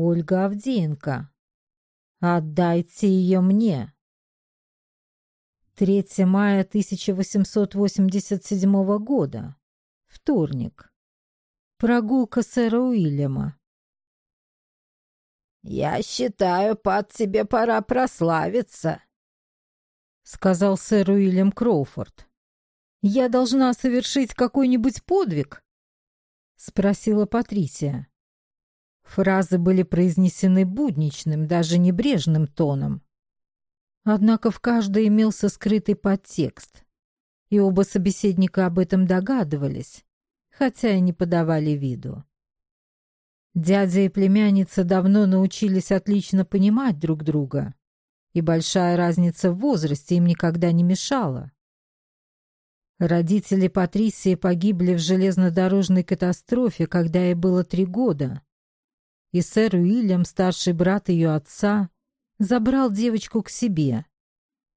Ольга Авдеенко. Отдайте ее мне. 3 мая 1887 года. Вторник. Прогулка сэра Уильяма. «Я считаю, под тебе пора прославиться», — сказал сэр Уильям Кроуфорд. «Я должна совершить какой-нибудь подвиг?» — спросила Патрисия. Фразы были произнесены будничным, даже небрежным тоном. Однако в каждой имелся скрытый подтекст, и оба собеседника об этом догадывались, хотя и не подавали виду. Дядя и племянница давно научились отлично понимать друг друга, и большая разница в возрасте им никогда не мешала. Родители Патрисии погибли в железнодорожной катастрофе, когда ей было три года, и сэр Уильям, старший брат ее отца, забрал девочку к себе,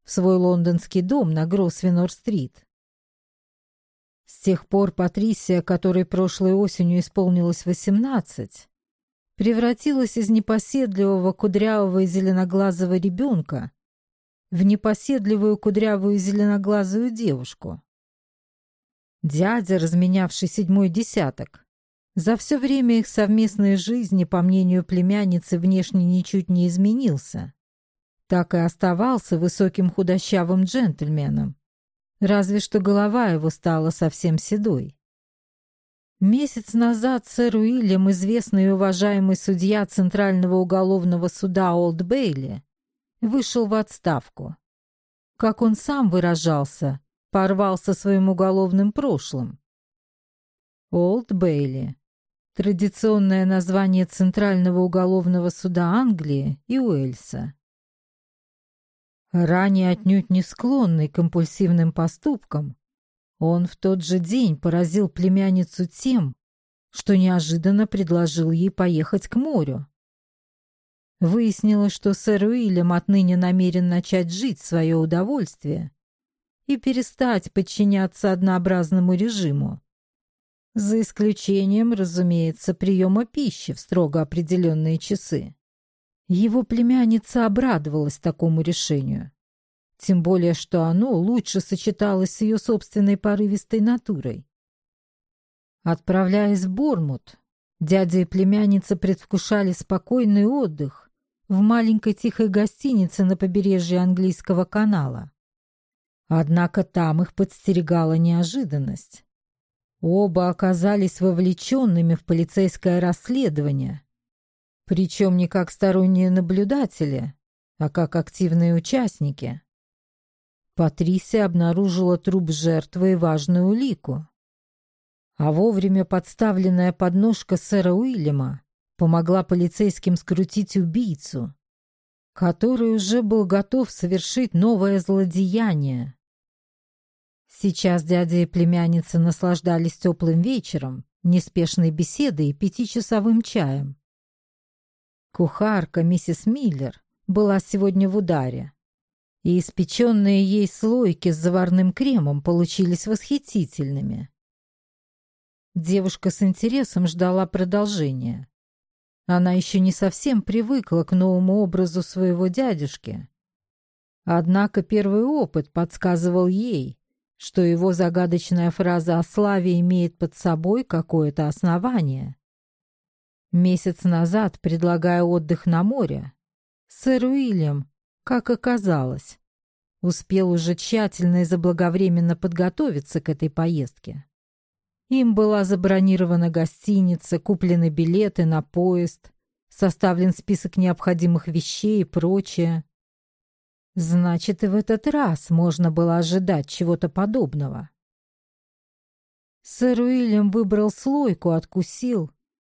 в свой лондонский дом на Гросвенор-стрит. С тех пор Патрисия, которой прошлой осенью исполнилось восемнадцать, превратилась из непоседливого кудрявого и зеленоглазого ребенка в непоседливую кудрявую и зеленоглазую девушку. Дядя, разменявший седьмой десяток, за все время их совместной жизни, по мнению племянницы, внешне ничуть не изменился. Так и оставался высоким худощавым джентльменом. Разве что голова его стала совсем седой. Месяц назад сэр Уильям, известный и уважаемый судья Центрального уголовного суда Олд Бейли, вышел в отставку. Как он сам выражался, порвал со своим уголовным прошлым. Олд Бейли традиционное название Центрального уголовного суда Англии и Уэльса. Ранее отнюдь не склонный к компульсивным поступкам, он в тот же день поразил племянницу тем, что неожиданно предложил ей поехать к морю. Выяснилось, что сэр Уильям отныне намерен начать жить свое удовольствие и перестать подчиняться однообразному режиму. За исключением, разумеется, приема пищи в строго определенные часы. Его племянница обрадовалась такому решению. Тем более, что оно лучше сочеталось с ее собственной порывистой натурой. Отправляясь в Бормут, дядя и племянница предвкушали спокойный отдых в маленькой тихой гостинице на побережье Английского канала. Однако там их подстерегала неожиданность. Оба оказались вовлеченными в полицейское расследование. Причем не как сторонние наблюдатели, а как активные участники. Патрисия обнаружила труп жертвы и важную улику. А вовремя подставленная подножка сэра Уильяма помогла полицейским скрутить убийцу, который уже был готов совершить новое злодеяние. Сейчас дядя и племянница наслаждались теплым вечером, неспешной беседой и пятичасовым чаем. Кухарка миссис Миллер была сегодня в ударе, и испеченные ей слойки с заварным кремом получились восхитительными. Девушка с интересом ждала продолжения. Она еще не совсем привыкла к новому образу своего дядюшки. Однако первый опыт подсказывал ей, что его загадочная фраза о славе имеет под собой какое-то основание. Месяц назад, предлагая отдых на море, сэр Уильям, как оказалось, успел уже тщательно и заблаговременно подготовиться к этой поездке. Им была забронирована гостиница, куплены билеты на поезд, составлен список необходимых вещей и прочее. Значит, и в этот раз можно было ожидать чего-то подобного. Сэр Уильям выбрал слойку, откусил,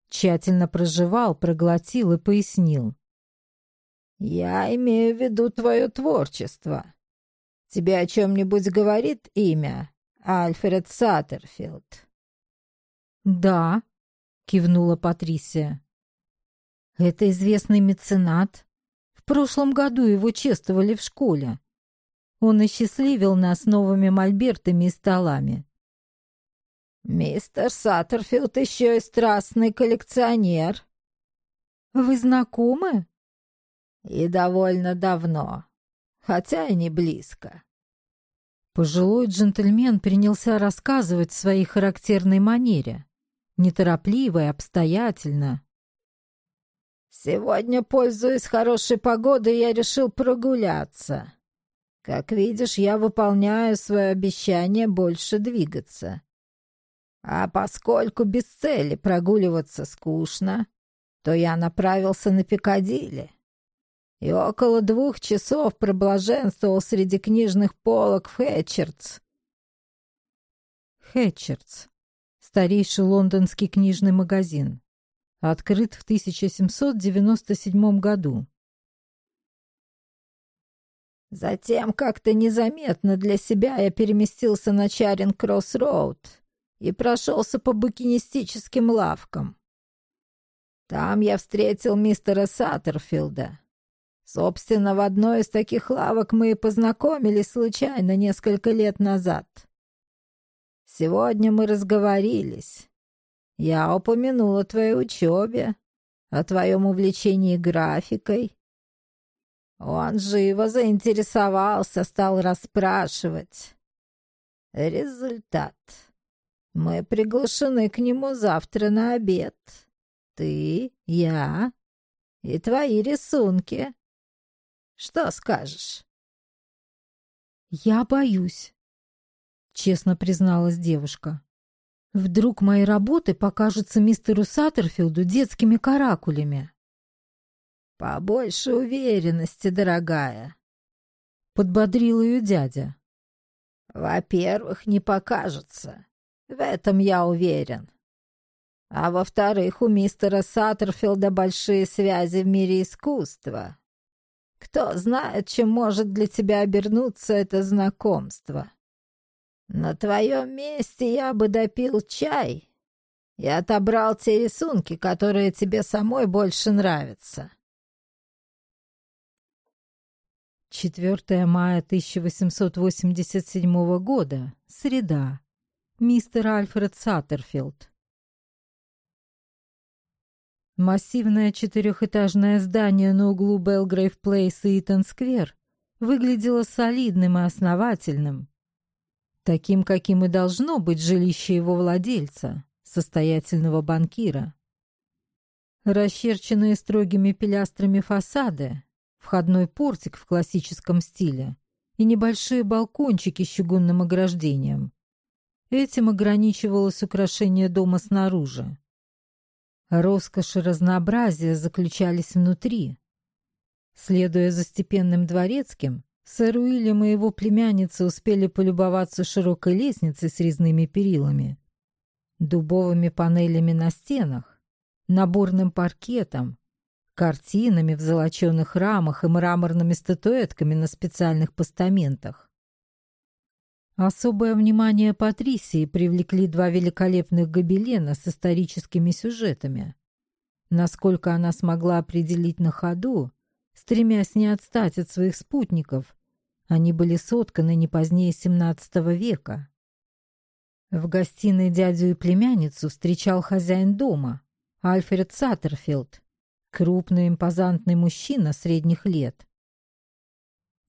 тщательно прожевал, проглотил и пояснил. «Я имею в виду твое творчество. Тебе о чем-нибудь говорит имя Альфред Саттерфилд?» «Да», — кивнула Патрисия. «Это известный меценат, прошлом году его чествовали в школе. Он осчастливил нас новыми мольбертами и столами. «Мистер Саттерфилд еще и страстный коллекционер». Вы знакомы?» «И довольно давно, хотя и не близко». Пожилой джентльмен принялся рассказывать в своей характерной манере, неторопливо и обстоятельно. «Сегодня, пользуясь хорошей погодой, я решил прогуляться. Как видишь, я выполняю свое обещание больше двигаться. А поскольку без цели прогуливаться скучно, то я направился на Пикадилли и около двух часов проблаженствовал среди книжных полок в Хэтчердс. Хэтчердс — старейший лондонский книжный магазин. Открыт в 1797 году. Затем как-то незаметно для себя я переместился на Чаринг-Кросс-Роуд и прошелся по букинистическим лавкам. Там я встретил мистера Саттерфилда. Собственно, в одной из таких лавок мы и познакомились случайно несколько лет назад. Сегодня мы разговорились. Я упомянул о твоей учебе, о твоем увлечении графикой. Он живо заинтересовался, стал расспрашивать. Результат. Мы приглашены к нему завтра на обед. Ты, я и твои рисунки. Что скажешь? Я боюсь, честно призналась девушка. Вдруг мои работы покажутся мистеру Саттерфилду детскими каракулями. Побольше уверенности, дорогая, подбодрил ее дядя. Во-первых, не покажется. В этом я уверен. А во-вторых, у мистера Саттерфилда большие связи в мире искусства. Кто знает, чем может для тебя обернуться это знакомство. На твоем месте я бы допил чай и отобрал те рисунки, которые тебе самой больше нравятся. 4 мая 1887 года. Среда. Мистер Альфред Саттерфилд. Массивное четырехэтажное здание на углу Белгрейв Плейс и Итон-сквер выглядело солидным и основательным. Таким, каким и должно быть жилище его владельца, состоятельного банкира. Расчерченные строгими пилястрами фасады, входной портик в классическом стиле и небольшие балкончики с чугунным ограждением. Этим ограничивалось украшение дома снаружи. Роскошь и разнообразие заключались внутри. Следуя за степенным дворецким, сэр Уильям и его племянница успели полюбоваться широкой лестницей с резными перилами, дубовыми панелями на стенах, наборным паркетом, картинами в золоченых рамах и мраморными статуэтками на специальных постаментах. Особое внимание Патрисии привлекли два великолепных гобелена с историческими сюжетами. Насколько она смогла определить на ходу, стремясь не отстать от своих спутников, они были сотканы не позднее XVII века. В гостиной дядю и племянницу встречал хозяин дома, Альфред Саттерфилд, крупный импозантный мужчина средних лет.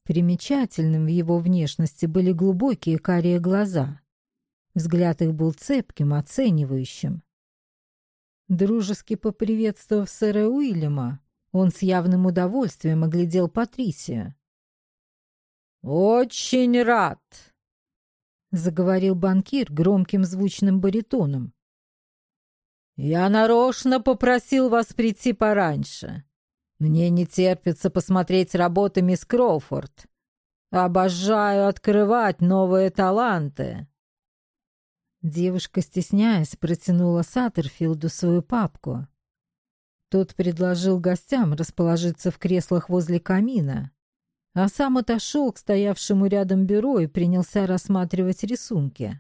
Примечательным в его внешности были глубокие карие глаза. Взгляд их был цепким, оценивающим. Дружески поприветствовав сэра Уильяма, он с явным удовольствием оглядел Патрисию. «Очень рад!» — заговорил банкир громким звучным баритоном. «Я нарочно попросил вас прийти пораньше. Мне не терпится посмотреть работы мисс Кроуфорд. Обожаю открывать новые таланты. Девушка, стесняясь, протянула Саттерфилду свою папку. Тот предложил гостям расположиться в креслах возле камина, а сам отошел к стоявшему рядом бюро и принялся рассматривать рисунки.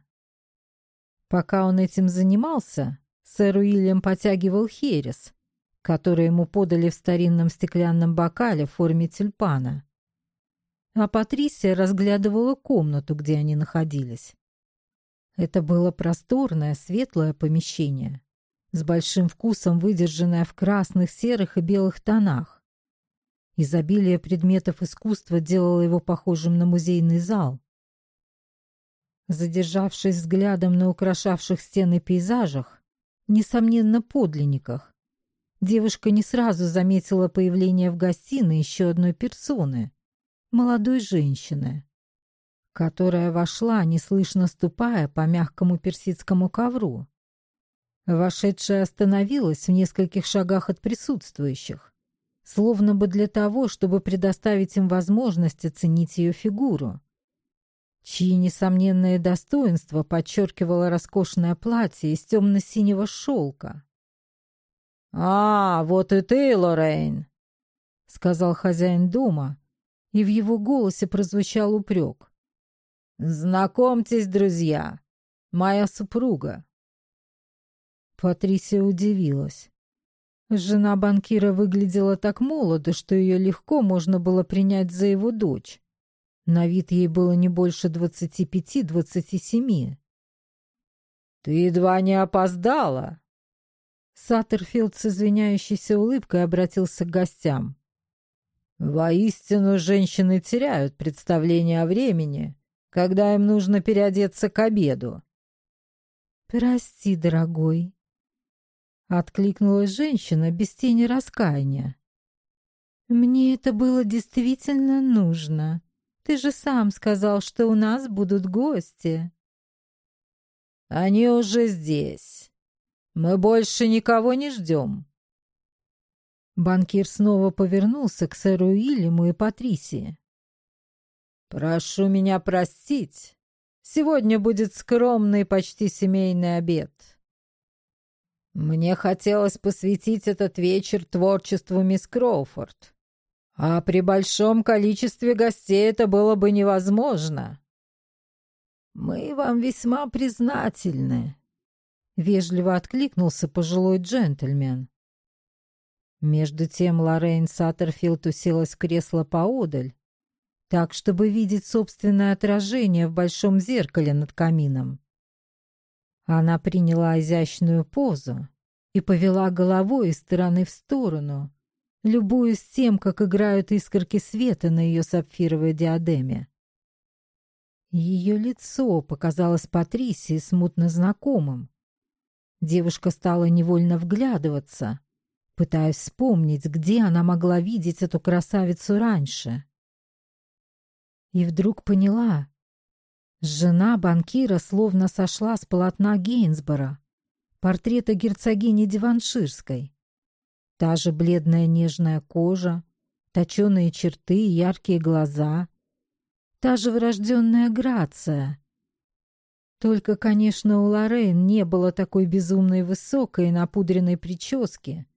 Пока он этим занимался, сэр Уильям потягивал херес, который ему подали в старинном стеклянном бокале в форме тюльпана. А Патрисия разглядывала комнату, где они находились. Это было просторное, светлое помещение. с большим вкусом выдержанная в красных, серых и белых тонах. Изобилие предметов искусства делало его похожим на музейный зал. Задержавшись взглядом на украшавших стены пейзажах, несомненно, подлинниках, девушка не сразу заметила появление в гостиной еще одной персоны — молодой женщины, которая вошла, неслышно ступая по мягкому персидскому ковру. Вошедшая остановилась в нескольких шагах от присутствующих, словно бы для того, чтобы предоставить им возможность оценить ее фигуру, чьи несомненные достоинства подчеркивало роскошное платье из темно-синего шелка. «А, вот и ты, Лоррейн!» — сказал хозяин дома, и в его голосе прозвучал упрек. «Знакомьтесь, друзья, моя супруга». Патрисия удивилась. Жена банкира выглядела так молодо, что ее легко можно было принять за его дочь. На вид ей было не больше двадцати пяти-двадцати семи. «Ты едва не опоздала!» Саттерфилд с извиняющейся улыбкой обратился к гостям. «Воистину, женщины теряют представление о времени, когда им нужно переодеться к обеду». «Прости, дорогой», Откликнулась женщина без тени раскаяния. «Мне это было действительно нужно. Ты же сам сказал, что у нас будут гости». «Они уже здесь. Мы больше никого не ждем». Банкир снова повернулся к сэру Уильяму и Патрисии. «Прошу меня простить. Сегодня будет скромный, почти семейный обед. Мне хотелось посвятить этот вечер творчеству мисс Кроуфорд. А при большом количестве гостей это было бы невозможно. Мы вам весьма признательны, — вежливо откликнулся пожилой джентльмен. Между тем Лоррейн Саттерфилд уселась в кресло поодаль, так, чтобы видеть собственное отражение в большом зеркале над камином. Она приняла изящную позу и повела головой из стороны в сторону, любуясь тем, как играют искорки света на ее сапфировой диадеме. Ее лицо показалось Патрисии смутно знакомым. Девушка стала невольно вглядываться, пытаясь вспомнить, где она могла видеть эту красавицу раньше. И вдруг поняла, Жена банкира словно сошла с полотна Гейнсбора, портрета герцогини Диванширской. Та же бледная нежная кожа, точеные черты и яркие глаза. Та же врожденная грация. Только, конечно, у Лоррейн не было такой безумной высокой напудренной прически,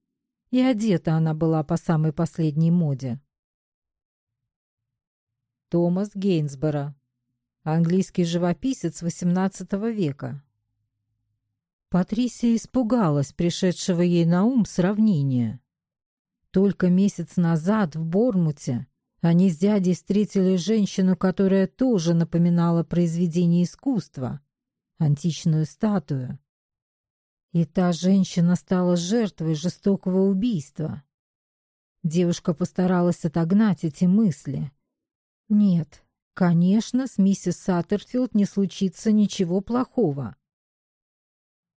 и одета она была по самой последней моде. Томас Гейнсборо английский живописец XVIII века. Патрисия испугалась пришедшего ей на ум сравнения. Только месяц назад в Бормуте они с дядей встретили женщину, которая тоже напоминала произведение искусства, античную статую. И та женщина стала жертвой жестокого убийства. Девушка постаралась отогнать эти мысли. Нет, Конечно, с миссис Саттерфилд не случится ничего плохого.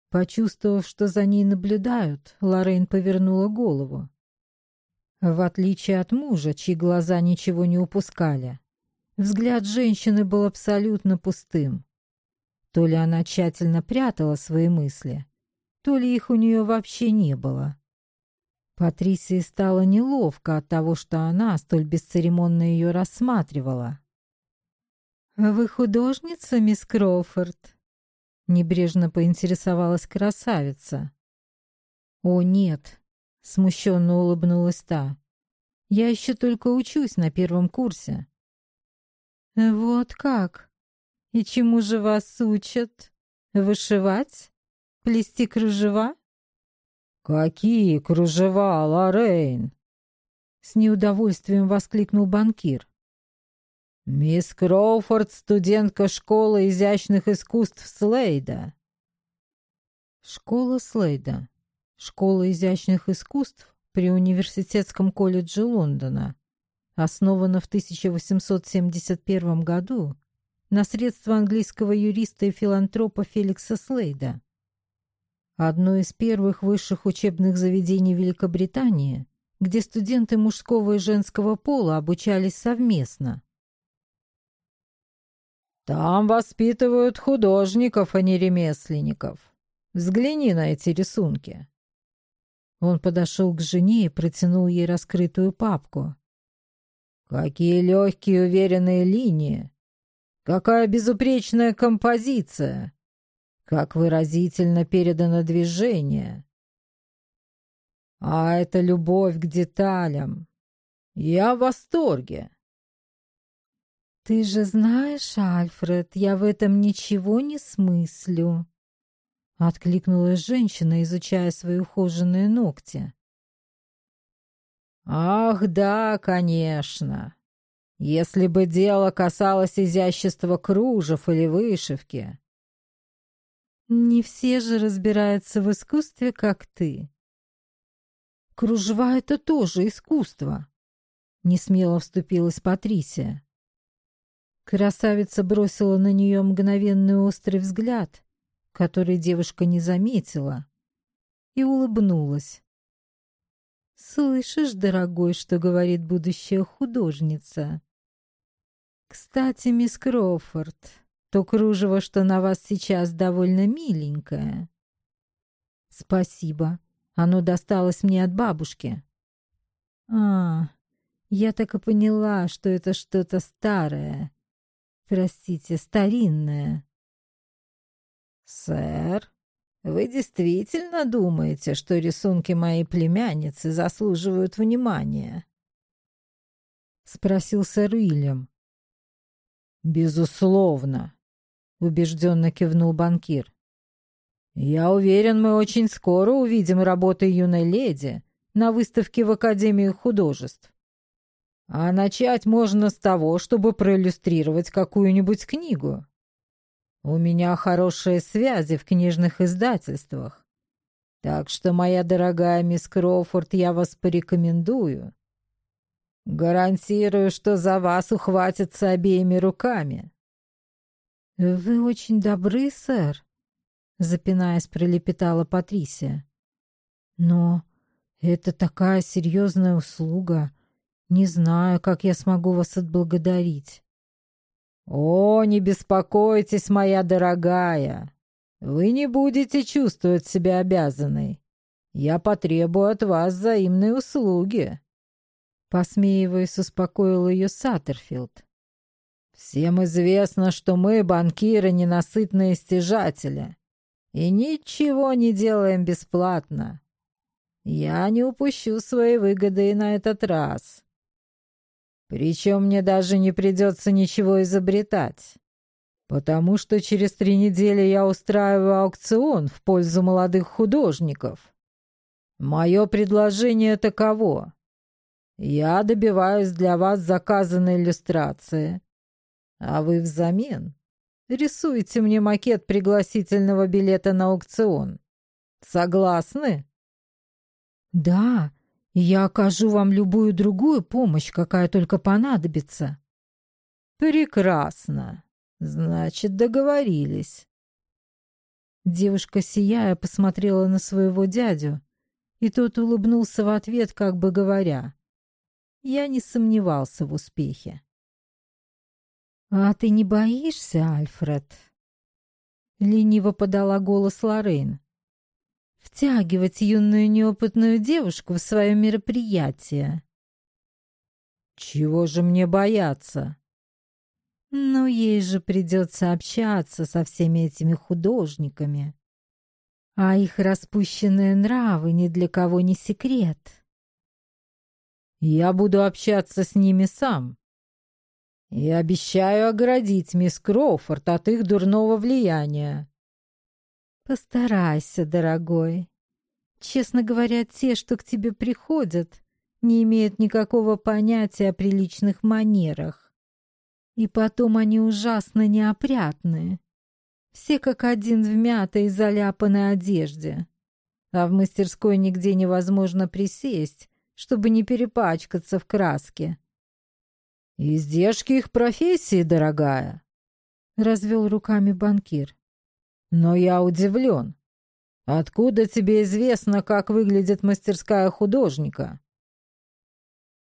Почувствовав, что за ней наблюдают, Лоррейн повернула голову. В отличие от мужа, чьи глаза ничего не упускали, взгляд женщины был абсолютно пустым. То ли она тщательно прятала свои мысли, то ли их у нее вообще не было. Патрисии стало неловко от того, что она столь бесцеремонно ее рассматривала. «Вы художница, мисс Кроуфорд?» Небрежно поинтересовалась красавица. «О, нет!» — смущенно улыбнулась та. «Я еще только учусь на первом курсе». «Вот как? И чему же вас учат? Вышивать? Плести кружева?» «Какие кружева, Лоррейн?» С неудовольствием воскликнул банкир. «Мисс Кроуфорд — студентка школы изящных искусств Слейда». Школа Слейда. Школа изящных искусств при Университетском колледже Лондона, основана в 1871 году на средства английского юриста и филантропа Феликса Слейда. Одно из первых высших учебных заведений Великобритании, где студенты мужского и женского пола обучались совместно. «Там воспитывают художников, а не ремесленников. Взгляни на эти рисунки». Он подошел к жене и протянул ей раскрытую папку. «Какие легкие уверенные линии! Какая безупречная композиция! Как выразительно передано движение! А это любовь к деталям! Я в восторге!» «Ты же знаешь, Альфред, я в этом ничего не смыслю», — откликнулась женщина, изучая свои ухоженные ногти. «Ах, да, конечно. Если бы дело касалось изящества кружев или вышивки». «Не все же разбираются в искусстве, как ты». «Кружева — это тоже искусство», — несмело вступилась Патрисия. Красавица бросила на нее мгновенный острый взгляд, который девушка не заметила, и улыбнулась. «Слышишь, дорогой, что говорит будущая художница?» «Кстати, мисс Кроуфорд, то кружево, что на вас сейчас, довольно миленькое». «Спасибо. Оно досталось мне от бабушки». «А, я так и поняла, что это что-то старое. Простите, старинное». «Сэр, вы действительно думаете, что рисунки моей племянницы заслуживают внимания?» Спросил сэр Уильям. «Безусловно», — убежденно кивнул банкир. «Я уверен, мы очень скоро увидим работы юной леди на выставке в Академии художеств. А начать можно с того, чтобы проиллюстрировать какую-нибудь книгу. У меня хорошие связи в книжных издательствах. Так что, моя дорогая мисс Кроуфорд, я вас порекомендую. Гарантирую, что за вас ухватятся обеими руками. «Вы очень добры, сэр», — запинаясь, пролепетала Патрисия. «Но это такая серьезная услуга. Не знаю, как я смогу вас отблагодарить». «О, не беспокойтесь, моя дорогая! Вы не будете чувствовать себя обязанной. Я потребую от вас взаимной услуги!» Посмеиваясь, успокоил ее Саттерфилд. «Всем известно, что мы, банкиры, ненасытные стяжатели, и ничего не делаем бесплатно. Я не упущу свои выгоды и на этот раз. Причем мне даже не придется ничего изобретать, потому что через три недели я устраиваю аукцион в пользу молодых художников. Мое предложение таково. Я добиваюсь для вас заказанной иллюстрации, а вы взамен рисуете мне макет пригласительного билета на аукцион. Согласны? Да, я окажу вам любую другую помощь, какая только понадобится». «Прекрасно. Значит, договорились». Девушка, сияя, посмотрела на своего дядю, и тот улыбнулся в ответ, как бы говоря, «Я не сомневался в успехе». «А ты не боишься, Альфред?» Лениво подала голос Лоррейн втягивать юную неопытную девушку в свое мероприятие. «Чего же мне бояться?» «Ну, ей же придется общаться со всеми этими художниками. А их распущенные нравы ни для кого не секрет». «Я буду общаться с ними сам», и обещаю оградить мисс Кроуфорд от их дурного влияния. Постарайся, дорогой. Честно говоря, те, что к тебе приходят, не имеют никакого понятия о приличных манерах. И потом они ужасно неопрятные. Все как один в мятой и заляпанной одежде. а в мастерской нигде невозможно присесть, чтобы не перепачкаться в краске. «Издержки их профессии, дорогая», — развел руками банкир. «Но я удивлен. Откуда тебе известно, как выглядит мастерская художника?»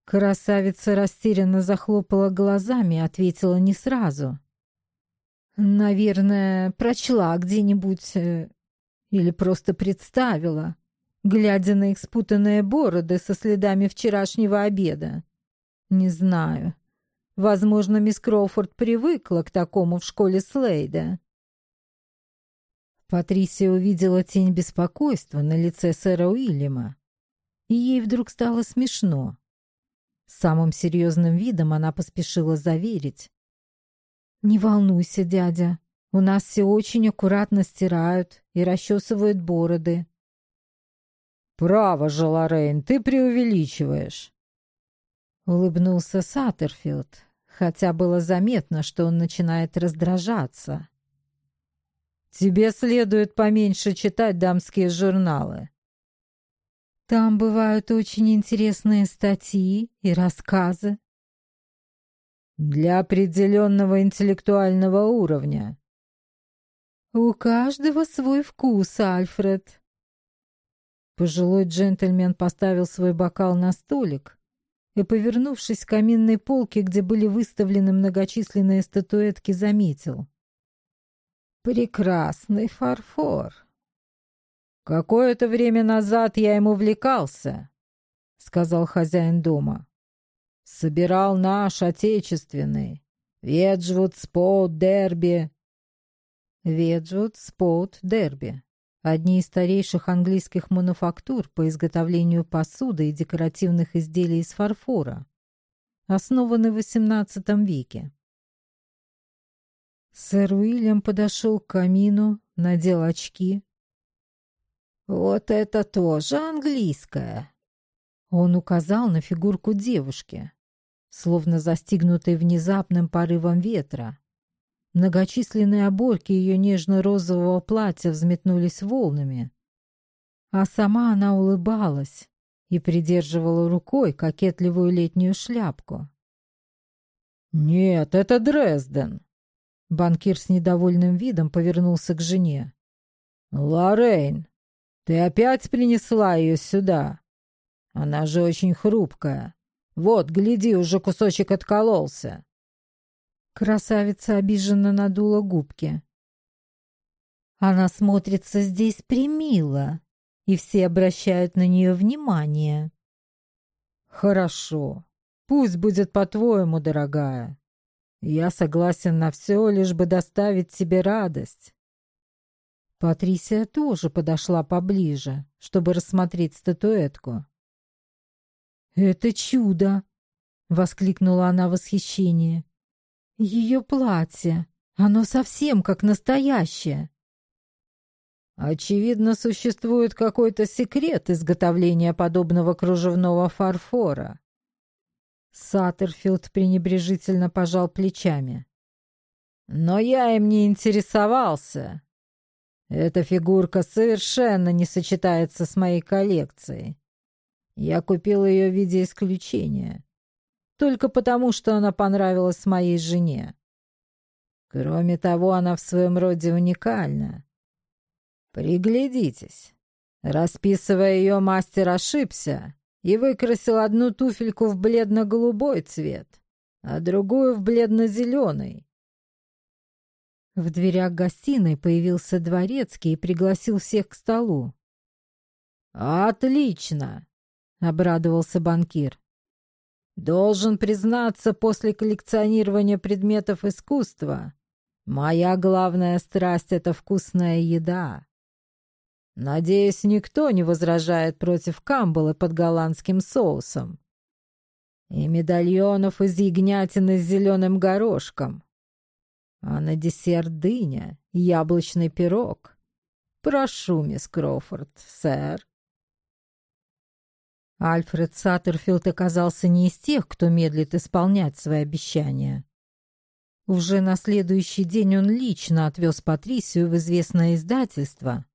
Красавица растерянно захлопала глазами ответила не сразу. «Наверное, прочла где-нибудь э, или просто представила, глядя на их спутанные бороды со следами вчерашнего обеда. Не знаю. Возможно, мисс Кроуфорд привыкла к такому в школе Слейда. Патрисия увидела тень беспокойства на лице сэра Уильяма, и ей вдруг стало смешно. Самым серьезным видом она поспешила заверить. «Не волнуйся, дядя, у нас все очень аккуратно стирают и расчесывают бороды». «Право же, Лоррейн, ты преувеличиваешь», — улыбнулся Саттерфилд, хотя было заметно, что он начинает раздражаться. «Тебе следует поменьше читать дамские журналы». «Там бывают очень интересные статьи и рассказы». «Для определенного интеллектуального уровня». «У каждого свой вкус, Альфред». Пожилой джентльмен поставил свой бокал на столик и, повернувшись к каминной полке, где были выставлены многочисленные статуэтки, заметил. «Прекрасный фарфор!» «Какое-то время назад я им увлекался», — сказал хозяин дома. «Собирал наш отечественный, Веджвуд, Спот, Дерби, Веджвуд, Спот, Дерби. Одни из старейших английских мануфактур по изготовлению посуды и декоративных изделий из фарфора. Основаны в XVIII веке. Сэр Уильям подошел к камину, надел очки. «Вот это тоже английское!» Он указал на фигурку девушки, словно застигнутой внезапным порывом ветра. Многочисленные оборки ее нежно-розового платья взметнулись волнами. А сама она улыбалась и придерживала рукой кокетливую летнюю шляпку. «Нет, это Дрезден!» Банкир с недовольным видом повернулся к жене. «Лоррейн, ты опять принесла ее сюда? Она же очень хрупкая. Вот, гляди, уже кусочек откололся». Красавица обиженно надула губки. Она смотрится здесь примило, и все обращают на нее внимание. Хорошо, пусть будет по-твоему, дорогая. Я согласен на все, лишь бы доставить тебе радость. Патрисия тоже подошла поближе, чтобы рассмотреть статуэтку. «Это чудо!» — воскликнула она в восхищении. Ее платье, оно совсем как настоящее. Очевидно, существует какой-то секрет изготовления подобного кружевного фарфора. Саттерфилд пренебрежительно пожал плечами. Но я им не интересовался. Эта фигурка совершенно не сочетается с моей коллекцией. Я купил ее в виде исключения только потому, что она понравилась моей жене. Кроме того, она в своем роде уникальна. Приглядитесь. Расписывая ее, мастер ошибся и выкрасил одну туфельку в бледно-голубой цвет, а другую в бледно-зеленый. В дверях гостиной появился дворецкий и пригласил всех к столу. «Отлично!» — обрадовался банкир. Должен признаться, после коллекционирования предметов искусства моя главная страсть — это вкусная еда. Надеюсь, никто не возражает против камбалы под голландским соусом и медальонов из ягнятины с зеленым горошком. А на десерт дыня, яблочный пирог. Прошу, мисс Кроуфорд, сэр. Альфред Саттерфилд оказался не из тех, кто медлит исполнять свои обещания. Уже на следующий день он лично отвез Патрисию в известное издательство,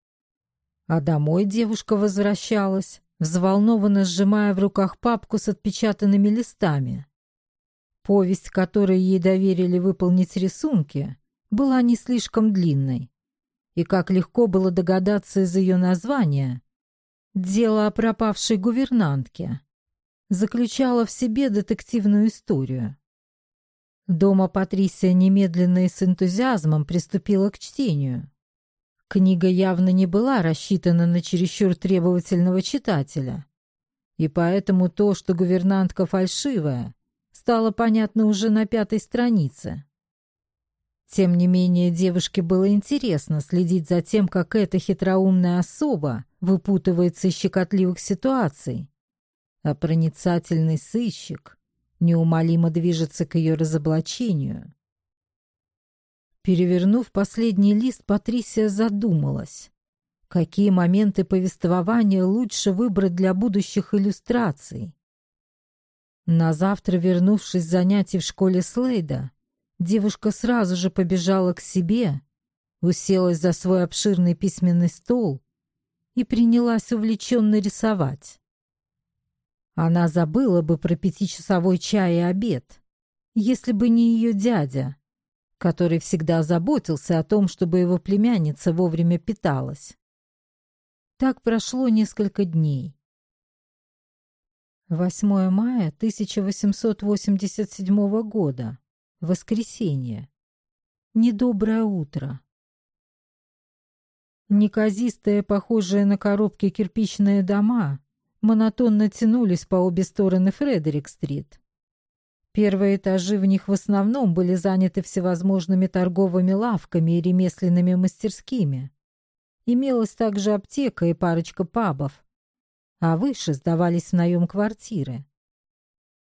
А домой девушка возвращалась, взволнованно сжимая в руках папку с отпечатанными листами. Повесть, которой ей доверили выполнить рисунки, была не слишком длинной. И как легко было догадаться из ее названия, дело о пропавшей гувернантке заключало в себе детективную историю. Дома Патрисия немедленно и с энтузиазмом приступила к чтению. Книга явно не была рассчитана на чересчур требовательного читателя. И поэтому то, что гувернантка фальшивая, стало понятно уже на пятой странице. Тем не менее, девушке было интересно следить за тем, как эта хитроумная особа выпутывается из щекотливых ситуаций. А проницательный сыщик неумолимо движется к ее разоблачению. Перевернув последний лист, Патрисия задумалась. Какие моменты повествования лучше выбрать для будущих иллюстраций? На завтра, вернувшись с занятий в школе Слейда, девушка сразу же побежала к себе, уселась за свой обширный письменный стол и принялась увлеченно рисовать. Она забыла бы про пятичасовой чай и обед, если бы не ее дядя, который всегда заботился о том, чтобы его племянница вовремя питалась. Так прошло несколько дней. 8 мая 1887 года. Воскресенье. Недоброе утро. Неказистые, похожие на коробки кирпичные дома монотонно тянулись по обе стороны Фредерик-стрит. Первые этажи в них в основном были заняты всевозможными торговыми лавками и ремесленными мастерскими. Имелась также аптека и парочка пабов, а выше сдавались в наем квартиры.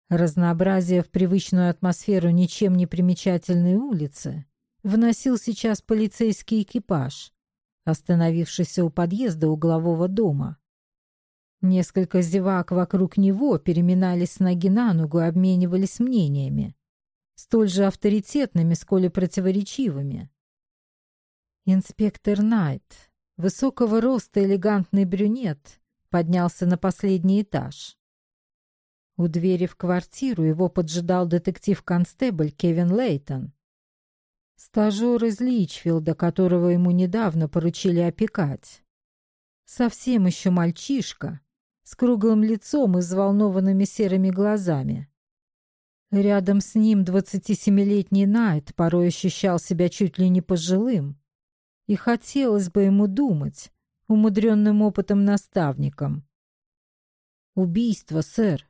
Разнообразие в привычную атмосферу ничем не примечательной улицы вносил сейчас полицейский экипаж, остановившийся у подъезда углового дома. Несколько зевак вокруг него переминались с ноги на ногу и обменивались мнениями, столь же авторитетными, сколь и противоречивыми. Инспектор Найт, высокого роста элегантный брюнет, поднялся на последний этаж. У двери в квартиру его поджидал детектив-констебль Кевин Лейтон. Стажер из Личфилда, которого ему недавно поручили опекать. Совсем еще мальчишка, с круглым лицом и взволнованными серыми глазами. Рядом с ним 27-летний Найт порой ощущал себя чуть ли не пожилым. И хотелось бы ему думать, умудренным опытом наставником. «Убийство, сэр»,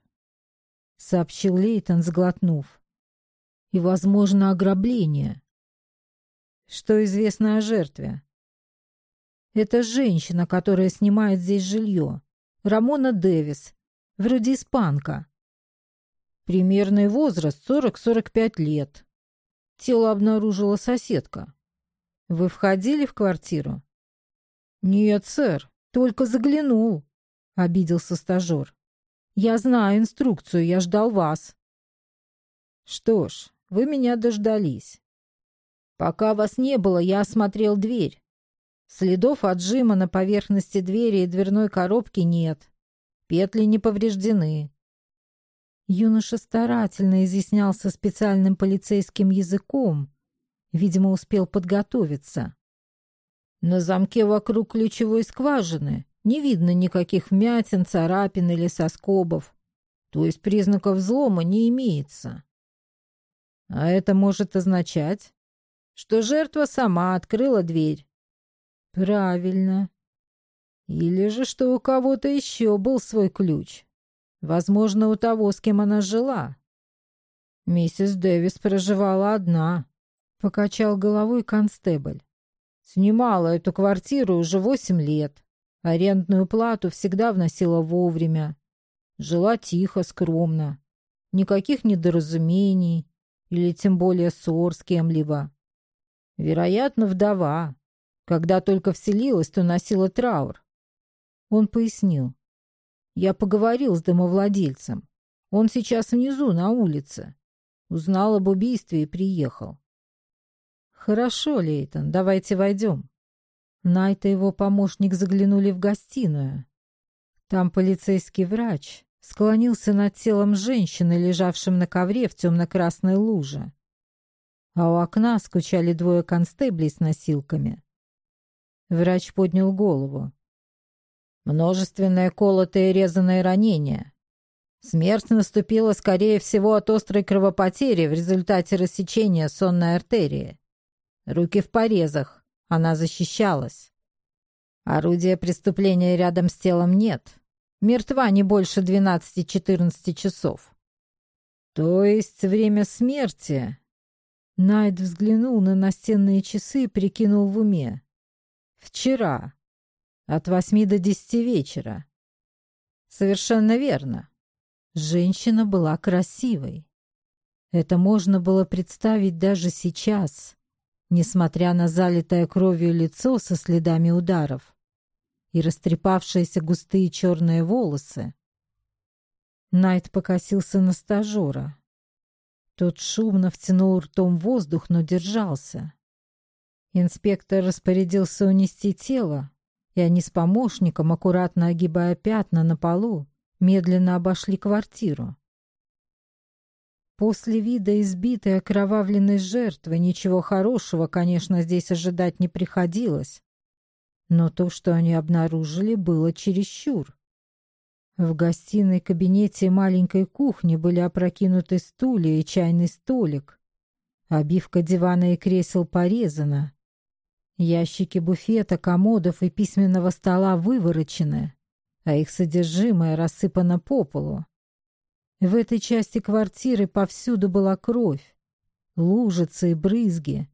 — сообщил Лейтон, сглотнув. «И, возможно, ограбление». «Что известно о жертве?» «Это женщина, которая снимает здесь жилье. Рамона Дэвис, вроде испанка. Примерный возраст 40-45 лет. Тело обнаружила соседка. Вы входили в квартиру? Нет, сэр, только заглянул, обиделся стажер. Я знаю инструкцию, я ждал вас. Что ж, вы меня дождались. Пока вас не было, я осмотрел дверь. Следов отжима на поверхности двери и дверной коробки нет. Петли не повреждены. Юноша старательно изъяснялся специальным полицейским языком. Видимо, успел подготовиться. На замке вокруг ключевой скважины не видно никаких вмятин, царапин или соскобов. То есть признаков взлома не имеется. А это может означать, что жертва сама открыла дверь Правильно. Или же, что у кого-то еще был свой ключ. Возможно, у того, с кем она жила. Миссис Дэвис проживала одна. Покачал головой констебль. Снимала эту квартиру уже восемь лет. Арендную плату всегда вносила вовремя. Жила тихо, скромно. Никаких недоразумений или тем более ссор с кем-либо. Вероятно, вдова. Когда только вселилась, то носила траур. Он пояснил. Я поговорил с домовладельцем. Он сейчас внизу, на улице. Узнал об убийстве и приехал. Хорошо, Лейтон, давайте войдем. Найт и его помощник заглянули в гостиную. Там полицейский врач склонился над телом женщины, лежавшим на ковре в темно-красной луже. А у окна скучали двое констеблей с носилками. Врач поднял голову. Множественное колотое и резаное ранение. Смерть наступила, скорее всего, от острой кровопотери в результате рассечения сонной артерии. Руки в порезах. Она защищалась. Орудия преступления рядом с телом нет. Мертва не больше 12-14 часов. То есть время смерти... Найт взглянул на настенные часы и прикинул в уме. Вчера. От восьми до десяти вечера. Совершенно верно. Женщина была красивой. Это можно было представить даже сейчас, несмотря на залитое кровью лицо со следами ударов и растрепавшиеся густые черные волосы. Найт покосился на стажера. Тот шумно втянул ртом воздух, но держался. Инспектор распорядился унести тело, и они с помощником, аккуратно огибая пятна на полу, медленно обошли квартиру. После вида избитой окровавленной жертвы ничего хорошего, конечно, здесь ожидать не приходилось. Но то, что они обнаружили, было чересчур. В гостиной кабинете маленькой кухни были опрокинуты стулья и чайный столик. Обивка дивана и кресел порезана. Ящики буфета, комодов и письменного стола выворочены, а их содержимое рассыпано по полу. В этой части квартиры повсюду была кровь, лужицы и брызги,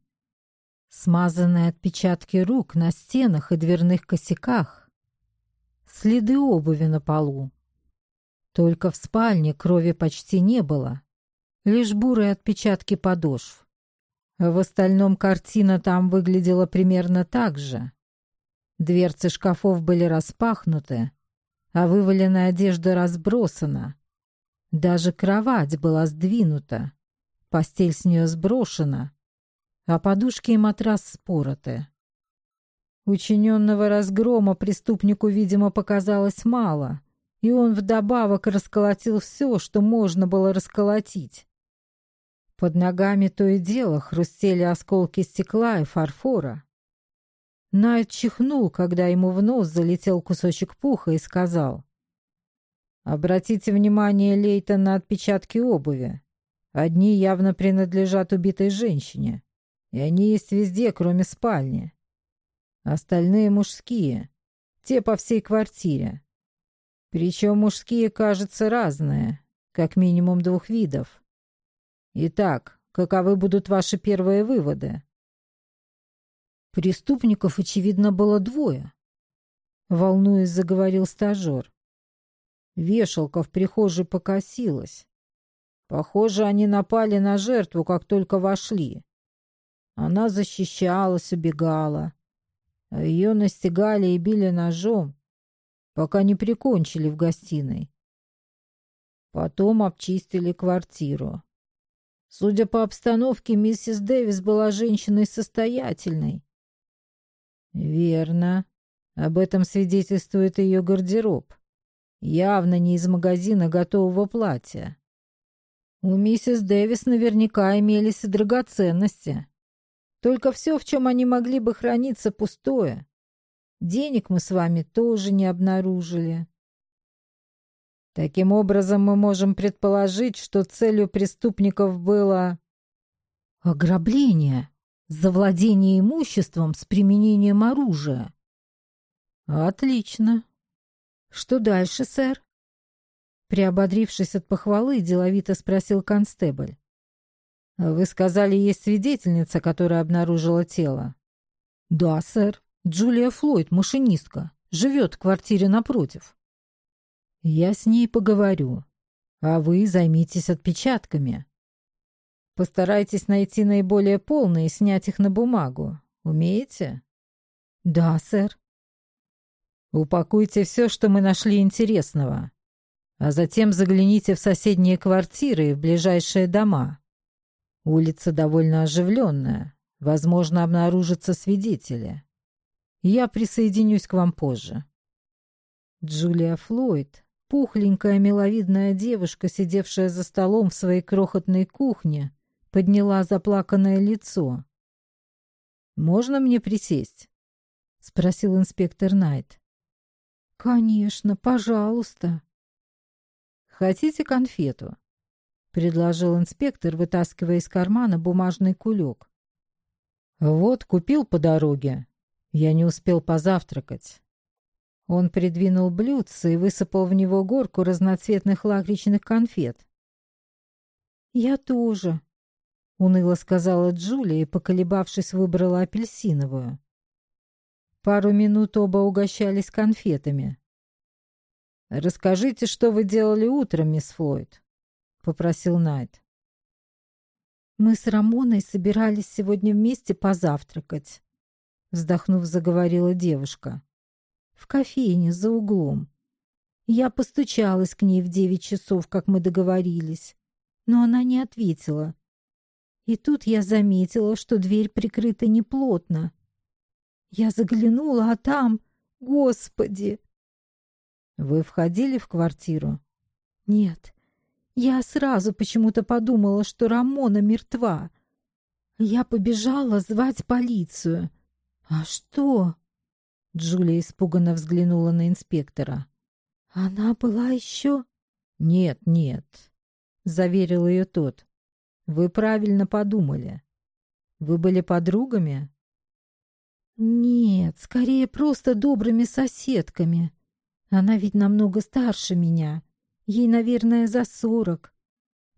смазанные отпечатки рук на стенах и дверных косяках, следы обуви на полу. Только в спальне крови почти не было, лишь бурые отпечатки подошв. В остальном картина там выглядела примерно так же. Дверцы шкафов были распахнуты, а вываленная одежда разбросана. Даже кровать была сдвинута, постель с нее сброшена, а подушки и матрас спороты. Учиненного разгрома преступнику, видимо, показалось мало, и он вдобавок расколотил все, что можно было расколотить. Под ногами то и дело хрустели осколки стекла и фарфора. Найт чихнул, когда ему в нос залетел кусочек пуха и сказал. «Обратите внимание, Лейтон, на отпечатки обуви. Одни явно принадлежат убитой женщине. И они есть везде, кроме спальни. Остальные мужские. Те по всей квартире. Причем мужские, кажется, разные. Как минимум двух видов. Итак, каковы будут ваши первые выводы? Преступников, очевидно, было двое. Волнуясь, заговорил стажер. Вешалка в прихожей покосилась. Похоже, они напали на жертву, как только вошли. Она защищалась, убегала. А ее настигали и били ножом, пока не прикончили в гостиной. Потом обчистили квартиру. Судя по обстановке, миссис Дэвис была женщиной состоятельной. Верно. Об этом свидетельствует ее гардероб. Явно не из магазина готового платья. У миссис Дэвис наверняка имелись и драгоценности. Только все, в чем они могли бы храниться, пустое. Денег мы с вами тоже не обнаружили. Таким образом, мы можем предположить, что целью преступников было... Ограбление, завладение имуществом с применением оружия. Отлично. Что дальше, сэр? Приободрившись от похвалы, деловито спросил констебль. «Вы сказали, есть свидетельница, которая обнаружила тело?» «Да, сэр. Джулия Флойд, машинистка. Живет в квартире напротив». «Я с ней поговорю. А вы займитесь отпечатками. Постарайтесь найти наиболее полные и снять их на бумагу. Умеете?» «Да, сэр». «Упакуйте все, что мы нашли интересного, а затем загляните в соседние квартиры и в ближайшие дома». Улица довольно оживленная. Возможно, обнаружатся свидетели. Я присоединюсь к вам позже. Джулия Флойд, пухленькая миловидная девушка, сидевшая за столом в своей крохотной кухне, подняла заплаканное лицо. «Можно мне присесть?» — спросил инспектор Найт. «Конечно, пожалуйста». «Хотите конфету?» — предложил инспектор, вытаскивая из кармана бумажный кулек. «Вот, купил по дороге. Я не успел позавтракать. Он придвинул блюдце и высыпал в него горку разноцветных лакричных конфет. «Я тоже», — уныло сказала Джулия и, поколебавшись, выбрала апельсиновую. Пару минут оба угощались конфетами. «Расскажите, что вы делали утром, мисс Флойд», — попросил Найт. «Мы с Рамоной собирались сегодня вместе позавтракать», — вздохнув, заговорила девушка в кофейне за углом. Я постучалась к ней в девять часов, как мы договорились, но она не ответила. И тут я заметила, что дверь прикрыта неплотно. Я заглянула, а там... Господи! Вы входили в квартиру? Нет. Я сразу почему-то подумала, что Рамона мертва. Я побежала звать полицию. А что? Джулия испуганно взглянула на инспектора. «Она была еще...» «Нет, нет», — заверил ее тот. «Вы правильно подумали. Вы были подругами?» «Нет, скорее просто добрыми соседками. Она ведь намного старше меня. Ей, наверное, за сорок.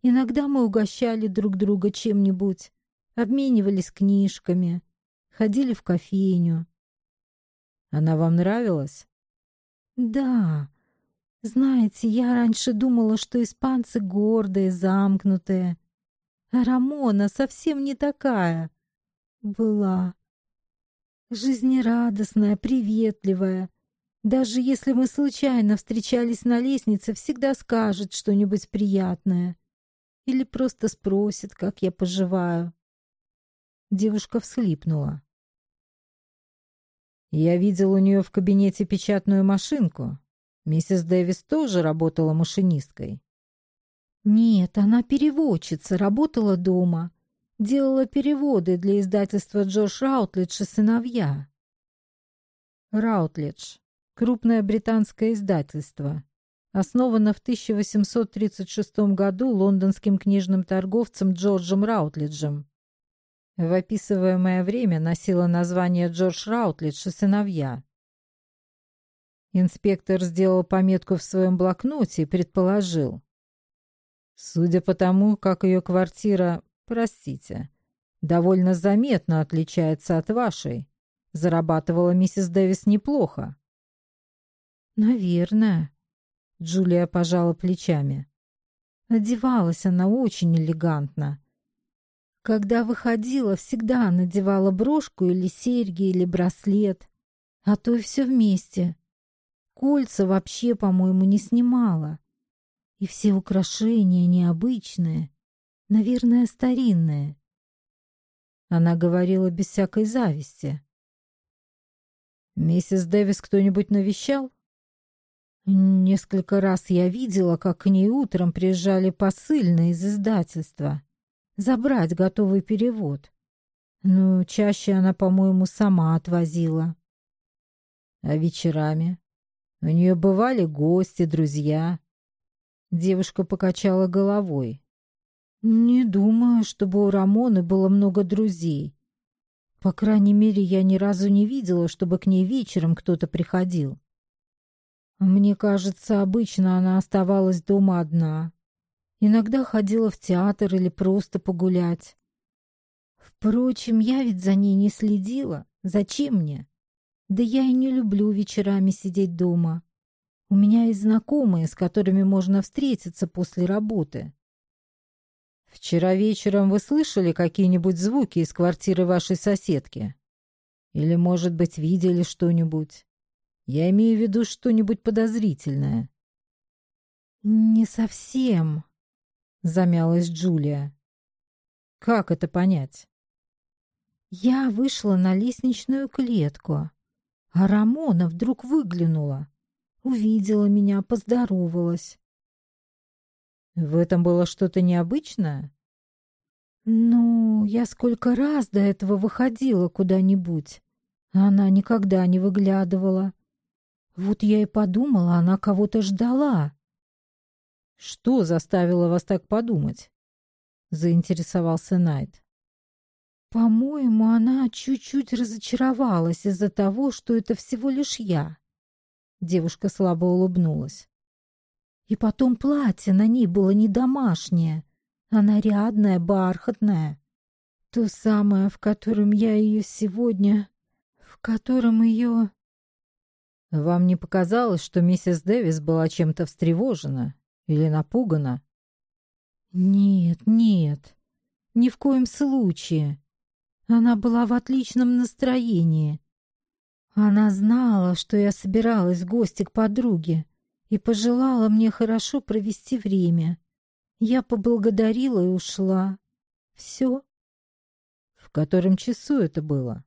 Иногда мы угощали друг друга чем-нибудь, обменивались книжками, ходили в кофейню. Она вам нравилась? Да. Знаете, я раньше думала, что испанцы гордые, замкнутые. А Рамона совсем не такая. Была. Жизнерадостная, приветливая. Даже если мы случайно встречались на лестнице, всегда скажет что-нибудь приятное. Или просто спросит, как я поживаю. Девушка всхлипнула. Я видел у нее в кабинете печатную машинку. Миссис Дэвис тоже работала машинисткой. Нет, она переводчица, работала дома. Делала переводы для издательства Джордж Раутлидж и сыновья. Раутлидж — крупное британское издательство. Основано в 1836 году лондонским книжным торговцем Джорджем Раутлиджем в описываемое время носила название Джордж Раутлидж и сыновья. Инспектор сделал пометку в своем блокноте и предположил. Судя по тому, как ее квартира, простите, довольно заметно отличается от вашей, зарабатывала миссис Дэвис неплохо. Наверное. Джулия пожала плечами. Одевалась она очень элегантно. Когда выходила, всегда надевала брошку или серьги, или браслет, а то и все вместе. Кольца вообще, по-моему, не снимала. И все украшения необычные, наверное, старинные. Она говорила без всякой зависти. «Миссис Дэвис кто-нибудь навещал?» Несколько раз я видела, как к ней утром приезжали посыльные из издательства забрать готовый перевод. Но чаще она, по-моему, сама отвозила. А вечерами? У нее бывали гости, друзья. Девушка покачала головой. Не думаю, чтобы у Рамоны было много друзей. По крайней мере, я ни разу не видела, чтобы к ней вечером кто-то приходил. Мне кажется, обычно она оставалась дома одна. Иногда ходила в театр или просто погулять. Впрочем, я ведь за ней не следила. Зачем мне? Да я и не люблю вечерами сидеть дома. У меня есть знакомые, с которыми можно встретиться после работы. Вчера вечером вы слышали какие-нибудь звуки из квартиры вашей соседки? Или, может быть, видели что-нибудь? Я имею в виду что-нибудь подозрительное. Не совсем, замялась Джулия. Как это понять? Я вышла на лестничную клетку. А Рамона вдруг выглянула, увидела меня, поздоровалась. В этом было что-то необычное? Ну, я сколько раз до этого выходила куда-нибудь, а она никогда не выглядывала. Вот я и подумала, она кого-то ждала. Что заставило вас так подумать? Заинтересовался Найт. По-моему, она чуть-чуть разочаровалась из-за того, что это всего лишь я. Девушка слабо улыбнулась. И потом платье на ней было не домашнее, а нарядное, бархатное. То самое, в котором я ее сегодня... В котором ее... Вам не показалось, что миссис Дэвис была чем-то встревожена или напугана? Нет, нет, ни в коем случае. Она была в отличном настроении. Она знала, что я собиралась в гости к подруге и пожелала мне хорошо провести время. Я поблагодарила и ушла. Все. В котором часу это было?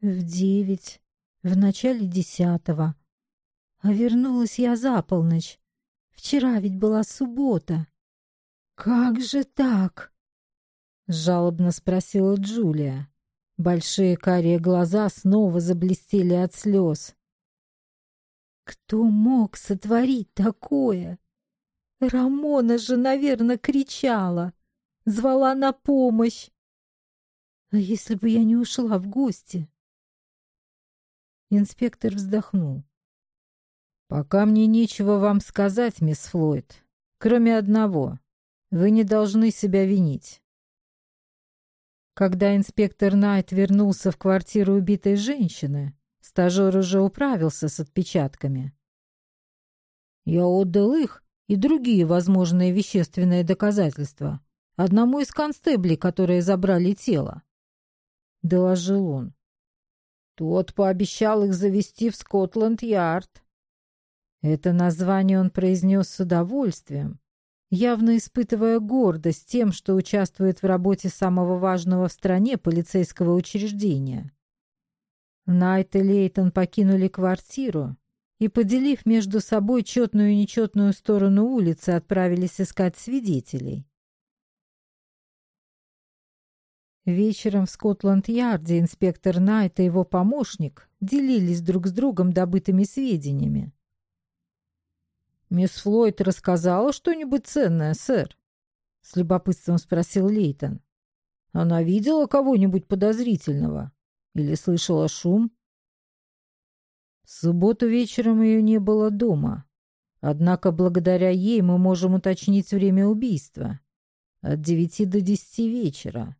В девять, в начале десятого. А вернулась я за полночь. Вчера ведь была суббота. Как же так? Жалобно спросила Джулия. Большие карие глаза снова заблестели от слез. Кто мог сотворить такое? Рамона же, наверное, кричала, звала на помощь. А если бы я не ушла в гости? Инспектор вздохнул. Пока мне нечего вам сказать, мисс Флойд, кроме одного. Вы не должны себя винить. Когда инспектор Найт вернулся в квартиру убитой женщины, Стажер уже управился с отпечатками. Я отдал их и другие возможные вещественные доказательства одному из констеблей, которые забрали тело. Доложил он. Тот пообещал их завести в Скотланд-Ярд. Это название он произнес с удовольствием, явно испытывая гордость тем, что участвует в работе самого важного в стране полицейского учреждения. Найт и Лейтон покинули квартиру и, поделив между собой четную и нечетную сторону улицы, отправились искать свидетелей. Вечером в Скотланд-Ярде инспектор Найт и его помощник делились друг с другом добытыми сведениями. «Мисс Флойд рассказала что-нибудь ценное, сэр?» — с любопытством спросил Лейтон. «Она видела кого-нибудь подозрительного?» Или слышала шум? В субботу вечером ее не было дома. Однако благодаря ей мы можем уточнить время убийства. От девяти до десяти вечера.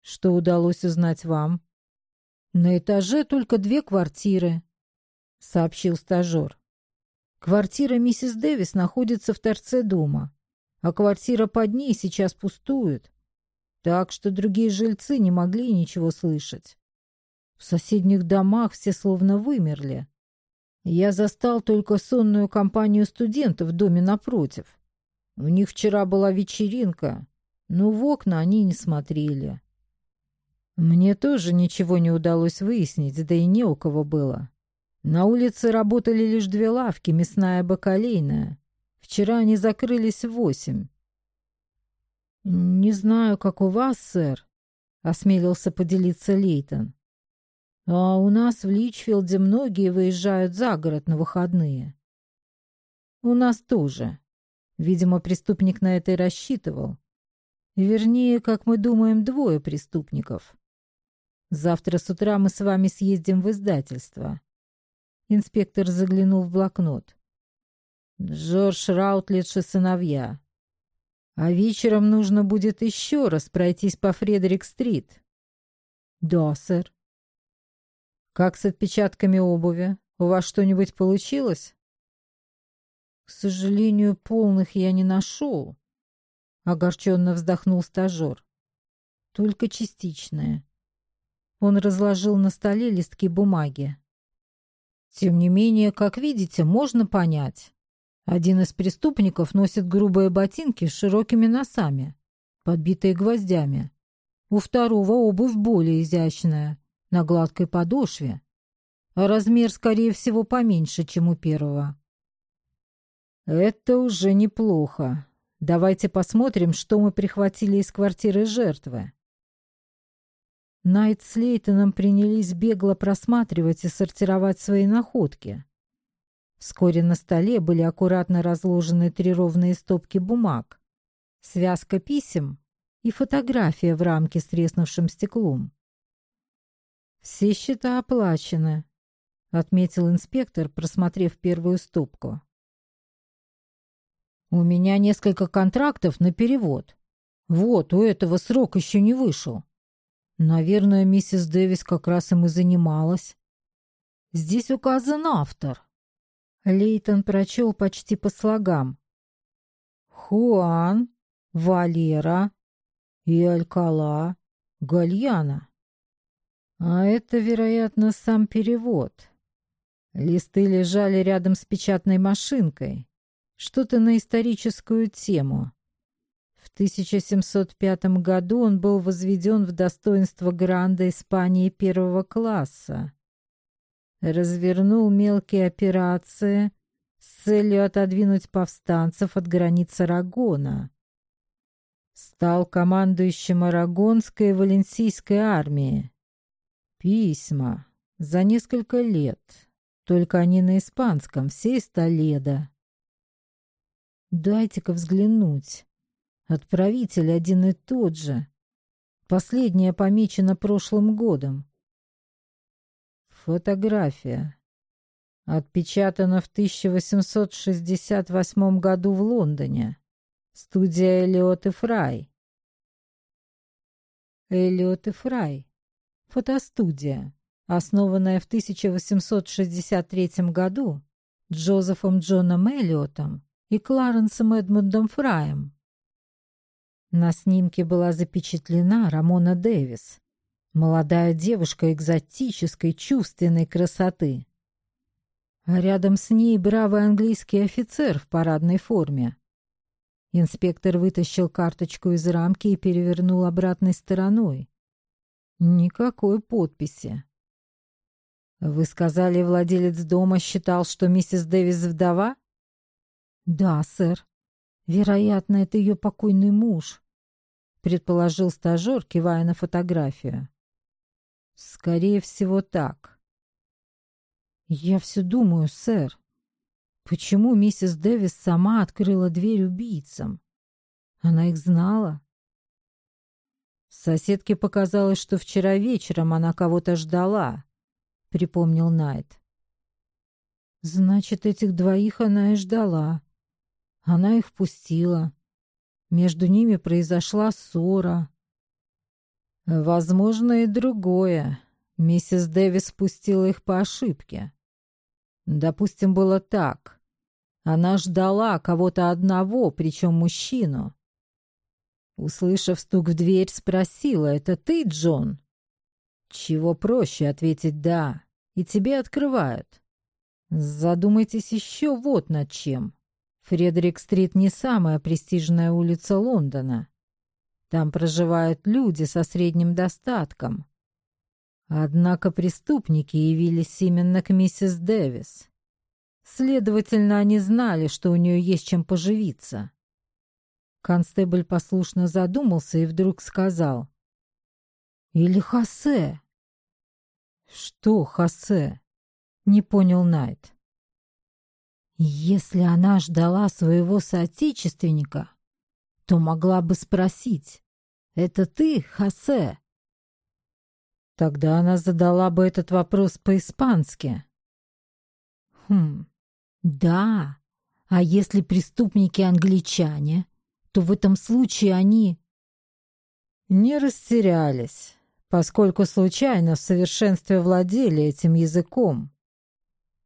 Что удалось узнать вам? На этаже только две квартиры, сообщил стажер. Квартира миссис Дэвис находится в торце дома, а квартира под ней сейчас пустует, так что другие жильцы не могли ничего слышать. В соседних домах все словно вымерли. Я застал только сонную компанию студентов в доме напротив. У них вчера была вечеринка, но в окна они не смотрели. Мне тоже ничего не удалось выяснить, да и не у кого было. На улице работали лишь две лавки, мясная и бакалейная. Вчера они закрылись в восемь. «Не знаю, как у вас, сэр», — осмелился поделиться Лейтон. А у нас в Личфилде многие выезжают за город на выходные. У нас тоже. Видимо, преступник на это и рассчитывал. Вернее, как мы думаем, двое преступников. Завтра с утра мы с вами съездим в издательство. Инспектор заглянул в блокнот. Джордж Раутлидж и сыновья. А вечером нужно будет еще раз пройтись по Фредерик-стрит. Да, сэр. Как с отпечатками обуви? У вас что-нибудь получилось? К сожалению, полных я не нашел. Огорченно вздохнул стажер. Только частичные. Он разложил на столе листки бумаги. Тем не менее, как видите, можно понять. Один из преступников носит грубые ботинки с широкими носами, подбитые гвоздями. У второго обувь более изящная, на гладкой подошве. а размер, скорее всего, поменьше, чем у первого. Это уже неплохо. Давайте посмотрим, что мы прихватили из квартиры жертвы. Найт с Лейтоном принялись бегло просматривать и сортировать свои находки. Вскоре на столе были аккуратно разложены три ровные стопки бумаг, связка писем и фотография в рамке с треснувшим стеклом. «Все счета оплачены», — отметил инспектор, просмотрев первую стопку. «У меня несколько контрактов на перевод. Вот, у этого срок еще не вышел. Наверное, миссис Дэвис как раз им и занималась. Здесь указан автор». Лейтон прочел почти по слогам. «Хуан, Валера и Алькала, Гальяна». А это, вероятно, сам перевод. Листы лежали рядом с печатной машинкой. Что-то на историческую тему. В 1705 году он был возведен в достоинство Гранда Испании первого класса развернул мелкие операции с целью отодвинуть повстанцев от границ Арагона. Стал командующим Арагонской и Валенсийской армии. Письма. За несколько лет. Только они на испанском, все из Толеда. Дайте-ка взглянуть. Отправитель один и тот же. Последнее помечено прошлым годом. Фотография. Отпечатана в 1868 году в Лондоне. Студия Эллиот и Фрай. Эллиот и Фрай. Фотостудия, основанная в 1863 году Джозефом Джоном Эллиотом и Кларенсом Эдмундом Фраем. На снимке была запечатлена Рамона Дэвис, Молодая девушка экзотической, чувственной красоты. А рядом с ней бравый английский офицер в парадной форме. Инспектор вытащил карточку из рамки и перевернул обратной стороной. Никакой подписи. «Вы сказали, владелец дома считал, что миссис Дэвис вдова?» «Да, сэр. Вероятно, это ее покойный муж», — предположил стажер, кивая на фотографию. Скорее всего, так. Я все думаю, сэр, почему миссис Дэвис сама открыла дверь убийцам? Она их знала? Соседке показалось, что вчера вечером она кого-то ждала, припомнил Найт. Значит, этих двоих она и ждала. Она их впустила. Между ними произошла ссора. Возможно, и другое. Миссис Дэвис спустила их по ошибке. Допустим, было так. Она ждала кого-то одного, причем мужчину. Услышав стук в дверь, спросила, «Это ты, Джон?» Чего проще ответить «да», и тебе открывают. Задумайтесь еще вот над чем. Фредерик-стрит не самая престижная улица Лондона. Там проживают люди со средним достатком. Однако преступники явились именно к миссис Дэвис. Следовательно, они знали, что у нее есть чем поживиться. Констебль послушно задумался и вдруг сказал. «Или Хосе?» «Что Хосе?» — не понял Найт. «Если она ждала своего соотечественника, то могла бы спросить, это ты, Хосе?» Тогда она задала бы этот вопрос по-испански. Хм, да. А если преступники англичане, то в этом случае они... Не растерялись, поскольку случайно в совершенстве владели этим языком.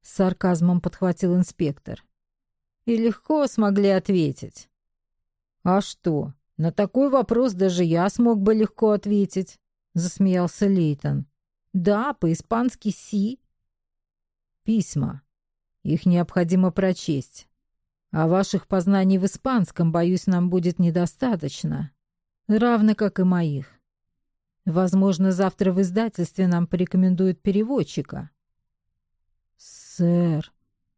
С сарказмом подхватил инспектор. И легко смогли ответить. А что, на такой вопрос даже я смог бы легко ответить, засмеялся Лейтон. Да, по-испански «си». Письма. Их необходимо прочесть. А ваших познаний в испанском, боюсь, нам будет недостаточно. Равно как и моих. Возможно, завтра в издательстве нам порекомендуют переводчика. «Сэр,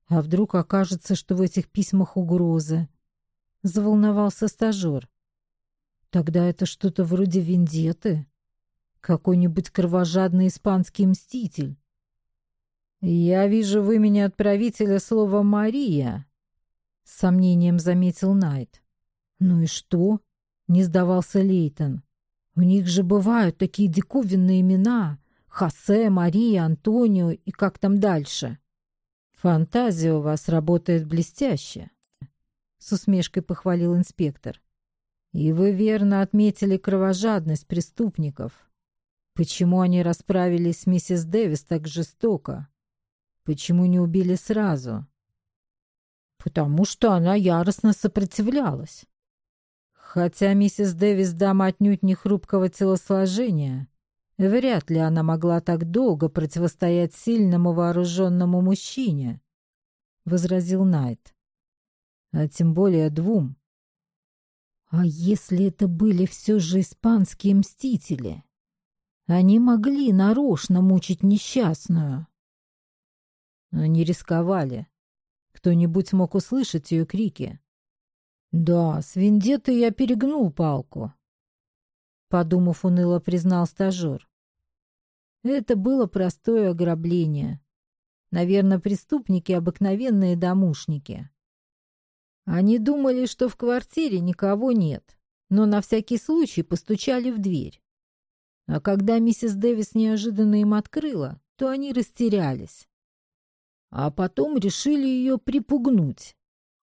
а вдруг окажется, что в этих письмах угрозы?» — заволновался стажер. «Тогда это что-то вроде вендеты? Какой-нибудь кровожадный испанский мститель?» «Я вижу в имени отправителя слово «Мария», — с сомнением заметил Найт. «Ну и что?» — не сдавался Лейтон. «У них же бывают такие диковинные имена. Хосе, Мария, Антонио и как там дальше?» «Фантазия у вас работает блестяще», — с усмешкой похвалил инспектор. «И вы верно отметили кровожадность преступников. Почему они расправились с миссис Дэвис так жестоко? Почему не убили сразу?» «Потому что она яростно сопротивлялась. Хотя миссис Дэвис дама отнюдь не хрупкого телосложения, Вряд ли она могла так долго противостоять сильному вооруженному мужчине, — возразил Найт. А тем более двум. А если это были все же испанские мстители? Они могли нарочно мучить несчастную. Они рисковали. Кто-нибудь мог услышать ее крики. Да, с Вендеттой я перегнул палку. Подумав, уныло признал стажер. Это было простое ограбление. Наверное, преступники — обыкновенные домушники. Они думали, что в квартире никого нет, но на всякий случай постучали в дверь. А когда миссис Дэвис неожиданно им открыла, то они растерялись. А потом решили ее припугнуть.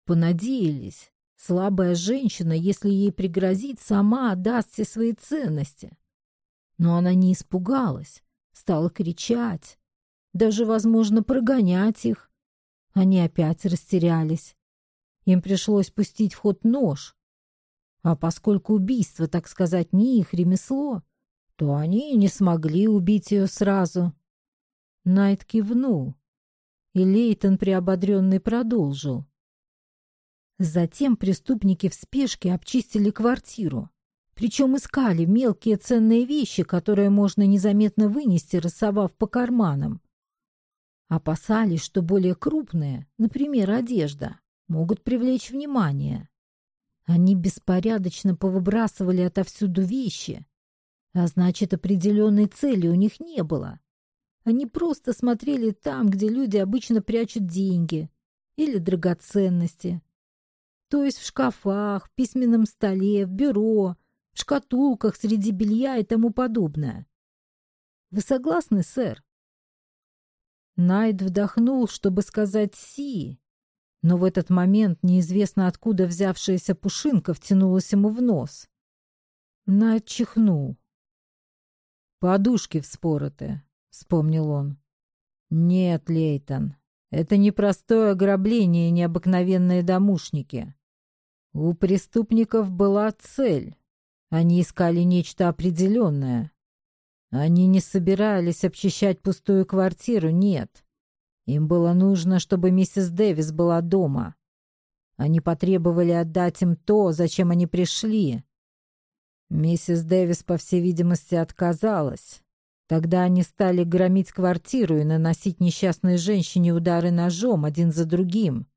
Понадеялись. Слабая женщина, если ей пригрозить, сама отдаст все свои ценности. Но она не испугалась стала кричать, даже, возможно, прогонять их. Они опять растерялись. Им пришлось пустить в ход нож. А поскольку убийство, так сказать, не их ремесло, то они не смогли убить ее сразу. Найт кивнул, и Лейтон, приободренный, продолжил. Затем преступники в спешке обчистили квартиру. Причем искали мелкие ценные вещи, которые можно незаметно вынести, рассовав по карманам. Опасались, что более крупные, например, одежда, могут привлечь внимание. Они беспорядочно повыбрасывали отовсюду вещи, а значит, определенной цели у них не было. Они просто смотрели там, где люди обычно прячут деньги или драгоценности. То есть в шкафах, в письменном столе, в бюро, шкатулках среди белья и тому подобное. Вы согласны, сэр? Найт вдохнул, чтобы сказать «си», но в этот момент неизвестно откуда взявшаяся пушинка втянулась ему в нос. Найт чихнул. «Подушки вспороты», — вспомнил он. «Нет, Лейтон, это не простое ограбление и необыкновенные домушники. У преступников была цель. Они искали нечто определенное. Они не собирались обчищать пустую квартиру, нет. Им было нужно, чтобы миссис Дэвис была дома. Они потребовали отдать им то, зачем они пришли. Миссис Дэвис, по всей видимости, отказалась. Тогда они стали громить квартиру и наносить несчастной женщине удары ножом один за другим.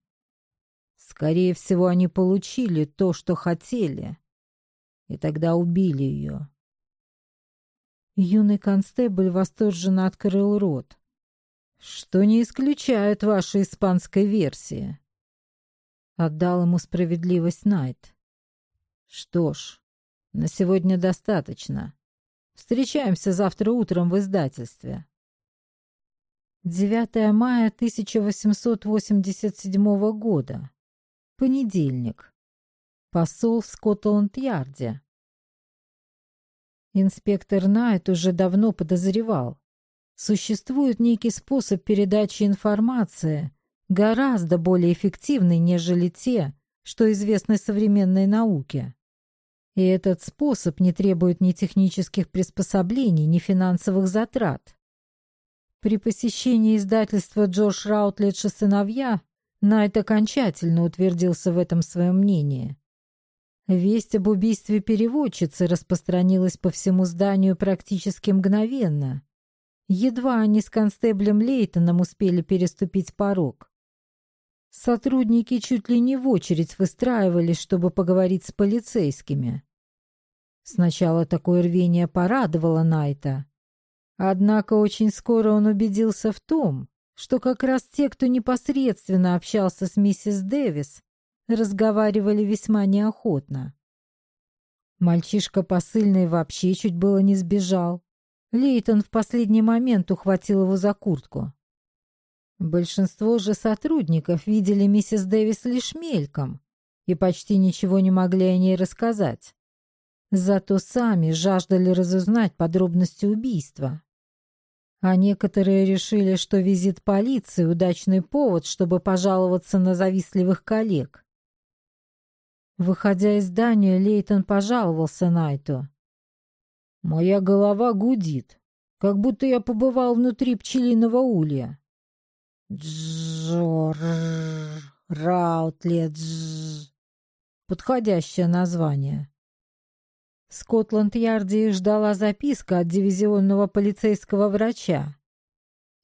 Скорее всего, они получили то, что хотели и тогда убили ее. Юный констебль восторженно открыл рот. Что не исключает вашей испанской версии. Отдал ему справедливость Найт. Что ж, на сегодня достаточно. Встречаемся завтра утром в издательстве. 9 мая 1887 года. Понедельник посол в Скотланд-Ярде. Инспектор Найт уже давно подозревал. Существует некий способ передачи информации, гораздо более эффективный, нежели те, что известны современной науке. И этот способ не требует ни технических приспособлений, ни финансовых затрат. При посещении издательства Джордж Раутледж и сыновья Найт окончательно утвердился в этом своем мнении. Весть об убийстве переводчицы распространилась по всему зданию практически мгновенно, Едва они с констеблем Лейтоном успели переступить порог. Сотрудники чуть ли не в очередь выстраивались, чтобы поговорить с полицейскими. Сначала такое рвение порадовало Найта. Однако очень скоро он убедился в том, что как раз те, кто непосредственно общался с миссис Дэвис, разговаривали весьма неохотно. Мальчишка посыльный вообще чуть было не сбежал. Лейтон в последний момент ухватил его за куртку. Большинство же сотрудников видели миссис Дэвис лишь мельком и почти ничего не могли о ней рассказать. Зато сами жаждали разузнать подробности убийства. А некоторые решили, что визит полиции — удачный повод, чтобы пожаловаться на завистливых коллег. Выходя из здания, Лейтон пожаловался Найту. «Моя голова гудит, как будто я побывал внутри пчелиного улья. Джор... Раутледж... Подходящее название. Скотланд-Ярде ждала записка от дивизионного полицейского врача.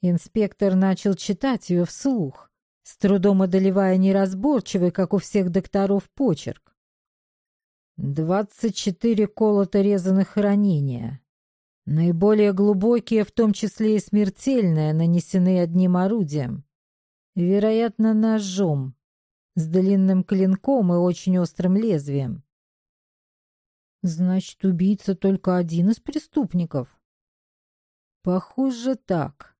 Инспектор начал читать ее вслух, с трудом одолевая неразборчивый, как у всех докторов, почерк. Двадцать четыре колото-резанных ранения. Наиболее глубокие, в том числе и смертельные, нанесены одним орудием. Вероятно, ножом, с длинным клинком и очень острым лезвием. Значит, убийца только один из преступников. Похоже, так.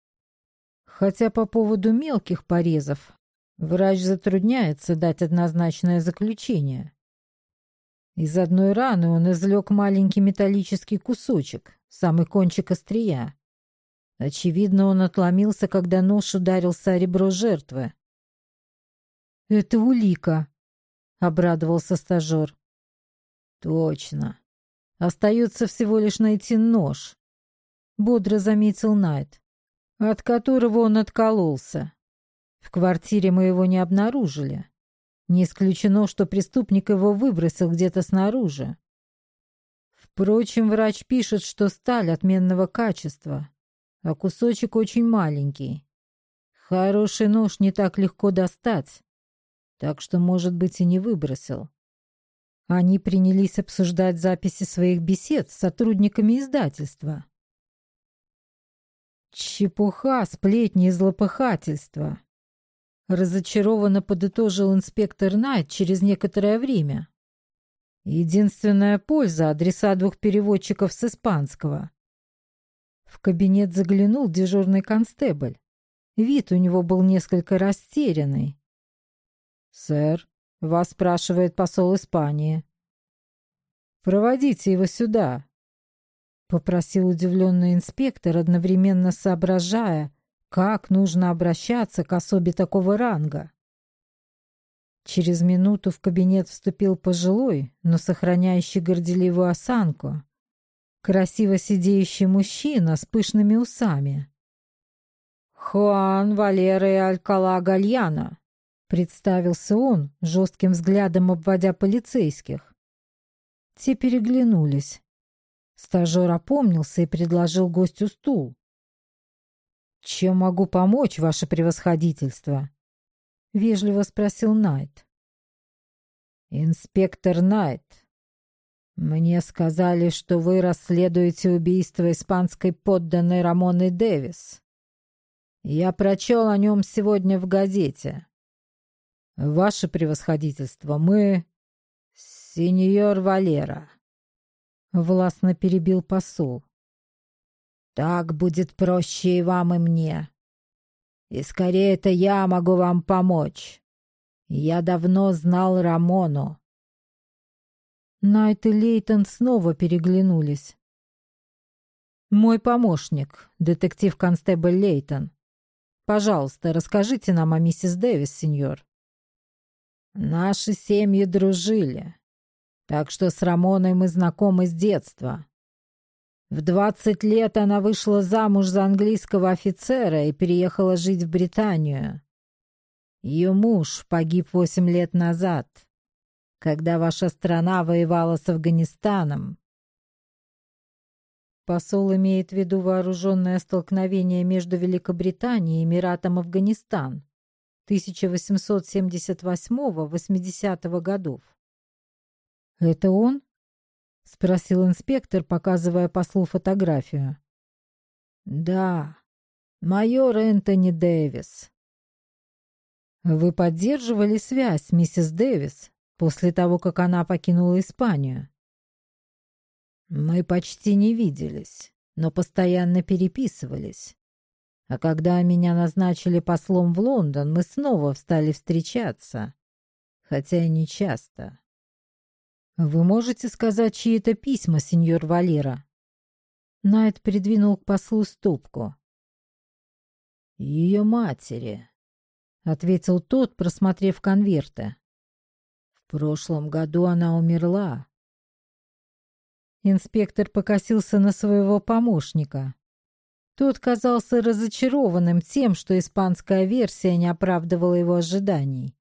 Хотя по поводу мелких порезов врач затрудняется дать однозначное заключение. Из одной раны он извлек маленький металлический кусочек, самый кончик острия. Очевидно, он отломился, когда нож ударился о ребро жертвы. «Это улика», — обрадовался стажер. «Точно. Остается всего лишь найти нож», — бодро заметил Найт, от которого он откололся. В квартире мы его не обнаружили. Не исключено, что преступник его выбросил где-то снаружи. Впрочем, врач пишет, что сталь отменного качества, а кусочек очень маленький. Хороший нож не так легко достать, так что, может быть, и не выбросил. Они принялись обсуждать записи своих бесед с сотрудниками издательства. Чепуха, сплетни и злопыхательство. Разочарованно подытожил инспектор Найт через некоторое время. Единственная польза — адреса двух переводчиков с испанского. В кабинет заглянул дежурный констебль. Вид у него был несколько растерянный. «Сэр, вас спрашивает посол Испании». «Проводите его сюда», — попросил удивленный инспектор, одновременно соображая, как нужно обращаться к особе такого ранга. Через минуту в кабинет вступил пожилой, но сохраняющий горделивую осанку, красиво сидеющий мужчина с пышными усами. «Хуан Валера Алькала Гальяна», — представился он, жестким взглядом обводя полицейских. Те переглянулись. Стажер опомнился и предложил гостю стул. «Чем могу помочь, ваше превосходительство?» — вежливо спросил Найт. «Инспектор Найт, мне сказали, что вы расследуете убийство испанской подданной Рамоны Дэвис. Я прочел о нем сегодня в газете. Ваше превосходительство, мы... Сеньор Валера», — властно перебил посол. Так будет проще и вам, и мне. И скорее это я могу вам помочь. Я давно знал Рамону. Найт и Лейтон снова переглянулись. «Мой помощник, детектив-констебль Лейтон. Пожалуйста, расскажите нам о миссис Дэвис, сеньор». «Наши семьи дружили, так что с Рамоной мы знакомы с детства. В двадцать лет она вышла замуж за английского офицера и переехала жить в Британию. Ее муж погиб восемь лет назад, когда ваша страна воевала с Афганистаном. Посол имеет в виду вооруженное столкновение между Великобританией и Эмиратом Афганистан 1878-80 годов. «Это он?» — спросил инспектор, показывая послу фотографию. «Да, майор Энтони Дэвис». «Вы поддерживали связь, миссис Дэвис, после того, как она покинула Испанию?» Мы почти не виделись, но постоянно переписывались. А когда меня назначили послом в Лондон, мы снова стали встречаться, хотя и не часто. Вы можете сказать чьи-то письма, сеньор Валера? Найт придвинул к послу стопку. Ее матери, ответил тот, просмотрев конверты. В прошлом году она умерла, Инспектор покосился на своего помощника. Тот казался разочарованным тем, что испанская версия не оправдывала его ожиданий.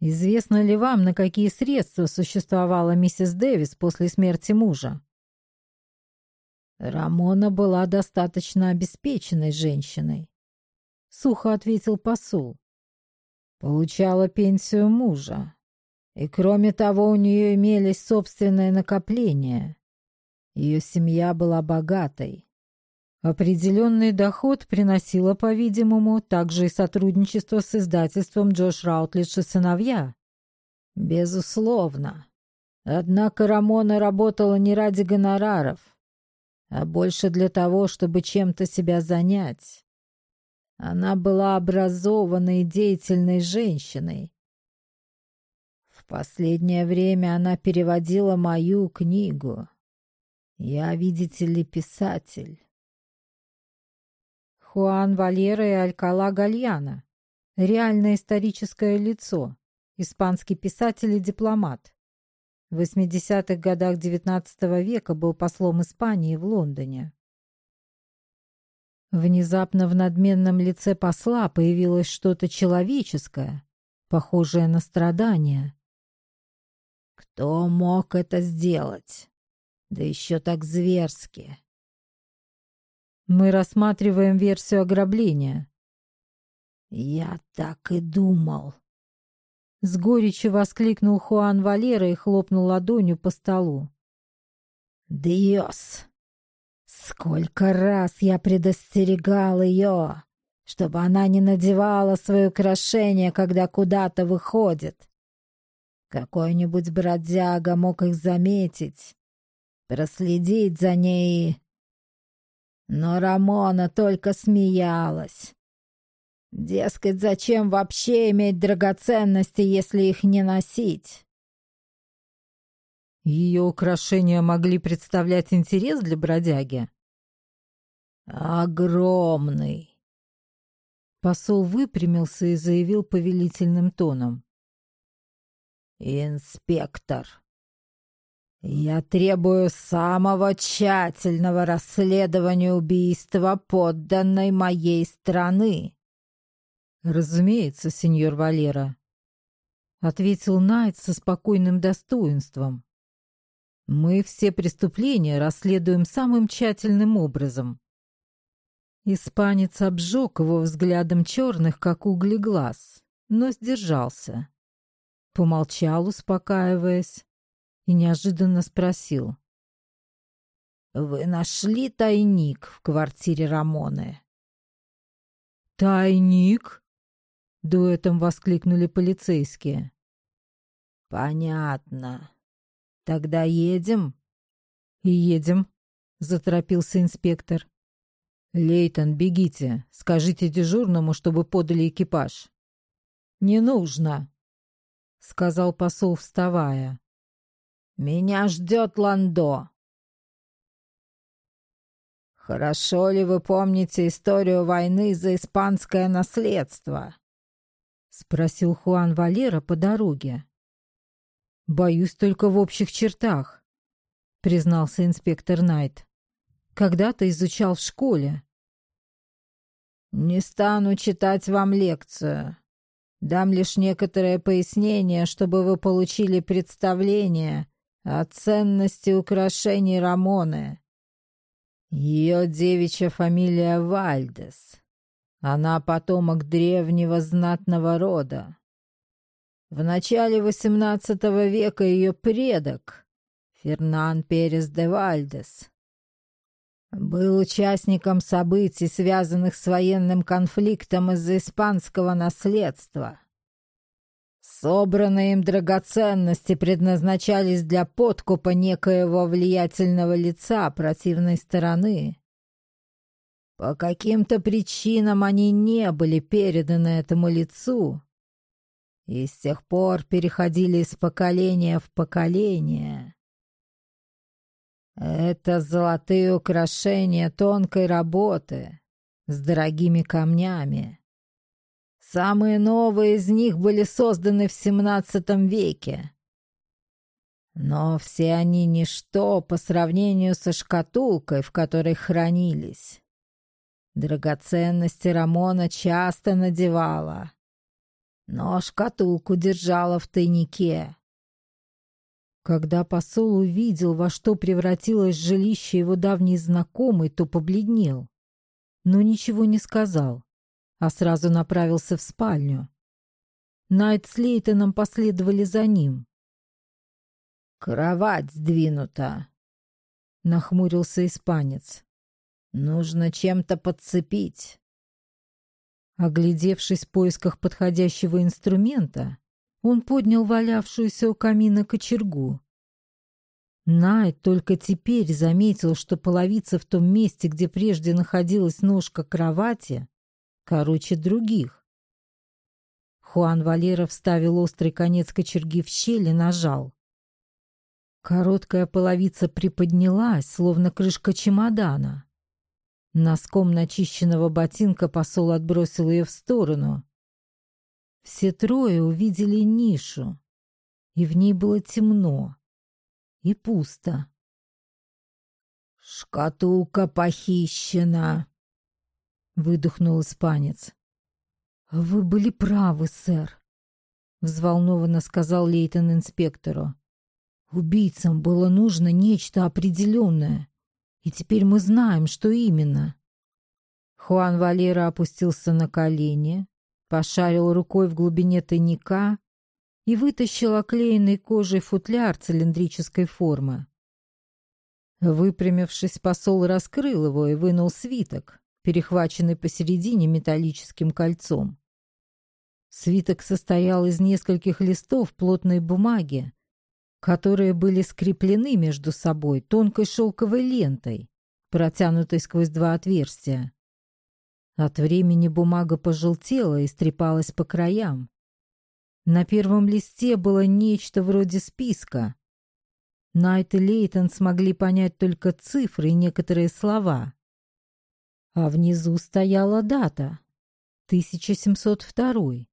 «Известно ли вам, на какие средства существовала миссис Дэвис после смерти мужа?» «Рамона была достаточно обеспеченной женщиной», — сухо ответил посол. «Получала пенсию мужа, и кроме того, у нее имелись собственные накопления. Ее семья была богатой. Определенный доход приносило, по-видимому, также и сотрудничество с издательством Джош Раутлидж и сыновья. Безусловно. Однако Рамона работала не ради гонораров, а больше для того, чтобы чем-то себя занять. Она была образованной деятельной женщиной, последнее время она переводила мою книгу. Я, видите ли, писатель. Хуан Валера и Алькала Гальяна. Реальное историческое лицо. Испанский писатель и дипломат. В 80-х годах XIX века был послом Испании в Лондоне. Внезапно в надменном лице посла появилось что-то человеческое, похожее на страдание. Кто мог это сделать? Да еще так зверски. Мы рассматриваем версию ограбления. Я так и думал. С горечью воскликнул Хуан Валера и хлопнул ладонью по столу. «Диос! Сколько раз я предостерегал ее, чтобы она не надевала свои украшения, когда куда-то выходит. Какой-нибудь бродяга мог их заметить, проследить за ней. Но Рамона только смеялась. Дескать, зачем вообще иметь драгоценности, если их не носить? Ее украшения могли представлять интерес для бродяги? Огромный. Посол выпрямился и заявил повелительным тоном. «Инспектор, я требую самого тщательного расследования убийства подданной моей страны». «Разумеется, сеньор Валера», — ответил Найт со спокойным достоинством. «Мы все преступления расследуем самым тщательным образом». Испанец обжег его взглядом черных, как угли глаз, но сдержался. Помолчал, успокаиваясь, и неожиданно спросил. «Вы нашли тайник в квартире Рамоны?» «Тайник?» — дуэтом воскликнули полицейские. «Понятно. Тогда едем?» «Едем», — заторопился инспектор. «Лейтон, бегите, скажите дежурному, чтобы подали экипаж». «Не нужно», — сказал посол, вставая. «Меня ждет Ландо». «Хорошо ли вы помните историю войны за испанское наследство?» — спросил Хуан Валера по дороге. «Боюсь только в общих чертах», — признался инспектор Найт. «Когда-то изучал в школе». «Не стану читать вам лекцию. Дам лишь некоторое пояснение, чтобы вы получили представление о ценности украшений Рамоны. Ее девичья фамилия Вальдес. Она потомок древнего знатного рода. В начале XVIII века ее предок, Фернан Перес де Вальдес, был участником событий, связанных с военным конфликтом из-за испанского наследства. Собранные им драгоценности предназначались для подкупа некоего влиятельного лица противной стороны. По каким-то причинам они не были переданы этому лицу и с тех пор переходили из поколения в поколение. Это золотые украшения тонкой работы с дорогими камнями. Самые новые из них были созданы в XVII веке. Но все они ничто по сравнению со шкатулкой, в которой хранились. Драгоценности Рамона часто надевала, но шкатулку держала в тайнике. Когда посол увидел, во что превратилось жилище его давней знакомой, то побледнел, но ничего не сказал, а сразу направился в спальню. Найт с Лейтоном последовали за ним. «Кровать сдвинута», — нахмурился испанец. «Нужно чем-то подцепить». Оглядевшись в поисках подходящего инструмента, он поднял валявшуюся у камина кочергу. Найт только теперь заметил, что половица в том месте, где прежде находилась ножка кровати, короче других. Хуан Валера вставил острый конец кочерги в щель и нажал. Короткая половица приподнялась, словно крышка чемодана. Носком начищенного ботинка посол отбросил ее в сторону, все трое увидели нишу, и в ней было темно и пусто. «Шкатулка похищена!» — выдохнул испанец. «Вы были правы, сэр», — взволнованно сказал Лейтон инспектору. «Убийцам было нужно нечто определенное, и теперь мы знаем, что именно». Хуан Валера опустился на колени, пошарил рукой в глубине тайника и вытащил оклеенный кожей футляр цилиндрической формы. Выпрямившись, посол раскрыл его и вынул свиток, перехваченный посередине металлическим кольцом. Свиток состоял из нескольких листов плотной бумаги, которые были скреплены между собой тонкой шелковой лентой, протянутой сквозь два отверстия. От времени бумага пожелтела и стрепалась по краям. На первом листе было нечто вроде списка. Найт и Лейтон смогли понять только цифры и некоторые слова. А внизу стояла дата — 1702.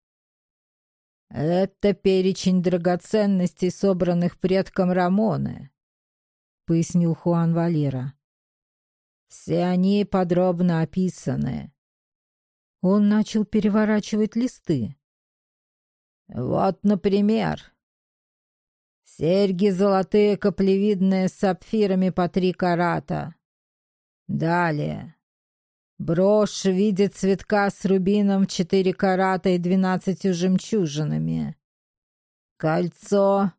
«Это перечень драгоценностей, собранных предком Рамоны», — пояснил Хуан Валера. «Все они подробно описаны. Он начал переворачивать листы. «Вот, например, серьги золотые каплевидные с сапфирами по три карата. Далее, брошь в виде цветка с рубином в четыре карата и двенадцатью жемчужинами. Кольцо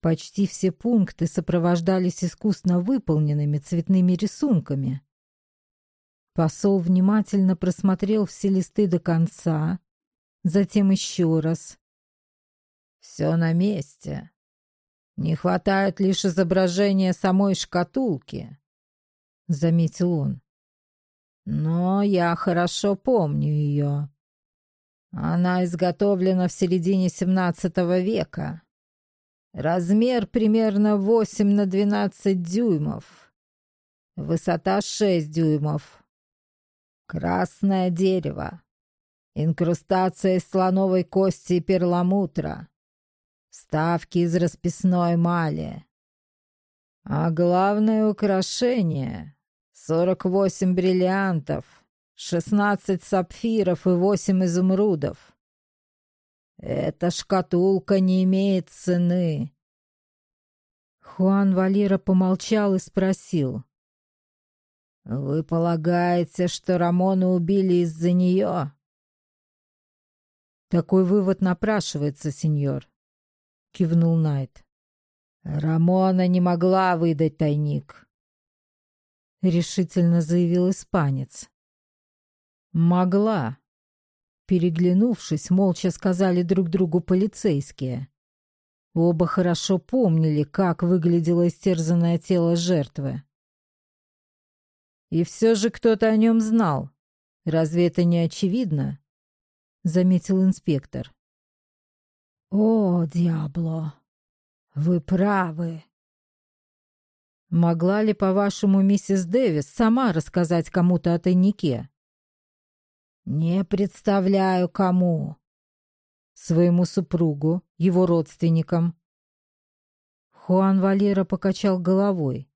Почти все пункты сопровождались искусно выполненными цветными рисунками. Посол внимательно просмотрел все листы до конца, затем еще раз. «Все на месте. Не хватает лишь изображения самой шкатулки», — заметил он. «Но я хорошо помню ее. Она изготовлена в середине XVII века. Размер примерно 8 на 12 дюймов. Высота 6 дюймов. Красное дерево. Инкрустация из слоновой кости и перламутра. Ставки из расписной мали. А главное украшение — 48 бриллиантов, 16 сапфиров и 8 изумрудов. Эта шкатулка не имеет цены. Хуан Валера помолчал и спросил. «Вы полагаете, что Рамона убили из-за нее?» «Такой вывод напрашивается, сеньор», — кивнул Найт. «Рамона не могла выдать тайник», — решительно заявил испанец. «Могла», — переглянувшись, молча сказали друг другу полицейские. Оба хорошо помнили, как выглядело истерзанное тело жертвы. «И все же кто-то о нем знал. Разве это не очевидно?» — заметил инспектор. «О, Диабло, вы правы!» «Могла ли, по-вашему, миссис Дэвис сама рассказать кому-то о тайнике?» «Не представляю, кому». «Своему супругу, его родственникам». Хуан Валера покачал головой.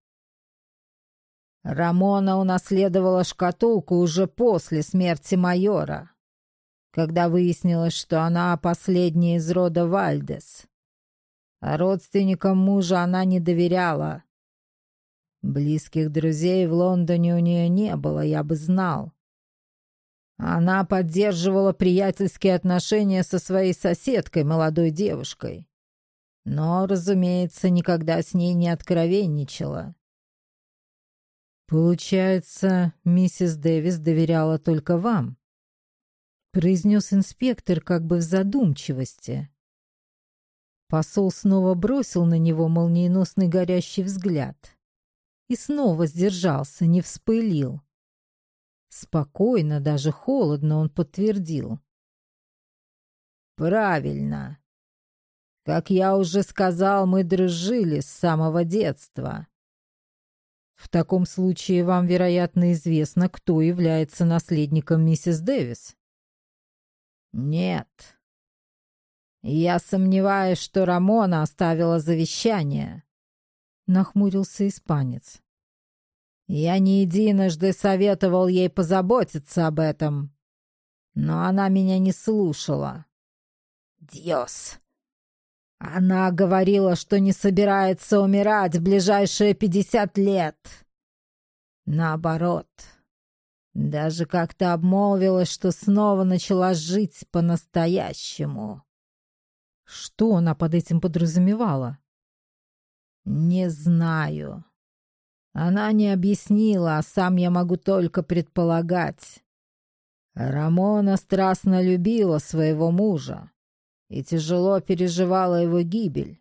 Рамона унаследовала шкатулку уже после смерти майора когда выяснилось, что она последняя из рода Вальдес. А родственникам мужа она не доверяла. Близких друзей в Лондоне у нее не было, я бы знал. Она поддерживала приятельские отношения со своей соседкой, молодой девушкой. Но, разумеется, никогда с ней не откровенничала. «Получается, миссис Дэвис доверяла только вам?» произнес инспектор как бы в задумчивости. Посол снова бросил на него молниеносный горящий взгляд и снова сдержался, не вспылил. Спокойно, даже холодно он подтвердил. «Правильно. Как я уже сказал, мы дружили с самого детства». «В таком случае вам, вероятно, известно, кто является наследником миссис Дэвис?» «Нет. Я сомневаюсь, что Рамона оставила завещание», — нахмурился испанец. «Я не единожды советовал ей позаботиться об этом, но она меня не слушала. Диос! Она говорила, что не собирается умирать в ближайшие пятьдесят лет. Наоборот». Даже как-то обмолвилась, что снова начала жить по-настоящему. Что она под этим подразумевала? Не знаю. Она не объяснила, а сам я могу только предполагать. Рамона страстно любила своего мужа и тяжело переживала его гибель.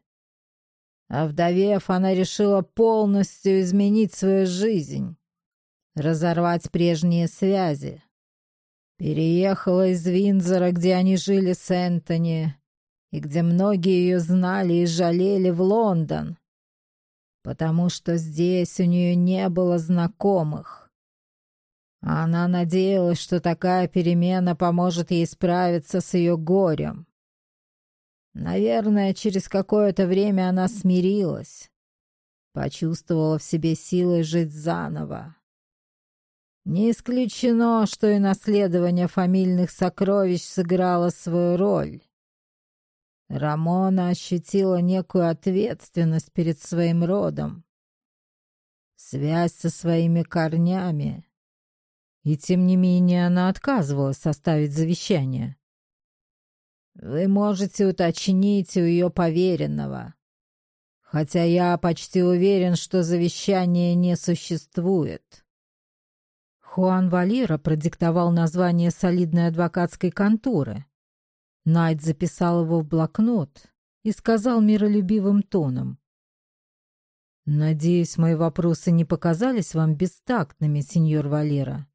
А вдовев, она решила полностью изменить свою жизнь разорвать прежние связи. Переехала из Винзора, где они жили с Энтони, и где многие ее знали и жалели в Лондон, потому что здесь у нее не было знакомых. Она надеялась, что такая перемена поможет ей справиться с ее горем. Наверное, через какое-то время она смирилась, почувствовала в себе силы жить заново. Не исключено, что и наследование фамильных сокровищ сыграло свою роль. Рамона ощутила некую ответственность перед своим родом, связь со своими корнями. И тем не менее она отказывалась составить завещание. Вы можете уточнить у ее поверенного. Хотя я почти уверен, что завещание не существует. Хуан Валера продиктовал название солидной адвокатской конторы. Найт записал его в блокнот и сказал миролюбивым тоном. «Надеюсь, мои вопросы не показались вам бестактными, сеньор Валера.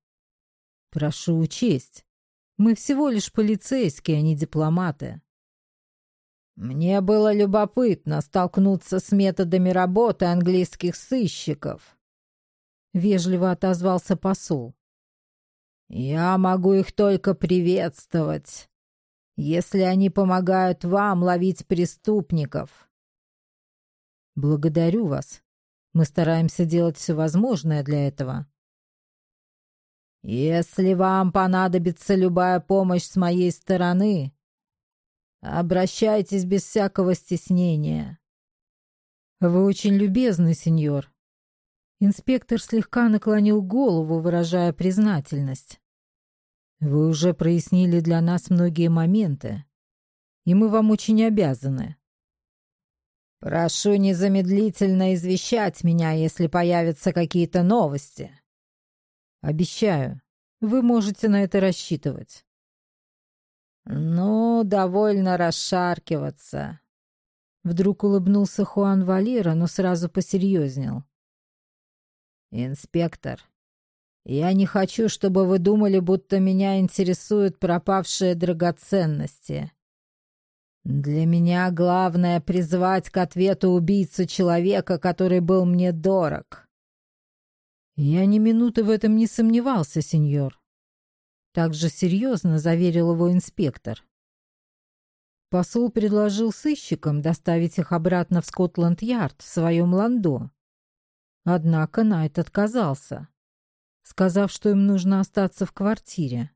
Прошу учесть, мы всего лишь полицейские, а не дипломаты». «Мне было любопытно столкнуться с методами работы английских сыщиков», — вежливо отозвался посол. «Я могу их только приветствовать, если они помогают вам ловить преступников». «Благодарю вас. Мы стараемся делать все возможное для этого». «Если вам понадобится любая помощь с моей стороны, обращайтесь без всякого стеснения». «Вы очень любезны, сеньор», Инспектор слегка наклонил голову, выражая признательность. «Вы уже прояснили для нас многие моменты, и мы вам очень обязаны». «Прошу незамедлительно извещать меня, если появятся какие-то новости». «Обещаю, вы можете на это рассчитывать». «Ну, довольно расшаркиваться». Вдруг улыбнулся Хуан Валера, но сразу посерьезнел. «Инспектор, я не хочу, чтобы вы думали, будто меня интересуют пропавшие драгоценности. Для меня главное призвать к ответу убийцу человека, который был мне дорог». «Я ни минуты в этом не сомневался, сеньор», — также серьезно заверил его инспектор. Посол предложил сыщикам доставить их обратно в Скотланд-Ярд в своем ландо. Однако Найт отказался, сказав, что им нужно остаться в квартире.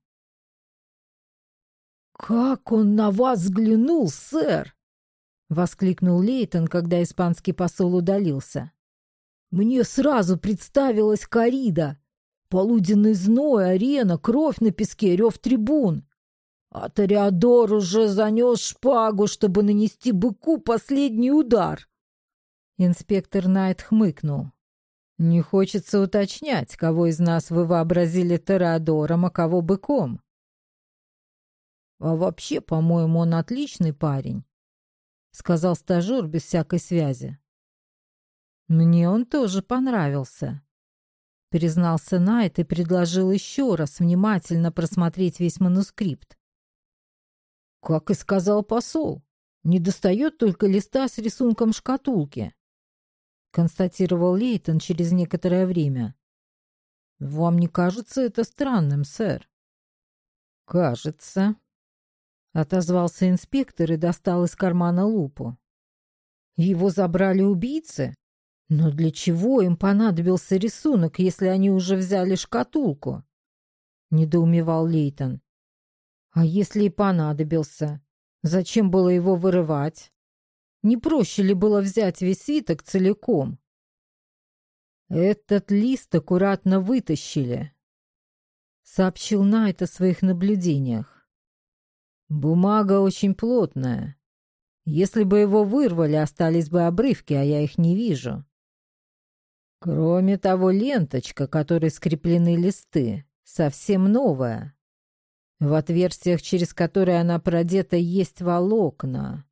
«Как он на вас взглянул, сэр!» — воскликнул Лейтон, когда испанский посол удалился. «Мне сразу представилась корида. Полуденный зной, арена, кровь на песке, рев трибун. А Тореадор уже занес шпагу, чтобы нанести быку последний удар». Инспектор Найт хмыкнул. Не хочется уточнять, кого из нас вы вообразили Тореадором, а кого быком. А вообще, по-моему, он отличный парень, сказал стажер без всякой связи. Мне он тоже понравился, признался Найт и предложил еще раз внимательно просмотреть весь манускрипт. Как и сказал посол, не достает только листа с рисунком шкатулки констатировал Лейтон через некоторое время. Вам не кажется это странным, сэр? Кажется, отозвался инспектор и достал из кармана лупу. Его забрали убийцы? Но для чего им понадобился рисунок, если они уже взяли шкатулку? недоумевал Лейтон. А если и понадобился, зачем было его вырывать? Не проще ли было взять весь свиток целиком? Этот лист аккуратно вытащили, сообщил Найт о своих наблюдениях. Бумага очень плотная. Если бы его вырвали, остались бы обрывки, а я их не вижу. Кроме того, ленточка, которой скреплены листы, совсем новая. В отверстиях, через которые она продета, есть волокна.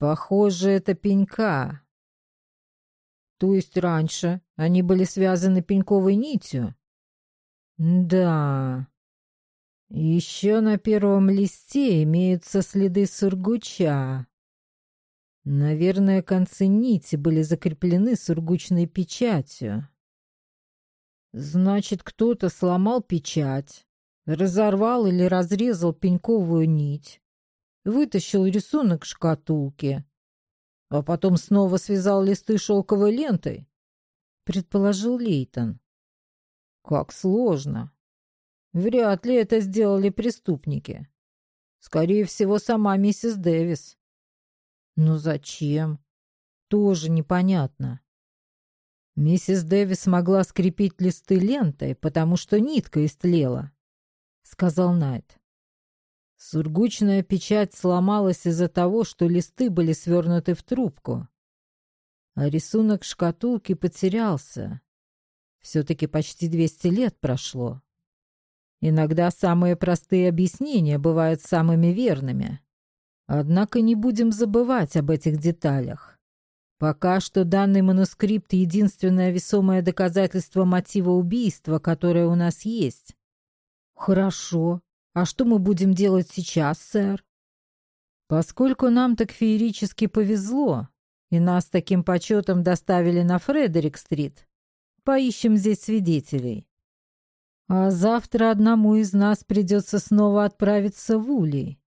Похоже, это пенька. То есть раньше они были связаны пеньковой нитью? Да. Еще на первом листе имеются следы сургуча. Наверное, концы нити были закреплены сургучной печатью. Значит, кто-то сломал печать, разорвал или разрезал пеньковую нить, вытащил рисунок шкатулки, а потом снова связал листы шелковой лентой, предположил Лейтон. Как сложно. Вряд ли это сделали преступники. Скорее всего, сама миссис Дэвис. Но зачем? Тоже непонятно. Миссис Дэвис могла скрепить листы лентой, потому что нитка истлела, сказал Найт. Сургучная печать сломалась из-за того, что листы были свернуты в трубку. А рисунок шкатулки потерялся. Все-таки почти 200 лет прошло. Иногда самые простые объяснения бывают самыми верными. Однако не будем забывать об этих деталях. Пока что данный манускрипт — единственное весомое доказательство мотива убийства, которое у нас есть. Хорошо, а что мы будем делать сейчас, сэр? Поскольку нам так феерически повезло, и нас таким почетом доставили на Фредерик-стрит, поищем здесь свидетелей. А завтра одному из нас придется снова отправиться в Улей,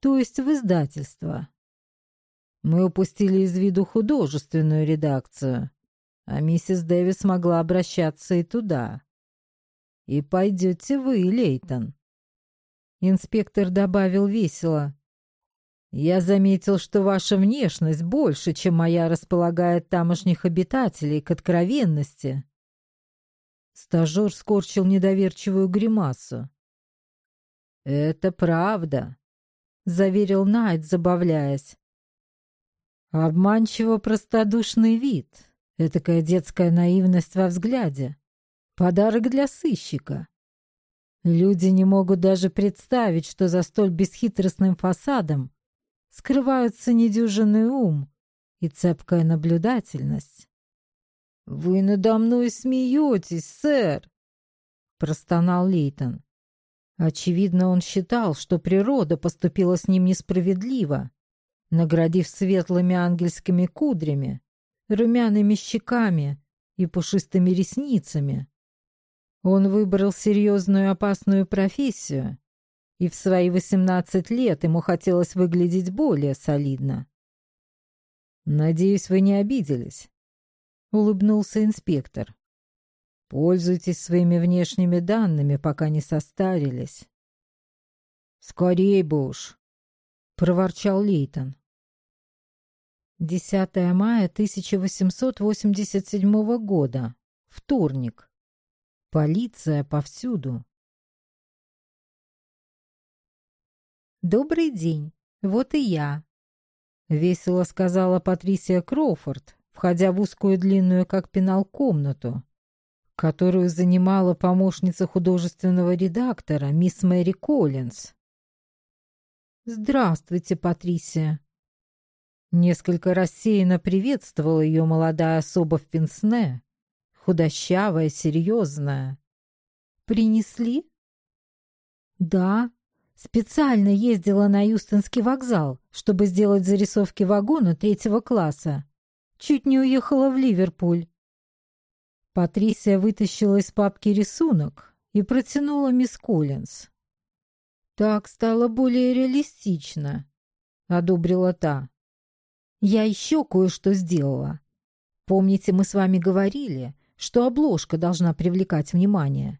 то есть в издательство. Мы упустили из виду художественную редакцию, а миссис Дэвис могла обращаться и туда. И пойдете вы, Лейтон. Инспектор добавил весело. Я заметил, что ваша внешность больше, чем моя, располагает тамошних обитателей к откровенности. Стажер скорчил недоверчивую гримасу. «Это правда», — заверил Найт, забавляясь. «Обманчиво простодушный вид, этакая детская наивность во взгляде, подарок для сыщика. Люди не могут даже представить, что за столь бесхитростным фасадом скрываются недюжинный ум и цепкая наблюдательность. «Вы надо мной смеетесь, сэр!» — простонал Лейтон. Очевидно, он считал, что природа поступила с ним несправедливо, наградив светлыми ангельскими кудрями, румяными щеками и пушистыми ресницами. Он выбрал серьезную опасную профессию, и в свои восемнадцать лет ему хотелось выглядеть более солидно. «Надеюсь, вы не обиделись», — улыбнулся инспектор. «Пользуйтесь своими внешними данными, пока не состарились». «Скорей бы уж», — проворчал Лейтон. 10 мая 1887 года. Вторник. Полиция повсюду. «Добрый день. Вот и я», — весело сказала Патрисия Кроуфорд, входя в узкую длинную, как пенал, комнату, которую занимала помощница художественного редактора, мисс Мэри Коллинз. «Здравствуйте, Патрисия», Несколько рассеянно приветствовала ее молодая особа в пенсне, худощавая, серьезная. «Принесли?» «Да. Специально ездила на Юстонский вокзал, чтобы сделать зарисовки вагона третьего класса. Чуть не уехала в Ливерпуль». Патрисия вытащила из папки рисунок и протянула мисс Коллинз. «Так стало более реалистично», — одобрила та. «Я еще кое-что сделала. Помните, мы с вами говорили, что обложка должна привлекать внимание.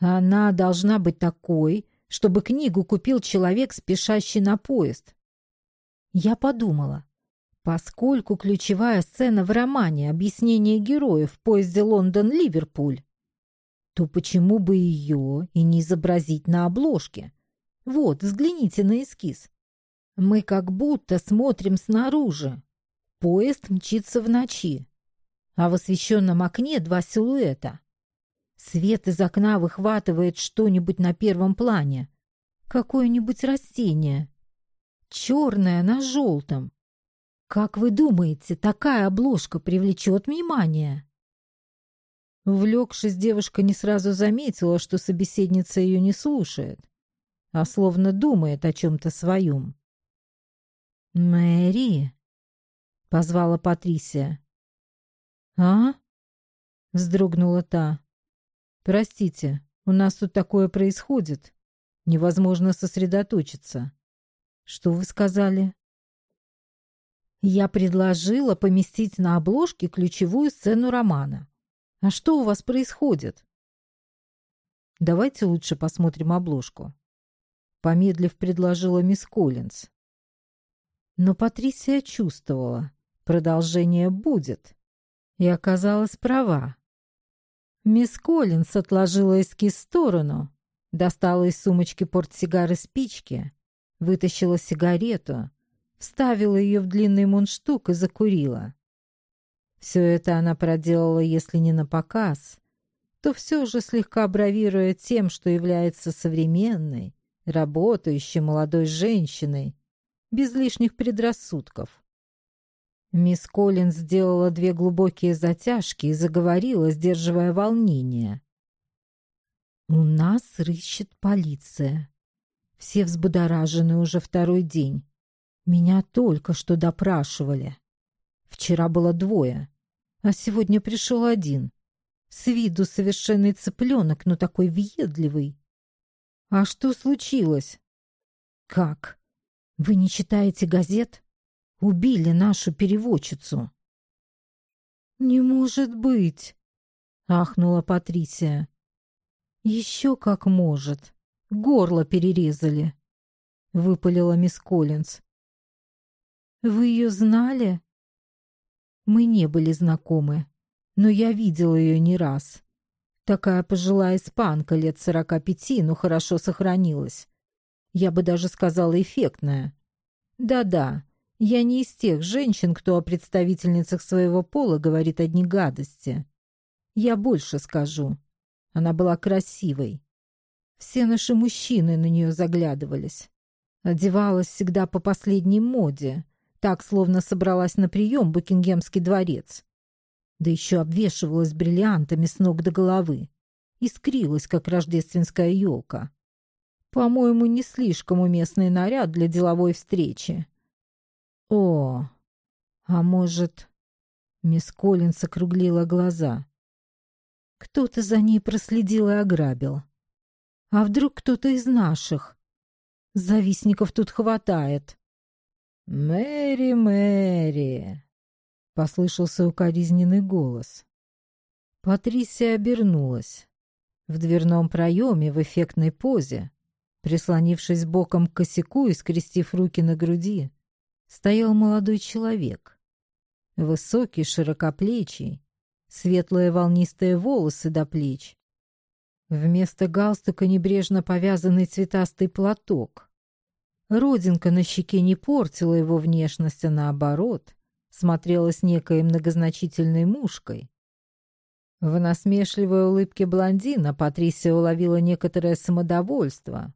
Она должна быть такой, чтобы книгу купил человек, спешащий на поезд. Я подумала, поскольку ключевая сцена в романе «Объяснение героев» в поезде Лондон-Ливерпуль, то почему бы ее и не изобразить на обложке? Вот, взгляните на эскиз. Мы как будто смотрим снаружи. Поезд мчится в ночи а в освещенном окне два силуэта. Свет из окна выхватывает что-нибудь на первом плане. Какое-нибудь растение. Черное на желтом. Как вы думаете, такая обложка привлечет внимание? Увлекшись, девушка не сразу заметила, что собеседница ее не слушает, а словно думает о чем-то своем. «Мэри!» — позвала Патрисия. «А?» — вздрогнула та. «Простите, у нас тут такое происходит. Невозможно сосредоточиться. Что вы сказали?» «Я предложила поместить на обложке ключевую сцену романа. А что у вас происходит?» «Давайте лучше посмотрим обложку», — помедлив предложила мисс Коллинз. Но Патрисия чувствовала, продолжение будет и оказалась права. Мисс Коллинс отложила эскиз в сторону, достала из сумочки портсигары спички, вытащила сигарету, вставила ее в длинный мундштук и закурила. Все это она проделала, если не на показ, то все же слегка бравируя тем, что является современной, работающей молодой женщиной, без лишних предрассудков. Мисс Коллинз сделала две глубокие затяжки и заговорила, сдерживая волнение. «У нас рыщет полиция. Все взбудоражены уже второй день. Меня только что допрашивали. Вчера было двое, а сегодня пришел один. С виду совершенный цыпленок, но такой въедливый. А что случилось? Как? Вы не читаете газет?» Убили нашу переводчицу. «Не может быть!» — ахнула Патрисия. «Еще как может. Горло перерезали», — выпалила мисс Коллинз. Вы ее знали? Мы не были знакомы, но я видела ее не раз. Такая пожилая испанка лет сорока пяти, но хорошо сохранилась. Я бы даже сказала эффектная. Да-да, я не из тех женщин, кто о представительницах своего пола говорит одни гадости. Я больше скажу. Она была красивой. Все наши мужчины на нее заглядывались. Одевалась всегда по последней моде, так, словно собралась на прием Букингемский дворец. Да еще обвешивалась бриллиантами с ног до головы. Искрилась, как рождественская елка. По-моему, не слишком уместный наряд для деловой встречи. О, а может... Мисс Коллинс округлила глаза. Кто-то за ней проследил и ограбил. А вдруг кто-то из наших? Завистников тут хватает. «Мэри, Мэри!» — послышался укоризненный голос. Патрисия обернулась. В дверном проеме в эффектной позе, прислонившись боком к косяку и скрестив руки на груди, стоял молодой человек. Высокий, широкоплечий, светлые волнистые волосы до плеч. Вместо галстука небрежно повязанный цветастый платок. Родинка на щеке не портила его внешность, а наоборот, смотрелась некой многозначительной мушкой. В насмешливой улыбке блондина Патрисия уловила некоторое самодовольство.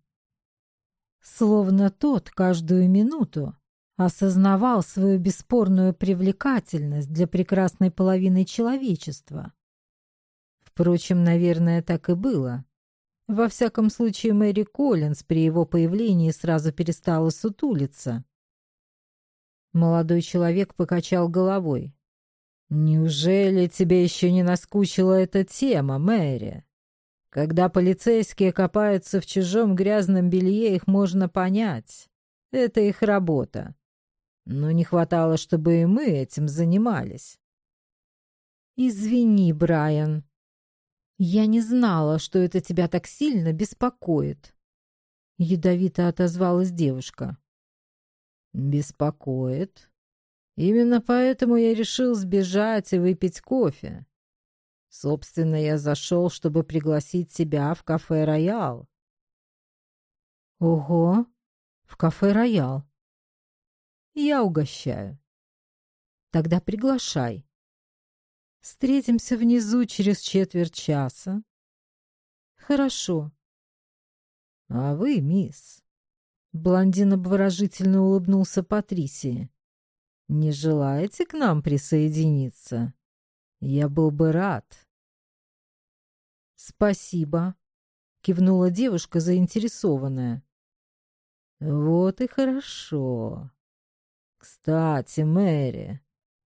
Словно тот каждую минуту осознавал свою бесспорную привлекательность для прекрасной половины человечества. Впрочем, наверное, так и было. Во всяком случае, Мэри Коллинз при его появлении сразу перестала сутулиться. Молодой человек покачал головой. «Неужели тебе еще не наскучила эта тема, Мэри? Когда полицейские копаются в чужом грязном белье, их можно понять. Это их работа. Но не хватало, чтобы и мы этим занимались». «Извини, Брайан», «Я не знала, что это тебя так сильно беспокоит», — ядовито отозвалась девушка. «Беспокоит? Именно поэтому я решил сбежать и выпить кофе. Собственно, я зашел, чтобы пригласить тебя в кафе «Роял». «Ого, в кафе «Роял». Я угощаю. Тогда приглашай. Встретимся внизу через четверть часа. Хорошо. А вы, мисс? Блондин обворожительно улыбнулся Патрисии. Не желаете к нам присоединиться? Я был бы рад. Спасибо, кивнула девушка заинтересованная. Вот и хорошо. Кстати, Мэри,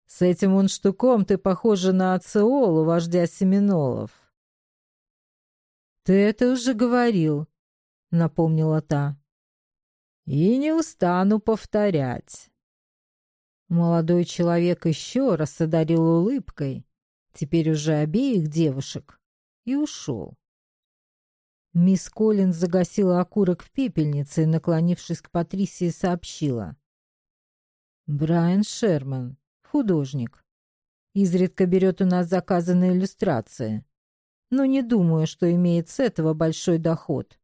с этим он штуком ты похожа на Ациолу, вождя Семенолов. «Ты это уже говорил», — напомнила та. «И не устану повторять». Молодой человек еще раз одарил улыбкой, теперь уже обеих девушек, и ушел. Мисс Коллинз загасила окурок в пепельнице и, наклонившись к Патрисии, сообщила. «Брайан Шерман, художник. Изредка берет у нас заказы на иллюстрации. Но не думаю, что имеет с этого большой доход.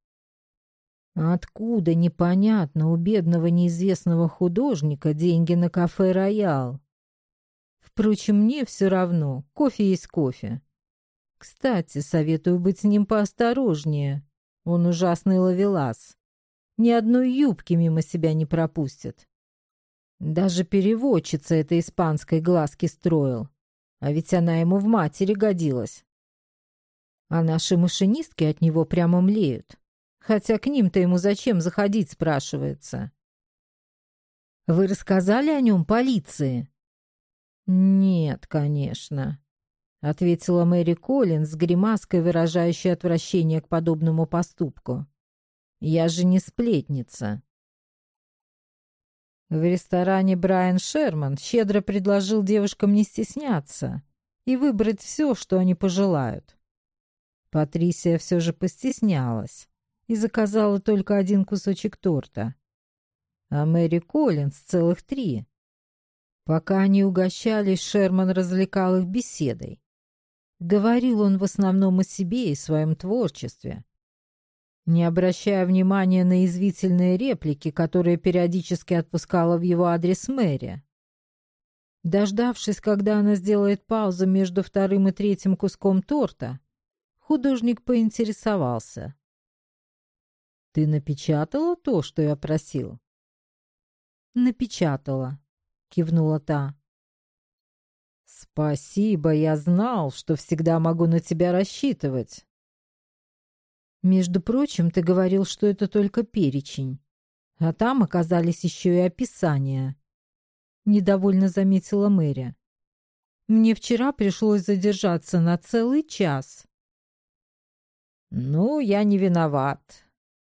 Откуда, непонятно, у бедного неизвестного художника деньги на кафе «Роял»? Впрочем, мне все равно, кофе есть кофе. Кстати, советую быть с ним поосторожнее. Он ужасный ловелас. Ни одной юбки мимо себя не пропустит. Даже переводчица этой испанской глазки строил. А ведь она ему в матери годилась. А наши машинистки от него прямо млеют. Хотя к ним-то ему зачем заходить, спрашивается. Вы рассказали о нем полиции? Нет, конечно, ответила Мэри Коллинз с гримаской, выражающей отвращение к подобному поступку. Я же не сплетница. В ресторане Брайан Шерман щедро предложил девушкам не стесняться и выбрать все, что они пожелают. Патрисия все же постеснялась и заказала только один кусочек торта. А Мэри Коллинз целых три. Пока они угощались, Шерман развлекал их беседой. Говорил он в основном о себе и своем творчестве, не обращая внимания на извительные реплики, которые периодически отпускала в его адрес Мэри. Дождавшись, когда она сделает паузу между вторым и третьим куском торта, художник поинтересовался. «Ты напечатала то, что я просил?» «Напечатала», — кивнула та. «Спасибо, я знал, что всегда могу на тебя рассчитывать». «Между прочим, ты говорил, что это только перечень, а там оказались еще и описания», — недовольно заметила Мэри. «Мне вчера пришлось задержаться на целый час». «Ну, я не виноват.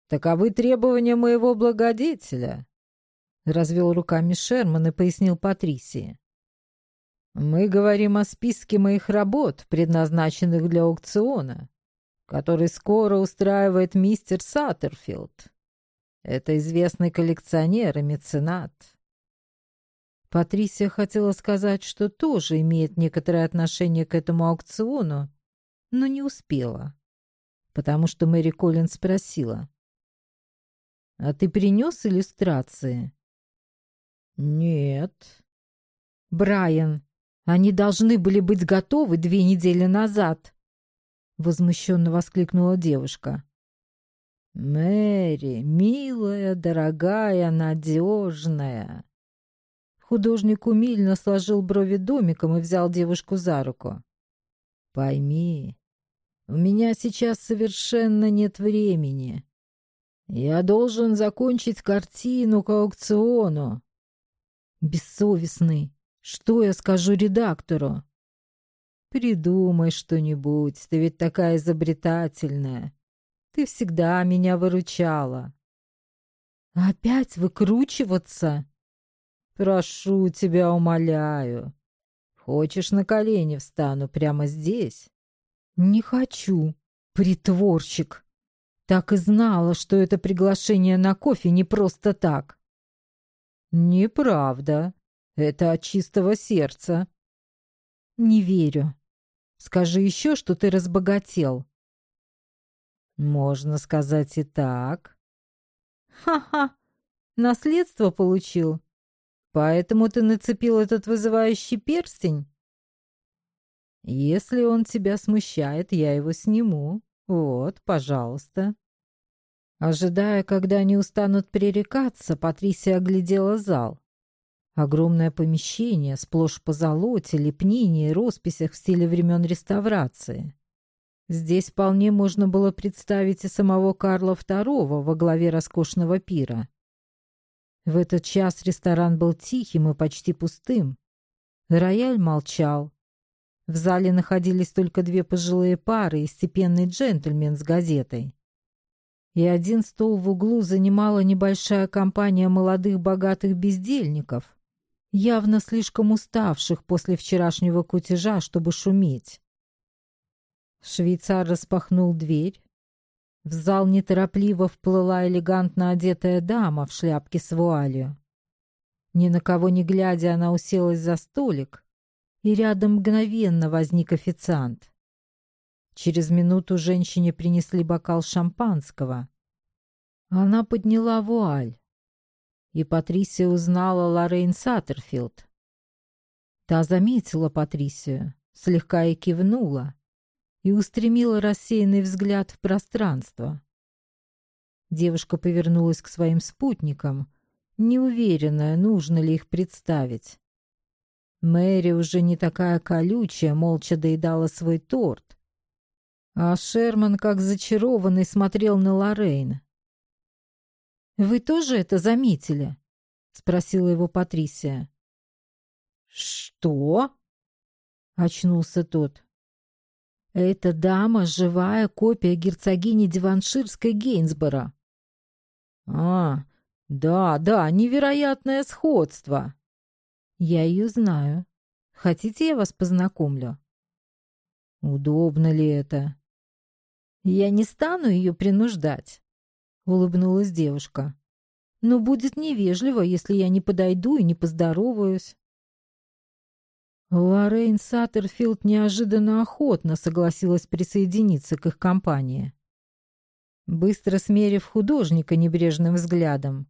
Таковы требования моего благодетеля», — развел руками Шерман и пояснил Патрисии. «Мы говорим о списке моих работ, предназначенных для аукциона, который скоро устраивает мистер Саттерфилд. Это известный коллекционер и меценат. Патрисия хотела сказать, что тоже имеет некоторое отношение к этому аукциону, но не успела, потому что Мэри Коллин спросила. «А ты принес иллюстрации?» «Нет». «Брайан, они должны были быть готовы две недели назад», — возмущенно воскликнула девушка. «Мэри, милая, дорогая, надежная!» Художник умильно сложил брови домиком и взял девушку за руку. «Пойми, у меня сейчас совершенно нет времени. Я должен закончить картину к аукциону». «Бессовестный! Что я скажу редактору?» «Придумай что-нибудь, ты ведь такая изобретательная. Ты всегда меня выручала». «Опять выкручиваться?» Прошу тебя, умоляю. Хочешь, на колени встану прямо здесь? Не хочу, притворщик. Так и знала, что это приглашение на кофе не просто так. Неправда. Это от чистого сердца. Не верю. Скажи еще, что ты разбогател. Можно сказать и так. Ха-ха. Наследство получил. Поэтому ты нацепил этот вызывающий перстень? Если он тебя смущает, я его сниму. Вот, пожалуйста. Ожидая, когда они устанут пререкаться, Патрисия оглядела зал. Огромное помещение, сплошь по золоте, лепнине и росписях в стиле времен реставрации. Здесь вполне можно было представить и самого Карла II во главе роскошного пира. В этот час ресторан был тихим и почти пустым. Рояль молчал. В зале находились только две пожилые пары и степенный джентльмен с газетой. И один стол в углу занимала небольшая компания молодых богатых бездельников, явно слишком уставших после вчерашнего кутежа, чтобы шуметь. Швейцар распахнул дверь, в зал неторопливо вплыла элегантно одетая дама в шляпке с вуалью. Ни на кого не глядя, она уселась за столик, и рядом мгновенно возник официант. Через минуту женщине принесли бокал шампанского. Она подняла вуаль, и Патрисия узнала Лоррейн Саттерфилд. Та заметила Патрисию, слегка и кивнула, и устремила рассеянный взгляд в пространство. Девушка повернулась к своим спутникам, неуверенная, нужно ли их представить. Мэри уже не такая колючая, молча доедала свой торт. А Шерман, как зачарованный, смотрел на Лоррейн. «Вы тоже это заметили?» — спросила его Патрисия. «Что?» — очнулся тот. Эта дама — живая копия герцогини Диванширской Гейнсбора. А, да, да, невероятное сходство. Я ее знаю. Хотите, я вас познакомлю? Удобно ли это? Я не стану ее принуждать, улыбнулась девушка. Но будет невежливо, если я не подойду и не поздороваюсь. Лоррейн Саттерфилд неожиданно охотно согласилась присоединиться к их компании. Быстро смерив художника небрежным взглядом,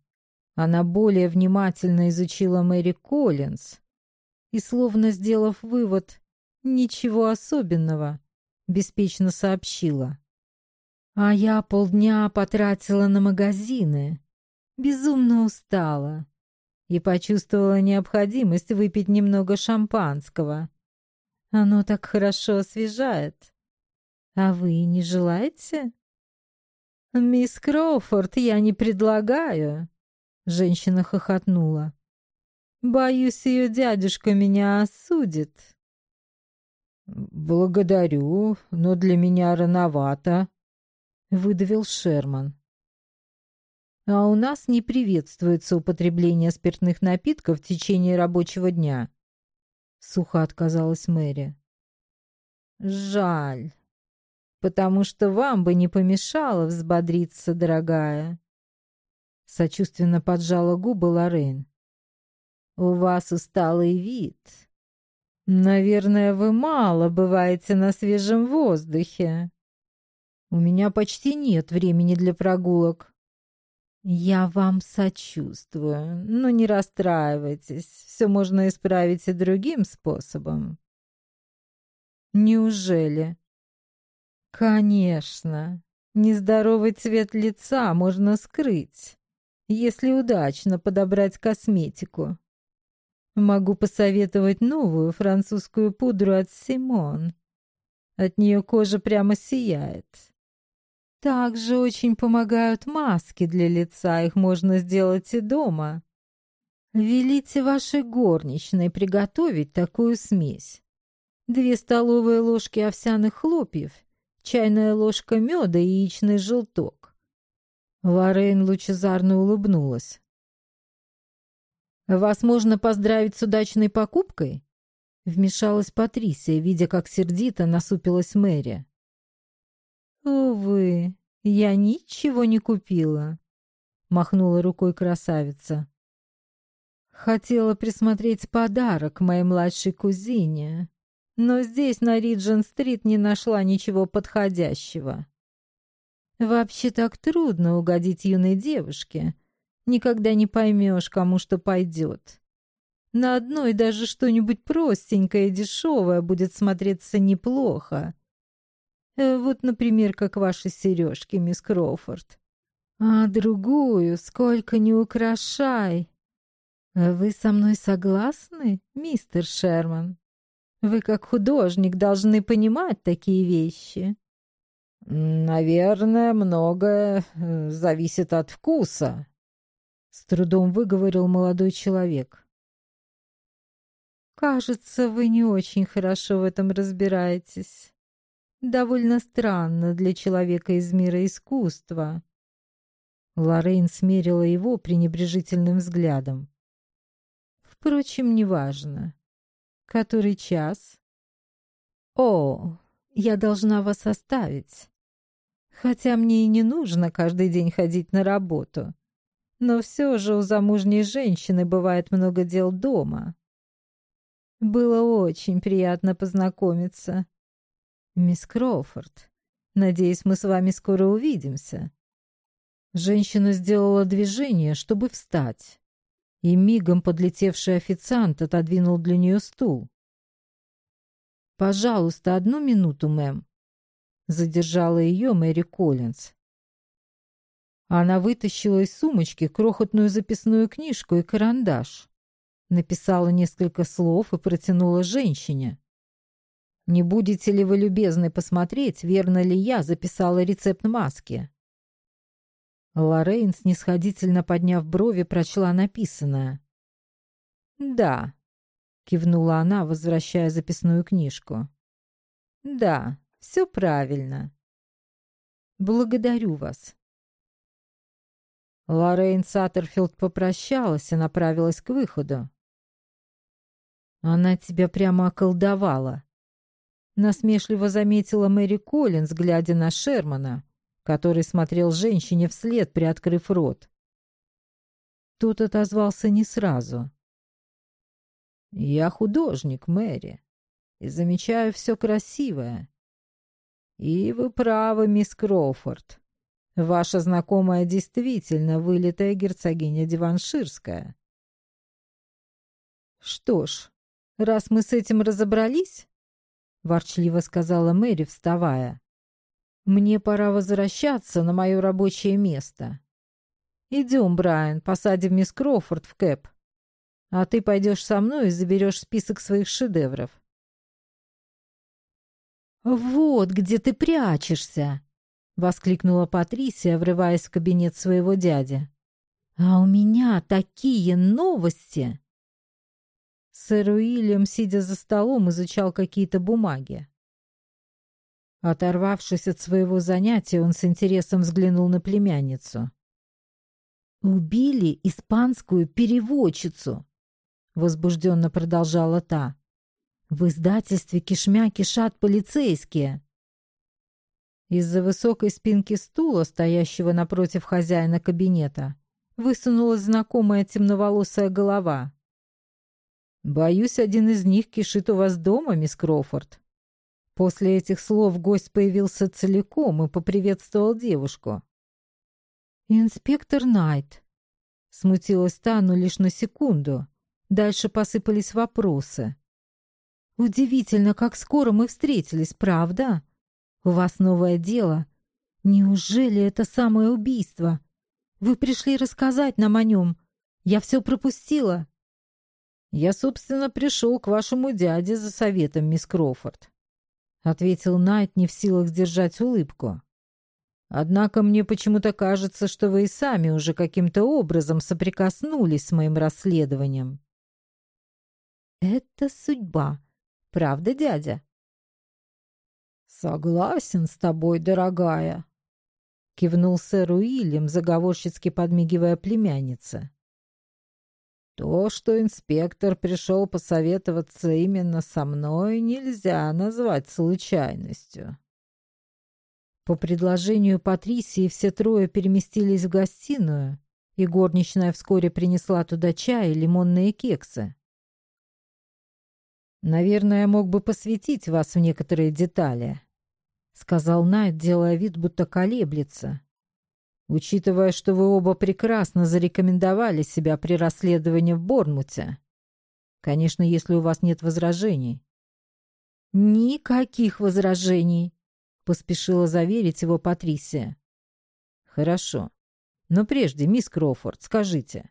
она более внимательно изучила Мэри Коллинз и, словно сделав вывод «ничего особенного», беспечно сообщила. «А я полдня потратила на магазины, безумно устала и почувствовала необходимость выпить немного шампанского. Оно так хорошо освежает. А вы не желаете?» «Мисс Кроуфорд, я не предлагаю», — женщина хохотнула. «Боюсь, ее дядюшка меня осудит». «Благодарю, но для меня рановато», — выдавил Шерман. «А у нас не приветствуется употребление спиртных напитков в течение рабочего дня», — сухо отказалась Мэри. «Жаль потому что вам бы не помешало взбодриться, дорогая. Сочувственно поджала губы Лорен. У вас усталый вид. Наверное, вы мало бываете на свежем воздухе. У меня почти нет времени для прогулок. Я вам сочувствую, но не расстраивайтесь. Все можно исправить и другим способом. Неужели? Конечно. Нездоровый цвет лица можно скрыть, если удачно подобрать косметику. Могу посоветовать новую французскую пудру от Симон. От нее кожа прямо сияет. Также очень помогают маски для лица, их можно сделать и дома. Велите вашей горничной приготовить такую смесь. Две столовые ложки овсяных хлопьев — чайная ложка меда и яичный желток. Лоррейн лучезарно улыбнулась. «Вас можно поздравить с удачной покупкой?» Вмешалась Патрисия, видя, как сердито насупилась Мэри. «Увы, я ничего не купила», — махнула рукой красавица. «Хотела присмотреть подарок моей младшей кузине, но здесь, на Риджин-стрит, не нашла ничего подходящего. Вообще так трудно угодить юной девушке. Никогда не поймешь, кому что пойдет. На одной даже что-нибудь простенькое и дешевое будет смотреться неплохо. Э, вот, например, как ваши сережки, мисс Кроуфорд. А другую сколько не украшай. Вы со мной согласны, мистер Шерман? Вы, как художник, должны понимать такие вещи. Наверное, многое э, зависит от вкуса, с трудом выговорил молодой человек. Кажется, вы не очень хорошо в этом разбираетесь. Довольно странно для человека из мира искусства. Лоррейн смерила его пренебрежительным взглядом. Впрочем, неважно. Который час? О, я должна вас оставить. Хотя мне и не нужно каждый день ходить на работу. Но все же у замужней женщины бывает много дел дома. Было очень приятно познакомиться. Мисс Кроуфорд, надеюсь, мы с вами скоро увидимся. Женщина сделала движение, чтобы встать и мигом подлетевший официант отодвинул для нее стул. «Пожалуйста, одну минуту, мэм», — задержала ее Мэри Коллинз. Она вытащила из сумочки крохотную записную книжку и карандаш, написала несколько слов и протянула женщине. «Не будете ли вы любезны посмотреть, верно ли я записала рецепт маски?» Лоррейн, снисходительно подняв брови, прочла написанное. «Да», — кивнула она, возвращая записную книжку. «Да, все правильно. Благодарю вас». Лоррейн Саттерфилд попрощалась и направилась к выходу. «Она тебя прямо околдовала», — насмешливо заметила Мэри Коллинз, глядя на Шермана, который смотрел женщине вслед, приоткрыв рот. Тот отозвался не сразу. Я художник, Мэри, и замечаю все красивое. И вы правы, мисс Кроуфорд. Ваша знакомая действительно вылитая герцогиня Диванширская. Что ж, раз мы с этим разобрались, — ворчливо сказала Мэри, вставая, — мне пора возвращаться на мое рабочее место. Идем, Брайан, посадим мисс Кроуфорд в кэп. А ты пойдешь со мной и заберешь список своих шедевров. «Вот где ты прячешься!» — воскликнула Патрисия, врываясь в кабинет своего дяди. «А у меня такие новости!» Сэр Уильям, сидя за столом, изучал какие-то бумаги. Оторвавшись от своего занятия, он с интересом взглянул на племянницу. «Убили испанскую переводчицу!» — возбужденно продолжала та. «В издательстве кишмя кишат полицейские!» Из-за высокой спинки стула, стоящего напротив хозяина кабинета, высунулась знакомая темноволосая голова. «Боюсь, один из них кишит у вас дома, мисс Кроуфорд». После этих слов гость появился целиком и поприветствовал девушку. «Инспектор Найт», — смутилась та, но лишь на секунду. Дальше посыпались вопросы. «Удивительно, как скоро мы встретились, правда? У вас новое дело. Неужели это самое убийство? Вы пришли рассказать нам о нем. Я все пропустила». «Я, собственно, пришел к вашему дяде за советом, мисс Кроуфорд», — ответил Найт, не в силах сдержать улыбку. «Однако мне почему-то кажется, что вы и сами уже каким-то образом соприкоснулись с моим расследованием». «Это судьба. Правда, дядя?» «Согласен с тобой, дорогая», — кивнул сэр Уильям, заговорщицки подмигивая племяннице. То, что инспектор пришел посоветоваться именно со мной, нельзя назвать случайностью. По предложению Патрисии все трое переместились в гостиную, и горничная вскоре принесла туда чай и лимонные кексы. «Наверное, я мог бы посвятить вас в некоторые детали», — сказал Найт, делая вид, будто колеблется. Учитывая, что вы оба прекрасно зарекомендовали себя при расследовании в Борнмуте. Конечно, если у вас нет возражений. Никаких возражений, поспешила заверить его Патрисия. Хорошо. Но прежде, мисс Кроуфорд, скажите,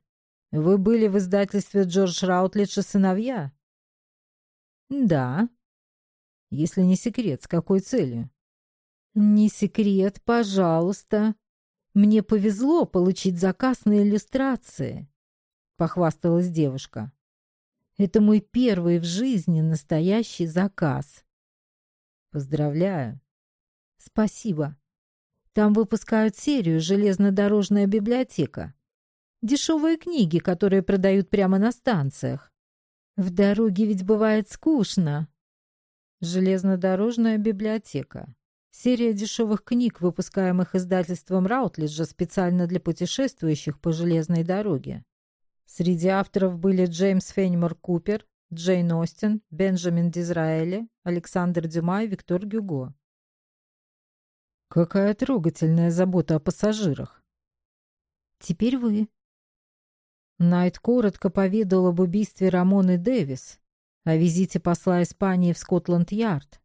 вы были в издательстве Джордж Раутлидж и сыновья? Да. Если не секрет, с какой целью? Не секрет, пожалуйста, мне повезло получить заказ на иллюстрации, похвасталась девушка. Это мой первый в жизни настоящий заказ. Поздравляю. Спасибо. Там выпускают серию «Железнодорожная библиотека». Дешевые книги, которые продают прямо на станциях. В дороге ведь бывает скучно. Железнодорожная библиотека. Серия дешевых книг, выпускаемых издательством Раутлиджа специально для путешествующих по железной дороге. Среди авторов были Джеймс Феннимор Купер, Джейн Остин, Бенджамин Дизраэли, Александр Дюма и Виктор Гюго. Какая трогательная забота о пассажирах. Теперь вы. Найт коротко поведал об убийстве Рамоны Дэвис, о визите посла Испании в Скотланд-Ярд,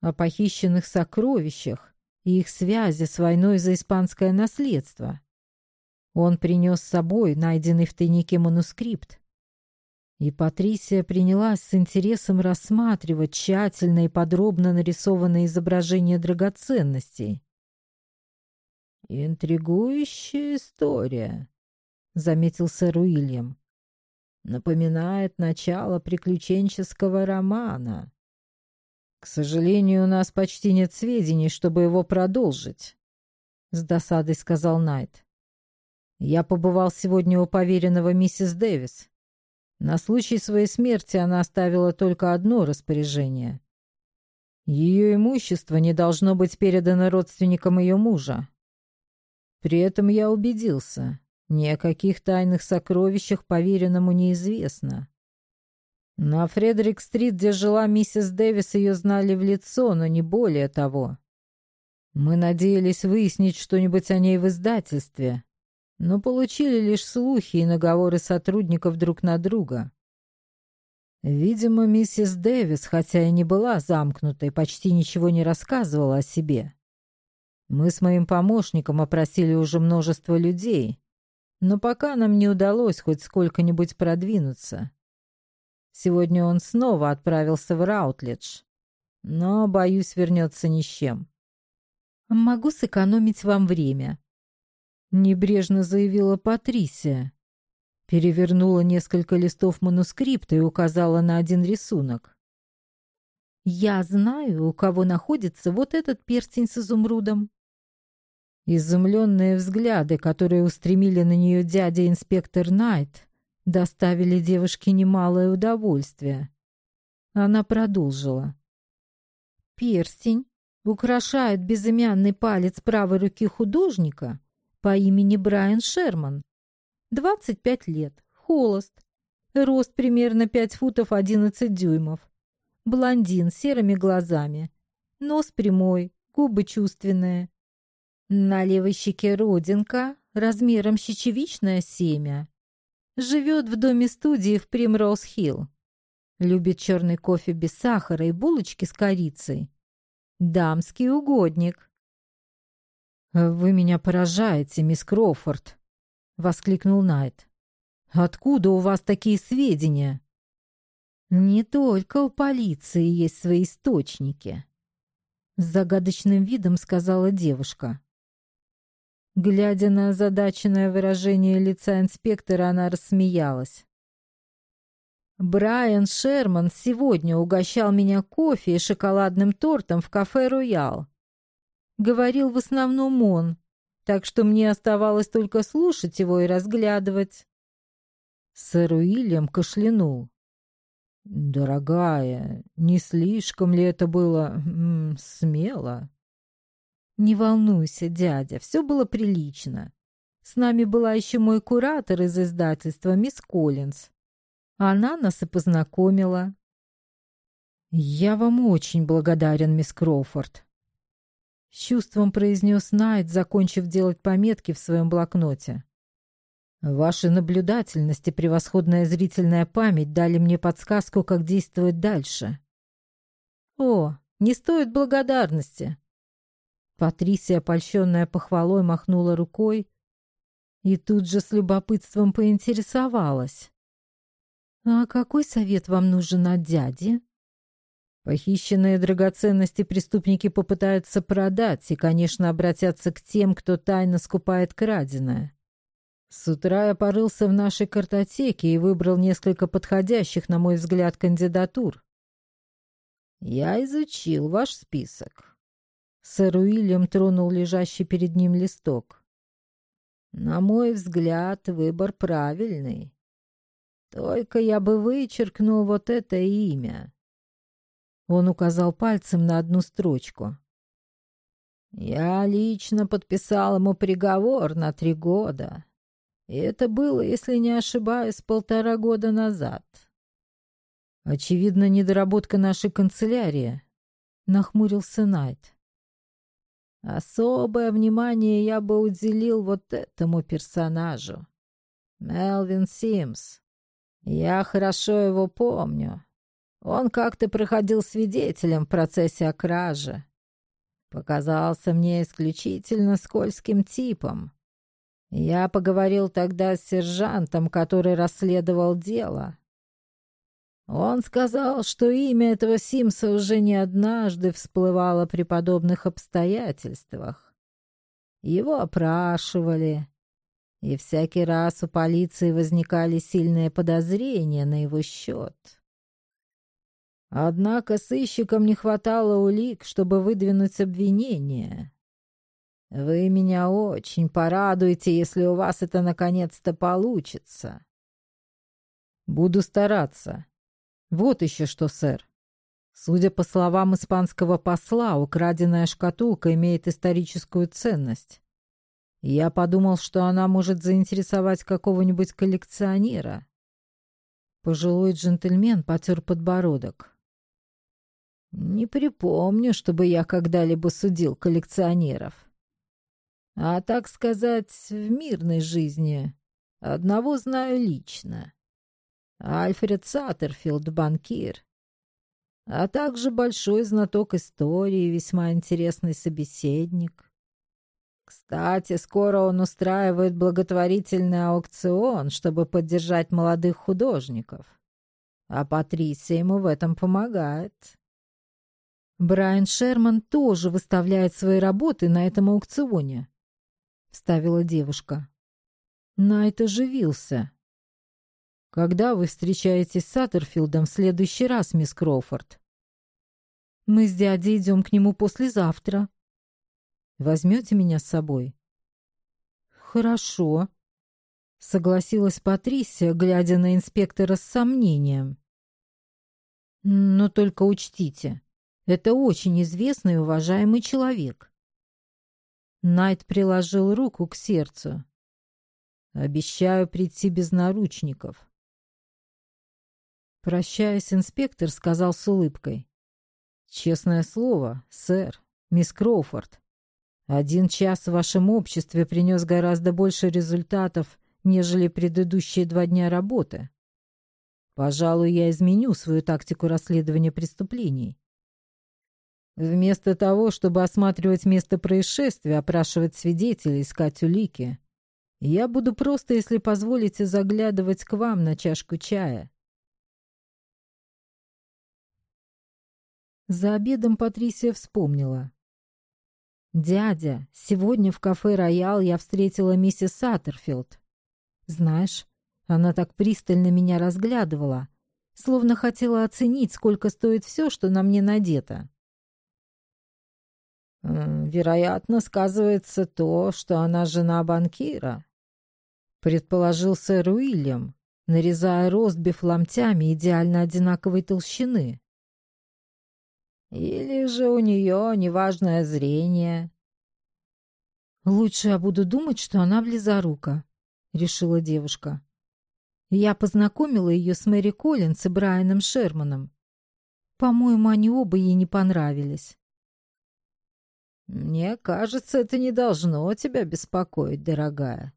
о похищенных сокровищах и их связи с войной за испанское наследство. Он принес с собой найденный в тайнике манускрипт. И Патрисия принялась с интересом рассматривать тщательно и подробно нарисованное изображение драгоценностей. «Интригующая история», — заметил сэр Уильям. «Напоминает начало приключенческого романа». К сожалению, у нас почти нет сведений, чтобы его продолжить, с досадой сказал Найт. Я побывал сегодня у поверенного миссис Дэвис. На случай своей смерти она оставила только одно распоряжение. Ее имущество не должно быть передано родственникам ее мужа. При этом я убедился, ни о каких тайных сокровищах поверенному неизвестно. На Фредерик-стрит, где жила миссис Дэвис, ее знали в лицо, но не более того. Мы надеялись выяснить что-нибудь о ней в издательстве, но получили лишь слухи и наговоры сотрудников друг на друга. Видимо, миссис Дэвис, хотя и не была замкнутой, почти ничего не рассказывала о себе. Мы с моим помощником опросили уже множество людей, но пока нам не удалось хоть сколько-нибудь продвинуться. Сегодня он снова отправился в Раутледж, но, боюсь, вернется ни с чем. «Могу сэкономить вам время», — небрежно заявила Патрисия. Перевернула несколько листов манускрипта и указала на один рисунок. «Я знаю, у кого находится вот этот перстень с изумрудом». Изумленные взгляды, которые устремили на нее дядя-инспектор Найт, доставили девушке немалое удовольствие. Она продолжила. Перстень украшает безымянный палец правой руки художника по имени Брайан Шерман. 25 лет, холост, рост примерно 5 футов 11 дюймов, блондин с серыми глазами, нос прямой, губы чувственные. На левой щеке родинка размером щечевичное семя, Живет в доме-студии в Примроуз-Хилл. Любит черный кофе без сахара и булочки с корицей. Дамский угодник. «Вы меня поражаете, мисс Кроуфорд», — воскликнул Найт. «Откуда у вас такие сведения?» «Не только у полиции есть свои источники», — с загадочным видом сказала девушка. Глядя на озадаченное выражение лица инспектора, она рассмеялась. Брайан Шерман сегодня угощал меня кофе и шоколадным тортом в кафе «Роял». Говорил в основном он, так что мне оставалось только слушать его и разглядывать. Сэр Уильям кашлянул. «Дорогая, не слишком ли это было м -м, смело?» «Не волнуйся, дядя, все было прилично. С нами была еще мой куратор из издательства, мисс Коллинз. Она нас и познакомила». «Я вам очень благодарен, мисс Кроуфорд», — с чувством произнес Найт, закончив делать пометки в своем блокноте. «Ваша наблюдательность и превосходная зрительная память дали мне подсказку, как действовать дальше». «О, не стоит благодарности», Патрисия, польщенная похвалой, махнула рукой и тут же с любопытством поинтересовалась. «А какой совет вам нужен от дяди?» Похищенные драгоценности преступники попытаются продать и, конечно, обратятся к тем, кто тайно скупает краденое. С утра я порылся в нашей картотеке и выбрал несколько подходящих, на мой взгляд, кандидатур. Я изучил ваш список. Сэр Уильям тронул лежащий перед ним листок. «На мой взгляд, выбор правильный. Только я бы вычеркнул вот это имя». Он указал пальцем на одну строчку. «Я лично подписал ему приговор на три года. И это было, если не ошибаюсь, полтора года назад». «Очевидно, недоработка нашей канцелярии», — нахмурился Найт. Особое внимание я бы уделил вот этому персонажу. Мелвин Симс. Я хорошо его помню. Он как-то проходил свидетелем в процессе о краже. Показался мне исключительно скользким типом. Я поговорил тогда с сержантом, который расследовал дело. Он сказал, что имя этого Симса уже не однажды всплывало при подобных обстоятельствах. Его опрашивали, и всякий раз у полиции возникали сильные подозрения на его счет. Однако сыщикам не хватало улик, чтобы выдвинуть обвинение. Вы меня очень порадуете, если у вас это наконец-то получится. Буду стараться, вот еще что, сэр. Судя по словам испанского посла, украденная шкатулка имеет историческую ценность. Я подумал, что она может заинтересовать какого-нибудь коллекционера. Пожилой джентльмен потер подбородок. «Не припомню, чтобы я когда-либо судил коллекционеров. А, так сказать, в мирной жизни одного знаю лично. Альфред Саттерфилд, банкир, а также большой знаток истории и весьма интересный собеседник. Кстати, скоро он устраивает благотворительный аукцион, чтобы поддержать молодых художников. А Патрисия ему в этом помогает. Брайан Шерман тоже выставляет свои работы на этом аукционе, вставила девушка. Найт оживился. Когда вы встречаетесь с Саттерфилдом в следующий раз, мисс Кроуфорд? Мы с дядей идем к нему послезавтра. Возьмете меня с собой? Хорошо, согласилась Патрисия, глядя на инспектора с сомнением. Но только учтите, это очень известный и уважаемый человек. Найт приложил руку к сердцу. Обещаю прийти без наручников. Прощаясь, инспектор сказал с улыбкой. «Честное слово, сэр, мисс Кроуфорд, один час в вашем обществе принес гораздо больше результатов, нежели предыдущие два дня работы. Пожалуй, я изменю свою тактику расследования преступлений. Вместо того, чтобы осматривать место происшествия, опрашивать свидетелей, искать улики, я буду просто, если позволите, заглядывать к вам на чашку чая. За обедом Патрисия вспомнила. «Дядя, сегодня в кафе «Роял» я встретила миссис Саттерфилд. Знаешь, она так пристально меня разглядывала, словно хотела оценить, сколько стоит все, что на мне надето. «Вероятно, сказывается то, что она жена банкира», — предположил сэр Уильям, нарезая ростбиф ломтями идеально одинаковой толщины. Или же у нее неважное зрение. «Лучше я буду думать, что она близорука», — решила девушка. Я познакомила ее с Мэри Коллинс и Брайаном Шерманом. По-моему, они оба ей не понравились. «Мне кажется, это не должно тебя беспокоить, дорогая».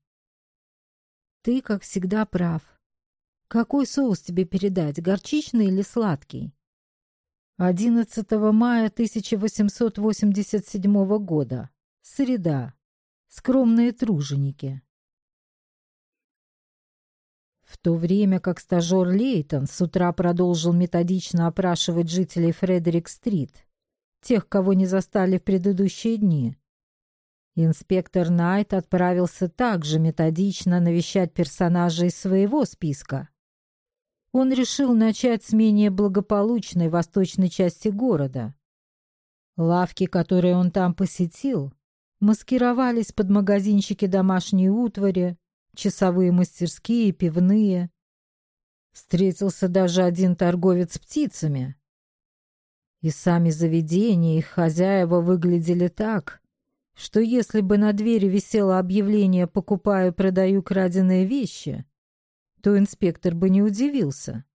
«Ты, как всегда, прав. Какой соус тебе передать, горчичный или сладкий?» 11 мая 1887 года. Среда. Скромные труженики. В то время как стажер Лейтон с утра продолжил методично опрашивать жителей Фредерик-стрит, тех, кого не застали в предыдущие дни, инспектор Найт отправился также методично навещать персонажей своего списка – он решил начать с менее благополучной восточной части города. Лавки, которые он там посетил, маскировались под магазинчики домашней утвари, часовые мастерские, пивные. Встретился даже один торговец птицами. И сами заведения, их хозяева выглядели так, что если бы на двери висело объявление «покупаю, продаю краденые вещи», то инспектор бы не удивился.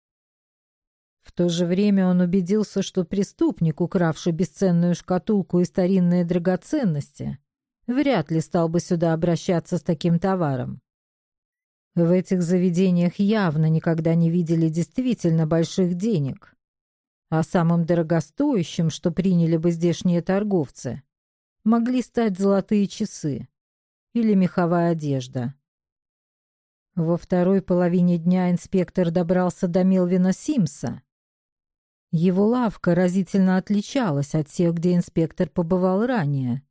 В то же время он убедился, что преступник, укравший бесценную шкатулку и старинные драгоценности, вряд ли стал бы сюда обращаться с таким товаром. В этих заведениях явно никогда не видели действительно больших денег, а самым дорогостоящим, что приняли бы здешние торговцы, могли стать золотые часы или меховая одежда. Во второй половине дня инспектор добрался до Мелвина Симса. Его лавка разительно отличалась от тех, где инспектор побывал ранее.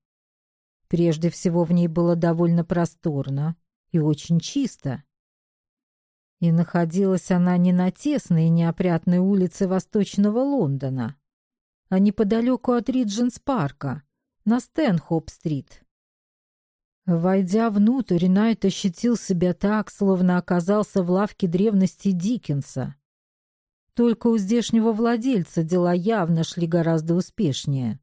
Прежде всего, в ней было довольно просторно и очень чисто. И находилась она не на тесной и неопрятной улице Восточного Лондона, а неподалеку от Ридженс-парка, на Стэнхоп-стрит. Войдя внутрь, Найт ощутил себя так, словно оказался в лавке древности Диккенса. Только у здешнего владельца дела явно шли гораздо успешнее.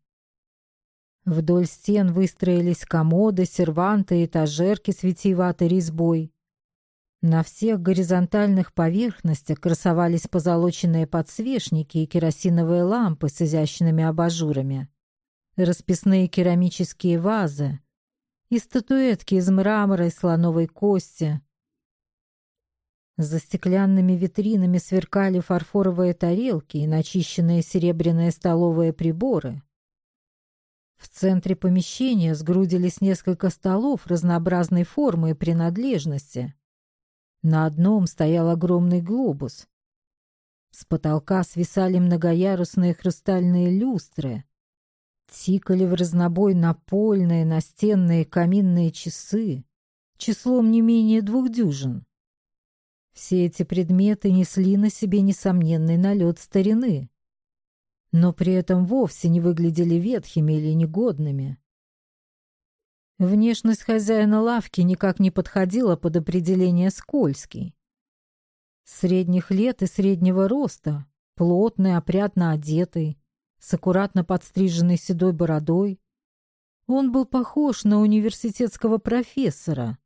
Вдоль стен выстроились комоды, серванты, этажерки с витиеватой резьбой. На всех горизонтальных поверхностях красовались позолоченные подсвечники и керосиновые лампы с изящными абажурами, расписные керамические вазы и статуэтки из мрамора и слоновой кости. За стеклянными витринами сверкали фарфоровые тарелки и начищенные серебряные столовые приборы. В центре помещения сгрудились несколько столов разнообразной формы и принадлежности. На одном стоял огромный глобус. С потолка свисали многоярусные хрустальные люстры. Тикали в разнобой напольные, настенные, каминные часы, числом не менее двух дюжин. Все эти предметы несли на себе несомненный налет старины, но при этом вовсе не выглядели ветхими или негодными. Внешность хозяина лавки никак не подходила под определение скользкий. Средних лет и среднего роста, плотный, опрятно одетый, с аккуратно подстриженной седой бородой. Он был похож на университетского профессора.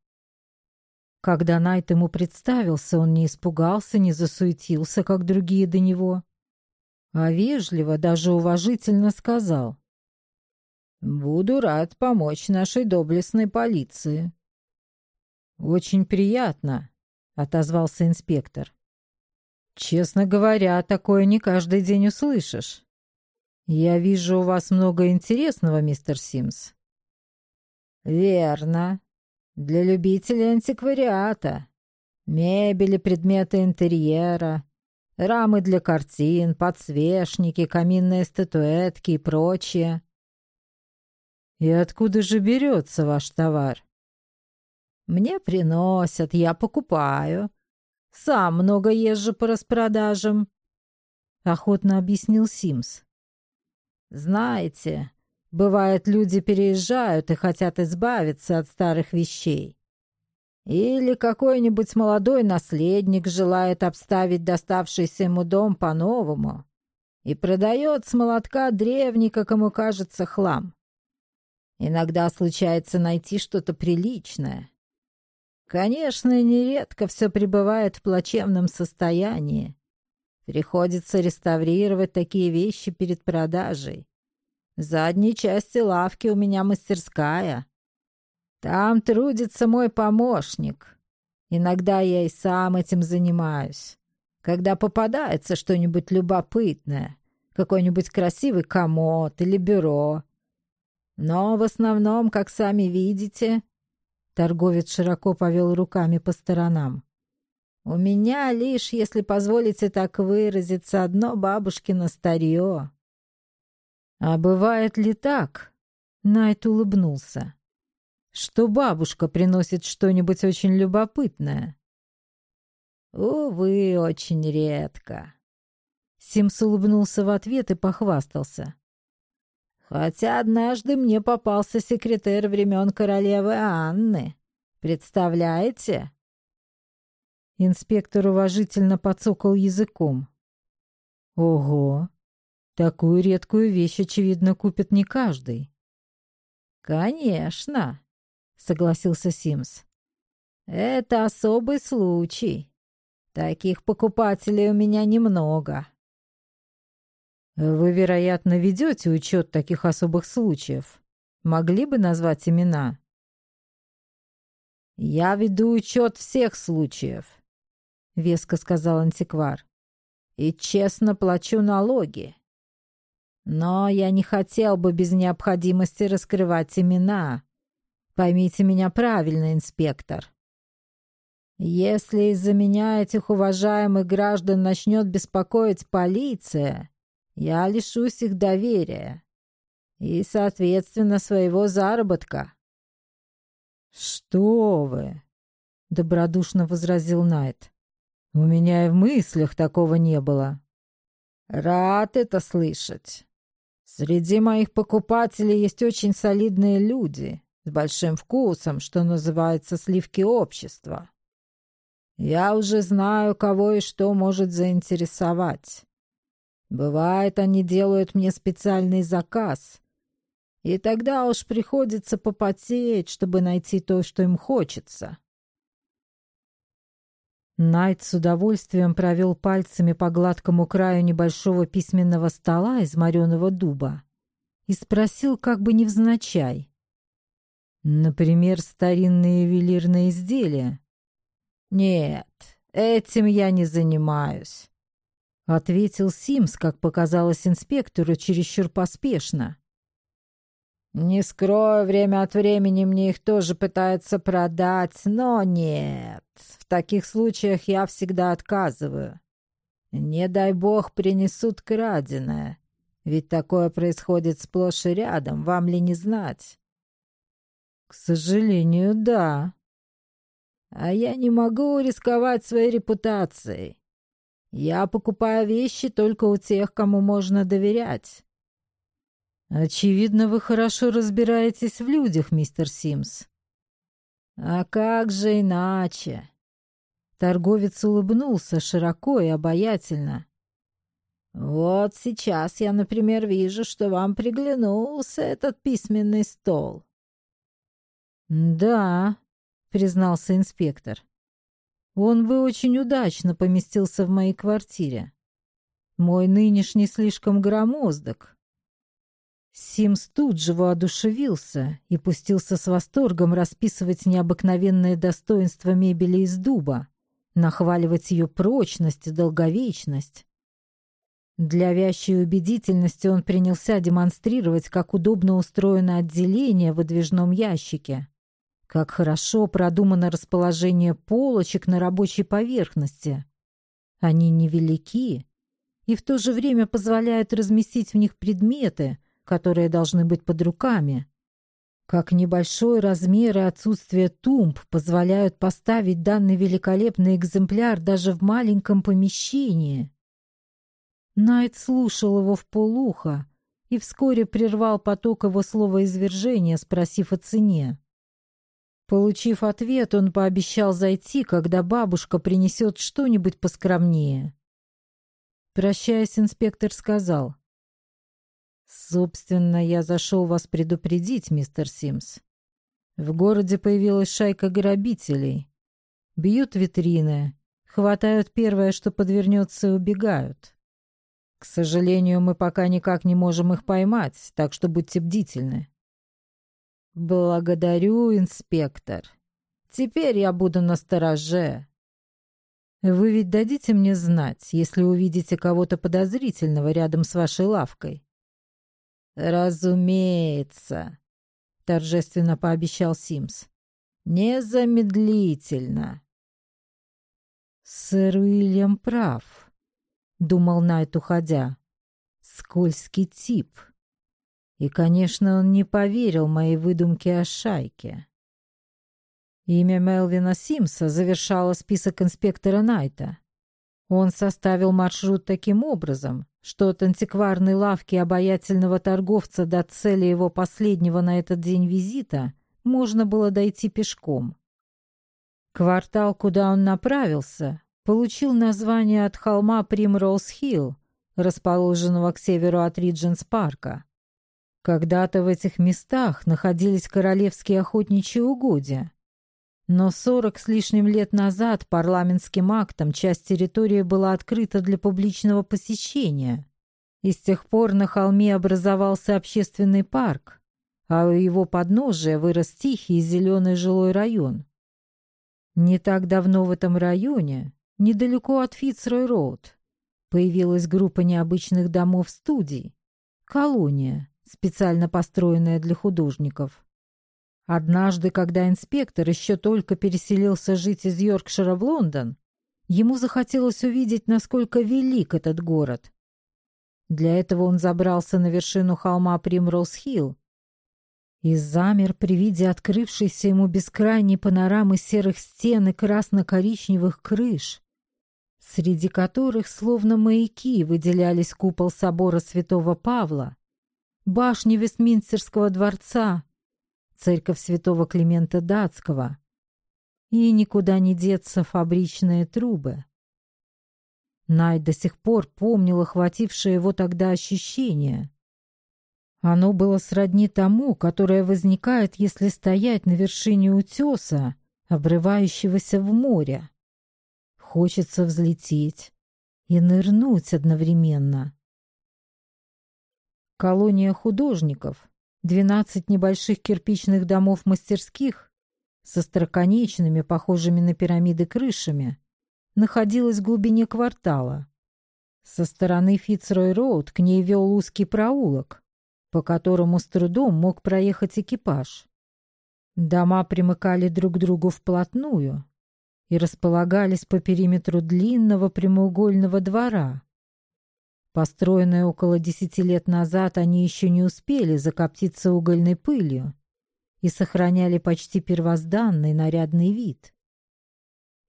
Когда Найт ему представился, он не испугался, не засуетился, как другие до него, а вежливо, даже уважительно сказал. Буду рад помочь нашей доблестной полиции. Очень приятно, отозвался инспектор. Честно говоря, такое не каждый день услышишь. Я вижу у вас много интересного, мистер Симс. Верно. Для любителей антиквариата. Мебели, предметы интерьера, рамы для картин, подсвечники, каминные статуэтки и прочее. «И откуда же берется ваш товар?» «Мне приносят, я покупаю. Сам много езжу по распродажам», — охотно объяснил Симс. «Знаете, бывает, люди переезжают и хотят избавиться от старых вещей. Или какой-нибудь молодой наследник желает обставить доставшийся ему дом по-новому» и продает с молотка древний, как ему кажется, хлам. Иногда случается найти что-то приличное. Конечно, нередко все пребывает в плачевном состоянии. Приходится реставрировать такие вещи перед продажей. В задней части лавки у меня мастерская. Там трудится мой помощник. Иногда я и сам этим занимаюсь. Когда попадается что-нибудь любопытное, какой-нибудь красивый комод или бюро, но в основном, как сами видите, торговец широко повел руками по сторонам. У меня лишь, если позволите так выразиться, одно бабушкино старье. А бывает ли так? Найт улыбнулся. Что бабушка приносит что-нибудь очень любопытное? Увы, очень редко. Симс улыбнулся в ответ и похвастался. Хотя однажды мне попался секретарь времен королевы Анны. Представляете?» Инспектор уважительно подсокал языком. «Ого! Такую редкую вещь, очевидно, купит не каждый». «Конечно», — согласился Симс. «Это особый случай. Таких покупателей у меня немного». Вы, вероятно, ведете учет таких особых случаев. Могли бы назвать имена? Я веду учет всех случаев, веско сказал антиквар. И честно плачу налоги. Но я не хотел бы без необходимости раскрывать имена. Поймите меня правильно, инспектор. Если из-за меня этих уважаемых граждан начнет беспокоить полиция, я лишусь их доверия и, соответственно, своего заработка. «Что вы?» — добродушно возразил Найт. «У меня и в мыслях такого не было». «Рад это слышать. Среди моих покупателей есть очень солидные люди с большим вкусом, что называется сливки общества. Я уже знаю, кого и что может заинтересовать. Бывает, они делают мне специальный заказ. И тогда уж приходится попотеть, чтобы найти то, что им хочется. Найт с удовольствием провел пальцами по гладкому краю небольшого письменного стола из мореного дуба и спросил как бы невзначай. «Например, старинные ювелирные изделия?» «Нет, этим я не занимаюсь», — ответил Симс, как показалось инспектору, чересчур поспешно. Не скрою, время от времени мне их тоже пытаются продать, но нет. В таких случаях я всегда отказываю. Не дай бог принесут краденое. Ведь такое происходит сплошь и рядом, вам ли не знать? К сожалению, да. А я не могу рисковать своей репутацией. Я покупаю вещи только у тех, кому можно доверять. «Очевидно, вы хорошо разбираетесь в людях, мистер Симс». «А как же иначе?» Торговец улыбнулся широко и обаятельно. «Вот сейчас я, например, вижу, что вам приглянулся этот письменный стол». «Да», — признался инспектор. «Он бы очень удачно поместился в моей квартире. Мой нынешний слишком громоздок, Симс тут же воодушевился и пустился с восторгом расписывать необыкновенное достоинство мебели из дуба, нахваливать ее прочность и долговечность. Для вящей убедительности он принялся демонстрировать, как удобно устроено отделение в выдвижном ящике, как хорошо продумано расположение полочек на рабочей поверхности. Они невелики и в то же время позволяют разместить в них предметы — которые должны быть под руками. Как небольшой размер и отсутствие тумб позволяют поставить данный великолепный экземпляр даже в маленьком помещении. Найт слушал его в полуха и вскоре прервал поток его словоизвержения, спросив о цене. Получив ответ, он пообещал зайти, когда бабушка принесет что-нибудь поскромнее. Прощаясь, инспектор сказал, «Собственно, я зашел вас предупредить, мистер Симс. В городе появилась шайка грабителей. Бьют витрины, хватают первое, что подвернется, и убегают. К сожалению, мы пока никак не можем их поймать, так что будьте бдительны». «Благодарю, инспектор. Теперь я буду настороже». «Вы ведь дадите мне знать, если увидите кого-то подозрительного рядом с вашей лавкой?» «Разумеется», — торжественно пообещал Симс. «Незамедлительно». «Сэр Уильям прав», — думал Найт, уходя. «Скользкий тип. И, конечно, он не поверил моей выдумке о шайке». Имя Мелвина Симса завершало список инспектора Найта. Он составил маршрут таким образом, что от антикварной лавки обаятельного торговца до цели его последнего на этот день визита можно было дойти пешком. Квартал, куда он направился, получил название от холма Примроуз-Хилл, расположенного к северу от Ридженс-парка. Когда-то в этих местах находились королевские охотничьи угодья, но сорок с лишним лет назад парламентским актом часть территории была открыта для публичного посещения. И с тех пор на холме образовался общественный парк, а у его подножия вырос тихий зеленый жилой район. Не так давно в этом районе, недалеко от Фицрой-Роуд, появилась группа необычных домов-студий, колония, специально построенная для художников. Однажды, когда инспектор еще только переселился жить из Йоркшира в Лондон, ему захотелось увидеть, насколько велик этот город. Для этого он забрался на вершину холма Примроуз-Хилл и замер при виде открывшейся ему бескрайней панорамы серых стен и красно-коричневых крыш, среди которых словно маяки выделялись купол собора святого Павла, башни Вестминстерского дворца, церковь святого Климента Датского. И никуда не деться фабричные трубы. Най до сих пор помнил охватившее его тогда ощущение. Оно было сродни тому, которое возникает, если стоять на вершине утеса, обрывающегося в море. Хочется взлететь и нырнуть одновременно. Колония художников, 12 небольших кирпичных домов-мастерских со строконечными, похожими на пирамиды крышами, находилась в глубине квартала. Со стороны Фицрой-Роуд к ней вел узкий проулок, по которому с трудом мог проехать экипаж. Дома примыкали друг к другу вплотную и располагались по периметру длинного прямоугольного двора, Построенные около десяти лет назад, они еще не успели закоптиться угольной пылью и сохраняли почти первозданный нарядный вид.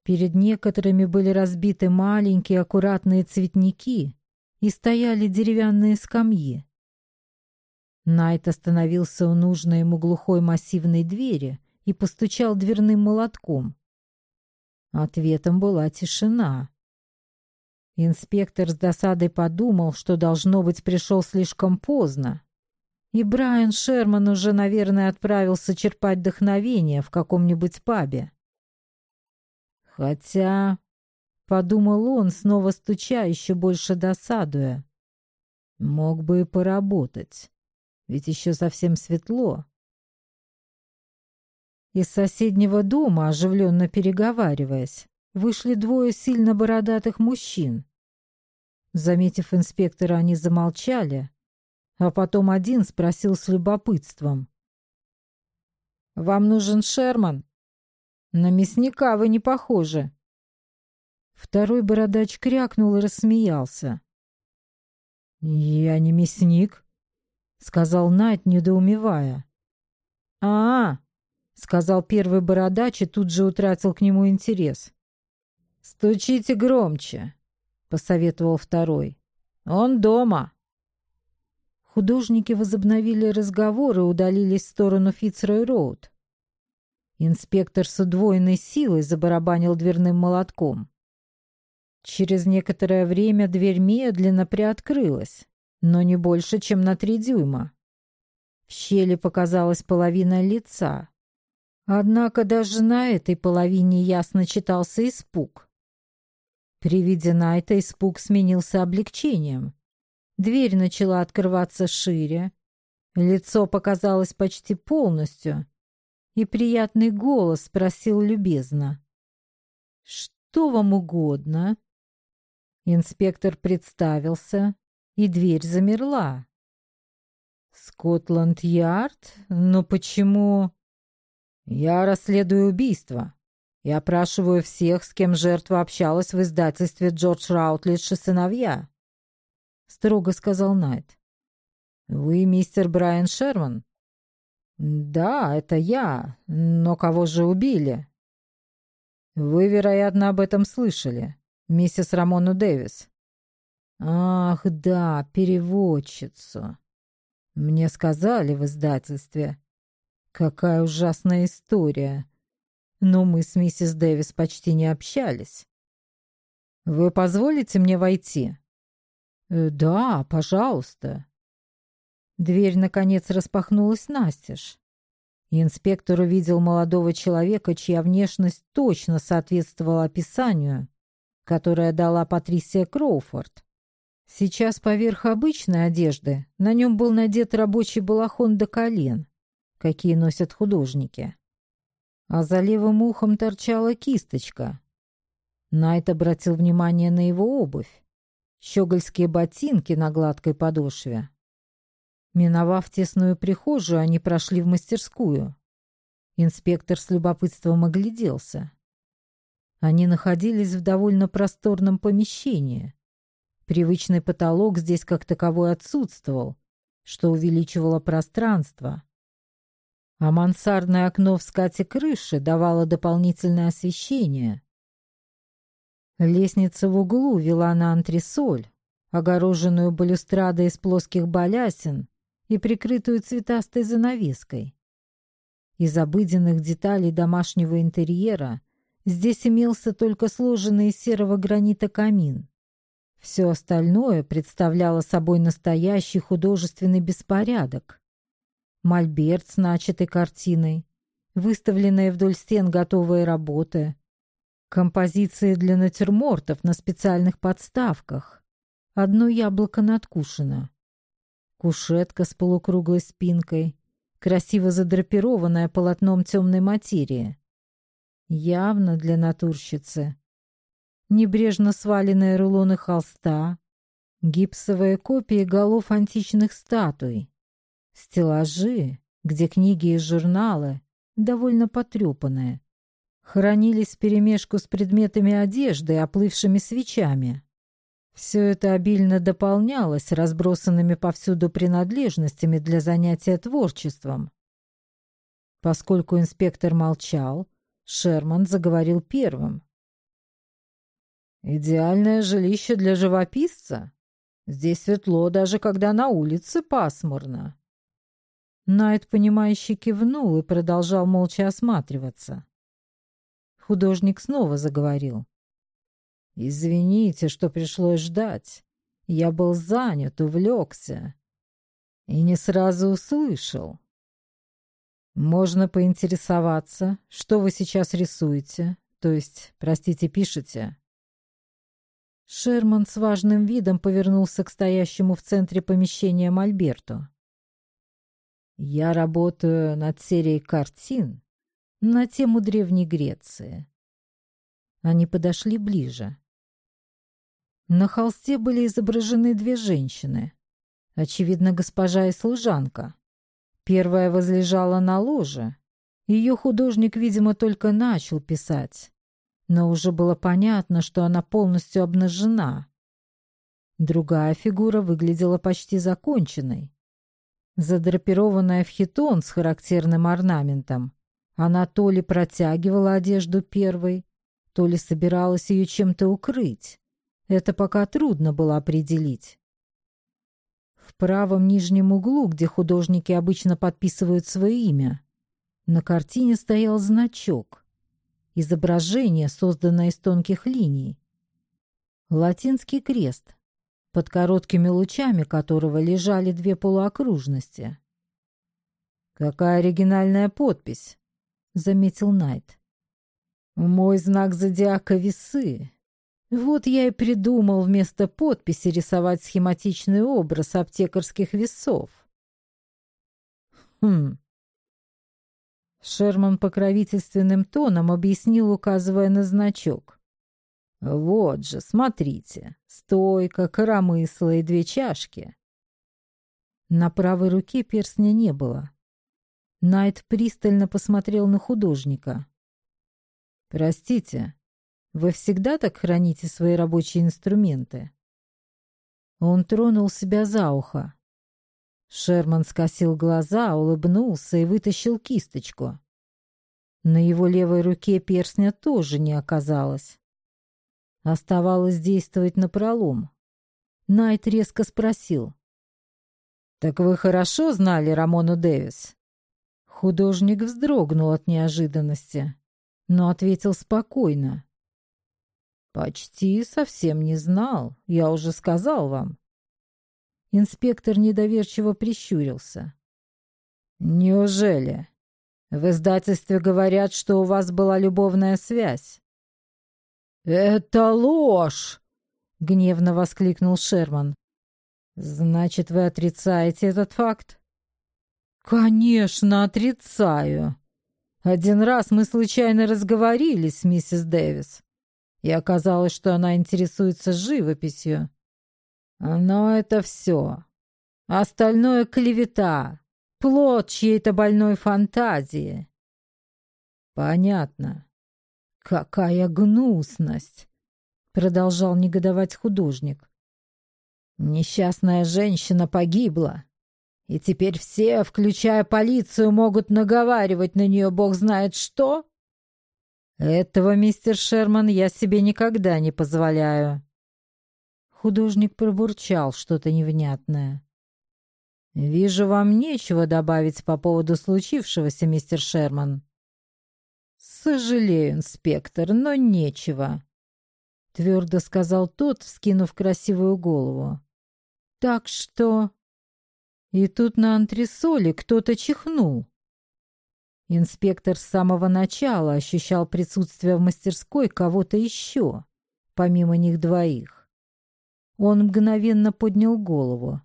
Перед некоторыми были разбиты маленькие аккуратные цветники и стояли деревянные скамьи. Найт остановился у нужной ему глухой массивной двери и постучал дверным молотком. Ответом была тишина. Инспектор с досадой подумал, что, должно быть, пришел слишком поздно. И Брайан Шерман уже, наверное, отправился черпать вдохновение в каком-нибудь пабе. Хотя, — подумал он, снова стуча, еще больше досадуя, — мог бы и поработать, ведь еще совсем светло. Из соседнего дома, оживленно переговариваясь, вышли двое сильно бородатых мужчин. Заметив инспектора, они замолчали, а потом один спросил с любопытством. «Вам нужен Шерман? На мясника вы не похожи». Второй бородач крякнул и рассмеялся. «Я не мясник», — сказал Найт, недоумевая. «А, -а — сказал первый бородач и тут же утратил к нему интерес. «Стучите громче», посоветовал второй. Он дома. Художники возобновили разговор и удалились в сторону Фицрой-Роуд. Инспектор с удвоенной силой забарабанил дверным молотком. Через некоторое время дверь медленно приоткрылась, но не больше, чем на три дюйма. В щели показалась половина лица. Однако даже на этой половине ясно читался испуг. При виде Найта испуг сменился облегчением. Дверь начала открываться шире, лицо показалось почти полностью, и приятный голос спросил любезно. «Что вам угодно?» Инспектор представился, и дверь замерла. «Скотланд-Ярд? Но почему...» «Я расследую убийство», я опрашиваю всех, с кем жертва общалась в издательстве «Джордж Раутлидж и сыновья», — строго сказал Найт. «Вы мистер Брайан Шерман?» «Да, это я. Но кого же убили?» «Вы, вероятно, об этом слышали, миссис Рамону Дэвис». «Ах, да, переводчицу. Мне сказали в издательстве. Какая ужасная история но мы с миссис Дэвис почти не общались. Вы позволите мне войти? Э, да, пожалуйста. Дверь, наконец, распахнулась настежь. Инспектор увидел молодого человека, чья внешность точно соответствовала описанию, которое дала Патрисия Кроуфорд. Сейчас поверх обычной одежды на нем был надет рабочий балахон до колен, какие носят художники а за левым ухом торчала кисточка. Найт обратил внимание на его обувь. Щегольские ботинки на гладкой подошве. Миновав тесную прихожую, они прошли в мастерскую. Инспектор с любопытством огляделся. Они находились в довольно просторном помещении. Привычный потолок здесь как таковой отсутствовал, что увеличивало пространство а мансардное окно в скате крыши давало дополнительное освещение. Лестница в углу вела на антресоль, огороженную балюстрадой из плоских балясин и прикрытую цветастой занавеской. Из обыденных деталей домашнего интерьера здесь имелся только сложенный из серого гранита камин. Все остальное представляло собой настоящий художественный беспорядок мольберт с начатой картиной, выставленные вдоль стен готовые работы, Композиции для натюрмортов на специальных подставках. Одно яблоко надкушено. Кушетка с полукруглой спинкой, красиво задрапированная полотном темной материи. Явно для натурщицы. Небрежно сваленные рулоны холста, гипсовые копии голов античных статуй, стеллажи, где книги и журналы, довольно потрепанные, хранились вперемешку с предметами одежды и оплывшими свечами. Все это обильно дополнялось разбросанными повсюду принадлежностями для занятия творчеством. Поскольку инспектор молчал, Шерман заговорил первым. «Идеальное жилище для живописца. Здесь светло, даже когда на улице пасмурно». Найт, понимающе кивнул и продолжал молча осматриваться. Художник снова заговорил. «Извините, что пришлось ждать. Я был занят, увлекся. И не сразу услышал. Можно поинтересоваться, что вы сейчас рисуете, то есть, простите, пишете?» Шерман с важным видом повернулся к стоящему в центре помещения Мольберту. «Я работаю над серией картин на тему Древней Греции». Они подошли ближе. На холсте были изображены две женщины. Очевидно, госпожа и служанка. Первая возлежала на ложе. Ее художник, видимо, только начал писать. Но уже было понятно, что она полностью обнажена. Другая фигура выглядела почти законченной. Задрапированная в хитон с характерным орнаментом, она то ли протягивала одежду первой, то ли собиралась ее чем-то укрыть. Это пока трудно было определить. В правом нижнем углу, где художники обычно подписывают свое имя, на картине стоял значок. Изображение, созданное из тонких линий. Латинский крест, под короткими лучами которого лежали две полуокружности. «Какая оригинальная подпись!» — заметил Найт. «Мой знак зодиака — весы. Вот я и придумал вместо подписи рисовать схематичный образ аптекарских весов. Хм. Шерман покровительственным тоном объяснил, указывая на значок. Вот же, смотрите, стойка, коромысло и две чашки. На правой руке перстня не было. Найт пристально посмотрел на художника. «Простите, вы всегда так храните свои рабочие инструменты?» Он тронул себя за ухо. Шерман скосил глаза, улыбнулся и вытащил кисточку. На его левой руке перстня тоже не оказалось. Оставалось действовать напролом. Найт резко спросил. «Так вы хорошо знали Рамону Дэвис?» Художник вздрогнул от неожиданности, но ответил спокойно. «Почти совсем не знал, я уже сказал вам». Инспектор недоверчиво прищурился. «Неужели? В издательстве говорят, что у вас была любовная связь». «Это ложь!» — гневно воскликнул Шерман. «Значит, вы отрицаете этот факт?» «Конечно, отрицаю. Один раз мы случайно разговорились с миссис Дэвис и оказалось, что она интересуется живописью. Но это все. Остальное клевета, плод чьей-то больной фантазии. Понятно. Какая гнусность, продолжал негодовать художник. Несчастная женщина погибла, и теперь все, включая полицию, могут наговаривать на нее бог знает что? «Этого, мистер Шерман, я себе никогда не позволяю». Художник пробурчал что-то невнятное. «Вижу, вам нечего добавить по поводу случившегося, мистер Шерман». «Сожалею, инспектор, но нечего», — твердо сказал тот, вскинув красивую голову. «Так что...» И тут на антресоле кто-то чихнул. Инспектор с самого начала ощущал присутствие в мастерской кого-то еще, помимо них двоих. Он мгновенно поднял голову.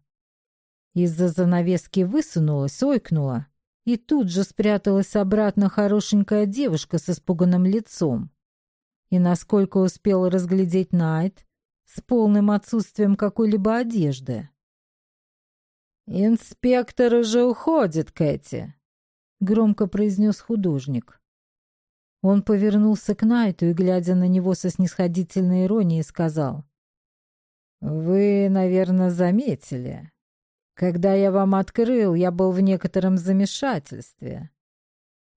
Из-за занавески высунулась, ойкнула, и тут же спряталась обратно хорошенькая девушка с испуганным лицом. И насколько успел разглядеть Найт, с полным отсутствием какой-либо одежды. «Инспектор уже уходит, Кэти», — громко произнес художник. Он повернулся к Найту и, глядя на него со снисходительной иронией, сказал. «Вы, наверное, заметили. Когда я вам открыл, я был в некотором замешательстве.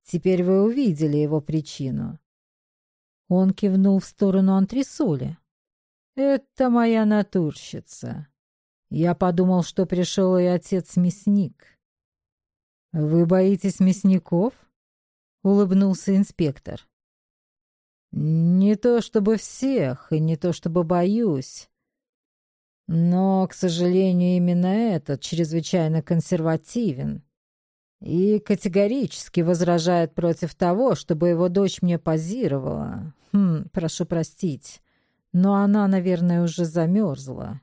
Теперь вы увидели его причину». Он кивнул в сторону антресоли. «Это моя натурщица. Я подумал, что пришел и отец-мясник. «Вы боитесь мясников?» — улыбнулся инспектор. «Не то чтобы всех, и не то чтобы боюсь. Но, к сожалению, именно этот чрезвычайно консервативен и категорически возражает против того, чтобы его дочь мне позировала. Хм, прошу простить, но она, наверное, уже замерзла.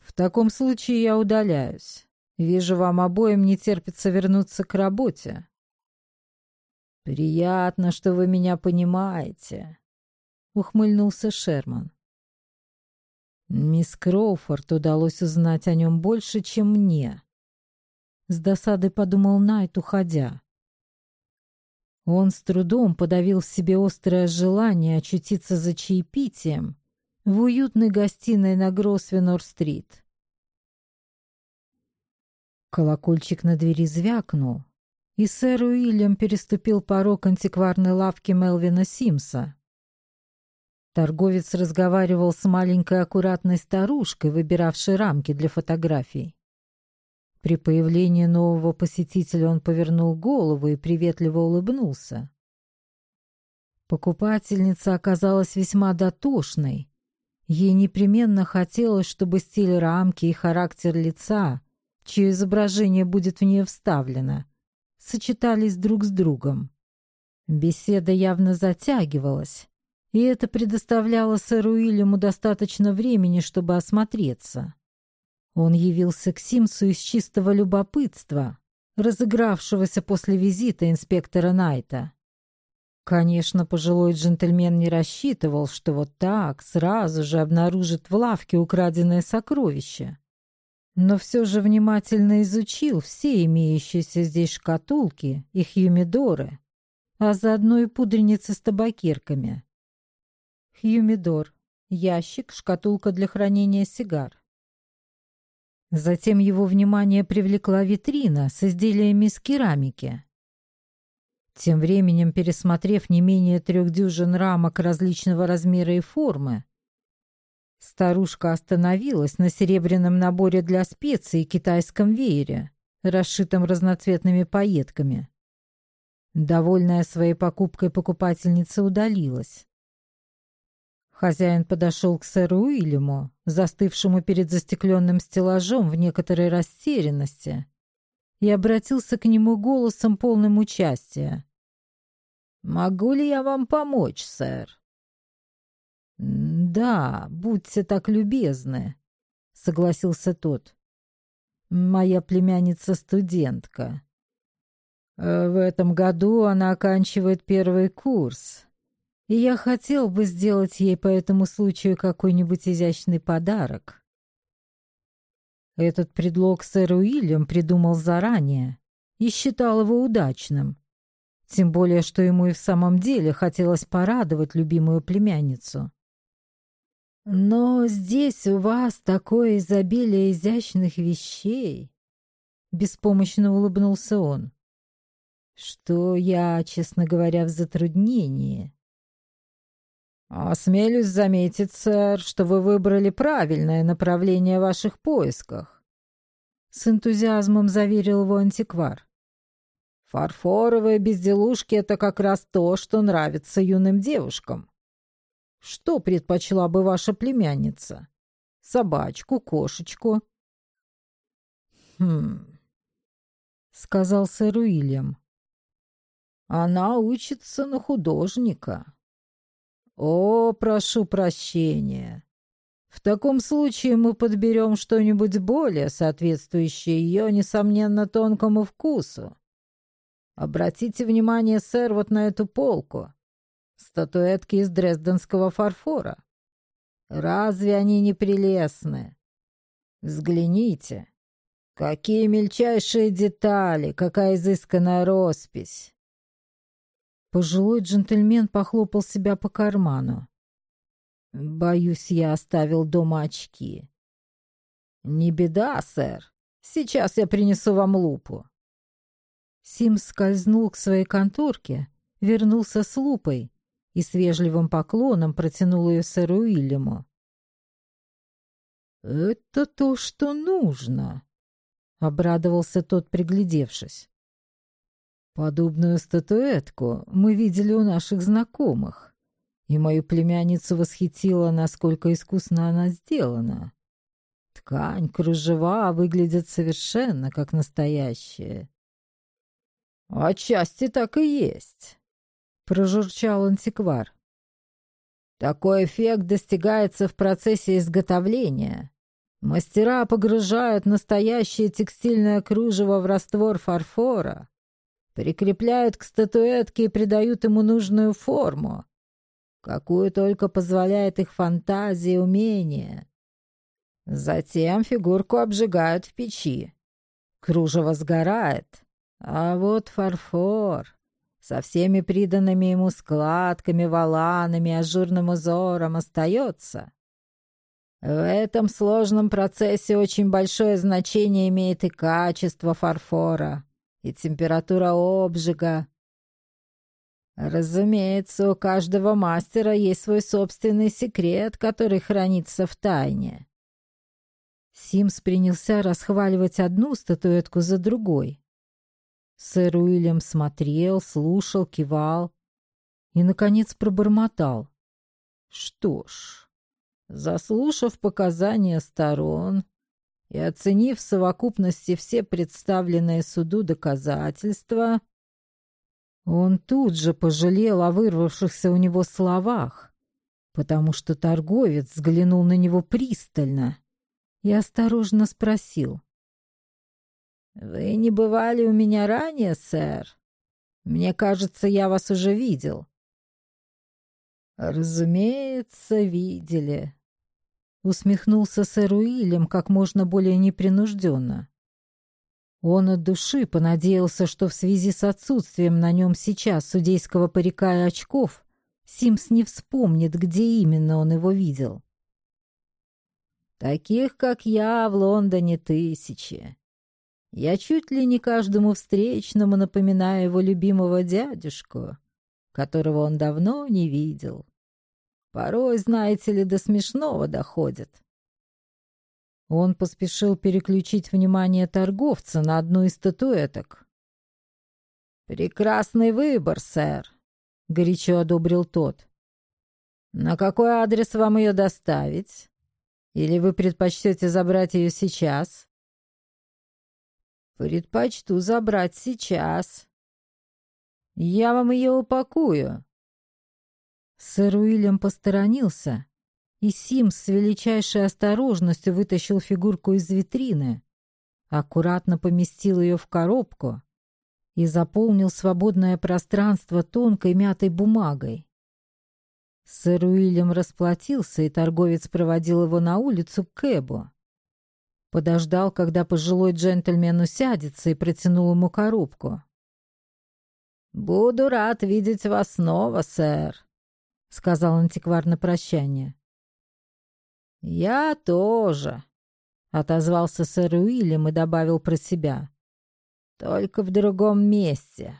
В таком случае я удаляюсь. Вижу, вам обоим не терпится вернуться к работе. Приятно, что вы меня понимаете, ухмыльнулся Шерман. Мисс Кроуфорд удалось узнать о нем больше, чем мне. С досадой подумал Найт, уходя. Он с трудом подавил в себе острое желание очутиться за чаепитием в уютной гостиной на Гросвенор-стрит. Колокольчик на двери звякнул, и сэр Уильям переступил порог антикварной лавки Мелвина Симса. Торговец разговаривал с маленькой аккуратной старушкой, выбиравшей рамки для фотографий. При появлении нового посетителя он повернул голову и приветливо улыбнулся. Покупательница оказалась весьма дотошной. Ей непременно хотелось, чтобы стиль рамки и характер лица чье изображение будет в нее вставлено, сочетались друг с другом. Беседа явно затягивалась, и это предоставляло сэру Уильяму достаточно времени, чтобы осмотреться. Он явился к Симсу из чистого любопытства, разыгравшегося после визита инспектора Найта. Конечно, пожилой джентльмен не рассчитывал, что вот так сразу же обнаружит в лавке украденное сокровище но все же внимательно изучил все имеющиеся здесь шкатулки и хьюмидоры, а заодно и пудреницы с табакерками. Хьюмидор — ящик, шкатулка для хранения сигар. Затем его внимание привлекла витрина с изделиями из керамики. Тем временем, пересмотрев не менее трех дюжин рамок различного размера и формы, Старушка остановилась на серебряном наборе для специй и китайском веере, расшитом разноцветными пайетками. Довольная своей покупкой покупательница удалилась. Хозяин подошел к сэру Уильяму, застывшему перед застекленным стеллажом в некоторой растерянности, и обратился к нему голосом полным участия. «Могу ли я вам помочь, сэр?» «Да, будьте так любезны», — согласился тот. «Моя племянница студентка. Э, в этом году она оканчивает первый курс, и я хотел бы сделать ей по этому случаю какой-нибудь изящный подарок». Этот предлог сэр Уильям придумал заранее и считал его удачным. Тем более, что ему и в самом деле хотелось порадовать любимую племянницу. Но здесь у вас такое изобилие изящных вещей, беспомощно улыбнулся он. Что я, честно говоря, в затруднении. Осмелюсь заметить, сэр, что вы выбрали правильное направление в ваших поисках. С энтузиазмом заверил его антиквар. Фарфоровые безделушки — это как раз то, что нравится юным девушкам. Что предпочла бы ваша племянница? Собачку, кошечку? Хм, сказал сэр Уильям. Она учится на художника. О, прошу прощения. В таком случае мы подберем что-нибудь более соответствующее ее, несомненно, тонкому вкусу. Обратите внимание, сэр, вот на эту полку. Статуэтки из дрезденского фарфора. Разве они не прелестны? Взгляните. Какие мельчайшие детали, какая изысканная роспись. Пожилой джентльмен похлопал себя по карману. «Боюсь, я оставил дома очки». «Не беда, сэр. Сейчас я принесу вам лупу». Сим скользнул к своей конторке, вернулся с лупой и с вежливым поклоном протянул ее сэру Уильяму. «Это то, что нужно», — обрадовался тот, приглядевшись. Подобную статуэтку мы видели у наших знакомых, и мою племянницу восхитило, насколько искусно она сделана. Ткань, кружева выглядят совершенно как настоящие. «Отчасти так и есть», — прожурчал антиквар. «Такой эффект достигается в процессе изготовления. Мастера погружают настоящее текстильное кружево в раствор фарфора, прикрепляют к статуэтке и придают ему нужную форму, какую только позволяет их фантазия и умение. Затем фигурку обжигают в печи. Кружево сгорает, а вот фарфор со всеми приданными ему складками, воланами, ажурным узором остается. В этом сложном процессе очень большое значение имеет и качество фарфора, и температура обжига. Разумеется, у каждого мастера есть свой собственный секрет, который хранится в тайне. Симс принялся расхваливать одну статуэтку за другой. Сэр Уильям смотрел, слушал, кивал и, наконец, пробормотал. «Что ж, заслушав показания сторон, и оценив в совокупности все представленные суду доказательства, он тут же пожалел о вырвавшихся у него словах, потому что торговец взглянул на него пристально и осторожно спросил. «Вы не бывали у меня ранее, сэр? Мне кажется, я вас уже видел». «Разумеется, видели», Усмехнулся сэр Уильям как можно более непринужденно. Он от души понадеялся, что в связи с отсутствием на нем сейчас судейского парика и очков Симс не вспомнит, где именно он его видел. «Таких, как я, в Лондоне тысячи. Я чуть ли не каждому встречному напоминаю его любимого дядюшку, которого он давно не видел. Порой, знаете ли, до смешного доходит. Он поспешил переключить внимание торговца на одну из статуэток. «Прекрасный выбор, сэр», — горячо одобрил тот. «На какой адрес вам ее доставить? Или вы предпочтете забрать ее сейчас?» «Предпочту забрать сейчас. Я вам ее упакую, Сэр Уильям посторонился, и Симс с величайшей осторожностью вытащил фигурку из витрины, аккуратно поместил ее в коробку и заполнил свободное пространство тонкой мятой бумагой. Сэр Уильям расплатился, и торговец проводил его на улицу к Кэбу. Подождал, когда пожилой джентльмен усядется, и протянул ему коробку. «Буду рад видеть вас снова, сэр», — сказал антиквар на прощание. «Я тоже», — отозвался сэр Уильям и добавил про себя. «Только в другом месте».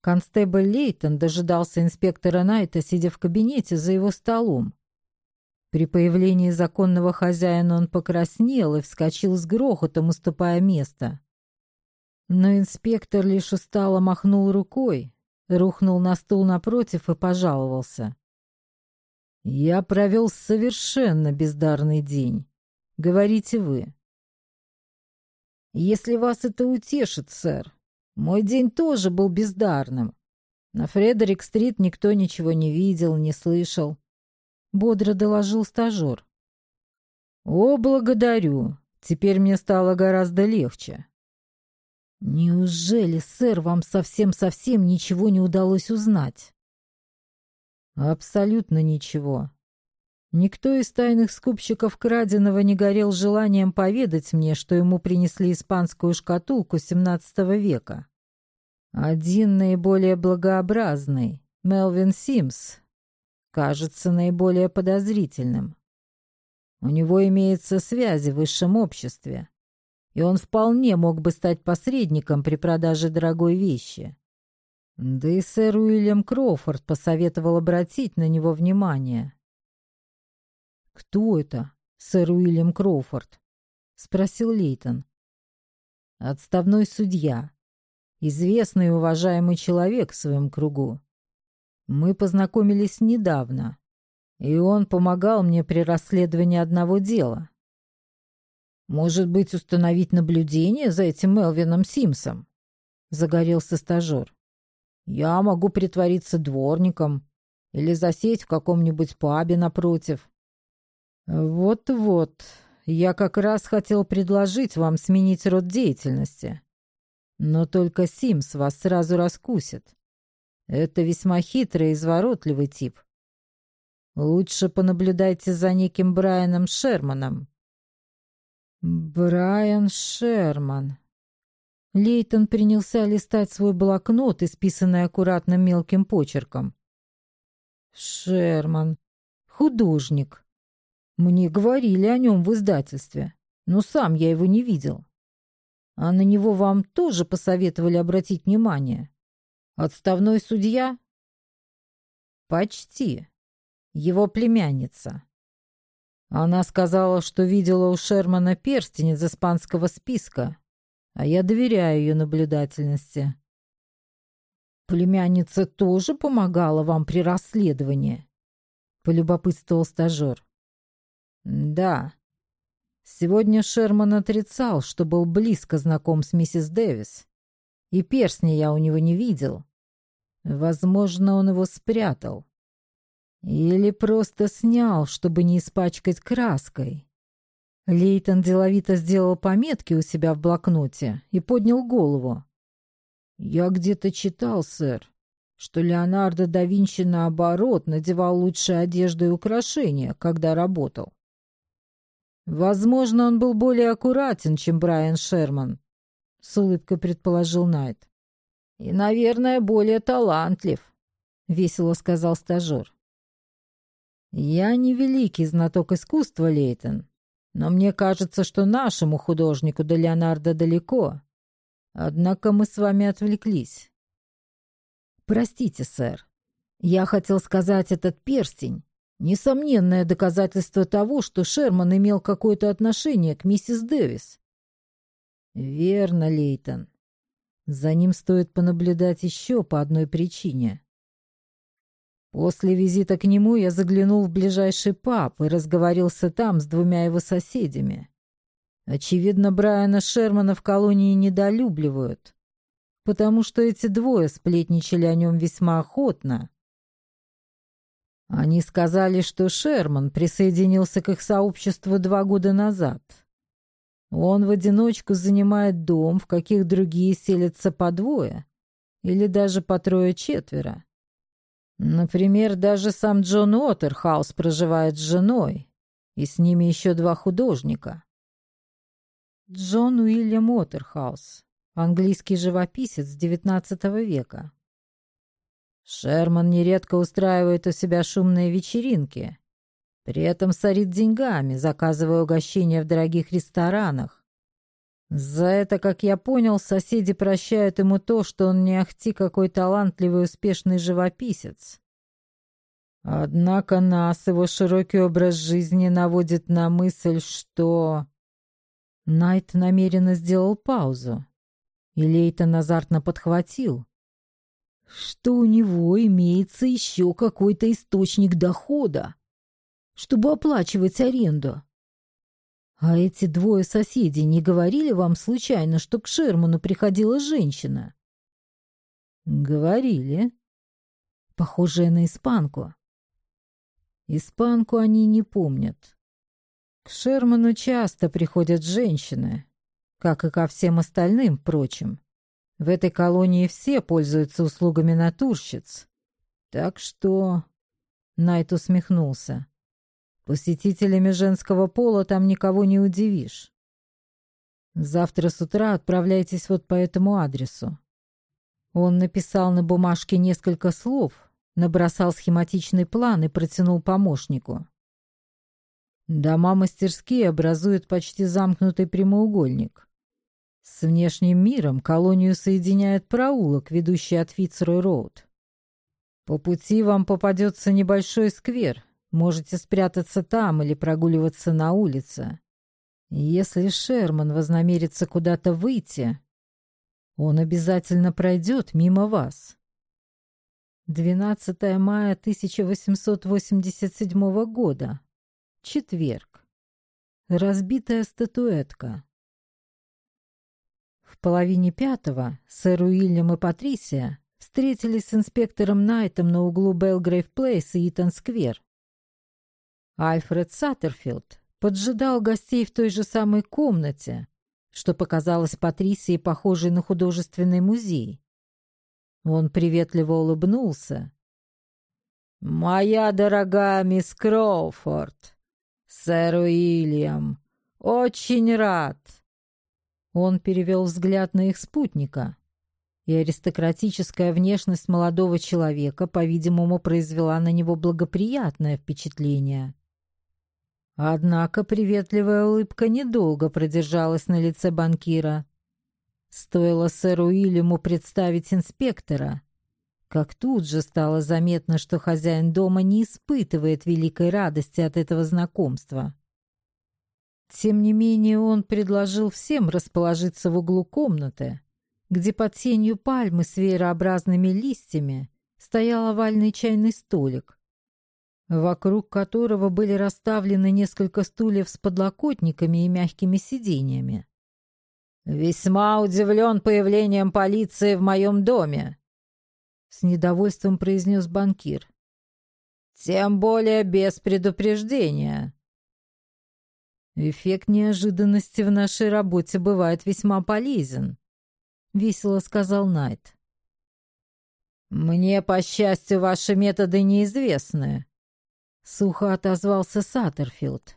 Констебль Лейтон дожидался инспектора Найта, сидя в кабинете за его столом. При появлении законного хозяина он покраснел и вскочил с грохотом, уступая место. Но инспектор лишь устало махнул рукой, рухнул на стул напротив и пожаловался. «Я провел совершенно бездарный день. Говорите вы». «Если вас это утешит, сэр, Мой день тоже был бездарным. На Фредерик-стрит никто ничего не видел, не слышал. Бодро доложил стажер. «О, благодарю. Теперь мне стало гораздо легче». «Неужели, сэр, вам совсем-совсем ничего не удалось узнать?» «Абсолютно ничего. Никто из тайных скупщиков краденого не горел желанием поведать мне, что ему принесли испанскую шкатулку XVII века. Один наиболее благообразный, Мелвин Симс, кажется наиболее подозрительным. У него имеются связи в высшем обществе, и он вполне мог бы стать посредником при продаже дорогой вещи. Да и сэр Уильям Кроуфорд посоветовал обратить на него внимание. «Кто это, сэр Уильям Кроуфорд?» — спросил Лейтон. «Отставной судья. Известный и уважаемый человек в своем кругу. Мы познакомились недавно, и он помогал мне при расследовании одного дела. Может быть, установить наблюдение за этим Мелвином Симсом?» — загорелся стажер. «Я могу притвориться дворником или засесть в каком-нибудь пабе напротив». «Вот-вот, я как раз хотел предложить вам сменить род деятельности. Но только Симс вас сразу раскусит. Это весьма хитрый и изворотливый тип. Лучше понаблюдайте за неким Брайаном Шерманом». «Брайан Шерман». Лейтон принялся листать свой блокнот, исписанный аккуратным мелким почерком. «Шерман. Художник. Мне говорили о нем в издательстве, но сам я его не видел. А на него вам тоже посоветовали обратить внимание? Отставной судья? Почти. Его племянница. Она сказала, что видела у Шермана перстень из испанского списка, а я доверяю ее наблюдательности. Племянница тоже помогала вам при расследовании? Полюбопытствовал стажер. Да. Сегодня Шерман отрицал, что был близко знаком с миссис Дэвис. И перстня я у него не видел. Возможно, он его спрятал. Или просто снял, чтобы не испачкать краской. Лейтон деловито сделал пометки у себя в блокноте и поднял голову. «Я где-то читал, сэр, что Леонардо да Винчи, наоборот, надевал лучшие одежды и украшения, когда работал. Возможно, он был более аккуратен, чем Брайан Шерман, с улыбкой предположил Найт. И, наверное, более талантлив, весело сказал стажер. Я не великий знаток искусства, Лейтон, но мне кажется, что нашему художнику до Леонардо далеко. Однако мы с вами отвлеклись. Простите, сэр. Я хотел сказать этот перстень Несомненное доказательство того, что Шерман имел какое-то отношение к миссис Дэвис. Верно, Лейтон. За ним стоит понаблюдать еще по одной причине. После визита к нему я заглянул в ближайший паб и разговорился там с двумя его соседями. Очевидно, Брайана Шермана в колонии недолюбливают, потому что эти двое сплетничали о нем весьма охотно они сказали, что Шерман присоединился к их сообществу два года назад. Он в одиночку занимает дом, в каких другие селятся по двое или даже по трое-четверо. Например, даже сам Джон Уотерхаус проживает с женой, и с ними еще два художника. Джон Уильям Уотерхаус, английский живописец XIX века. Шерман нередко устраивает у себя шумные вечеринки. При этом сорит деньгами, заказывая угощения в дорогих ресторанах. За это, как я понял, соседи прощают ему то, что он не ахти какой талантливый успешный живописец. Однако нас его широкий образ жизни наводит на мысль, что... Найт намеренно сделал паузу, и Лейтон азартно подхватил что у него имеется еще какой-то источник дохода, чтобы оплачивать аренду. А эти двое соседей не говорили вам случайно, что к Шерману приходила женщина, «Говорили». «Похожая на испанку». Испанку они не помнят. К Шерману часто приходят женщины, как и ко всем остальным, впрочем. В этой колонии все пользуются услугами натурщиц. Так что...» Найт усмехнулся. «Посетителями женского пола там никого не удивишь. Завтра с утра отправляйтесь вот по этому адресу». Он написал на бумажке несколько слов, набросал схематичный план и протянул помощнику. Дома-мастерские образуют почти замкнутый прямоугольник. С внешним миром колонию соединяет проулок, ведущий от Фицрой-Роуд. По пути вам попадется небольшой сквер. Можете спрятаться там или прогуливаться на улице. Если Шерман вознамерится куда-то выйти, он обязательно пройдет мимо вас. 12 мая 1887 года. Четверг. Разбитая статуэтка. В половине пятого сэр Уильям и Патрисия встретились с инспектором Найтом на углу Белгрейв Плейс и Итан-сквер. Альфред Саттерфилд поджидал гостей в той же самой комнате, что показалось Патрисии похожей на художественный музей. Он приветливо улыбнулся. «Моя дорогая мисс Кроуфорд, сэр Уильям, очень рад!» Он перевел взгляд на их спутника, и аристократическая внешность молодого человека, по-видимому, произвела на него благоприятное впечатление. Однако приветливая улыбка недолго продержалась на лице банкира. Стоило сэру Уильяму представить инспектора, как тут же стало заметно, что хозяин дома не испытывает великой радости от этого знакомства. Тем не менее он предложил всем расположиться в углу комнаты, где под тенью пальмы с веерообразными листьями стоял овальный чайный столик, вокруг которого были расставлены несколько стульев с подлокотниками и мягкими сиденьями. «Весьма удивлен появлением полиции в моем доме», — с недовольством произнес банкир. «Тем более без предупреждения». «Эффект неожиданности в нашей работе бывает весьма полезен», — весело сказал Найт. «Мне, по счастью, ваши методы неизвестны», — сухо отозвался Саттерфилд.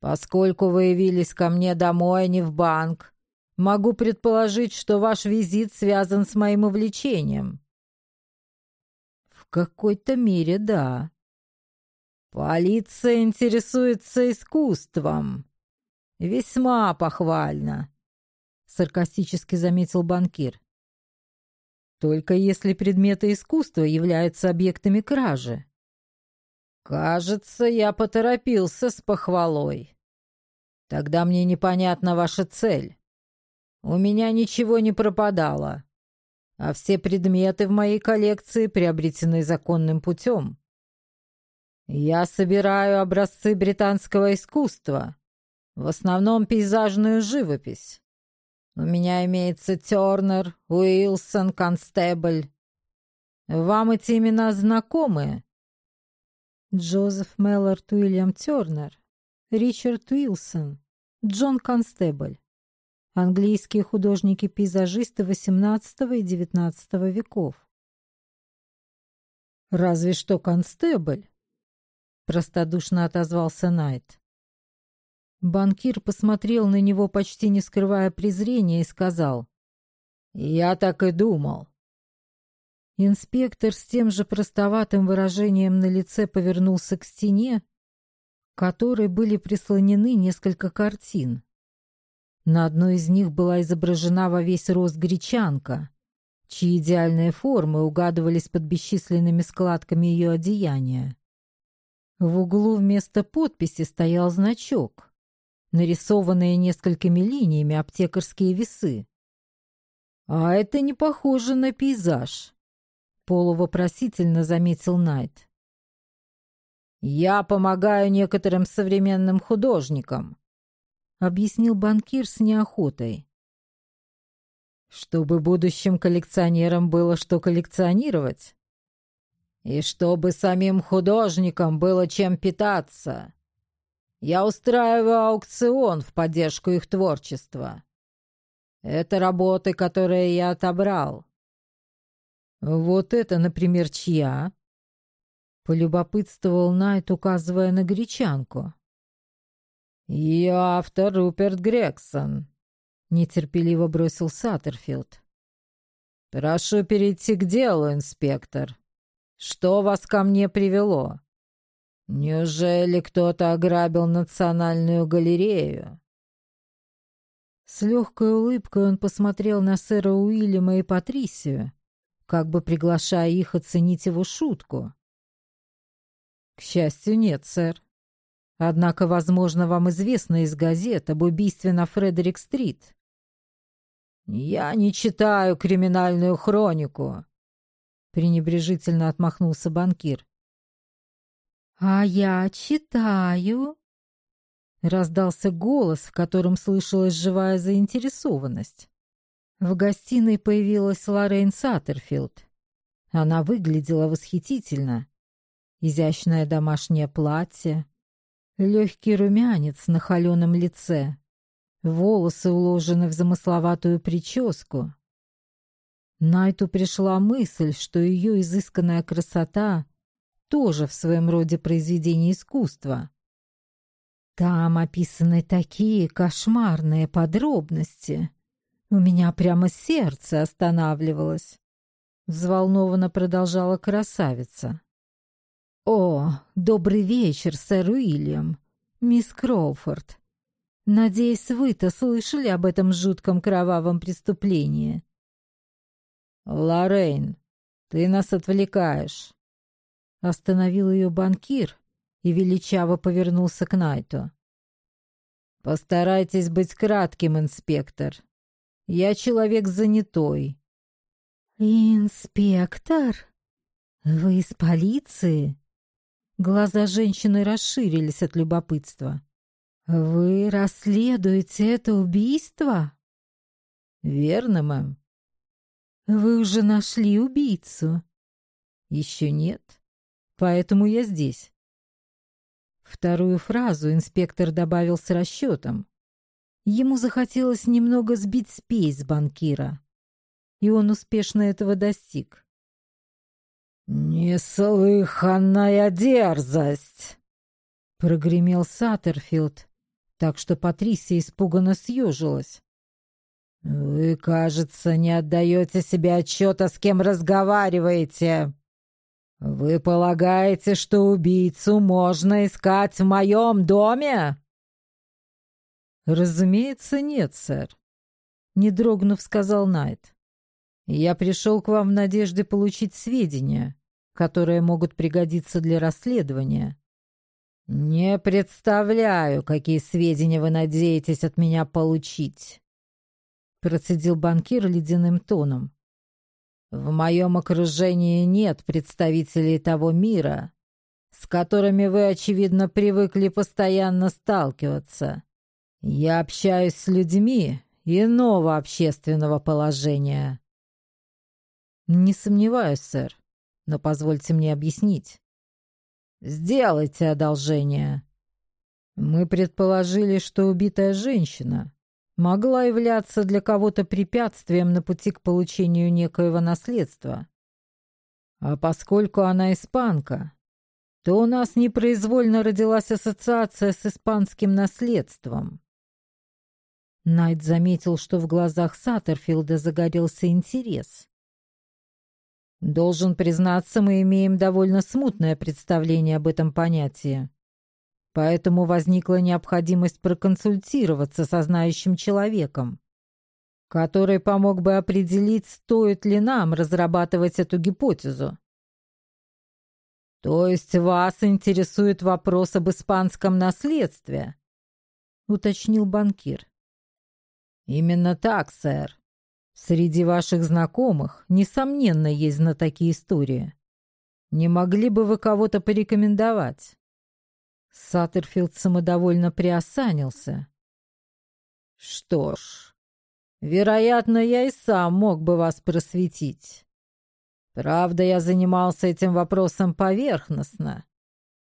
«Поскольку вы явились ко мне домой, а не в банк, Могу предположить, что ваш визит связан с моим увлечением. В какой-то мере, да. Полиция интересуется искусством. Весьма похвально, саркастически заметил банкир. Только если предметы искусства являются объектами кражи. Кажется, я поторопился с похвалой. Тогда мне непонятна ваша цель. У меня ничего не пропадало, а все предметы в моей коллекции приобретены законным путем. Я собираю образцы британского искусства, в основном пейзажную живопись. У меня имеется Тернер, Уилсон, Констебль. Вам эти имена знакомы? Джозеф Меллард Уильям Тернер, Ричард Уилсон, Джон Констебль английские художники-пейзажисты XVIII и XIX веков. «Разве что констебль», — простодушно отозвался Найт. Банкир посмотрел на него, почти не скрывая презрения, и сказал, «Я так и думал». Инспектор с тем же простоватым выражением на лице повернулся к стене, к которой были прислонены несколько картин. На одной из них была изображена во весь рост гречанка, чьи идеальные формы угадывались под бесчисленными складками ее одеяния. В углу вместо подписи стоял значок, нарисованные несколькими линиями аптекарские весы. «А это не похоже на пейзаж», — полувопросительно заметил Найт. «Я помогаю некоторым современным художникам», — объяснил банкир с неохотой. Чтобы будущим коллекционерам было что коллекционировать. И чтобы самим художникам было чем питаться. Я устраиваю аукцион в поддержку их творчества. Это работы, которые я отобрал. Вот это, например, чья? Полюбопытствовал Найт, указывая на гречанку. Ее автор Руперт Грексон, нетерпеливо бросил Саттерфилд. Прошу перейти к делу, инспектор. Что вас ко мне привело? Неужели кто-то ограбил Национальную галерею? С легкой улыбкой он посмотрел на сэра Уильяма и Патрисию, как бы приглашая их оценить его шутку. «К счастью, нет, сэр. Однако, возможно, вам известно из газет об убийстве на Фредерик-стрит». «Я не читаю криминальную хронику», — пренебрежительно отмахнулся банкир. «А я читаю», Раздался голос, в котором слышалась живая заинтересованность. В гостиной появилась Лоррейн Саттерфилд. Она выглядела восхитительно. Изящное домашнее платье, легкий румянец на холеном лице, волосы уложены в замысловатую прическу. Найту пришла мысль, что ее изысканная красота тоже в своем роде произведение искусства. Там описаны такие кошмарные подробности. У меня прямо сердце останавливалось. Взволнованно продолжала красавица. «О, добрый вечер, сэр Уильям, мисс Кроуфорд. Надеюсь, вы-то слышали об этом жутком кровавом преступлении?» «Лоррейн, ты нас отвлекаешь», — остановил ее банкир, и величаво повернулся к Найту. «Постарайтесь быть кратким, инспектор. Я человек занятой». «Инспектор? Вы из полиции?» Глаза женщины расширились от любопытства. «Вы расследуете это убийство?» «Верно, мэм». «Вы уже нашли убийцу?» «Еще нет. Поэтому я здесь. Вторую фразу инспектор добавил с расчетом. Ему захотелось немного сбить спесь с банкира. И он успешно этого достиг. «Неслыханная дерзость!» Прогремел Саттерфилд, так что Патрисия испуганно съежилась. «Вы, кажется, не отдаете себе отчета, с кем разговариваете!» «Вы полагаете, что убийцу можно искать в моем доме?» «Разумеется, нет, сэр», — не дрогнув, сказал Найт. «Я пришел к вам в надежде получить сведения, которые могут пригодиться для расследования». «Не представляю, какие сведения вы надеетесь от меня получить», — процедил банкир ледяным тоном. В моем окружении нет представителей того мира, с которыми вы, очевидно, привыкли постоянно сталкиваться. Я общаюсь с людьми иного общественного положения. Не сомневаюсь, сэр, но позвольте мне объяснить. Сделайте одолжение. Мы предположили, что убитая женщина могла являться для кого-то препятствием на пути к получению некоего наследства. А поскольку она испанка, то у нас непроизвольно родилась ассоциация с испанским наследством. Найт заметил, что в глазах Саттерфилда загорелся интерес. Должен признаться, мы имеем довольно смутное представление об этом понятии. Поэтому возникла необходимость проконсультироваться со знающим человеком, который помог бы определить, стоит ли нам разрабатывать эту гипотезу. «То есть вас интересует вопрос об испанском наследстве?» — уточнил банкир. «Именно так, сэр. Среди ваших знакомых, несомненно, есть знатоки истории. Не могли бы вы кого-то порекомендовать?» Саттерфилд самодовольно приосанился. «Что ж, Вероятно, я и сам мог бы вас просветить. Правда, я занимался этим вопросом поверхностно,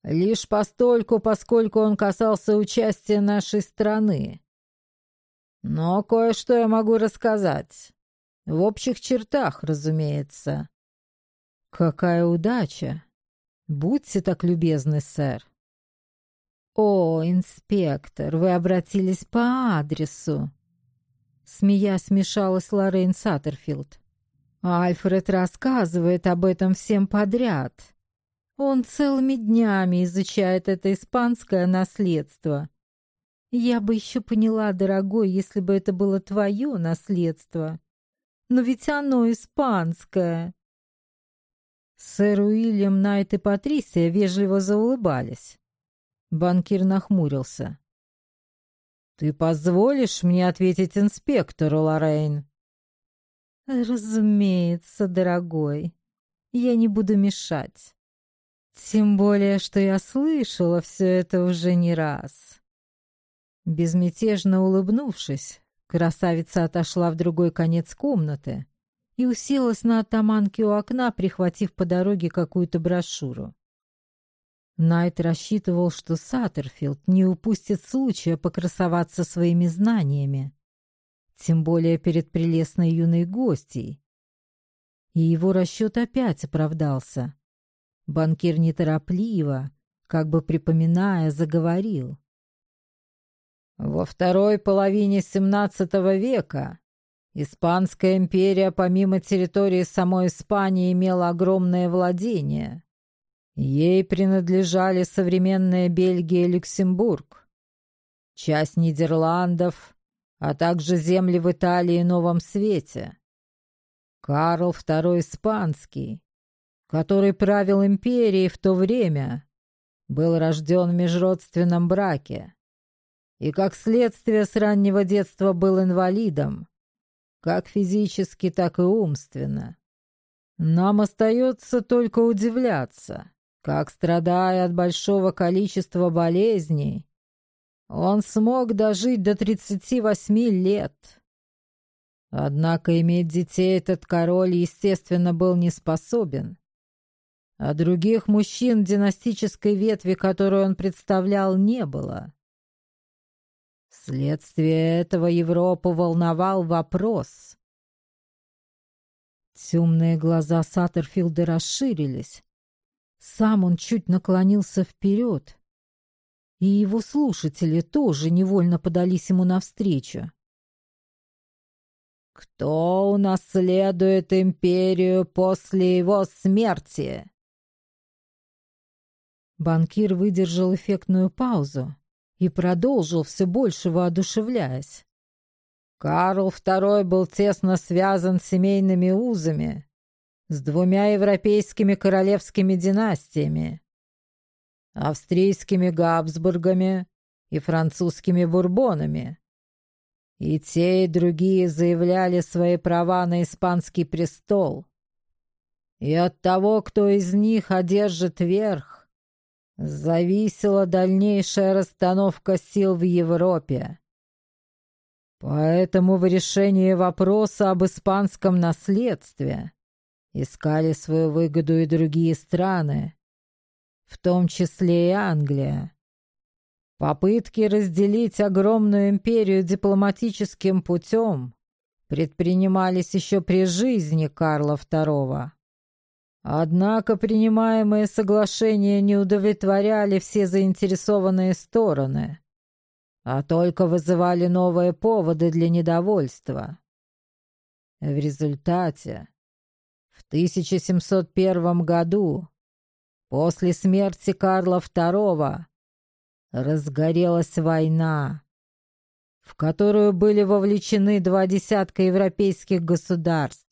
лишь постольку, поскольку он касался участия нашей страны. Но кое-что я могу рассказать. В общих чертах, разумеется. Какая удача! Будьте так любезны, сэр. О, инспектор, вы обратились по адресу. Смеясь, смешалась Лоррейн Саттерфилд. Альфред рассказывает об этом всем подряд. Он целыми днями изучает это испанское наследство. Я бы еще поняла, дорогой, если бы это было твое наследство. Но ведь оно испанское. Сэр Уильям, Найт и Патрисия вежливо заулыбались. Банкир нахмурился. «Ты позволишь мне ответить инспектору, Лоррейн?» «Разумеется, дорогой. Я не буду мешать. Тем более, что я слышала все это уже не раз». Безмятежно улыбнувшись, красавица отошла в другой конец комнаты и уселась на атаманке у окна, прихватив по дороге какую-то брошюру. Найт рассчитывал, что Саттерфилд не упустит случая покрасоваться своими знаниями, тем более перед прелестной юной гостьей. И его расчет опять оправдался. Банкир неторопливо, как бы припоминая, заговорил. Во второй половине XVII века Испанская империя помимо территории самой Испании имела огромное владение. Ей принадлежали современная Бельгия и Люксембург, часть Нидерландов, а также земли в Италии и Новом Свете. Карл II Испанский, который правил империей в то время, был рожден в межродственном браке и, как следствие, с раннего детства был инвалидом, как физически, так и умственно. Нам остается только удивляться, как, страдая от большого количества болезней, он смог дожить до 38 лет. Однако иметь детей этот король, естественно, был не способен. А других мужчин династической ветви, которую он представлял, не было. Вследствие этого Европу волновал вопрос. Темные глаза Саттерфилда расширились. Сам он чуть наклонился вперед, и его слушатели тоже невольно подались ему навстречу. «Кто унаследует империю после его смерти?» Банкир выдержал эффектную паузу и продолжил все больше воодушевляясь. Карл II был тесно связан семейными узами, с двумя европейскими королевскими династиями, австрийскими Габсбургами и французскими Бурбонами. И те, и другие заявляли свои права на испанский престол. И от того, кто из них одержит верх, зависела дальнейшая расстановка сил в Европе. Поэтому в решении вопроса об испанском наследстве искали свою выгоду и другие страны, в том числе и Англия. Попытки разделить огромную империю дипломатическим путем предпринимались еще при жизни Карла II. Однако принимаемые соглашения не удовлетворяли все заинтересованные стороны, а только вызывали новые поводы для недовольства. В результате в 1701 году, после смерти Карла II, разгорелась война, в которую были вовлечены два десятка европейских государств.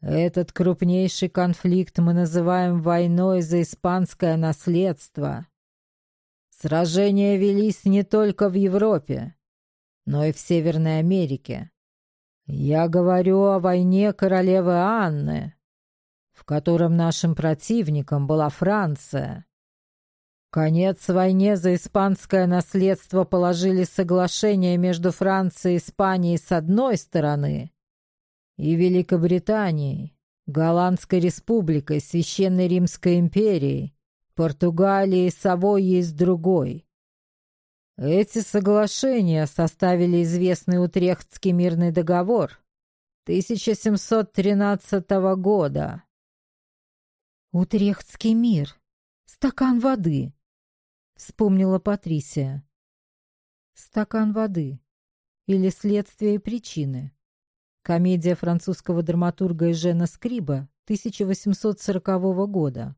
Этот крупнейший конфликт мы называем войной за испанское наследство. Сражения велись не только в Европе, но и в Северной Америке. Я говорю о войне королевы Анны, в котором нашим противником была Франция. Конец войне за испанское наследство положили соглашение между Францией и Испанией с одной стороны и Великобританией, Голландской республикой, Священной Римской империей, Португалией и Савойей с другой. Эти соглашения составили известный Утрехтский мирный договор 1713 года. «Утрехтский мир. Стакан воды», — вспомнила Патрисия. «Стакан воды. Или следствие и причины». Комедия французского драматурга Эжена Скриба 1840 года.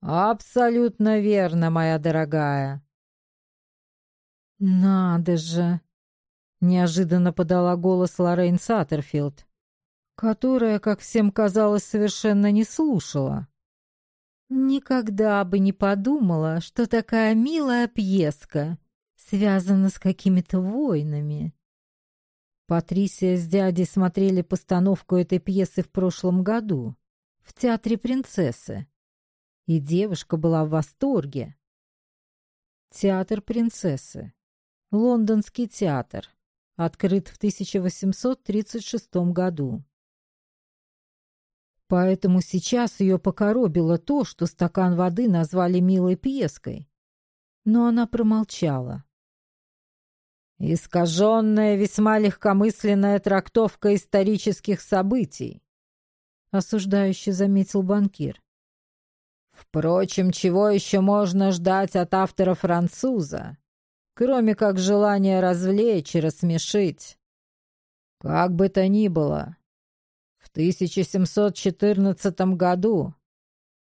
«Абсолютно верно, моя дорогая». «Надо же!» — неожиданно подала голос Лоррейн Саттерфилд, которая, как всем казалось, совершенно не слушала. «Никогда бы не подумала, что такая милая пьеска связана с какими-то войнами». Патрисия с дядей смотрели постановку этой пьесы в прошлом году в Театре принцессы и девушка была в восторге. Театр принцессы. Лондонский театр. Открыт в 1836 году. Поэтому сейчас ее покоробило то, что стакан воды назвали милой пьеской. Но она промолчала. «Искаженная, весьма легкомысленная трактовка исторических событий», осуждающе заметил банкир. Впрочем, чего еще можно ждать от автора-француза, кроме как желания развлечь и рассмешить? Как бы то ни было, в 1714 году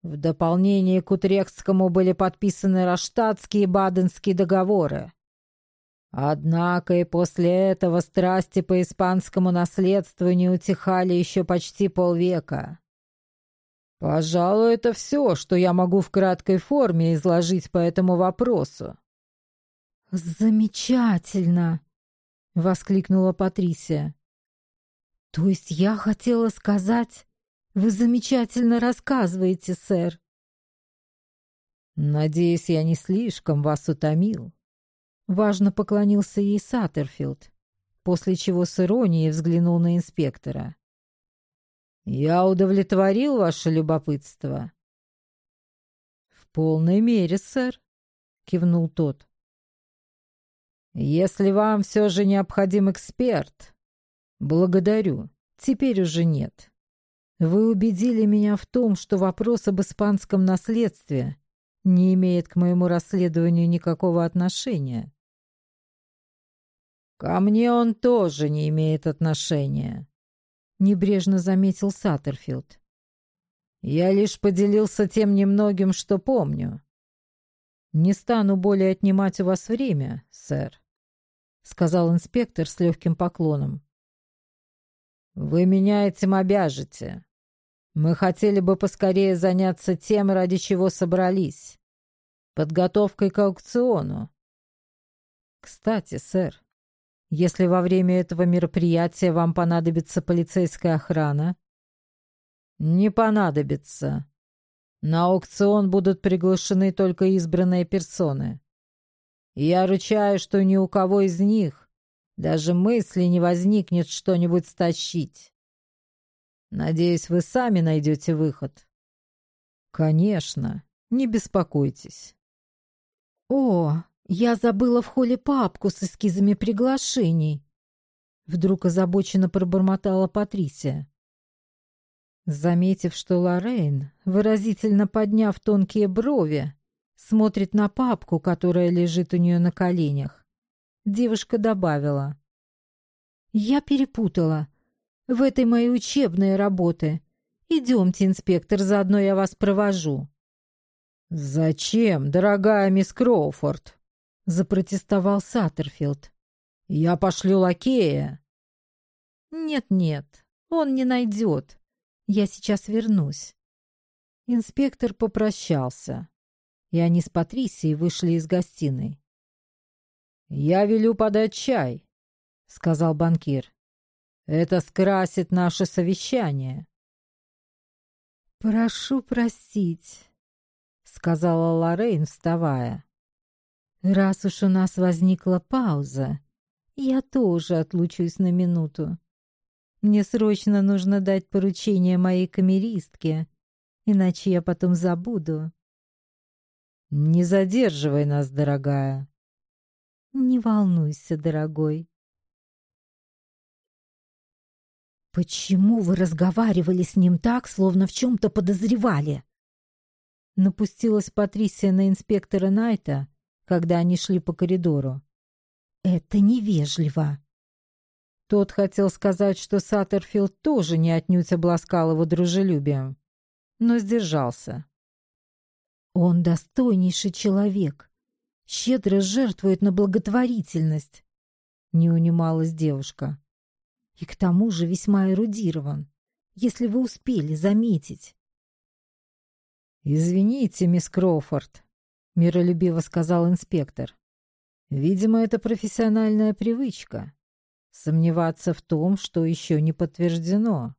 в дополнение к Утрехтскому были подписаны Раштатские и Баденские договоры. Однако и после этого страсти по испанскому наследству не утихали еще почти полвека. «Пожалуй, это все, что я могу в краткой форме изложить по этому вопросу». «Замечательно!» — воскликнула Патрисия. «То есть я хотела сказать, вы замечательно рассказываете, сэр?» «Надеюсь, я не слишком вас утомил». Важно поклонился ей Саттерфилд, после чего с иронией взглянул на инспектора. «Я удовлетворил ваше любопытство?» «В полной мере, сэр», — кивнул тот. «Если вам все же необходим эксперт, благодарю, теперь уже нет. Вы убедили меня в том, что вопрос об испанском наследстве не имеет к моему расследованию никакого отношения». «Ко мне он тоже не имеет отношения», — небрежно заметил Саттерфилд. «Я лишь поделился тем немногим, что помню. Не стану более отнимать у вас время, сэр», — сказал инспектор с легким поклоном. «Вы меня этим обяжете. Мы хотели бы поскорее заняться тем, ради чего собрались. Подготовкой к аукциону. Кстати, сэр, если во время этого мероприятия вам понадобится полицейская охрана? Не понадобится. На аукцион будут приглашены только избранные персоны. я ручаю, что ни у кого из них даже мысли не возникнет что-нибудь стащить. Надеюсь, вы сами найдете выход. Конечно, не беспокойтесь. О, «Я забыла в холле папку с эскизами приглашений», — вдруг озабоченно пробормотала Патрисия. Заметив, что Лоррейн, выразительно подняв тонкие брови, смотрит на папку, которая лежит у нее на коленях, девушка добавила. «Я перепутала. В этой моей учебной работы. Идемте, инспектор, заодно я вас провожу». «Зачем, дорогая мисс Кроуфорд?» Запротестовал Саттерфилд. «Я пошлю лакея». «Нет-нет, он не найдет. Я сейчас вернусь». Инспектор попрощался, и они с Патрисией вышли из гостиной. «Я велю подать чай», — сказал банкир. «Это скрасит наше совещание». «Прошу простить», сказала Лоррейн, вставая. «Раз уж у нас возникла пауза, я тоже отлучусь на минуту. Мне срочно нужно дать поручение моей камеристке, иначе я потом забуду». «Не задерживай нас, дорогая». «Не волнуйся, дорогой». «Почему вы разговаривали с ним так, словно в чем-то подозревали?» Напустилась Патрисия на инспектора Найта, когда они шли по коридору. «Это невежливо». Тот хотел сказать, что Саттерфилд тоже не отнюдь обласкал его дружелюбием, но сдержался. Он достойнейший человек, щедро жертвует на благотворительность, не унималась девушка. И к тому же весьма эрудирован, если вы успели заметить. «Извините, мисс Кроуфорд», — миролюбиво сказал инспектор. «Видимо, это профессиональная привычка — сомневаться в том, что еще не подтверждено».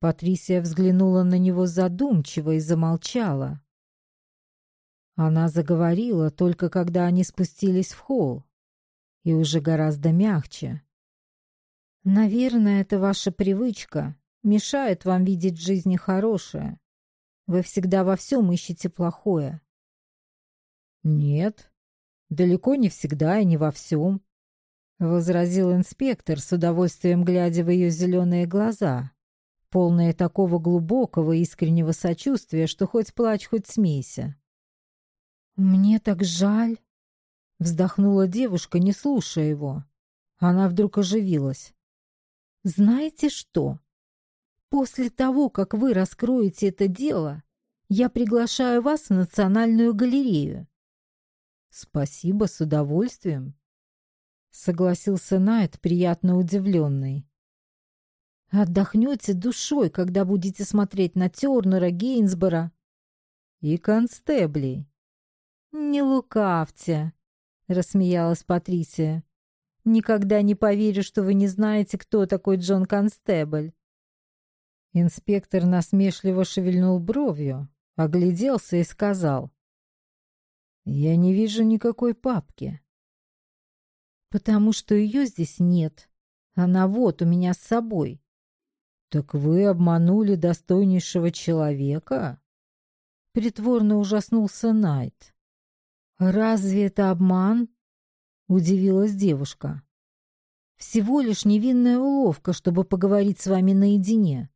Патрисия взглянула на него задумчиво и замолчала. Она заговорила только когда они спустились в холл, и уже гораздо мягче. «Наверное, это ваша привычка мешает вам видеть в жизни хорошее. Вы всегда во всем ищете плохое». «Нет, далеко не всегда и не во всем», — возразил инспектор, с удовольствием глядя в ее зеленые глаза, полные такого глубокого искреннего сочувствия, что хоть плачь, хоть смейся. «Мне так жаль!» — вздохнула девушка, не слушая его. Она вдруг оживилась. «Знаете что? После того, как вы раскроете это дело, я приглашаю вас в Национальную галерею». «Спасибо, с удовольствием», — согласился Найт, приятно удивленный. «Отдохнете душой, когда будете смотреть на Тернера, Гейнсбора и констеблей». «Не лукавьте», — рассмеялась Патрисия. «Никогда не поверю, что вы не знаете, кто такой Джон Констебль». Инспектор насмешливо шевельнул бровью, огляделся и сказал. «Я не вижу никакой папки». «Потому что ее здесь нет. Она вот у меня с собой». «Так вы обманули достойнейшего человека?» Притворно ужаснулся Найт. «Разве это обман?» — удивилась девушка. «Всего лишь невинная уловка, чтобы поговорить с вами наедине.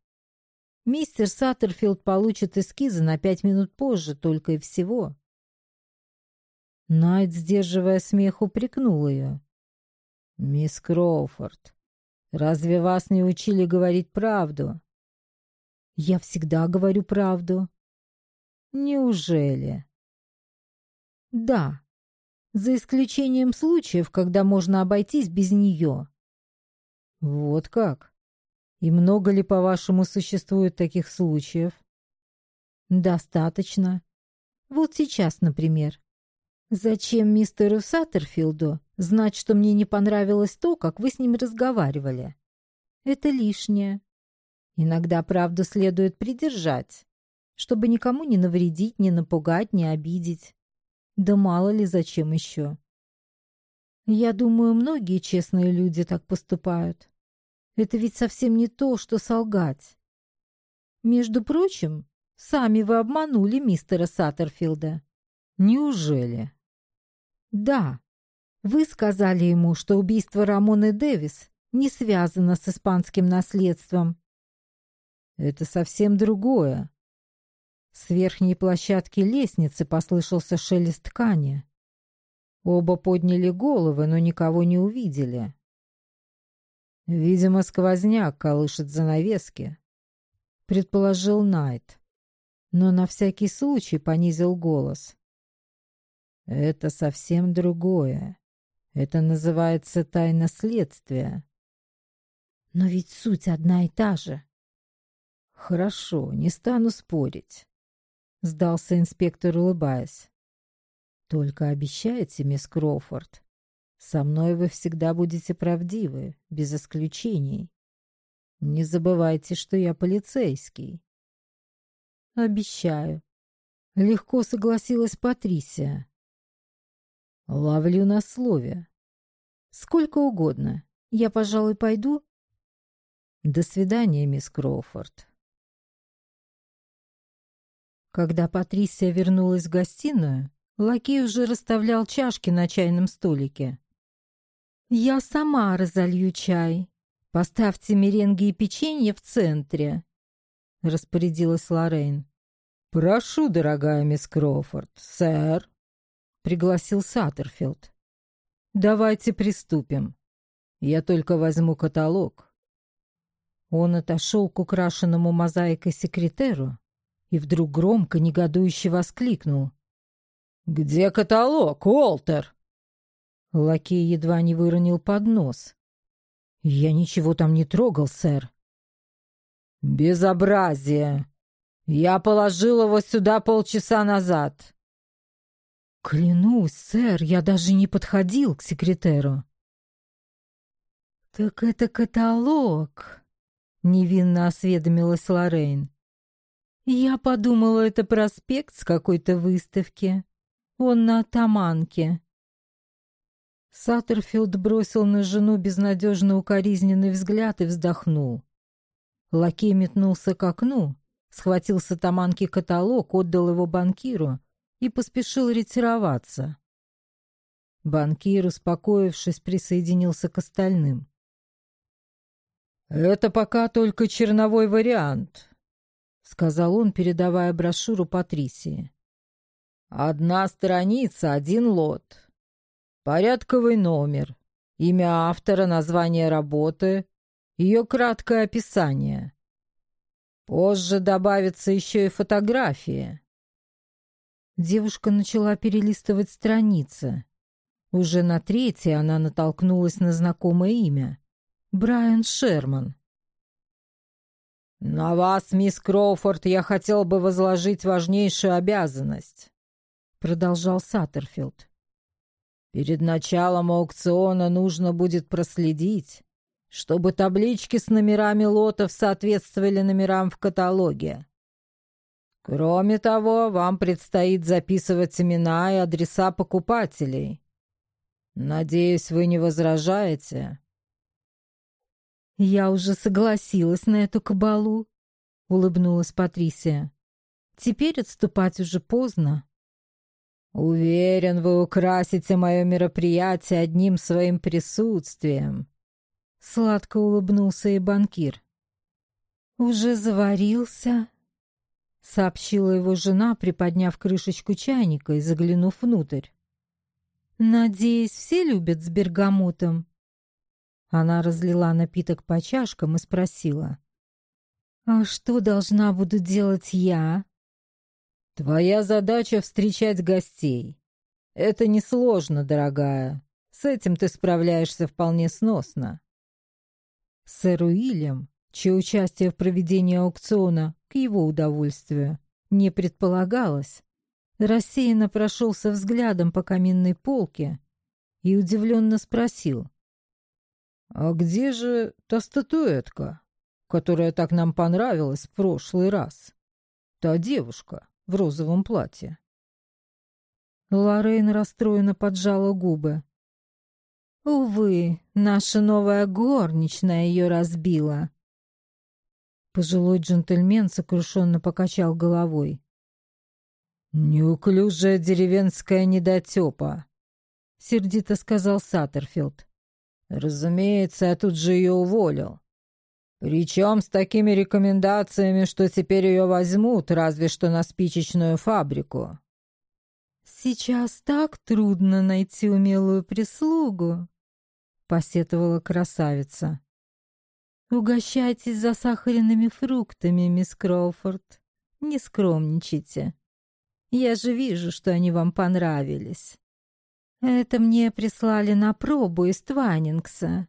Мистер Саттерфилд получит эскизы на пять минут позже, только и всего». Найт, сдерживая смех, упрекнул ее. «Мисс Кроуфорд, разве вас не учили говорить правду?» «Я всегда говорю правду». «Неужели?» Да, за исключением случаев, когда можно обойтись без нее. Вот как? И много ли, по-вашему, существует таких случаев? Достаточно. Вот сейчас, например. Зачем мистеру Саттерфилду знать, что мне не понравилось то, как вы с ним разговаривали? Это лишнее. Иногда правду следует придержать, чтобы никому не навредить, не напугать, не обидеть. Да мало ли зачем еще. Я думаю, многие честные люди так поступают. Это ведь совсем не то, что солгать. Между прочим, сами вы обманули мистера Саттерфилда. Неужели? Да. Вы сказали ему, что убийство Рамоны Дэвис не связано с испанским наследством. Это совсем другое. С верхней площадки лестницы послышался шелест ткани. Оба подняли головы, но никого не увидели. «Видимо, сквозняк колышет занавески», — предположил Найт, но на всякий случай понизил голос. «Это совсем другое. Это называется тайна следствия». «Но ведь суть одна и та же». «Хорошо, не стану спорить. — сдался инспектор, улыбаясь. «Только обещайте, мисс Кроуфорд, со мной вы всегда будете правдивы, без исключений. Не забывайте, что я полицейский». «Обещаю», Легко согласилась Патрисия. Ловлю на слове. Сколько угодно. Я, пожалуй, пойду. До свидания, мисс Кроуфорд. Когда Патрисия вернулась в гостиную, лакей уже расставлял чашки на чайном столике. «Я сама разолью чай. Поставьте меренги и печенье в центре», — распорядилась Лоррейн. «Прошу, дорогая мисс Кроуфорд, сэр», — пригласил Саттерфилд. «Давайте приступим. Я только возьму каталог». Он отошел к украшенному мозаикой секретеру и вдруг громко негодующе воскликнул. «Где каталог, Уолтер?» Лакей едва не выронил поднос. «Я ничего там не трогал, сэр». «Безобразие! Я положил его сюда полчаса назад». «Клянусь, сэр, я даже не подходил к секретеру». «Так это каталог», — невинно осведомилась Лоррейн. «Я подумала, это проспект с какой-то выставки. Он на Таманке». Саттерфилд бросил на жену безнадежно укоризненный взгляд и вздохнул. Лакей метнулся к окну, схватил с атаманки каталог, отдал его банкиру и поспешил ретироваться. Банкир, успокоившись, присоединился к остальным. «Это пока только черновой вариант», — сказал он, передавая брошюру Патрисии. «Одна страница, один лот. Порядковый номер, имя автора, название работы, ее краткое описание. Позже добавится еще и фотография. Девушка начала перелистывать страницы. Уже на третьей она натолкнулась на знакомое имя — Брайан Шерман. «На вас, мисс Кроуфорд, я хотел бы возложить важнейшую обязанность», — продолжал Саттерфилд. «Перед началом аукциона нужно будет проследить, чтобы таблички с номерами лотов соответствовали номерам в каталоге. Кроме того, вам предстоит записывать имена и адреса покупателей. Надеюсь, вы не возражаете?» «Я уже согласилась на эту кабалу», — улыбнулась Патрисия. «Теперь отступать уже поздно». «Уверен, вы украсите мое мероприятие одним своим присутствием», — сладко улыбнулся и банкир. «Уже заварился?» — сообщила его жена, приподняв крышечку чайника и заглянув внутрь. «Надеюсь, все любят с бергамотом?» Она разлила напиток по чашкам и спросила. «А что должна буду делать я?» «Твоя задача — встречать гостей. Это несложно, дорогая. С этим ты справляешься вполне сносно». Сэр Уильям, чье участие в проведении аукциона к его удовольствию не предполагалось, рассеянно прошелся взглядом по каминной полке и удивленно спросил. «А где же та статуэтка, которая так нам понравилась в прошлый раз? Та девушка в розовом платье?» Лоррейн расстроенно поджала губы. Увы, наша новая горничная ее разбила. Пожилой джентльмен сокрушенно покачал головой. «Неуклюжая деревенская недотепа», — сердито сказал Саттерфилд. «Разумеется, я тут же ее уволил. Причем с такими рекомендациями, что теперь ее возьмут, разве что на спичечную фабрику». «Сейчас так трудно найти умелую прислугу», — посетовала красавица. «Угощайтесь засахаренными фруктами, мисс Кроуфорд. Не скромничайте. Я же вижу, что они вам понравились. Это мне прислали на пробу из Твайнингса».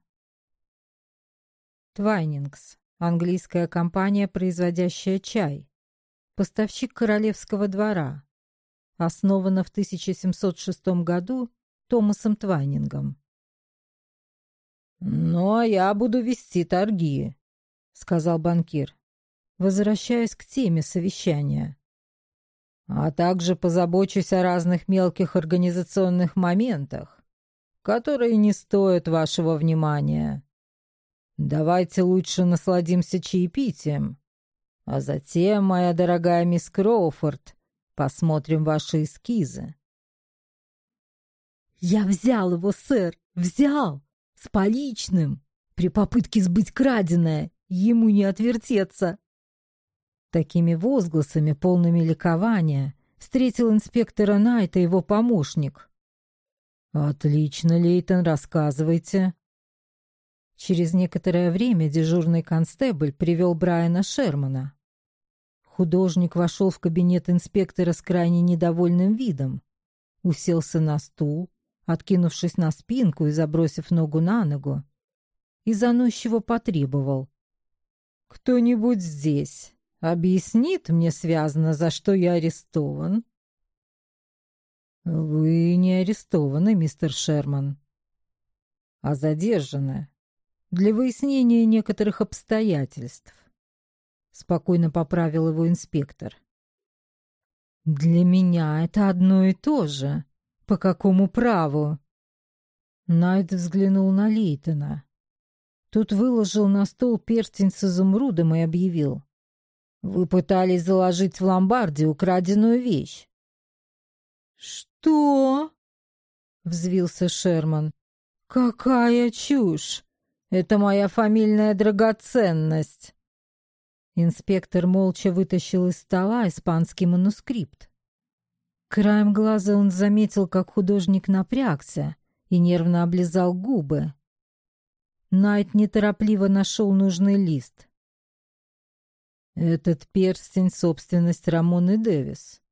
Твайнингс — английская компания, производящая чай. Поставщик королевского двора основана в 1706 году Томасом Твайнингом. «Ну, а я буду вести торги», — сказал банкир, возвращаясь к теме совещания. а также позабочусь о разных мелких организационных моментах, которые не стоят вашего внимания. Давайте лучше насладимся чаепитием, а затем, моя дорогая мисс Кроуфорд, посмотрим ваши эскизы. «Я взял его, сэр, взял! С поличным! При попытке сбыть краденое! Ему не отвертеться!» Такими возгласами, полными ликования, встретил инспектора Найта его помощник. «Отлично, Лейтон, рассказывайте». Через некоторое время дежурный констебль привел Брайана Шермана. Художник вошел в кабинет инспектора с крайне недовольным видом, уселся на стул, откинувшись на спинку и забросив ногу на ногу, и заносчиво потребовал. «Кто-нибудь здесь объяснит мне связано, за что я арестован?» «Вы не арестованы, мистер Шерман, а задержаны для выяснения некоторых обстоятельств», — спокойно поправил его инспектор. «Для меня это одно и то же», «По какому праву?» Найт взглянул на Лейтона. Тут выложил на стол перстень с изумрудом и объявил. «Вы пытались заложить в ломбарде украденную вещь». «Что?» — взвился Шерман. «Какая чушь! Это моя фамильная драгоценность!» Инспектор молча вытащил из стола испанский манускрипт. Краем глаза он заметил, как художник напрягся и нервно облизал губы. Найт неторопливо нашел нужный лист. «Этот перстень — собственность Рамоны Дэвис,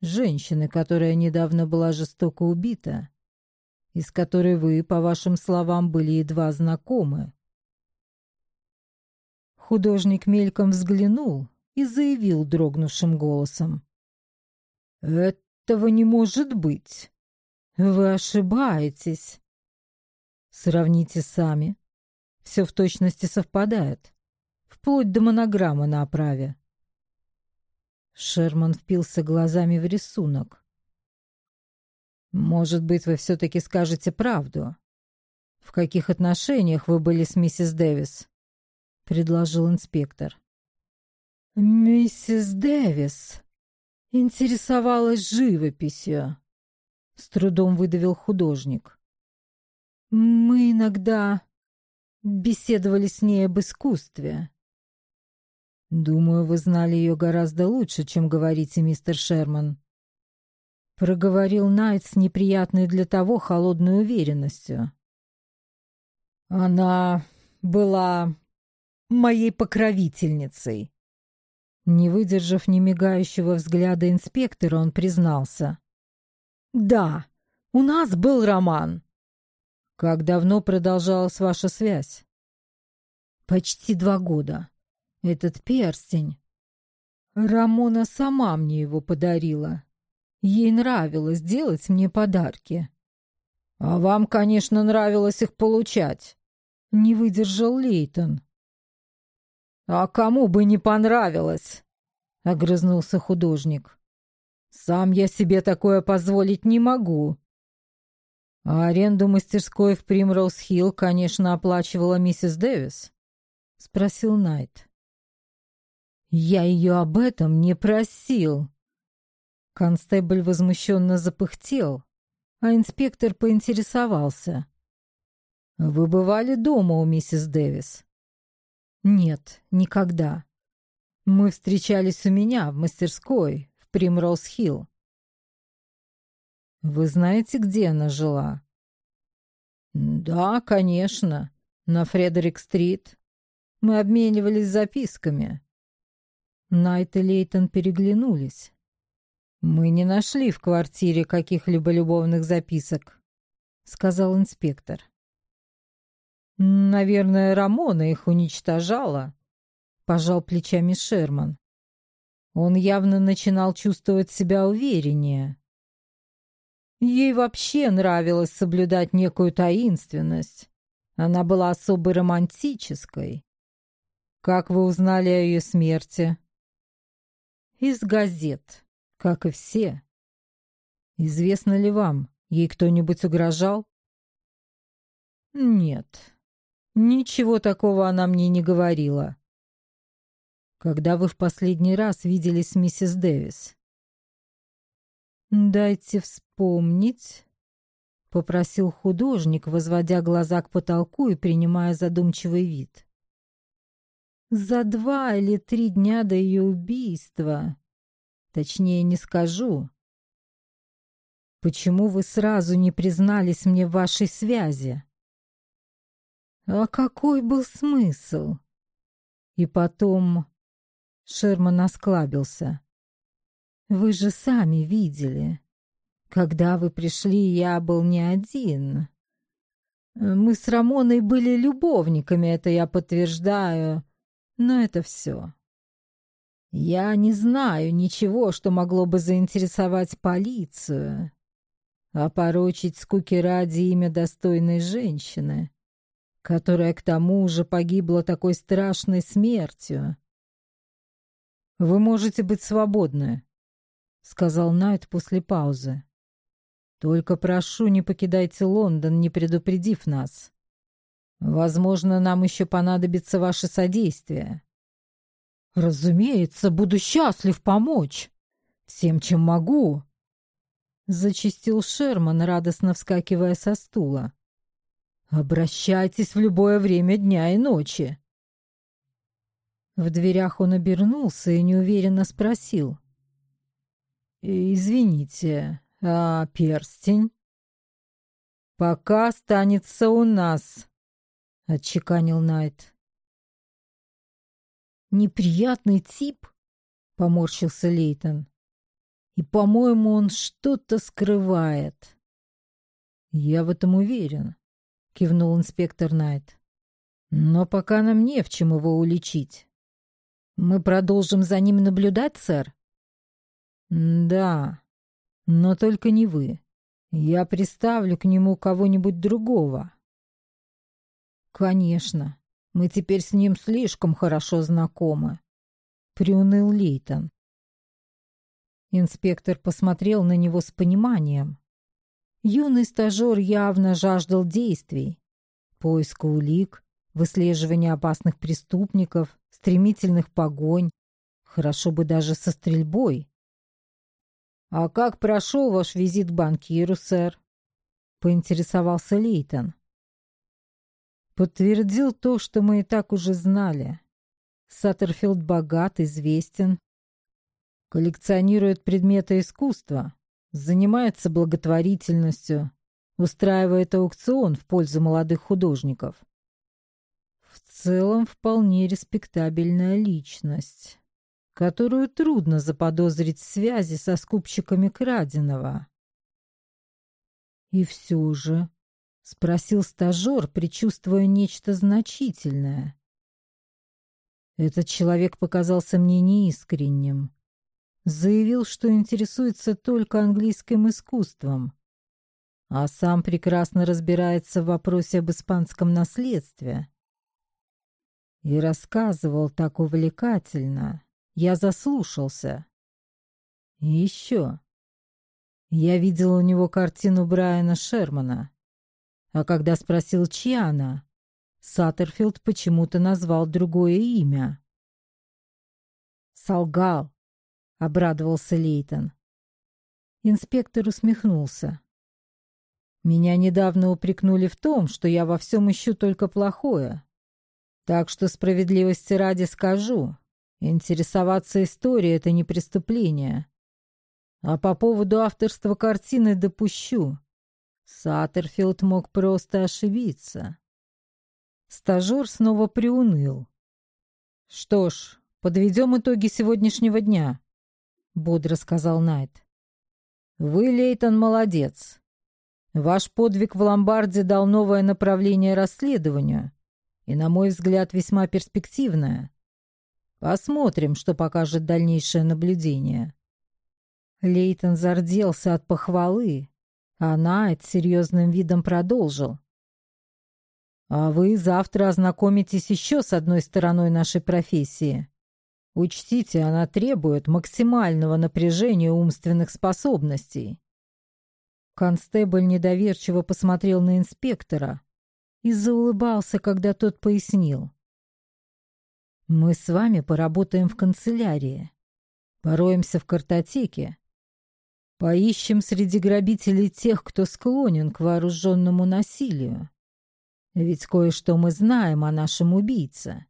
женщины, которая недавно была жестоко убита, и с которой вы, по вашим словам, были едва знакомы». Художник мельком взглянул и заявил дрогнувшим голосом. «Этого не может быть. Вы ошибаетесь. Сравните сами. Все в точности совпадает. Вплоть до монограммы на оправе». Шерман впился глазами в рисунок. «Может быть, вы все-таки скажете правду. В каких отношениях вы были с миссис Дэвис?» — предложил инспектор. «Миссис Дэвис», интересовалась живописью. С трудом выдавил художник. Мы иногда беседовали с ней об искусстве. Думаю, вы знали ее гораздо лучше, чем говорите, мистер Шерман. Проговорил Найт с неприятной для того холодной уверенностью. Она была моей покровительницей. Не выдержав немигающего взгляда инспектора, он признался. «Да, у нас был роман». «Как давно продолжалась ваша связь?» «Почти два года. Этот перстень...» Рамона сама мне его подарила. Ей нравилось делать мне подарки. «А вам, конечно, нравилось их получать», — не выдержал Лейтон. «А кому бы не понравилось?» — огрызнулся художник. «Сам я себе такое позволить не могу». «А аренду мастерской в Примроуз-Хилл, конечно, оплачивала миссис Дэвис?» — спросил Найт. «Я ее об этом не просил». Констебль возмущенно запыхтел, а инспектор поинтересовался. «Вы бывали дома у миссис Дэвис?» Нет, никогда. Мы встречались у меня в мастерской в Примроуз-Хилл. Вы знаете, где она жила? Да, конечно, на Фредерик-стрит. Мы обменивались записками. Найт и Лейтон переглянулись. «Мы не нашли в квартире каких-либо любовных записок», — сказал инспектор. «Наверное, Рамона их уничтожала», — пожал плечами Шерман. Он явно начинал чувствовать себя увереннее. Ей вообще нравилось соблюдать некую таинственность. Она была особо романтической. «Как вы узнали о ее смерти?» «Из газет. как и все. Известно ли вам, ей кто-нибудь угрожал? Нет, ничего такого она мне не говорила. Когда вы в последний раз виделись с миссис Дэвис? Дайте вспомнить, попросил художник, возводя глаза к потолку и принимая задумчивый вид. За два или три дня до ее убийства. Точнее, не скажу. Почему вы сразу не признались мне в вашей связи? А какой был смысл? И потом... Шерман осклабился. Вы же сами видели. Когда вы пришли, я был не один. Мы с Рамоной были любовниками, это я подтверждаю. Но это все. Я не знаю ничего, что могло бы заинтересовать полицию. Опорочить скуки ради имя достойной женщины, которая к тому же погибла такой страшной смертью. «Вы можете быть свободны», — сказал Найт после паузы. «Только прошу, не покидайте Лондон, не предупредив нас. Возможно, нам еще понадобится ваше содействие». «Разумеется, буду счастлив помочь. Всем, чем могу», Зачистил Шерман, радостно вскакивая со стула. «Обращайтесь в любое время дня и ночи!» В дверях он обернулся и неуверенно спросил. «Извините, а перстень?» «Пока останется у нас», — отчеканил Найт. «Неприятный тип», — поморщился Лейтон. И, по-моему, он что-то скрывает. Я в этом уверен, кивнул инспектор Найт. Но пока нам не в чем его уличить. Мы продолжим за ним наблюдать, сэр? Да, но только не вы. Я приставлю к нему кого-нибудь другого. Конечно, мы теперь с ним слишком хорошо знакомы. Приуныл Лейтон. Инспектор посмотрел на него с пониманием. Юный стажер явно жаждал действий. Поиска улик, выслеживания опасных преступников, стремительных погонь. Хорошо бы даже со стрельбой. «А как прошел ваш визит к банкиру, сэр?» — поинтересовался Лейтон. Подтвердил то, что мы и так уже знали. Саттерфилд богат, известен, Коллекционирует предметы искусства, занимается благотворительностью, устраивает аукцион в пользу молодых художников. В целом вполне респектабельная личность, которую трудно заподозрить в связи со скупщиками краденого. И все же, — спросил стажер, предчувствуя нечто значительное. Этот человек показался мне неискренним заявил, что интересуется только английским искусством, а сам прекрасно разбирается в вопросе об испанском наследстве. И рассказывал так увлекательно. Я заслушался. И еще. Я видел у него картину Брайана Шермана. А когда спросил, чья она, Саттерфилд почему-то назвал другое имя. Солгал обрадовался Лейтон. Инспектор усмехнулся. Меня недавно упрекнули в том, что я во всем ищу только плохое. Так что справедливости ради скажу, интересоваться историей — это не преступление. А по поводу авторства картины допущу. Саттерфилд мог просто ошибиться. Стажер снова приуныл. Что ж, подведем итоги сегодняшнего дня. — бодро сказал Найт. «Вы, Лейтон, молодец. Ваш подвиг в ломбарде дал новое направление расследованию и, на мой взгляд, весьма перспективное. Посмотрим, что покажет дальнейшее наблюдение». Лейтон зарделся от похвалы, а Найт серьезным видом продолжил. «А вы завтра ознакомитесь еще с одной стороной нашей профессии. Учтите, она требует максимального напряжения умственных способностей. Констебль недоверчиво посмотрел на инспектора и заулыбался, когда тот пояснил. «Мы с вами поработаем в канцелярии, пороемся в картотеке, поищем среди грабителей тех, кто склонен к вооруженному насилию. Ведь кое-что мы знаем о нашем убийце.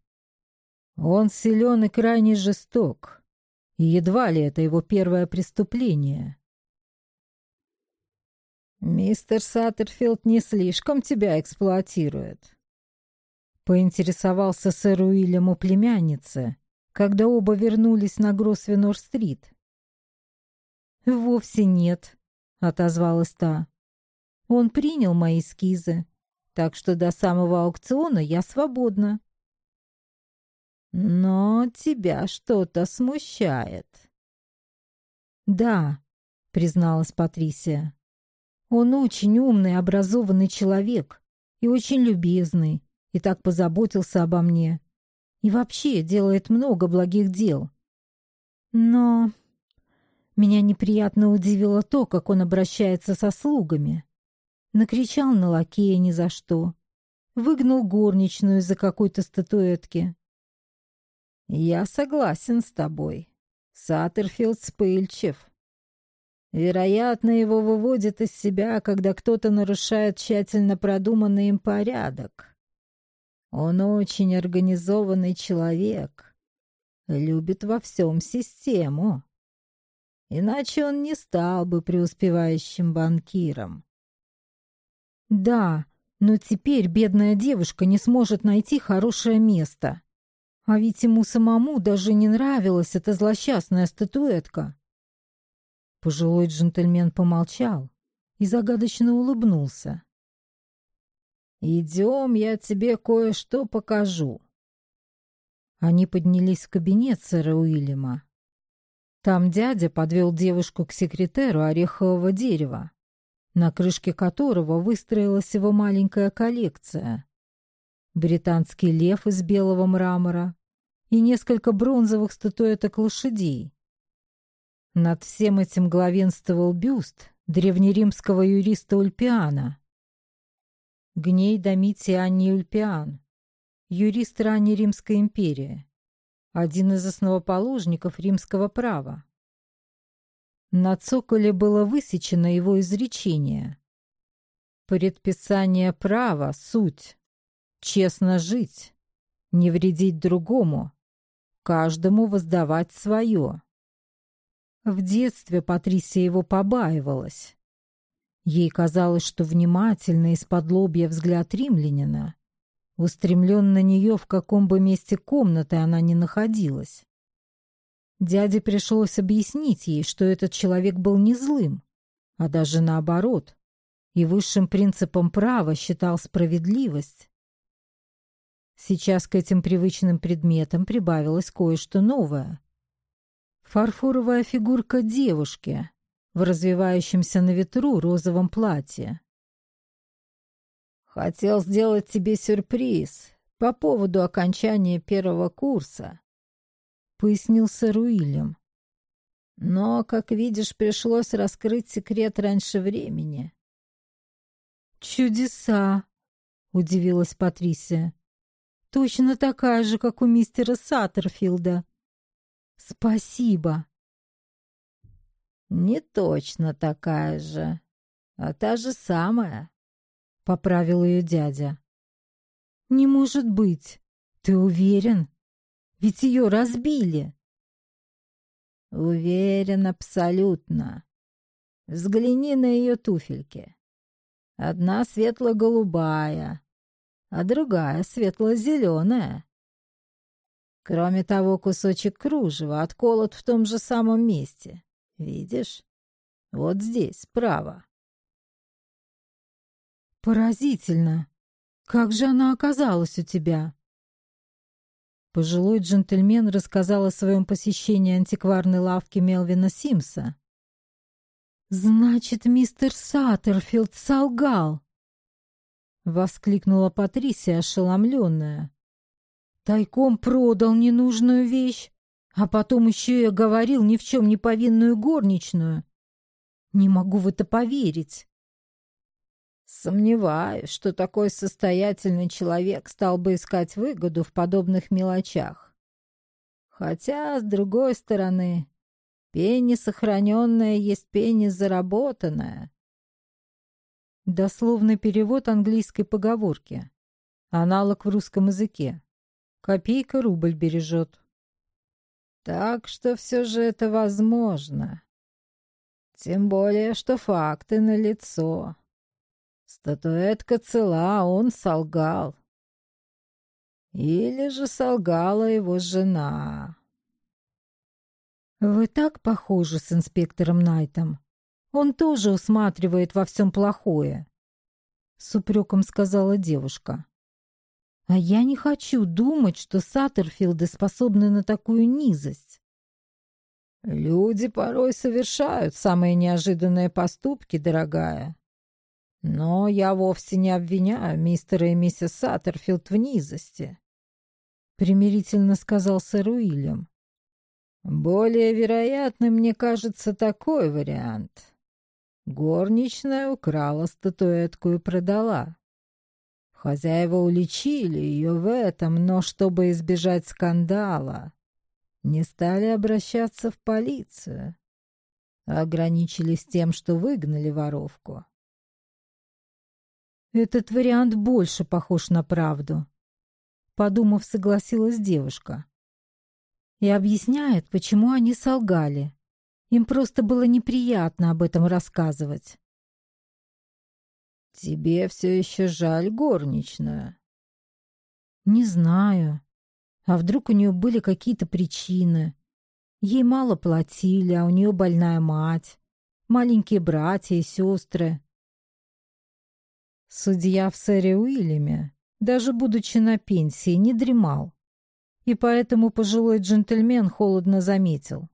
Он силен и крайне жесток, и едва ли это его первое преступление». «Мистер Саттерфилд не слишком тебя эксплуатирует?» Поинтересовался сэр Уильям у племянницы, когда оба вернулись на Гросвенор-стрит. «Вовсе нет», — отозвалась та. «Он принял мои эскизы, так что до самого аукциона я свободна». «Но тебя что-то смущает». «Да», — призналась Патрисия. Он очень умный, образованный человек и очень любезный, и так позаботился обо мне. И вообще делает много благих дел. Но меня неприятно удивило то, как он обращается со слугами. Накричал на лакея ни за что. Выгнал горничную из-за какой-то статуэтки. «Я согласен с тобой. Саттерфилд вспыльчив. Вероятно, его выводит из себя, когда кто-то нарушает тщательно продуманный им порядок. Он очень организованный человек, любит во всем систему. Иначе он не стал бы преуспевающим банкиром. Да, но теперь бедная девушка не сможет найти хорошее место. А ведь ему самому даже не нравилась эта злосчастная статуэтка. Пожилой джентльмен помолчал и загадочно улыбнулся. «Идем, я тебе кое-что покажу». Они поднялись в кабинет сэра Уильяма. Там дядя подвел девушку к секретеру орехового дерева, на крышке которого выстроилась его маленькая коллекция. Британский лев из белого мрамора и несколько бронзовых статуэток лошадей, над всем этим главенствовал бюст древнеримского юриста Ульпиана. Гней Домитий Анни Ульпиан, юрист ранней Римской империи, один из основоположников римского права. На цоколе было высечено его изречение. Предписание права — суть. Честно жить, не вредить другому, каждому воздавать свое. В детстве Патрисия его побаивалась. Ей казалось, что внимательный из-под лобья взгляд римлянина устремлен на нее, в каком бы месте комнаты она ни находилась. Дяде пришлось объяснить ей, что этот человек был не злым, а даже наоборот, и высшим принципом права считал справедливость. Сейчас к этим привычным предметам прибавилось кое-что новое — Фарфоровая фигурка девушки в развивающемся на ветру розовом платье. «Хотел сделать тебе сюрприз по поводу окончания первого курса», — пояснил сэр. «Но, как видишь, пришлось раскрыть секрет раньше времени». «Чудеса!» — удивилась Патрисия. «Точно такая же, как у мистера Саттерфилда. Спасибо. Не точно такая же, а та же самая, поправил ее дядя. Не может быть. Ты уверен? Ведь ее разбили. Уверен абсолютно. Взгляни на ее туфельки. Одна светло-голубая, а другая светло-зеленая. Кроме того, кусочек кружева отколот в том же самом месте. Видишь? Вот здесь, справа. Поразительно. Как же она оказалась у тебя? Пожилой джентльмен рассказал о своем посещении антикварной лавки Мелвина Симса. «Значит, мистер Саттерфилд солгал!» — воскликнула Патрисия, ошеломленная. Тайком продал ненужную вещь, А потом еще и оговорил ни в чем не повинную горничную. Не могу в это поверить. Сомневаюсь, что такой состоятельный человек стал бы искать выгоду в подобных мелочах. Хотя, с другой стороны, пенни сохраненная есть пенни заработанная. Дословный перевод английской поговорки. Аналог в русском языке. Копейка рубль бережет. Так что все же это возможно. Тем более, что факты налицо. Статуэтка цела, а он солгал. Или же солгала его жена. «Вы так похожи с инспектором Найтом. Он тоже усматривает во всем плохое», — с упреком сказала девушка. «А я не хочу думать, что Саттерфилды способны на такую низость». «Люди порой совершают самые неожиданные поступки, дорогая. Но я вовсе не обвиняю мистера и миссис Саттерфилд в низости», — примирительно сказал сэр Уильям. «Более вероятным, мне кажется, такой вариант». Горничная украла статуэтку и продала. Хозяева уличили ее в этом, но чтобы избежать скандала, не стали обращаться в полицию. Ограничились тем, что выгнали воровку. Этот вариант больше похож на правду. Подумав, согласилась девушка. И объясняет, почему они солгали. Им просто было неприятно об этом рассказывать. «Тебе все еще жаль горничную?» «Не знаю. А вдруг у нее были какие-то причины? Ей мало платили, а у нее больная мать, маленькие братья и сестры». Судья в сэре Уильяме, даже будучи на пенсии, не дремал. И поэтому пожилой джентльмен холодно заметил.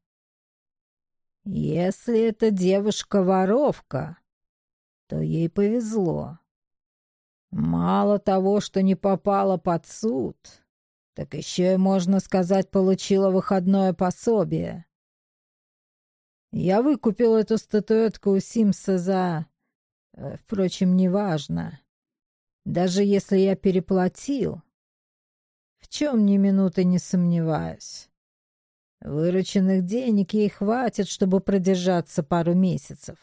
Если эта девушка воровка, то ей повезло. Мало того, что не попала под суд, так еще и, можно сказать, получила выходное пособие. Я выкупил эту статуэтку у Симса за... Э, впрочем, неважно. Даже если я переплатил, в чем ни минуты не сомневаюсь. Вырученных денег ей хватит, чтобы продержаться пару месяцев.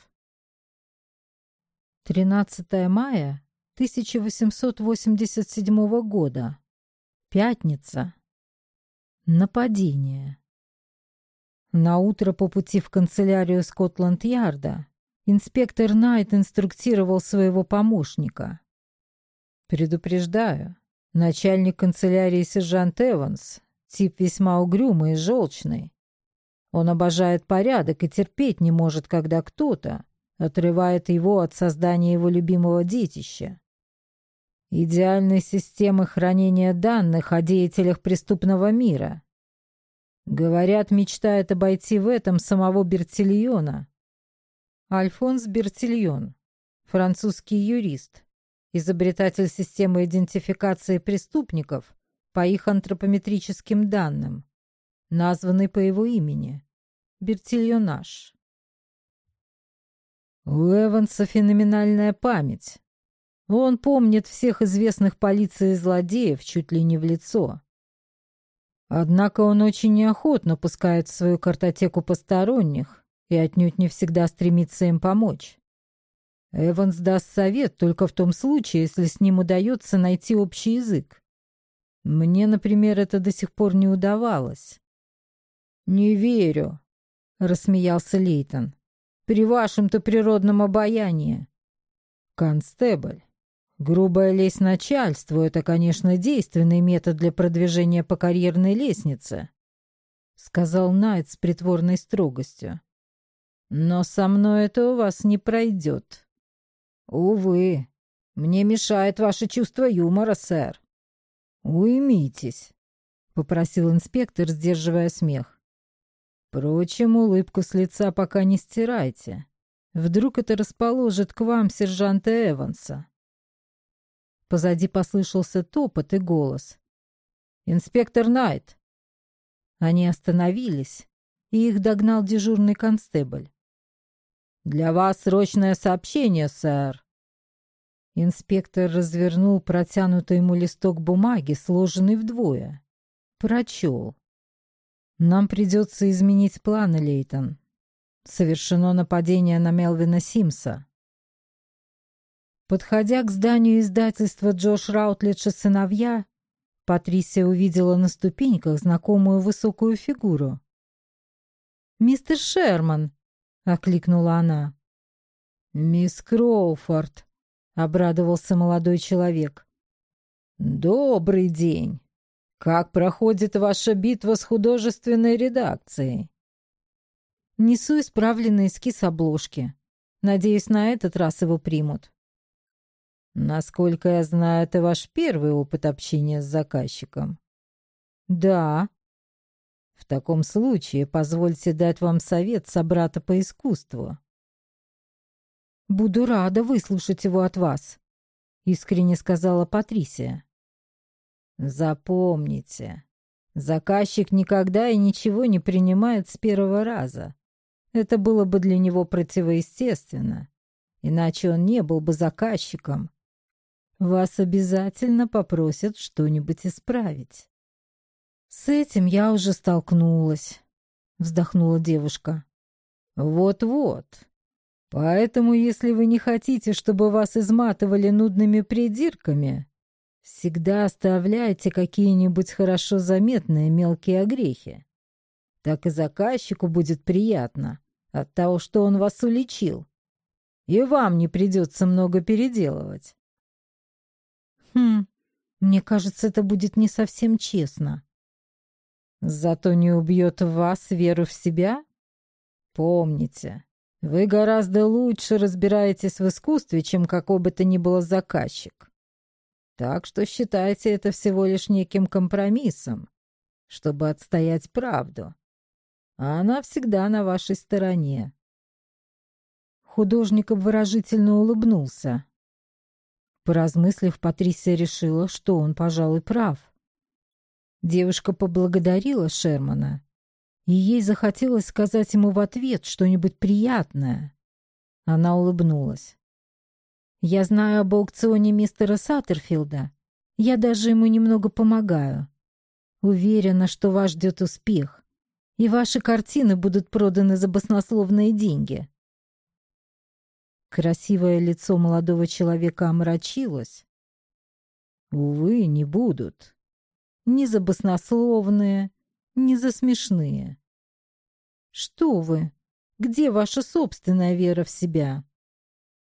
13 мая 1887 года. Пятница. Нападение. На утро по пути в канцелярию Скотланд-Ярда инспектор Найт инструктировал своего помощника. «Предупреждаю, начальник канцелярии сержант Эванс Тип весьма угрюмый и желчный. Он обожает порядок и терпеть не может, когда кто-то отрывает его от создания его любимого детища. Идеальной системы хранения данных о деятелях преступного мира. Говорят, мечтает обойти в этом самого Бертильона. Альфонс Бертильон, французский юрист, изобретатель системы идентификации преступников по их антропометрическим данным, названный по его имени – Бертильонаж. У Эванса феноменальная память. Он помнит всех известных полиции злодеев чуть ли не в лицо. Однако он очень неохотно пускает в свою картотеку посторонних и отнюдь не всегда стремится им помочь. Эванс даст совет только в том случае, если с ним удается найти общий язык. Мне, например, это до сих пор не удавалось. «Не верю», — рассмеялся Лейтон. «При вашем-то природном обаянии». «Констебль, грубая лесть начальству — это, конечно, действенный метод для продвижения по карьерной лестнице», — сказал Найт с притворной строгостью. «Но со мной это у вас не пройдет». «Увы, мне мешает ваше чувство юмора, сэр». «Уймитесь», — попросил инспектор, сдерживая смех. «Впрочем, улыбку с лица пока не стирайте. Вдруг это расположит к вам сержанта Эванса». Позади послышался топот и голос. «Инспектор Найт!» Они остановились, и их догнал дежурный констебль. «Для вас срочное сообщение, сэр». Инспектор развернул протянутый ему листок бумаги, сложенный вдвое. Прочел. «Нам придется изменить планы, Лейтон. Совершено нападение на Мелвина Симса. Подходя к зданию издательства Джош Раутлидж и сыновья, Патрисия увидела на ступеньках знакомую высокую фигуру. «Мистер Шерман!» — окликнула она. «Мисс Кроуфорд!» — обрадовался молодой человек. «Добрый день! Как проходит ваша битва с художественной редакцией?» «Несу исправленный эскиз обложки. Надеюсь, на этот раз его примут». Насколько я знаю, это ваш первый опыт общения с заказчиком. Да. В таком случае позвольте дать вам совет собрата по искусству. Буду рада выслушать его от вас, искренне сказала Патрисия. Запомните, заказчик никогда и ничего не принимает с первого раза. Это было бы для него противоестественно, иначе он не был бы заказчиком, вас обязательно попросят что-нибудь исправить. С этим я уже столкнулась, вздохнула девушка. Вот-вот. Поэтому, если вы не хотите, чтобы вас изматывали нудными придирками, всегда оставляйте какие-нибудь хорошо заметные мелкие огрехи. Так и заказчику будет приятно от того, что он вас уличил. И вам не придется много переделывать. Хм, мне кажется, это будет не совсем честно. Зато не убьет вас веру в себя? Помните, вы гораздо лучше разбираетесь в искусстве, чем какой бы то ни было заказчик. Так что считайте это всего лишь неким компромиссом, чтобы отстоять правду. А она всегда на вашей стороне. Художник обворожительно улыбнулся. Поразмыслив, Патрисия решила, что он, пожалуй, прав. Девушка поблагодарила Шермана, и ей захотелось сказать ему в ответ что-нибудь приятное. Она улыбнулась. «Я знаю об аукционе мистера Саттерфилда. Я даже ему немного помогаю. Уверена, что вас ждет успех, и ваши картины будут проданы за баснословные деньги». Красивое лицо молодого человека омрачилось. Увы, не будут. Ни за баснословные, ни за смешные. Что вы? Где ваша собственная вера в себя?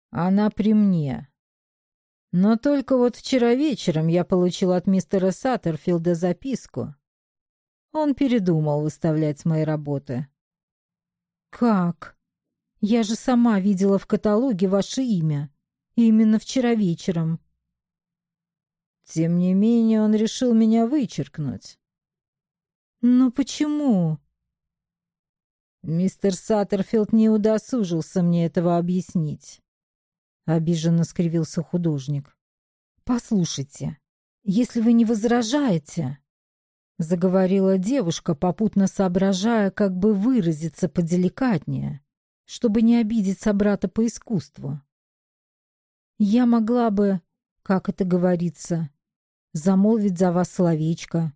Она при мне. Но только вот вчера вечером я получил от мистера Саттерфилда записку. Он передумал выставлять мои работы. Как? Я же сама видела в каталоге ваше имя. Именно вчера вечером. Тем не менее, он решил меня вычеркнуть. Но почему? Мистер Саттерфилд не удосужился мне этого объяснить. Обиженно скривился художник. Послушайте, если вы не возражаете, заговорила девушка, попутно соображая, как бы выразиться поделикатнее чтобы не обидеть собрата по искусству. Я могла бы, как это говорится, замолвить за вас словечко.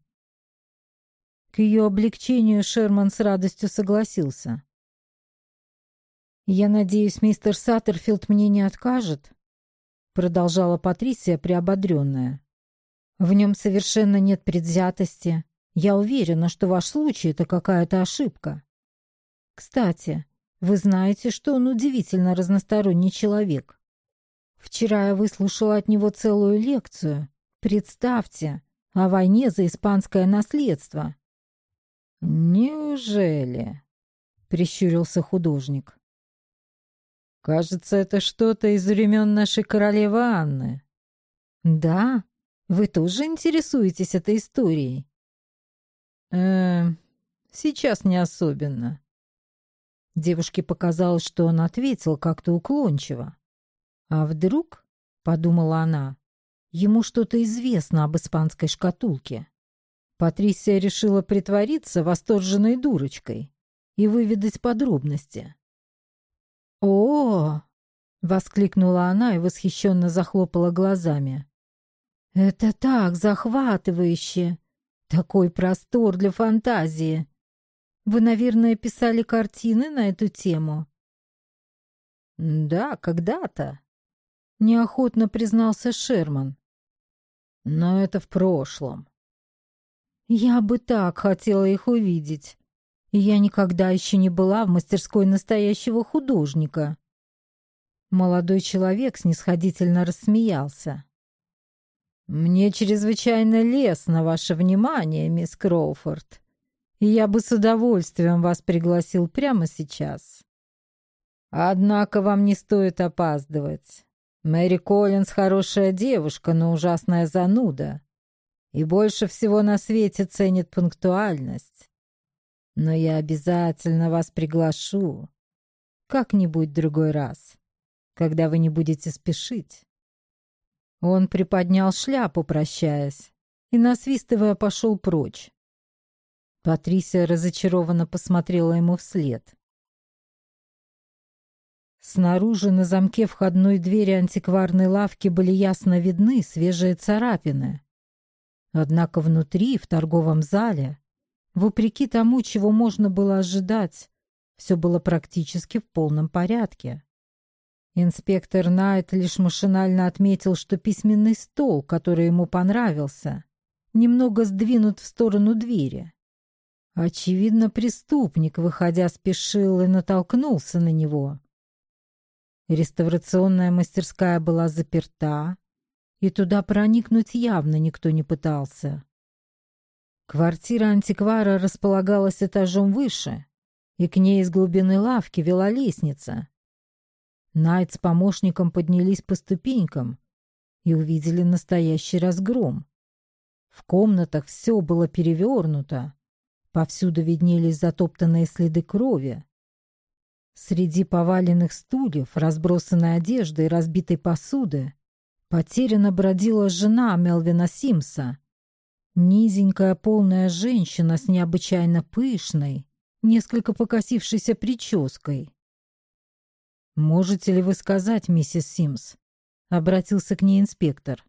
К ее облегчению Шерман с радостью согласился. «Я надеюсь, мистер Саттерфилд мне не откажет?» Продолжала Патрисия, приободренная. «В нем совершенно нет предвзятости. Я уверена, что ваш случай — это какая-то ошибка. Кстати, вы знаете, что он удивительно разносторонний человек. Вчера я выслушала от него целую лекцию. Представьте, о войне за испанское наследство. Неужели? Прищурился художник. Кажется, это что-то из времен нашей королевы Анны. Да, вы тоже интересуетесь этой историей? Э, сейчас не особенно. Девушке показалось, что он ответил как-то уклончиво. «А вдруг, — подумала она, — ему что-то известно об испанской шкатулке? Патрисия решила притвориться восторженной дурочкой и выведать подробности. «О!» — воскликнула она и восхищенно захлопала глазами. «Это так захватывающе! Такой простор для фантазии! Вы, наверное, писали картины на эту тему?» «Да, когда-то», — неохотно признался Шерман. «Но это в прошлом». «Я бы так хотела их увидеть. Я никогда еще не была в мастерской настоящего художника». Молодой человек снисходительно рассмеялся. «Мне чрезвычайно лестно ваше внимание, мисс Кроуфорд, я бы с удовольствием вас пригласил прямо сейчас. Однако вам не стоит опаздывать. Мэри Коллинз хорошая девушка, но ужасная зануда, и больше всего на свете ценит пунктуальность. Но я обязательно вас приглашу как-нибудь другой раз, когда вы не будете спешить». Он приподнял шляпу, прощаясь, и, насвистывая, пошел прочь. Патрисия разочарованно посмотрела ему вслед. Снаружи на замке входной двери антикварной лавки были ясно видны свежие царапины. Однако внутри, в торговом зале, вопреки тому, чего можно было ожидать, все было практически в полном порядке. Инспектор Найт лишь машинально отметил, что письменный стол, который ему понравился, немного сдвинут в сторону двери. Очевидно, преступник, выходя, спешил и натолкнулся на него. Реставрационная мастерская была заперта, и туда проникнуть явно никто не пытался. Квартира антиквара располагалась этажом выше, и к ней из глубины лавки вела лестница, Найт с помощником поднялись по ступенькам и увидели настоящий разгром. В комнатах все было перевернуто, повсюду виднелись затоптанные следы крови. Среди поваленных стульев, разбросанной одежды и разбитой посуды потеряно бродила жена Мелвина Симса, низенькая полная женщина с необычайно пышной, несколько покосившейся прической. «Можете ли вы сказать, миссис Симс?» — обратился к ней инспектор.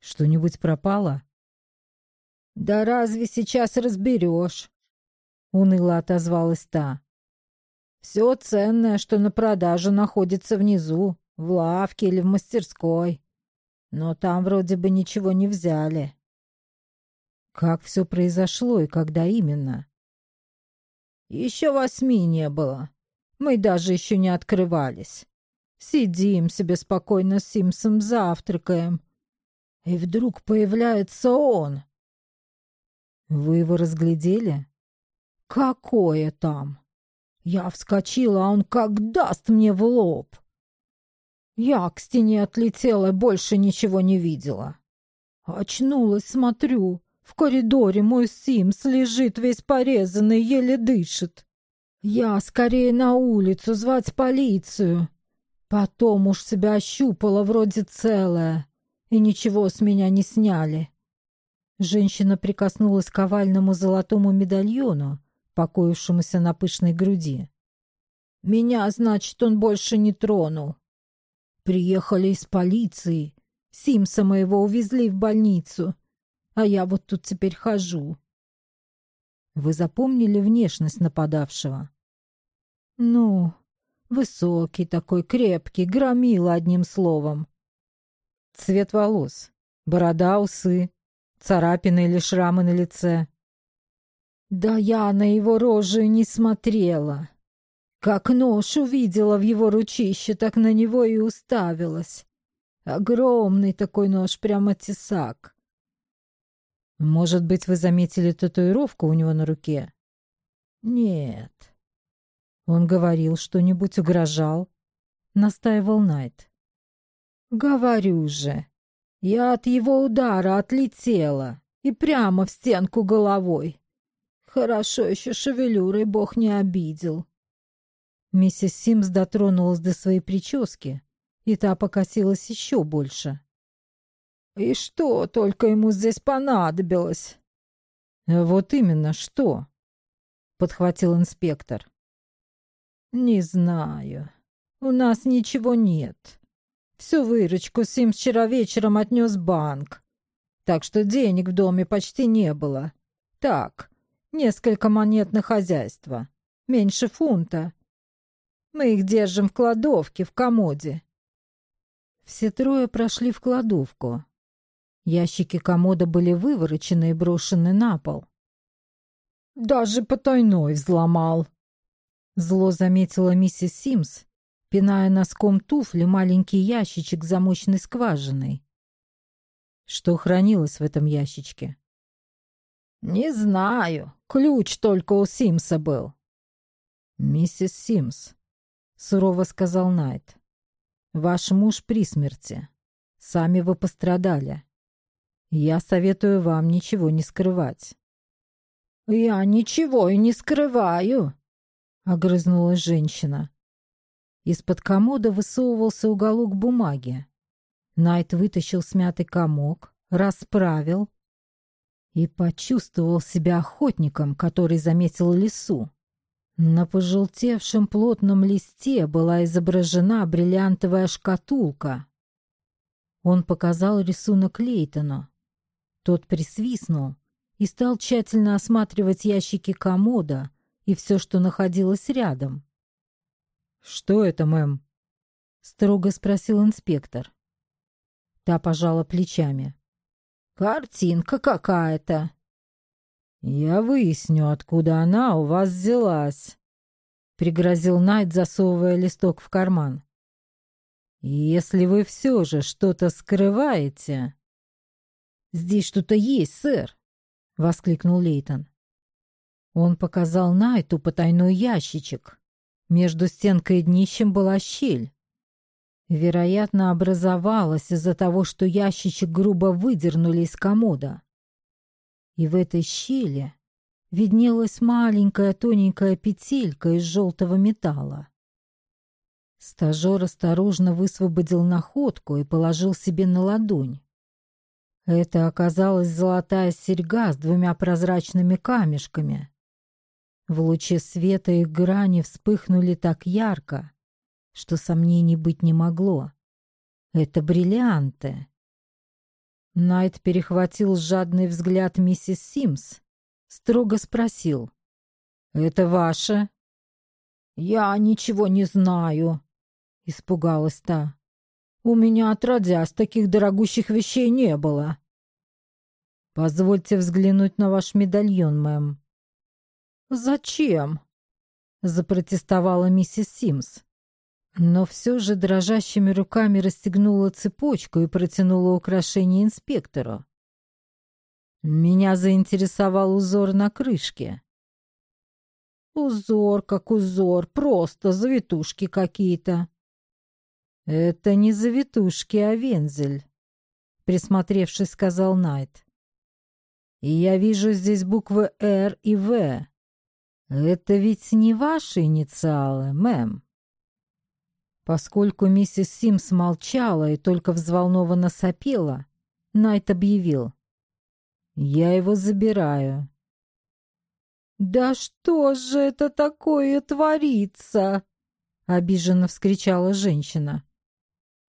«Что-нибудь пропало?» «Да разве сейчас разберешь?» — уныло отозвалась та. «Все ценное, что на продаже, находится внизу, в лавке или в мастерской. Но там вроде бы ничего не взяли». «Как все произошло и когда именно?» «Еще восьми не было. Мы даже еще не открывались. Сидим себе спокойно с Симсом, завтракаем. И вдруг появляется он. Вы его разглядели? Какое там? Я вскочила, а он как даст мне в лоб. Я к стене отлетела больше ничего не видела. Очнулась, смотрю. В коридоре мой Симс лежит весь порезанный, еле дышит. Я скорее на улицу звать полицию. Потом уж себя ощупала вроде целая, и ничего с меня не сняли. Женщина прикоснулась к овальному золотому медальону, покоившемуся на пышной груди. Меня, значит, он больше не тронул. Приехали из полиции. Симса моего увезли в больницу, а я вот тут теперь хожу. Вы запомнили внешность нападавшего? Ну, высокий такой, крепкий, громил одним словом. Цвет волос, борода, усы, царапины или шрамы на лице. Да я на его рожу не смотрела. Как нож увидела в его ручище, так на него и уставилась. Огромный такой нож, прямо тесак. Может быть, вы заметили татуировку у него на руке? Нет. Он говорил что-нибудь, угрожал? Настаивал Найт. Говорю же. Я от его удара отлетела и прямо в стенку головой. Хорошо еще шевелюрой бог не обидел. Миссис Симс дотронулась до своей прически, и та покосилась еще больше. И что только ему здесь понадобилось? Вот именно, что? Подхватил инспектор. Не знаю. У нас ничего нет. Всю выручку Сим вчера вечером отнес банк. Так что денег в доме почти не было. Так, несколько монет на хозяйство. Меньше фунта. Мы их держим в кладовке, в комоде. Все трое прошли в кладовку. Ящики комода были выворочены и брошены на пол. «Даже потайной взломал», — зло заметила миссис Симс, пиная носком туфли маленький ящичек с замочной скважиной. Что хранилось в этом ящичке? «Не знаю. Ключ только у Симса был». «Миссис Симс», — сурово сказал Найт, — «ваш муж при смерти. Сами вы пострадали. Я советую вам ничего не скрывать». «Я ничего и не скрываю», — огрызнулась женщина. Из-под комода высовывался уголок бумаги. Найт вытащил смятый комок, расправил и почувствовал себя охотником, который заметил лесу. На пожелтевшем плотном листе была изображена бриллиантовая шкатулка. Он показал рисунок Лейтону. Тот присвистнул и стал тщательно осматривать ящики комода и все, что находилось рядом. «Что это, мэм?» — строго спросил инспектор. Та пожала плечами. «Картинка какая-то». «Я выясню, откуда она у вас взялась», — пригрозил Найт, засовывая листок в карман. «Если вы все же что-то скрываете...» «Здесь что-то есть, сэр!» — воскликнул Лейтон. Он показал Найту потайной ящичек. Между стенкой и днищем была щель. Вероятно, образовалась из-за того, что ящичек грубо выдернули из комода. И в этой щели виднелась маленькая тоненькая петелька из желтого металла. Стажер осторожно высвободил находку и положил себе на ладонь. Это оказалась золотая серьга с двумя прозрачными камешками. В луче света их грани вспыхнули так ярко, что сомнений быть не могло. Это бриллианты. Найт перехватил жадный взгляд миссис Симс, строго спросил. «Это ваше?» «Я ничего не знаю», — испугалась та. У меня отродясь таких дорогущих вещей не было. Позвольте взглянуть на ваш медальон, мэм. Зачем? Запротестовала миссис Симс. Но все же дрожащими руками расстегнула цепочку и протянула украшение инспектору. Меня заинтересовал узор на крышке. Узор как узор, просто завитушки какие-то. «Это не завитушки, а вензель», — присмотревшись, сказал Найт. «И я вижу здесь буквы «Р» и «В». Это ведь не ваши инициалы, мэм?» Поскольку миссис Симс молчала и только взволнованно сопела, Найт объявил. «Я его забираю». «Да что же это такое творится?» — обиженно вскричала женщина.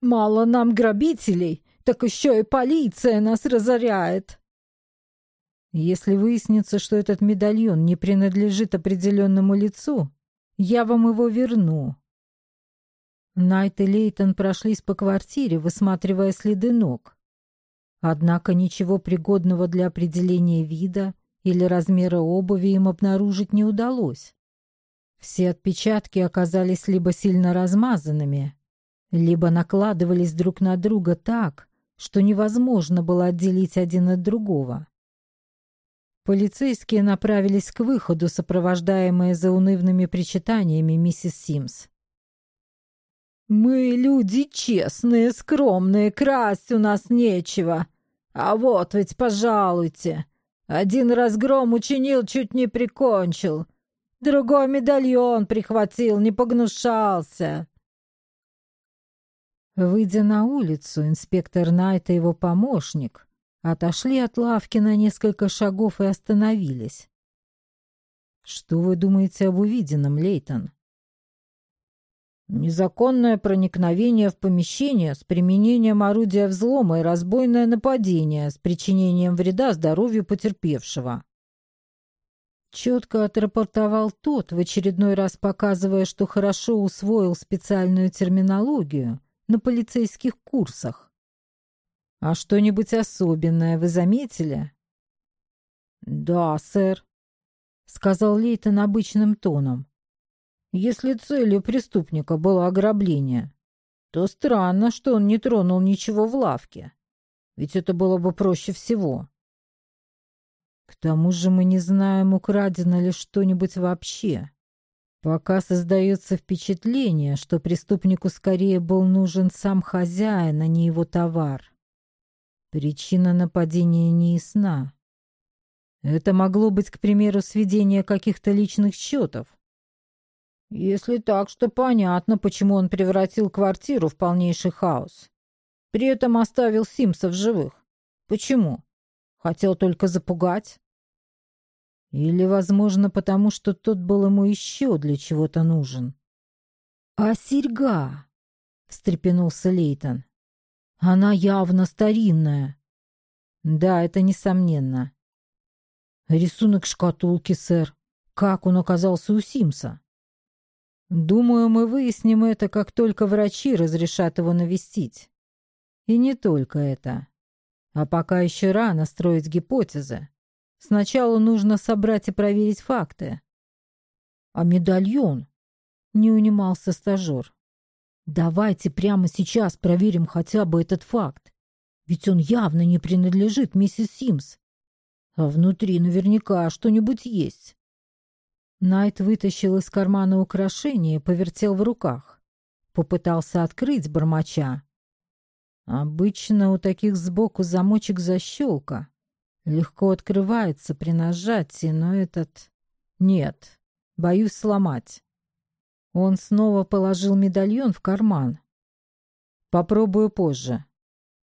Мало нам грабителей, так еще и полиция нас разоряет. Если выяснится, что этот медальон не принадлежит определенному лицу, я вам его верну. Найт и Лейтон прошлись по квартире, высматривая следы ног. Однако ничего пригодного для определения вида или размера обуви им обнаружить не удалось. Все отпечатки оказались либо сильно размазанными, либо накладывались друг на друга так, что невозможно было отделить один от другого. Полицейские направились к выходу, сопровождаемые заунывными причитаниями миссис Симс. «Мы люди честные, скромные, красть у нас нечего. А вот ведь, пожалуйте, один разгром учинил, чуть не прикончил. Другой медальон прихватил, не погнушался. Выйдя на улицу, инспектор Найт и его помощник отошли от лавки на несколько шагов и остановились. «Что вы думаете об увиденном, Лейтон?» Незаконное проникновение в помещение с применением орудия взлома и разбойное нападение с причинением вреда здоровью потерпевшего. Четко отрапортовал тот, в очередной раз показывая, что хорошо усвоил специальную терминологию на полицейских курсах. «А что-нибудь особенное вы заметили?» «Да, сэр», — сказал Лейтон обычным тоном. Если целью преступника было ограбление, то странно, что он не тронул ничего в лавке. Ведь это было бы проще всего. К тому же мы не знаем, украдено ли что-нибудь вообще. Пока создается впечатление, что преступнику скорее был нужен сам хозяин, а не его товар. Причина нападения не ясна. Это могло быть, к примеру, сведение каких-то личных счетов, если так, что понятно, почему он превратил квартиру в полнейший хаос. При этом оставил Симса в живых. Почему? Хотел только запугать? Или, возможно, потому что тот был ему еще для чего-то нужен. «А серьга?» — встрепенулся Лейтон. «Она явно старинная». «Да, это несомненно». «Рисунок шкатулки, сэр. Как он оказался у Симса?» Думаю, мы выясним это, как только врачи разрешат его навестить. И не только это. А пока еще рано строить гипотезы. Сначала нужно собрать и проверить факты. А медальон? Не унимался стажер. Давайте прямо сейчас проверим хотя бы этот факт. Ведь он явно не принадлежит миссис Симс. А внутри наверняка что-нибудь есть. Найт вытащил из кармана украшение повертел в руках. Попытался открыть бормоча. Обычно у таких сбоку замочек защелка. Легко открывается при нажатии, но этот... Нет, боюсь сломать. Он снова положил медальон в карман. Попробую позже.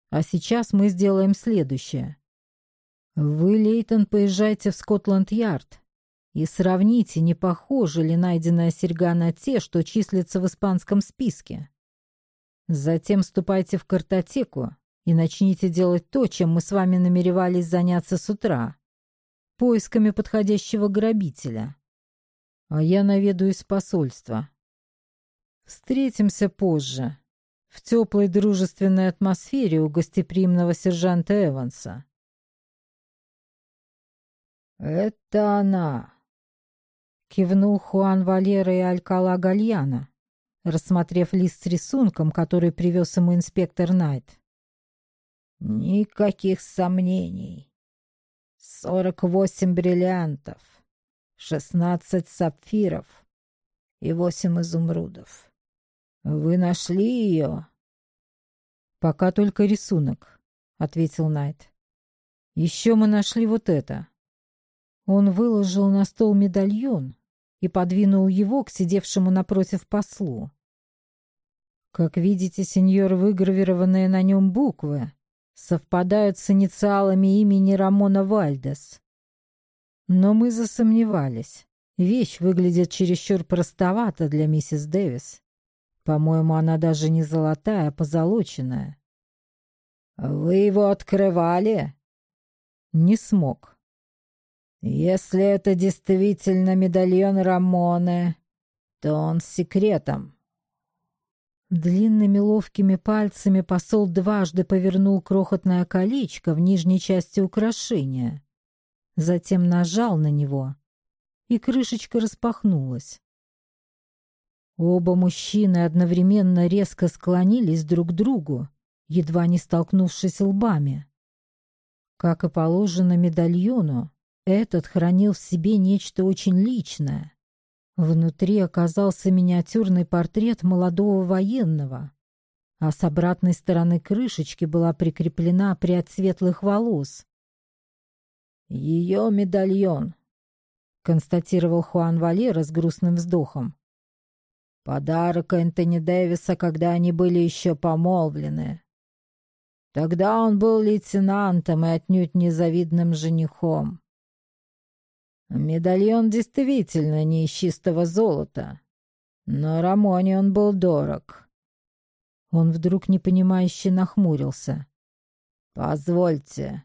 А сейчас мы сделаем следующее. Вы, Лейтон, поезжайте в Скотланд-Ярд и сравните, не похожа ли найденная серьга на те, что числятся в испанском списке. Затем ступайте в картотеку и начните делать то, чем мы с вами намеревались заняться с утра — поисками подходящего грабителя. А я наведаюсь в посольство. Встретимся позже, в теплой дружественной атмосфере у гостеприимного сержанта Эванса. «Это она!» Кивнул Хуан Валера и Алькала Гальяна, рассмотрев лист с рисунком, который привез ему инспектор Найт. Никаких сомнений. Сорок восемь бриллиантов, шестнадцать сапфиров и восемь изумрудов. Вы нашли ее? Пока только рисунок, ответил Найт. Еще мы нашли вот это. Он выложил на стол медальон и подвинул его к сидевшему напротив послу. Как видите, сеньор, выгравированные на нем буквы совпадают с инициалами имени Рамона Вальдес. Но мы засомневались. Вещь выглядит чересчур простовато для миссис Дэвис. По-моему, она даже не золотая, а позолоченная. «Вы его открывали?» «Не смог. Если это действительно медальон Рамоны, то он с секретом. Длинными ловкими пальцами посол дважды повернул крохотное колечко в нижней части украшения. Затем нажал на него, и крышечка распахнулась. Оба мужчины одновременно резко склонились друг к другу, едва не столкнувшись лбами. Как и положено медальону, этот хранил в себе нечто очень личное. Внутри оказался миниатюрный портрет молодого военного, а с обратной стороны крышечки была прикреплена прядь светлых волос. «Ее медальон», — констатировал Хуан Валера с грустным вздохом. «Подарок Энтони Дэвиса, когда они были еще помолвлены. Тогда он был лейтенантом и отнюдь незавидным женихом. Медальон действительно не из чистого золота, но Рамоне он был дорог. Он вдруг непонимающе нахмурился. «Позвольте,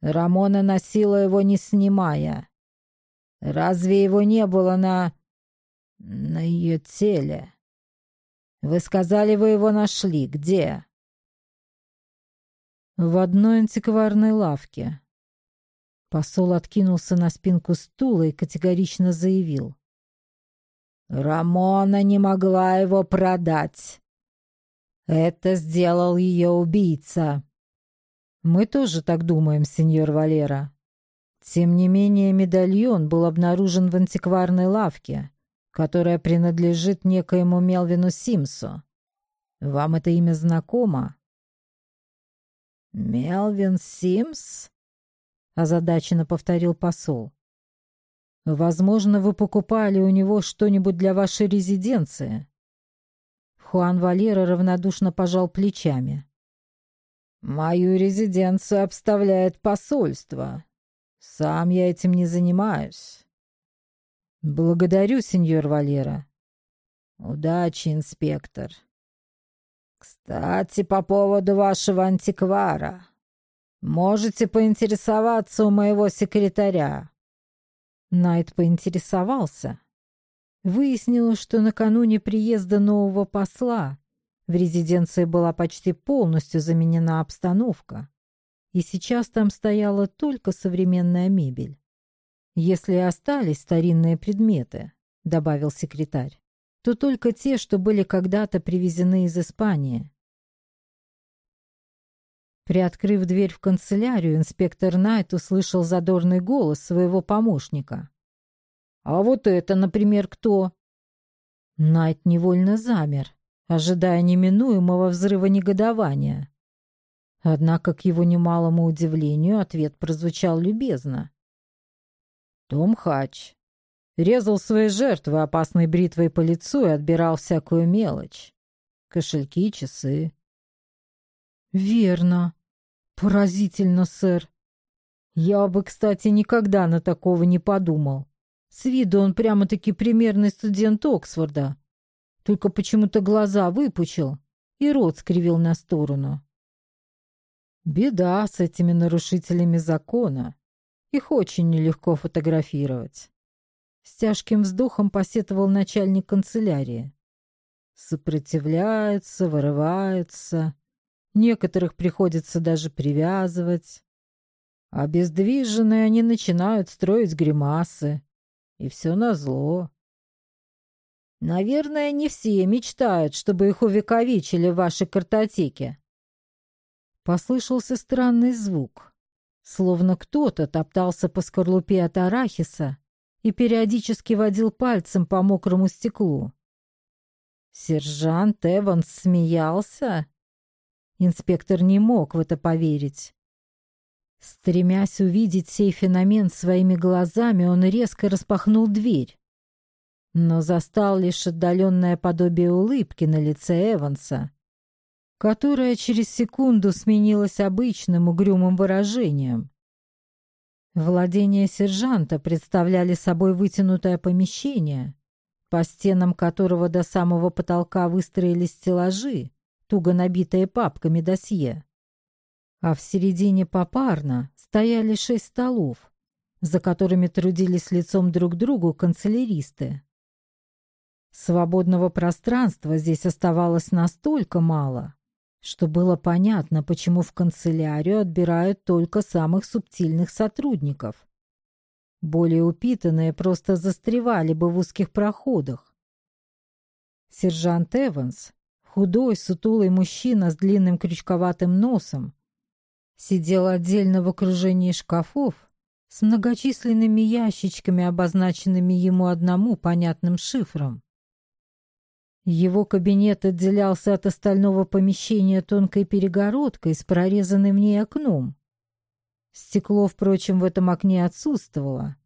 Рамона носила его не снимая. Разве его не было на... на ее теле? Вы сказали, вы его нашли. Где?» «В одной антикварной лавке». Посол откинулся на спинку стула и категорично заявил. «Рамона не могла его продать. Это сделал ее убийца». «Мы тоже так думаем, сеньор Валера. Тем не менее, медальон был обнаружен в антикварной лавке, которая принадлежит некоему Мелвину Симсу. Вам это имя знакомо?» «Мелвин Симс?» — озадаченно повторил посол. Возможно, вы покупали у него что-нибудь для вашей резиденции. Хуан Валера равнодушно пожал плечами. Мою резиденцию обставляет посольство. Сам я этим не занимаюсь. Благодарю, сеньор Валера. Удачи, инспектор. Кстати, по поводу вашего антиквара. Можете поинтересоваться у моего секретаря. Найт поинтересовался. Выяснилось, что накануне приезда нового посла в резиденции была почти полностью заменена обстановка, и сейчас там стояла только современная мебель. «Если остались старинные предметы», — добавил секретарь, «то только те, что были когда-то привезены из Испании». Приоткрыв дверь в канцелярию, инспектор Найт услышал задорный голос своего помощника. «А вот это, например, кто?» Найт невольно замер, ожидая неминуемого взрыва негодования. Однако, к его немалому удивлению, ответ прозвучал любезно. «Том Хач резал свои жертвы опасной бритвой по лицу и отбирал всякую мелочь. Кошельки, часы, «Верно. Поразительно, сэр. Я бы, кстати, никогда на такого не подумал. С виду он прямо-таки примерный студент Оксфорда. Только почему-то глаза выпучил и рот скривил на сторону. Беда с этими нарушителями закона. Их очень нелегко фотографировать. С тяжким вздохом посетовал начальник канцелярии. Сопротивляются, вырываются. Некоторых приходится даже привязывать. Обездвиженные они начинают строить гримасы. И все назло. Наверное, не все мечтают, чтобы их увековечили в вашей картотеке. Послышался странный звук, словно кто-то топтался по скорлупе от арахиса и периодически водил пальцем по мокрому стеклу. Сержант Эванс смеялся? Инспектор не мог в это поверить. Стремясь увидеть сей феномен своими глазами, он резко распахнул дверь. Но застал лишь отдаленное подобие улыбки на лице Эванса, которая через секунду сменилась обычным угрюмым выражением. Владения сержанта представляли собой вытянутое помещение, по стенам которого до самого потолка выстроились стеллажи, туго набитые папками досье. А в середине попарно стояли шесть столов, за которыми трудились лицом друг к другу канцеляристы. Свободного пространства здесь оставалось настолько мало, что было понятно, почему в канцелярию отбирают только самых субтильных сотрудников. Более упитанные просто застревали бы в узких проходах. Сержант Эванс Худой, сутулый мужчина с длинным крючковатым носом сидел отдельно в окружении шкафов с многочисленными ящичками, обозначенными ему одному понятным шифром. Его кабинет отделялся от остального помещения тонкой перегородкой с прорезанным в ней окном. Стекло, впрочем, в этом окне отсутствовало.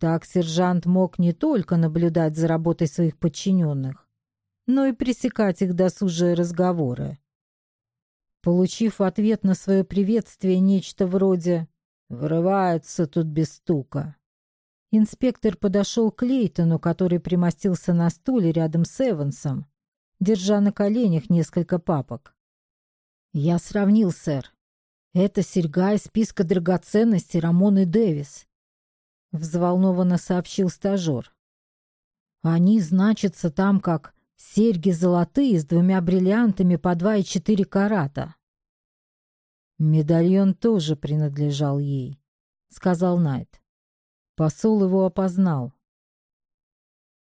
Так сержант мог не только наблюдать за работой своих подчиненных, но и пресекать их досужие разговоры. получив ответ на свое приветствие нечто вроде «Врывается тут без стука». Инспектор подошел к Лейтону, который примостился на стуле рядом с Эвансом, держа на коленях несколько папок. «Я сравнил, сэр. Это серьга из списка драгоценностей Рамоны Дэвис», — взволнованно сообщил стажер. «Они значатся там как серьги золотые с двумя бриллиантами по два и четыре карата». «Медальон тоже принадлежал ей», — сказал Найт. Посол его опознал.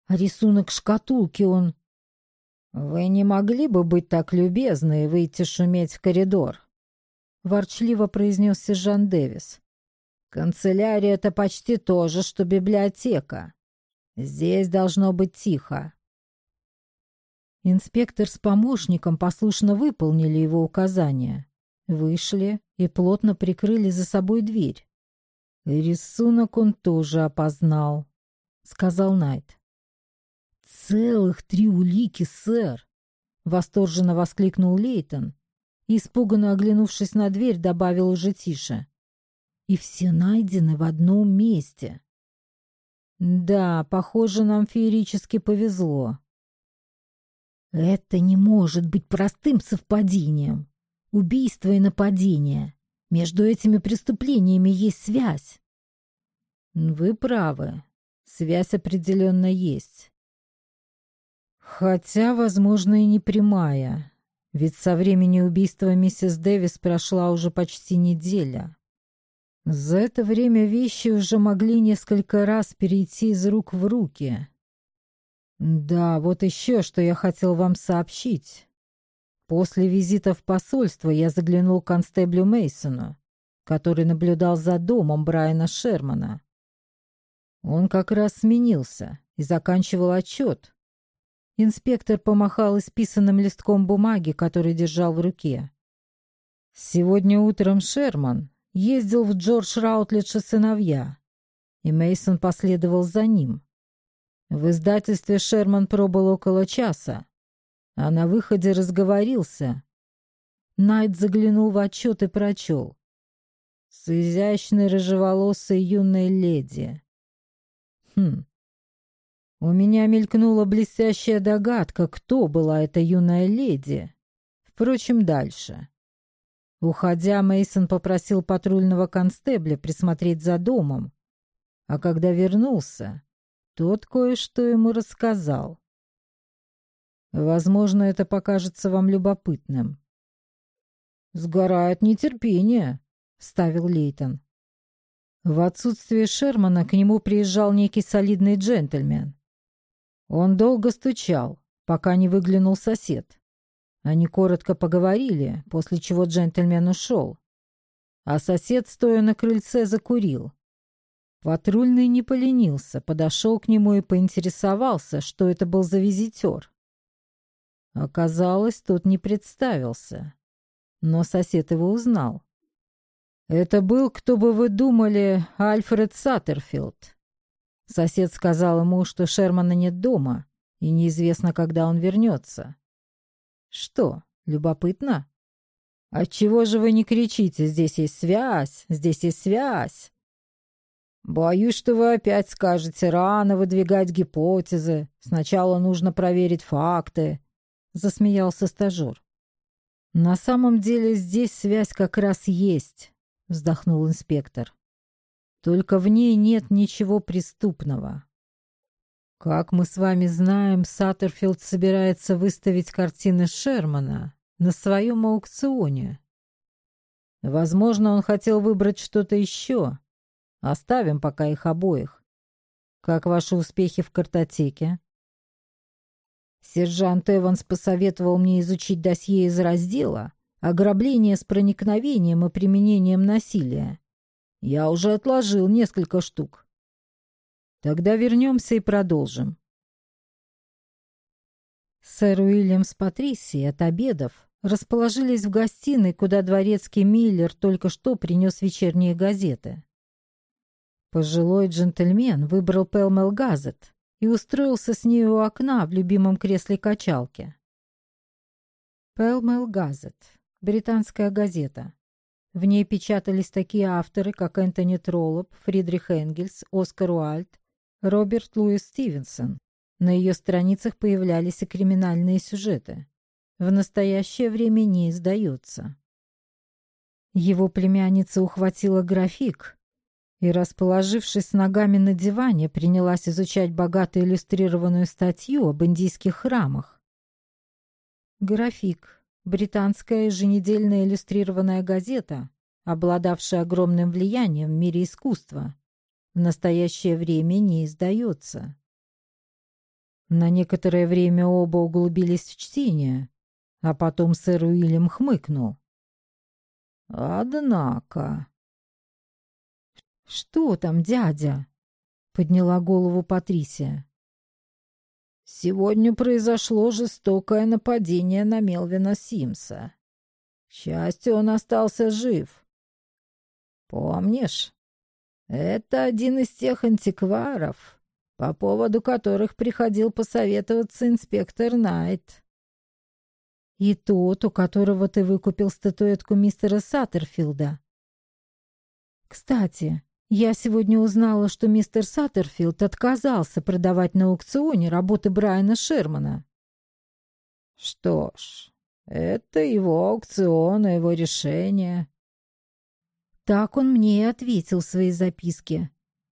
Рисунок шкатулки он... «Вы не могли бы быть так любезны и выйти шуметь в коридор?» — ворчливо произнес сержант Дэвис. «Канцелярия — это почти то же, что библиотека. Здесь должно быть тихо». Инспектор с помощником послушно выполнили его указания, вышли и плотно прикрыли за собой дверь. «Рисунок он тоже опознал», — сказал Найт. «Целых три улики, сэр!» — восторженно воскликнул Лейтон. Испуганно оглянувшись на дверь, добавил уже тише. «И все найдены в одном месте». «Да, похоже, нам феерически повезло». «Это не может быть простым совпадением. Убийство и нападение. Между этими преступлениями есть связь. Вы правы. Связь определенно есть. Хотя, возможно, и не прямая. Ведь со времени убийства миссис Дэвис прошла уже почти неделя. За это время вещи уже могли несколько раз перейти из рук в руки. Да, вот еще что я хотел вам сообщить. После визита в посольство я заглянул к констеблю Мейсону, который наблюдал за домом Брайана Шермана. Он как раз сменился и заканчивал отчет. Инспектор помахал исписанным листком бумаги, который держал в руке. Сегодня утром Шерман ездил в Джордж Раутледж и сыновья, и Мейсон последовал за ним. В издательстве Шерман пробыл около часа, а на выходе разговорился. Найт заглянул в отчет и прочел. С изящной рыжеволосой юной леди. Хм. У меня мелькнула блестящая догадка, кто была эта юная леди. Впрочем, дальше. Уходя, Мейсон попросил патрульного констебля присмотреть за домом. А когда вернулся, тот кое-что ему рассказал. Возможно, это покажется вам любопытным. «Сгорает нетерпение», — вставил Лейтон. В отсутствие Шермана к нему приезжал некий солидный джентльмен. Он долго стучал, пока не выглянул сосед. Они коротко поговорили, после чего джентльмен ушел. А сосед, стоя на крыльце, закурил. Патрульный не поленился, подошел к нему и поинтересовался, что это был за визитер. Оказалось, тот не представился. Но сосед его узнал. Это был, кто бы вы думали, Альфред Саттерфилд. Сосед сказал ему, что Шермана нет дома, и неизвестно, когда он вернется. Что, любопытно? Отчего же вы не кричите «Здесь есть связь! Здесь есть связь!» Боюсь, что вы опять скажете рано выдвигать гипотезы. Сначала нужно проверить факты. — засмеялся стажер. «На самом деле здесь связь как раз есть», — вздохнул инспектор. «Только в ней нет ничего преступного. Как мы с вами знаем, Саттерфилд собирается выставить картины Шермана на своем аукционе. Возможно, он хотел выбрать что-то еще. Оставим пока их обоих. Как ваши успехи в картотеке?» Сержант Эванс посоветовал мне изучить досье из раздела «Ограбление с проникновением и применением насилия». Я уже отложил несколько штук. Тогда вернемся и продолжим. Сэр Уильям с Патрисией от обедов расположились в гостиной, куда дворецкий Миллер только что принес вечерние газеты. Пожилой джентльмен выбрал Пелмел Газет, и устроился с ней у окна в любимом кресле качалки. Пелмел Газет. британская газета. В ней печатались такие авторы, как Энтони Троллоп, Фридрих Энгельс, Оскар Уальд, Роберт Луис Стивенсон. На ее страницах появлялись и криминальные сюжеты. В настоящее время не издается. Его племянница ухватила график и, расположившись ногами на диване, принялась изучать богато иллюстрированную статью об индийских храмах. График — британская еженедельная иллюстрированная газета, обладавшая огромным влиянием в мире искусства, в настоящее время не издается. На некоторое время оба углубились в чтение, а потом сэр Уильям хмыкнул. «Однако...» «Что там, дядя?» — подняла голову Патрисия. «Сегодня произошло жестокое нападение на Мелвина Симса. К счастью, он остался жив. Помнишь, это один из тех антикваров, по поводу которых приходил посоветоваться инспектор Найт. И тот, у которого ты выкупил статуэтку мистера Саттерфилда. Кстати, я сегодня узнала, что мистер Саттерфилд отказался продавать на аукционе работы Брайана Шермана. Что ж, это его аукцион его решение. Так он мне и ответил в своей записке.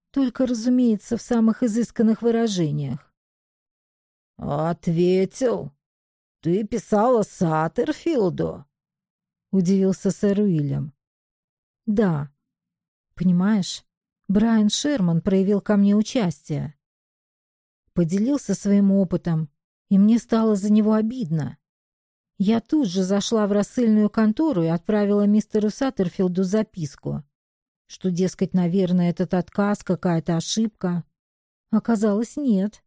Только, разумеется, в самых изысканных выражениях. «Ответил? Ты писала Саттерфилду?» — удивился сэр Уильям. «Да. Понимаешь, Брайан Шерман проявил ко мне участие. Поделился своим опытом, и мне стало за него обидно. Я тут же зашла в рассыльную контору и отправила мистеру Саттерфилду записку, что, дескать, наверное, этот отказ какая-то ошибка. Оказалось, нет.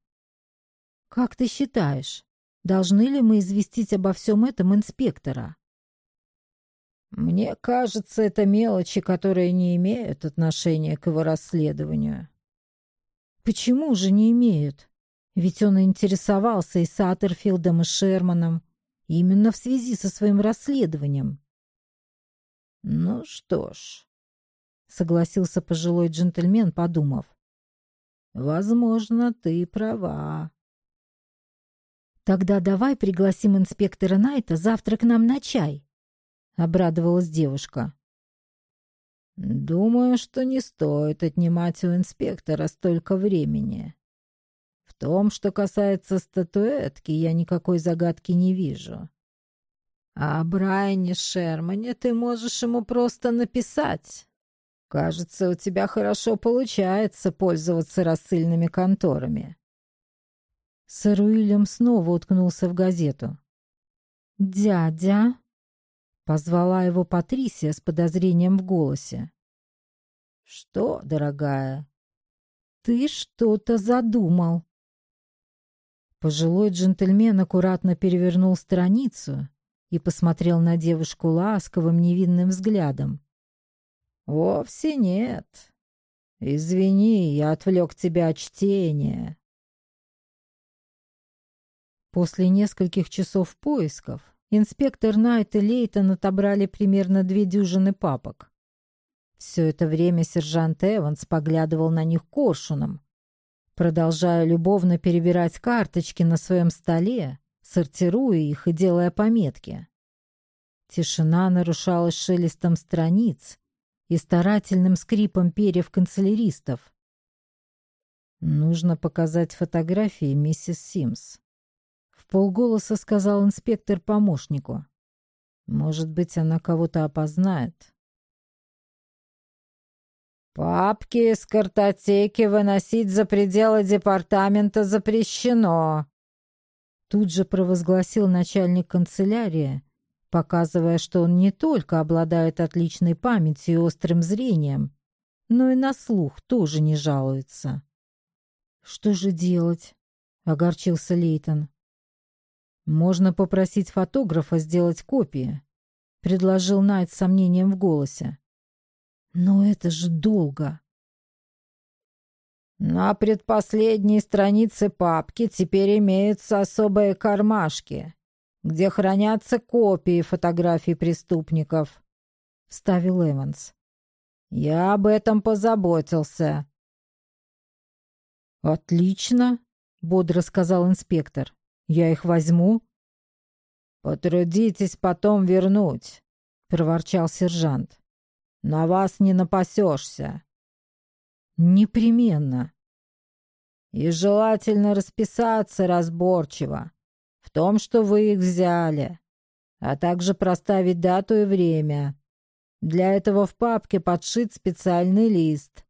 Как ты считаешь, должны ли мы известить обо всем этом инспектора? Мне кажется, это мелочи, которые не имеют отношения к его расследованию. Почему же не имеют? Ведь он интересовался и Саттерфилдом, и Шерманом, именно в связи со своим расследованием. Ну что ж, согласился пожилой джентльмен, подумав. Возможно, ты права. Тогда давай пригласим инспектора Найта завтра к нам на чай, обрадовалась девушка. Думаю, что не стоит отнимать у инспектора столько времени. В том, что касается статуэтки, я никакой загадки не вижу. А о Брайане Шермане ты можешь ему просто написать. Кажется, у тебя хорошо получается пользоваться рассыльными конторами. Сэр Уильям снова уткнулся в газету. «Дядя!» — позвала его Патрисия с подозрением в голосе. «Что, дорогая?» «Ты что-то задумал!» Пожилой джентльмен аккуратно перевернул страницу и посмотрел на девушку ласковым невинным взглядом. «Вовсе нет. Извини, я отвлек тебя от чтения». После нескольких часов поисков инспектор Найт и Лейтон отобрали примерно две дюжины папок. Все это время сержант Эванс поглядывал на них коршуном, продолжая любовно перебирать карточки на своем столе, сортируя их и делая пометки. Тишина нарушалась шелестом страниц и старательным скрипом перьев канцеляристов. «Нужно показать фотографии миссис Симс», — полголоса сказал инспектор помощнику. «Может быть, она кого-то опознает». «Папки из картотеки выносить за пределы департамента запрещено», тут же провозгласил начальник канцелярии, показывая, что он не только обладает отличной памятью и острым зрением, но и на слух тоже не жалуется. «Что же делать?» — огорчился Лейтон. «Можно попросить фотографа сделать копии», — предложил Найт с сомнением в голосе. Но это же долго. На предпоследней странице папки теперь имеются особые кармашки, где хранятся копии фотографий преступников», — вставил Эванс. «Я об этом позаботился». «Отлично», — бодро сказал инспектор. «Я их возьму». «Потрудитесь потом вернуть», — проворчал сержант. «На вас не напасешься». «Непременно». «И желательно расписаться разборчиво в том, что вы их взяли, а также проставить дату и время. Для этого в папке подшит специальный лист».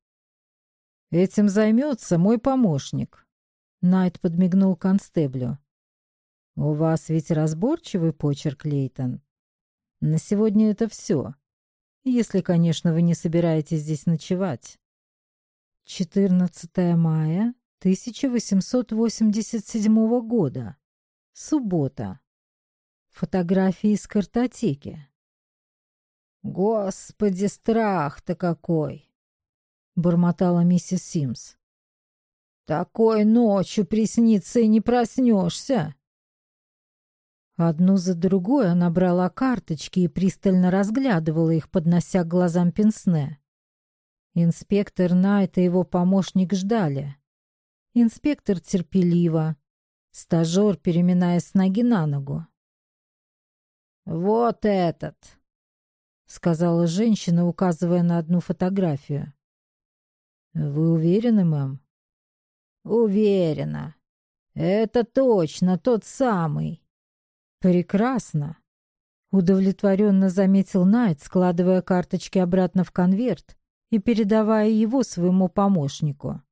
«Этим займется мой помощник», — Найт подмигнул констеблю. «У вас ведь разборчивый почерк, Лейтон. На сегодня это все. Если, конечно, вы не собираетесь здесь ночевать». 14 мая 1887 года. Суббота. Фотографии из картотеки. «Господи, страх-то какой!» — бормотала миссис Симс. «Такой ночью приснится и не проснешься!» Одну за другой она брала карточки и пристально разглядывала их, поднося к глазам пенсне. Инспектор Найт и его помощник ждали. Инспектор терпеливо, стажер, переминаясь с ноги на ногу. «Вот этот!» — сказала женщина, указывая на одну фотографию. «Вы уверены, мэм?» «Уверена. Это точно тот самый». «Прекрасно!» — удовлетворенно заметил Найт, складывая карточки обратно в конверт и передавая его своему помощнику.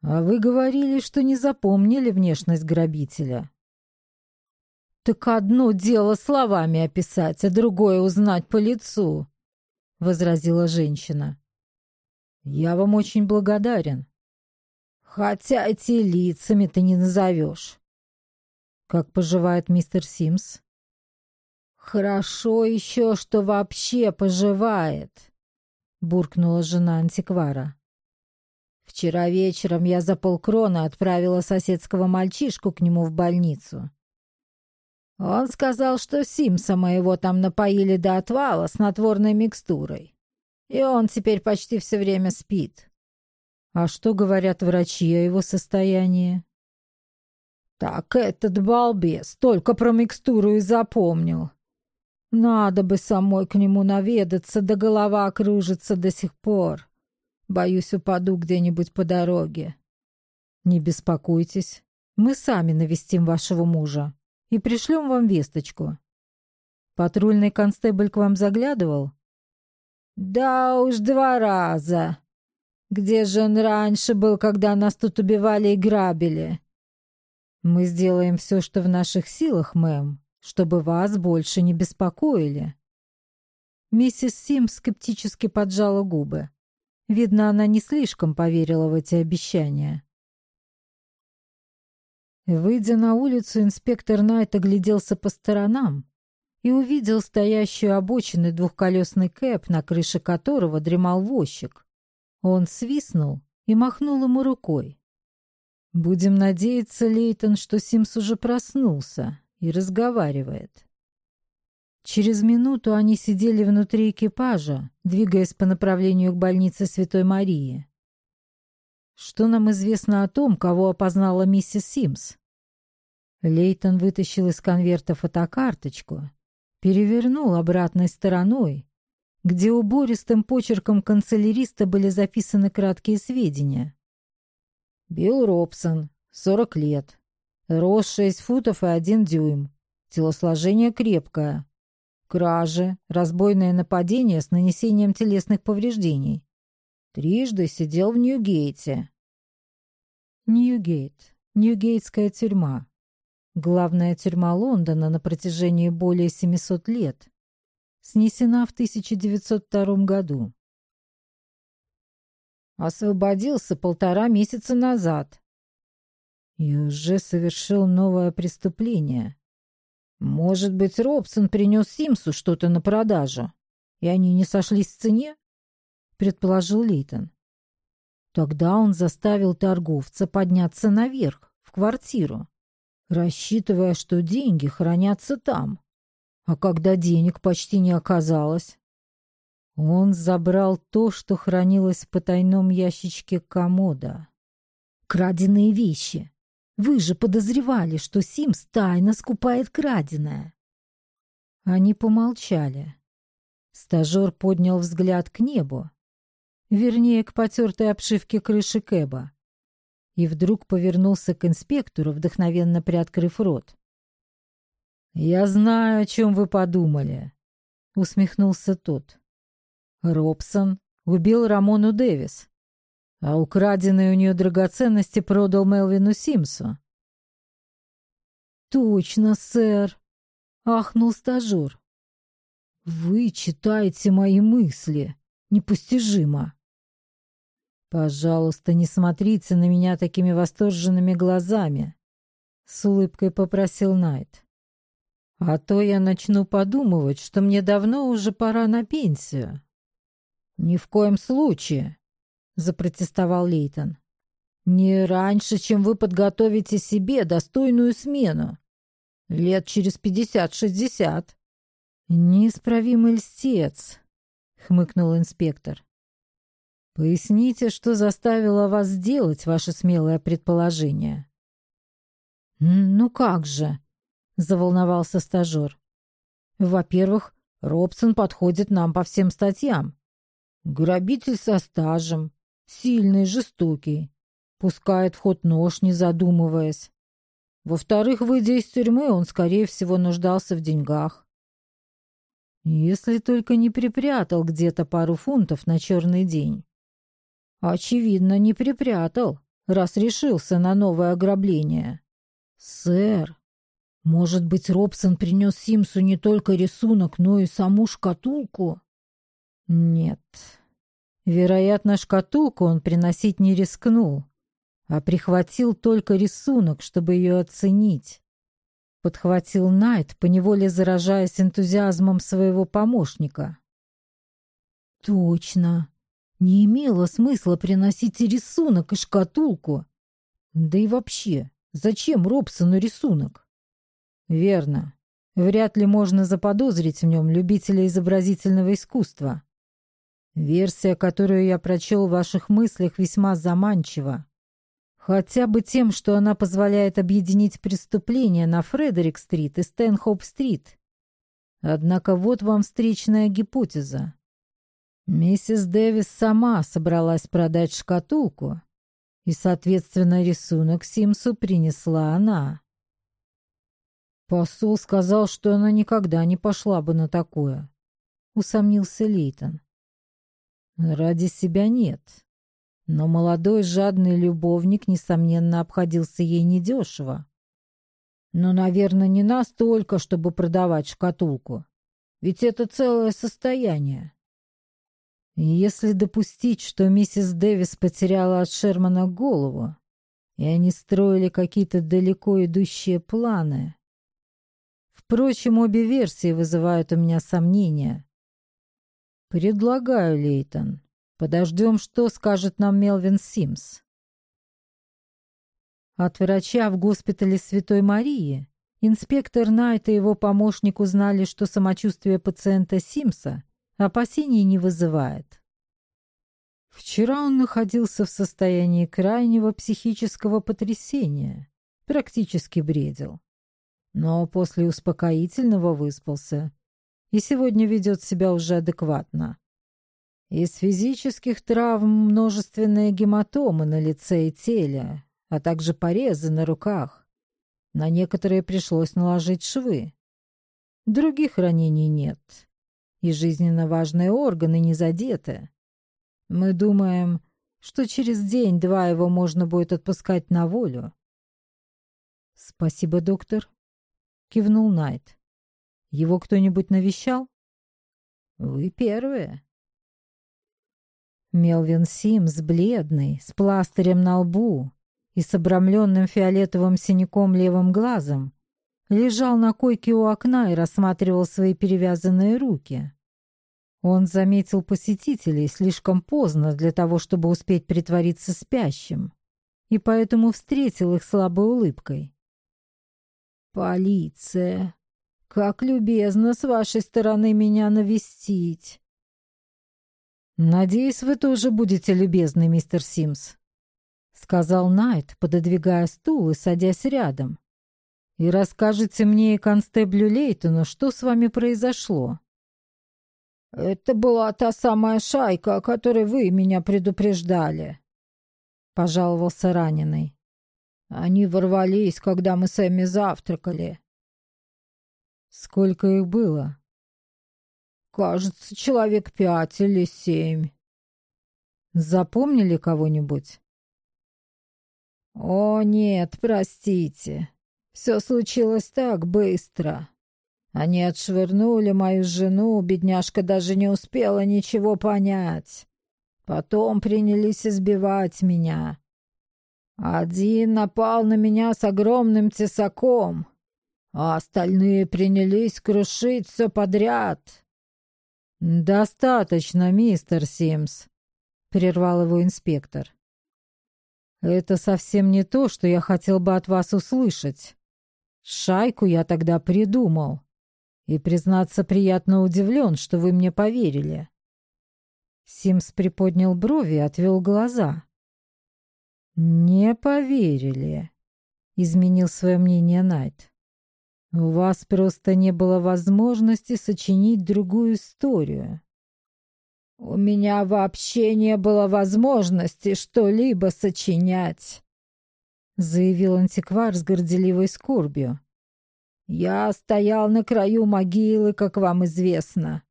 «А вы говорили, что не запомнили внешность грабителя». «Так одно дело словами описать, а другое узнать по лицу», — возразила женщина. «Я вам очень благодарен». «Хотя эти лицами ты не назовешь». «Как поживает мистер Симс?» «Хорошо еще, что вообще поживает», — буркнула жена антиквара. «Вчера вечером я за полкрона отправила соседского мальчишку к нему в больницу. Он сказал, что Симса моего там напоили до отвала снотворной микстурой, и он теперь почти все время спит». «А что говорят врачи о его состоянии?» Так этот балбес только про микстуру и запомнил. Надо бы самой к нему наведаться, да голова кружится до сих пор. Боюсь, упаду где-нибудь по дороге. Не беспокойтесь, мы сами навестим вашего мужа и пришлем вам весточку. Патрульный констебль к вам заглядывал? Да уж два раза. Где же он раньше был, когда нас тут убивали и грабили? Мы сделаем все, что в наших силах, мэм, чтобы вас больше не беспокоили. Миссис Сим скептически поджала губы. Видно, она не слишком поверила в эти обещания. Выйдя на улицу, инспектор Найт огляделся по сторонам и увидел стоящую обочины двухколесный кэп, на крыше которого дремал возчик. Он свистнул и махнул ему рукой. Будем надеяться, Лейтон, что Симс уже проснулся и разговаривает. Через минуту они сидели внутри экипажа, двигаясь по направлению к больнице Святой Марии. Что нам известно о том, кого опознала миссис Симс? Лейтон вытащил из конверта фотокарточку, перевернул обратной стороной, где убористым почерком канцеляриста были записаны краткие сведения. Билл Робсон, 40 лет. Рост 6 футов и 1 дюйм. Телосложение крепкое. Кражи, разбойное нападение с нанесением телесных повреждений. Трижды сидел в Ньюгейте. Ньюгейт. Ньюгейтская тюрьма. Главная тюрьма Лондона на протяжении более 700 лет. Снесена в 1902 году. Освободился полтора месяца назад. И уже совершил новое преступление. Может быть, Робсон принес Симсу что-то на продажу, и они не сошлись в цене? Предположил Лейтон. Тогда он заставил торговца подняться наверх, в квартиру, рассчитывая, что деньги хранятся там. А когда денег почти не оказалось, он забрал то, что хранилось в потайном ящичке комода. Краденые вещи. Вы же подозревали, что Симс тайно скупает краденое. Они помолчали. Стажер поднял взгляд к небу, вернее, к потертой обшивке крыши Кэба, и вдруг повернулся к инспектору, вдохновенно приоткрыв рот. «Я знаю, о чем вы подумали», — усмехнулся тот. «Робсон убил Рамону Дэвис, а украденные у нее драгоценности продал Мелвину Симсу. «Точно, сэр!» — ахнул стажер. «Вы читаете мои мысли. Непостижимо!» «Пожалуйста, не смотрите на меня такими восторженными глазами», — с улыбкой попросил Найт. «А то я начну подумывать, что мне давно уже пора на пенсию». «Ни в коем случае», запротестовал Лейтон. «Не раньше, чем вы подготовите себе достойную смену. Лет через пятьдесят-шестьдесят». «Неисправимый льстец», — хмыкнул инспектор. «Поясните, что заставило вас сделать ваше смелое предположение». «Ну как же», — заволновался стажер. «Во-первых, Робсон подходит нам по всем статьям. Грабитель со стажем, Сильный, жестокий. Пускает в ход нож, не задумываясь. Во-вторых, выйдя из тюрьмы, он, скорее всего, нуждался в деньгах. Если только не припрятал где-то пару фунтов на черный день. Очевидно, не припрятал, раз решился на новое ограбление. Сэр, может быть, Робсон принес Симсу не только рисунок, но и саму шкатулку? Нет, Вероятно, шкатулку он приносить не рискнул, а прихватил только рисунок, чтобы ее оценить. Подхватил Найт, поневоле заражаясь энтузиазмом своего помощника. «Точно. Не имело смысла приносить и рисунок, и шкатулку. Да и вообще, зачем Робсону рисунок?» «Верно. Вряд ли можно заподозрить в нем любителя изобразительного искусства. Версия, которую я прочел в ваших мыслях, весьма заманчива. Хотя бы тем, что она позволяет объединить преступления на Фредерик-стрит и Стэнхоп-стрит. Однако вот вам встречная гипотеза. Миссис Дэвис сама собралась продать шкатулку, и, соответственно, рисунок Симсу принесла она. Посол сказал, что она никогда не пошла бы на такое, усомнился Лейтон. Ради себя нет. Но молодой жадный любовник, несомненно, обходился ей недешево. Но, наверное, не настолько, чтобы продавать шкатулку. Ведь это целое состояние. Если допустить, что миссис Дэвис потеряла от Шермана голову, и они строили какие-то далеко идущие планы. Впрочем, обе версии вызывают у меня сомнения. «Предлагаю, Лейтон. Подождем, что скажет нам Мелвин Симс». От врача в госпитале Святой Марии инспектор Найт и его помощник узнали, что самочувствие пациента Симса опасений не вызывает. Вчера он находился в состоянии крайнего психического потрясения, практически бредил. Но после успокоительного выспался и сегодня ведет себя уже адекватно. Из физических травм множественные гематомы на лице и теле, а также порезы на руках. На некоторые пришлось наложить швы. Других ранений нет, и жизненно важные органы не задеты. Мы думаем, что через день-два его можно будет отпускать на волю. «Спасибо, доктор», — кивнул Найт. Его кто-нибудь навещал? Вы первые. Мелвин Симс, бледный, с пластырем на лбу и с обрамленным фиолетовым синяком левым глазом, лежал на койке у окна и рассматривал свои перевязанные руки. Он заметил посетителей слишком поздно для того, чтобы успеть притвориться спящим, и поэтому встретил их слабой улыбкой. Полиция. Как любезно с вашей стороны меня навестить. Надеюсь, вы тоже будете любезны, мистер Симс, сказал Найт, пододвигая стул и садясь рядом. И расскажете мне и констеблю Лейтону, что с вами произошло. Это была та самая шайка, о которой вы меня предупреждали, пожаловался раненый. Они ворвались, когда мы сами завтракали. Сколько их было? Кажется, человек пять или семь. Запомнили кого-нибудь? О, нет, простите. Все случилось так быстро. Они отшвырнули мою жену, бедняжка даже не успела ничего понять. Потом принялись избивать меня. Один напал на меня с огромным тесаком, а остальные принялись крушить все подряд. «Достаточно, мистер Симс», — прервал его инспектор. «Это совсем не то, что я хотел бы от вас услышать. Шайку я тогда придумал. И, признаться, приятно удивлен, что вы мне поверили». Симс приподнял брови и отвел глаза. «Не поверили», — изменил свое мнение Найт. «У вас просто не было возможности сочинить другую историю». «У меня вообще не было возможности что-либо сочинять», — заявил антиквар с горделивой скорбью. «Я стоял на краю могилы, как вам известно».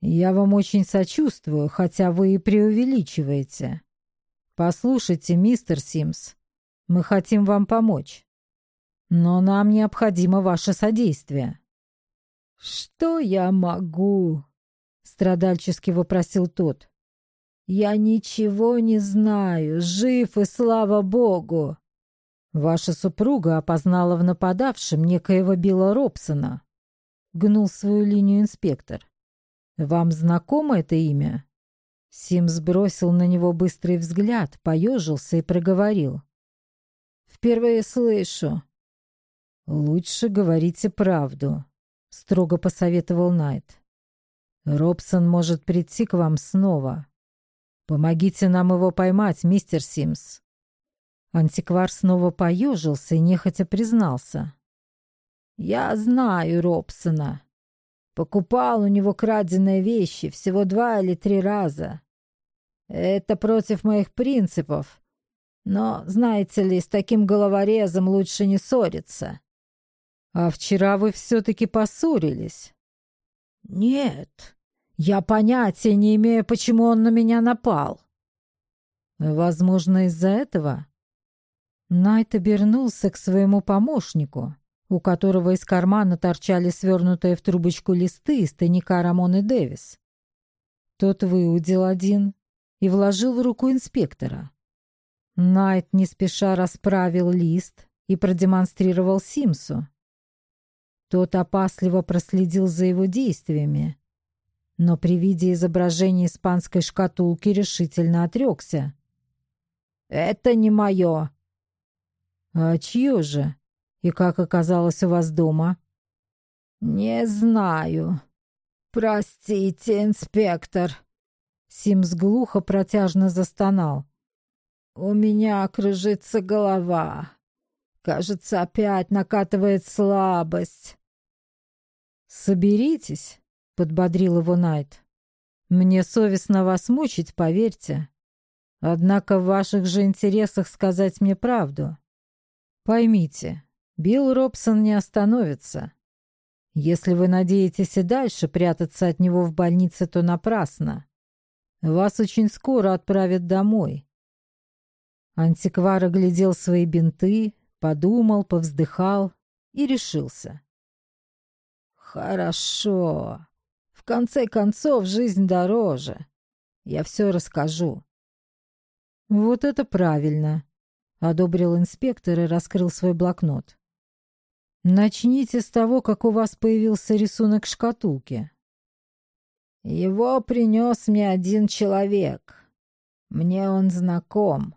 «Я вам очень сочувствую, хотя вы и преувеличиваете», «Послушайте, мистер Симс, мы хотим вам помочь, но нам необходимо ваше содействие». «Что я могу?» — страдальчески вопросил тот. «Я ничего не знаю, жив и слава богу!» «Ваша супруга опознала в нападавшем некоего Билла Робсона», — гнул свою линию инспектор. «Вам знакомо это имя?» Сим сбросил на него быстрый взгляд, поежился и проговорил. «Впервые слышу». «Лучше говорите правду», — строго посоветовал Найт. «Робсон может прийти к вам снова. Помогите нам его поймать, мистер Симс». Антиквар снова поежился и нехотя признался. «Я знаю Робсона. Покупал у него краденые вещи всего два или три раза. Это против моих принципов. Но, знаете ли, с таким головорезом лучше не ссориться. А вчера вы все-таки поссорились? Нет, я понятия не имею, почему он на меня напал. Возможно, из-за этого? Найт обернулся к своему помощнику у которого из кармана торчали свернутые в трубочку листы из тайника Рамоны Дэвис. Тот выудил один и вложил в руку инспектора. Найт не спеша расправил лист и продемонстрировал Симсу. Тот опасливо проследил за его действиями, но при виде изображения испанской шкатулки решительно отрекся. «Это не мое». «А чье же?» «И как оказалось у вас дома?» «Не знаю. Простите, инспектор». Симс глухо протяжно застонал. «У меня кружится голова. Кажется, опять накатывает слабость». «Соберитесь», — подбодрил его Найт. «Мне совестно вас мучить, поверьте. Однако в ваших же интересах сказать мне правду. Поймите, Билл Робсон не остановится. Если вы надеетесь и дальше прятаться от него в больнице, то напрасно. Вас очень скоро отправят домой. Антиквар оглядел свои бинты, подумал, повздыхал и решился. «Хорошо. В конце концов, жизнь дороже. Я все расскажу». «Вот это правильно», — одобрил инспектор и раскрыл свой блокнот. Начните с того, как у вас появился рисунок шкатулки. Его принес мне один человек. Мне он знаком.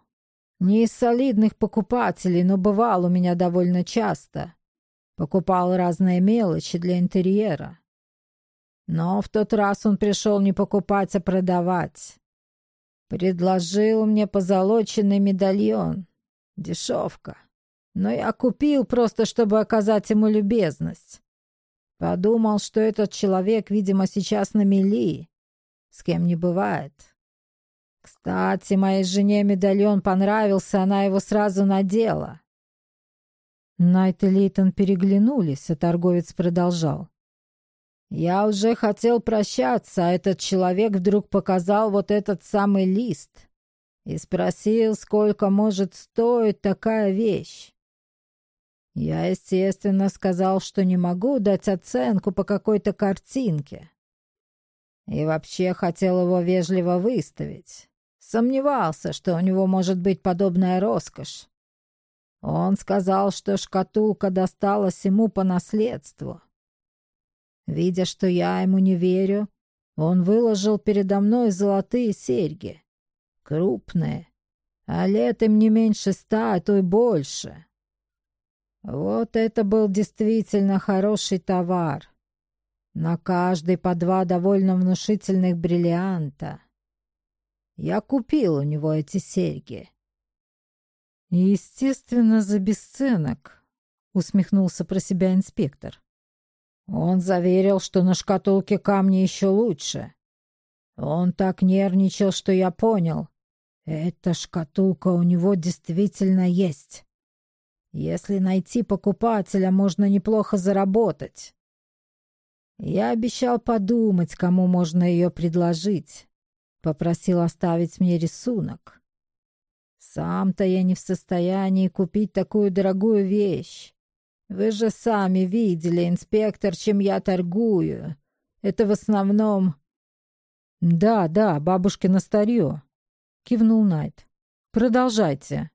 Не из солидных покупателей, но бывал у меня довольно часто. Покупал разные мелочи для интерьера. Но в тот раз он пришел не покупать, а продавать. Предложил мне позолоченный медальон. Дешевка. Но я купил просто, чтобы оказать ему любезность. Подумал, что этот человек, видимо, сейчас на мели. С кем не бывает. Кстати, моей жене медальон понравился, она его сразу надела. Найт и Лейтон переглянулись, а торговец продолжал. Я уже хотел прощаться, а этот человек вдруг показал вот этот самый лист и спросил, сколько может стоить такая вещь. Я, естественно, сказал, что не могу дать оценку по какой-то картинке. И вообще хотел его вежливо выставить. Сомневался, что у него может быть подобная роскошь. Он сказал, что шкатулка досталась ему по наследству. Видя, что я ему не верю, он выложил передо мной золотые серьги. Крупные, а летом не меньше ста, а то и больше. Вот это был действительно хороший товар. На каждый по два довольно внушительных бриллианта. Я купил у него эти серьги. Естественно, за бесценок, усмехнулся про себя инспектор. Он заверил, что на шкатулке камни еще лучше. Он так нервничал, что я понял. Эта шкатулка у него действительно есть. Если найти покупателя, можно неплохо заработать. Я обещал подумать, кому можно ее предложить. Попросил оставить мне рисунок. Сам-то я не в состоянии купить такую дорогую вещь. Вы же сами видели, инспектор, чем я торгую. Это в основном... Да, да, бабушкино старье, кивнул Найт. Продолжайте.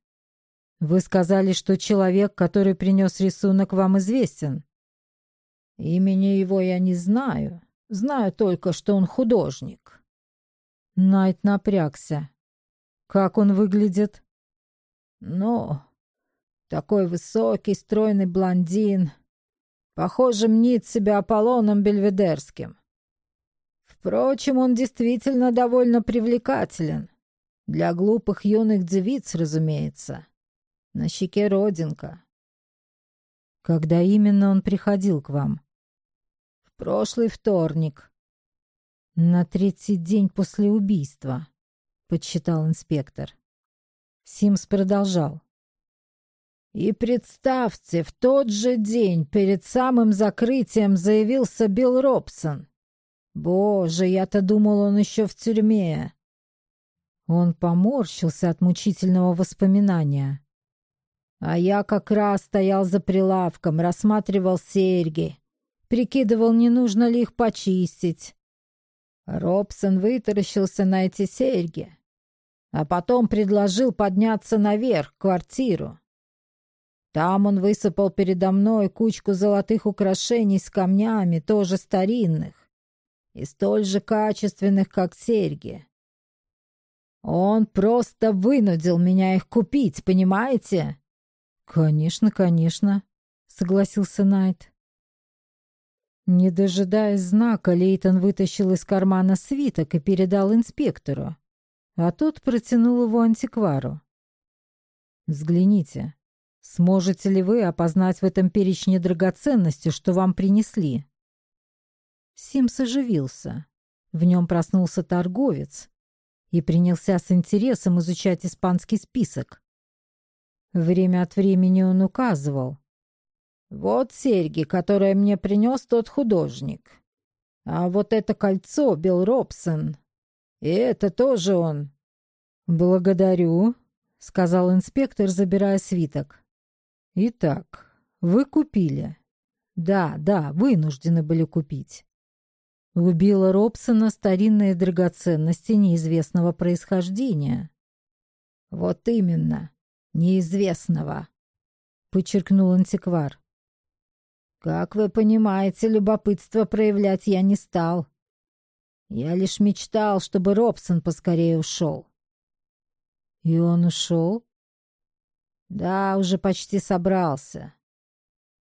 Вы сказали, что человек, который принес рисунок, вам известен. Имени его я не знаю. Знаю только, что он художник. Найт напрягся. Как он выглядит? Ну, такой высокий, стройный блондин. Похоже, мнит себя Аполлоном Бельведерским. Впрочем, он действительно довольно привлекателен. Для глупых юных девиц, разумеется. На щеке родинка. Когда именно он приходил к вам? В прошлый вторник. На третий день после убийства, подсчитал инспектор. Симс продолжал. И представьте, в тот же день перед самым закрытием заявился Билл Робсон. Боже, я-то думал, он еще в тюрьме. Он поморщился от мучительного воспоминания. А я как раз стоял за прилавком, рассматривал серьги, прикидывал, не нужно ли их почистить. Робсон вытаращился на эти серьги, а потом предложил подняться наверх, в квартиру. Там он высыпал передо мной кучку золотых украшений с камнями, тоже старинных, и столь же качественных, как серьги. Он просто вынудил меня их купить, понимаете? Конечно, конечно, согласился Найт. Не дожидаясь знака, Лейтон вытащил из кармана свиток и передал инспектору, а тот протянул его антиквару. «Взгляните, Сможете ли вы опознать в этом перечне драгоценности, что вам принесли?» Симс оживился. В нем проснулся торговец и принялся с интересом изучать испанский список. Время от времени он указывал. «Вот серьги, которые мне принес тот художник. А вот это кольцо Билл Робсон. И это тоже он». «Благодарю», — сказал инспектор, забирая свиток. Итак, вы купили. Да, да, вынуждены были купить. Убила Робсона старинные драгоценности неизвестного происхождения. Вот именно, неизвестного, подчеркнул антиквар. Как вы понимаете, любопытство проявлять я не стал. Я лишь мечтал, чтобы Робсон поскорее ушел. И он ушел? Да, уже почти собрался.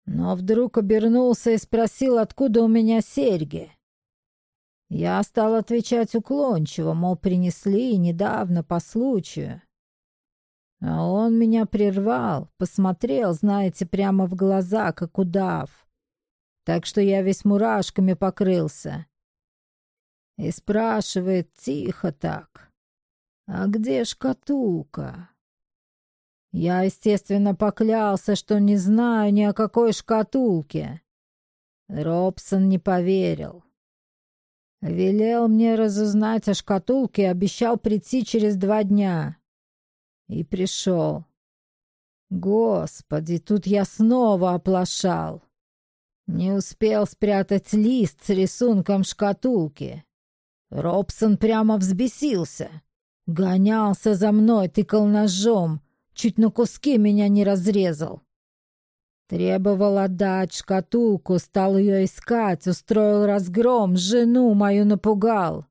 но вдруг обернулся и спросил, откуда у меня серьги. Я стал отвечать уклончиво, мол, принесли недавно по случаю. А он меня прервал, посмотрел, знаете, прямо в глаза, как удав. Так что я весь мурашками покрылся. И спрашивает тихо так, «А где шкатулка?» Я, естественно, поклялся, что не знаю ни о какой шкатулке. Робсон не поверил. Велел мне разузнать о шкатулке и обещал прийти через два дня. И пришел. Господи, тут я снова оплошал. Не успел спрятать лист с рисунком шкатулки. Робсон прямо взбесился. Гонялся за мной, тыкал ножом, чуть на куски меня не разрезал. Требовал отдать шкатулку, стал ее искать, устроил разгром, жену мою напугал.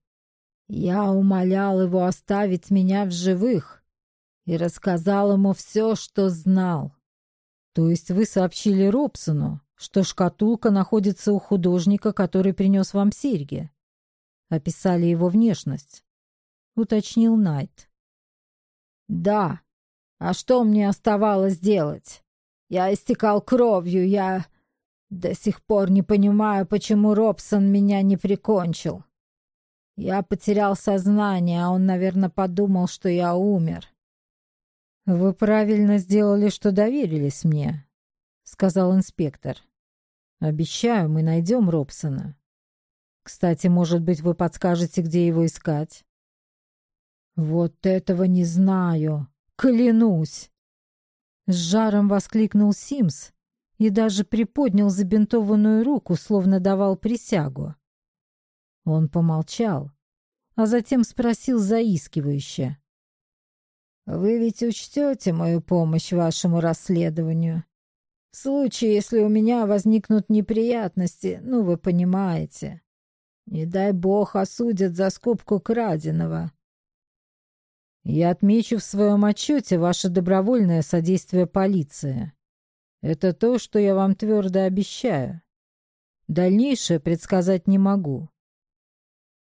Я умолял его оставить меня в живых и рассказал ему все, что знал. То есть вы сообщили Робсону, что шкатулка находится у художника, который принес вам серьги? Описали его внешность, уточнил Найт. Да, а что мне оставалось делать? Я истекал кровью, я до сих пор не понимаю, почему Робсон меня не прикончил. Я потерял сознание, а он, наверное, подумал, что я умер. «Вы правильно сделали, что доверились мне», — сказал инспектор. «Обещаю, мы найдем Робсона. Кстати, может быть, вы подскажете, где его искать?» «Вот этого не знаю», Клянусь!» С жаром воскликнул Симс и даже приподнял забинтованную руку, словно давал присягу. Он помолчал, а затем спросил заискивающе. «Вы ведь учтете мою помощь вашему расследованию? В случае, если у меня возникнут неприятности, ну, вы понимаете. Не дай бог осудят за скупку краденого. Я отмечу в своем отчете ваше добровольное содействие полиции. Это то, что я вам твердо обещаю. Дальнейшее предсказать не могу.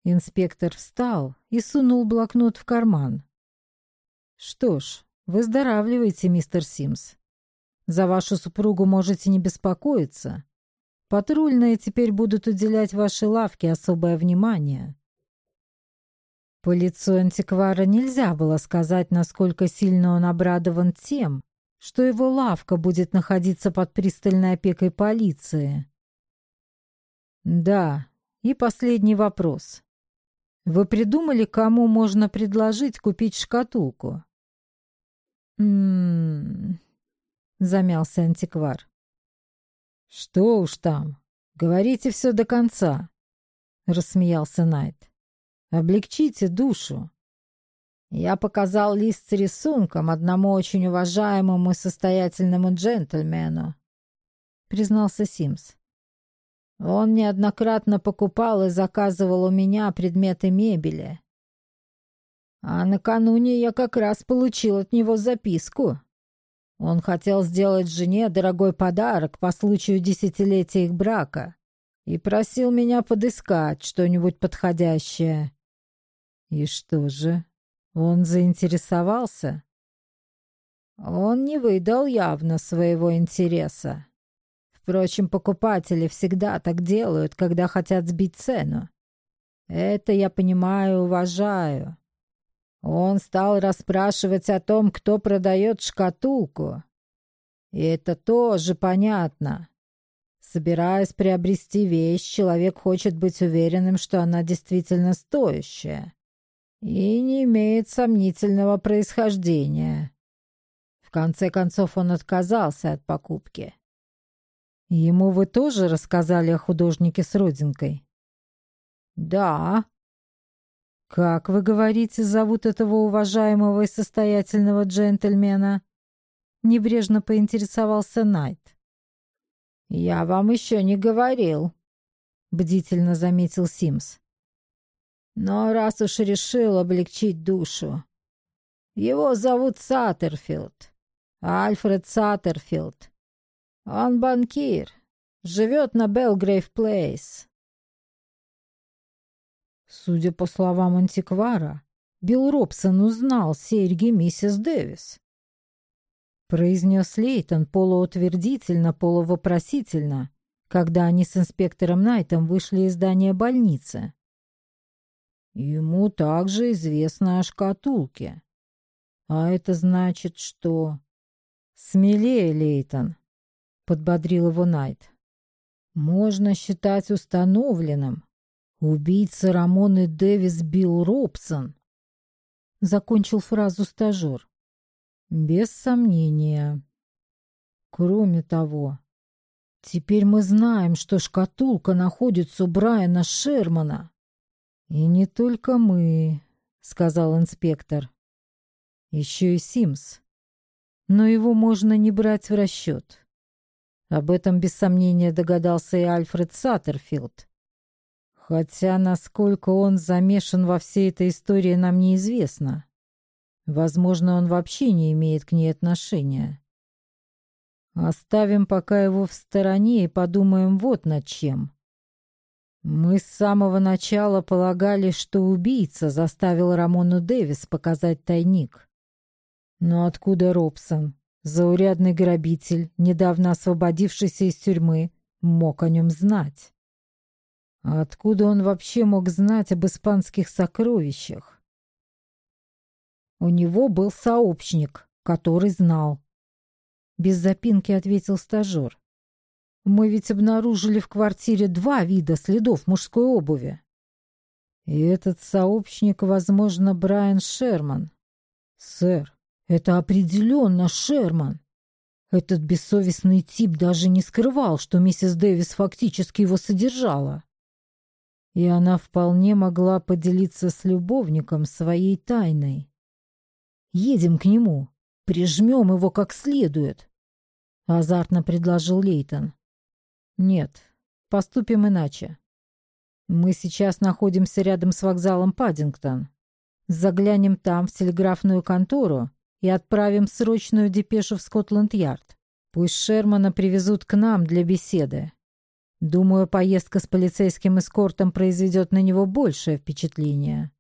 Инспектор встал и сунул блокнот в карман. Что ж, выздоравливайте, мистер Симс. За вашу супругу можете не беспокоиться. Патрульные теперь будут уделять вашей лавке особое внимание. По лицу антиквара нельзя было сказать, насколько сильно он обрадован тем, что его лавка будет находиться под пристальной опекой полиции. Да, и последний вопрос. Вы придумали, кому можно предложить купить шкатулку? М-м, замялся антиквар. Что уж там, говорите все до конца, рассмеялся Найт. Облегчите душу. Я показал лист с рисунком одному очень уважаемому и состоятельному джентльмену, признался Симс. Он неоднократно покупал и заказывал у меня предметы мебели. А накануне я как раз получил от него записку. Он хотел сделать жене дорогой подарок по случаю десятилетия их брака и просил меня подыскать что-нибудь подходящее. И что же, он заинтересовался? Он не выдал явно своего интереса. Впрочем, покупатели всегда так делают, когда хотят сбить цену. Это я понимаю и уважаю. Он стал расспрашивать о том, кто продает шкатулку. И это тоже понятно. Собираясь приобрести вещь, человек хочет быть уверенным, что она действительно стоящая и не имеет сомнительного происхождения. В конце концов он отказался от покупки. Ему вы тоже рассказали о художнике с родинкой? Да. Как, вы говорите, зовут этого уважаемого и состоятельного джентльмена? Небрежно поинтересовался Найт. Я вам еще не говорил, бдительно заметил Симс. Но раз уж решил облегчить душу. Его зовут Саттерфилд. Альфред Саттерфилд. Он банкир, живет на Белгрейв Плейс. Судя по словам антиквара, Билл Робсон узнал серьги миссис Дэвис. Произнес Лейтон полуутвердительно, полувопросительно, когда они с инспектором Найтом вышли из здания больницы. Ему также известно о шкатулке. А это значит, что... Смелее, Лейтон, подбодрил его Найт. Можно считать установленным. Убийца Рамоны Дэвис Билл Робсон. Закончил фразу стажер. Без сомнения. Кроме того, теперь мы знаем, что шкатулка находится у Брайана Шермана. И не только мы, сказал инспектор. Еще и Симс. Но его можно не брать в расчет. Об этом без сомнения догадался и Альфред Саттерфилд. Хотя насколько он замешан во всей этой истории, нам неизвестно. Возможно, он вообще не имеет к ней отношения. Оставим пока его в стороне и подумаем вот над чем. Мы с самого начала полагали, что убийца заставил Рамону Дэвис показать тайник. Но откуда Робсон, заурядный грабитель, недавно освободившийся из тюрьмы, мог о нем знать? А откуда он вообще мог знать об испанских сокровищах? У него был сообщник, который знал. Без запинки ответил стажер. Мы ведь обнаружили в квартире два вида следов мужской обуви. И этот сообщник, возможно, Брайан Шерман. Сэр, это определенно Шерман. Этот бессовестный тип даже не скрывал, что миссис Дэвис фактически его содержала и она вполне могла поделиться с любовником своей тайной. «Едем к нему, прижмем его как следует», — азартно предложил Лейтон. «Нет, поступим иначе. Мы сейчас находимся рядом с вокзалом Паддингтон. Заглянем там, в телеграфную контору, и отправим срочную депешу в Скотланд-Ярд. Пусть Шермана привезут к нам для беседы. Думаю, поездка с полицейским эскортом произведет на него большее впечатление.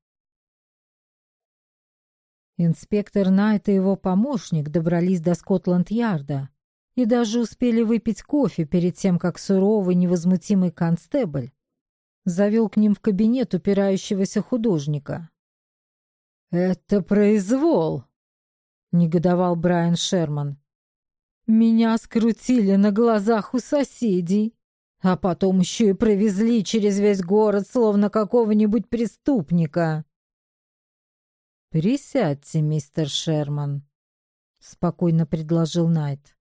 Инспектор Найт и его помощник добрались до Скотланд-Ярда и даже успели выпить кофе перед тем, как суровый невозмутимый констебль завел к ним в кабинет упирающегося художника. «Это произвол!» — негодовал Брайан Шерман. «Меня скрутили на глазах у соседей. А потом еще и провезли через весь город, словно какого-нибудь преступника. «Присядьте, мистер Шерман», — спокойно предложил Найт.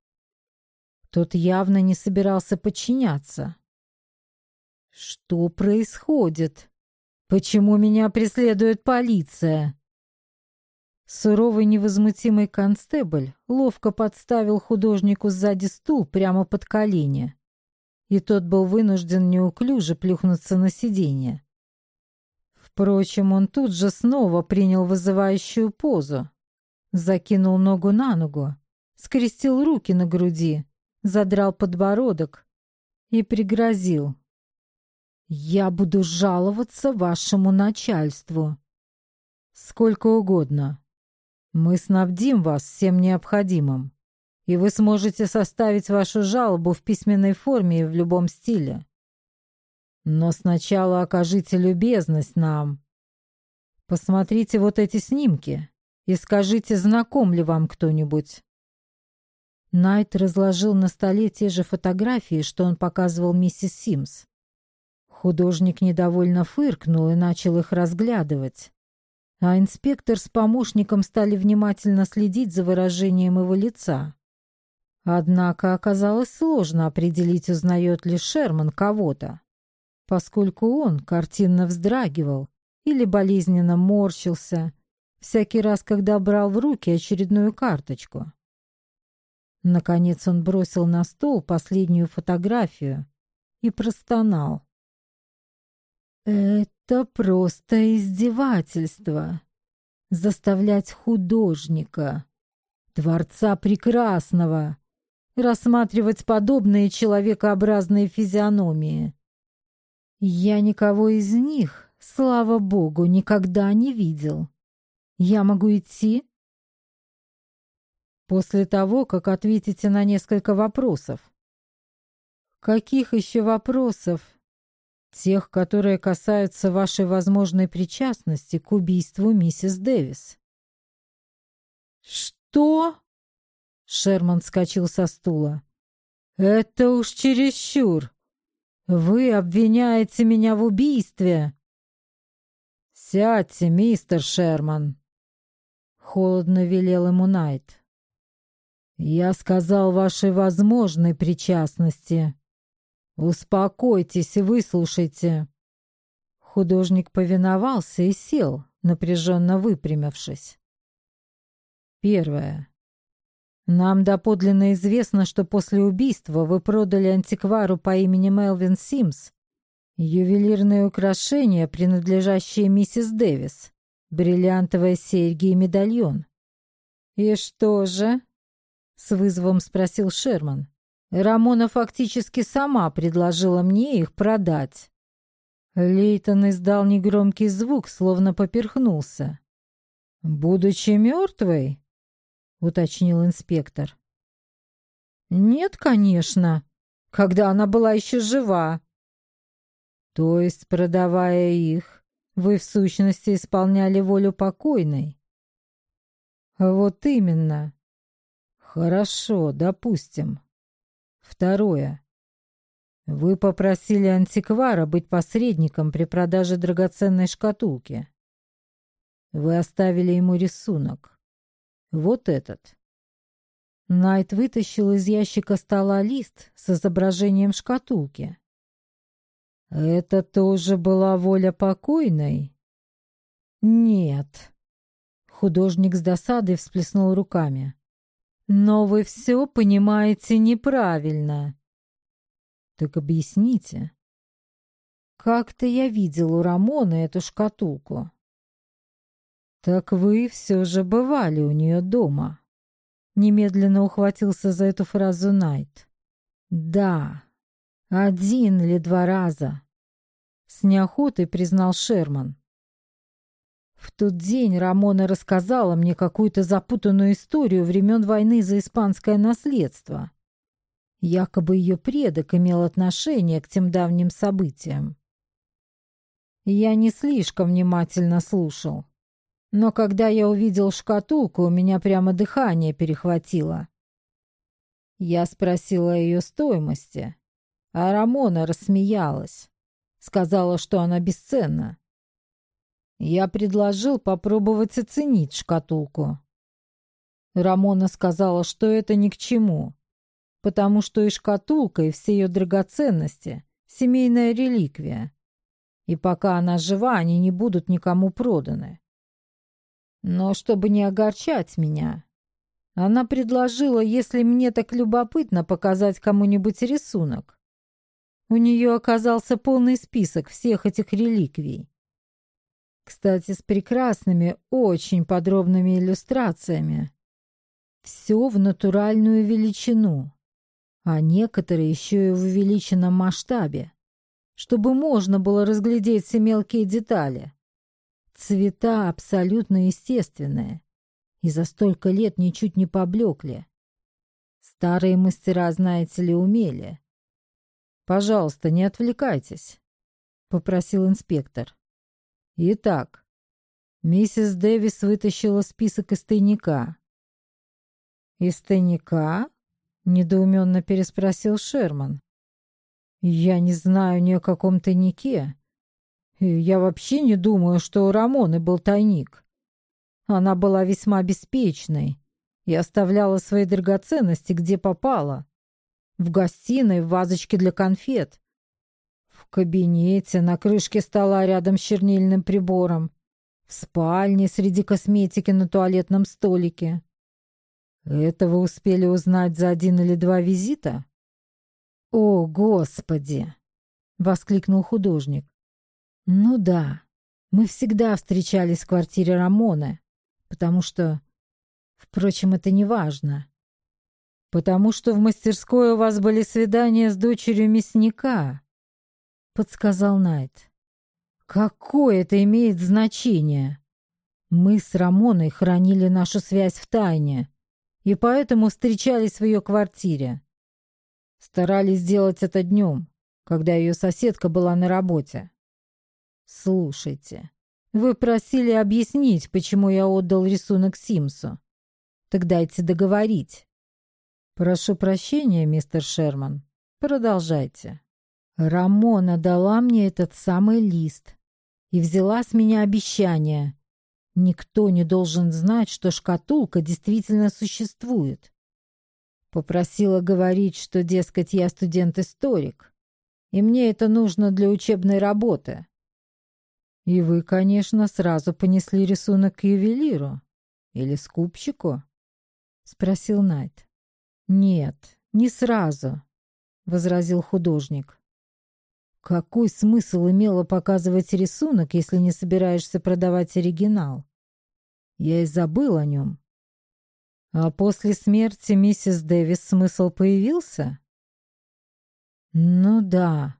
Тот явно не собирался подчиняться. «Что происходит? Почему меня преследует полиция?» Суровый невозмутимый констебль ловко подставил художнику сзади стул прямо под колени и тот был вынужден неуклюже плюхнуться на сиденье. Впрочем, он тут же снова принял вызывающую позу, закинул ногу на ногу, скрестил руки на груди, задрал подбородок и пригрозил. «Я буду жаловаться вашему начальству. Сколько угодно. Мы снабдим вас всем необходимым и вы сможете составить вашу жалобу в письменной форме и в любом стиле. Но сначала окажите любезность нам. Посмотрите вот эти снимки и скажите, знаком ли вам кто-нибудь. Найт разложил на столе те же фотографии, что он показывал миссис Симс. Художник недовольно фыркнул и начал их разглядывать. А инспектор с помощником стали внимательно следить за выражением его лица. Однако оказалось сложно определить, узнает ли Шерман кого-то, поскольку он картинно вздрагивал или болезненно морщился всякий раз, когда брал в руки очередную карточку. Наконец он бросил на стол последнюю фотографию и простонал. «Это просто издевательство. Заставлять художника, Творца Прекрасного, рассматривать подобные человекообразные физиономии. Я никого из них, слава богу, никогда не видел. Я могу идти? После того, как ответите на несколько вопросов. Каких еще вопросов? Тех, которые касаются вашей возможной причастности к убийству миссис Дэвис. Что? Шерман вскочил со стула. Это уж чересчур. Вы обвиняете меня в убийстве. Сядьте, мистер Шерман. Холодно велел ему Найт. Я сказал вашей возможной причастности. «Успокойтесь и выслушайте». Художник повиновался и сел, напряженно выпрямившись. Первое. Нам доподлинно известно, что после убийства вы продали антиквару по имени Мелвин Симс ювелирные украшения, принадлежащие миссис Дэвис, бриллиантовые серьги и медальон. «И что же?» — с вызовом спросил Шерман. Рамона фактически сама предложила мне их продать. Лейтон издал негромкий звук, словно поперхнулся. «Будучи мертвой?» — уточнил инспектор. «Нет, конечно, когда она была еще жива». «То есть, продавая их, вы в сущности исполняли волю покойной?» «Вот именно». «Хорошо, допустим. Второе. Вы попросили антиквара быть посредником при продаже драгоценной шкатулки. Вы оставили ему рисунок. Вот этот. Найт вытащил из ящика стола лист с изображением шкатулки. Это тоже была воля покойной? Нет. Художник с досадой всплеснул руками. Но вы все понимаете неправильно. Так объясните. Как-то я видел у Рамона эту шкатулку. Так вы все же бывали у нее дома. Немедленно ухватился за эту фразу Найт. Да, один или два раза. С неохотой признал Шерман. В тот день Рамона рассказала мне какую-то запутанную историю времен войны за испанское наследство. Якобы ее предок имел отношение к тем давним событиям. Я не слишком внимательно слушал. Но когда я увидел шкатулку, у меня прямо дыхание перехватило. Я спросила о ее стоимости, а Рамона рассмеялась. Сказала, что она бесценна. Я предложил попробовать оценить шкатулку. Рамона сказала, что это ни к чему, потому что и шкатулка, и все ее драгоценности — семейная реликвия, и пока она жива, они не будут никому проданы. Но чтобы не огорчать меня, она предложила, если мне так любопытно, показать кому-нибудь рисунок. У нее оказался полный список всех этих реликвий. Кстати, с прекрасными, очень подробными иллюстрациями. Все в натуральную величину, а некоторые еще и в увеличенном масштабе, чтобы можно было разглядеть все мелкие детали. Цвета абсолютно естественные и за столько лет ничуть не поблекли. Старые мастера, знаете ли, умели. «Пожалуйста, не отвлекайтесь», — попросил инспектор. Итак, миссис Дэвис вытащила список из тайника. «Из тайника?» — недоуменно переспросил Шерман. «Я не знаю ни о каком тайнике. Я вообще не думаю, что у Рамоны был тайник. Она была весьма беспечной и оставляла свои драгоценности где попало. В гостиной, в вазочке для конфет. В кабинете, на крышке стола рядом с чернильным прибором. В спальне среди косметики на туалетном столике. Это вы успели узнать за один или два визита? О, Господи! Воскликнул художник. Ну да, мы всегда встречались в квартире Рамоны, потому что... Впрочем, это не важно. «Потому что в мастерской у вас были свидания с дочерью мясника», — подсказал Найт. «Какое это имеет значение? Мы с Рамоной хранили нашу связь в тайне, и поэтому встречались в ее квартире. Старались сделать это днем, когда ее соседка была на работе. Слушайте, вы просили объяснить, почему я отдал рисунок Симсу. Так дайте договорить. Прошу прощения, мистер Шерман. Продолжайте. Рамона дала мне этот самый лист и взяла с меня обещание. Никто не должен знать, что шкатулка действительно существует. Попросила говорить, что, дескать, я студент-историк, и мне это нужно для учебной работы. И вы, конечно, сразу понесли рисунок к ювелиру или скупщику? Спросил Найт. Нет, не сразу, возразил художник. Какой смысл имело показывать рисунок, если не собираешься продавать оригинал? Я и забыл о нем. А после смерти миссис Дэвис смысл появился? Ну да.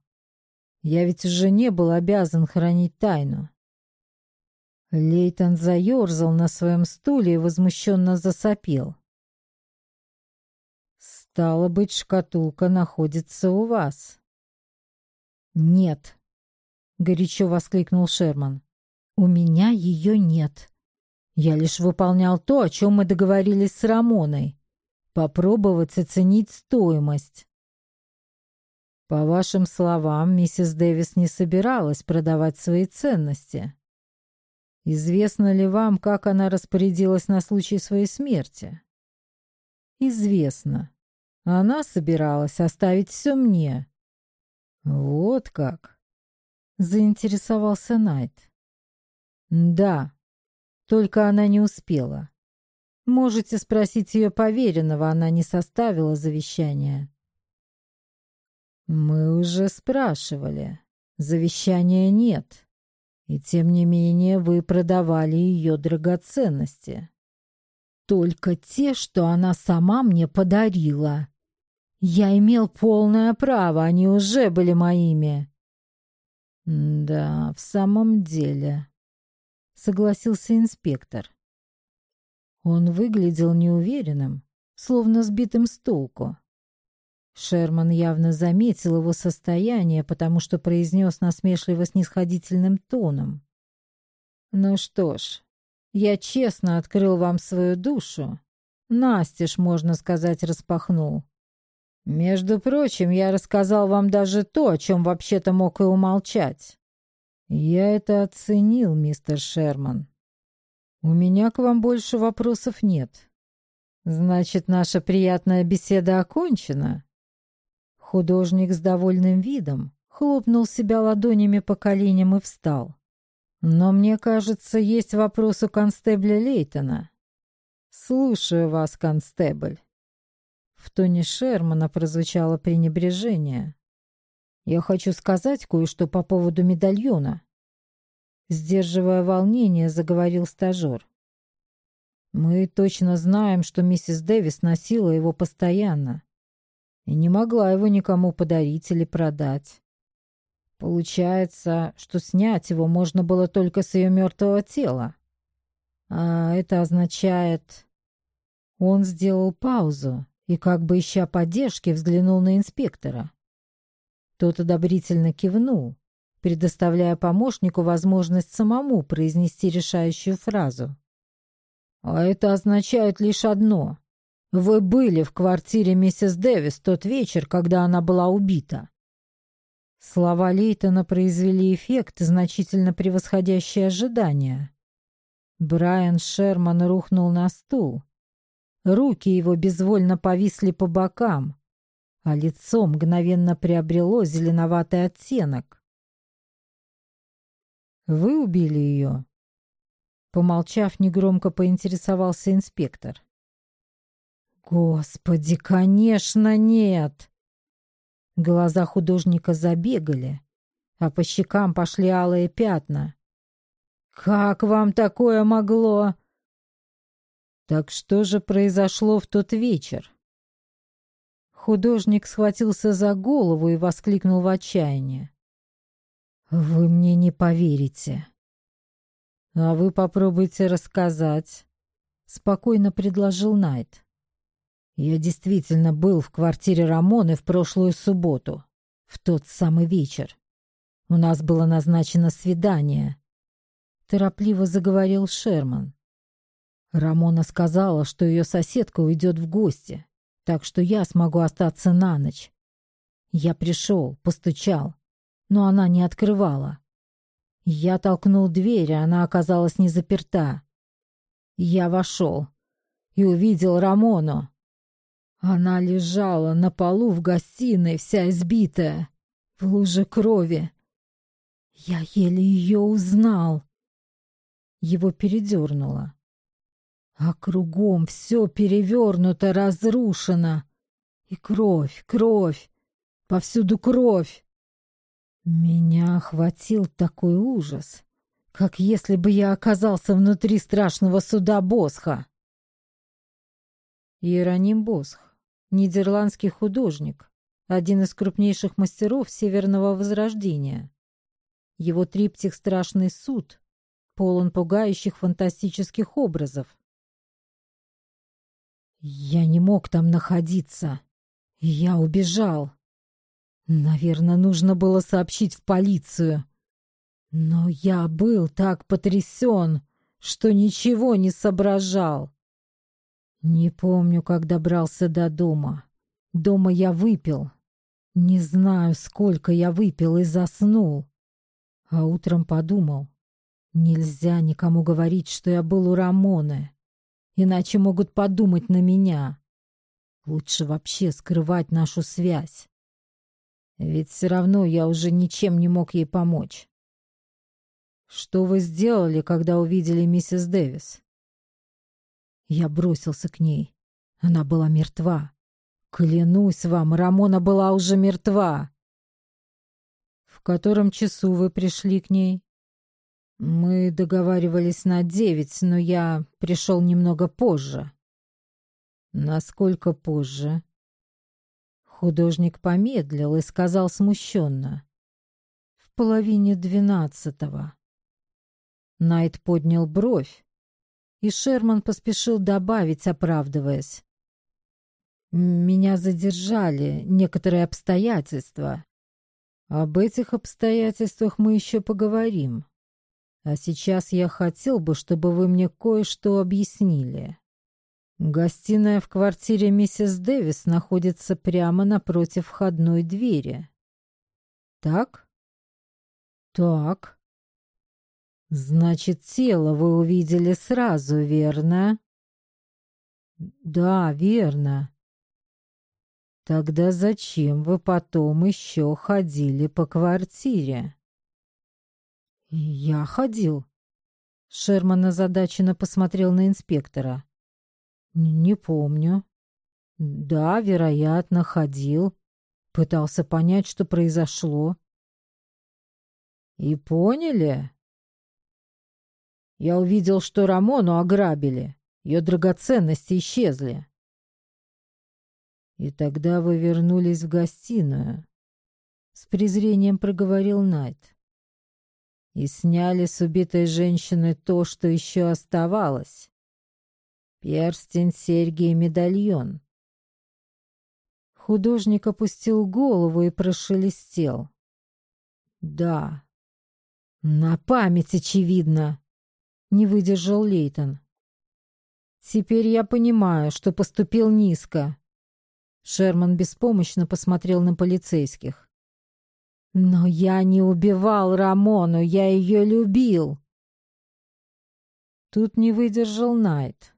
Я ведь уже не был обязан хранить тайну. Лейтон заерзал на своем стуле и возмущенно засопел. «Стало быть, шкатулка находится у вас». «Нет», — горячо воскликнул Шерман. «У меня ее нет. Я лишь выполнял то, о чем мы договорились с Рамоной. Попробовать оценить стоимость. По вашим словам, миссис Дэвис не собиралась продавать свои ценности. Известно ли вам, как она распорядилась на случай своей смерти? Известно. Она собиралась оставить все мне. Вот как? Заинтересовался Найт. Да, только она не успела. Можете спросить ее поверенного, она не составила завещание. Мы уже спрашивали. Завещания нет. И тем не менее вы продавали ее драгоценности. Только те, что она сама мне подарила. Я имел полное право, они уже были моими. Да, в самом деле согласился инспектор. Он выглядел неуверенным, словно сбитым с толку. Шерман явно заметил его состояние, потому что произнес насмешливо-снисходительным тоном. «Ну что ж, я честно открыл вам свою душу. Настежь, можно сказать, распахнул. Между прочим, я рассказал вам даже то, о чем вообще-то мог и умолчать. «Я это оценил, мистер Шерман. У меня к вам больше вопросов нет. Значит, наша приятная беседа окончена?» Художник с довольным видом хлопнул себя ладонями по коленям и встал. «Но мне кажется, есть вопрос у констебля Лейтона». «Слушаю вас, констебль». В тоне Шермана прозвучало пренебрежение. Я хочу сказать кое-что по поводу медальона. Сдерживая волнение, заговорил стажер. Мы точно знаем, что миссис Дэвис носила его постоянно и не могла его никому подарить или продать. Получается, что снять его можно было только с ее мертвого тела. А это означает... Он сделал паузу и, как бы ища поддержки, взглянул на инспектора. Тот одобрительно кивнул, предоставляя помощнику возможность самому произнести решающую фразу. «А это означает лишь одно. Вы были в квартире миссис Дэвис тот вечер, когда она была убита». Слова Лейтона произвели эффект, значительно превосходящий ожидания. Брайан Шерман рухнул на стул. Руки его безвольно повисли по бокам а лицо мгновенно приобрело зеленоватый оттенок. «Вы убили ее?» Помолчав, негромко поинтересовался инспектор. «Господи, конечно, нет!» Глаза художника забегали, а по щекам пошли алые пятна. «Как вам такое могло?» «Так что же произошло в тот вечер?» Художник схватился за голову и воскликнул в отчаянии. «Вы мне не поверите». «А вы попробуйте рассказать», — спокойно предложил Найт. «Я действительно был в квартире Рамоны в прошлую субботу, в тот самый вечер. У нас было назначено свидание», — торопливо заговорил Шерман. Рамона сказала, что ее соседка уйдет в гости, так что я смогу остаться на ночь. Я пришел, постучал, но она не открывала. Я толкнул дверь, а она оказалась не заперта. Я вошел и увидел Рамону. Она лежала на полу в гостиной, вся избитая, в луже крови. Я еле ее узнал. Его передернуло. А кругом все перевернуто, разрушено. И кровь, кровь, повсюду кровь. Меня охватил такой ужас, как если бы я оказался внутри страшного суда Босха. Иероним Босх, нидерландский художник, один из крупнейших мастеров Северного Возрождения. Его триптих «Страшный суд» полон пугающих фантастических образов. Я не мог там находиться. Я убежал. Наверное, нужно было сообщить в полицию. Но я был так потрясен, что ничего не соображал. Не помню, как добрался до дома. Дома я выпил. Не знаю, сколько я выпил и заснул. А утром подумал, нельзя никому говорить, что я был у Рамоны иначе могут подумать на меня. Лучше вообще скрывать нашу связь. Ведь все равно я уже ничем не мог ей помочь. Что вы сделали, когда увидели миссис Дэвис? Я бросился к ней. Она была мертва. Клянусь вам, Рамона была уже мертва. В котором часу вы пришли к ней? Мы договаривались на девять, но я пришел немного позже. Насколько позже? Художник помедлил и сказал смущенно. В половине двенадцатого. Найт поднял бровь, и Шерман поспешил добавить, оправдываясь. «Меня задержали некоторые обстоятельства. Об этих обстоятельствах мы еще поговорим. А сейчас я хотел бы, чтобы вы мне кое-что объяснили. Гостиная в квартире миссис Дэвис находится прямо напротив входной двери. Так? Так. Значит, тело вы увидели сразу, верно? Да, верно. Тогда зачем вы потом еще ходили по квартире? «Я ходил». Шерман озадаченно посмотрел на инспектора. «Не помню». «Да, вероятно, ходил. Пытался понять, что произошло». «И поняли?» «Я увидел, что Рамону ограбили. Ее драгоценности исчезли». «И тогда вы вернулись в гостиную», — с презрением проговорил Найт и сняли с убитой женщины то, что еще оставалось. Перстень, серьги и медальон. Художник опустил голову и прошелестел. «Да, на память, очевидно», — не выдержал Лейтон. «Теперь я понимаю, что поступил низко». Шерман беспомощно посмотрел на полицейских. Но я не убивал Рамону, я ее любил. Тут не выдержал Найт.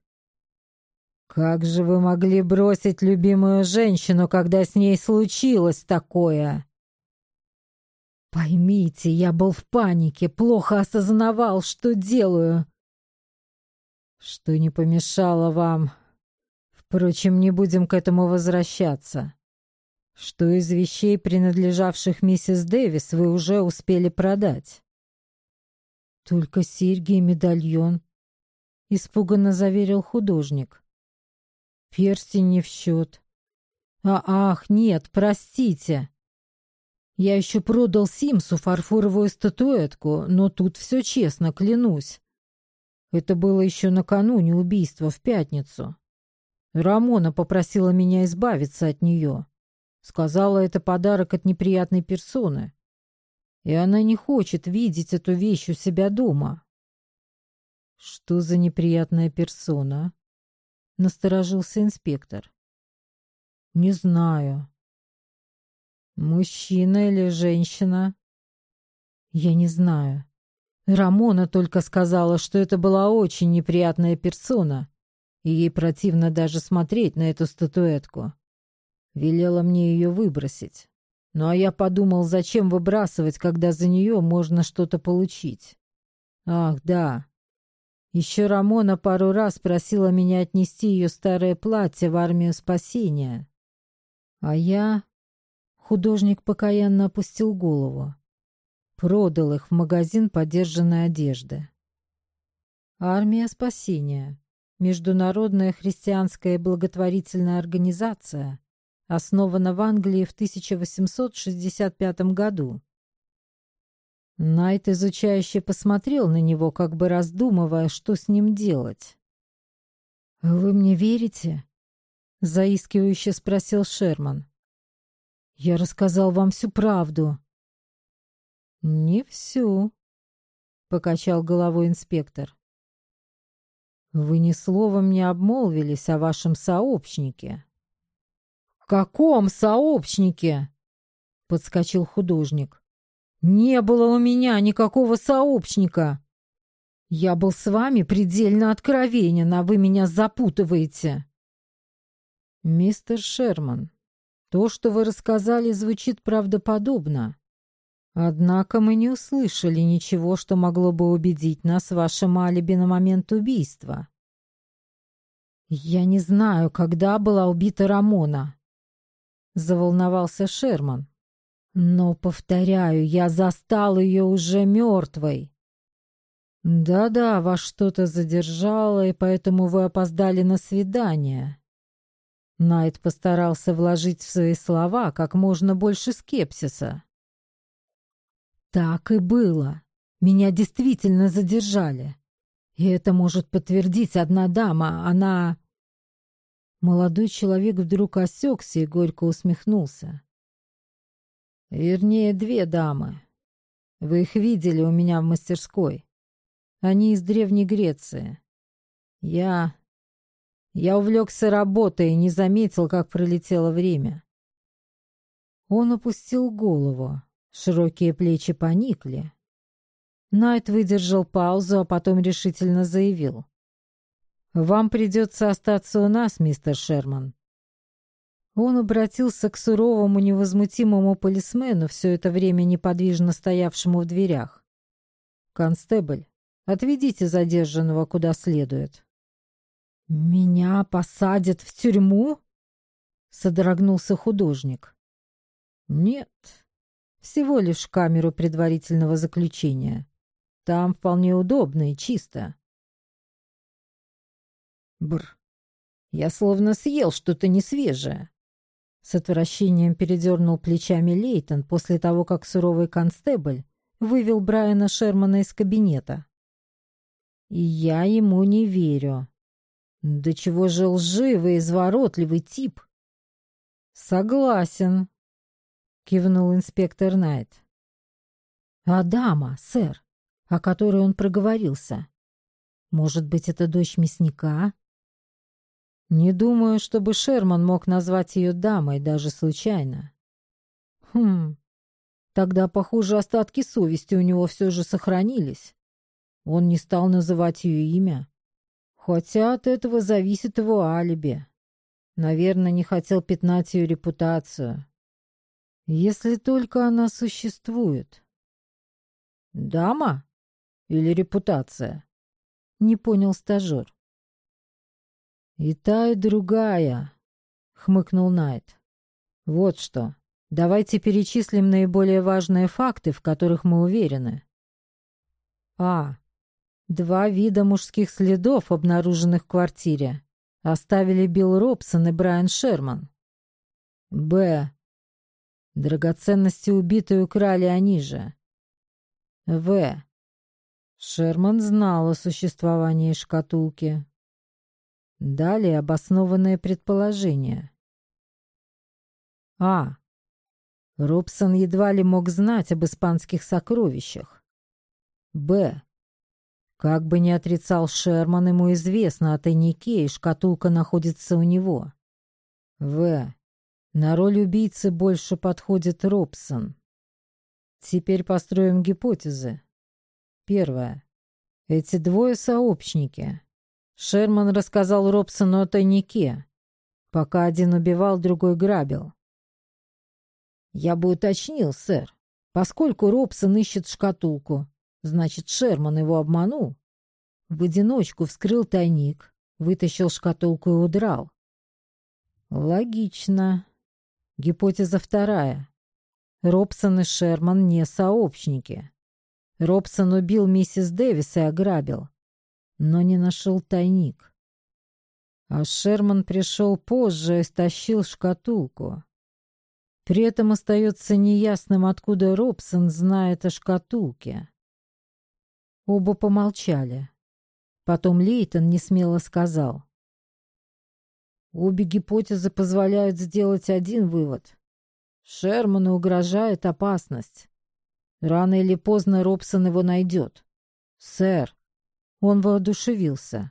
Как же вы могли бросить любимую женщину, когда с ней случилось такое? Поймите, я был в панике, плохо осознавал, что делаю. Что не помешало вам. Впрочем, не будем к этому возвращаться что из вещей, принадлежавших миссис Дэвис, вы уже успели продать. Только серьги и медальон, испуганно заверил художник. Перстень не в счет. А, ах, нет, простите. Я еще продал Симсу фарфоровую статуэтку, но тут все честно, клянусь. Это было еще накануне убийства, в пятницу. Рамона попросила меня избавиться от нее. Сказала, это подарок от неприятной персоны. И она не хочет видеть эту вещь у себя дома. Что за неприятная персона? Насторожился инспектор. Не знаю. Мужчина или женщина? Я не знаю. Рамона только сказала, что это была очень неприятная персона, и ей противно даже смотреть на эту статуэтку. Велела мне ее выбросить. Ну а я подумал, зачем выбрасывать, когда за нее можно что-то получить. Ах, да. Еще Рамона пару раз просила меня отнести ее старое платье в армию спасения. А я... Художник покаянно опустил голову. Продал их в магазин подержанной одежды. Армия спасения. Международная христианская благотворительная организация, основана в Англии в 1865 году. Найт изучающе посмотрел на него, как бы раздумывая, что с ним делать. «Вы мне верите?» — заискивающе спросил Шерман. «Я рассказал вам всю правду». «Не всю», — покачал головой инспектор. «Вы ни словом не обмолвились о вашем сообщнике». «Каком сообщнике?» — подскочил художник. «Не было у меня никакого сообщника. Я был с вами предельно откровенен, а вы меня запутываете». «Мистер Шерман, то, что вы рассказали, звучит правдоподобно. Однако мы не услышали ничего, что могло бы убедить нас в вашем алиби на момент убийства». «Я не знаю, когда была убита Рамона», — заволновался Шерман. «Но, повторяю, я застал ее уже мертвой». «Да-да, вас что-то задержало, и поэтому вы опоздали на свидание». Найт постарался вложить в свои слова как можно больше скепсиса. «Так и было. Меня действительно задержали. И это может подтвердить одна дама. Она...» Молодой человек вдруг осекся и горько усмехнулся. «Вернее, две дамы. Вы их видели у меня в мастерской. Они из Древней Греции. Я... Я увлекся работой и не заметил, как пролетело время». Он опустил голову, широкие плечи поникли. Найт выдержал паузу, а потом решительно заявил. «Вам придется остаться у нас, мистер Шерман». Он обратился к суровому невозмутимому полисмену, все это время неподвижно стоявшему в дверях. «Констебль, отведите задержанного куда следует». «Меня посадят в тюрьму?» — содрогнулся художник. «Нет, всего лишь камеру предварительного заключения. Там вполне удобно и чисто». Бр. Я словно съел что-то несвежее. С отвращением передернул плечами Лейтон после того, как суровый констебль вывел Брайана Шермана из кабинета. И я ему не верю. Да чего же лживый, изворотливый тип? Согласен, кивнул инспектор Найт. А дама, сэр, о которой он проговорился. Может быть, это дочь мясника? Не думаю, чтобы Шерман мог назвать ее дамой даже случайно. Хм, тогда, похоже, остатки совести у него все же сохранились. Он не стал называть ее имя. Хотя от этого зависит его алиби. Наверное, не хотел пятнать ее репутацию. Если только она существует. Дама или репутация? Не понял стажер. «И та, и другая», — хмыкнул Найт. «Вот что, давайте перечислим наиболее важные факты, в которых мы уверены». А. Два вида мужских следов, обнаруженных в квартире, оставили Билл Робсон и Брайан Шерман. Б. Драгоценности убитой украли они же. В. Шерман знал о существовании шкатулки. Далее обоснованное предположение. А. Робсон едва ли мог знать об испанских сокровищах. Б. Как бы ни отрицал Шерман, ему известно о тайнике, и шкатулка находится у него. В. На роль убийцы больше подходит Робсон. Теперь построим гипотезы. Первое. Эти двое сообщники. Шерман рассказал Робсону о тайнике. Пока один убивал, другой грабил. Я бы уточнил, сэр. Поскольку Робсон ищет шкатулку, значит, Шерман его обманул. В одиночку вскрыл тайник, вытащил шкатулку и удрал. Логично. Гипотеза вторая. Робсон и Шерман не сообщники. Робсон убил миссис Дэвис и ограбил, но не нашел тайник. А Шерман пришел позже и стащил шкатулку. При этом остается неясным, откуда Робсон знает о шкатулке. Оба помолчали. Потом Лейтон несмело сказал. Обе гипотезы позволяют сделать один вывод. Шерману угрожает опасность. Рано или поздно Робсон его найдет. Сэр, он воодушевился.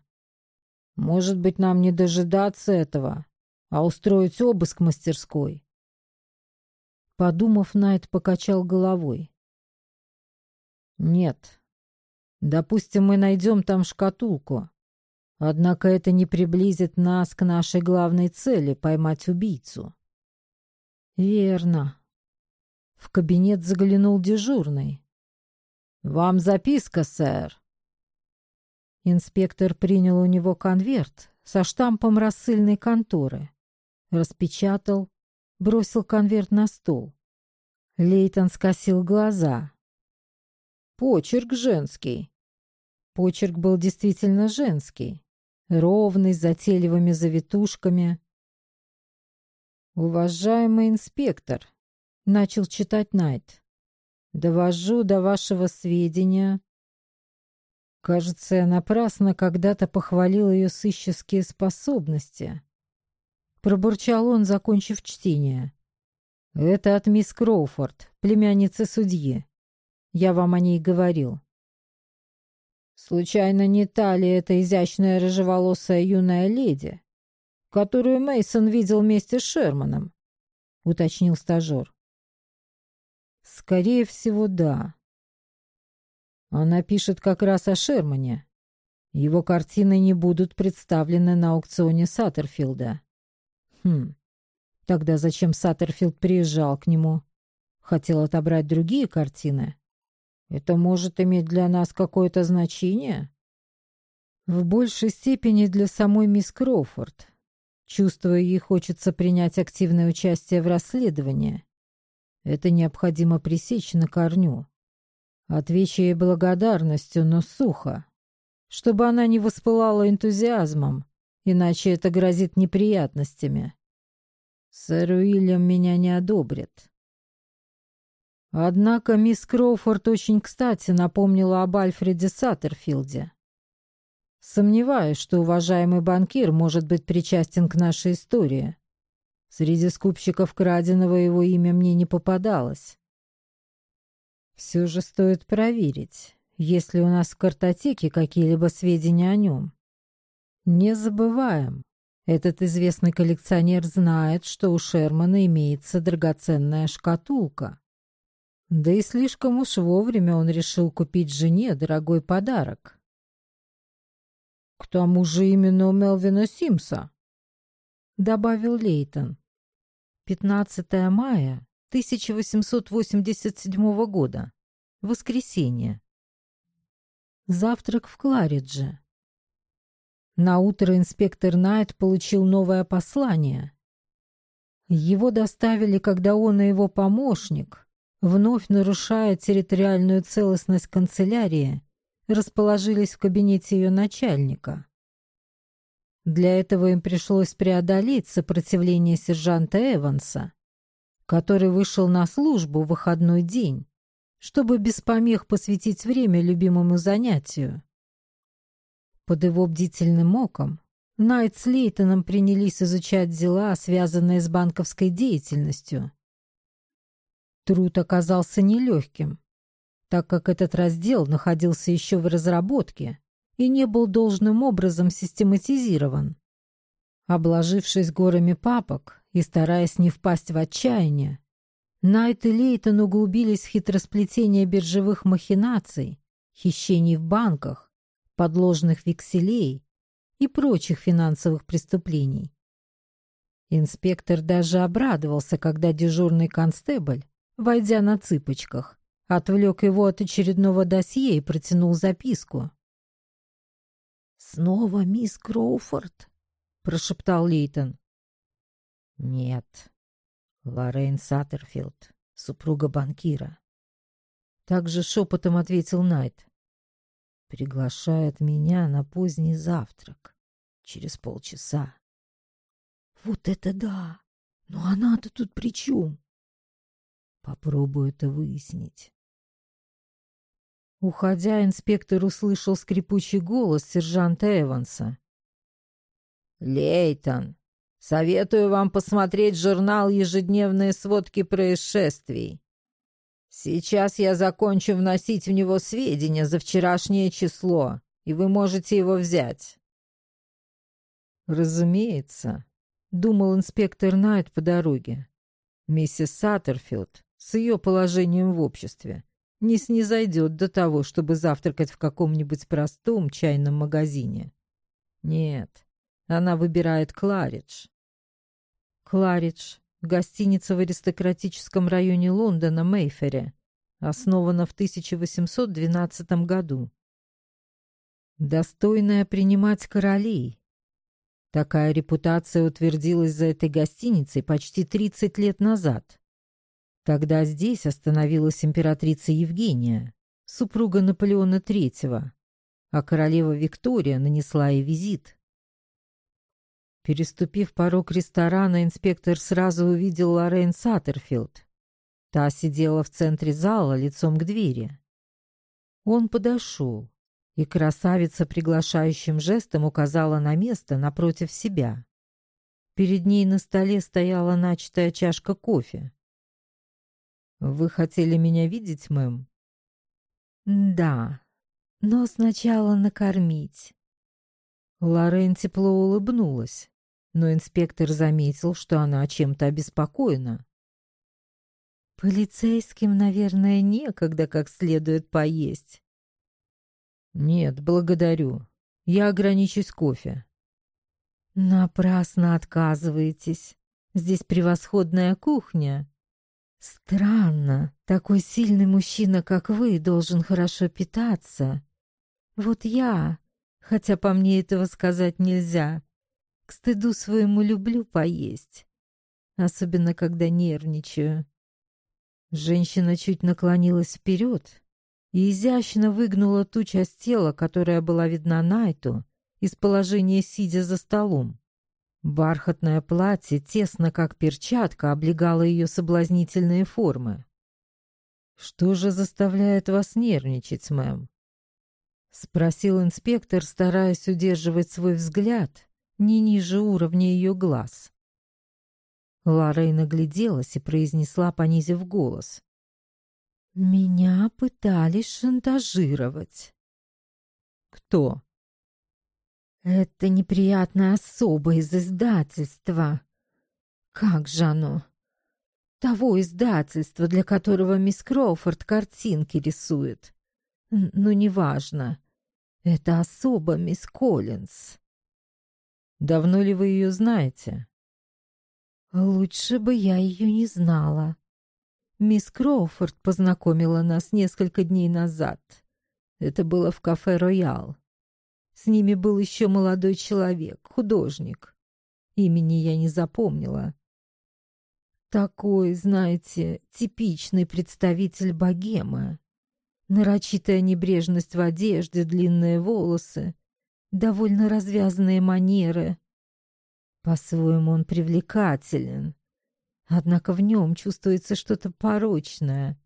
Может быть, нам не дожидаться этого, а устроить обыск мастерской? Подумав, Найт покачал головой. Нет. Допустим, мы найдем там шкатулку. Однако это не приблизит нас к нашей главной цели — поймать убийцу. Верно. В кабинет заглянул дежурный. «Вам записка, сэр». Инспектор принял у него конверт со штампом рассыльной конторы. Распечатал, бросил конверт на стол. Лейтон скосил глаза. «Почерк женский». Почерк был действительно женский ровный, с затейливыми завитушками. «Уважаемый инспектор», — начал читать Найт, — «довожу до вашего сведения». Кажется, я напрасно когда-то похвалил ее сыщеские способности. Пробурчал он, закончив чтение. «Это от мисс Кроуфорд, племянницы судьи. Я вам о ней говорил». Случайно не та ли эта изящная рыжеволосая юная леди, которую Мейсон видел вместе с Шерманом? уточнил стажер. Скорее всего, да. Она пишет как раз о Шермане. Его картины не будут представлены на аукционе Саттерфилда. Хм. Тогда зачем Саттерфилд приезжал к нему? Хотел отобрать другие картины? Это может иметь для нас какое-то значение? В большей степени для самой мисс Кроуфорд. Чувствуя, ей хочется принять активное участие в расследовании. Это необходимо пресечь на корню. Отвечу ей благодарностью, но сухо. Чтобы она не воспылала энтузиазмом, иначе это грозит неприятностями. Сэр Уильям меня не одобрит. Однако мисс Кроуфорд очень кстати напомнила об Альфреде Саттерфилде. Сомневаюсь, что уважаемый банкир может быть причастен к нашей истории. Среди скупщиков краденого его имя мне не попадалось. Все же стоит проверить, есть ли у нас в картотеке какие-либо сведения о нем. Не забываем, этот известный коллекционер знает, что у Шермана имеется драгоценная шкатулка. Да и слишком уж вовремя он решил купить жене дорогой подарок. «К тому же именно у Мелвина Симса», — добавил Лейтон. 15 мая 1887 года. Воскресенье. Завтрак в Кларидже. На утро инспектор Найт получил новое послание. Его доставили, когда он и его помощник вновь нарушая территориальную целостность канцелярии, расположились в кабинете ее начальника. Для этого им пришлось преодолеть сопротивление сержанта Эванса, который вышел на службу в выходной день, чтобы без помех посвятить время любимому занятию. Под его бдительным оком Найт с Лейтоном принялись изучать дела, связанные с банковской деятельностью. Труд оказался нелегким, так как этот раздел находился еще в разработке и не был должным образом систематизирован. Обложившись горами папок и стараясь не впасть в отчаяние, Найт и Лейтон углубились в хитросплетение биржевых махинаций, хищений в банках, подложных векселей и прочих финансовых преступлений. Инспектор даже обрадовался, когда дежурный констебль, войдя на цыпочках, отвлек его от очередного досье и протянул записку. «Снова мисс Кроуфорд?» — прошептал Лейтон. «Нет, Лоррейн Саттерфилд, супруга банкира». Также шепотом ответил Найт. «Приглашает меня на поздний завтрак. Через полчаса». «Вот это да! Но она-то тут при чем?» «Попробую это выяснить». Уходя, инспектор услышал скрипучий голос сержанта Эванса. «Лейтон, советую вам посмотреть журнал «Ежедневные сводки происшествий». Сейчас я закончу вносить в него сведения за вчерашнее число, и вы можете его взять». «Разумеется», — думал инспектор Найт по дороге. «Миссис Саттерфилд с ее положением в обществе не снизойдет до того, чтобы завтракать в каком-нибудь простом чайном магазине. Нет, она выбирает Кларидж. Кларидж — гостиница в аристократическом районе Лондона, Мейфере, основана в 1812 году. Достойная принимать королей. Такая репутация утвердилась за этой гостиницей почти 30 лет назад. Тогда здесь остановилась императрица Евгения, супруга Наполеона III, а королева Виктория нанесла ей визит. Переступив порог ресторана, инспектор сразу увидел Лоррейн Саттерфилд. Та сидела в центре зала, лицом к двери. Он подошел, и красавица приглашающим жестом указала на место напротив себя. Перед ней на столе стояла начатая чашка кофе. «Вы хотели меня видеть, мэм?» «Да, но сначала накормить». Лорен тепло улыбнулась, но инспектор заметил, что она чем-то обеспокоена. «Полицейским, наверное, некогда как следует поесть». «Нет, благодарю. Я ограничусь кофе». «Напрасно отказываетесь. Здесь превосходная кухня. Странно, такой сильный мужчина, как вы, должен хорошо питаться. Вот я, хотя по мне этого сказать нельзя, к стыду своему люблю поесть, особенно когда нервничаю. Женщина чуть наклонилась вперед и изящно выгнула ту часть тела, которая была видна Найту, из положения сидя за столом. Бархатное платье, тесно как перчатка, облегало ее соблазнительные формы. «Что же заставляет вас нервничать, мэм?» — спросил инспектор, стараясь удерживать свой взгляд не ниже уровня ее глаз. Лоррейн нагляделась и произнесла, понизив голос. «Меня пытались шантажировать». «Кто?» Это неприятная особа из издательства. Как же оно? Того издательства, для которого мисс Кроуфорд картинки рисует. Ну, неважно. Это особа мисс Коллинз. Давно ли вы ее знаете? Лучше бы я ее не знала. Мисс Кроуфорд познакомила нас несколько дней назад. Это было в кафе «Роял». С ними был еще молодой человек, художник. Имени я не запомнила. Такой, знаете, типичный представитель богемы. Нарочитая небрежность в одежде, длинные волосы, довольно развязанные манеры. По-своему он привлекателен, однако в нем чувствуется что-то порочное,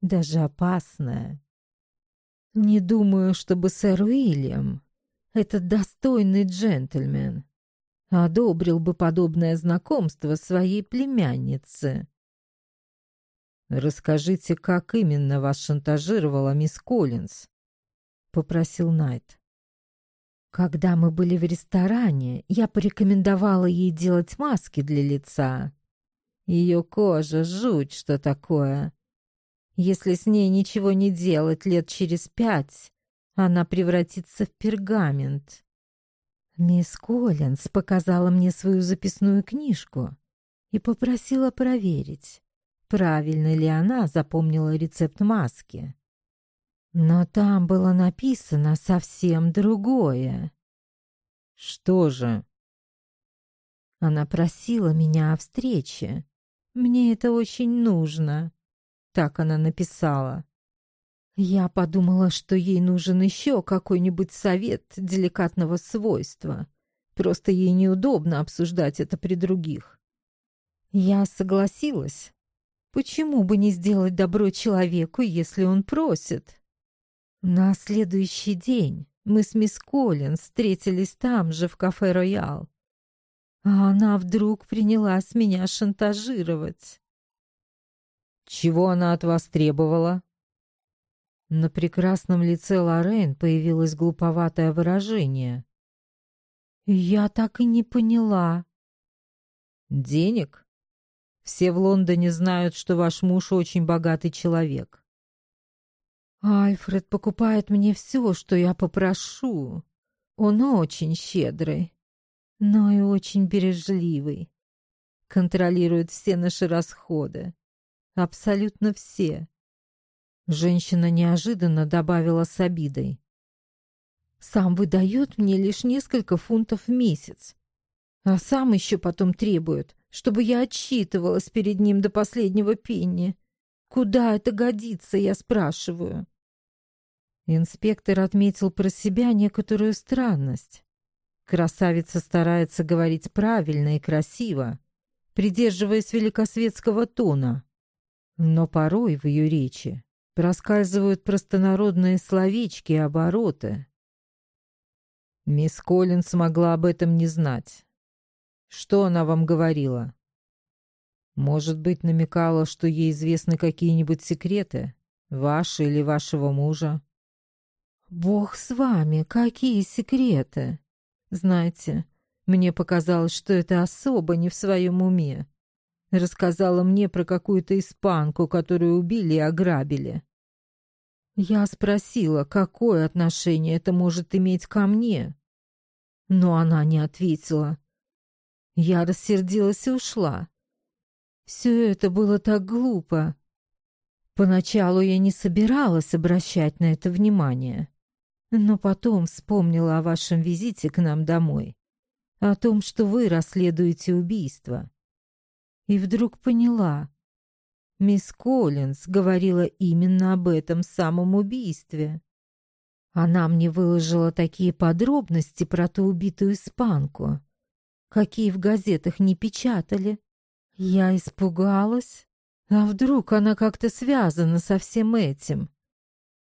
даже опасное. Не думаю, чтобы сэр Уильям, этот достойный джентльмен, одобрил бы подобное знакомство своей племяннице. «Расскажите, как именно вас шантажировала мисс Коллинз?» — попросил Найт. «Когда мы были в ресторане, я порекомендовала ей делать маски для лица. Ее кожа — жуть, что такое. Если с ней ничего не делать лет через пять, она превратится в пергамент. Мисс Коллинз показала мне свою записную книжку и попросила проверить, правильно ли она запомнила рецепт маски. Но там было написано совсем другое. Что же? Она просила меня о встрече. Мне это очень нужно. Так она написала. Я подумала, что ей нужен еще какой-нибудь совет деликатного свойства. Просто ей неудобно обсуждать это при других. Я согласилась. Почему бы не сделать добро человеку, если он просит? На следующий день мы с мисс Коллинз встретились там же, в кафе «Роял». А она вдруг принялась меня шантажировать. «Чего она от вас требовала?» На прекрасном лице Лорен появилось глуповатое выражение. «Я так и не поняла». «Денег? Все в Лондоне знают, что ваш муж очень богатый человек». «Альфред покупает мне все, что я попрошу. Он очень щедрый, но и очень бережливый. Контролирует все наши расходы. Абсолютно все. Женщина неожиданно добавила с обидой. «Сам выдает мне лишь несколько фунтов в месяц, а сам еще потом требует, чтобы я отчитывалась перед ним до последнего пенни. Куда это годится, я спрашиваю?» Инспектор отметил про себя некоторую странность. Красавица старается говорить правильно и красиво, придерживаясь великосветского тона, но порой в ее речи проскальзывают простонародные словечки и обороты. Мисс Коллинс могла об этом не знать. Что она вам говорила? Может быть, намекала, что ей известны какие-нибудь секреты, ваши или вашего мужа? Бог с вами, какие секреты? Знаете, мне показалось, что это особо не в своем уме. Рассказала мне про какую-то испанку, которую убили и ограбили. Я спросила, какое отношение это может иметь ко мне. Но она не ответила. Я рассердилась и ушла. Все это было так глупо. Поначалу я не собиралась обращать на это внимание, но потом вспомнила о вашем визите к нам домой, о том, что вы расследуете убийство. И вдруг поняла, Мисс Коллинз говорила именно об этом самом убийстве. Она мне выложила такие подробности про ту убитую испанку, какие в газетах не печатали. Я испугалась. А вдруг она как-то связана со всем этим?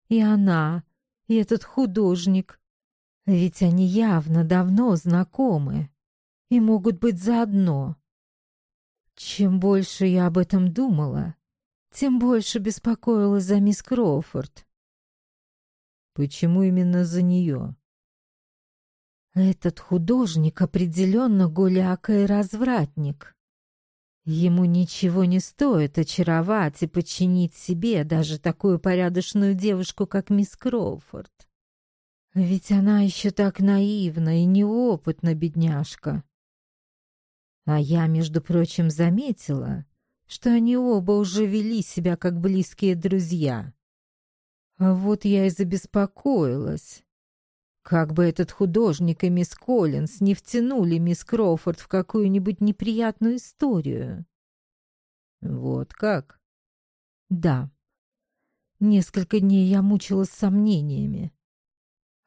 И она, и этот художник. Ведь они явно давно знакомы и могут быть заодно. Чем больше я об этом думала, тем больше беспокоилась за мисс Кроуфорд. Почему именно за нее? Этот художник определенно гуляка и развратник. Ему ничего не стоит очаровать и подчинить себе даже такую порядочную девушку, как мисс Кроуфорд. Ведь она еще так наивна и неопытна, бедняжка. А я, между прочим, заметила, что они оба уже вели себя как близкие друзья. А вот я и забеспокоилась. Как бы этот художник и мисс Коллинз не втянули мисс Кроуфорд в какую-нибудь неприятную историю. Вот как? Да. Несколько дней я мучилась сомнениями.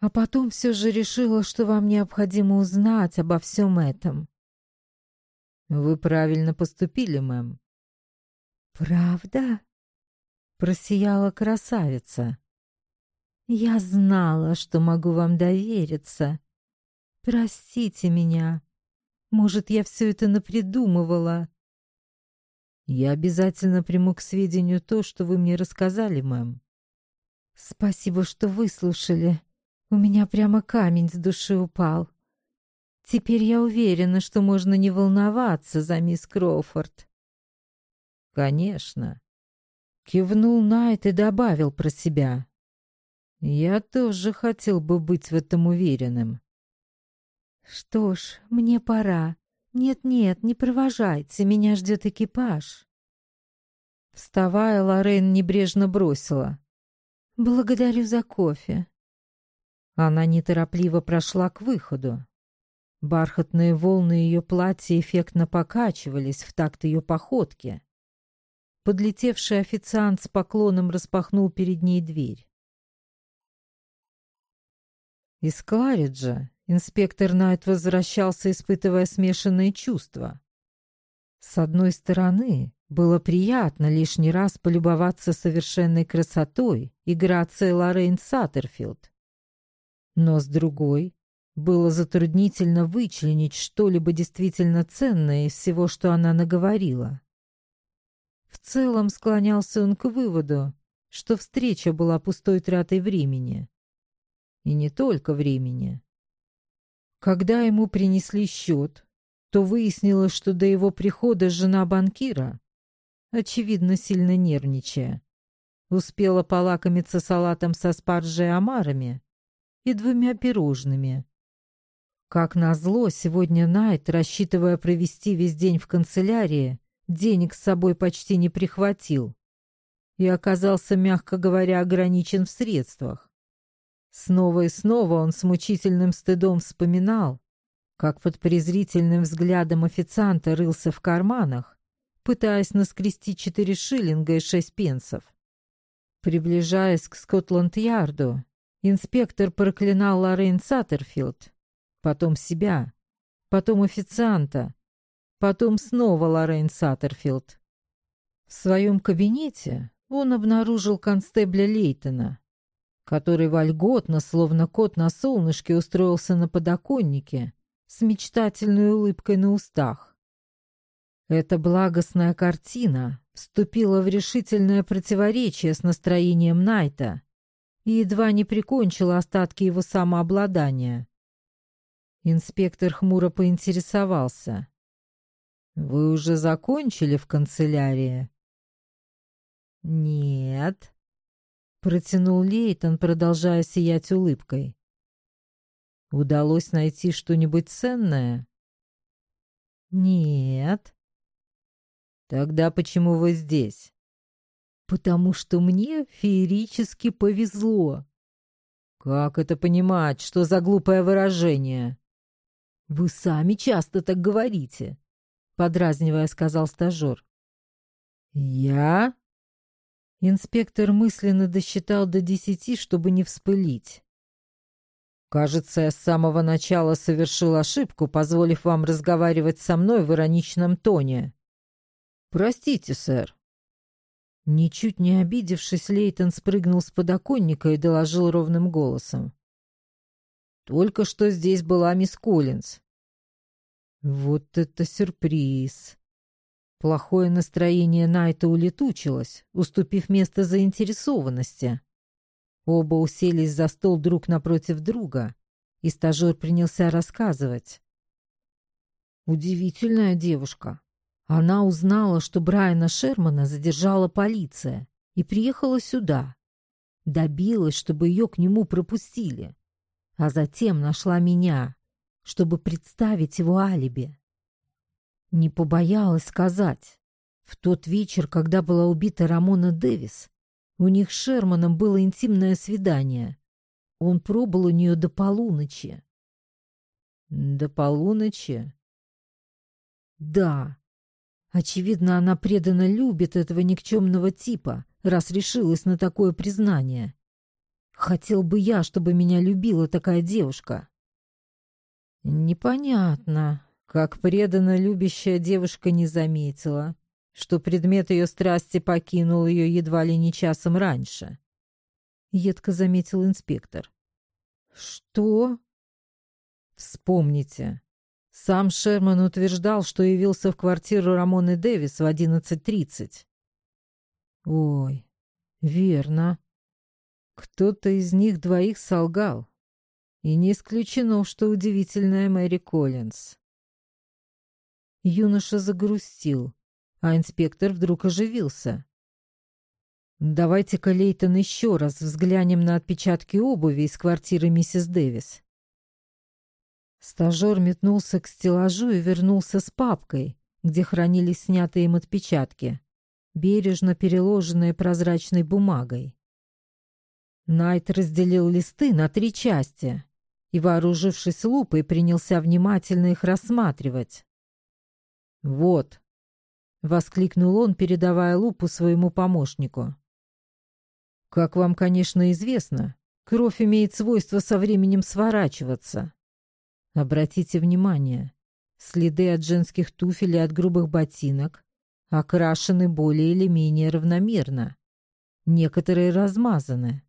А потом все же решила, что вам необходимо узнать обо всем этом. Вы правильно поступили, мэм. Правда? Просияла красавица. Я знала, что могу вам довериться. Простите меня. Может, я все это напридумывала. Я обязательно приму к сведению то, что вы мне рассказали, мэм. Спасибо, что выслушали. У меня прямо камень с души упал. Теперь я уверена, что можно не волноваться за мисс Кроуфорд. Конечно. Кивнул Найт и добавил про себя. Я тоже хотел бы быть в этом уверенным. Что ж, мне пора. Нет-нет, не провожайте, меня ждет экипаж. Вставая, Лорен небрежно бросила. Благодарю за кофе. Она неторопливо прошла к выходу. Бархатные волны ее платья эффектно покачивались в такт ее походки. Подлетевший официант с поклоном распахнул перед ней дверь. Из Клариджа инспектор Найт возвращался, испытывая смешанные чувства. С одной стороны, было приятно лишний раз полюбоваться совершенной красотой и грацией Лоррейн Саттерфилд. Но с другой, было затруднительно вычленить что-либо действительно ценное из всего, что она наговорила. Целом склонялся он к выводу, что встреча была пустой тратой времени. И не только времени. Когда ему принесли счет, то выяснилось, что до его прихода жена банкира, очевидно, сильно нервничая, успела полакомиться салатом со спаржей и омарами и двумя пирожными. Как назло, сегодня Найт, рассчитывая провести весь день в канцелярии, денег с собой почти не прихватил и оказался, мягко говоря, ограничен в средствах. Снова и снова он с мучительным стыдом вспоминал, как под презрительным взглядом официанта рылся в карманах, пытаясь наскрести четыре шиллинга и шесть пенсов. Приближаясь к Скотланд-Ярду, Инспектор проклинал Лоррейн Саттерфилд, потом себя, потом официанта, потом снова Лоррейн Саттерфилд. В своем кабинете он обнаружил констебля Лейтона, который вольготно, словно кот на солнышке, устроился на подоконнике с мечтательной улыбкой на устах. Эта благостная картина вступила в решительное противоречие с настроением Найта, и едва не прикончила остатки его самообладания. Инспектор хмуро поинтересовался. «Вы уже закончили в канцелярии?» «Нет», — протянул Лейтон, продолжая сиять улыбкой. «Удалось найти что-нибудь ценное?» «Нет». «Тогда почему вы здесь?» потому что мне феерически повезло. Как это понимать? Что за глупое выражение? Вы сами часто так говорите, подразнивая, сказал стажер. Я? Инспектор мысленно досчитал до десяти, чтобы не вспылить. Кажется, я с самого начала совершил ошибку, позволив вам разговаривать со мной в ироничном тоне. Простите, сэр. Ничуть не обидевшись, Лейтон спрыгнул с подоконника и доложил ровным голосом. «Только что здесь была мисс Коллинз». «Вот это сюрприз!» Плохое настроение Найта улетучилось, уступив место заинтересованности. Оба уселись за стол друг напротив друга, и стажер принялся рассказывать. «Удивительная девушка. Она узнала, что Брайана Шермана задержала полиция и приехала сюда. Добилась, чтобы ее к нему пропустили. А затем нашла меня, чтобы представить его алиби. Не побоялась сказать. В тот вечер, когда была убита Рамона Дэвис, у них с Шерманом было интимное свидание. Он пробыл у нее до полуночи. До полуночи? Да, Очевидно, она преданно любит этого никчемного типа, раз решилась на такое признание. Хотел бы я, чтобы меня любила такая девушка. Непонятно, как преданно любящая девушка не заметила, что предмет ее страсти покинул ее едва ли не часом раньше. Едко заметил инспектор. Что? Вспомните. Сам Шерман утверждал, что явился в квартиру Рамоны Дэвис в 11.30. Ой, верно. Кто-то из них двоих солгал. И не исключено, что удивительная Мэри Коллинз. Юноша загрустил, а инспектор вдруг оживился. «Давайте-ка, Лейтон, еще раз взглянем на отпечатки обуви из квартиры миссис Дэвис». Стажер метнулся к стеллажу и вернулся с папкой, где хранились снятые им отпечатки, бережно переложенные прозрачной бумагой. Найт разделил листы на три части и, вооружившись лупой, принялся внимательно их рассматривать. «Вот», — воскликнул он, передавая лупу своему помощнику. «Как вам, конечно, известно, кровь имеет свойство со временем сворачиваться. Обратите внимание, следы от женских туфель и от грубых ботинок окрашены более или менее равномерно. Некоторые размазаны.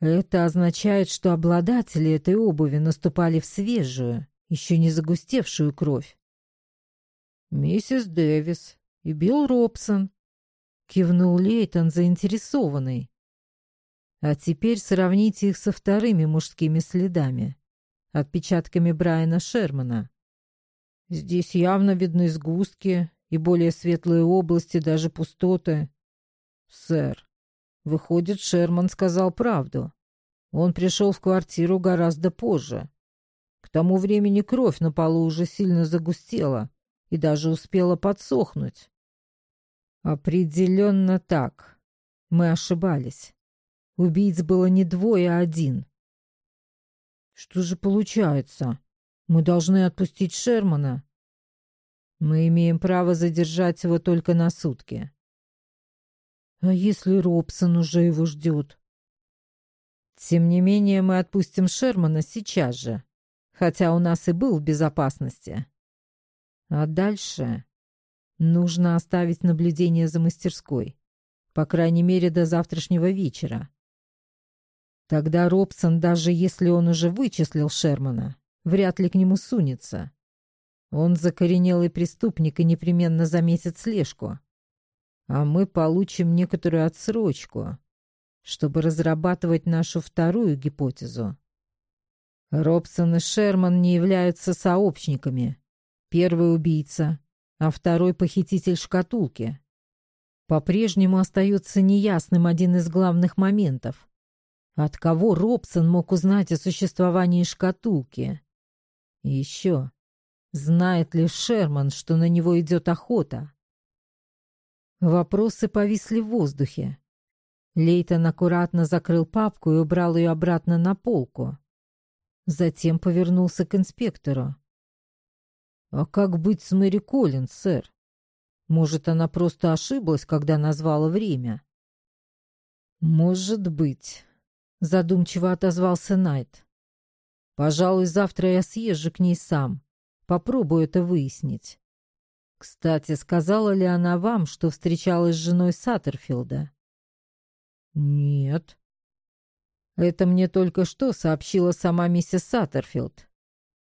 Это означает, что обладатели этой обуви наступали в свежую, еще не загустевшую кровь. «Миссис Дэвис и Билл Робсон», — кивнул Лейтон, заинтересованный. «А теперь сравните их со вторыми мужскими следами, отпечатками Брайана Шермана. Здесь явно видны сгустки и более светлые области, даже пустоты. Сэр, выходит, Шерман сказал правду. Он пришел в квартиру гораздо позже. К тому времени кровь на полу уже сильно загустела» и даже успела подсохнуть. Определенно так. Мы ошибались. Убийц было не двое, а один. Что же получается? Мы должны отпустить Шермана. Мы имеем право задержать его только на сутки. А если Робсон уже его ждет? Тем не менее, мы отпустим Шермана сейчас же, хотя у нас и был в безопасности. А дальше нужно оставить наблюдение за мастерской, по крайней мере, до завтрашнего вечера. Тогда Робсон, даже если он уже вычислил Шермана, вряд ли к нему сунется. Он закоренелый преступник и непременно заметит слежку. А мы получим некоторую отсрочку, чтобы разрабатывать нашу вторую гипотезу. Робсон и Шерман не являются сообщниками, Первый убийца, а второй похититель шкатулки. По-прежнему остается неясным один из главных моментов. От кого Робсон мог узнать о существовании шкатулки? И еще, знает ли Шерман, что на него идет охота? Вопросы повисли в воздухе. Лейтон аккуратно закрыл папку и убрал ее обратно на полку. Затем повернулся к инспектору. «А как быть с Мэри Коллинс, сэр? Может, она просто ошиблась, когда назвала время?» «Может быть», — задумчиво отозвался Найт. «Пожалуй, завтра я съезжу к ней сам. Попробую это выяснить. Кстати, сказала ли она вам, что встречалась с женой Саттерфилда?» «Нет». «Это мне только что сообщила сама миссис Саттерфилд.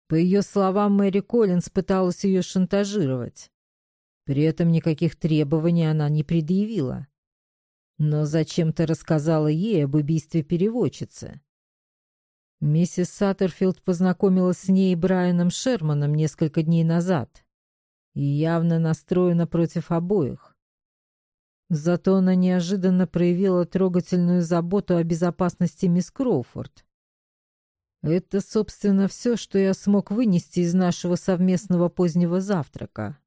По ее словам, Мэри Коллинз пыталась ее шантажировать. При этом никаких требований она не предъявила. Но зачем-то рассказала ей об убийстве переводчицы. Миссис Саттерфилд познакомилась с ней и Брайаном Шерманом несколько дней назад и явно настроена против обоих. Зато она неожиданно проявила трогательную заботу о безопасности мисс Кроуфорд. Это, собственно, все, что я смог вынести из нашего совместного позднего завтрака.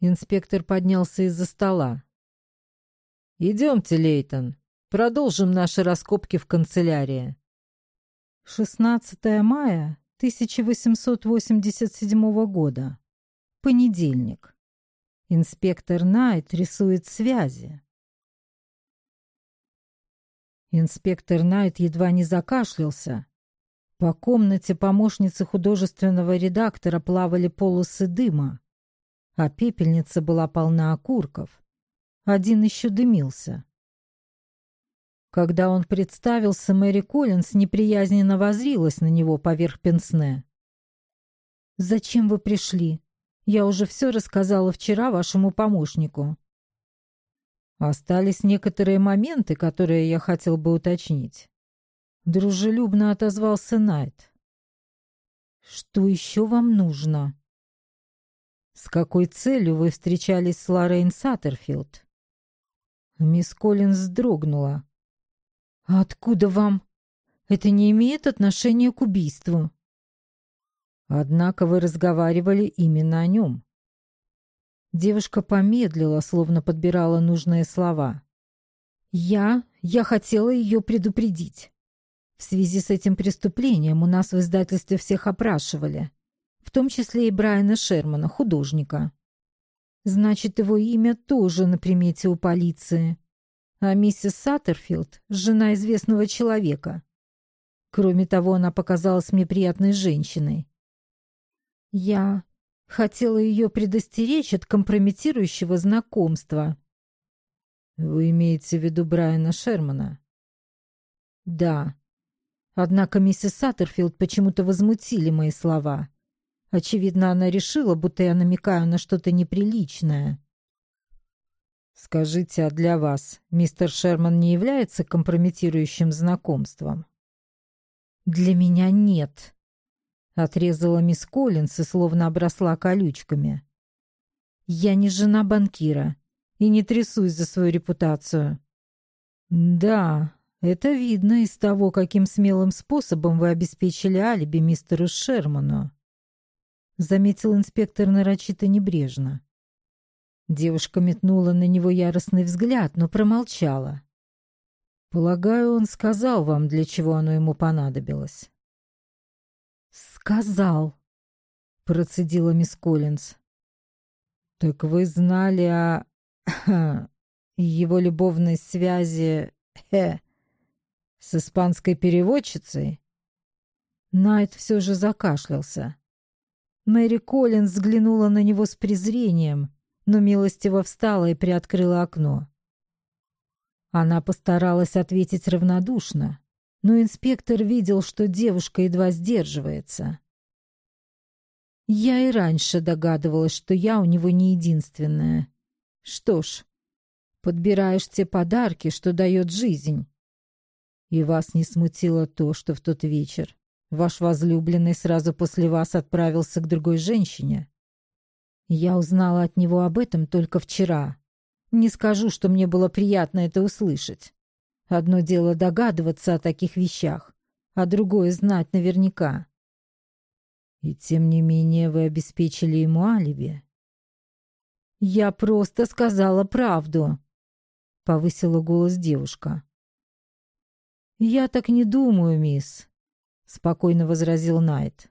Инспектор поднялся из-за стола. «Идемте, Лейтон, продолжим наши раскопки в канцелярии». 16 мая 1887 года. Понедельник. Инспектор Найт рисует связи. Инспектор Найт едва не закашлялся. По комнате помощницы художественного редактора плавали полосы дыма, а пепельница была полна окурков. Один еще дымился. Когда он представился, Мэри Коллинс неприязненно возрилась на него поверх пенсне. «Зачем вы пришли? Я уже все рассказала вчера вашему помощнику». «Остались некоторые моменты, которые я хотел бы уточнить». Дружелюбно отозвался Найт. «Что еще вам нужно?» «С какой целью вы встречались с Лоррейн Саттерфилд?» Мисс Коллинз вздрогнула. откуда вам? Это не имеет отношения к убийству». «Однако вы разговаривали именно о нем». Девушка помедлила, словно подбирала нужные слова. «Я... я хотела ее предупредить. В связи с этим преступлением у нас в издательстве всех опрашивали, в том числе и Брайана Шермана, художника. Значит, его имя тоже на примете у полиции. А миссис Саттерфилд — жена известного человека. Кроме того, она показалась мне приятной женщиной. Я хотела ее предостеречь от компрометирующего знакомства. Вы имеете в виду Брайана Шермана? Да. Однако миссис Саттерфилд почему-то возмутили мои слова. Очевидно, она решила, будто я намекаю на что-то неприличное. «Скажите, а для вас мистер Шерман не является компрометирующим знакомством?» «Для меня нет», — отрезала мисс Коллинс и словно обросла колючками. «Я не жена банкира и не трясусь за свою репутацию». «Да, это видно из того, каким смелым способом вы обеспечили алиби мистеру Шерману. Заметил инспектор нарочито небрежно. Девушка метнула на него яростный взгляд, но промолчала. Полагаю, он сказал вам, для чего оно ему понадобилось. Сказал, процедила мисс Коллинз. Так вы знали о его любовной связи хе, с испанской переводчицей? Найт все же закашлялся. Мэри Коллинз взглянула на него с презрением, но милостиво встала и приоткрыла окно. Она постаралась ответить равнодушно, но инспектор видел, что девушка едва сдерживается. Я и раньше догадывалась, что я у него не единственная. Что ж, подбираешь те подарки, что дает жизнь. И вас не смутило то, что в тот вечер ваш возлюбленный сразу после вас отправился к другой женщине? Я узнала от него об этом только вчера. Не скажу, что мне было приятно это услышать. Одно дело догадываться о таких вещах, а другое знать наверняка. И тем не менее вы обеспечили ему алиби. Я просто сказала правду, повысила голос девушка. «Я так не думаю, мисс», — спокойно возразил Найт.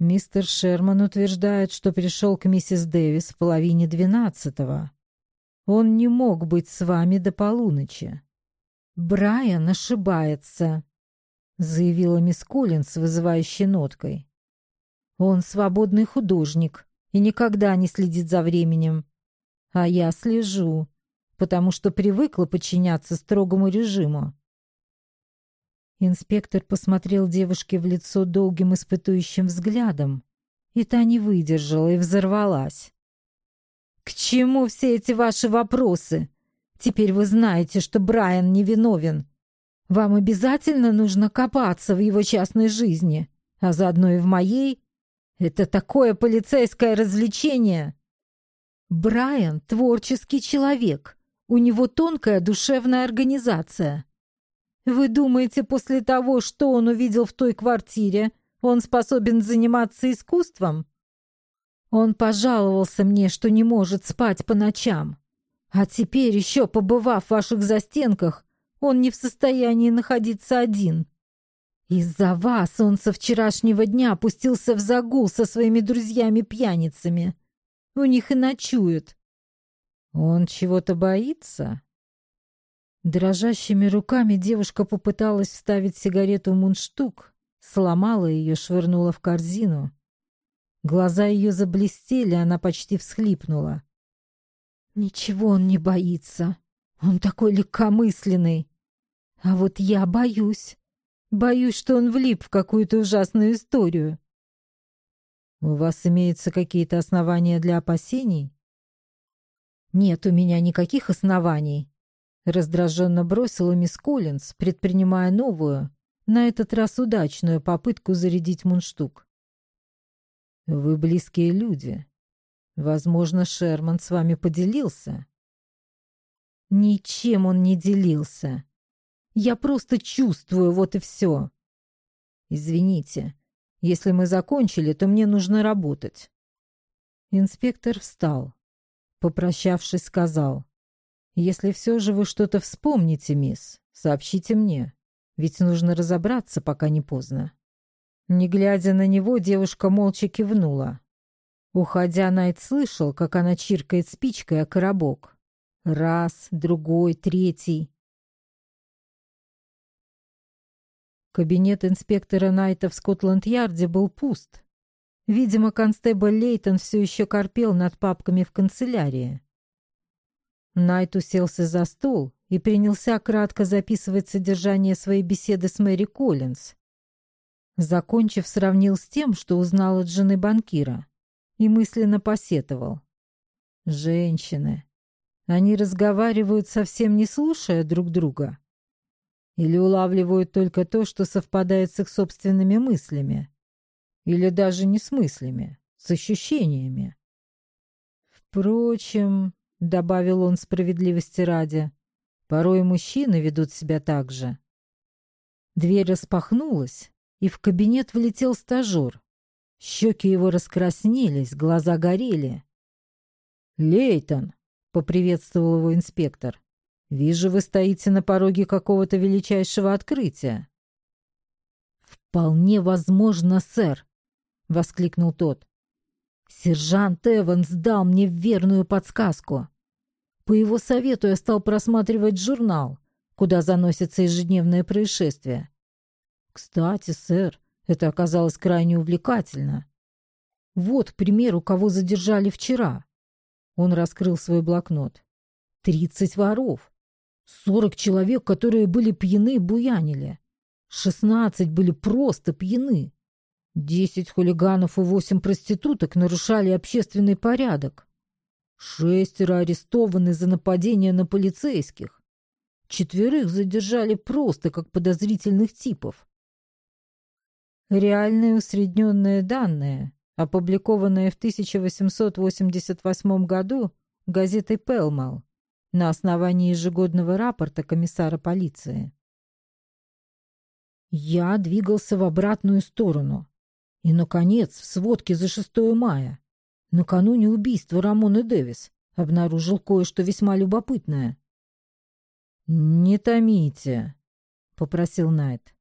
«Мистер Шерман утверждает, что пришел к миссис Дэвис в половине двенадцатого. Он не мог быть с вами до полуночи». «Брайан ошибается», — заявила мисс Коллинс, вызывающей ноткой. «Он свободный художник и никогда не следит за временем. А я слежу, потому что привыкла подчиняться строгому режиму. Инспектор посмотрел девушке в лицо долгим испытующим взглядом, и та не выдержала и взорвалась. «К чему все эти ваши вопросы? Теперь вы знаете, что Брайан невиновен. Вам обязательно нужно копаться в его частной жизни, а заодно и в моей. Это такое полицейское развлечение!» Брайан — творческий человек. У него тонкая душевная организация. Вы думаете, после того, что он увидел в той квартире, он способен заниматься искусством? Он пожаловался мне, что не может спать по ночам. А теперь, еще побывав в ваших застенках, он не в состоянии находиться один. Из-за вас он со вчерашнего дня опустился в загул со своими друзьями-пьяницами. У них и ночуют. Он чего-то боится? Дрожащими руками девушка попыталась вставить сигарету в мундштук, сломала ее, швырнула в корзину. Глаза ее заблестели, она почти всхлипнула. «Ничего он не боится. Он такой легкомысленный. А вот я боюсь. Боюсь, что он влип в какую-то ужасную историю». «У вас имеются какие-то основания для опасений?» «Нет у меня никаких оснований», — раздраженно бросила мисс Коллинз, предпринимая новую, на этот раз удачную попытку зарядить мундштук. «Вы близкие люди. Возможно, Шерман с вами поделился». «Ничем он не делился. Я просто чувствую, вот и все. Извините, если мы закончили, то мне нужно работать». Инспектор встал. Попрощавшись, сказал. «Если все же вы что-то вспомните, мисс, сообщите мне, ведь нужно разобраться, пока не поздно». Не глядя на него, девушка молча кивнула. Уходя, Найт слышал, как она чиркает спичкой о коробок. Раз, другой, третий. Кабинет инспектора Найта в Скотланд-Ярде был пуст. Видимо, констебль Лейтон все еще корпел над папками в канцелярии. Найт уселся за стол и принялся кратко записывать содержание своей беседы с Мэри Коллинз. Закончив, сравнил с тем, что узнал от жены банкира, и мысленно посетовал. «Женщины. Они разговаривают, совсем не слушая друг друга. Или улавливают только то, что совпадает с их собственными мыслями. Или даже не с мыслями, с ощущениями. Впрочем, — добавил он справедливости ради, — порой мужчины ведут себя так же. Дверь распахнулась, и в кабинет влетел стажер. Щеки его раскраснелись, глаза горели. «Лейтон!» — поприветствовал его инспектор. «Вижу, вы стоите на пороге какого-то величайшего открытия». «Вполне возможно, сэр», — воскликнул тот. «Сержант Эванс дал мне верную подсказку. По его совету я стал просматривать журнал, куда заносятся ежедневные происшествия. Кстати, сэр, это оказалось крайне увлекательно. Вот пример, у кого задержали вчера. Он раскрыл свой блокнот. Тридцать воров. Сорок человек, которые были пьяны и буянили. Шестнадцать были просто пьяны. Десять хулиганов и восемь проституток нарушали общественный порядок. Шестеро арестованы за нападение на полицейских. Четверых задержали просто как подозрительных типов. Реальные усредненные данные, опубликованные в 1888 году газетой «Пелмал» на основании ежегодного рапорта комиссара полиции. Я двигался в обратную сторону. И, наконец, в сводке за 6 мая, накануне убийства Рамоны Дэвис, обнаружил кое-что весьма любопытное. «Не томите», — попросил Найт.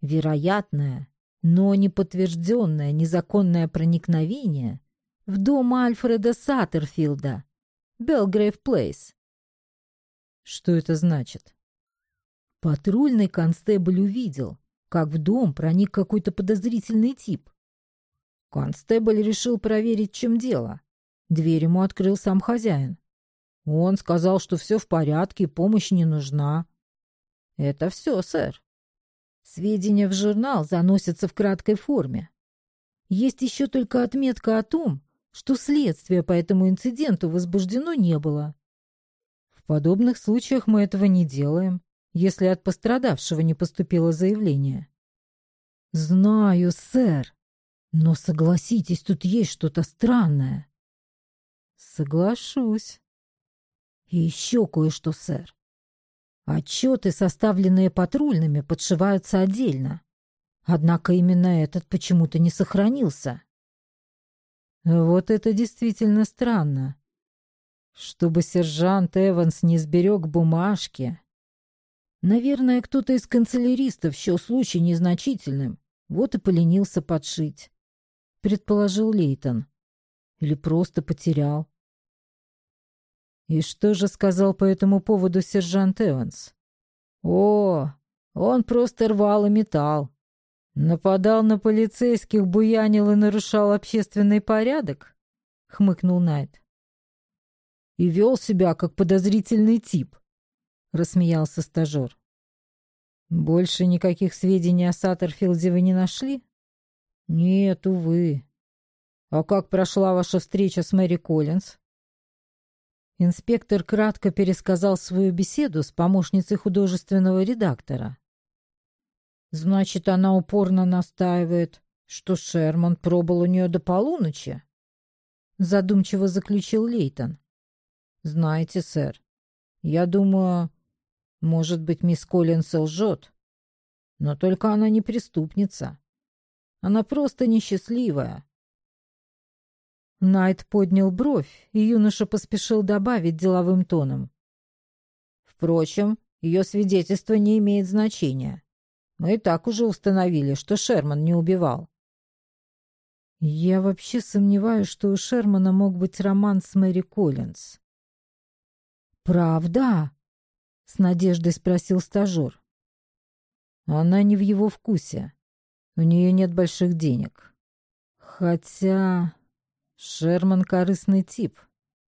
Вероятное, но не подтвержденное незаконное проникновение в дом Альфреда Саттерфилда, Белгрейв Плейс. Что это значит? Патрульный констебль увидел, как в дом проник какой-то подозрительный тип. Констебль решил проверить, чем дело. Дверь ему открыл сам хозяин. Он сказал, что все в порядке, помощь не нужна. Это все, сэр. Сведения в журнал заносятся в краткой форме. Есть еще только отметка о том, что следствие по этому инциденту возбуждено не было. В подобных случаях мы этого не делаем если от пострадавшего не поступило заявление. «Знаю, сэр, но согласитесь, тут есть что-то странное». «Соглашусь». «И еще кое-что, сэр. Отчеты, составленные патрульными, подшиваются отдельно. Однако именно этот почему-то не сохранился». «Вот это действительно странно. Чтобы сержант Эванс не сберег бумажки, Наверное, кто-то из канцеляристов счел случай незначительным, вот и поленился подшить. Предположил Лейтон. Или просто потерял. «И что же сказал по этому поводу сержант Эванс?» «О, он просто рвал и металл. Нападал на полицейских, буянил и нарушал общественный порядок?» — хмыкнул Найт. «И вел себя как подозрительный тип», — рассмеялся стажер. «Больше никаких сведений о Саттерфилде вы не нашли?» «Нет, увы. А как прошла ваша встреча с Мэри Коллинз?» Инспектор кратко пересказал свою беседу с помощницей художественного редактора. «Значит, она упорно настаивает, что Шерман пробыл у нее до полуночи?» Задумчиво заключил Лейтон. «Знаете, сэр, я думаю, может быть, мисс Коллинс лжет, но только она не преступница. Она просто несчастливая. Найт поднял бровь, и юноша поспешил добавить деловым тоном. Впрочем, ее свидетельство не имеет значения. Мы и так уже установили, что Шерман не убивал. Я вообще сомневаюсь, что у Шермана мог быть роман с Мэри Коллинз. «Правда?» — с надеждой спросил стажер. Она не в его вкусе. У нее нет больших денег. Хотя... Шерман корыстный тип.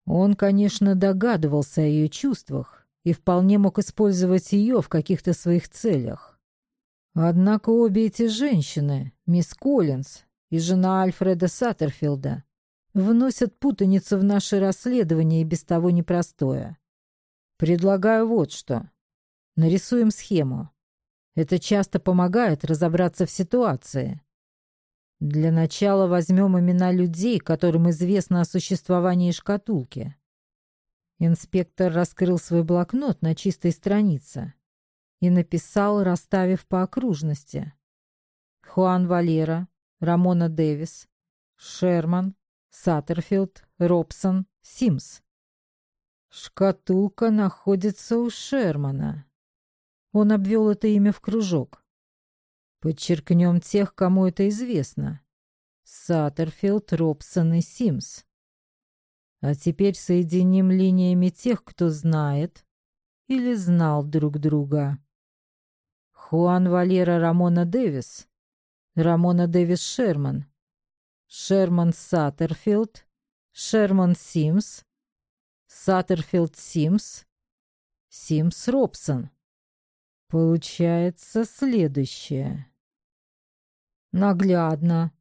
Он, конечно, догадывался о ее чувствах и вполне мог использовать ее в каких-то своих целях. Однако обе эти женщины, мисс Коллинз и жена Альфреда Саттерфилда, вносят путаницу в наше расследование и без того непростое. Предлагаю вот что. Нарисуем схему. Это часто помогает разобраться в ситуации. Для начала возьмем имена людей, которым известно о существовании шкатулки. Инспектор раскрыл свой блокнот на чистой странице и написал, расставив по окружности. Хуан Валера, Рамона Дэвис, Шерман, Саттерфилд, Робсон, Симс. Шкатулка находится у Шермана. Он обвел это имя в кружок. Подчеркнем тех, кому это известно. Саттерфилд, Робсон и Симс. А теперь соединим линиями тех, кто знает или знал друг друга. Хуан Валера Рамона Дэвис, Рамона Дэвис Шерман, Шерман Саттерфилд, Шерман Симс, Саттерфилд Симс, Симс Робсон. Получается следующее. Наглядно,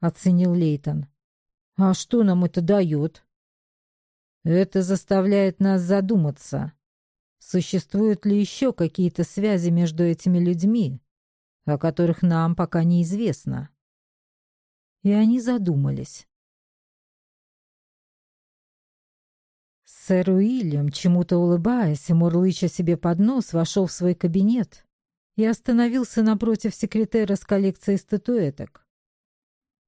оценил Лейтон. А что нам это дает? Это заставляет нас задуматься. Существуют ли еще какие-то связи между этими людьми, о которых нам пока неизвестно? И они задумались. Сэр Уильям, чему-то улыбаясь и мурлыча себе под нос, вошел в свой кабинет и остановился напротив секретера с коллекцией статуэток.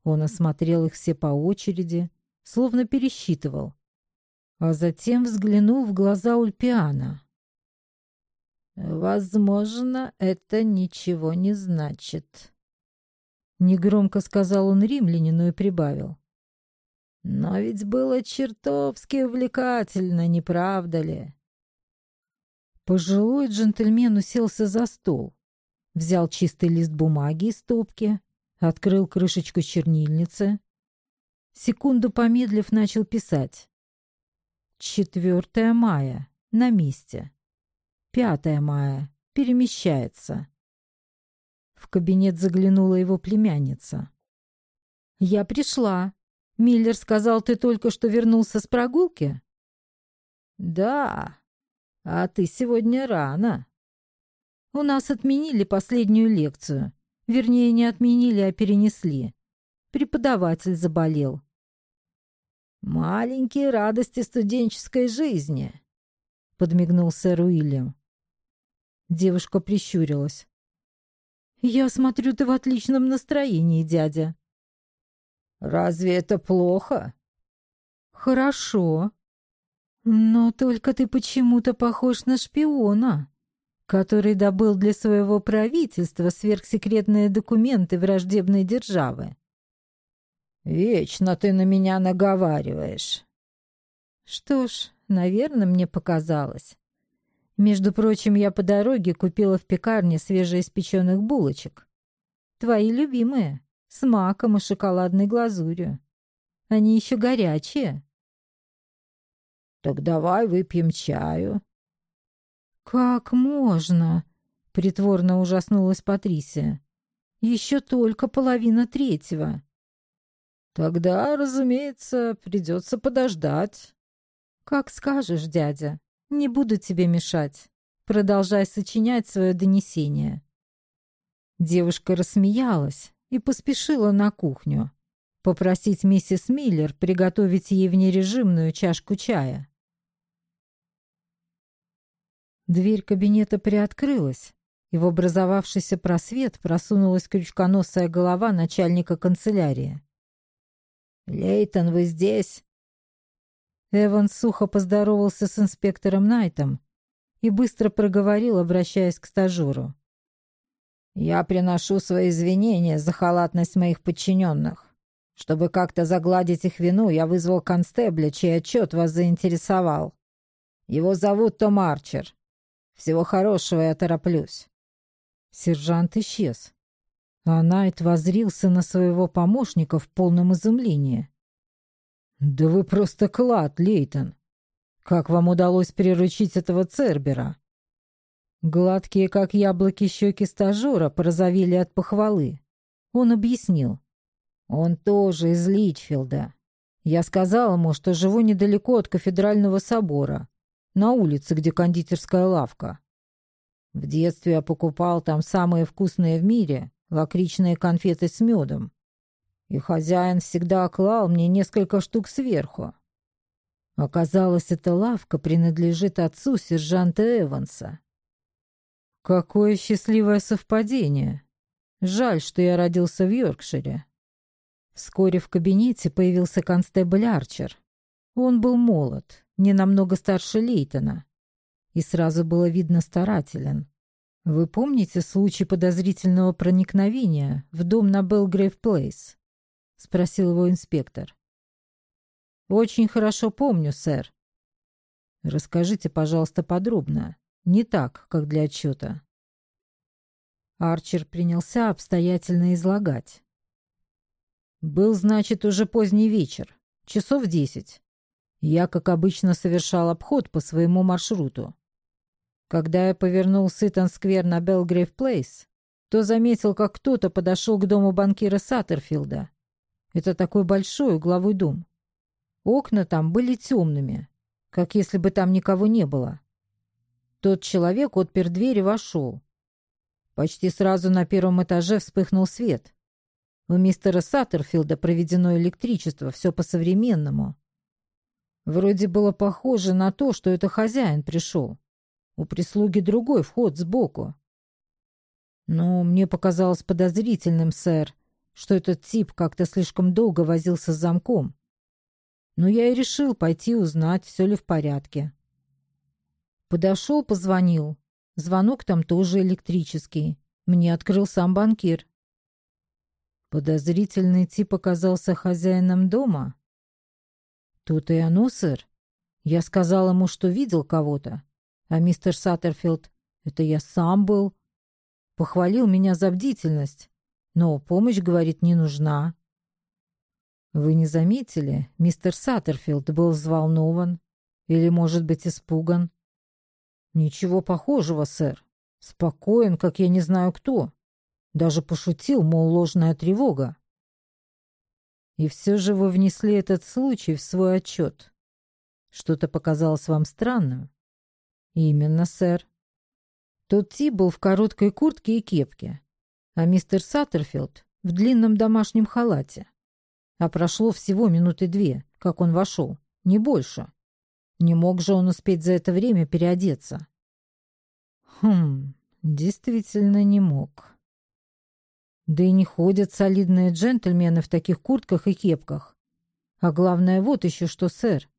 Он осмотрел их все по очереди, словно пересчитывал, а затем взглянул в глаза Ульпиана. «Возможно, это ничего не значит», — негромко сказал он римлянину и прибавил. Но ведь было чертовски увлекательно, не правда ли? Пожилой джентльмен уселся за стол, взял чистый лист бумаги из стопки, открыл крышечку чернильницы. Секунду помедлив, начал писать. 4 мая. На месте. 5 мая. Перемещается. В кабинет заглянула его племянница. «Я пришла», Миллер сказал, ты только что вернулся с прогулки? Да. А ты сегодня рано. У нас отменили последнюю лекцию. Вернее, не отменили, а перенесли. Преподаватель заболел. Маленькие радости студенческой жизни, подмигнул сэр Уильям. Девушка прищурилась. «Я смотрю, ты в отличном настроении, дядя». Разве это плохо? Хорошо. Но только ты почему-то похож на шпиона, который добыл для своего правительства сверхсекретные документы враждебной державы. Вечно ты на меня наговариваешь. Что ж, наверное, мне показалось. Между прочим, я по дороге купила в пекарне свежеиспеченных булочек. Твои любимые, с маком и шоколадной глазурью. Они еще горячие. Так давай выпьем чаю. Как можно? Притворно ужаснулась Патрисия. Еще только половина третьего. Тогда, разумеется, придется подождать. Как скажешь, дядя. Не буду тебе мешать. Продолжай сочинять свое донесение. Девушка рассмеялась и поспешила на кухню. Попросить миссис Миллер приготовить ей внережимную чашку чая. Дверь кабинета приоткрылась, и в образовавшийся просвет просунулась крючконосая голова начальника канцелярии. «Лейтон, вы здесь?» Эван сухо поздоровался с инспектором Найтом и быстро проговорил, обращаясь к стажеру. «Я приношу свои извинения за халатность моих подчиненных. Чтобы как-то загладить их вину, я вызвал констебля, чей отчет вас заинтересовал. Его зовут Том Арчер. Всего хорошего, я тороплюсь». Сержант исчез, а Найт возрился на своего помощника в полном изумлении. «Да вы просто клад, Лейтон! Как вам удалось приручить этого Цербера?» Гладкие, как яблоки, щеки стажера порозовели от похвалы. Он объяснил. «Он тоже из Личфилда. Я сказал ему, что живу недалеко от кафедрального собора, на улице, где кондитерская лавка. В детстве я покупал там самые вкусные в мире лакричные конфеты с медом и хозяин всегда клал мне несколько штук сверху. Оказалось, эта лавка принадлежит отцу сержанта Эванса. Какое счастливое совпадение. Жаль, что я родился в Йоркшире. Вскоре в кабинете появился констебль Арчер. Он был молод, не намного старше Лейтона, и сразу было видно старателен. Вы помните случай подозрительного проникновения в дом на Белгрейв Плейс? — спросил его инспектор. «Очень хорошо помню, сэр». «Расскажите, пожалуйста, подробно. Не так, как для отчета». Арчер принялся обстоятельно излагать. «Был, значит, уже поздний вечер, часов десять. Я, как обычно, совершал обход по своему маршруту. Когда я повернул Ситон-сквер на Белгрейв Плейс, то заметил, как кто-то подошел к дому банкира Саттерфилда это такой большой угловой дом. Окна там были темными, как если бы там никого не было. Тот человек отпер дверь и вошел. Почти сразу на первом этаже вспыхнул свет. У мистера Саттерфилда проведено электричество, все по-современному. Вроде было похоже на то, что это хозяин пришел. У прислуги другой вход сбоку. Но мне показалось подозрительным, сэр, что этот тип как-то слишком долго возился с замком. Но я и решил пойти узнать, все ли в порядке. Подошел, позвонил. Звонок там тоже электрический. Мне открыл сам банкир. Подозрительный тип оказался хозяином дома. Тут и оно, сэр. Я сказал ему, что видел кого-то. А мистер Саттерфилд, это я сам был. Похвалил меня за бдительность. Но помощь, говорит, не нужна. Вы не заметили, мистер Саттерфилд был взволнован или, может быть, испуган? Ничего похожего, сэр. Спокоен, как я не знаю кто. Даже пошутил, мол, ложная тревога. И все же вы внесли этот случай в свой отчет. Что-то показалось вам странным? Именно, сэр. Тот тип был в короткой куртке и кепке а мистер Саттерфилд в длинном домашнем халате. А прошло всего минуты две, как он вошел, не больше. Не мог же он успеть за это время переодеться. Хм, действительно не мог. Да и не ходят солидные джентльмены в таких куртках и кепках. А главное, вот еще что, сэр.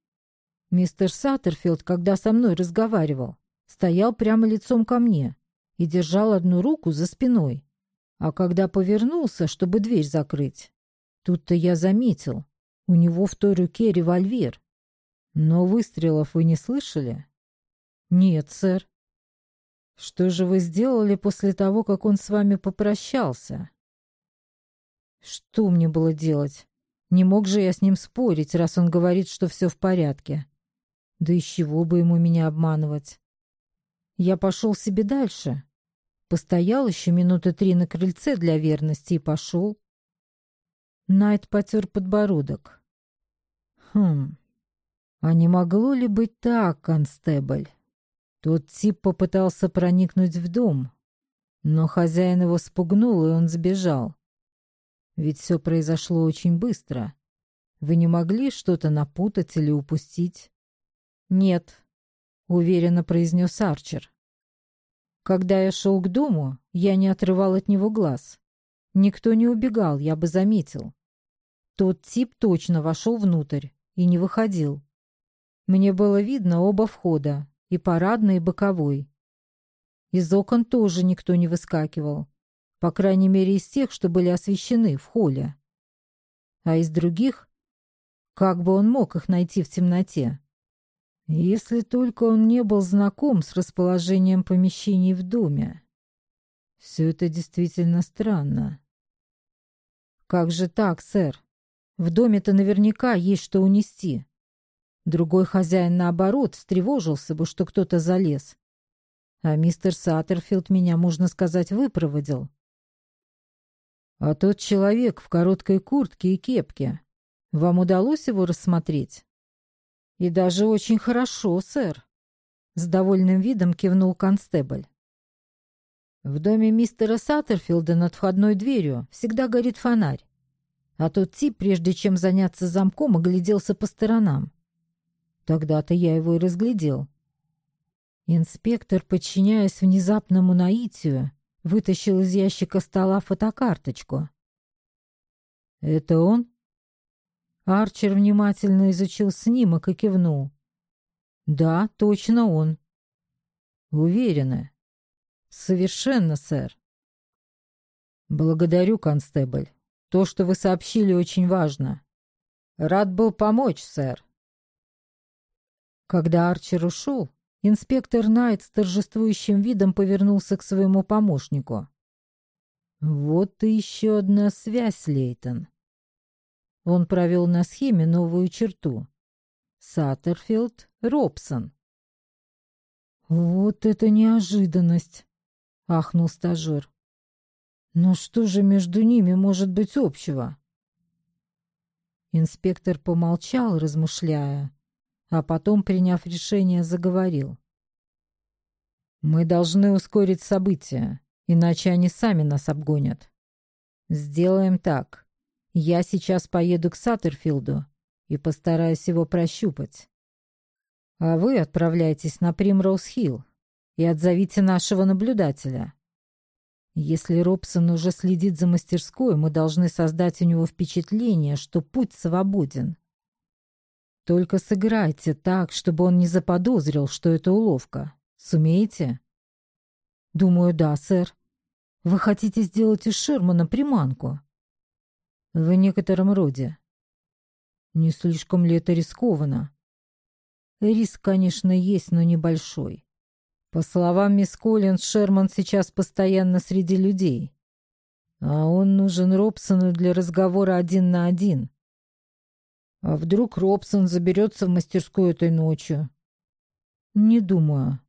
Мистер Саттерфилд, когда со мной разговаривал, стоял прямо лицом ко мне и держал одну руку за спиной. А когда повернулся, чтобы дверь закрыть, тут-то я заметил, у него в той руке револьвер. Но выстрелов вы не слышали? Нет, сэр. Что же вы сделали после того, как он с вами попрощался? Что мне было делать? Не мог же я с ним спорить, раз он говорит, что все в порядке. Да из чего бы ему меня обманывать? Я пошел себе дальше. Постоял еще минуты три на крыльце для верности и пошел. Найт потер подбородок. Хм, а не могло ли быть так, констебль? Тот тип попытался проникнуть в дом, но хозяин его спугнул, и он сбежал. Ведь все произошло очень быстро. Вы не могли что-то напутать или упустить? Нет, уверенно произнес Арчер. Когда я шел к дому, я не отрывал от него глаз. Никто не убегал, я бы заметил. Тот тип точно вошел внутрь и не выходил. Мне было видно оба входа, и парадный, и боковой. Из окон тоже никто не выскакивал, по крайней мере из тех, что были освещены в холле. А из других, как бы он мог их найти в темноте? Если только он не был знаком с расположением помещений в доме. Все это действительно странно. Как же так, сэр? В доме-то наверняка есть что унести. Другой хозяин, наоборот, встревожился бы, что кто-то залез. А мистер Саттерфилд меня, можно сказать, выпроводил. А тот человек в короткой куртке и кепке. Вам удалось его рассмотреть? И даже очень хорошо, сэр. С довольным видом кивнул констебль. В доме мистера Саттерфилда над входной дверью всегда горит фонарь. А тот тип, прежде чем заняться замком, огляделся по сторонам. Тогда-то я его и разглядел. Инспектор, подчиняясь внезапному наитию, вытащил из ящика стола фотокарточку. «Это он?» Арчер внимательно изучил снимок и кивнул. «Да, точно он». «Уверены?» «Совершенно, сэр». «Благодарю, констебль. То, что вы сообщили, очень важно. Рад был помочь, сэр». Когда Арчер ушел, инспектор Найт с торжествующим видом повернулся к своему помощнику. «Вот и еще одна связь, Лейтон». Он провел на схеме новую черту. Саттерфилд, Робсон. «Вот это неожиданность!» — ахнул стажер. «Но что же между ними может быть общего?» Инспектор помолчал, размышляя, а потом, приняв решение, заговорил. «Мы должны ускорить события, иначе они сами нас обгонят. Сделаем так. Я сейчас поеду к Саттерфилду и постараюсь его прощупать. А вы отправляйтесь на Примроуз-Хилл и отзовите нашего наблюдателя. Если Робсон уже следит за мастерской, мы должны создать у него впечатление, что путь свободен. Только сыграйте так, чтобы он не заподозрил, что это уловка. Сумеете? Думаю, да, сэр. Вы хотите сделать из Шермана приманку? В некотором роде. Не слишком ли это рискованно? Риск, конечно, есть, но небольшой. По словам мисс Коллинс, Шерман сейчас постоянно среди людей. А он нужен Робсону для разговора один на один. А вдруг Робсон заберется в мастерскую этой ночью? Не думаю.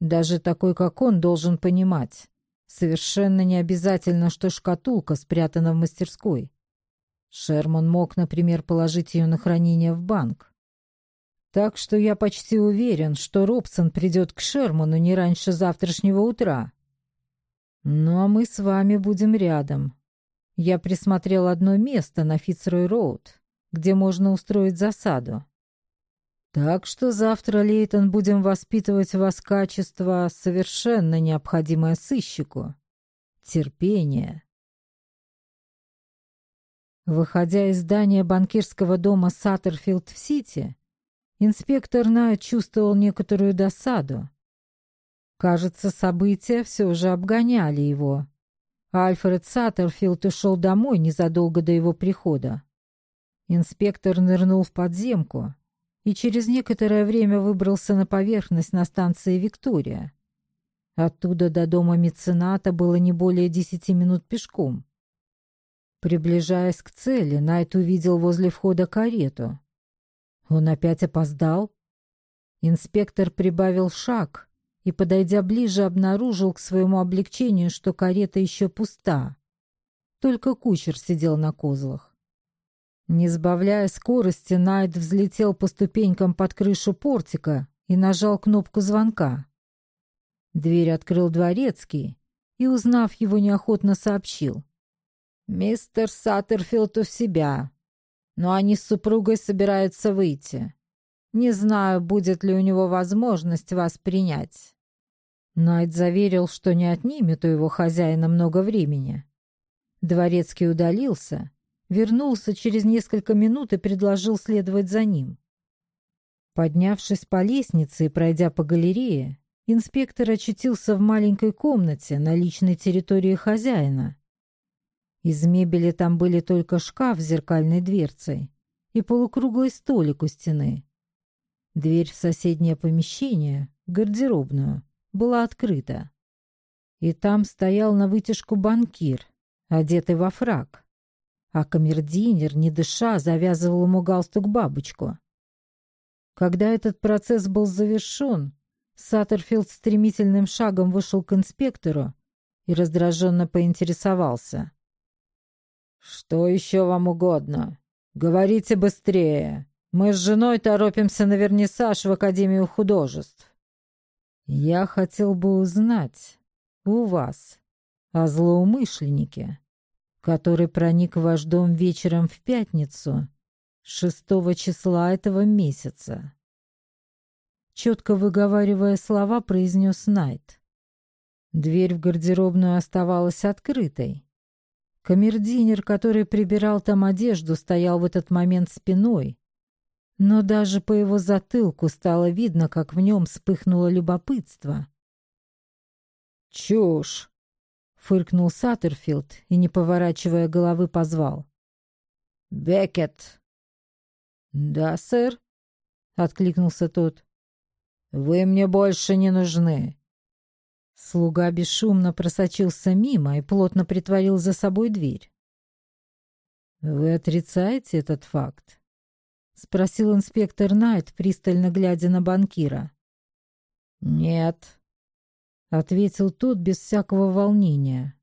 Даже такой, как он, должен понимать. Совершенно не обязательно, что шкатулка спрятана в мастерской. Шерман мог, например, положить ее на хранение в банк. Так что я почти уверен, что Робсон придет к Шерману не раньше завтрашнего утра. Ну а мы с вами будем рядом. Я присмотрел одно место на Фицрой-Роуд где можно устроить засаду. Так что завтра, Лейтон, будем воспитывать вас качество, совершенно необходимое сыщику. Терпение. Выходя из здания банкирского дома Саттерфилд в Сити, инспектор Найт чувствовал некоторую досаду. Кажется, события все же обгоняли его. Альфред Саттерфилд ушел домой незадолго до его прихода. Инспектор нырнул в подземку, и через некоторое время выбрался на поверхность на станции «Виктория». Оттуда до дома мецената было не более десяти минут пешком. Приближаясь к цели, Найт увидел возле входа карету. Он опять опоздал? Инспектор прибавил шаг и, подойдя ближе, обнаружил к своему облегчению, что карета еще пуста. Только кучер сидел на козлах. Не сбавляя скорости, Найт взлетел по ступенькам под крышу портика и нажал кнопку звонка. Дверь открыл дворецкий и, узнав его, неохотно сообщил. «Мистер Саттерфилд у себя, но они с супругой собираются выйти. Не знаю, будет ли у него возможность вас принять». Найт заверил, что не отнимет у его хозяина много времени. Дворецкий удалился, вернулся через несколько минут и предложил следовать за ним. Поднявшись по лестнице и пройдя по галерее, инспектор очутился в маленькой комнате на личной территории хозяина. Из мебели там были только шкаф с зеркальной дверцей и полукруглый столик у стены. Дверь в соседнее помещение, гардеробную, была открыта. И там стоял на вытяжку банкир, одетый во фрак, а камердинер, не дыша, завязывал ему галстук-бабочку. Когда этот процесс был завершен, Саттерфилд стремительным шагом вышел к инспектору и раздраженно поинтересовался. «Что еще вам угодно? Говорите быстрее. Мы с женой торопимся на вернисаж в Академию художеств». «Я хотел бы узнать у вас о злоумышленнике, который проник в ваш дом вечером в пятницу, шестого числа этого месяца». Четко выговаривая слова, произнес Найт. Дверь в гардеробную оставалась открытой. Камердинер, который прибирал там одежду, стоял в этот момент спиной. Но даже по его затылку стало видно, как в нем вспыхнуло любопытство. «Чушь!» — фыркнул Саттерфилд и, не поворачивая головы, позвал. «Беккет!» «Да, сэр?» — откликнулся тот. «Вы мне больше не нужны. Слуга бесшумно просочился мимо и плотно притворил за собой дверь. «Вы отрицаете этот факт?» — спросил инспектор Найт, пристально глядя на банкира. «Нет», — ответил тот без всякого волнения.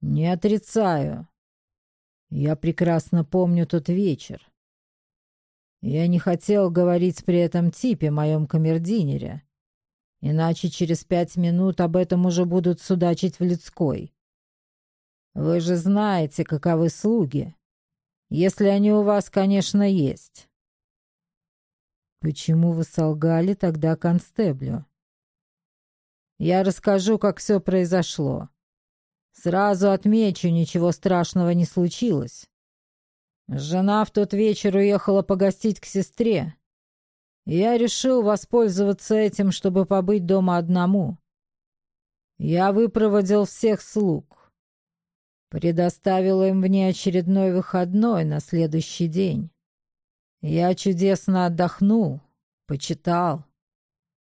«Не отрицаю. Я прекрасно помню тот вечер. Я не хотел говорить при этом типе, моем камердинере. Иначе через пять минут об этом уже будут судачить в людской. Вы же знаете, каковы слуги. Если они у вас, конечно, есть. Почему вы солгали тогда констеблю? Я расскажу, как все произошло. Сразу отмечу, ничего страшного не случилось. Жена в тот вечер уехала погостить к сестре. Я решил воспользоваться этим, чтобы побыть дома одному. Я выпроводил всех слуг. Предоставил им внеочередной выходной на следующий день. Я чудесно отдохнул, почитал.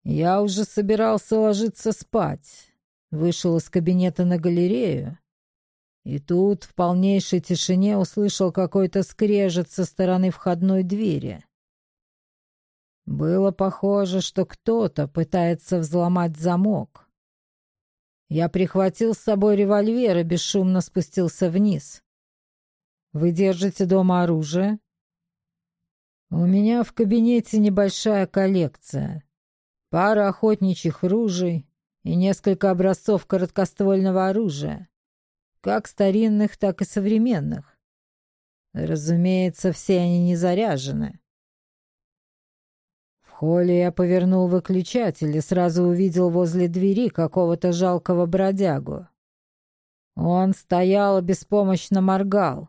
Я уже собирался ложиться спать. Вышел из кабинета на галерею. И тут в полнейшей тишине услышал какой-то скрежет со стороны входной двери. Было похоже, что кто-то пытается взломать замок. Я прихватил с собой револьвер и бесшумно спустился вниз. Вы держите дома оружие? У меня в кабинете небольшая коллекция. Пара охотничьих ружей и несколько образцов короткоствольного оружия. Как старинных, так и современных. Разумеется, все они не заряжены холле я повернул выключатель и сразу увидел возле двери какого-то жалкого бродягу. Он стоял и беспомощно моргал.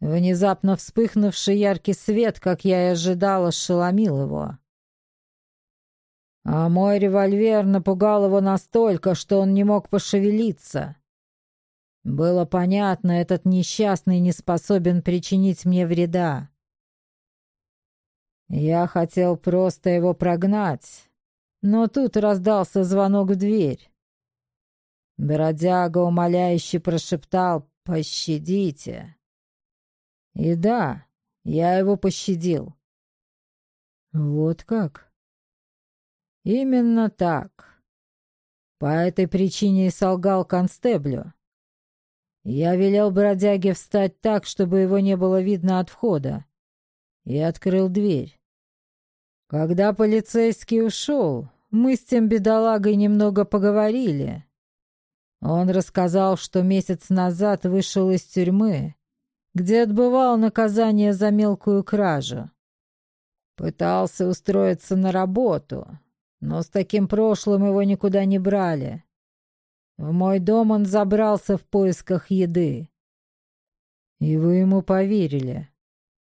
Внезапно вспыхнувший яркий свет, как я и ожидал, ошеломил его. А мой револьвер напугал его настолько, что он не мог пошевелиться. Было понятно, этот несчастный не способен причинить мне вреда. Я хотел просто его прогнать, но тут раздался звонок в дверь. Бродяга умоляюще прошептал «Пощадите». И да, я его пощадил. Вот как? Именно так. По этой причине и солгал констеблю. Я велел бродяге встать так, чтобы его не было видно от входа, и открыл дверь. Когда полицейский ушел, мы с тем бедолагой немного поговорили. Он рассказал, что месяц назад вышел из тюрьмы, где отбывал наказание за мелкую кражу. Пытался устроиться на работу, но с таким прошлым его никуда не брали. В мой дом он забрался в поисках еды. И вы ему поверили?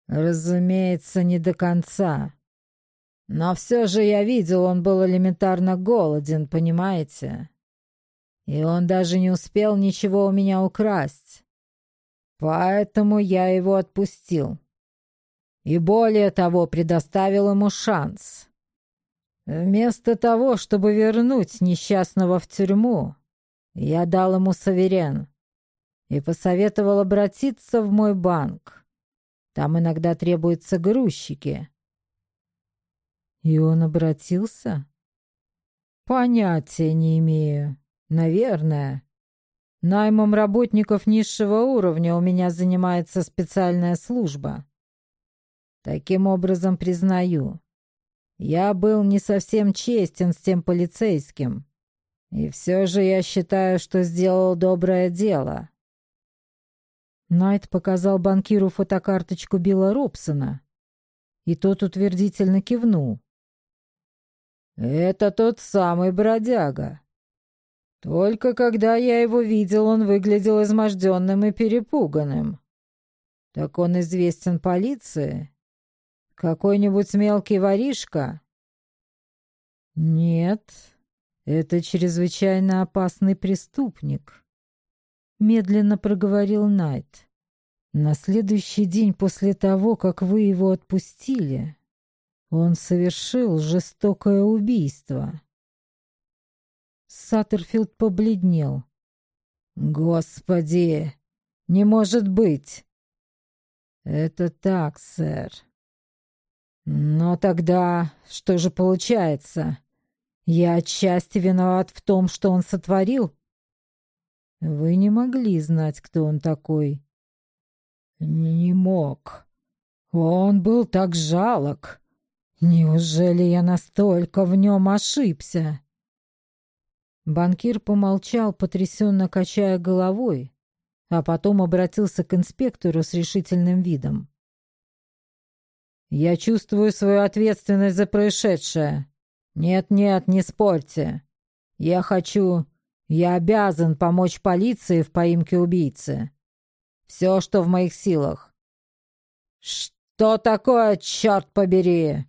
Разумеется, не до конца. Но все же я видел, он был элементарно голоден, понимаете? И он даже не успел ничего у меня украсть. Поэтому я его отпустил. И более того, предоставил ему шанс. Вместо того, чтобы вернуть несчастного в тюрьму, я дал ему саверен и посоветовал обратиться в мой банк. Там иногда требуются грузчики. И он обратился? Понятия не имею. Наверное. Наймом работников низшего уровня у меня занимается специальная служба. Таким образом, признаю, я был не совсем честен с тем полицейским. И все же я считаю, что сделал доброе дело. Найт показал банкиру фотокарточку Билла Робсона, и тот утвердительно кивнул. «Это тот самый бродяга. Только когда я его видел, он выглядел изможденным и перепуганным. Так он известен полиции? Какой-нибудь мелкий воришка?» «Нет, это чрезвычайно опасный преступник», — медленно проговорил Найт. «На следующий день после того, как вы его отпустили, он совершил жестокое убийство». Саттерфилд побледнел. «Господи, не может быть!» «Это так, сэр. Но тогда что же получается? Я отчасти виноват в том, что он сотворил?» «Вы не могли знать, кто он такой?» «Не мог. Он был так жалок. Неужели я настолько в нем ошибся?» Банкир помолчал, потрясенно качая головой, а потом обратился к инспектору с решительным видом. «Я чувствую свою ответственность за происшедшее. Нет-нет, не спорьте. Я хочу, я обязан помочь полиции в поимке убийцы. Все, что в моих силах». «Что такое, черт побери?»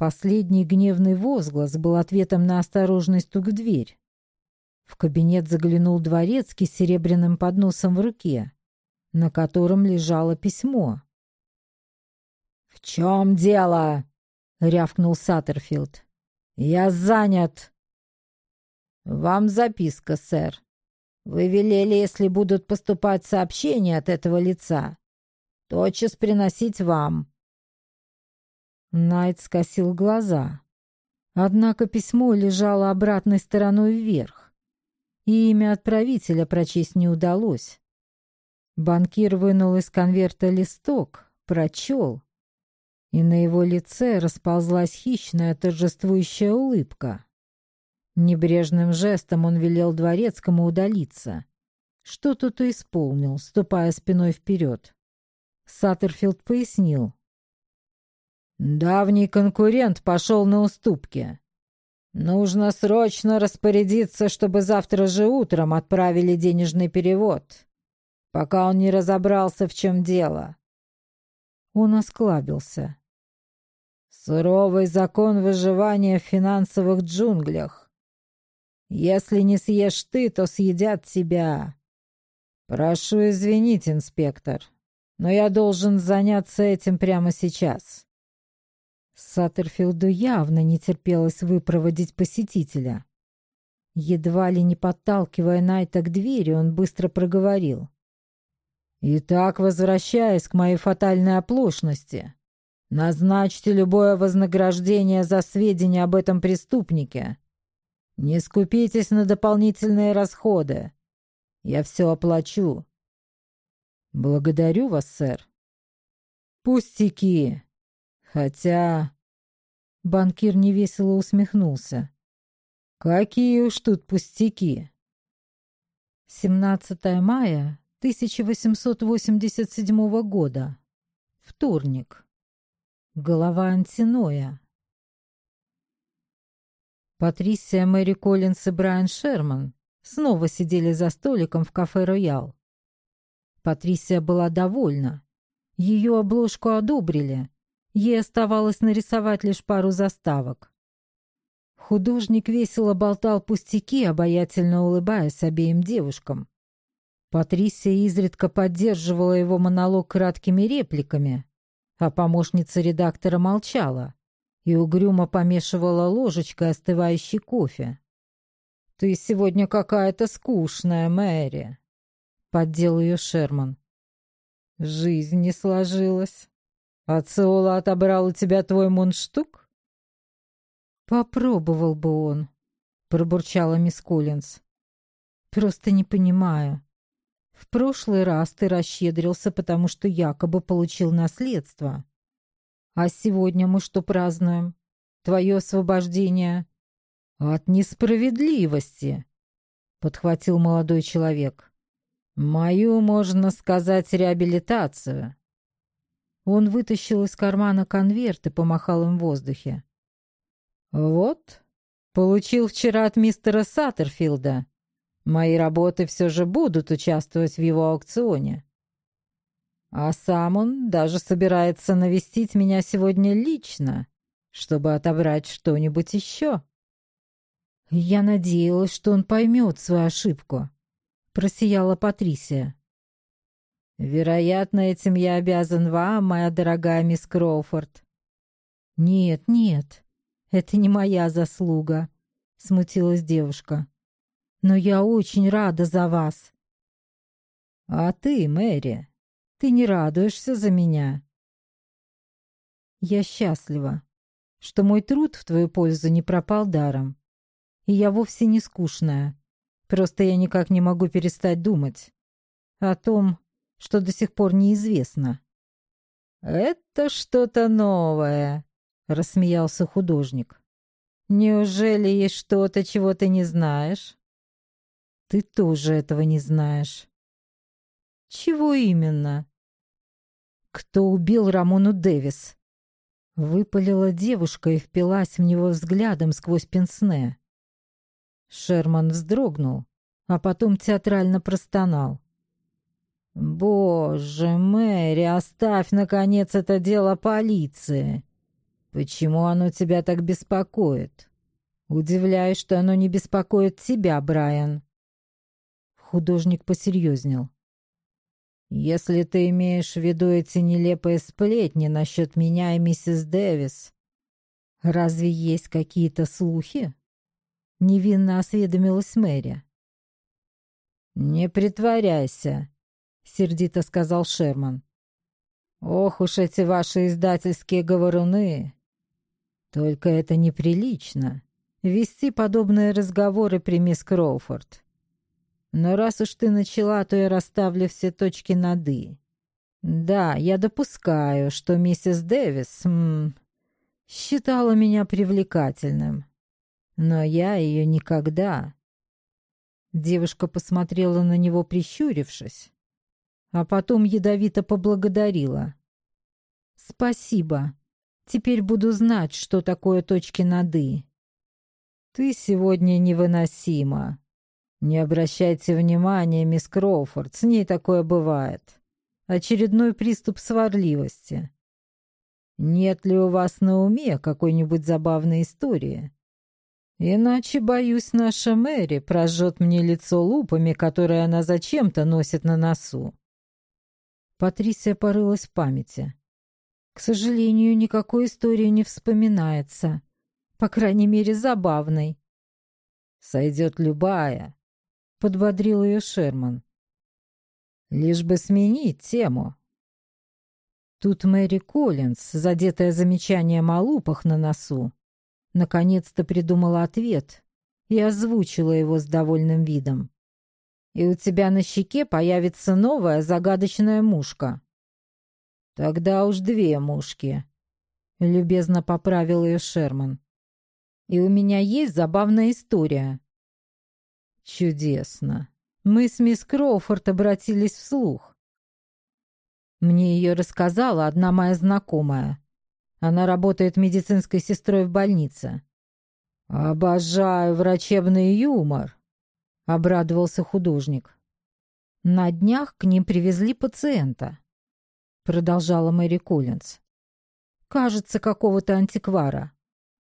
Последний гневный возглас был ответом на осторожный стук в дверь. В кабинет заглянул дворецкий с серебряным подносом в руке, на котором лежало письмо. «В чем дело?» — рявкнул Саттерфилд. «Я занят». «Вам записка, сэр. Вы велели, если будут поступать сообщения от этого лица, тотчас приносить вам. Найт скосил глаза. Однако письмо лежало обратной стороной вверх, и имя отправителя прочесть не удалось. Банкир вынул из конверта листок, прочел, и на его лице расползлась хищная торжествующая улыбка. Небрежным жестом он велел дворецкому удалиться. Что тот и исполнил, ступая спиной вперед. Саттерфилд пояснил. Давний конкурент пошел на уступки. Нужно срочно распорядиться, чтобы завтра же утром отправили денежный перевод, пока он не разобрался, в чем дело. Он осклабился. Суровый закон выживания в финансовых джунглях. Если не съешь ты, то съедят тебя. Прошу извинить, инспектор, но я должен заняться этим прямо сейчас». Саттерфилду явно не терпелось выпроводить посетителя. Едва ли не подталкивая Найта к двери, он быстро проговорил. «Итак, возвращаясь к моей фатальной оплошности, назначьте любое вознаграждение за сведения об этом преступнике. Не скупитесь на дополнительные расходы. Я все оплачу». «Благодарю вас, сэр». «Пустяки. Хотя...» Банкир невесело усмехнулся. Какие уж тут пустяки. 17 мая 1887 года. Вторник. Голова Антиноя. Патрисия, Мэри Коллинс и Брайан Шерман снова сидели за столиком в кафе «Роял». Патрисия была довольна. Ее обложку одобрили. Ей оставалось нарисовать лишь пару заставок. Художник весело болтал пустяки, обаятельно улыбаясь обеим девушкам. Патрисия изредка поддерживала его монолог краткими репликами, а помощница редактора молчала и угрюмо помешивала ложечкой остывающий кофе. «Ты сегодня какая-то скучная, Мэри», — поддел ее Шерман. «Жизнь не сложилась. Ациола отобрал у тебя твой мундштук?» «Попробовал бы он», — пробурчала мисс Коллинз. «Просто не понимаю. В прошлый раз ты расщедрился, потому что якобы получил наследство. А сегодня мы что празднуем? Твое освобождение от несправедливости», — подхватил молодой человек. «Мою, можно сказать, реабилитацию». Он вытащил из кармана конверт и помахал им в воздухе. «Вот, получил вчера от мистера Саттерфилда. Мои работы все же будут участвовать в его аукционе. А сам он даже собирается навестить меня сегодня лично, чтобы отобрать что-нибудь еще». «Я надеялась, что он поймет свою ошибку», — просияла Патрисия. «Вероятно, этим я обязан вам, моя дорогая мисс Кроуфорд». «Нет, нет, это не моя заслуга», — смутилась девушка. «Но я очень рада за вас». «А ты, Мэри, ты не радуешься за меня?» «Я счастлива, что мой труд в твою пользу не пропал даром. И я вовсе не скучная. Просто я никак не могу перестать думать о том, что до сих пор неизвестно». «Это что-то новое», рассмеялся художник. Неужели есть что-то, чего ты не знаешь? Ты тоже этого не знаешь. Чего именно? Кто убил Рамону Дэвис? Выпалила девушка и впилась в него взглядом сквозь пенсне. Шерман вздрогнул, а потом театрально простонал. «Боже, Мэри, оставь, наконец, это дело полиции. «Почему оно тебя так беспокоит?» «Удивляюсь, что оно не беспокоит тебя, Брайан». Художник посерьезнел. «Если ты имеешь в виду эти нелепые сплетни насчет меня и миссис Дэвис, разве есть какие-то слухи?» Невинно осведомилась Мэри. «Не притворяйся», — сердито сказал Шерман. «Ох уж эти ваши издательские говоруны! Только это неприлично — вести подобные разговоры при мисс Кроуфорд. Но раз уж ты начала, то я расставлю все точки над «и». Да, я допускаю, что миссис Дэвис м, считала меня привлекательным. Но я ее никогда... Девушка посмотрела на него, прищурившись, а потом ядовито поблагодарила. «Спасибо. Теперь буду знать, что такое точки над «и». «Ты сегодня невыносима. Не обращайте внимания, мисс Кроуфорд, с ней такое бывает. Очередной приступ сварливости. Нет ли у вас на уме какой-нибудь забавной истории?» Иначе, боюсь, наша Мэри прожжет мне лицо лупами, которые она зачем-то носит на носу. Патрисия порылась в памяти. К сожалению, никакой истории не вспоминается. По крайней мере, забавной. «Сойдет любая», — подбодрил ее Шерман. «Лишь бы сменить тему». Тут Мэри Коллинз, задетая замечанием о лупах на носу, наконец-то придумала ответ и озвучила его с довольным видом. «И у тебя на щеке появится новая загадочная мушка». «Тогда уж две мушки», — любезно поправил ее Шерман. «И у меня есть забавная история». «Чудесно. Мы с мисс Кроуфорд обратились вслух. Мне ее рассказала одна моя знакомая. Она работает медицинской сестрой в больнице. «Обожаю врачебный юмор», — обрадовался художник. «На днях к ним привезли пациента», — продолжала Мэри Коллинз. «Кажется, какого-то антиквара.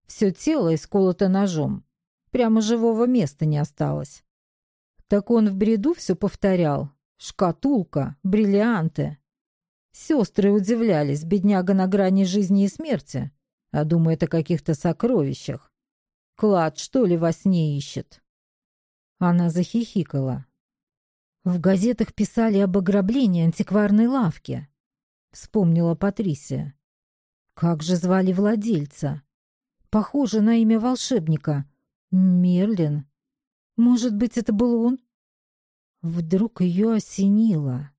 Все тело исколото ножом. Прямо живого места не осталось. Так он в бреду все повторял. Шкатулка, бриллианты. Сестры удивлялись, бедняга на грани жизни и смерти, а думает о каких-то сокровищах. Клад, что ли, во сне ищет? Она захихикала. В газетах писали об ограблении антикварной лавки. Вспомнила Патрисия. Как же звали владельца? Похоже на имя волшебника. Мерлин. Может быть, это был он? Вдруг ее осенило.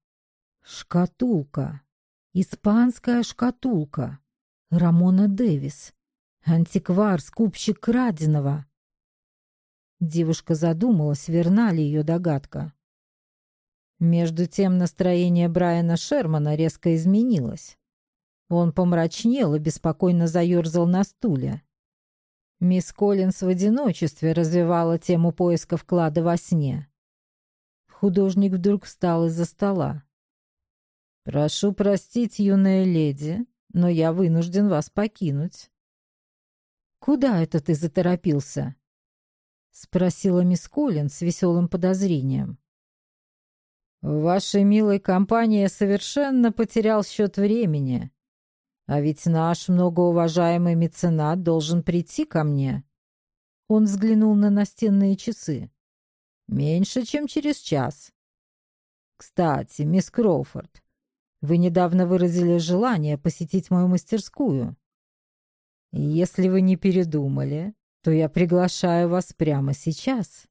Шкатулка. Испанская шкатулка. Рамона Дэвис. Антиквар, скупщик краденого. Девушка задумалась, верна ли ее догадка. Между тем настроение Брайана Шермана резко изменилось. Он помрачнел и беспокойно заерзал на стуле. Мисс Коллинс в одиночестве развивала тему поиска вклада во сне. Художник вдруг встал из-за стола. «Прошу простить, юная леди, но я вынужден вас покинуть». «Куда это ты заторопился?» — спросила мисс Коллин с веселым подозрением. «В вашей милой компании совершенно потерял счет времени. А ведь наш многоуважаемый меценат должен прийти ко мне». Он взглянул на настенные часы. «Меньше, чем через час. Кстати, мисс Кроуфорд, вы недавно выразили желание посетить мою мастерскую. Если вы не передумали, то я приглашаю вас прямо сейчас.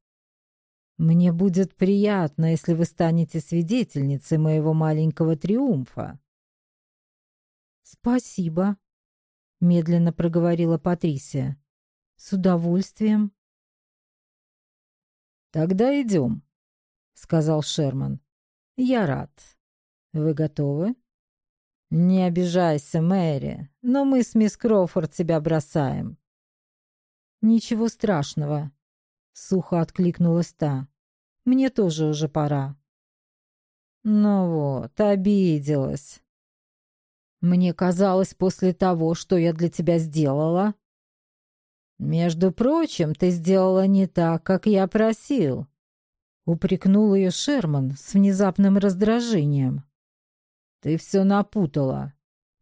Мне будет приятно, если вы станете свидетельницей моего маленького триумфа. Спасибо, медленно проговорила Патрисия. С удовольствием. Тогда идем, сказал Шерман. Я рад. Вы готовы? Не обижайся, Мэри, но мы с мисс Кроуфорд тебя бросаем. Ничего страшного, сухо откликнулась та. Мне тоже уже пора. Ну вот, обиделась. Мне казалось, после того, что я для тебя сделала... Между прочим, ты сделала не так, как я просил. Упрекнул ее Шерман с внезапным раздражением. Ты все напутала.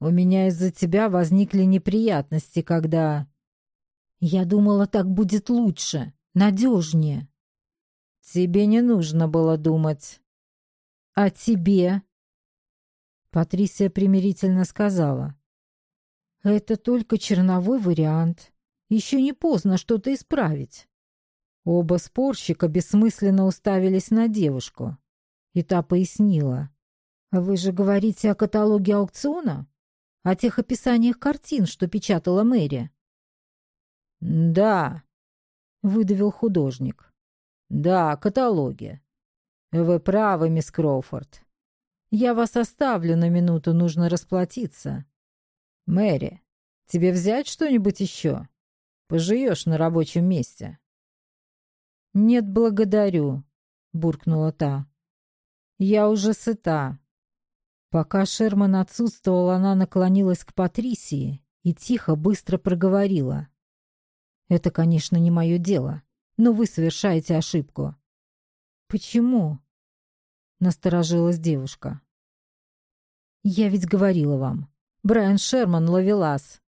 У меня из-за тебя возникли неприятности, когда... Я думала, так будет лучше, надежнее. Тебе не нужно было думать. А тебе? Патрисия примирительно сказала. Это только черновой вариант. Еще не поздно что-то исправить. Оба спорщика бессмысленно уставились на девушку. И та пояснила. «Вы же говорите о каталоге аукциона? О тех описаниях картин, что печатала Мэри?» «Да», — выдавил художник. «Да, о каталоге. Вы правы, мисс Кроуфорд. Я вас оставлю на минуту, нужно расплатиться. Мэри, тебе взять что-нибудь еще? Поживешь на рабочем месте». «Нет, благодарю», — буркнула та. «Я уже сыта. Пока Шерман отсутствовал, она наклонилась к Патрисии и тихо, быстро проговорила. «Это, конечно, не мое дело, но вы совершаете ошибку». «Почему?» — насторожилась девушка. Я ведь говорила вам. Брайан Шерман ловелас.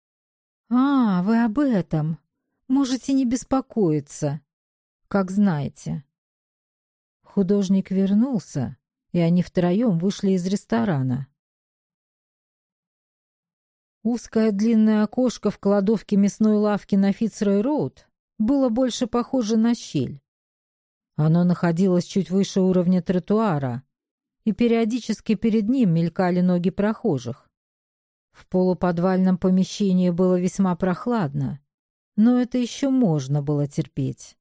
А, вы об этом. Можете не беспокоиться. Как знаете. Художник вернулся, и они втроем вышли из ресторана. Узкое длинное окошко в кладовке мясной лавки на Фицрой-Роуд было больше похоже на щель. Оно находилось чуть выше уровня тротуара, и периодически перед ним мелькали ноги прохожих. В полуподвальном помещении было весьма прохладно, но это еще можно было терпеть.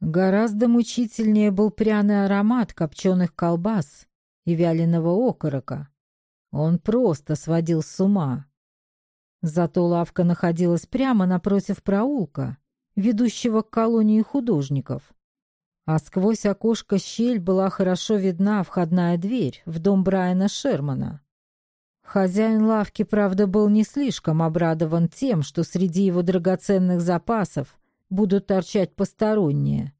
Гораздо мучительнее был пряный аромат копченых колбас и вяленого окорока. Он просто сводил с ума. Зато лавка находилась прямо напротив проулка, ведущего к колонии художников. А сквозь окошко щель была хорошо видна входная дверь в дом Брайана Шермана. Хозяин лавки, правда, был не слишком обрадован тем, что среди его драгоценных запасов будут торчать посторонние.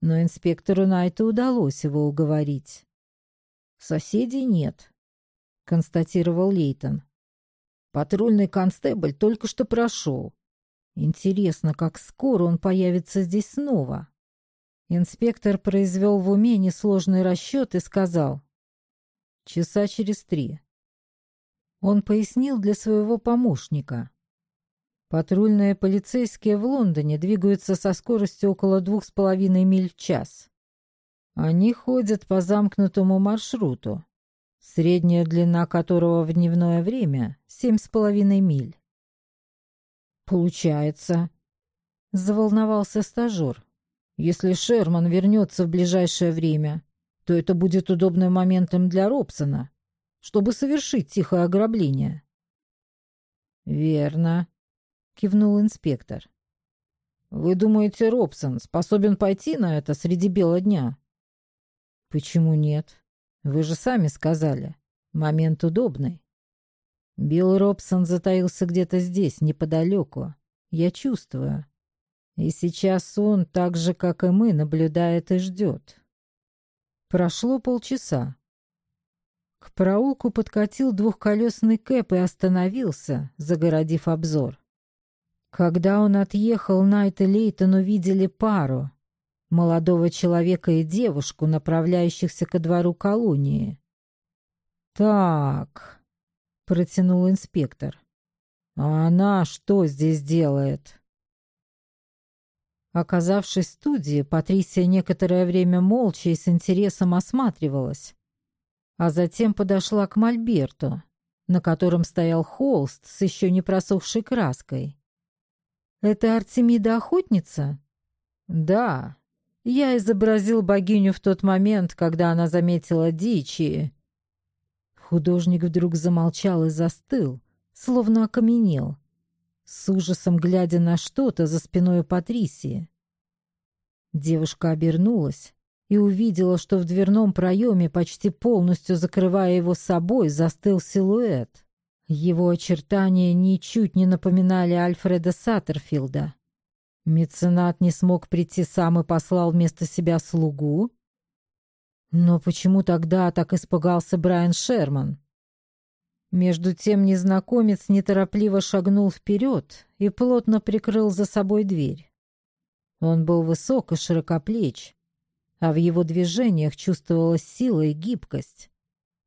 Но инспектору Найту удалось его уговорить. «Соседей нет», — констатировал Лейтон. Патрульный констебль только что прошел. Интересно, как скоро он появится здесь снова. Инспектор произвел в уме несложный расчет и сказал. Часа через три. Он пояснил для своего помощника. Патрульные полицейские в Лондоне двигаются со скоростью около двух с половиной миль в час. Они ходят по замкнутому маршруту средняя длина которого в дневное время — семь с половиной миль. «Получается», — заволновался стажер, «если Шерман вернется в ближайшее время, то это будет удобным моментом для Робсона, чтобы совершить тихое ограбление». «Верно», — кивнул инспектор. «Вы думаете, Робсон способен пойти на это среди бела дня?» «Почему нет?» Вы же сами сказали. Момент удобный. Билл Робсон затаился где-то здесь, неподалеку. Я чувствую. И сейчас он, так же, как и мы, наблюдает и ждет. Прошло полчаса. К проулку подкатил двухколесный кэп и остановился, загородив обзор. Когда он отъехал, Найт и Лейтон увидели пару, молодого человека и девушку, направляющихся ко двору колонии. «Так», — протянул инспектор, — «а она что здесь делает?» Оказавшись в студии, Патрисия некоторое время молча и с интересом осматривалась, а затем подошла к мольберту, на котором стоял холст с еще не просохшей краской. «Это Артемида-охотница?» «Да», я изобразил богиню в тот момент, когда она заметила дичь и... Художник вдруг замолчал и застыл, словно окаменел, с ужасом глядя на что-то за спиной Патрисии. Девушка обернулась и увидела, что в дверном проеме, почти полностью закрывая его собой, застыл силуэт. Его очертания ничуть не напоминали Альфреда Саттерфилда. Меценат не смог прийти сам и послал вместо себя слугу? Но почему тогда так испугался Брайан Шерман? Между тем незнакомец неторопливо шагнул вперед и плотно прикрыл за собой дверь. Он был высок и широкоплеч, а в его движениях чувствовалась сила и гибкость,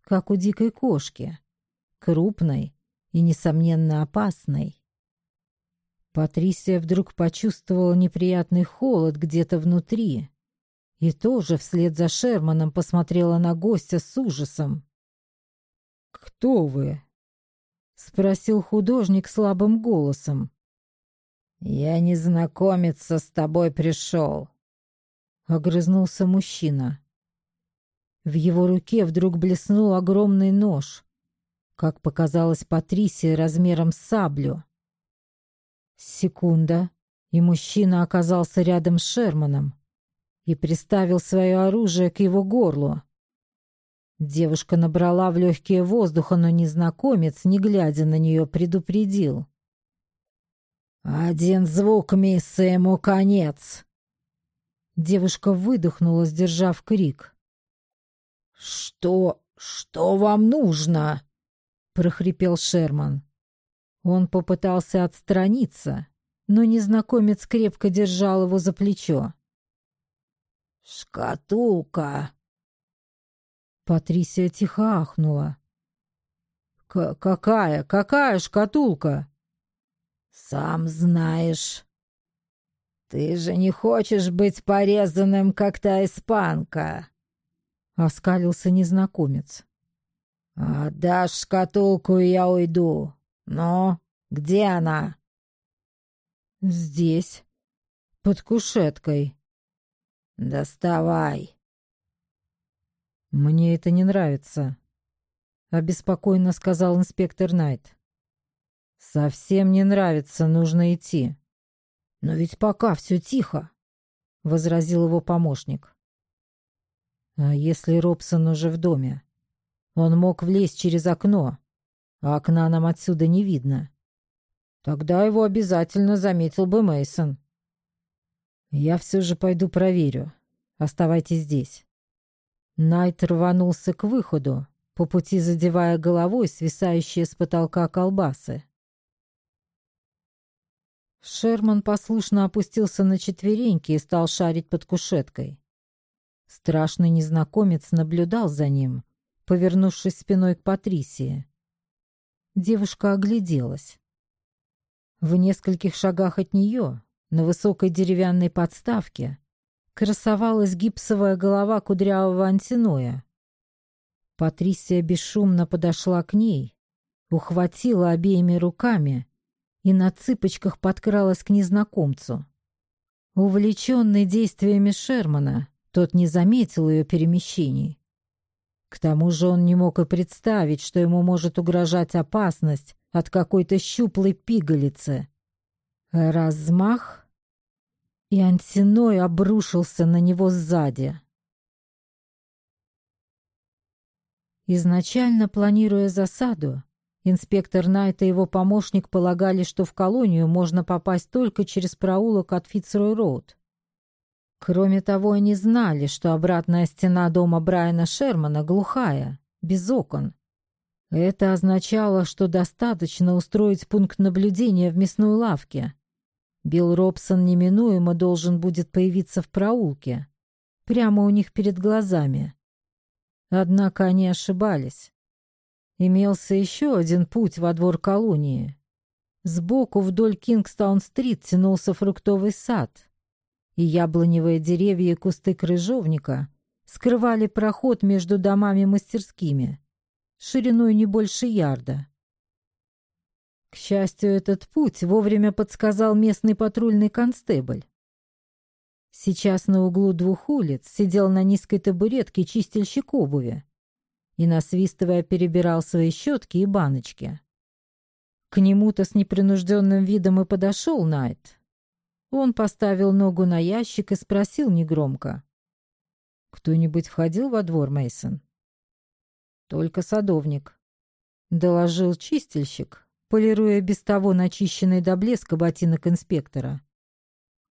как у дикой кошки, крупной и, несомненно, опасной. Патрисия вдруг почувствовала неприятный холод где-то внутри и тоже вслед за Шерманом посмотрела на гостя с ужасом. «Кто вы?» — спросил художник слабым голосом. «Я незнакомиться с тобой пришел», — огрызнулся мужчина. В его руке вдруг блеснул огромный нож, как показалось Патрисии размером с саблю. Секунда, и мужчина оказался рядом с Шерманом и приставил свое оружие к его горлу. Девушка набрала в легкие воздуха, но незнакомец, не глядя на нее, предупредил. «Один звук, мисс, ему конец!» Девушка выдохнула, сдержав крик. «Что... что вам нужно?» — прохрипел Шерман. Он попытался отстраниться, но незнакомец крепко держал его за плечо. «Шкатулка!» Патрисия тихо ахнула. «Какая? Какая шкатулка?» «Сам знаешь. Ты же не хочешь быть порезанным, как та испанка!» Оскалился незнакомец. «Отдашь шкатулку, и я уйду. Но где она?» «Здесь, под кушеткой». «Доставай». «Мне это не нравится», — обеспокоенно сказал инспектор Найт. «Совсем не нравится, нужно идти». «Но ведь пока все тихо», — возразил его помощник. «А если Робсон уже в доме? Он мог влезть через окно, а окна нам отсюда не видно. Тогда его обязательно заметил бы Мейсон. Я все же пойду проверю. Оставайтесь здесь». Найт рванулся к выходу, по пути задевая головой свисающие с потолка колбасы. Шерман послушно опустился на четвереньки и стал шарить под кушеткой. Страшный незнакомец наблюдал за ним, повернувшись спиной к Патрисии. Девушка огляделась. В нескольких шагах от нее, на высокой деревянной подставке, красовалась гипсовая голова кудрявого антиноя. Патрисия бесшумно подошла к ней, ухватила обеими руками и на цыпочках подкралась к незнакомцу. Увлеченный действиями Шермана, тот не заметил ее перемещений. К тому же он не мог и представить, что ему может угрожать опасность от какой-то щуплой пигалицы. Размах и Антиной обрушился на него сзади. Изначально планируя засаду, инспектор Найт и его помощник полагали, что в колонию можно попасть только через проулок от Фицрой-Роуд. Кроме того, они знали, что обратная стена дома Брайана Шермана глухая, без окон. Это означало, что достаточно устроить пункт наблюдения в мясной лавке, Билл Робсон неминуемо должен будет появиться в проулке, прямо у них перед глазами. Однако они ошибались. Имелся еще один путь во двор колонии. Сбоку вдоль Кингстаун-стрит тянулся фруктовый сад, и яблоневые деревья и кусты крыжовника скрывали проход между домами-мастерскими, шириной не больше ярда. К счастью, этот путь вовремя подсказал местный патрульный констебль. Сейчас на углу двух улиц сидел на низкой табуретке чистильщик обуви и, насвистывая, перебирал свои щетки и баночки. К нему-то с непринужденным видом и подошел Найт. Он поставил ногу на ящик и спросил негромко. «Кто-нибудь входил во двор, Мейсон? «Только садовник», — доложил чистильщик, полируя без того начищенный до блеска ботинок инспектора.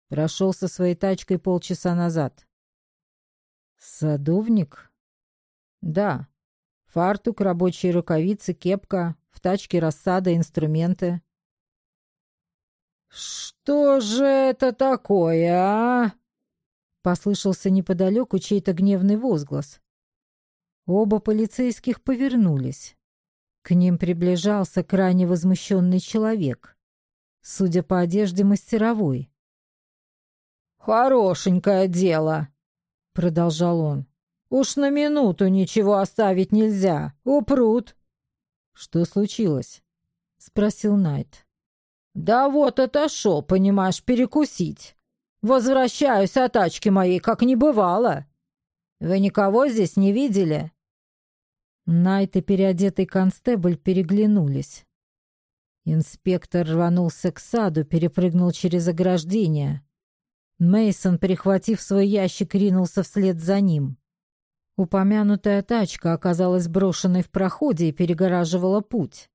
Прошел со своей тачкой полчаса назад. «Садовник?» «Да. Фартук, рабочие рукавицы, кепка, в тачке рассада, инструменты». «Что же это такое, а?» Послышался неподалеку чей-то гневный возглас. Оба полицейских повернулись. К ним приближался крайне возмущенный человек, судя по одежде мастеровой. «Хорошенькое дело», — продолжал он. «Уж на минуту ничего оставить нельзя. Упрут». «Что случилось?» — спросил Найт. «Да вот отошел, понимаешь, перекусить. Возвращаюсь от тачки моей, как не бывало. Вы никого здесь не видели?» Найт и переодетый констебль переглянулись. Инспектор рванулся к саду, перепрыгнул через ограждение. Мейсон, перехватив свой ящик, ринулся вслед за ним. Упомянутая тачка оказалась брошенной в проходе и перегораживала путь.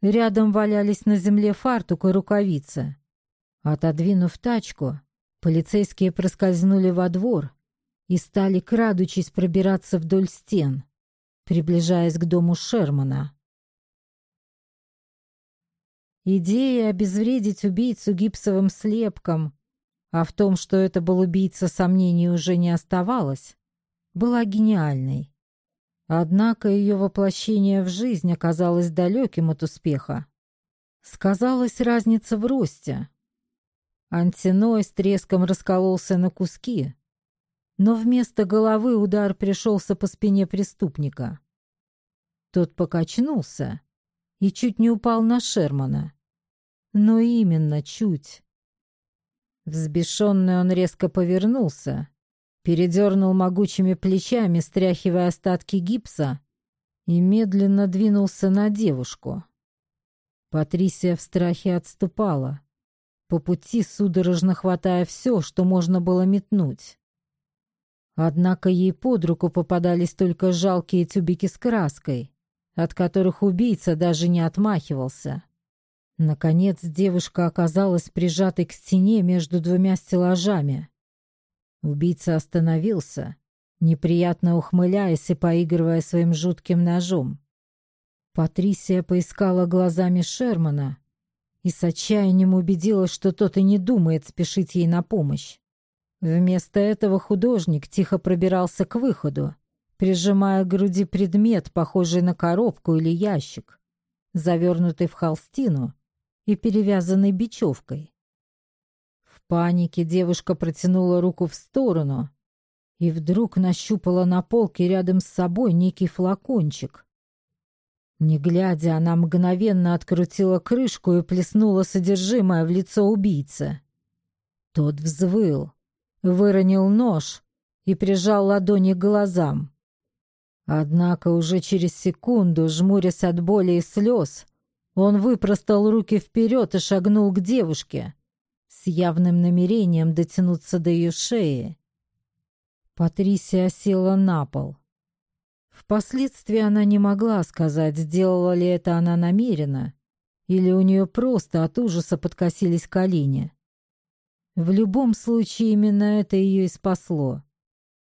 Рядом валялись на земле фартук и рукавицы. Отодвинув тачку, полицейские проскользнули во двор и стали, крадучись, пробираться вдоль стен приближаясь к дому Шермана. Идея обезвредить убийцу гипсовым слепком, а в том, что это был убийца, сомнений уже не оставалось, была гениальной. Однако ее воплощение в жизнь оказалось далеким от успеха. Сказалась разница в росте. Антиной с треском раскололся на куски, но вместо головы удар пришелся по спине преступника. Тот покачнулся и чуть не упал на Шермана. Но именно чуть. Взбешенный он резко повернулся, передернул могучими плечами, стряхивая остатки гипса, и медленно двинулся на девушку. Патрисия в страхе отступала, по пути судорожно хватая все, что можно было метнуть. Однако ей под руку попадались только жалкие тюбики с краской, от которых убийца даже не отмахивался. Наконец девушка оказалась прижатой к стене между двумя стеллажами. Убийца остановился, неприятно ухмыляясь и поигрывая своим жутким ножом. Патрисия поискала глазами Шермана и с отчаянием убедилась, что тот и не думает спешить ей на помощь. Вместо этого художник тихо пробирался к выходу, прижимая к груди предмет, похожий на коробку или ящик, завернутый в холстину и перевязанный бечевкой. В панике девушка протянула руку в сторону и вдруг нащупала на полке рядом с собой некий флакончик. Не глядя, она мгновенно открутила крышку и плеснула содержимое в лицо убийцы. Тот взвыл выронил нож и прижал ладони к глазам. Однако уже через секунду, жмурясь от боли и слез, он выпростал руки вперед и шагнул к девушке с явным намерением дотянуться до ее шеи. Патрисия села на пол. Впоследствии она не могла сказать, сделала ли это она намеренно, или у нее просто от ужаса подкосились колени. В любом случае именно это ее и спасло.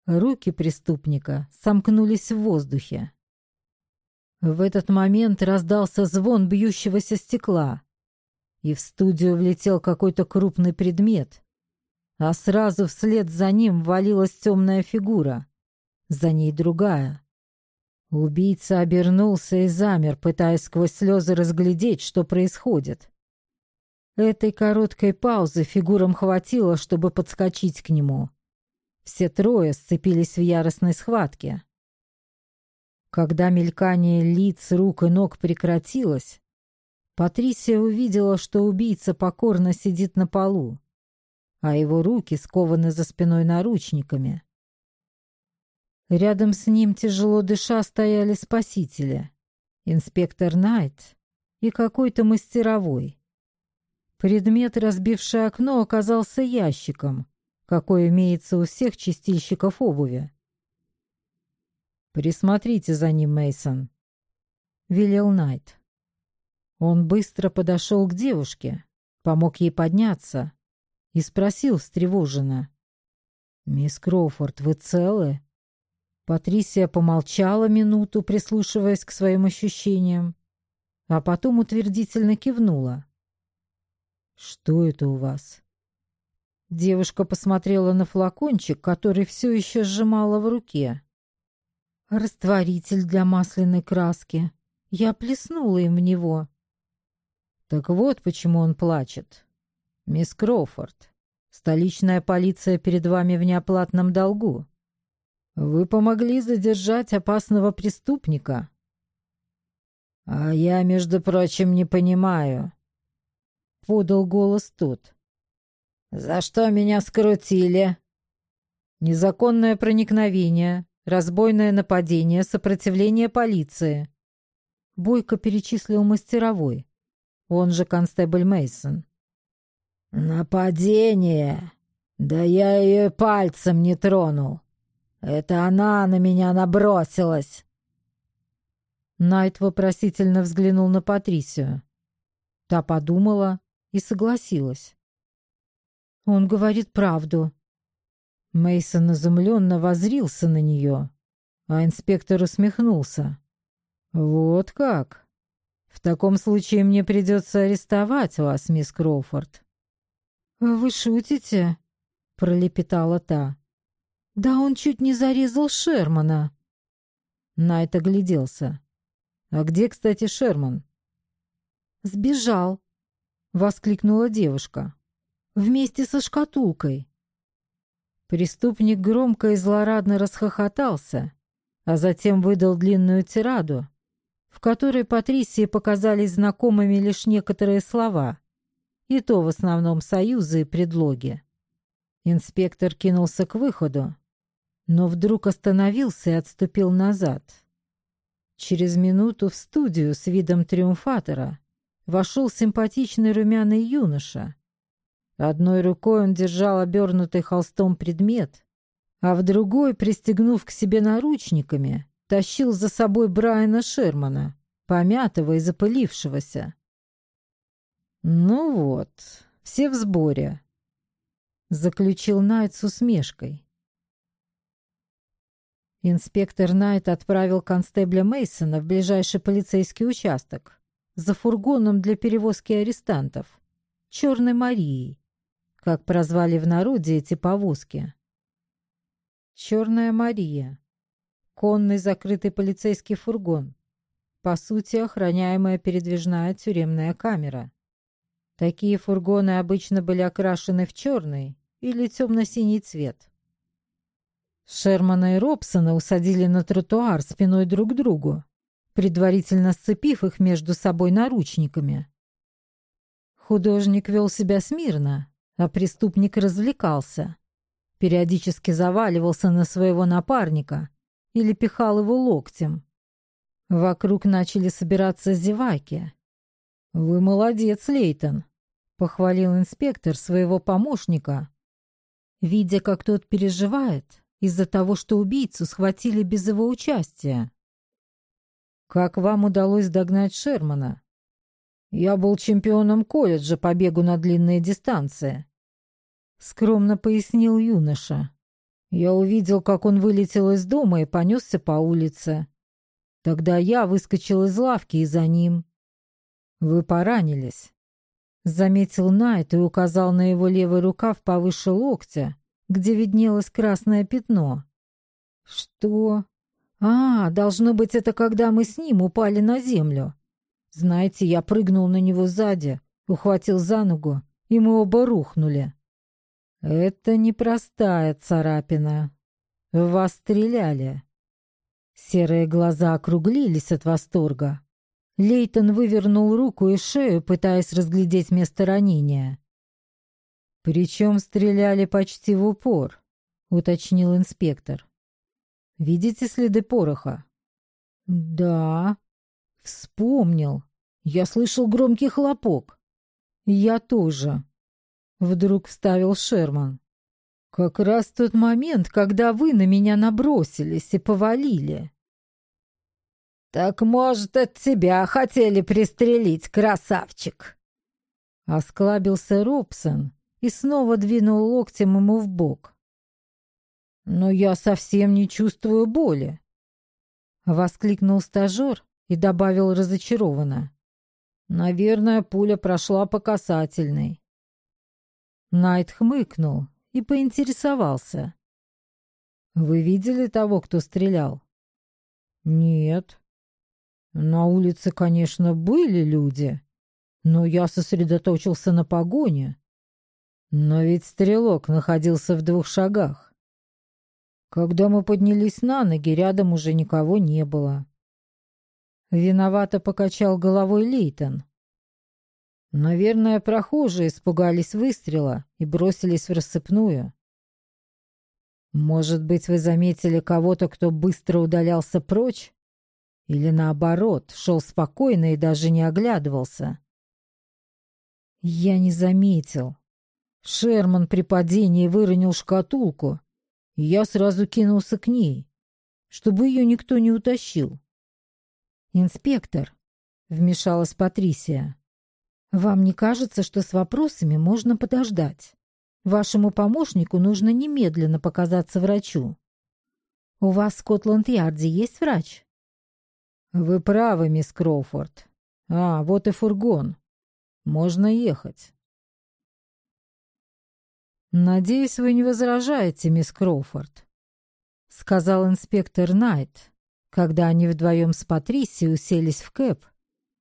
Руки преступника сомкнулись в воздухе. В этот момент раздался звон бьющегося стекла, и в студию влетел какой-то крупный предмет, а сразу вслед за ним валилась темная фигура, за ней другая. Убийца обернулся и замер, пытаясь сквозь слезы разглядеть, что происходит. Этой короткой паузы фигурам хватило, чтобы подскочить к нему. Все трое сцепились в яростной схватке. Когда мелькание лиц, рук и ног прекратилось, Патрисия увидела, что убийца покорно сидит на полу, а его руки скованы за спиной наручниками. Рядом с ним, тяжело дыша, стояли спасители, инспектор Найт и какой-то мастеровой. Предмет, разбивший окно, оказался ящиком, какой имеется у всех чистильщиков обуви. «Присмотрите за ним, Мейсон, велел Найт. Он быстро подошел к девушке, помог ей подняться и спросил встревоженно. «Мисс Кроуфорд, вы целы?» Патрисия помолчала минуту, прислушиваясь к своим ощущениям, а потом утвердительно кивнула. «Что это у вас?» Девушка посмотрела на флакончик, который все еще сжимала в руке. «Растворитель для масляной краски. Я плеснула им в него». «Так вот почему он плачет. Мисс Кроуфорд, столичная полиция перед вами в неоплатном долгу. Вы помогли задержать опасного преступника». «А я, между прочим, не понимаю», подал голос тот. «За что меня скрутили?» «Незаконное проникновение, разбойное нападение, сопротивление полиции». Бойко перечислил мастеровой, он же констебль Мейсон. «Нападение? Да я ее пальцем не тронул. Это она на меня набросилась!» Найт вопросительно взглянул на Патрисию. Та подумала, и согласилась. Он говорит правду. Мейсон изумленно возрился на нее, а инспектор усмехнулся. Вот как? В таком случае мне придется арестовать вас, мисс Кроуфорд. Вы шутите? пролепетала та. Да он чуть не зарезал Шермана. Найт огляделся. А где, кстати, Шерман? Сбежал, воскликнула девушка. Вместе со шкатулкой. Преступник громко и злорадно расхохотался, а затем выдал длинную тираду, в которой Патрисии показались знакомыми лишь некоторые слова, и то в основном союзы и предлоги. Инспектор кинулся к выходу, но вдруг остановился и отступил назад. Через минуту в студию с видом триумфатора вошел симпатичный румяный юноша. Одной рукой он держал обернутый холстом предмет, а в другой, пристегнув к себе наручниками, тащил за собой Брайана Шермана, помятого и запылившегося. «Ну вот, все в сборе», — заключил Найт с усмешкой. Инспектор Найт отправил констебля Мейсона в ближайший полицейский участок за фургоном для перевозки арестантов, «Черной Марией», как прозвали в народе эти повозки. «Черная Мария» — конный закрытый полицейский фургон, по сути, охраняемая передвижная тюремная камера. Такие фургоны обычно были окрашены в черный или темно-синий цвет. Шермана и Робсона усадили на тротуар спиной друг к другу, предварительно сцепив их между собой наручниками. Художник вел себя смирно, а преступник развлекался. Периодически заваливался на своего напарника или пихал его локтем. Вокруг начали собираться зеваки. «Вы молодец, Лейтон», — похвалил инспектор своего помощника. Видя, как тот переживает, из-за того, что убийцу схватили без его участия. «Как вам удалось догнать Шермана?» «Я был чемпионом колледжа по бегу на длинные дистанции», — скромно пояснил юноша. «Я увидел, как он вылетел из дома и понесся по улице. Тогда я выскочил из лавки и за ним». «Вы поранились», — заметил Найт и указал на его левый рукав повыше локтя, где виднелось красное пятно. «Что? А, должно быть, это когда мы с ним упали на землю. Знаете, я прыгнул на него сзади, ухватил за ногу, и мы оба рухнули. Это непростая царапина. В вас стреляли». Серые глаза округлились от восторга. Лейтон вывернул руку и шею, пытаясь разглядеть место ранения. «Причем стреляли почти в упор», — уточнил инспектор. «Видите следы пороха?» «Да». «Вспомнил. Я слышал громкий хлопок». «Я тоже», — вдруг вставил Шерман. «Как раз тот момент, когда вы на меня набросились и повалили». «Так, может, от тебя хотели пристрелить, красавчик?» Осклабился Робсон, и снова двинул локтем ему в бок. «Но я совсем не чувствую боли!» Воскликнул стажер и добавил разочарованно. «Наверное, пуля прошла по касательной». Найт хмыкнул и поинтересовался. «Вы видели того, кто стрелял?» «Нет». «На улице, конечно, были люди, но я сосредоточился на погоне но ведь стрелок находился в двух шагах. Когда мы поднялись на ноги, рядом уже никого не было. Виновато покачал головой Лейтон. Наверное, прохожие испугались выстрела и бросились в рассыпную. Может быть, вы заметили кого-то, кто быстро удалялся прочь? Или наоборот, шел спокойно и даже не оглядывался? Я не заметил, Шерман при падении выронил шкатулку, и я сразу кинулся к ней, чтобы ее никто не утащил. «Инспектор», — вмешалась Патрисия, — «вам не кажется, что с вопросами можно подождать? Вашему помощнику нужно немедленно показаться врачу. У вас в Скотланд-Ярде есть врач?» «Вы правы, мисс Кроуфорд. А, вот и фургон. Можно ехать. «Надеюсь, вы не возражаете, мисс Кроуфорд», — сказал инспектор Найт, когда они вдвоем с Патрисией уселись в кэп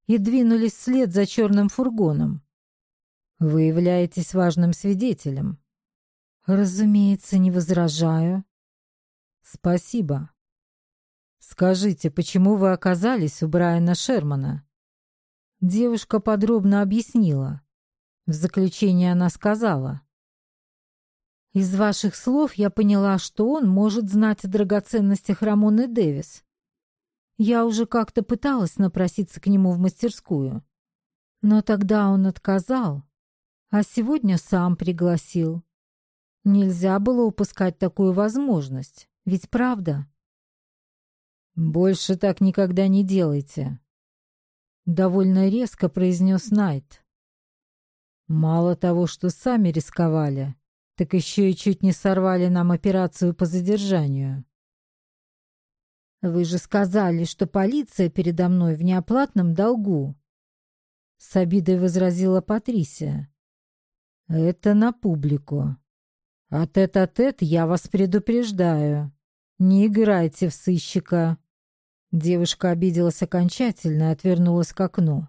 и двинулись вслед за черным фургоном. «Вы являетесь важным свидетелем». «Разумеется, не возражаю». «Спасибо. Скажите, почему вы оказались у Брайана Шермана?» Девушка подробно объяснила. В заключение она сказала. «Из ваших слов я поняла, что он может знать о драгоценностях Рамоны Дэвис. Я уже как-то пыталась напроситься к нему в мастерскую. Но тогда он отказал, а сегодня сам пригласил. Нельзя было упускать такую возможность, ведь правда?» «Больше так никогда не делайте», довольно резко произнес Найт. Мало того, что сами рисковали, так еще и чуть не сорвали нам операцию по задержанию. Вы же сказали, что полиция передо мной в неоплатном долгу. С обидой возразила Патрисия. Это на публику. А тет-а-тет я вас предупреждаю. Не играйте в сыщика. Девушка обиделась окончательно и отвернулась к окну.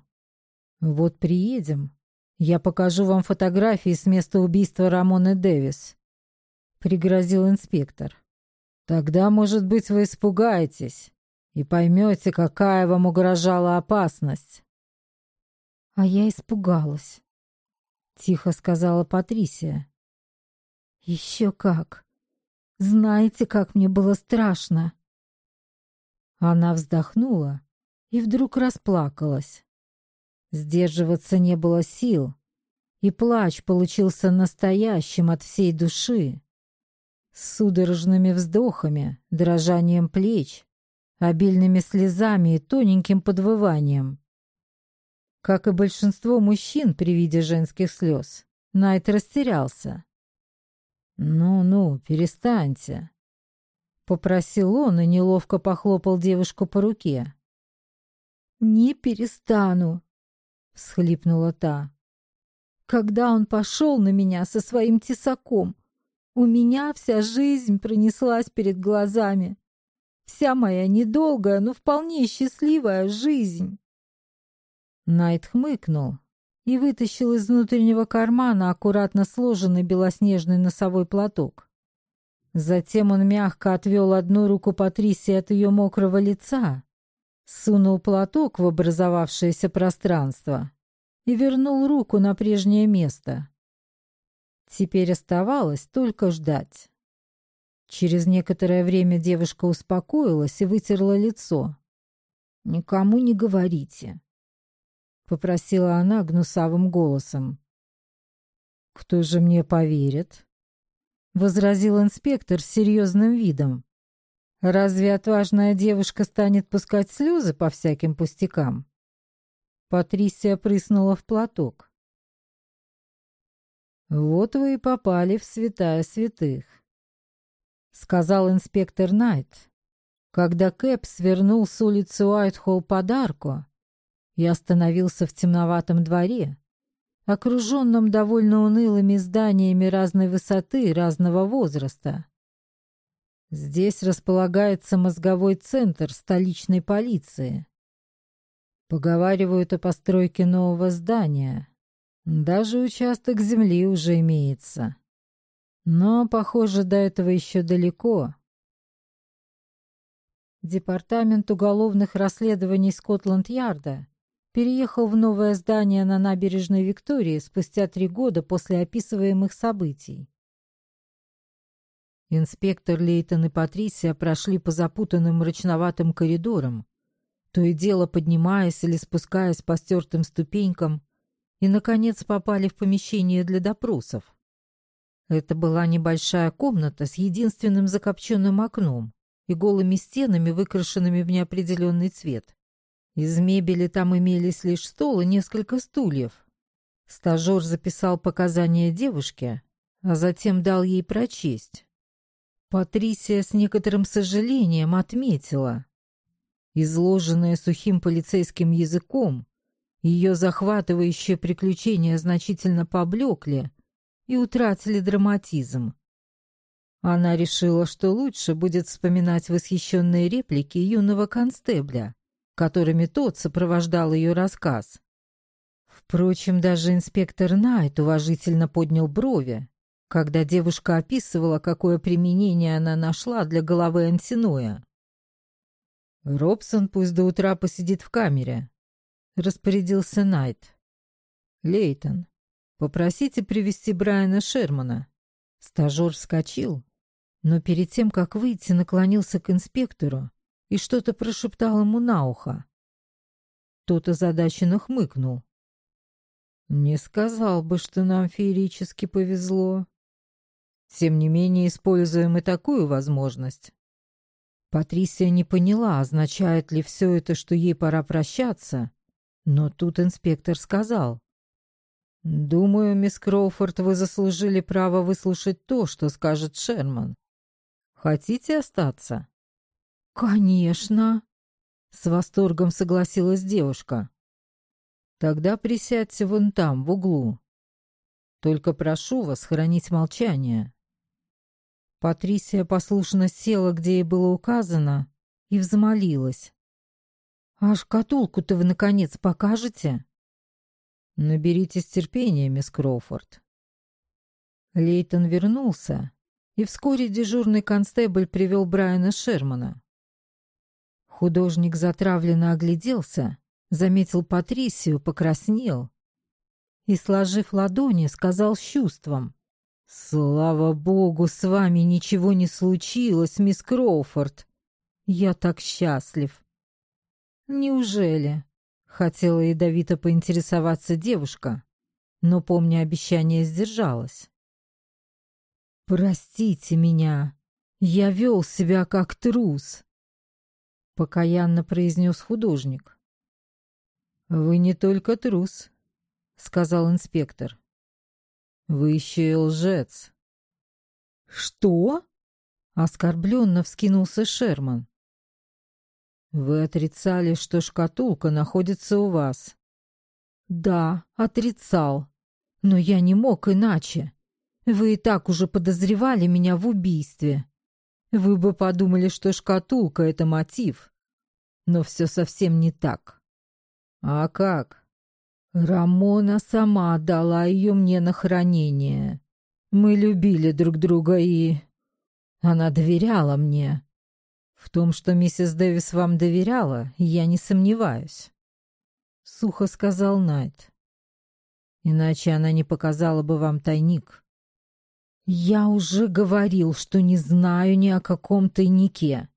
«Вот приедем. Я покажу вам фотографии с места убийства Рамоны Дэвис», — пригрозил инспектор. «Тогда, может быть, вы испугаетесь и поймете, какая вам угрожала опасность». «А я испугалась», — тихо сказала Патрисия. «Еще как! Знаете, как мне было страшно!» Она вздохнула и вдруг расплакалась. Сдерживаться не было сил, и плач получился настоящим от всей души. С судорожными вздохами, дрожанием плеч, обильными слезами и тоненьким подвыванием. Как и большинство мужчин при виде женских слез, Найт растерялся. «Ну-ну, перестаньте», Попросил он и неловко похлопал девушку по руке. «Не перестану», — всхлипнула та. «Когда он пошел на меня со своим тесаком, у меня вся жизнь пронеслась перед глазами. Вся моя недолгая, но вполне счастливая жизнь». Найт хмыкнул и вытащил из внутреннего кармана аккуратно сложенный белоснежный носовой платок. Затем он мягко отвел одну руку Патрисии от ее мокрого лица, сунул платок в образовавшееся пространство и вернул руку на прежнее место. Теперь оставалось только ждать. Через некоторое время девушка успокоилась и вытерла лицо. «Никому не говорите», — попросила она гнусавым голосом. «Кто же мне поверит?» — возразил инспектор с серьезным видом. «Разве отважная девушка станет пускать слезы по всяким пустякам?» Патрисия прыснула в платок. «Вот вы и попали в святая святых», — сказал инспектор Найт, когда Кэп свернул с улицы Уайтхолл подарку и остановился в темноватом дворе, окруженном довольно унылыми зданиями разной высоты и разного возраста. Здесь располагается мозговой центр столичной полиции. Поговаривают о постройке нового здания. Даже участок земли уже имеется. Но, похоже, до этого еще далеко. Департамент уголовных расследований Скотланд-Ярда переехал в новое здание на набережной Виктории спустя три года после описываемых событий. Инспектор Лейтон и Патрисия прошли по запутанным мрачноватым коридорам, то и дело поднимаясь или спускаясь по стертым ступенькам, и, наконец, попали в помещение для допросов. Это была небольшая комната с единственным закопченным окном и голыми стенами, выкрашенными в неопределенный цвет. Из мебели там имелись лишь стол и несколько стульев. Стажер записал показания девушке, а затем дал ей прочесть. Патрисия с некоторым сожалением отметила. Изложенное сухим полицейским языком, Ее захватывающие приключения значительно поблекли и утратили драматизм. Она решила, что лучше будет вспоминать восхищенные реплики юного констебля, которыми тот сопровождал ее рассказ. Впрочем, даже инспектор Найт уважительно поднял брови, когда девушка описывала, какое применение она нашла для головы Антиноя. «Робсон пусть до утра посидит в камере», — распорядился Найт. «Лейтон, попросите привести Брайана Шермана». Стажер вскочил, но перед тем, как выйти, наклонился к инспектору и что-то прошептал ему на ухо. Тот озадаченно хмыкнул. Не сказал бы, что нам феерически повезло. Тем не менее, используем и такую возможность. Патрисия не поняла, означает ли все это, что ей пора прощаться, но тут инспектор сказал. «Думаю, мисс Кроуфорд, вы заслужили право выслушать то, что скажет Шерман. Хотите остаться?» «Конечно!» — с восторгом согласилась девушка. Тогда присядьте вон там, в углу. Только прошу вас хранить молчание». Патрисия послушно села, где ей было указано, и взмолилась. «А шкатулку-то вы, наконец, покажете?» «Наберитесь терпения, мисс Кроуфорд». Лейтон вернулся, и вскоре дежурный констебль привел Брайана Шермана. Художник затравленно огляделся заметил Патрисию, покраснел и, сложив ладони, сказал с чувством. «Слава богу, с вами ничего не случилось, мисс Кроуфорд. Я так счастлив». «Неужели?» — хотела ядовито поинтересоваться девушка, но, помня обещание, сдержалась. «Простите меня, я вел себя как трус», — покаянно произнес художник. «Вы не только трус», — сказал инспектор. «Вы еще и лжец». «Что?» — оскорбленно вскинулся Шерман. «Вы отрицали, что шкатулка находится у вас». «Да, отрицал. Но я не мог иначе. Вы и так уже подозревали меня в убийстве. Вы бы подумали, что шкатулка — это мотив. Но все совсем не так». «А как?» «Рамона сама отдала ее мне на хранение. Мы любили друг друга и... Она доверяла мне. В том, что миссис Дэвис вам доверяла, я не сомневаюсь», — сухо сказал Найт. «Иначе она не показала бы вам тайник». «Я уже говорил, что не знаю ни о каком тайнике».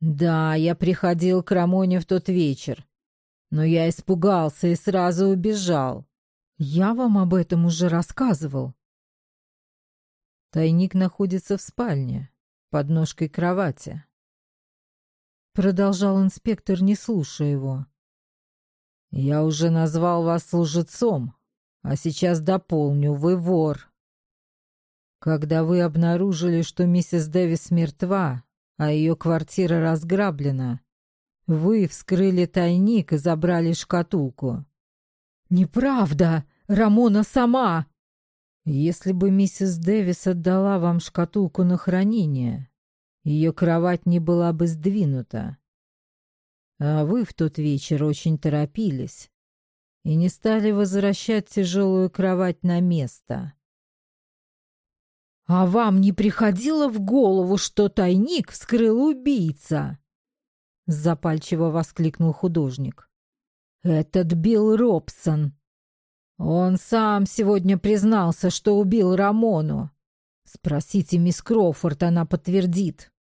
«Да, я приходил к Рамоне в тот вечер. Но я испугался и сразу убежал. Я вам об этом уже рассказывал. Тайник находится в спальне, под ножкой кровати. Продолжал инспектор, не слушая его. Я уже назвал вас лжецом, а сейчас дополню, вы вор. Когда вы обнаружили, что миссис Дэвис мертва, а ее квартира разграблена, вы вскрыли тайник и забрали шкатулку. Неправда! Рамона сама! Если бы миссис Дэвис отдала вам шкатулку на хранение, ее кровать не была бы сдвинута. А вы в тот вечер очень торопились и не стали возвращать тяжелую кровать на место. «А вам не приходило в голову, что тайник вскрыл убийца?» — запальчиво воскликнул художник. «Этот Билл Робсон. Он сам сегодня признался, что убил Рамону. Спросите мисс Кроуфорд, она подтвердит».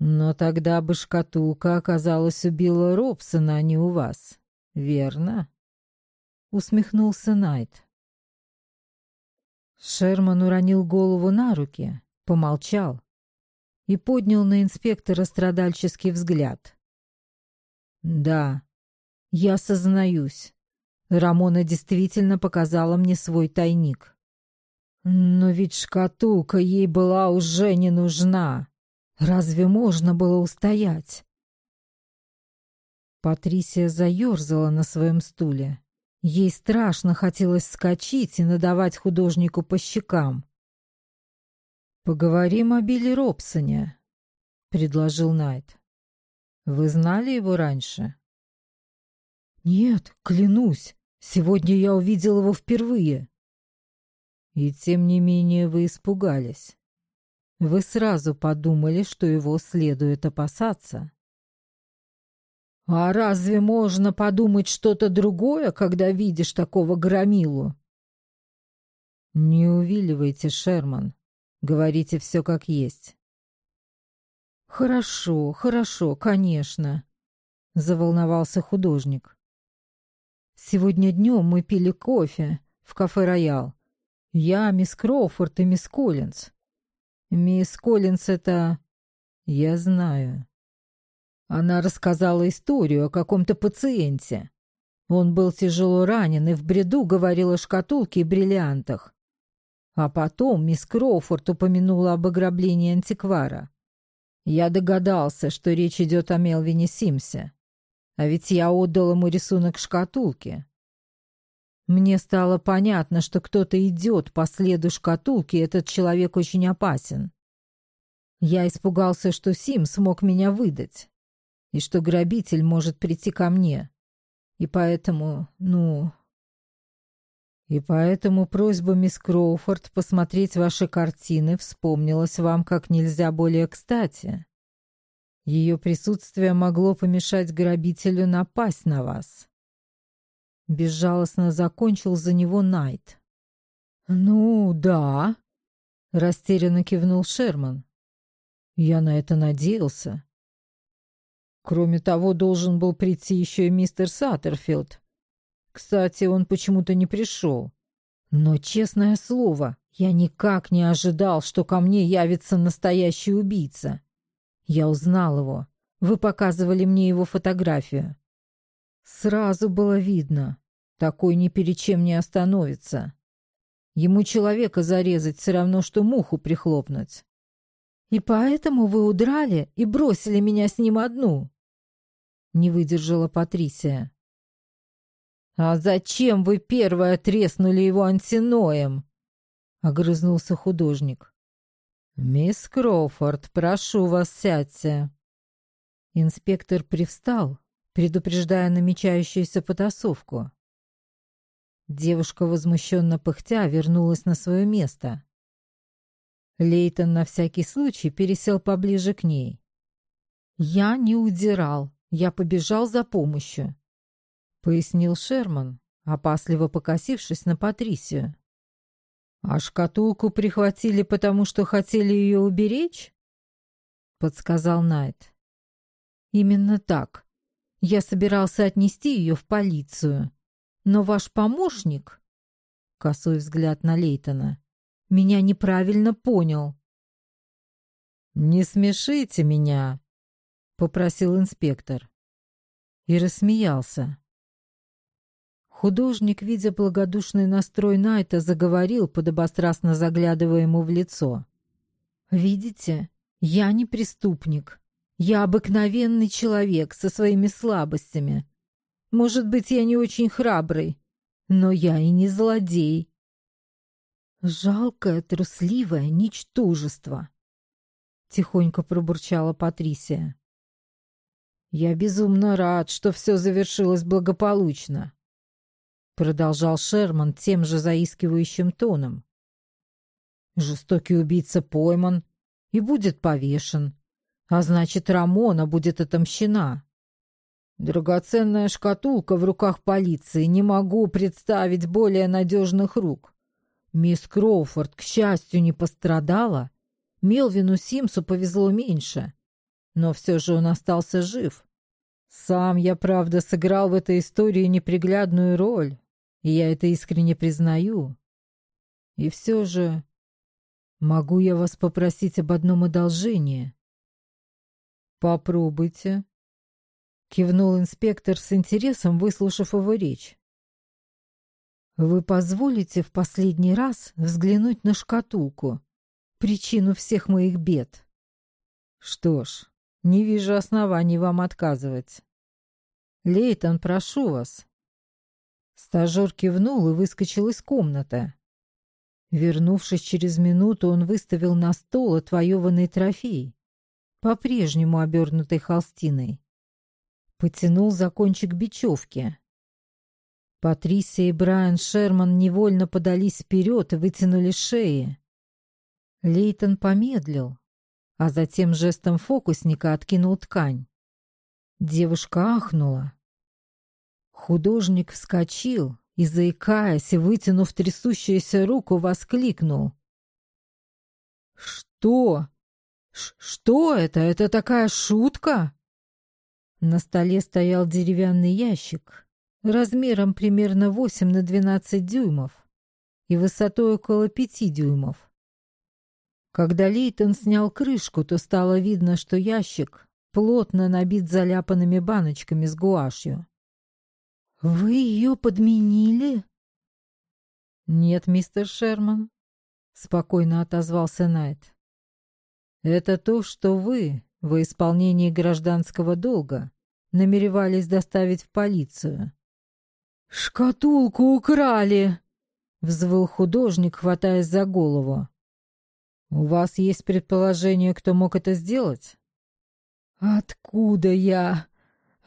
«Но тогда бы шкатулка оказалась у Билла Робсона, а не у вас, верно?» — усмехнулся Найт. Шерман уронил голову на руки, помолчал, и поднял на инспектора страдальческий взгляд. «Да, я сознаюсь. Рамона действительно показала мне свой тайник. Но ведь шкатулка ей была уже не нужна. Разве можно было устоять?» Патрисия заерзала на своем стуле. Ей страшно хотелось вскочить и надавать художнику по щекам. «Поговорим о Билли Робсоне», — предложил Найт. «Вы знали его раньше?» «Нет, клянусь, сегодня я увидел его впервые». «И тем не менее вы испугались. Вы сразу подумали, что его следует опасаться». «А разве можно подумать что-то другое, когда видишь такого громилу?» «Не увиливайте, Шерман. Говорите все как есть». «Хорошо, хорошо, конечно», — заволновался художник. «Сегодня днем мы пили кофе в кафе «Роял». Я, мисс Кроуфорд и мисс Коллинз. Мисс Коллинз — это... Я знаю. Она рассказала историю о каком-то пациенте. Он был тяжело ранен и в бреду говорил о шкатулке и бриллиантах. А потом мисс Кроуфорд упомянула об ограблении антиквара. Я догадался, что речь идет о Мелвине Симсе. А ведь я отдал ему рисунок шкатулки. Мне стало понятно, что кто-то идет по следу шкатулки, и этот человек очень опасен. Я испугался, что Сим смог меня выдать и что грабитель может прийти ко мне. И поэтому, ну... И поэтому просьба мисс Кроуфорд посмотреть ваши картины вспомнилась вам как нельзя более кстати. Ее присутствие могло помешать грабителю напасть на вас. Безжалостно закончил за него Найт. «Ну, да», — растерянно кивнул Шерман. «Я на это надеялся. Кроме того, должен был прийти еще и мистер Саттерфилд. Кстати, он почему-то не пришел. Но, честное слово, я никак не ожидал, что ко мне явится настоящий убийца. Я узнал его. Вы показывали мне его фотографию. Сразу было видно. Такой ни перед чем не остановится. Ему человека зарезать все равно, что муху прихлопнуть. И поэтому вы удрали и бросили меня с ним одну не выдержала Патрисия. «А зачем вы первая треснули его антиноем?» — огрызнулся художник. «Мисс Кроуфорд, прошу вас, сядьте». Инспектор привстал, предупреждая намечающуюся потасовку. Девушка, возмущенно пыхтя, вернулась на свое место. Лейтон на всякий случай пересел поближе к ней. «Я не удирал», я побежал за помощью», — пояснил Шерман, опасливо покосившись на Патрисию. «А шкатулку прихватили, потому что хотели ее уберечь?» — подсказал Найт. «Именно так. Я собирался отнести ее в полицию. Но ваш помощник...» — косой взгляд на Лейтона. «Меня неправильно понял». «Не смешите меня», попросил инспектор. И рассмеялся. Художник, видя благодушный настрой Найта, заговорил, подобострастно заглядывая ему в лицо. «Видите, я не преступник. Я обыкновенный человек со своими слабостями. Может быть, я не очень храбрый, но я и не злодей. Жалкое, трусливое ничтожество», — тихонько пробурчала Патрисия. «Я безумно рад, что все завершилось благополучно», — продолжал Шерман тем же заискивающим тоном. «Жестокий убийца пойман и будет повешен, а значит, Рамона будет отомщена. Драгоценная шкатулка в руках полиции, не могу представить более надежных рук. Мисс Кроуфорд, к счастью, не пострадала. Мелвину Симсу повезло меньше» но все же он остался жив. Сам я, правда, сыграл в этой истории неприглядную роль, и я это искренне признаю. И все же могу я вас попросить об одном одолжении? Попробуйте. Кивнул инспектор с интересом, выслушав его речь. Вы позволите в последний раз взглянуть на шкатулку, причину всех моих бед? Что ж, не вижу оснований вам отказывать. Лейтон, прошу вас». Стажер кивнул и выскочил из комнаты. Вернувшись через минуту, он выставил на стол отвоеванный трофей, по-прежнему обернутый холстиной. Потянул за кончик бечевки. Патрисия и Брайан Шерман невольно подались вперед и вытянули шеи. Лейтон помедлил, а затем жестом фокусника откинул ткань. Девушка ахнула. Художник вскочил и, заикаясь и вытянув трясущуюся руку, воскликнул. «Что? Ш что это? Это такая шутка?» На столе стоял деревянный ящик размером примерно 8 на 12 дюймов и высотой около 5 дюймов. Когда Лейтон снял крышку, то стало видно, что ящик плотно набит заляпанными баночками с гуашью. «Вы ее подменили?» «Нет, мистер Шерман», — спокойно отозвался Найт. «Это то, что вы, во исполнении гражданского долга, намеревались доставить в полицию». «Шкатулку украли!» — взвыл художник, хватаясь за голову. «У вас есть предположение, кто мог это сделать?» «Откуда я?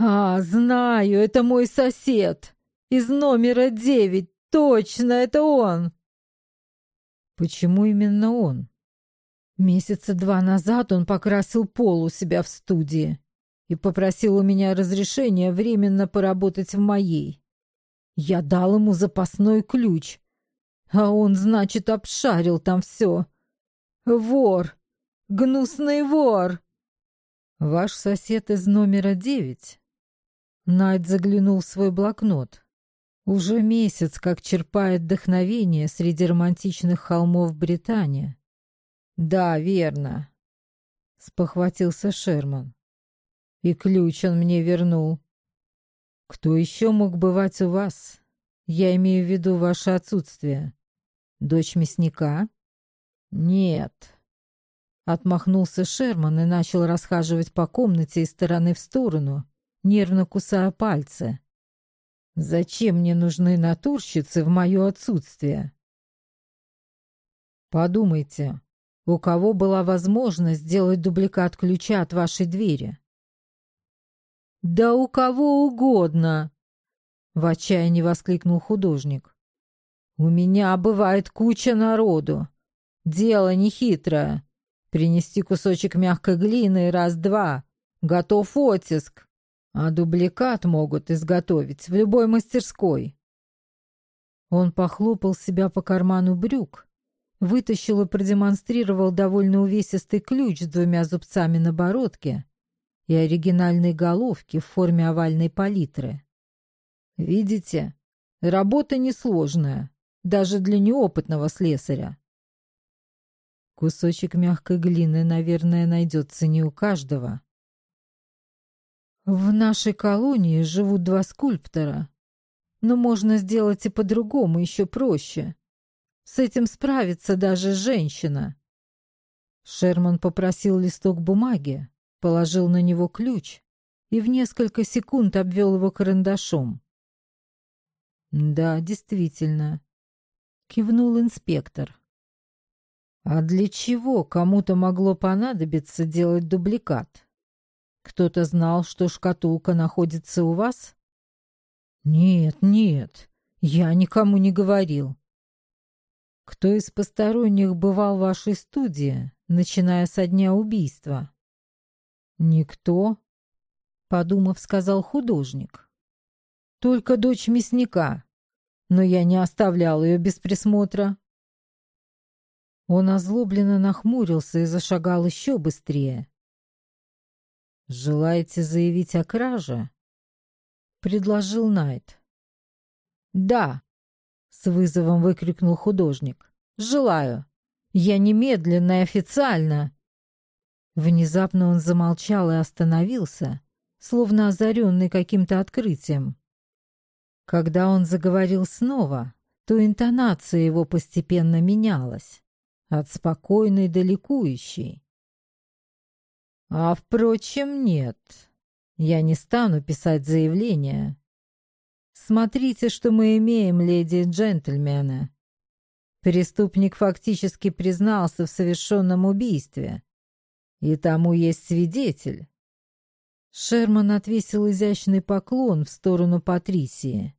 А, знаю, это мой сосед. Из номера девять. Точно, это он!» «Почему именно он?» Месяца два назад он покрасил пол у себя в студии и попросил у меня разрешения временно поработать в моей. Я дал ему запасной ключ, а он, значит, обшарил там все. Вор! Гнусный вор! Ваш сосед из номера девять. Найт заглянул в свой блокнот. Уже месяц, как черпает вдохновение среди романтичных холмов Британии. Да, верно, спохватился Шерман. И ключ он мне вернул. Кто еще мог бывать у вас? Я имею в виду ваше отсутствие. Дочь мясника? Нет. Отмахнулся Шерман и начал расхаживать по комнате из стороны в сторону, нервно кусая пальцы. Зачем мне нужны натурщицы в мое отсутствие? Подумайте, у кого была возможность сделать дубликат ключа от вашей двери? Да у кого угодно, в отчаянии воскликнул художник. У меня бывает куча народу. Дело нехитрое. Принести кусочек мягкой глины раз-два. Готов оттиск. А дубликат могут изготовить в любой мастерской. Он похлопал себя по карману брюк, вытащил и продемонстрировал довольно увесистый ключ с двумя зубцами на бородке и оригинальной головки в форме овальной палитры. Видите, работа несложная, даже для неопытного слесаря. Кусочек мягкой глины, наверное, найдется не у каждого. В нашей колонии живут два скульптора, но можно сделать и по-другому, еще проще. С этим справится даже женщина. Шерман попросил листок бумаги, положил на него ключ и в несколько секунд обвел его карандашом. «Да, действительно», — кивнул инспектор. А для чего кому-то могло понадобиться делать дубликат? Кто-то знал, что шкатулка находится у вас? Нет, нет, я никому не говорил. Кто из посторонних бывал в вашей студии, начиная со дня убийства? Никто, подумав, сказал художник. Только дочь мясника, но я не оставлял ее без присмотра. Он озлобленно нахмурился и зашагал еще быстрее. «Желаете заявить о краже?» — предложил Найт. «Да!» — с вызовом выкрикнул художник. «Желаю! Я немедленно и официально!» Внезапно он замолчал и остановился, словно озаренный каким-то открытием. Когда он заговорил снова, то интонация его постепенно менялась от спокойной до ликующей. А, впрочем, нет. Я не стану писать заявление. Смотрите, что мы имеем, леди и джентльмены. Преступник фактически признался в совершенном убийстве. И тому есть свидетель. Шерман отвесил изящный поклон в сторону Патрисии.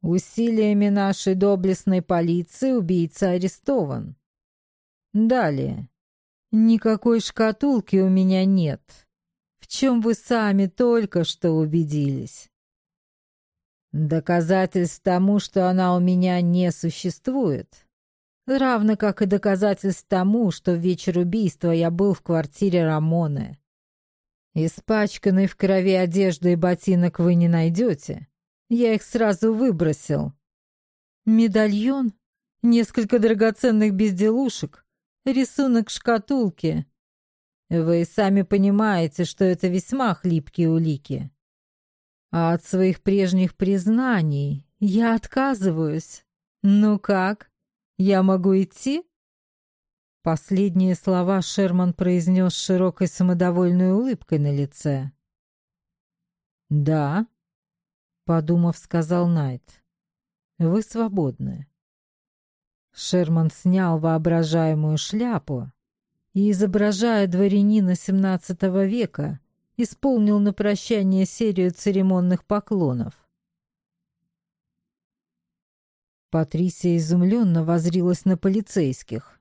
Усилиями нашей доблестной полиции убийца арестован. Далее. Никакой шкатулки у меня нет, в чем вы сами только что убедились. Доказательств тому, что она у меня не существует. Равно как и доказательств тому, что в вечер убийства я был в квартире Рамоны. Испачканной в крови одежды и ботинок вы не найдете. Я их сразу выбросил. Медальон, несколько драгоценных безделушек, рисунок шкатулки. Вы сами понимаете, что это весьма хлипкие улики. А от своих прежних признаний я отказываюсь. Ну как, я могу идти?» Последние слова Шерман произнес широкой самодовольной улыбкой на лице. «Да», — подумав, сказал Найт, — «вы свободны». Шерман снял воображаемую шляпу и, изображая дворянина XVII века, исполнил на прощание серию церемонных поклонов. Патрисия изумленно возрилась на полицейских.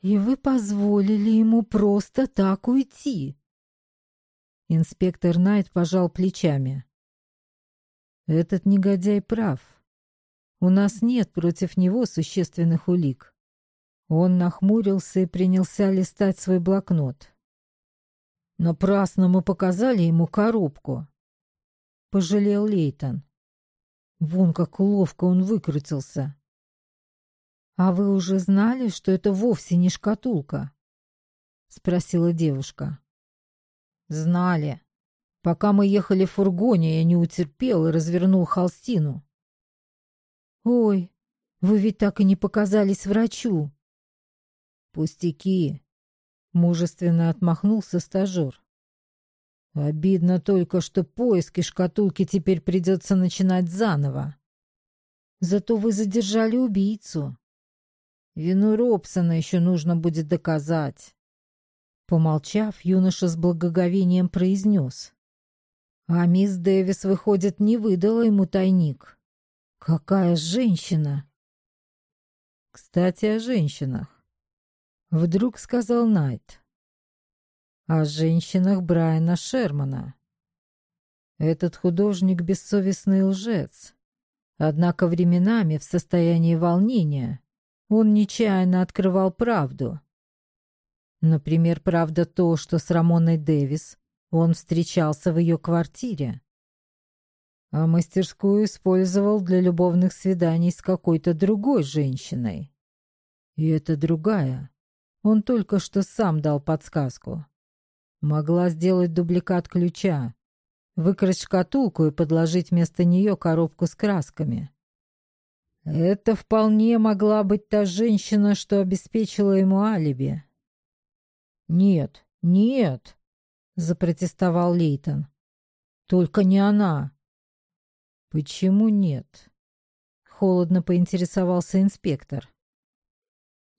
«И вы позволили ему просто так уйти?» Инспектор Найт пожал плечами. «Этот негодяй прав. У нас нет против него существенных улик». Он нахмурился и принялся листать свой блокнот. Напрасно мы показали ему коробку. Пожалел Лейтон. Вон как ловко он выкрутился. А вы уже знали, что это вовсе не шкатулка? Спросила девушка. Знали. Пока мы ехали в фургоне, я не утерпел и развернул холстину. Ой, вы ведь так и не показались врачу. Пустяки. Мужественно отмахнулся стажер. Обидно только, что поиски шкатулки теперь придется начинать заново. Зато вы задержали убийцу. Вину Робсона еще нужно будет доказать. Помолчав, юноша с благоговением произнес. А мисс Дэвис, выходит, не выдала ему тайник. Какая женщина! Кстати, о женщинах. Вдруг сказал Найт. О женщинах Брайана Шермана. Этот художник бессовестный лжец. Однако временами в состоянии волнения он нечаянно открывал правду. Например, правда то, что с Рамоной Дэвис он встречался в ее квартире, а мастерскую использовал для любовных свиданий с какой-то другой женщиной. И это другая он только что сам дал подсказку. Могла сделать дубликат ключа, выкрасть шкатулку и подложить вместо нее коробку с красками. Это вполне могла быть та женщина, что обеспечила ему алиби. «Нет, нет», — запротестовал Лейтон. «Только не она». «Почему нет?» — холодно поинтересовался инспектор.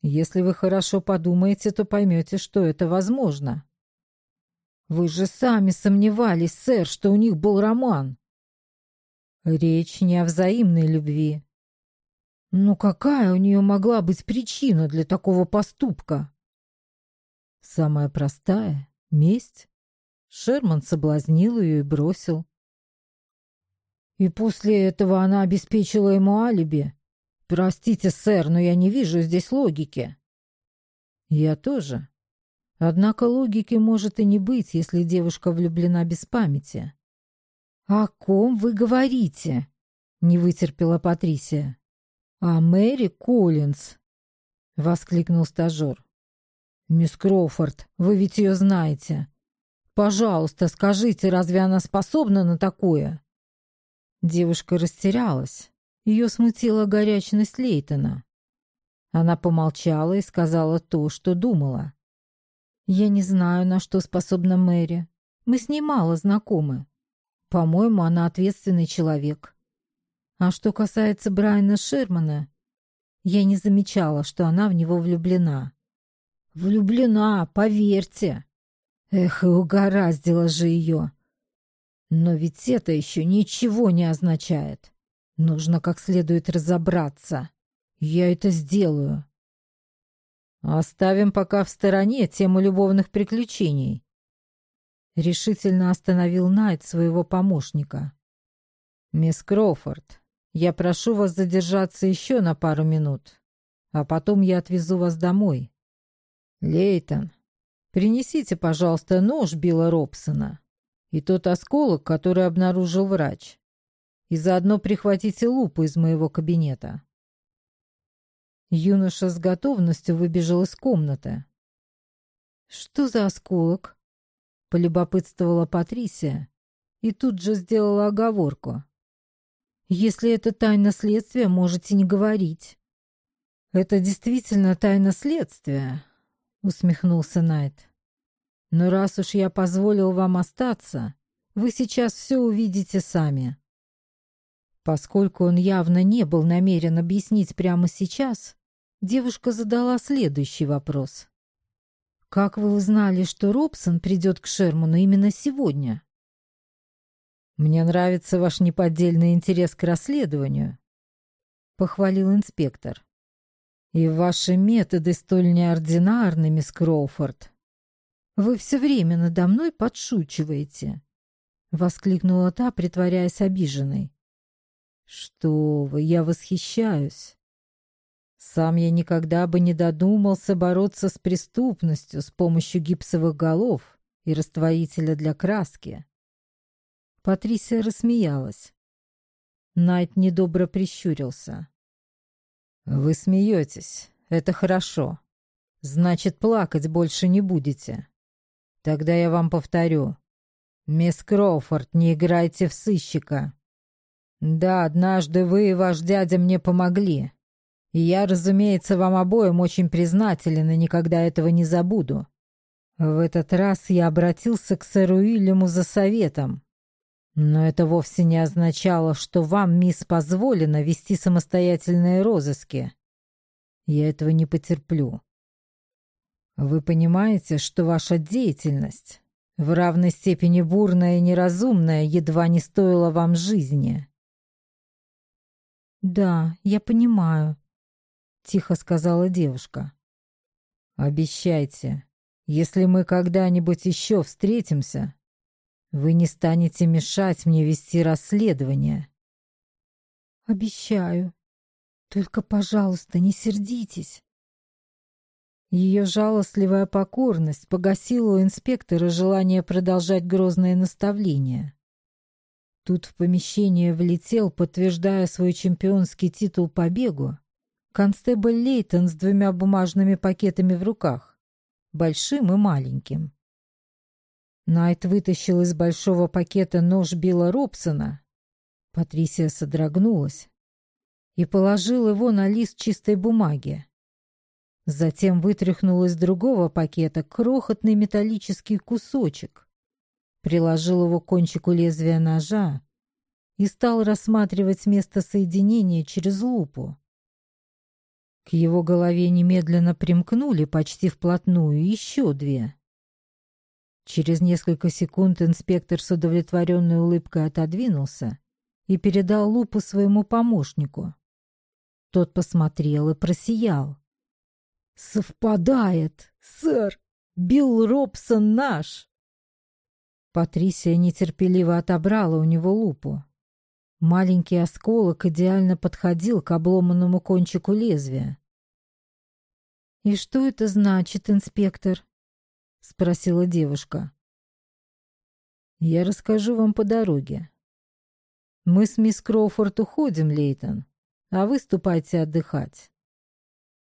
Если вы хорошо подумаете, то поймете, что это возможно. Вы же сами сомневались, сэр, что у них был роман. Речь не о взаимной любви. Ну какая у нее могла быть причина для такого поступка? Самая простая — месть. Шерман соблазнил ее и бросил. И после этого она обеспечила ему алиби. «Простите, сэр, но я не вижу здесь логики». «Я тоже. Однако логики может и не быть, если девушка влюблена без памяти». «О ком вы говорите?» — не вытерпела Патрисия. «О Мэри Коллинз», — воскликнул стажер. «Мисс Кроуфорд, вы ведь ее знаете. Пожалуйста, скажите, разве она способна на такое?» Девушка растерялась. Ее смутила горячность Лейтона. Она помолчала и сказала то, что думала. «Я не знаю, на что способна Мэри. Мы с ней мало знакомы. По-моему, она ответственный человек. А что касается Брайана Шермана, я не замечала, что она в него влюблена. Влюблена, поверьте. Эх, и угораздило же ее. Но ведь это еще ничего не означает. Нужно как следует разобраться. Я это сделаю. Оставим пока в стороне тему любовных приключений. Решительно остановил Найт своего помощника. «Мисс Кроуфорд, я прошу вас задержаться еще на пару минут, а потом я отвезу вас домой. Лейтон, принесите, пожалуйста, нож Билла Робсона и тот осколок, который обнаружил врач, и заодно прихватите лупу из моего кабинета». Юноша с готовностью выбежал из комнаты. «Что за осколок?» — полюбопытствовала Патрисия и тут же сделала оговорку. «Если это тайна следствия, можете не говорить». «Это действительно тайна следствия», — усмехнулся Найт. «Но раз уж я позволил вам остаться, вы сейчас все увидите сами». Поскольку он явно не был намерен объяснить прямо сейчас, девушка задала следующий вопрос. «Как вы узнали, что Робсон придет к Шерману именно сегодня?» «Мне нравится ваш неподдельный интерес к расследованию», — похвалил инспектор. «И ваши методы столь неординарны, мисс Кроуфорд. Вы все время надо мной подшучиваете», — воскликнула та, притворяясь обиженной. «Что вы, я восхищаюсь. Сам я никогда бы не додумался бороться с преступностью с помощью гипсовых голов и растворителя для краски. Патрисия рассмеялась. Найт недобро прищурился. «Вы смеетесь. Это хорошо. Значит, плакать больше не будете. Тогда я вам повторю. Мисс Кроуфорд, не играйте в сыщика. Да, однажды вы и ваш дядя мне помогли. И я, разумеется, вам обоим очень признателен и никогда этого не забуду. В этот раз я обратился к сэру Уильяму за советом. Но это вовсе не означало, что вам, мисс, позволено вести самостоятельные розыски. Я этого не потерплю. Вы понимаете, что ваша деятельность, в равной степени бурная и неразумная, едва не стоила вам жизни. «Да, я понимаю», тихо сказала девушка. Обещайте, если мы когда-нибудь еще встретимся, вы не станете мешать мне вести расследование. Обещаю. Только, пожалуйста, не сердитесь. Ее жалостливая покорность погасила у инспектора желание продолжать грозное наставление. Тут в помещение влетел, подтверждая свой чемпионский титул по бегу, Констебль Лейтон с двумя бумажными пакетами в руках, большим и маленьким. Найт вытащил из большого пакета нож Билла Робсона. Патрисия содрогнулась и положил его на лист чистой бумаги. Затем вытряхнул из другого пакета крохотный металлический кусочек, приложил его к кончику лезвия ножа и стал рассматривать место соединения через лупу. К его голове немедленно примкнули почти вплотную еще две. Через несколько секунд инспектор с удовлетворенной улыбкой отодвинулся и передал лупу своему помощнику. Тот посмотрел и просиял. «Совпадает, сэр! Билл Робсон наш!» Патрисия нетерпеливо отобрала у него лупу. Маленький осколок идеально подходил к обломанному кончику лезвия. «И что это значит, инспектор?» — спросила девушка. «Я расскажу вам по дороге. Мы с мисс Кроуфорд уходим, Лейтон, а вы ступайте отдыхать».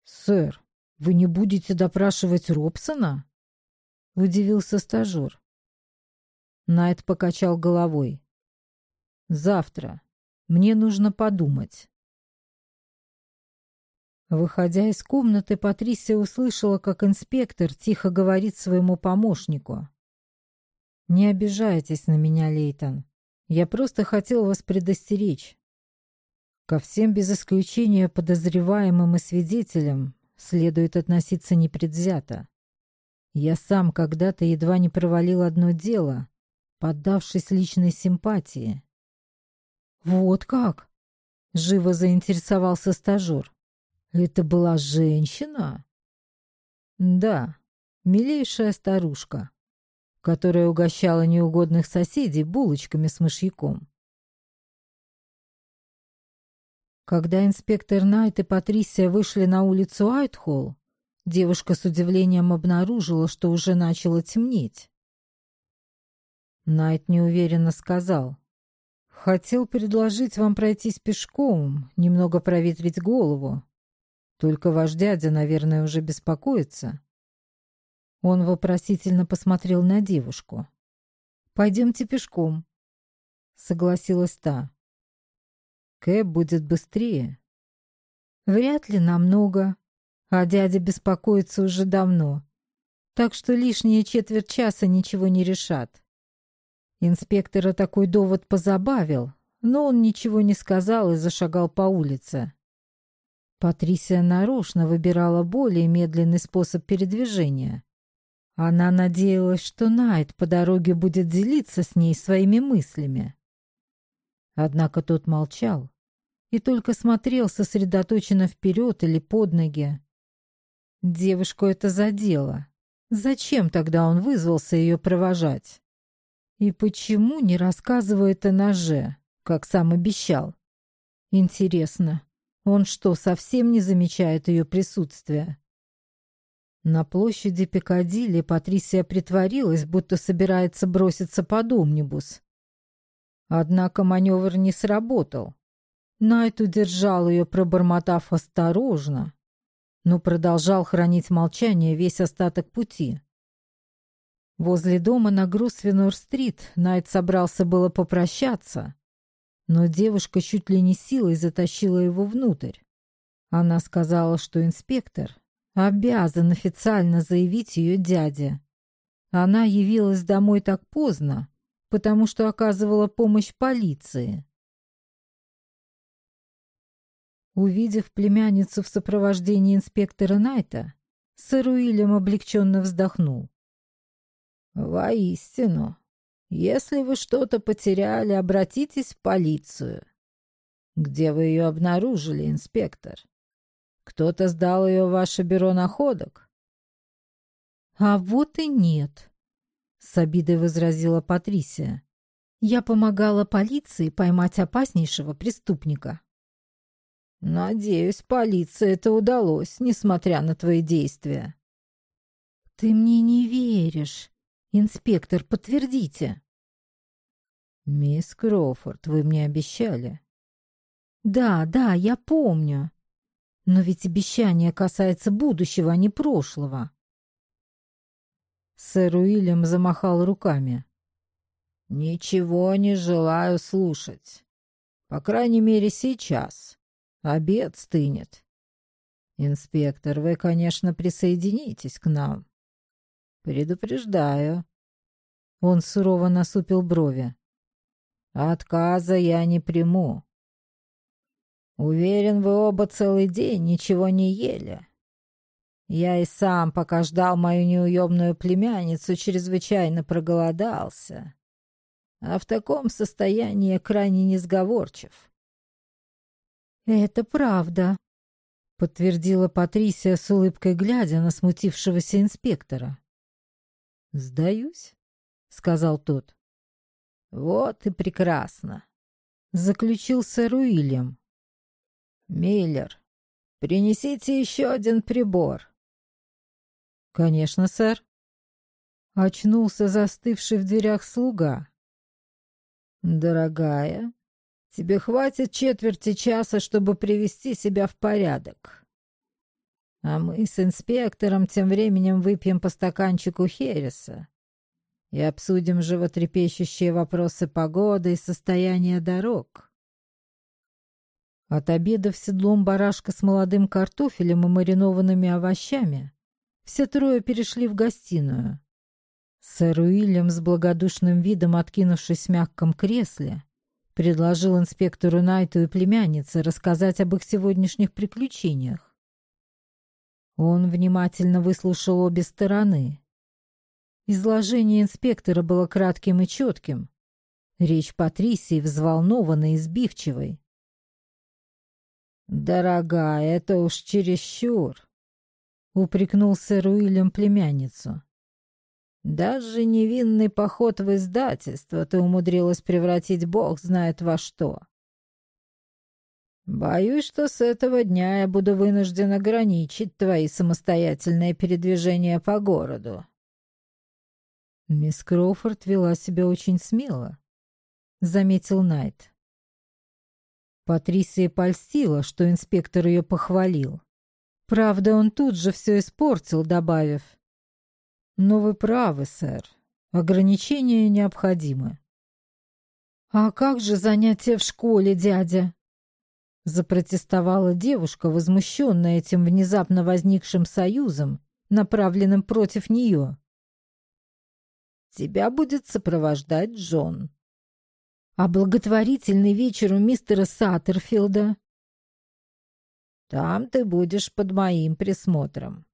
«Сэр, вы не будете допрашивать Робсона?» — удивился стажер. Найт покачал головой. Завтра. Мне нужно подумать. Выходя из комнаты, Патрисия услышала, как инспектор тихо говорит своему помощнику. Не обижайтесь на меня, Лейтон. Я просто хотел вас предостеречь. Ко всем без исключения подозреваемым и свидетелям следует относиться непредвзято. Я сам когда-то едва не провалил одно дело, поддавшись личной симпатии. «Вот как?» — живо заинтересовался стажер. «Это была женщина?» «Да, милейшая старушка, которая угощала неугодных соседей булочками с мышьяком. Когда инспектор Найт и Патрисия вышли на улицу Айтхолл, девушка с удивлением обнаружила, что уже начало темнеть. Найт неуверенно сказал. «Хотел предложить вам пройтись пешком, немного проветрить голову. Только ваш дядя, наверное, уже беспокоится». Он вопросительно посмотрел на девушку. «Пойдемте пешком», — согласилась та. Кэп будет быстрее. Вряд ли намного, а дядя беспокоится уже давно, так что лишние четверть часа ничего не решат. Инспектора такой довод позабавил, но он ничего не сказал и зашагал по улице. Патрисия нарочно выбирала более медленный способ передвижения. Она надеялась, что Найт по дороге будет делиться с ней своими мыслями. Однако тот молчал и только смотрел сосредоточенно вперед или под ноги. Девушку это задело. Зачем тогда он вызвался ее провожать? И почему не рассказывает о ноже, как сам обещал? Интересно, он что, совсем не замечает ее присутствия? На площади Пикадилли Патрисия притворилась, будто собирается броситься под омнибус. Однако маневр не сработал. Найт удержал ее, пробормотав осторожно, но продолжал хранить молчание весь остаток пути. Возле дома на Грусвенор-стрит Найт собрался было попрощаться, но девушка чуть ли не силой затащила его внутрь. Она сказала, что инспектор обязан официально заявить ее дяде. Она явилась домой так поздно, потому что оказывала помощь полиции. Увидев племянницу в сопровождении инспектора Найта, сэр Уильям облегченно вздохнул. «Воистину, если вы что-то потеряли, обратитесь в полицию. Где вы ее обнаружили, инспектор? Кто-то сдал ее в ваше бюро находок?» «А вот и нет», — с обидой возразила Патрисия. «Я помогала полиции поймать опаснейшего преступника». Надеюсь, полиции это удалось, несмотря на твои действия. Ты мне не веришь. Инспектор, подтвердите. Мисс Кроуфорд, вы мне обещали. Да, да, я помню. Но ведь обещание касается будущего, а не прошлого. Сэр Уильям замахал руками. «Ничего не желаю слушать. По крайней мере, сейчас. Обед стынет. Инспектор, вы, конечно, присоединитесь к нам. Предупреждаю. Он сурово насупил брови. Отказа я не приму. Уверен, вы оба целый день ничего не ели. Я и сам, пока ждал мою неуемную племянницу, чрезвычайно проголодался. А в таком состоянии крайне несговорчив. «Это правда», — подтвердила Патрисия с улыбкой, глядя на смутившегося инспектора. «Сдаюсь», — сказал тот. «Вот и прекрасно», — заключил сэр Уильям. «Миллер, принесите еще один прибор». «Конечно, сэр», — очнулся застывший в дверях слуга. «Дорогая, Тебе хватит четверти часа, чтобы привести себя в порядок. А мы с инспектором тем временем выпьем по стаканчику Хереса и обсудим животрепещущие вопросы погоды и состояния дорог. От обеда в седлом барашка с молодым картофелем и маринованными овощами все трое перешли в гостиную. Сэр Уильям с благодушным видом, откинувшись в мягком кресле, предложил инспектору Найту и племяннице рассказать об их сегодняшних приключениях. Он внимательно выслушал обе стороны. Изложение инспектора было кратким и четким. Речь Патрисии взволнованной и сбивчивой. «Дорогая, это уж чересчур», — упрекнул сэр Уильям племянницу. «Даже невинный поход в издательство ты умудрилась превратить бог знает во что. Боюсь, что с этого дня я буду вынужден ограничить твои самостоятельные передвижения по городу. Мисс Кроуфорд вела себя очень смело, заметил Найт. Патрисия польстила, что инспектор ее похвалил. Правда, он тут же все испортил, добавив. «Но вы правы, сэр. Ограничения необходимы». «А как же занятия в школе, дядя?» Запротестовала девушка, возмущенная этим внезапно возникшим союзом, направленным против нее. «Тебя будет сопровождать Джон». «А благотворительный вечер у мистера Саттерфилда?» «Там ты будешь под моим присмотром.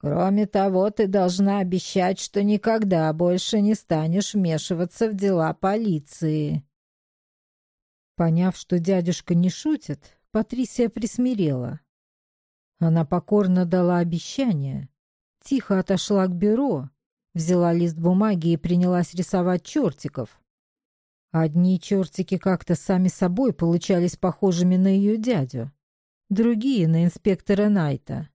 Кроме того, ты должна обещать, что никогда больше не станешь вмешиваться в дела полиции». Поняв, что дядюшка не шутит, Патрисия присмирела. Она покорно дала обещание, тихо отошла к бюро, взяла лист бумаги и принялась рисовать чертиков. Одни чертики как-то сами собой получались похожими на ее дядю, другие — на инспектора Найта.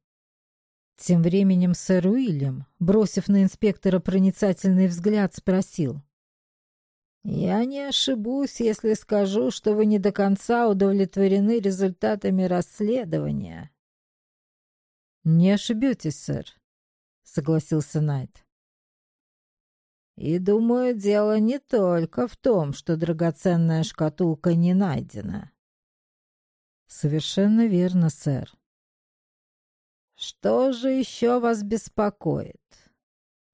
Тем временем сэр Уильям, бросив на инспектора проницательный взгляд, спросил. Я не ошибусь, если скажу, что вы не до конца удовлетворены результатами расследования. Не ошибетесь, сэр, согласился Найт. И думаю, дело не только в том, что драгоценная шкатулка не найдена. Совершенно верно, сэр. Что же еще вас беспокоит?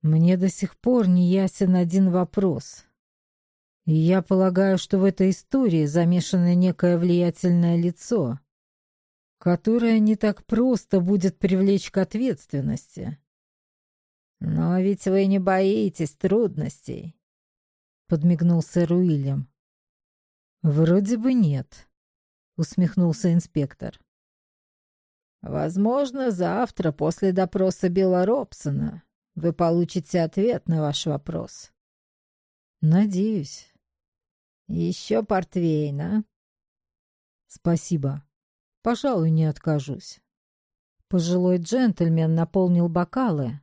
Мне до сих пор не ясен один вопрос. Я полагаю, что в этой истории замешано некое влиятельное лицо, которое не так просто будет привлечь к ответственности. Но ведь вы не боитесь трудностей, подмигнул сэр Уильям. Вроде бы нет, усмехнулся инспектор. Возможно, завтра после допроса Билла Робсона вы получите ответ на ваш вопрос. Надеюсь. Еще портвейна. Спасибо. Пожалуй, не откажусь. Пожилой джентльмен наполнил бокалы.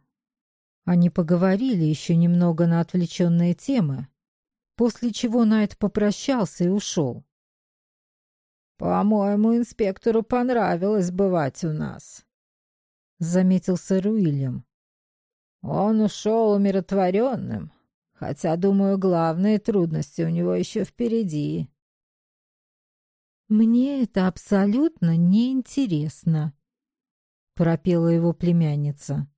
Они поговорили еще немного на отвлеченные темы, после чего Найт попрощался и ушел. «По-моему, инспектору понравилось бывать у нас», — заметил сэр Уильям. «Он ушел умиротворенным, Хотя, думаю, главные трудности у него еще впереди. «Мне это абсолютно неинтересно», — пропела его племянница.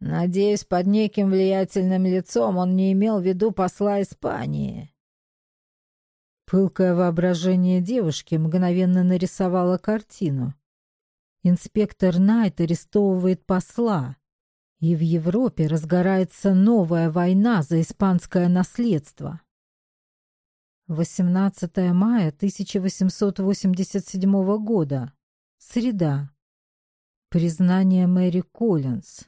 «Надеюсь, под неким влиятельным лицом он не имел в виду посла Испании». Пылкое воображение девушки мгновенно нарисовало картину. Инспектор Найт арестовывает посла, и в Европе разгорается новая война за испанское наследство. 18 мая 1887 года. Среда. Признание Мэри Коллинз.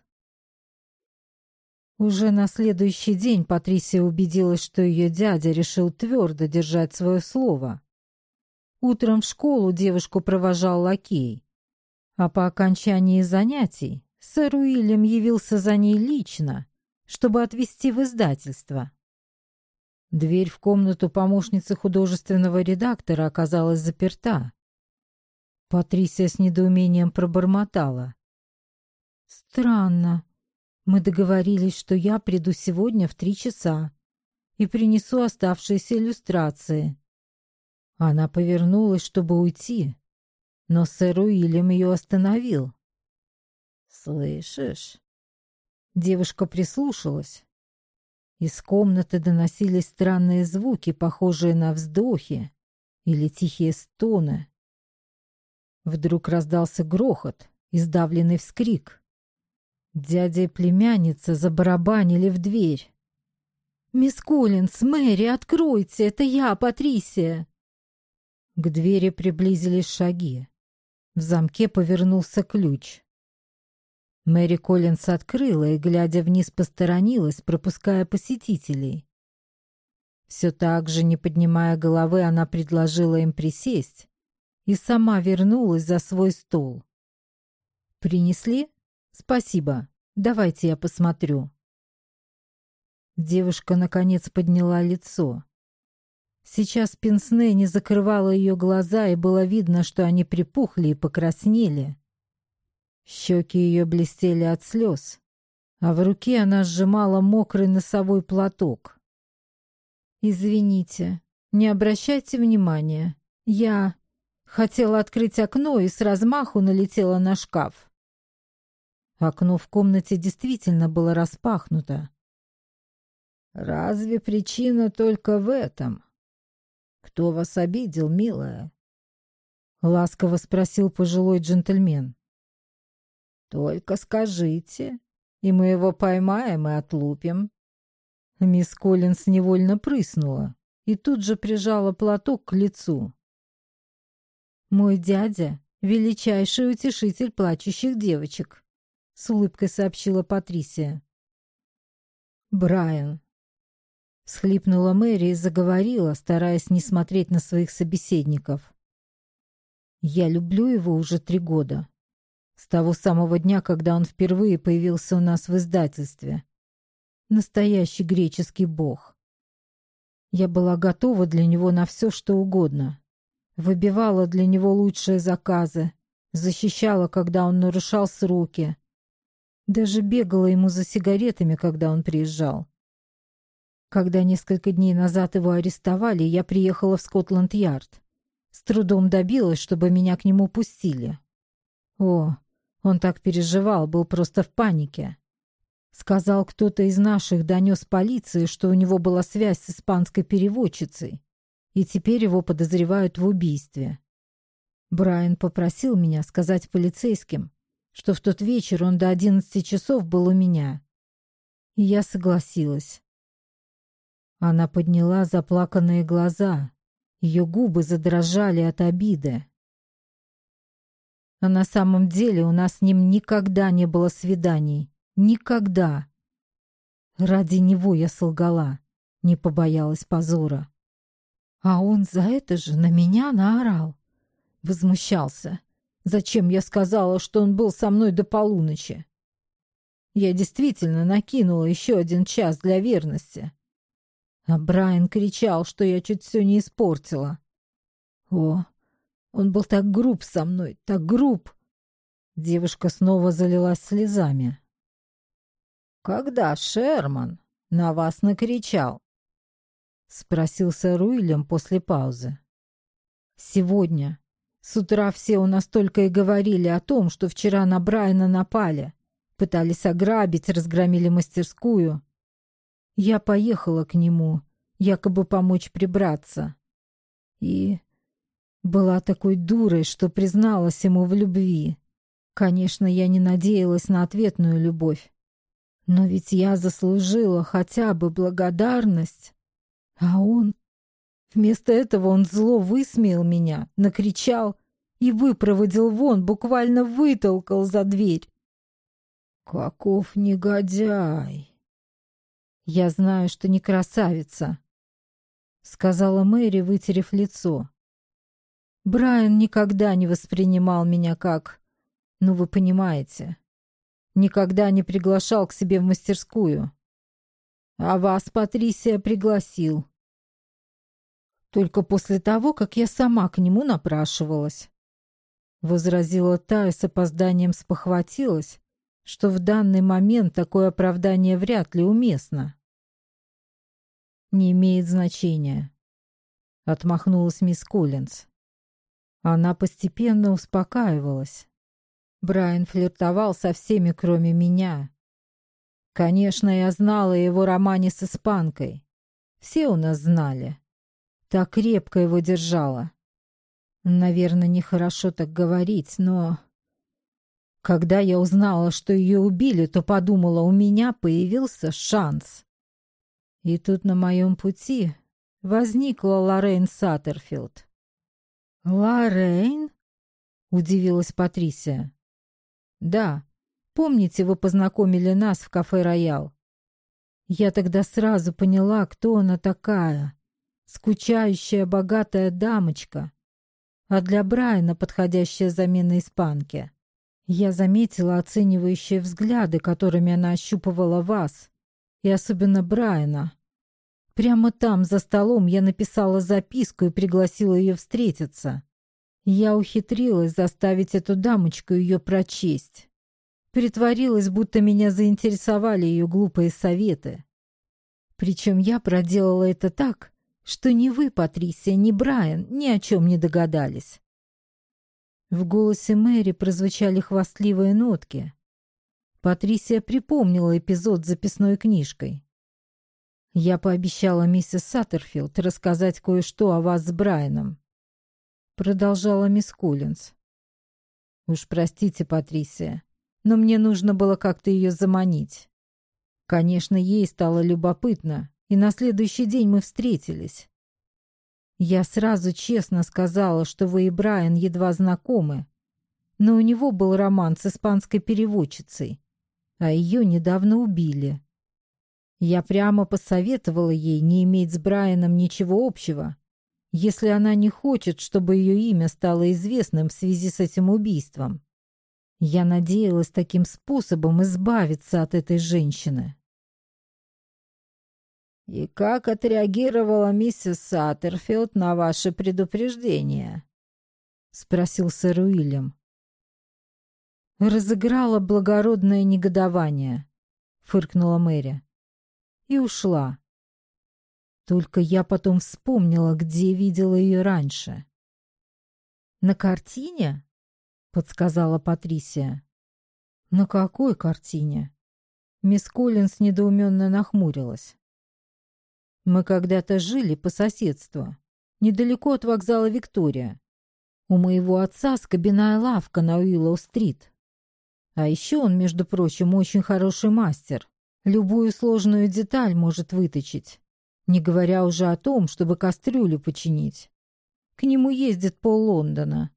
Уже на следующий день Патрисия убедилась, что ее дядя решил твердо держать свое слово. Утром в школу девушку провожал лакей, а по окончании занятий Сэр Уильям явился за ней лично, чтобы отвезти в издательство. Дверь в комнату помощницы художественного редактора оказалась заперта. Патрисия с недоумением пробормотала. «Странно. Мы договорились, что я приду сегодня в три часа и принесу оставшиеся иллюстрации». Она повернулась, чтобы уйти, но сэр Уильям ее остановил. «Слышишь?» Девушка прислушалась. Из комнаты доносились странные звуки, похожие на вздохи или тихие стоны. Вдруг раздался грохот и сдавленный вскрик. Дядя и племянница забарабанили в дверь. «Мисс Коллинс, Мэри, откройте! Это я, Патрисия!» К двери приблизились шаги. В замке повернулся ключ. Мэри Коллинс открыла и, глядя вниз, посторонилась, пропуская посетителей. Все так же, не поднимая головы, она предложила им присесть и сама вернулась за свой стол. «Принесли? Спасибо. Давайте я посмотрю». Девушка, наконец, подняла лицо. Сейчас пенсне не закрывала ее глаза, и было видно, что они припухли и покраснели. Щеки ее блестели от слез, а в руке она сжимала мокрый носовой платок. «Извините, не обращайте внимания. Я хотела открыть окно и с размаху налетела на шкаф». Окно в комнате действительно было распахнуто. «Разве причина только в этом? Кто вас обидел, милая?» Ласково спросил пожилой джентльмен. «Только скажите, и мы его поймаем и отлупим». Мисс Коллинс невольно прыснула и тут же прижала платок к лицу. «Мой дядя — величайший утешитель плачущих девочек», — с улыбкой сообщила Патрисия. «Брайан, Схлипнула Мэри и заговорила, стараясь не смотреть на своих собеседников. «Я люблю его уже три года. С того самого дня, когда он впервые появился у нас в издательстве. Настоящий греческий бог. Я была готова для него на все, что угодно. Выбивала для него лучшие заказы, защищала, когда он нарушал сроки. Даже бегала ему за сигаретами, когда он приезжал. Когда несколько дней назад его арестовали, я приехала в Скотланд-Ярд. С трудом добилась, чтобы меня к нему пустили. О, он так переживал, был просто в панике. Сказал, кто-то из наших донес полиции, что у него была связь с испанской переводчицей, и теперь его подозревают в убийстве. Брайан попросил меня сказать полицейским, что в тот вечер он до одиннадцати часов был у меня. И я согласилась. Она подняла заплаканные глаза. Ее губы задрожали от обиды. А на самом деле у нас с ним никогда не было свиданий. Никогда. Ради него я солгала, не побоялась позора. А он за это же на меня наорал. Возмущался. Зачем я сказала, что он был со мной до полуночи? Я действительно накинула еще один час для верности. А Брайан кричал, что я чуть все не испортила. О, он был так груб со мной, так груб. Девушка снова залилась слезами. «Когда Шерман на вас накричал?» — спросил сэр после паузы. «Сегодня. С утра все у нас только и говорили о том, что вчера на Брайана напали. Пытались ограбить, разгромили мастерскую. Я поехала к нему, якобы помочь прибраться. И была такой дурой, что призналась ему в любви. Конечно, я не надеялась на ответную любовь. Но ведь я заслужила хотя бы благодарность. А он... Вместо этого он зло высмеял меня, накричал и выпроводил вон, буквально вытолкал за дверь. «Каков негодяй!» «Я знаю, что не красавица», — сказала Мэри, вытерев лицо. «Брайан никогда не воспринимал меня как... Ну, вы понимаете. Никогда не приглашал к себе в мастерскую. А вас, Патрисия, пригласил. Только после того, как я сама к нему напрашивалась». Возразила та и с опозданием спохватилась, что в данный момент такое оправдание вряд ли уместно не имеет значения», — отмахнулась мисс Коллинз. Она постепенно успокаивалась. Брайан флиртовал со всеми, кроме меня. Конечно, я знала о его романе с испанкой. Все у нас знали. Так крепко его держала. Наверное, нехорошо так говорить, но... Когда я узнала, что ее убили, то подумала, у меня появился шанс. И тут на моем пути возникла Лоррейн Саттерфилд. «Лоррейн?» — удивилась Патрисия. «Да, помните, вы познакомили нас в кафе «Роял»?» Я тогда сразу поняла, кто она такая. Скучающая, богатая дамочка. А для Брайана подходящая замена испанки. Я заметила оценивающие взгляды, которыми она ощупывала вас. И особенно Брайана. Прямо там, за столом, я написала записку и пригласила ее встретиться. Я ухитрилась заставить эту дамочку ее прочесть. Притворилась, будто меня заинтересовали ее глупые советы. Причем я проделала это так, что ни вы, Патрисия, ни Брайан ни о чем не догадались. В голосе Мэри прозвучали хвастливые нотки. Патрисия припомнила эпизод с записной книжкой. Я пообещала миссис Саттерфилд рассказать кое-что о вас с Брайаном продолжала мисс Коллинз. Уж простите, Патрисия, но мне нужно было как-то ее заманить. Конечно, ей стало любопытно, и на следующий день мы встретились. Я сразу честно сказала, что вы и Брайан едва знакомы, но у него был роман с испанской переводчицей, а ее недавно убили. Я прямо посоветовала ей не иметь с Брайаном ничего общего, если она не хочет, чтобы ее имя стало известным в связи с этим убийством. Я надеялась таким способом избавиться от этой женщины. «И как отреагировала миссис Саттерфилд на ваше предупреждение?» — спросил сэр Уильям. «Разыграла благородное негодование», — фыркнула Мэри. «И ушла. Только я потом вспомнила, где видела ее раньше. «На картине?» — подсказала Патрисия. «На какой картине?» Мисс Коллинс недоуменно нахмурилась. «Мы когда-то жили по соседству, недалеко от вокзала Виктория. У моего отца скобяная лавка на Уиллоу-стрит. А еще он, между прочим, очень хороший мастер. Любую сложную деталь может выточить не говоря уже о том, чтобы кастрюлю починить. К нему ездит пол Лондона.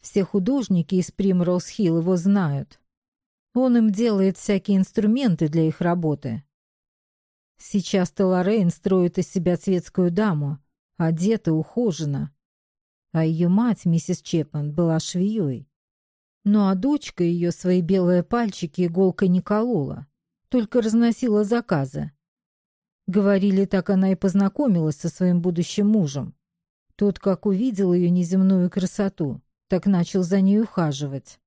Все художники из Примроуз-Хилл его знают. Он им делает всякие инструменты для их работы. Сейчас Телорейн строит из себя светскую даму, одета ухожена. А ее мать, миссис Чепман, была швеей. Ну а дочка ее свои белые пальчики иголкой не колола, только разносила заказы. Говорили, так она и познакомилась со своим будущим мужем. Тот, как увидел ее неземную красоту, так начал за ней ухаживать.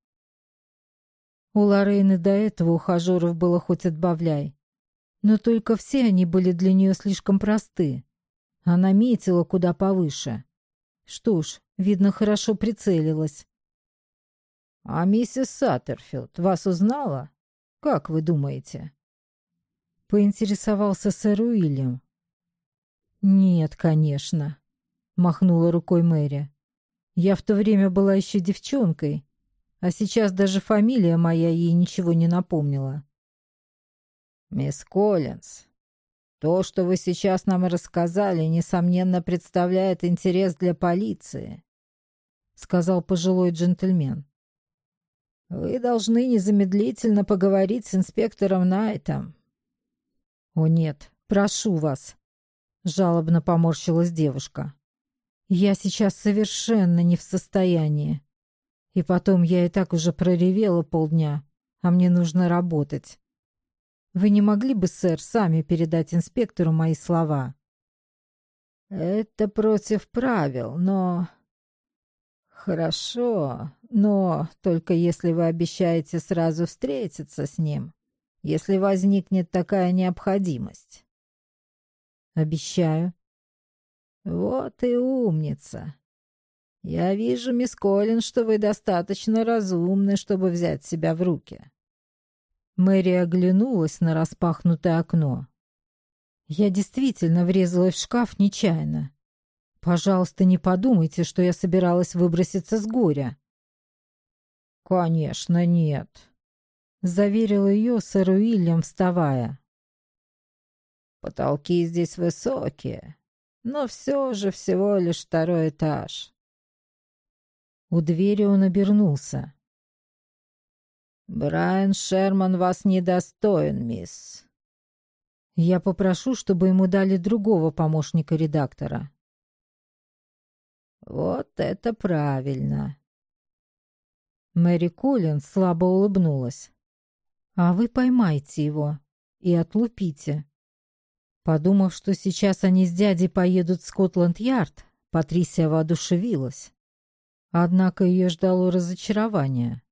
У Лорейны до этого ухажеров было хоть отбавляй. Но только все они были для нее слишком просты. Она метила куда повыше. Что ж, видно, хорошо прицелилась. — А миссис Саттерфилд вас узнала? Как вы думаете? поинтересовался сэр Уильям. «Нет, конечно», — махнула рукой Мэри. «Я в то время была еще девчонкой, а сейчас даже фамилия моя ей ничего не напомнила». «Мисс Коллинз, то, что вы сейчас нам рассказали, несомненно, представляет интерес для полиции», — сказал пожилой джентльмен. «Вы должны незамедлительно поговорить с инспектором Найтом. «О нет, прошу вас!» — жалобно поморщилась девушка. «Я сейчас совершенно не в состоянии. И потом я и так уже проревела полдня, а мне нужно работать. Вы не могли бы, сэр, сами передать инспектору мои слова?» «Это против правил, но...» «Хорошо, но только если вы обещаете сразу встретиться с ним если возникнет такая необходимость. Обещаю. Вот и умница. Я вижу, мисс Коллин, что вы достаточно разумны, чтобы взять себя в руки. Мэри оглянулась на распахнутое окно. Я действительно врезалась в шкаф нечаянно. Пожалуйста, не подумайте, что я собиралась выброситься с горя. Конечно, нет, заверил ее сэр Уильям, вставая. Потолки здесь высокие, но все же всего лишь второй этаж. У двери он обернулся. «Брайан Шерман вас недостоин, мисс». «Я попрошу, чтобы ему дали другого помощника редактора». «Вот это правильно!» Мэри Коллин слабо улыбнулась. «А вы поймайте его и отлупите». Подумав, что сейчас они с дядей поедут в Скотланд-Ярд, Патрисия воодушевилась. Однако ее ждало разочарование.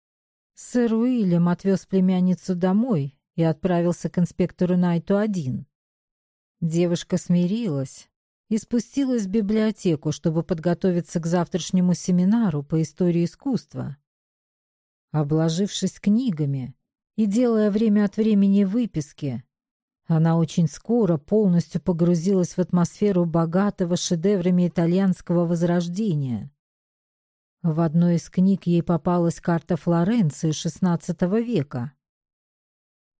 Сэр Уильям отвез племянницу домой и отправился к инспектору Найту один. Девушка смирилась и спустилась в библиотеку, чтобы подготовиться к завтрашнему семинару по истории искусства. Обложившись книгами и делая время от времени выписки, она очень скоро полностью погрузилась в атмосферу богатого шедеврами итальянского возрождения. В одной из книг ей попалась карта Флоренции XVI века.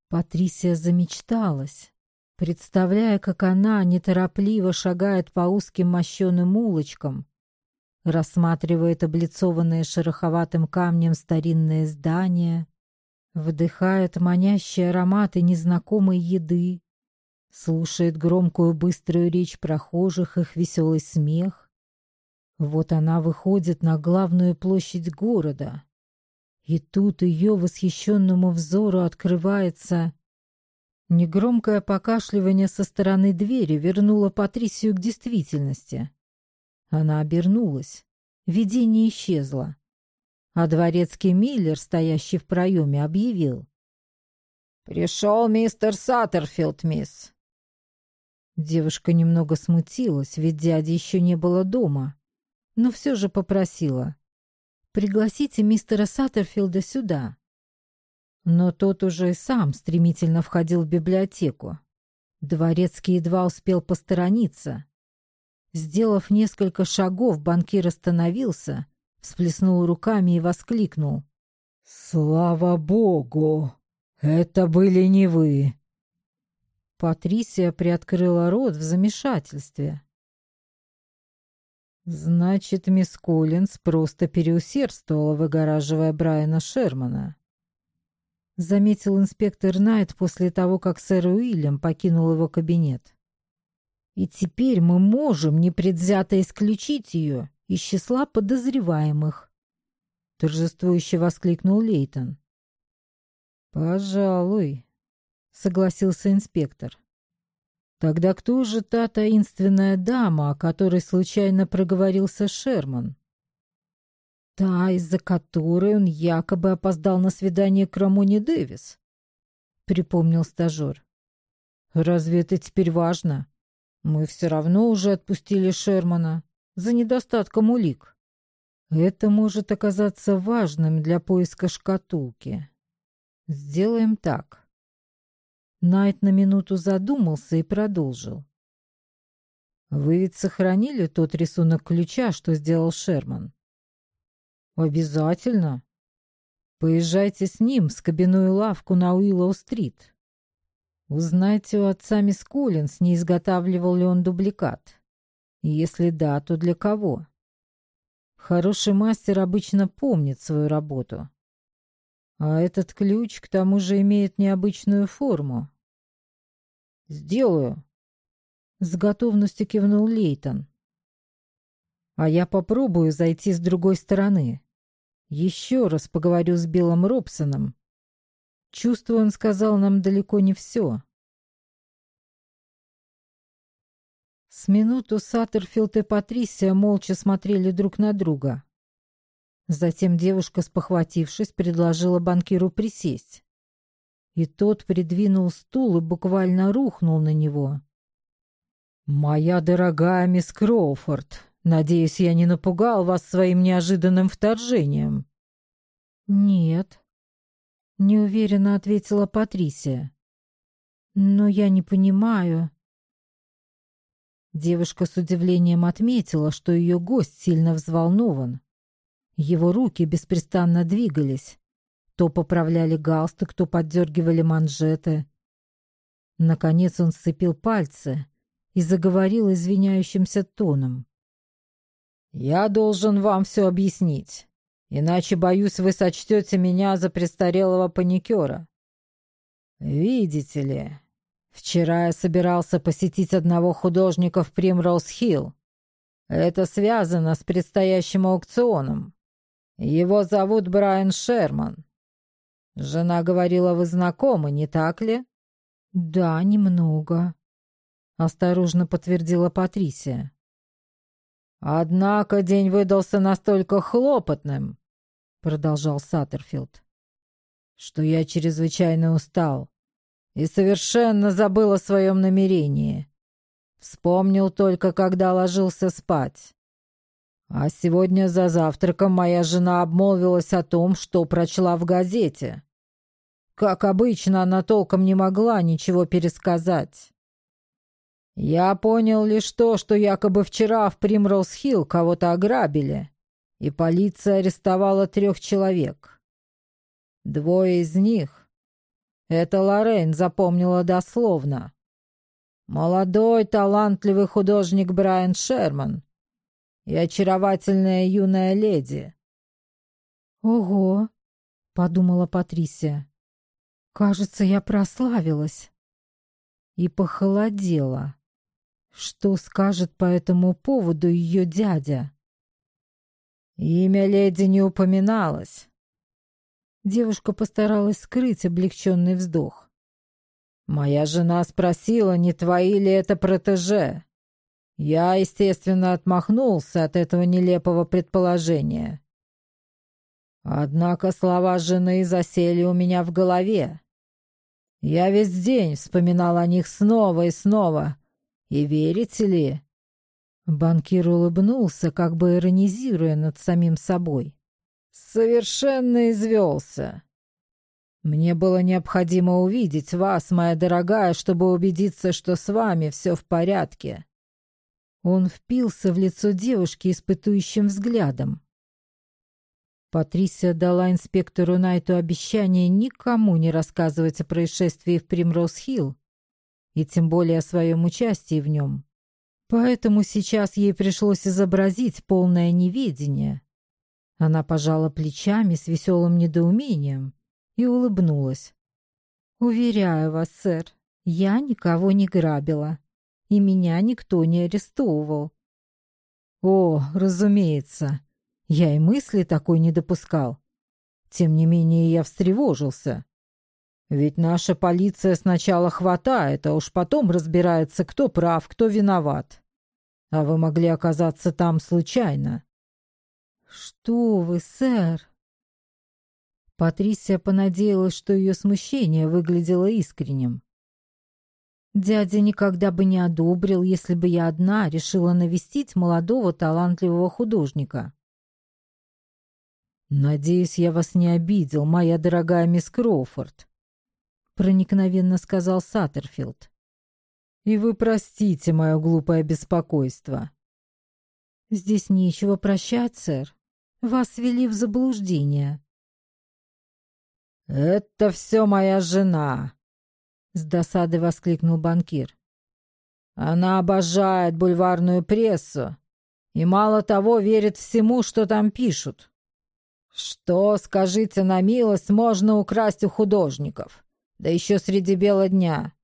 Патрисия замечталась, представляя, как она неторопливо шагает по узким мощеным улочкам, рассматривает облицованные шероховатым камнем старинные здания, вдыхает манящие ароматы незнакомой еды, слушает громкую быструю речь прохожих, их веселый смех, вот она выходит на главную площадь города. И тут ее восхищенному взору открывается... Негромкое покашливание со стороны двери вернуло Патрисию к действительности. Она обернулась. Видение исчезло. А дворецкий Миллер, стоящий в проеме, объявил. «Пришел мистер Саттерфилд, мисс». Девушка немного смутилась, ведь дяди еще не было дома но все же попросила. «Пригласите мистера Саттерфилда сюда». Но тот уже и сам стремительно входил в библиотеку. Дворецкий едва успел посторониться. Сделав несколько шагов, банкир остановился, всплеснул руками и воскликнул. «Слава богу! Это были не вы!» Патрисия приоткрыла рот в замешательстве. Значит, мисс Коллинз просто переусердствовала, выгораживая Брайана Шермана. Заметил инспектор Найт после того, как сэр Уильям покинул его кабинет. И теперь мы можем непредвзято исключить ее из числа подозреваемых. Торжествующе воскликнул Лейтон. «Пожалуй», — согласился инспектор. Тогда кто же та таинственная дама, о которой случайно проговорился Шерман? Та, из-за которой он якобы опоздал на свидание к Рамоне Дэвис, припомнил стажер. Разве это теперь важно? Мы все равно уже отпустили Шермана за недостатком улик. Это может оказаться важным для поиска шкатулки. Сделаем так. Найт на минуту задумался и продолжил. «Вы ведь сохранили тот рисунок ключа, что сделал Шерман?» «Обязательно. Поезжайте с ним в скобяную лавку на Уиллоу-стрит. Узнайте у отца мисс Коллинс, не изготавливал ли он дубликат. Если да, то для кого?» Хороший мастер обычно помнит свою работу. А этот ключ к тому же имеет необычную форму. «Сделаю», — с готовностью кивнул Лейтон. «А я попробую зайти с другой стороны. Еще раз поговорю с Биллом Робсоном. Чувствую, он сказал нам далеко не все». С минуту Саттерфилд и Патрисия молча смотрели друг на друга. Затем девушка, спохватившись, предложила банкиру присесть. И тот придвинул стул и буквально рухнул на него. «Моя дорогая мисс Кроуфорд, надеюсь, я не напугал вас своим неожиданным вторжением?» «Нет». неуверенно ответила Патрисия. Но я не понимаю. Девушка с удивлением отметила, что ее гость сильно взволнован. Его руки беспрестанно двигались. То поправляли галстук, то поддергивали манжеты. Наконец он сцепил пальцы и заговорил извиняющимся тоном. «Я должен вам все объяснить, иначе, боюсь, вы сочтете меня за престарелого паникера. Видите ли, вчера я собирался посетить одного художника в Примроуз-Хилл. Это связано с предстоящим аукционом. Его зовут Брайан Шерман. Жена говорила, вы знакомы, не так ли? Да, немного, осторожно подтвердила Патрисия. Однако день выдался настолько хлопотным, продолжал Саттерфилд, что я чрезвычайно устал и совершенно забыл о своем намерении. Вспомнил только, когда ложился спать. А сегодня за завтраком моя жена обмолвилась о том, что прочла в газете. Как обычно, она толком не могла ничего пересказать. Я понял лишь то, что якобы вчера в Примроуз-Хилл кого-то ограбили, и полиция арестовала трех человек. Двое из них — это Лоррейн запомнила дословно. Молодой, талантливый художник Брайан Шерман — и очаровательная юная леди». «Ого!» — подумала Патрисия. «Кажется, я прославилась». И похолодела. Что скажет по этому поводу ее дядя? Имя леди не упоминалось. Девушка постаралась скрыть облегченный вздох. «Моя жена спросила, не твои ли это протеже?» Я, естественно, отмахнулся от этого нелепого предположения. Однако слова жены засели у меня в голове. Я весь день вспоминал о них снова и снова. И верите ли? Банкир улыбнулся, как бы иронизируя над самим собой. Совершенно извелся. Мне было необходимо увидеть вас, моя дорогая, чтобы убедиться, что с вами все в порядке. Он впился в лицо девушки испытующим взглядом. Патрисия дала инспектору Найту обещание никому не рассказывать о происшествии в Примроуз-Хилл, и тем более о своем участии в нем. Поэтому сейчас ей пришлось изобразить полное неведение. Она пожала плечами с веселым недоумением и улыбнулась. «Уверяю вас, сэр, я никого не грабила и меня никто не арестовывал. О, разумеется, я и мысли такой не допускал. Тем не менее я встревожился. Ведь наша полиция сначала хватает, а уж потом разбирается, кто прав, кто виноват. А вы могли оказаться там случайно. Что вы, сэр? Патрисия понадеялась, что ее смущение выглядело искренним. Дядя никогда бы не одобрил, если бы я одна решила навестить молодого талантливого художника. «Надеюсь, я вас не обидел, моя дорогая мисс Кроуфорд», — проникновенно сказал Саттерфилд. «И вы простите мое глупое беспокойство». «Здесь нечего прощать, сэр. Вас ввели в заблуждение». «Это все моя жена», с досадой воскликнул банкир. Она обожает бульварную прессу и мало того верит всему, что там пишут. Что, скажите на милость, можно украсть у художников? Да еще среди бела дня.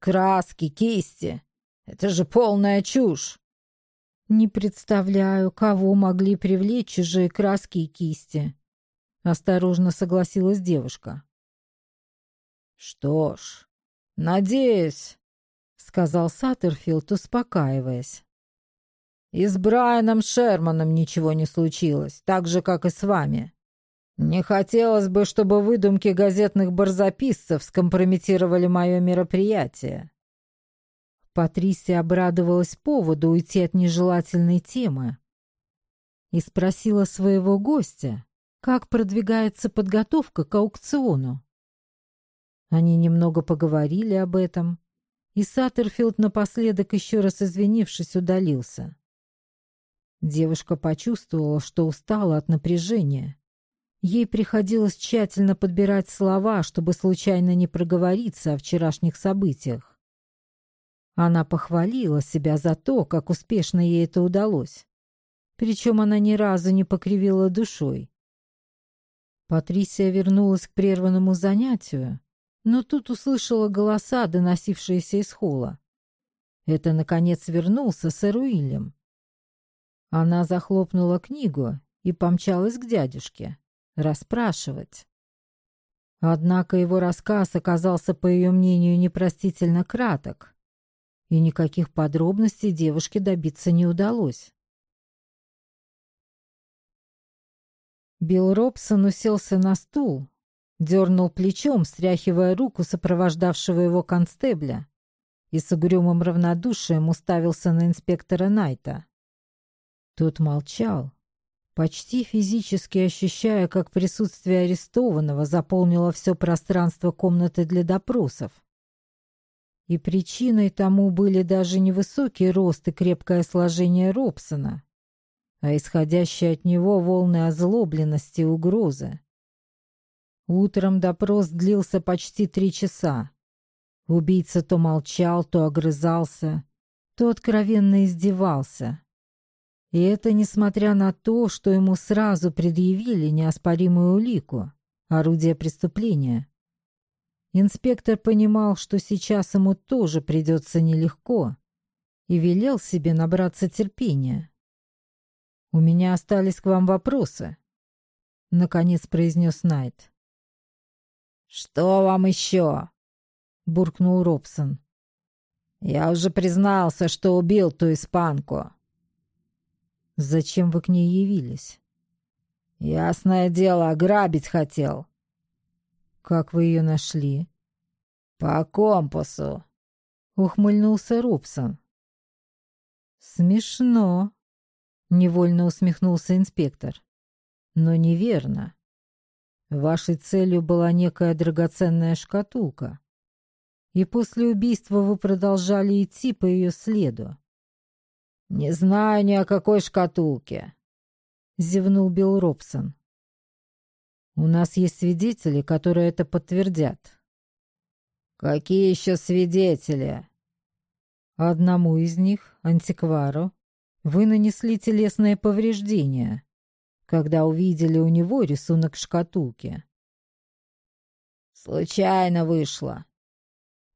Краски, кисти. Это же полная чушь. Не представляю, кого могли привлечь чужие краски и кисти. Осторожно согласилась девушка. Что ж, «Надеюсь», — сказал Саттерфилд, успокаиваясь. «И с Брайаном Шерманом ничего не случилось, так же, как и с вами. Не хотелось бы, чтобы выдумки газетных барзаписцев скомпрометировали мое мероприятие». Патрисия обрадовалась поводу уйти от нежелательной темы и спросила своего гостя, как продвигается подготовка к аукциону. Они немного поговорили об этом, и Саттерфилд напоследок, еще раз извинившись, удалился. Девушка почувствовала, что устала от напряжения. Ей приходилось тщательно подбирать слова, чтобы случайно не проговориться о вчерашних событиях. Она похвалила себя за то, как успешно ей это удалось. Причем она ни разу не покривила душой. Патрисия вернулась к прерванному занятию, но тут услышала голоса, доносившиеся из холла. Это, наконец, вернулся сэр Уильям. Она захлопнула книгу и помчалась к дядюшке, расспрашивать. Однако его рассказ оказался, по ее мнению, непростительно краток, и никаких подробностей девушке добиться не удалось. Билл Робсон уселся на стул, дернул плечом, стряхивая руку сопровождавшего его констебля, и с угрюмым равнодушием уставился на инспектора Найта. Тот молчал, почти физически ощущая, как присутствие арестованного заполнило все пространство комнаты для допросов. И причиной тому были даже невысокий рост и крепкое сложение Робсона, а исходящие от него волны озлобленности и угрозы. Утром допрос длился почти три часа. Убийца то молчал, то огрызался, то откровенно издевался. И это несмотря на то, что ему сразу предъявили неоспоримую улику, орудие преступления. Инспектор понимал, что сейчас ему тоже придется нелегко, и велел себе набраться терпения. «У меня остались к вам вопросы», — наконец произнес Найт. «Что вам еще?» — буркнул Робсон. «Я уже признался, что убил ту испанку». «Зачем вы к ней явились?» «Ясное дело, ограбить хотел». «Как вы ее нашли?» «По компасу», — ухмыльнулся Робсон. «Смешно», — невольно усмехнулся инспектор. «Но неверно. Вашей целью была некая драгоценная шкатулка. И после убийства вы продолжали идти по ее следу. «Не знаю ни о какой шкатулке», — зевнул Билл Робсон. «У нас есть свидетели, которые это подтвердят». «Какие еще свидетели?» Одному из них, антиквару, вы нанесли телесное повреждение, когда увидели у него рисунок шкатулки. Случайно вышло.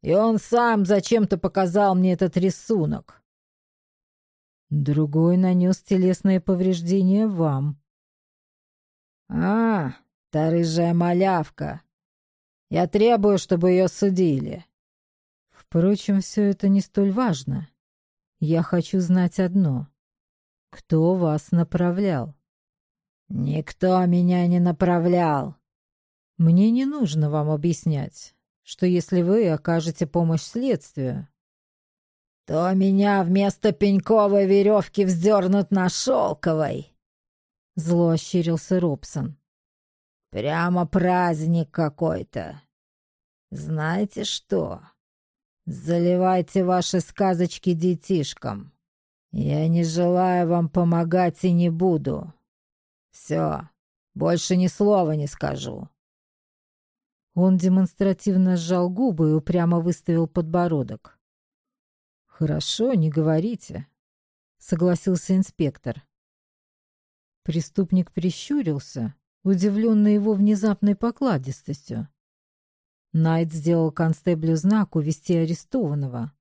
И он сам зачем-то показал мне этот рисунок. Другой нанес телесное повреждение вам. А, та рыжая малявка. Я требую, чтобы ее судили. Впрочем, все это не столь важно. Я хочу знать одно. Кто вас направлял? «Никто меня не направлял». «Мне не нужно вам объяснять, что если вы окажете помощь следствию...» «То меня вместо пеньковой веревки вздернут на шелковой!» Зло ощерился Робсон. «Прямо праздник какой-то. Знаете что? Заливайте ваши сказочки детишкам. Я не желаю вам помогать и не буду. Все, больше ни слова не скажу. Он демонстративно сжал губы и упрямо выставил подбородок. «Хорошо, не говорите», — согласился инспектор. Преступник прищурился, удивленный его внезапной покладистостью. Найт сделал констеблю знак увести арестованного.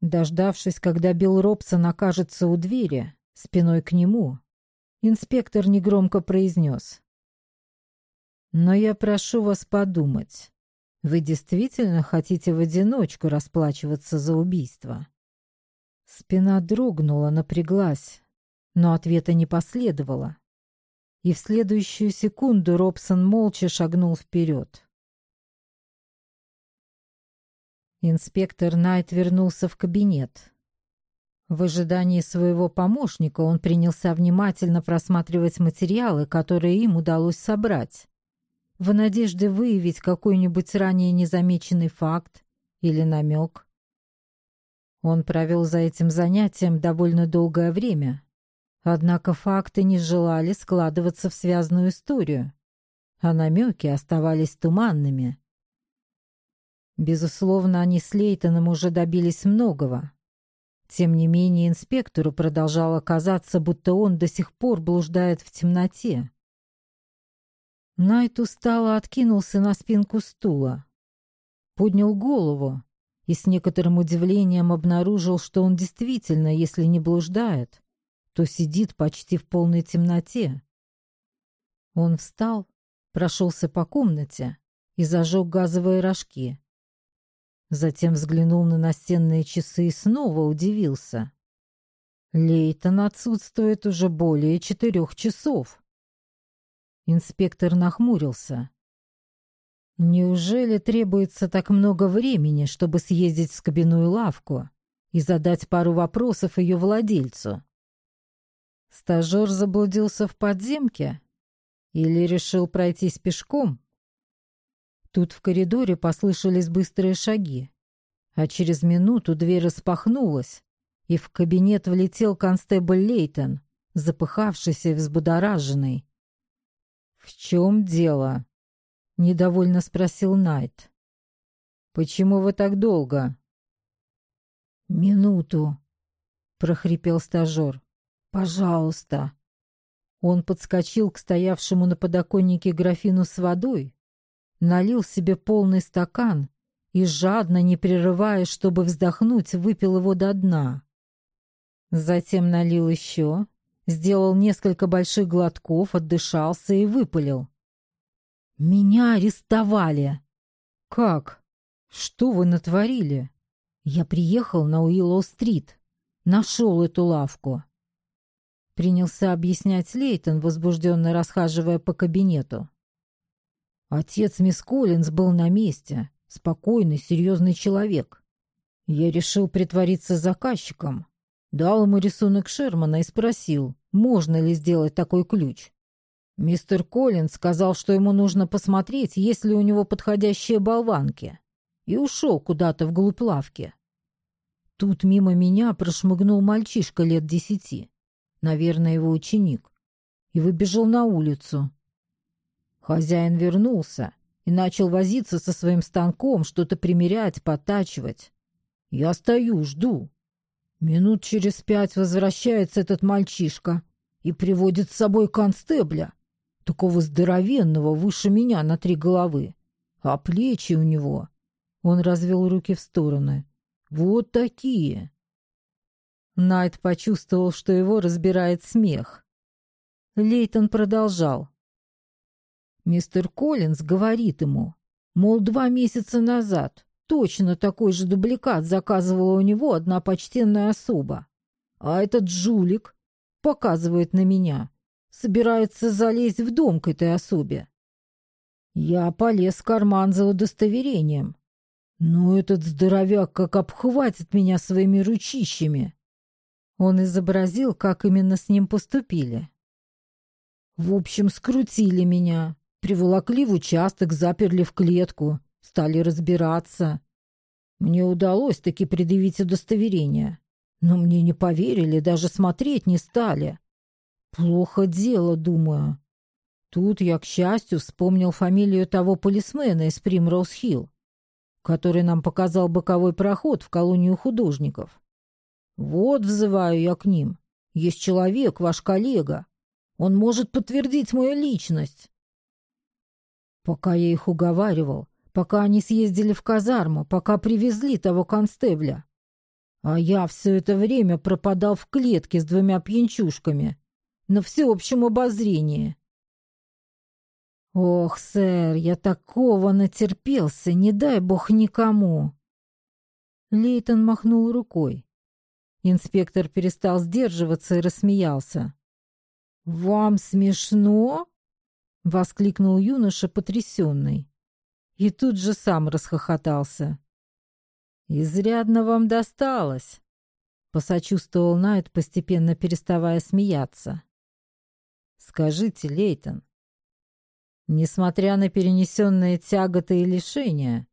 Дождавшись, когда Билл Робсон окажется у двери, спиной к нему, Инспектор негромко произнес. «Но я прошу вас подумать. Вы действительно хотите в одиночку расплачиваться за убийство?» Спина дрогнула, напряглась, но ответа не последовало. И в следующую секунду Робсон молча шагнул вперед. Инспектор Найт вернулся в кабинет. В ожидании своего помощника он принялся внимательно просматривать материалы, которые им удалось собрать, в надежде выявить какой-нибудь ранее незамеченный факт или намек. Он провел за этим занятием довольно долгое время, однако факты не желали складываться в связанную историю, а намеки оставались туманными. Безусловно, они с Лейтоном уже добились многого. Тем не менее, инспектору продолжало казаться, будто он до сих пор блуждает в темноте. Найт устало откинулся на спинку стула, поднял голову и с некоторым удивлением обнаружил, что он действительно, если не блуждает, то сидит почти в полной темноте. Он встал, прошелся по комнате и зажег газовые рожки. Затем взглянул на настенные часы и снова удивился. Лейтон отсутствует уже более четырех часов. Инспектор нахмурился. Неужели требуется так много времени, чтобы съездить в скобяную лавку и задать пару вопросов ее владельцу? Стажер заблудился в подземке или решил пройтись пешком? Тут в коридоре послышались быстрые шаги, а через минуту дверь распахнулась, и в кабинет влетел констебль Лейтон, запыхавшийся и взбудораженный. «В чем дело?» — недовольно спросил Найт. «Почему вы так долго?» «Минуту», — прохрипел стажер. «Пожалуйста». Он подскочил к стоявшему на подоконнике графину с водой, налил себе полный стакан и, жадно, не прерываясь, чтобы вздохнуть, выпил его до дна. Затем налил еще, сделал несколько больших глотков, отдышался и выпалил. «Меня арестовали!» «Как? Что вы натворили?» «Я приехал на Уиллоу-стрит, нашел эту лавку». Принялся объяснять Лейтон, возбужденно расхаживая по кабинету. Отец мисс Коллинз был на месте, спокойный, серьезный человек. Я решил притвориться заказчиком. Дал ему рисунок Шермана и спросил, можно ли сделать такой ключ. Мистер Коллинз сказал, что ему нужно посмотреть, есть ли у него подходящие болванки, и ушел куда-то вглубь лавки. Тут мимо меня прошмыгнул мальчишка лет десяти, наверное, его ученик, и выбежал на улицу, Хозяин вернулся и начал возиться со своим станком, что-то примерять, потачивать. Я стою, жду. Минут через пять возвращается этот мальчишка и приводит с собой констебля, такого здоровенного, выше меня на три головы. А плечи у него... Он развел руки в стороны. Вот такие. Найт почувствовал, что его разбирает смех. Лейтон продолжал. Мистер Коллинз говорит ему, мол, два месяца назад точно такой же дубликат заказывала у него одна почтенная особа. А этот жулик показывает на меня, собирается залезть в дом к этой особе. Я полез в карман за удостоверением. Но этот здоровяк как обхватит меня своими ручищами. Он изобразил, как именно с ним поступили. В общем, скрутили меня, Приволокли в участок, заперли в клетку, стали разбираться. Мне удалось таки предъявить удостоверение, но мне не поверили, даже смотреть не стали. Плохо дело, думаю. Тут я, к счастью, вспомнил фамилию того полисмена из Примроуз-Хилл, который нам показал боковой проход в колонию художников. Вот взываю я к ним. Есть человек, ваш коллега. Он может подтвердить мою личность. Пока я их уговаривал, пока они съездили в казарму, пока привезли того констебля. А я все это время пропадал в клетке с двумя пьянчушками на всеобщем обозрении. Ох, сэр, я такого натерпелся, не дай бог никому. Лейтон махнул рукой. Инспектор перестал сдерживаться и рассмеялся. «Вам смешно?» — воскликнул юноша, потрясенный. И тут же сам расхохотался. «Изрядно вам досталось», — посочувствовал Найт, постепенно переставая смеяться. «Скажите, Лейтон, Несмотря на перенесенные тяготы и лишения,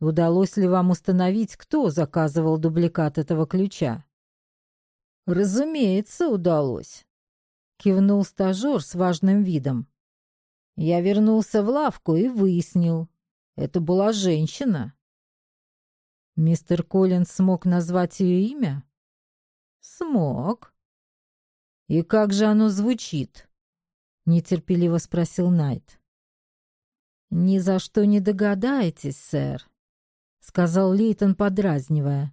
удалось ли вам установить, кто заказывал дубликат этого ключа? «Разумеется, удалось», — кивнул стажер с важным видом. «Я вернулся в лавку и выяснил. Это была женщина». «Мистер Коллинз смог назвать ее имя?» «Смог». «И как же оно звучит?» — нетерпеливо спросил Найт. «Ни за что не догадаетесь, сэр», — сказал Лейтон, подразнивая.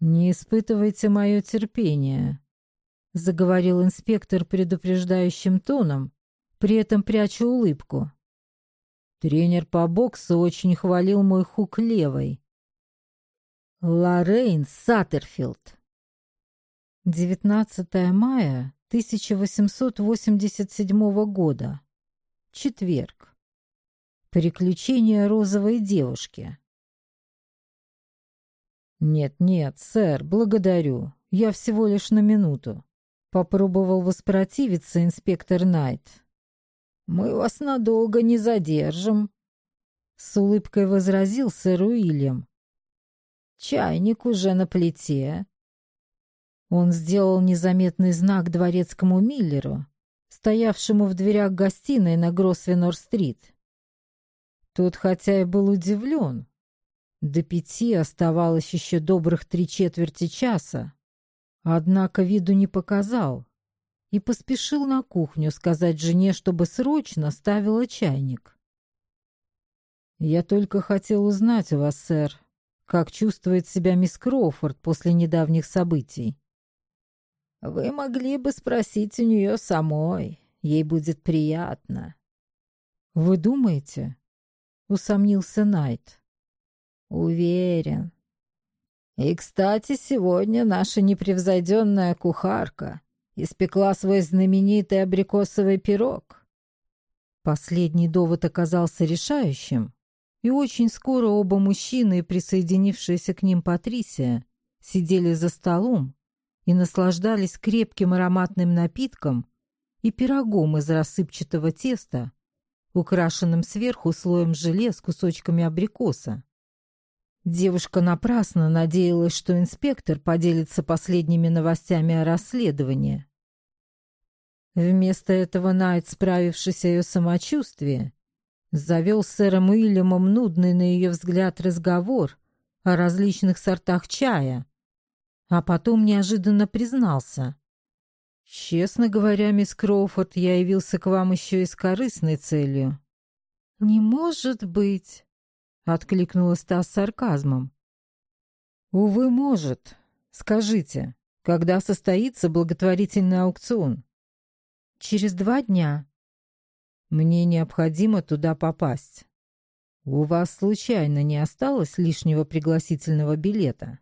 «Не испытывайте мое терпение», — заговорил инспектор предупреждающим тоном, при этом пряча улыбку. Тренер по боксу очень хвалил мой хук левой. Лоррейн Саттерфилд. 19 мая 1887 года. Четверг. Приключения розовой девушки. «Нет-нет, сэр, благодарю. Я всего лишь на минуту». Попробовал воспротивиться инспектор Найт. «Мы вас надолго не задержим», — с улыбкой возразил сэр Уильям. «Чайник уже на плите». Он сделал незаметный знак дворецкому Миллеру, стоявшему в дверях гостиной на Гросвенор-стрит. Тот хотя и был удивлен, до пяти оставалось еще добрых три четверти часа. Однако виду не показал и поспешил на кухню сказать жене, чтобы срочно ставила чайник. «Я только хотел узнать у вас, сэр, как чувствует себя мисс Кроуфорд после недавних событий». «Вы могли бы спросить у нее самой. Ей будет приятно». «Вы думаете?» — усомнился Найт. Уверен. И, кстати, сегодня наша непревзойденная кухарка испекла свой знаменитый абрикосовый пирог. Последний довод оказался решающим, и очень скоро оба мужчины, присоединившиеся к ним Патрисия, сидели за столом и наслаждались крепким ароматным напитком и пирогом из рассыпчатого теста, украшенным сверху слоем желе с кусочками абрикоса. Девушка напрасно надеялась, что инспектор поделится последними новостями о расследовании. Вместо этого Найт, справившись о ее самочувствии, завел с сэром Уильямом нудный на ее взгляд разговор о различных сортах чая, а потом неожиданно признался. «Честно говоря, мисс Кроуфорд, я явился к вам еще и с корыстной целью». «Не может быть!» Откликнулась та с сарказмом. «Увы, может. Скажите, когда состоится благотворительный аукцион?» «Через два дня». «Мне необходимо туда попасть. У вас случайно не осталось лишнего пригласительного билета?»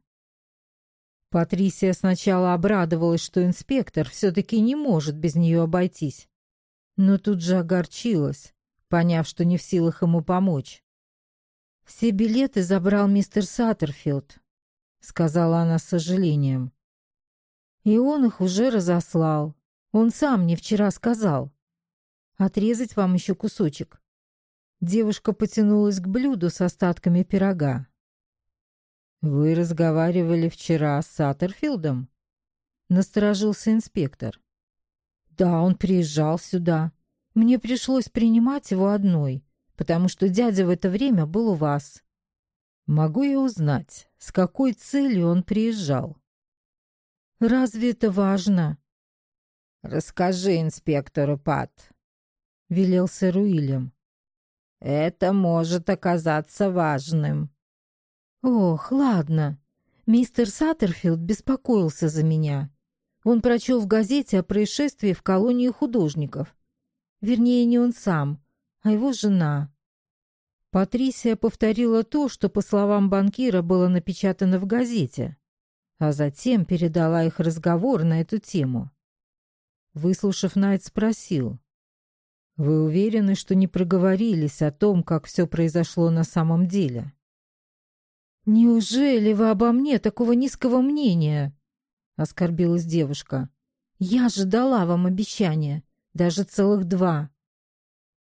Патрисия сначала обрадовалась, что инспектор все-таки не может без нее обойтись, но тут же огорчилась, поняв, что не в силах ему помочь. «Все билеты забрал мистер Саттерфилд», — сказала она с сожалением. «И он их уже разослал. Он сам мне вчера сказал. Отрезать вам еще кусочек». Девушка потянулась к блюду с остатками пирога. «Вы разговаривали вчера с Саттерфилдом?» — насторожился инспектор. «Да, он приезжал сюда. Мне пришлось принимать его одной потому что дядя в это время был у вас. Могу я узнать, с какой целью он приезжал? Разве это важно? Расскажи инспектору, Пат, велел сэр Уильям. Это может оказаться важным. Ох, ладно. Мистер Саттерфилд беспокоился за меня. Он прочел в газете о происшествии в колонии художников. Вернее, не он сам, а его жена. Патрисия повторила то, что, по словам банкира, было напечатано в газете, а затем передала их разговор на эту тему. Выслушав, Найт спросил, «Вы уверены, что не проговорились о том, как все произошло на самом деле?» «Неужели вы обо мне такого низкого мнения?» — оскорбилась девушка. «Я же дала вам обещание, даже целых два».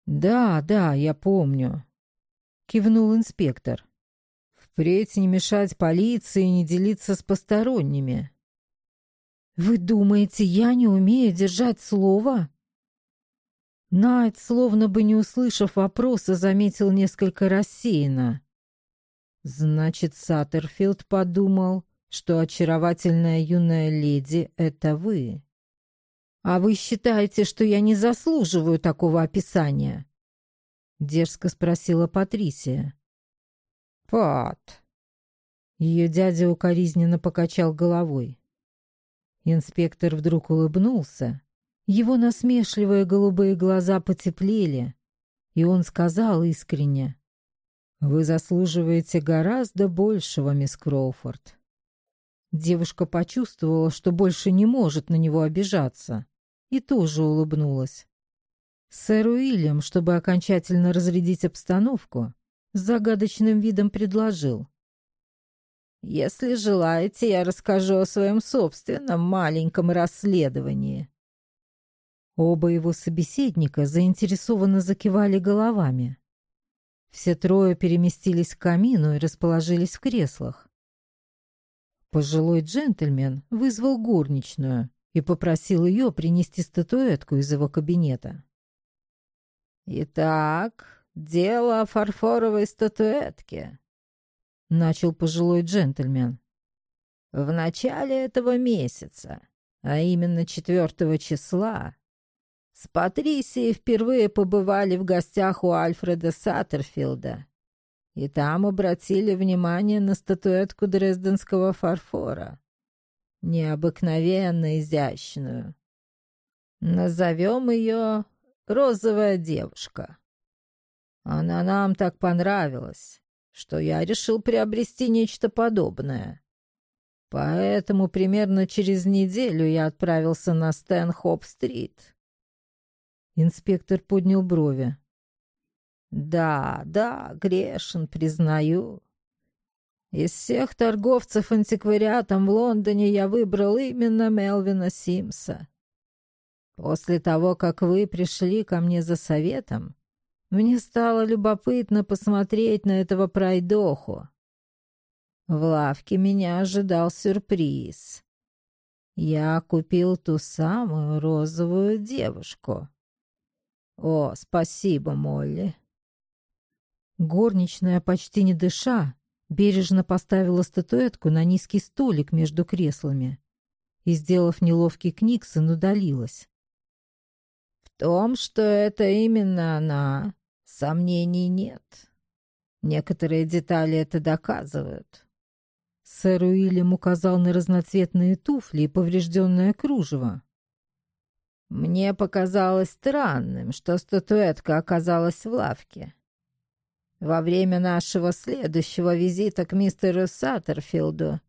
«Да, да, я помню», — кивнул инспектор. «Впредь не мешать полиции и не делиться с посторонними». «Вы думаете, я не умею держать слово?» Найт, словно бы не услышав вопроса, заметил несколько рассеянно. «Значит, Саттерфилд подумал, что очаровательная юная леди — это вы». «А вы считаете, что я не заслуживаю такого описания?» Дерзко спросила Патрисия. «Пат!» Ее дядя укоризненно покачал головой. Инспектор вдруг улыбнулся. Его насмешливые голубые глаза потеплели, и он сказал искренне. «Вы заслуживаете гораздо большего, мисс Кроуфорд». Девушка почувствовала, что больше не может на него обижаться, и тоже улыбнулась. Сэр Уильям, чтобы окончательно разрядить обстановку, с загадочным видом предложил. «Если желаете, я расскажу о своем собственном маленьком расследовании». Оба его собеседника заинтересованно закивали головами. Все трое переместились к камину и расположились в креслах. Пожилой джентльмен вызвал горничную и попросил ее принести статуэтку из его кабинета. «Итак, дело о фарфоровой статуэтке», — начал пожилой джентльмен. «В начале этого месяца, а именно 4 числа, с Патрисией впервые побывали в гостях у Альфреда Саттерфилда и там обратили внимание на статуэтку дрезденского фарфора. Необыкновенно изящную. Назовем ее «Розовая девушка». Она нам так понравилась, что я решил приобрести нечто подобное. Поэтому примерно через неделю я отправился на Стэнхоп-стрит. Инспектор поднял брови. Да, да, грешен, признаю. Из всех торговцев антиквариатом в Лондоне я выбрал именно Мелвина Симса. После того, как вы пришли ко мне за советом, мне стало любопытно посмотреть на этого пройдоху. В лавке меня ожидал сюрприз. Я купил ту самую розовую девушку. О, спасибо, Молли. Горничная, почти не дыша, бережно поставила статуэтку на низкий столик между креслами и, сделав неловкий книксон, удалилась. «В том, что это именно она, сомнений нет. Некоторые детали это доказывают». Сэр Уильям указал на разноцветные туфли и поврежденное кружево. «Мне показалось странным, что статуэтка оказалась в лавке. Во время нашего следующего визита к мистеру Саттерфилду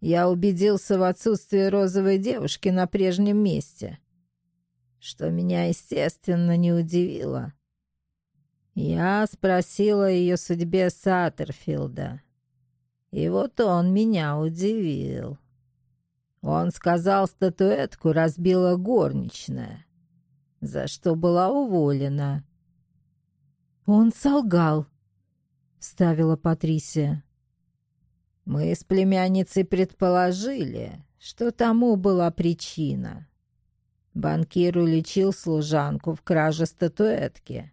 я убедился в отсутствии розовой девушки на прежнем месте, что меня, естественно, не удивило. Я спросила ее судьбе Саттерфилда, и вот он меня удивил. Он сказал, статуэтку разбила горничная, за что была уволена. Он солгал, вставила Патрисия. Мы с племянницей предположили, что тому была причина. Банкир уличил служанку в краже статуэтки,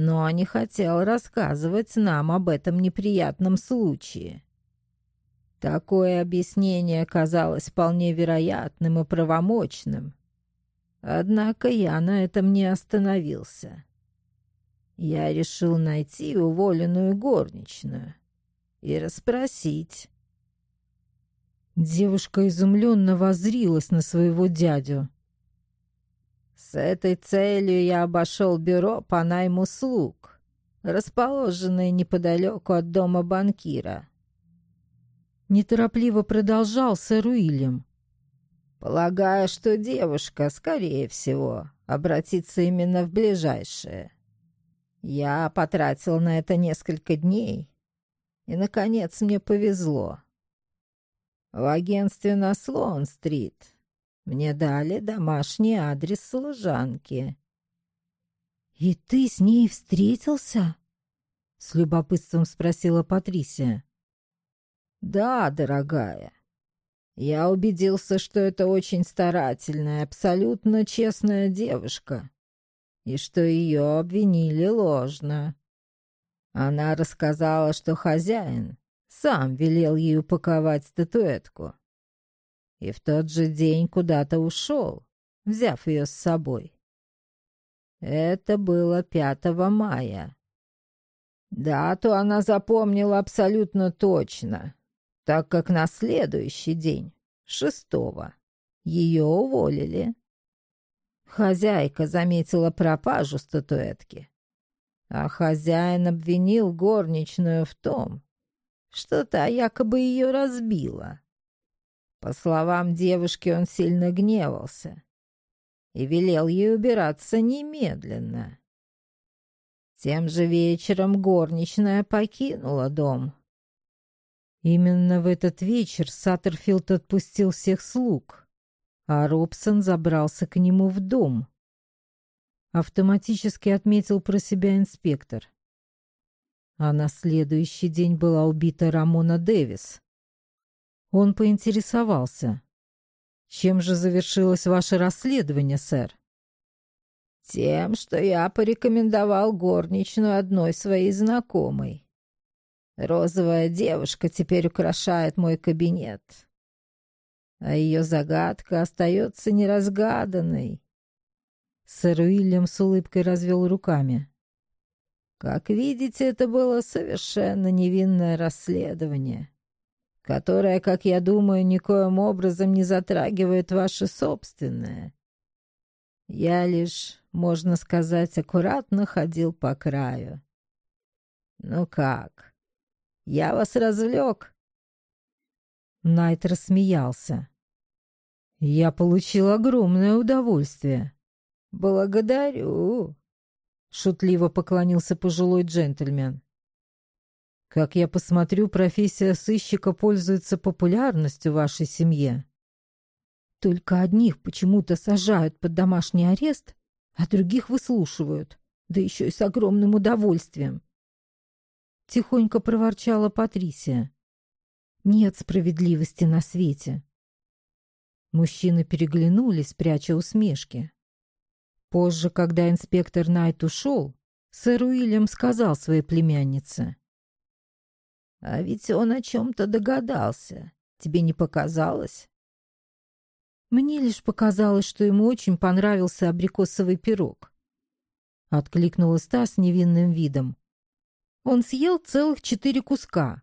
но не хотел рассказывать нам об этом неприятном случае. Такое объяснение казалось вполне вероятным и правомочным. Однако я на этом не остановился. Я решил найти уволенную горничную и расспросить. Девушка изумленно возрилась на своего дядю. С этой целью я обошел бюро по найму слуг, расположенное неподалеку от дома банкира. Неторопливо продолжал сэр Уильям. Полагаю, что девушка, скорее всего, обратится именно в ближайшее. Я потратил на это несколько дней, и, наконец, мне повезло. В агентстве на Слоун-стрит мне дали домашний адрес служанки. «И ты с ней встретился?» — с любопытством спросила Патрисия. «Да, дорогая. Я убедился, что это очень старательная, абсолютно честная девушка, и что ее обвинили ложно. Она рассказала, что хозяин сам велел ей упаковать статуэтку. И в тот же день куда-то ушел, взяв ее с собой. Это было 5 мая. Дату она запомнила абсолютно точно, так как на следующий день, шестого, ее уволили. Хозяйка заметила пропажу статуэтки, а хозяин обвинил горничную в том, что та якобы ее разбила. По словам девушки, он сильно гневался и велел ей убираться немедленно. Тем же вечером горничная покинула дом. Именно в этот вечер Саттерфилд отпустил всех слуг, а Робсон забрался к нему в дом. Автоматически отметил про себя инспектор. А на следующий день была убита Рамона Дэвис. Он поинтересовался. «Чем же завершилось ваше расследование, сэр?» «Тем, что я порекомендовал горничную одной своей знакомой. Розовая девушка теперь украшает мой кабинет. А ее загадка остается неразгаданной». Сэр Уильям с улыбкой развел руками. «Как видите, это было совершенно невинное расследование» которая, как я думаю, никоим образом не затрагивает ваше собственное. Я лишь, можно сказать, аккуратно ходил по краю. Ну как? Я вас развлек?» Найт рассмеялся. «Я получил огромное удовольствие». «Благодарю», — шутливо поклонился пожилой джентльмен. Как я посмотрю, профессия сыщика пользуется популярностью в вашей семье. Только одних почему-то сажают под домашний арест, а других выслушивают, да еще и с огромным удовольствием. Тихонько проворчала Патрисия. Нет справедливости на свете. Мужчины переглянулись, пряча усмешки. Позже, когда инспектор Найт ушел, сэр Уильям сказал своей племяннице. А ведь он о чем-то догадался. Тебе не показалось? Мне лишь показалось, что ему очень понравился абрикосовый пирог. Откликнулась та с невинным видом. Он съел целых четыре куска.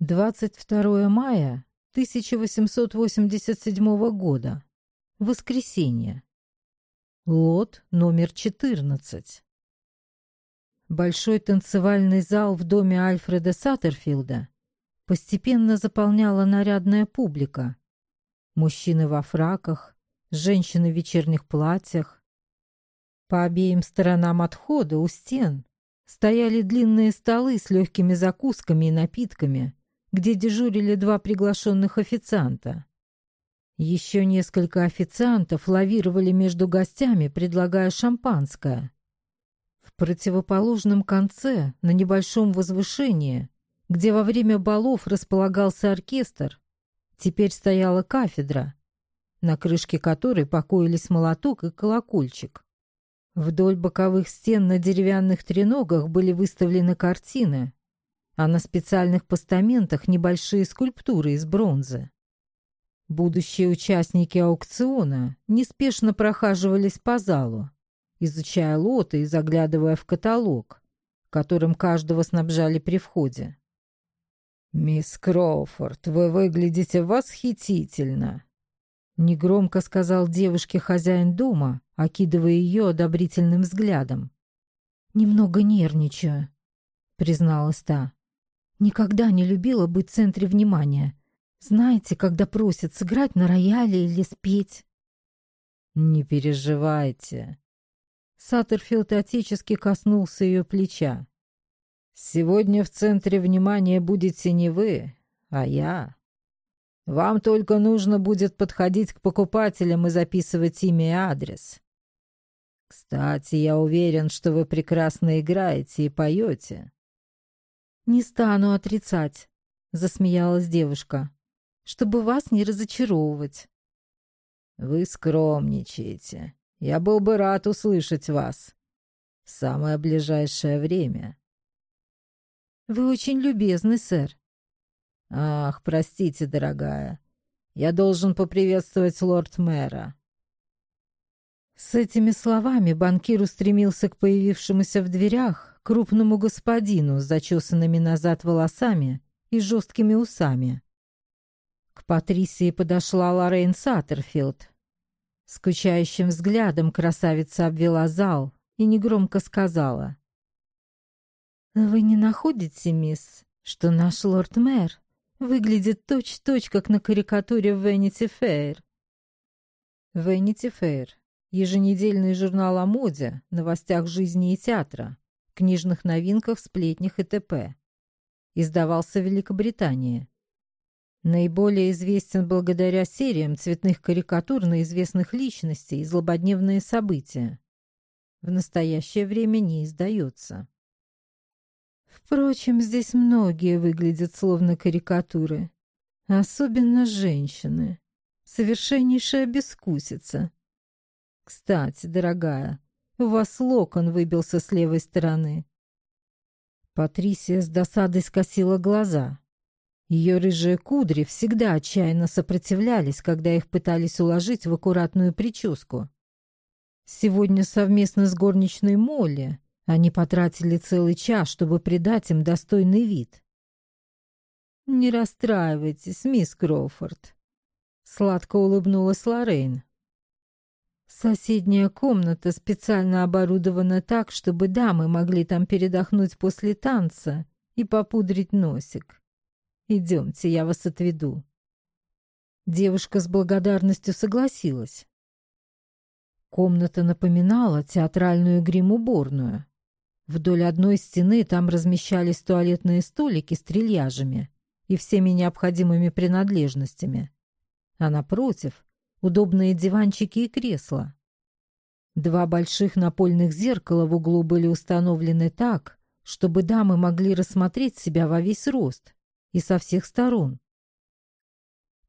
22 мая 1887 года. Воскресенье. Лот номер 14. Большой танцевальный зал в доме Альфреда Саттерфилда постепенно заполняла нарядная публика. Мужчины во фраках, женщины в вечерних платьях. По обеим сторонам отхода у стен стояли длинные столы с легкими закусками и напитками, где дежурили два приглашенных официанта. Еще несколько официантов лавировали между гостями, предлагая шампанское. В противоположном конце, на небольшом возвышении, где во время балов располагался оркестр, теперь стояла кафедра, на крышке которой покоились молоток и колокольчик. Вдоль боковых стен на деревянных треногах были выставлены картины, а на специальных постаментах небольшие скульптуры из бронзы. Будущие участники аукциона неспешно прохаживались по залу, изучая лоты и заглядывая в каталог, которым каждого снабжали при входе. «Мисс Кроуфорд, вы выглядите восхитительно!» Негромко сказал девушке хозяин дома, окидывая ее одобрительным взглядом. «Немного нервничаю», — призналась та. «Никогда не любила быть в центре внимания. Знаете, когда просят сыграть на рояле или спеть?» «Не переживайте», Саттерфилд отечески коснулся ее плеча. «Сегодня в центре внимания будете не вы, а я. Вам только нужно будет подходить к покупателям и записывать имя и адрес. Кстати, я уверен, что вы прекрасно играете и поете. Не стану отрицать, засмеялась девушка, чтобы вас не разочаровывать. Вы скромничаете. Я был бы рад услышать вас. В самое ближайшее время. Вы очень любезны, сэр. Ах, простите, дорогая. Я должен поприветствовать лорд-мэра. С этими словами банкир устремился к появившемуся в дверях крупному господину с зачесанными назад волосами и жесткими усами. К Патрисии подошла Лоррейн Саттерфилд. Скучающим взглядом красавица обвела зал и негромко сказала. «Вы не находите, мисс, что наш лорд-мэр выглядит точь-точь, -точь, как на карикатуре в Vanity Fair?» Vanity Fair — еженедельный журнал о моде, новостях жизни и театра, книжных новинках, сплетнях и т.п. Издавался в Великобритании. Наиболее известен благодаря сериям цветных карикатур на известных личностей и злободневные события. В настоящее время не издается. Впрочем, здесь многие выглядят словно карикатуры. Особенно женщины. Совершеннейшая бескусица. Кстати, дорогая, у вас локон выбился с левой стороны. Патрисия с досадой скосила глаза. Ее рыжие кудри всегда отчаянно сопротивлялись, когда их пытались уложить в аккуратную прическу. Сегодня совместно с горничной Молли они потратили целый час, чтобы придать им достойный вид. «Не расстраивайтесь, мисс Кроуфорд», — сладко улыбнулась Лоррейн. Соседняя комната специально оборудована так, чтобы дамы могли там передохнуть после танца и попудрить носик. Идемте, я вас отведу. Девушка с благодарностью согласилась. Комната напоминала театральную грим-уборную. Вдоль одной стены там размещались туалетные столики с трильяжами и всеми необходимыми принадлежностями. А напротив — удобные диванчики и кресла. Два больших напольных зеркала в углу были установлены так, чтобы дамы могли рассмотреть себя во весь рост и со всех сторон.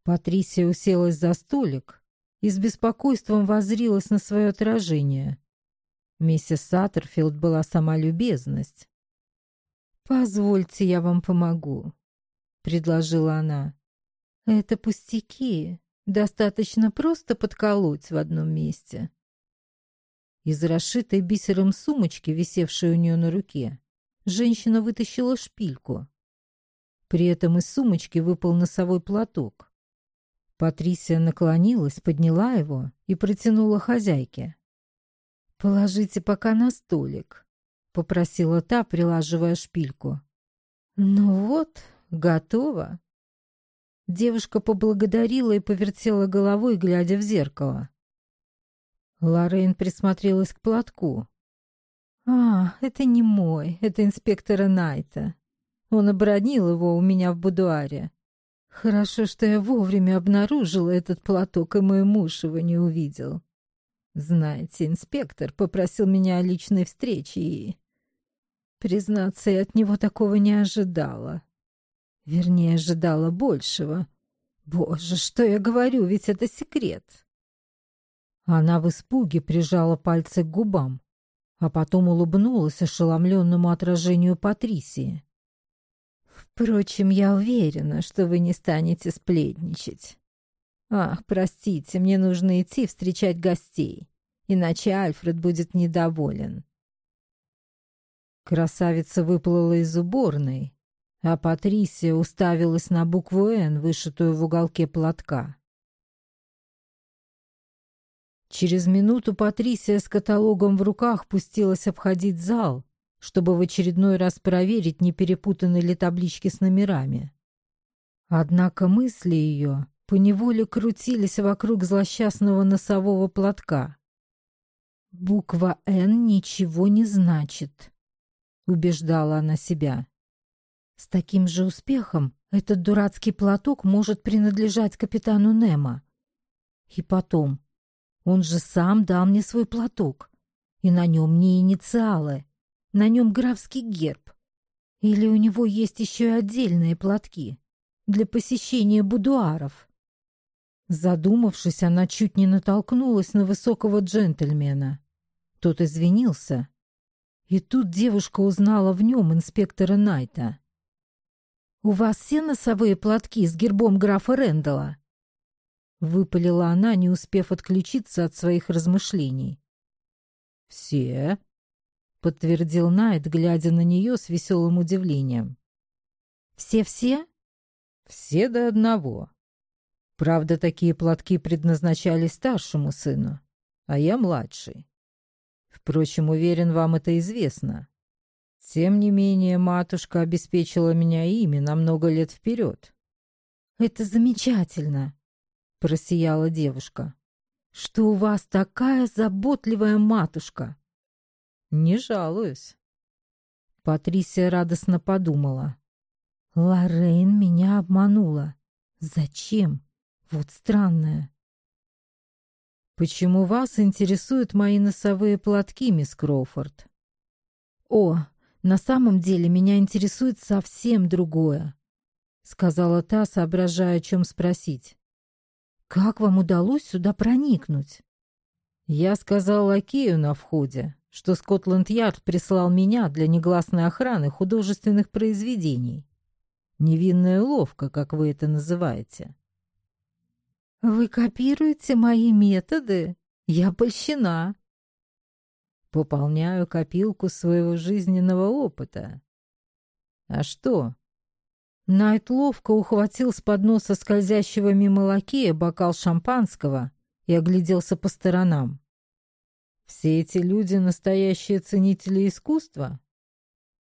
Патрисия уселась за столик и с беспокойством воззрилась на свое отражение. Миссис Саттерфилд была сама любезность. «Позвольте, я вам помогу», — предложила она. «Это пустяки. Достаточно просто подколоть в одном месте». Из расшитой бисером сумочки, висевшей у нее на руке, женщина вытащила шпильку. При этом из сумочки выпал носовой платок. Патрисия наклонилась, подняла его и протянула хозяйке. «Положите пока на столик», — попросила та, прилаживая шпильку. «Ну вот, готово». Девушка поблагодарила и повертела головой, глядя в зеркало. Лоррейн присмотрелась к платку. «А, это не мой, это инспектора Найта. Он обронил его у меня в будуаре. Хорошо, что я вовремя обнаружила этот платок, и мой муж его не увидел. Знаете, инспектор попросил меня о личной встрече и... Признаться, я от него такого не ожидала. Вернее, ожидала большего. Боже, что я говорю, ведь это секрет. Она в испуге прижала пальцы к губам, а потом улыбнулась ошеломленному отражению Патрисии. «Впрочем, я уверена, что вы не станете сплетничать. «Ах, простите, мне нужно идти встречать гостей, иначе Альфред будет недоволен». Красавица выплыла из уборной, а Патрисия уставилась на букву «Н», вышитую в уголке платка. Через минуту Патрисия с каталогом в руках пустилась обходить зал, чтобы в очередной раз проверить, не перепутаны ли таблички с номерами. Однако мысли ее поневоле крутились вокруг злосчастного носового платка. «Буква «Н» ничего не значит», — убеждала она себя. «С таким же успехом этот дурацкий платок может принадлежать капитану Немо. И потом, он же сам дал мне свой платок. И на нем не инициалы, на нем графский герб. Или у него есть еще и отдельные платки для посещения будуаров. Задумавшись, она чуть не натолкнулась на высокого джентльмена. Тот извинился. И тут девушка узнала в нем инспектора Найта. «У вас все носовые платки с гербом графа Рэндала?» Выпалила она, не успев отключиться от своих размышлений. «Все?» — подтвердил Найт, глядя на нее с веселым удивлением. «Все-все?» «Все до одного. Правда, такие платки предназначались старшему сыну, а я младший. Впрочем, уверен, вам это известно. Тем не менее, матушка обеспечила меня ими на много лет вперед. «Это замечательно!» — просияла девушка. «Что у вас такая заботливая матушка!» «Не жалуюсь!» Патрисия радостно подумала. «Лоррейн меня обманула. Зачем?» Вот странное. Почему вас интересуют мои носовые платки, мисс Кроуфорд? О, на самом деле меня интересует совсем другое, сказала та, соображая, о чем спросить. Как вам удалось сюда проникнуть? Я сказал лакею на входе, что Скотланд-Ярд прислал меня для негласной охраны художественных произведений. Невинная уловка, как вы это называете. «Вы копируете мои методы? Я польщена!» «Пополняю копилку своего жизненного опыта». «А что?» Найт ловко ухватил с подноса скользящего мимо лакея бокал шампанского и огляделся по сторонам. «Все эти люди — настоящие ценители искусства?»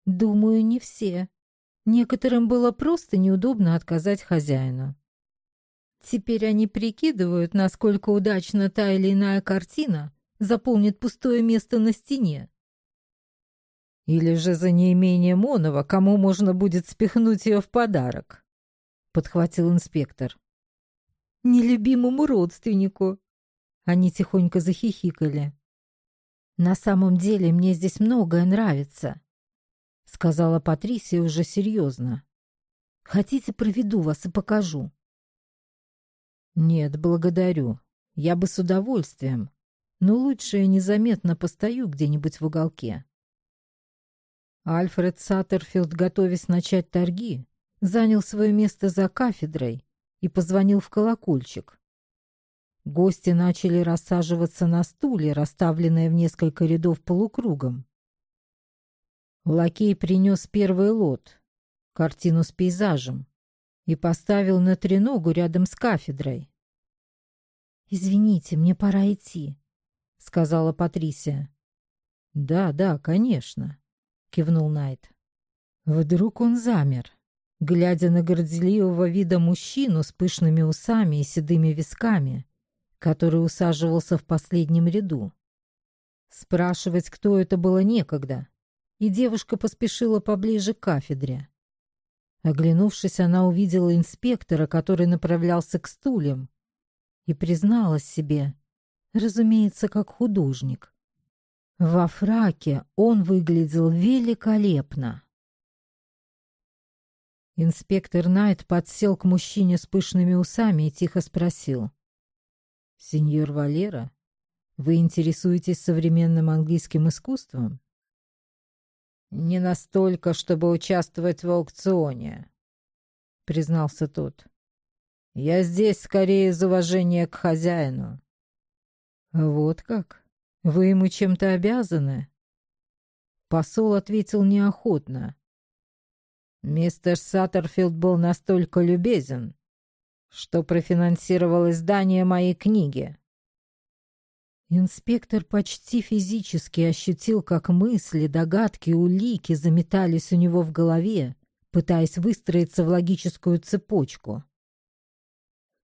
«Думаю, не все. Некоторым было просто неудобно отказать хозяину. Теперь они прикидывают, насколько удачно та или иная картина заполнит пустое место на стене. Или же за неимением Монова, кому можно будет спихнуть ее в подарок, подхватил инспектор. Нелюбимому родственнику. Они тихонько захихикали. На самом деле мне здесь многое нравится, сказала Патрисия уже серьезно. Хотите, проведу вас и покажу. «Нет, благодарю. Я бы с удовольствием, но лучше я незаметно постою где-нибудь в уголке». Альфред Саттерфилд, готовясь начать торги, занял свое место за кафедрой и позвонил в колокольчик. Гости начали рассаживаться на стуле, расставленные в несколько рядов полукругом. Лакей принес первый лот, картину с пейзажем и поставил на треногу рядом с кафедрой. «Извините, мне пора идти», — сказала Патрисия. «Да, да, конечно», — кивнул Найт. Вдруг он замер, глядя на горделивого вида мужчину с пышными усами и седыми висками, который усаживался в последнем ряду. Спрашивать, кто это было, некогда, и девушка поспешила поближе к кафедре. Оглянувшись, она увидела инспектора, который направлялся к стульям, и призналась себе, разумеется, как художник. Во фраке он выглядел великолепно. Инспектор Найт подсел к мужчине с пышными усами и тихо спросил. «Сеньор Валера, вы интересуетесь современным английским искусством?» «Не настолько, чтобы участвовать в аукционе», — признался тот. «Я здесь скорее из уважения к хозяину». «Вот как? Вы ему чем-то обязаны?» Посол ответил неохотно. Мистер Саттерфилд был настолько любезен, что профинансировал издание моей книги. Инспектор почти физически ощутил, как мысли, догадки, улики заметались у него в голове, пытаясь выстроиться в логическую цепочку.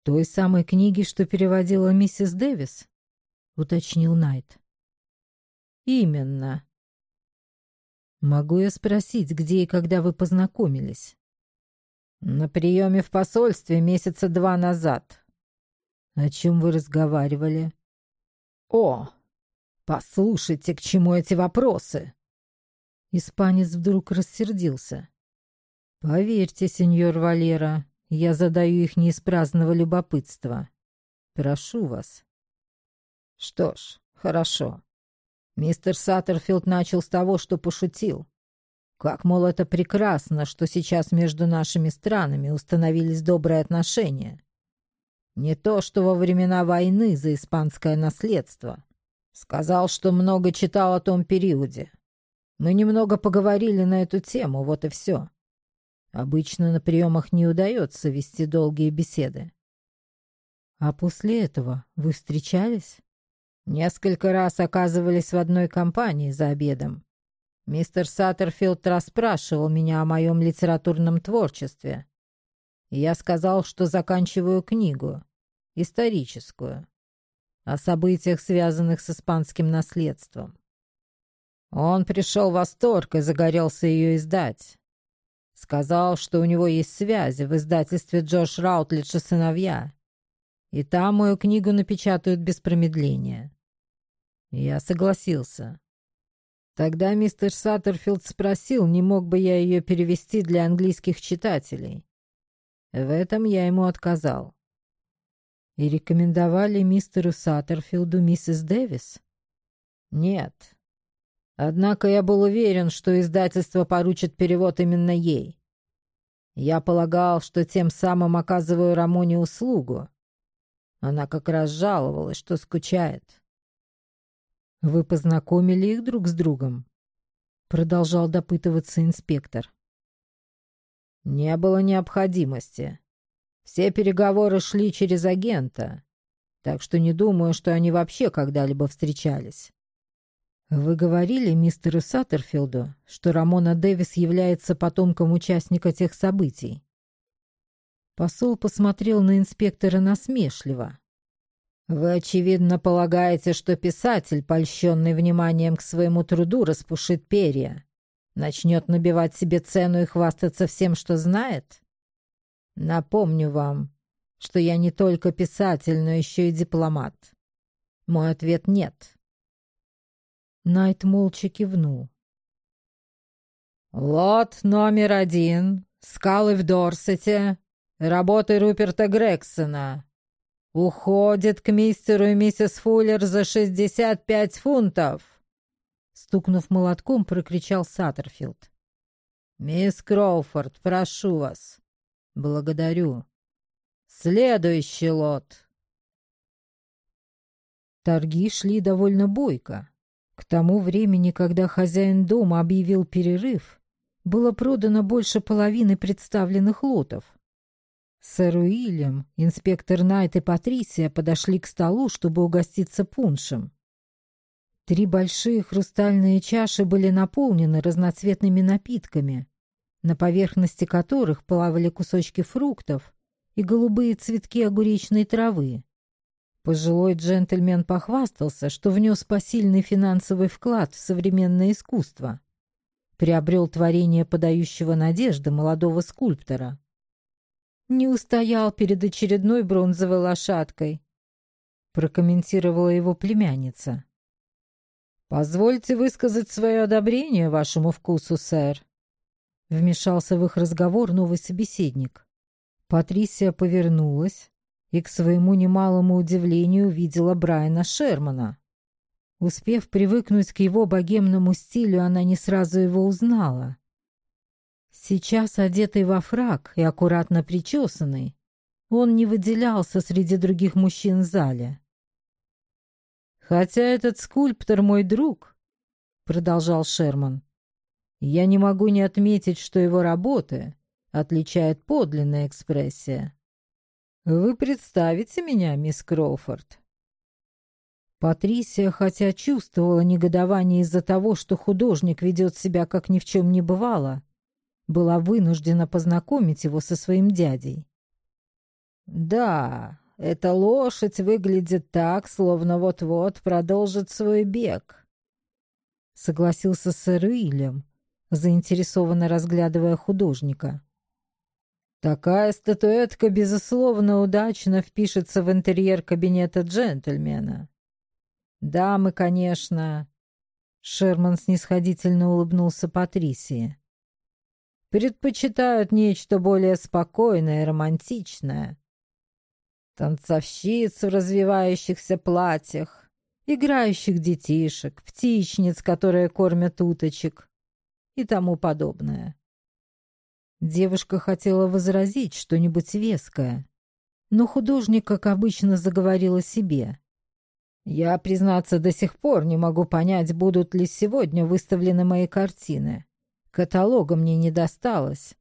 «Той самой книги, что переводила миссис Дэвис?» — уточнил Найт. «Именно». «Могу я спросить, где и когда вы познакомились?» «На приеме в посольстве месяца два назад». «О чем вы разговаривали?» «О!» «Послушайте, к чему эти вопросы?» Испанец вдруг рассердился. «Поверьте, сеньор Валера, я задаю их не из праздного любопытства. Прошу вас». «Что ж, хорошо. Мистер Саттерфилд начал с того, что пошутил. Как, мол, это прекрасно, что сейчас между нашими странами установились добрые отношения. Не то, что во времена войны за испанское наследство. Сказал, что много читал о том периоде. Мы немного поговорили на эту тему, вот и все. Обычно на приемах не удается вести долгие беседы. А после этого вы встречались? Несколько раз оказывались в одной компании за обедом. Мистер Саттерфилд расспрашивал меня о моем литературном творчестве. я сказал, что заканчиваю книгу, историческую, о событиях, связанных с испанским наследством. Он пришел в восторг и загорелся ее издать. Сказал, что у него есть связи в издательстве Джордж Раутлидж и сыновья. И там мою книгу напечатают без промедления. Я согласился. Тогда мистер Саттерфилд спросил, не мог бы я ее перевести для английских читателей. В этом я ему отказал. И рекомендовали мистеру Саттерфилду миссис Дэвис? Нет. Однако я был уверен, что издательство поручит перевод именно ей. Я полагал, что тем самым оказываю Рамоне услугу. Она как раз жаловалась, что скучает. «Вы познакомили их друг с другом?» Продолжал допытываться инспектор. «Не было необходимости. Все переговоры шли через агента, так что не думаю, что они вообще когда-либо встречались». «Вы говорили мистеру Саттерфилду, что Рамона Дэвис является потомком участника тех событий?» Посол посмотрел на инспектора насмешливо. «Вы, очевидно, полагаете, что писатель, польщенный вниманием к своему труду, распушит перья, начнет набивать себе цену и хвастаться всем, что знает? Напомню вам, что я не только писатель, но еще и дипломат. Мой ответ — нет». Найт молча кивнул. «Лот номер один. Скалы в Дорсете. Работы Руперта Грексона. Уходит к мистеру и миссис Фуллер за шестьдесят пять фунтов!» Стукнув молотком, прокричал Саттерфилд. «Мисс Кроуфорд, прошу вас». «Благодарю. Следующий лот». Торги шли довольно бойко. К тому времени, когда хозяин дома объявил перерыв, было продано больше половины представленных лотов. Сэр Уильям, инспектор Найт и Патрисия подошли к столу, чтобы угоститься пуншем. Три большие хрустальные чаши были наполнены разноцветными напитками, на поверхности которых плавали кусочки фруктов и голубые цветки огуречной травы. Пожилой джентльмен похвастался, что внес посильный финансовый вклад в современное искусство. Приобрел творение подающего надежды молодого скульптора. «Не устоял перед очередной бронзовой лошадкой», прокомментировала его племянница. «Позвольте высказать свое одобрение вашему вкусу, сэр», вмешался в их разговор новый собеседник. Патрисия повернулась, и, к своему немалому удивлению, увидела Брайана Шермана. Успев привыкнуть к его богемному стилю, она не сразу его узнала. Сейчас, одетый во фрак и аккуратно причесанный, он не выделялся среди других мужчин в зале. «Хотя этот скульптор мой друг», — продолжал Шерман, — «я не могу не отметить, что его работы отличает подлинная экспрессия. «Вы представите меня, мисс Кроуфорд?» Патрисия, хотя чувствовала негодование из-за того, что художник ведет себя как ни в чем не бывало, была вынуждена познакомить его со своим дядей. «Да, эта лошадь выглядит так, словно вот-вот продолжит свой бег», — согласился сэр Уильям, заинтересованно разглядывая художника. Такая статуэтка, безусловно, удачно впишется в интерьер кабинета джентльмена. «Дамы, конечно». Шерман снисходительно улыбнулся Патрисии. «Предпочитают нечто более спокойное и романтичное. Танцовщиц в развивающихся платьях, играющих детишек, птичниц, которые кормят уточек и тому подобное». Девушка хотела возразить что-нибудь веское, но художник, как обычно, заговорил о себе. «Я, признаться, до сих пор не могу понять, будут ли сегодня выставлены мои картины. Каталога мне не досталось.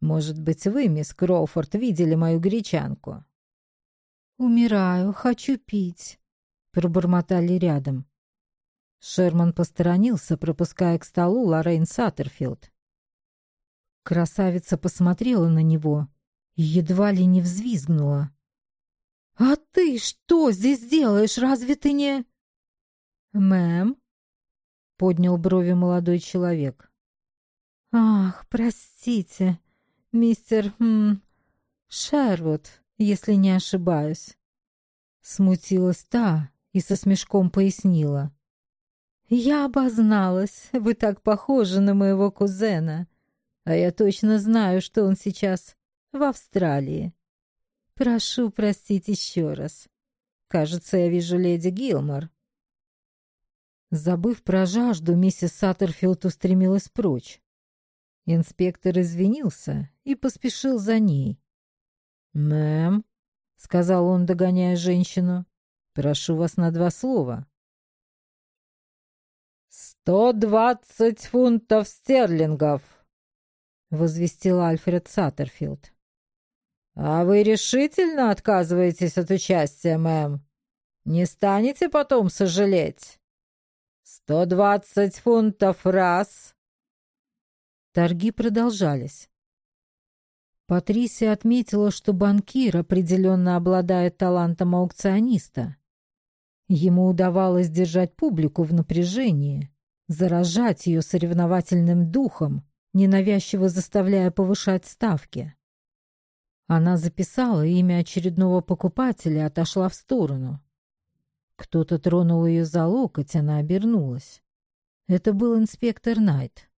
Может быть, вы, мисс Кроуфорд, видели мою гречанку?» «Умираю, хочу пить», — пробормотали рядом. Шерман посторонился, пропуская к столу Лоррейн Саттерфилд. Красавица посмотрела на него и едва ли не взвизгнула. «А ты что здесь делаешь? Разве ты не...» «Мэм?» — поднял брови молодой человек. «Ах, простите, мистер... М, Шервуд, если не ошибаюсь». Смутилась та и со смешком пояснила. «Я обозналась. Вы так похожи на моего кузена. А я точно знаю, что он сейчас в Австралии. Прошу простить еще раз. Кажется, я вижу леди Гилмор. Забыв про жажду, миссис Саттерфилд устремилась прочь. Инспектор извинился и поспешил за ней. «Мэм», — сказал он, догоняя женщину, — «прошу вас на два слова». «Сто двадцать фунтов стерлингов!» — возвестил Альфред Саттерфилд. «А вы решительно отказываетесь от участия, мэм? Не станете потом сожалеть? Сто двадцать фунтов раз!» Торги продолжались. Патрисия отметила, что банкир определенно обладает талантом аукциониста. Ему удавалось держать публику в напряжении, заражать ее соревновательным духом, ненавязчиво заставляя повышать ставки. Она записала имя очередного покупателя и отошла в сторону. Кто-то тронул ее за локоть, она обернулась. Это был инспектор Найт.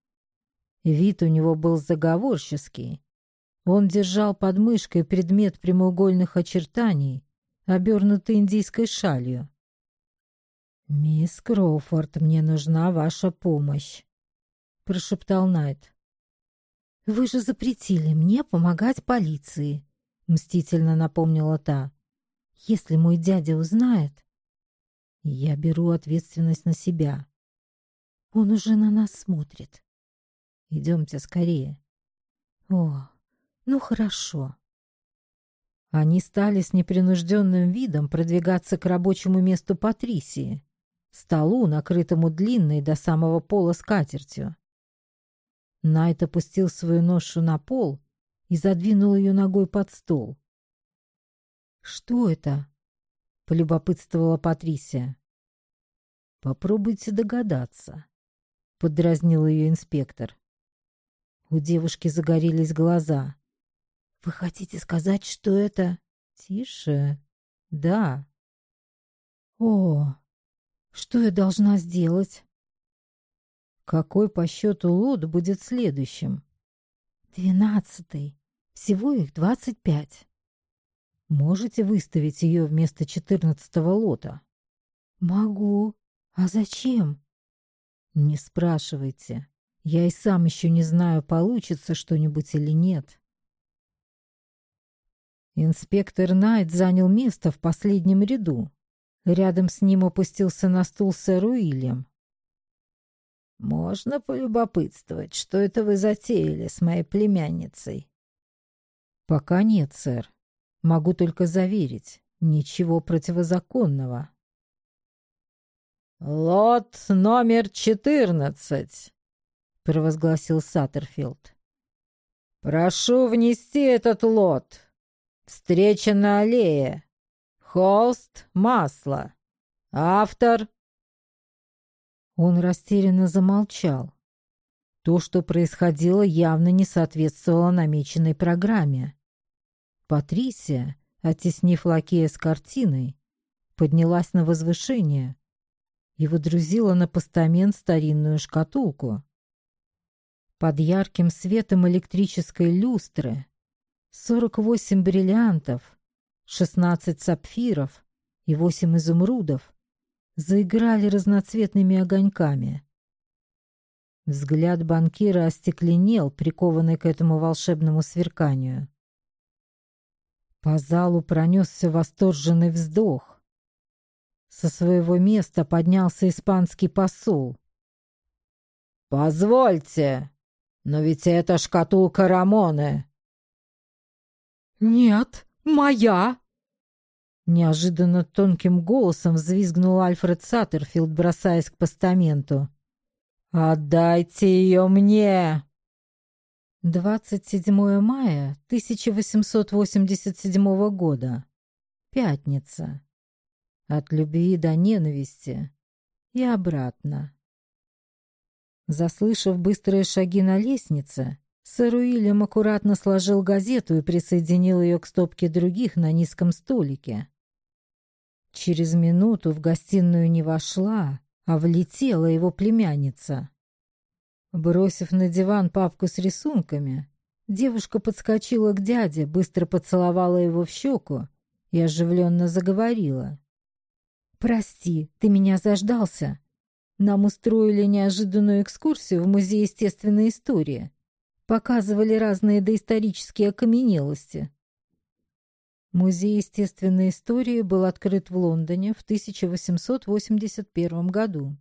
Вид у него был заговорческий. Он держал под мышкой предмет прямоугольных очертаний, обернутый индийской шалью. «Мисс Кроуфорд, мне нужна ваша помощь», — прошептал Найт. «Вы же запретили мне помогать полиции», — мстительно напомнила та. «Если мой дядя узнает...» «Я беру ответственность на себя». «Он уже на нас смотрит». «Идемте скорее». «О, ну хорошо». Они стали с непринужденным видом продвигаться к рабочему месту Патрисии, столу, накрытому длинной до самого пола скатертью. Найт опустил свою ношу на пол и задвинул ее ногой под стол. «Что это?» — полюбопытствовала Патрисия. «Попробуйте догадаться», — подразнил ее инспектор. У девушки загорелись глаза. «Вы хотите сказать, что это...» «Тише. Да». «О, что я должна сделать?» Какой по счету лот будет следующим? Двенадцатый. Всего их двадцать пять. Можете выставить ее вместо четырнадцатого лота? Могу. А зачем? Не спрашивайте. Я и сам еще не знаю, получится что-нибудь или нет. Инспектор Найт занял место в последнем ряду. Рядом с ним опустился на стул сэр Уильям. Можно полюбопытствовать, что это вы затеяли с моей племянницей? Пока нет, сэр. Могу только заверить, ничего противозаконного. Лот номер четырнадцать, провозгласил Саттерфилд. Прошу внести этот лот. Встреча на аллее. Холст, масло. Автор он растерянно замолчал. То, что происходило, явно не соответствовало намеченной программе. Патрисия, оттеснив лакея с картиной, поднялась на возвышение и водрузила на постамент старинную шкатулку. Под ярким светом электрической люстры 48 бриллиантов, 16 сапфиров и 8 изумрудов заиграли разноцветными огоньками. Взгляд банкира остекленел, прикованный к этому волшебному сверканию. По залу пронесся восторженный вздох. Со своего места поднялся испанский посол. «Позвольте, но ведь это шкатулка Рамоны!» «Нет, моя!» Неожиданно тонким голосом взвизгнул Альфред Саттерфилд, бросаясь к постаменту. «Отдайте ее мне!» 27 мая 1887 года. Пятница. От любви до ненависти и обратно. Заслышав быстрые шаги на лестнице, сэр Уильям аккуратно сложил газету и присоединил ее к стопке других на низком столике. Через минуту в гостиную не вошла, а влетела его племянница. Бросив на диван папку с рисунками, девушка подскочила к дяде, быстро поцеловала его в щеку и оживленно заговорила. «Прости, ты меня заждался. Нам устроили неожиданную экскурсию в Музей естественной истории. Показывали разные доисторические окаменелости». Музей естественной истории был открыт в Лондоне в 1881 году.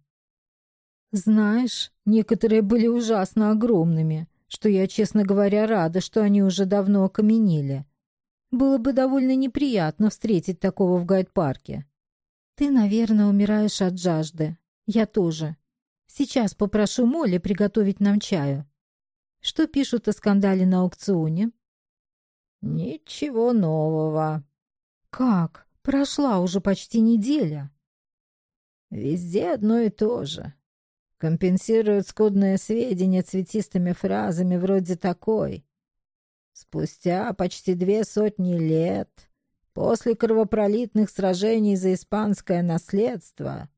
Знаешь, некоторые были ужасно огромными, что я, честно говоря, рада, что они уже давно окаменели. Было бы довольно неприятно встретить такого в гайд-парке. Ты, наверное, умираешь от жажды. Я тоже. Сейчас попрошу Молли приготовить нам чаю. Что пишут о скандале на аукционе? Ничего нового. Как? Прошла уже почти неделя. Везде одно и то же компенсируют скудные сведения цветистыми фразами вроде такой. Спустя почти две сотни лет, после кровопролитных сражений за испанское наследство,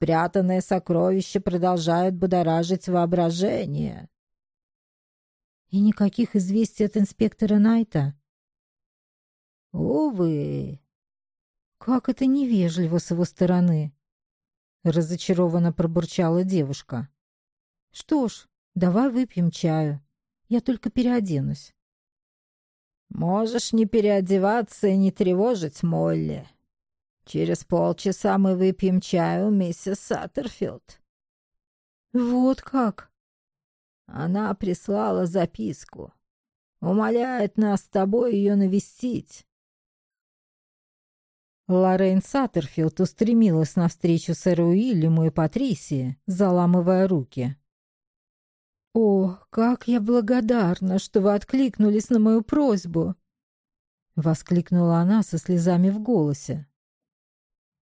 спрятанные сокровища продолжают будоражить воображение. И никаких известий от инспектора Найта? Увы. Как это невежливо с его стороны. Разочарованно пробурчала девушка. Что ж, давай выпьем чаю. Я только переоденусь. Можешь не переодеваться и не тревожить Молли. Через полчаса мы выпьем чаю, миссис Саттерфилд. Вот как? Она прислала записку. Умоляет нас с тобой ее навестить. Лоррейн Саттерфилд устремилась навстречу сэру Уильяму и Патрисии, заламывая руки. «О, как я благодарна, что вы откликнулись на мою просьбу!» Воскликнула она со слезами в голосе.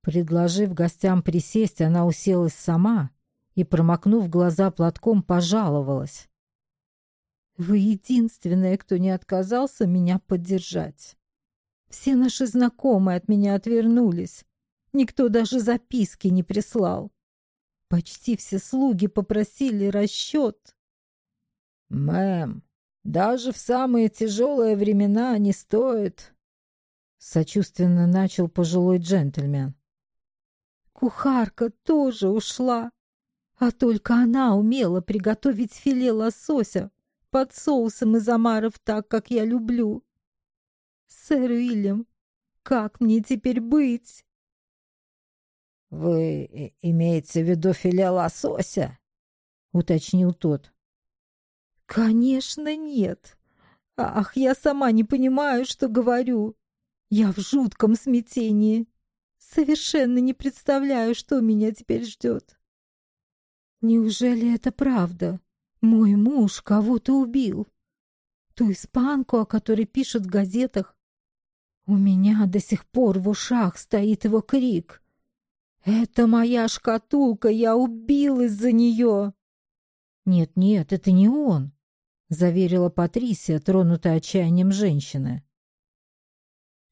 Предложив гостям присесть, она уселась сама и, промокнув глаза платком, пожаловалась. «Вы единственная, кто не отказался меня поддержать. Все наши знакомые от меня отвернулись. Никто даже записки не прислал. Почти все слуги попросили расчет. «Мэм, даже в самые тяжелые времена не стоит...» Сочувственно начал пожилой джентльмен. Кухарка тоже ушла, а только она умела приготовить филе лосося под соусом из омаров так, как я люблю. «Сэр Уильям, как мне теперь быть?» «Вы имеете в виду филе лосося?» — уточнил тот. «Конечно нет. Ах, я сама не понимаю, что говорю. Я в жутком смятении. Совершенно не представляю, что меня теперь ждет. Неужели это правда? Мой муж кого-то убил. Ту испанку, о которой пишут в газетах, у меня до сих пор в ушах стоит его крик. «Это моя шкатулка, я убил из-за нее!» «Нет-нет, это не он», — заверила Патрисия, тронутая отчаянием женщины.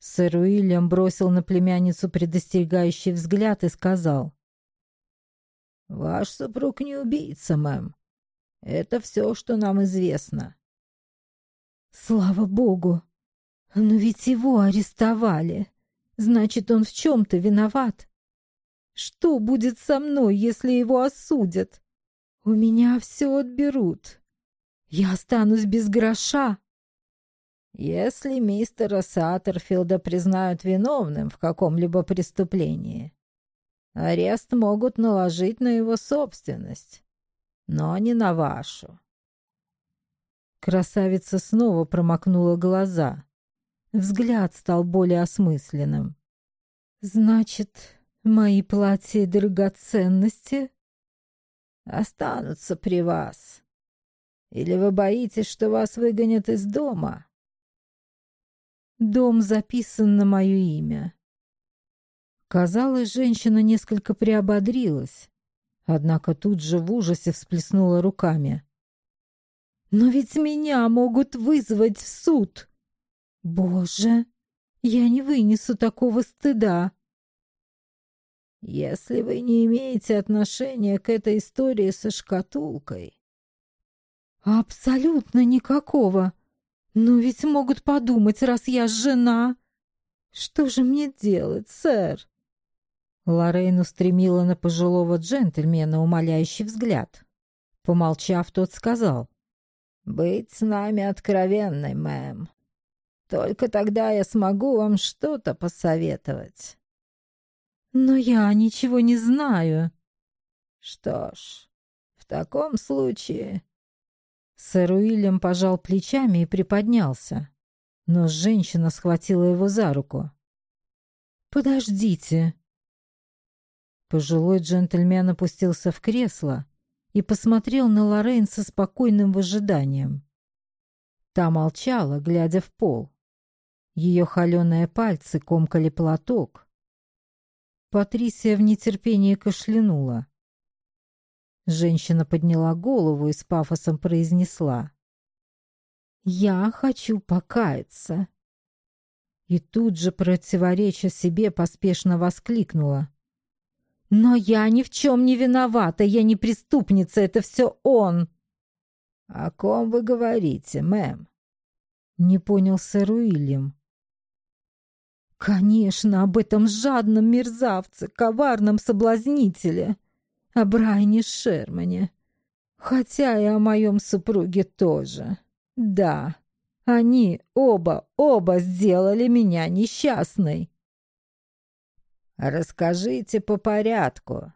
Сэр Уильям бросил на племянницу предостерегающий взгляд и сказал. Ваш супруг не убийца, мэм. Это все, что нам известно. Слава богу! Но ведь его арестовали. Значит, он в чем-то виноват. Что будет со мной, если его осудят? У меня все отберут. Я останусь без гроша. Если мистера Саттерфилда признают виновным в каком-либо преступлении, арест могут наложить на его собственность, но не на вашу. Красавица снова промокнула глаза. Взгляд стал более осмысленным. «Значит, мои платья и драгоценности останутся при вас. Или вы боитесь, что вас выгонят из дома?» Дом записан на мое имя. Казалось, женщина несколько приободрилась, однако тут же в ужасе всплеснула руками. «Но ведь меня могут вызвать в суд! Боже, я не вынесу такого стыда!» «Если вы не имеете отношения к этой истории со шкатулкой...» «Абсолютно никакого!» Но ведь могут подумать, раз я жена. Что же мне делать, сэр? Лоррейн устремила на пожилого джентльмена умоляющий взгляд. Помолчав, тот сказал. «Быть с нами откровенной, мэм. Только тогда я смогу вам что-то посоветовать». «Но я ничего не знаю». «Что ж, в таком случае Сэр Уильям пожал плечами и приподнялся, но женщина схватила его за руку. «Подождите!» Пожилой джентльмен опустился в кресло и посмотрел на Лоррейн со спокойным выжиданием. Та молчала, глядя в пол. Ее холеные пальцы комкали платок. Патрисия в нетерпении кашлянула. Женщина подняла голову и с пафосом произнесла. «Я хочу покаяться». И тут же, противореча себе, поспешно воскликнула. «Но я ни в чем не виновата, я не преступница, это все он!» «О ком вы говорите, мэм?» Не понял сэр Уильям. «Конечно, об этом жадном мерзавце, коварном соблазнителе!» О Брайне Шермане. Хотя и о моем супруге тоже. Да, они оба, оба сделали меня несчастной. «Расскажите по порядку»,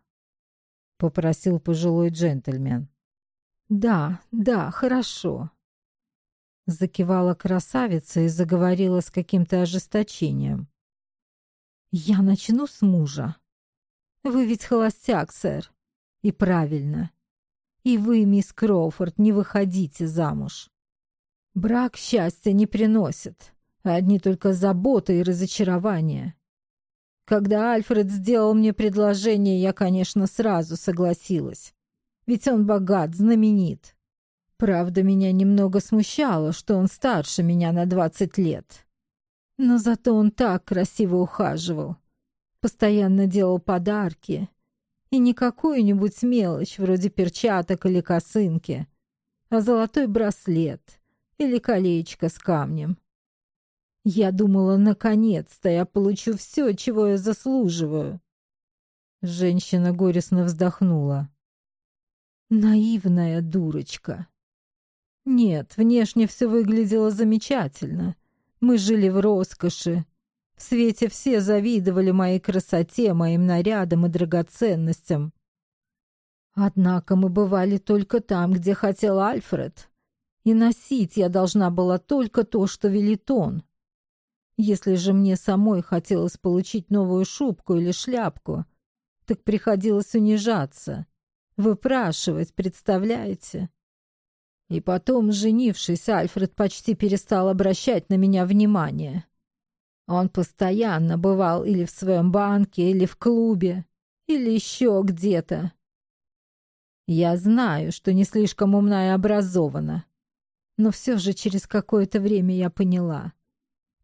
— попросил пожилой джентльмен. «Да, да, хорошо», — закивала красавица и заговорила с каким-то ожесточением. «Я начну с мужа. Вы ведь холостяк, сэр. И правильно. И вы, мисс Кроуфорд, не выходите замуж. Брак счастья не приносит, а одни только заботы и разочарования. Когда Альфред сделал мне предложение, я, конечно, сразу согласилась. Ведь он богат, знаменит. Правда, меня немного смущало, что он старше меня на двадцать лет. Но зато он так красиво ухаживал. Постоянно делал подарки и не какую-нибудь мелочь, вроде перчаток или косынки, а золотой браслет или колечко с камнем. Я думала, наконец-то я получу все, чего я заслуживаю. Женщина горестно вздохнула. Наивная дурочка. Нет, внешне все выглядело замечательно. Мы жили в роскоши, в свете все завидовали моей красоте, моим нарядам и драгоценностям. Однако мы бывали только там, где хотел Альфред, и носить я должна была только то, что велит он. Если же мне самой хотелось получить новую шубку или шляпку, так приходилось унижаться, выпрашивать, представляете? И потом, женившись, Альфред почти перестал обращать на меня внимание. Он постоянно бывал или в своем банке, или в клубе, или еще где-то. Я знаю, что не слишком умна и образована, но все же через какое-то время я поняла.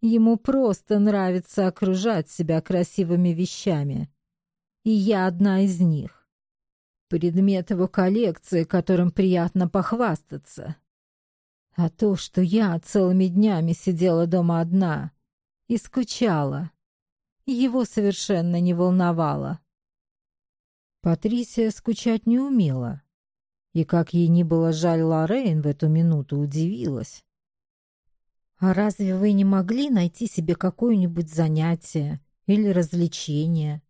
Ему просто нравится окружать себя красивыми вещами. И я одна из них. Предмет его коллекции, которым приятно похвастаться. А то, что я целыми днями сидела дома одна и скучала, его совершенно не волновало. Патрисия скучать не умела. И как ей не было жаль Лоррейн в эту минуту, удивилась. «А разве вы не могли найти себе какое-нибудь занятие или развлечение?»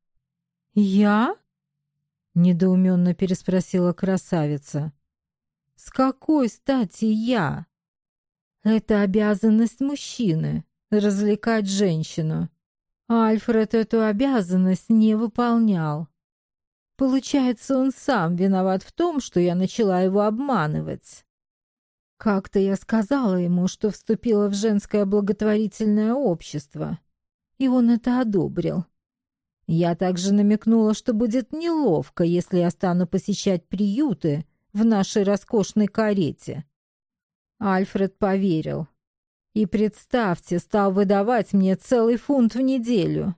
«Я?» — недоуменно переспросила красавица. «С какой стати я?» «Это обязанность мужчины — развлекать женщину. Альфред эту обязанность не выполнял. Получается, он сам виноват в том, что я начала его обманывать. Как-то я сказала ему, что вступила в женское благотворительное общество, и он это одобрил. Я также намекнула, что будет неловко, если я стану посещать приюты в нашей роскошной карете. Альфред поверил. И, представьте, стал выдавать мне целый фунт в неделю.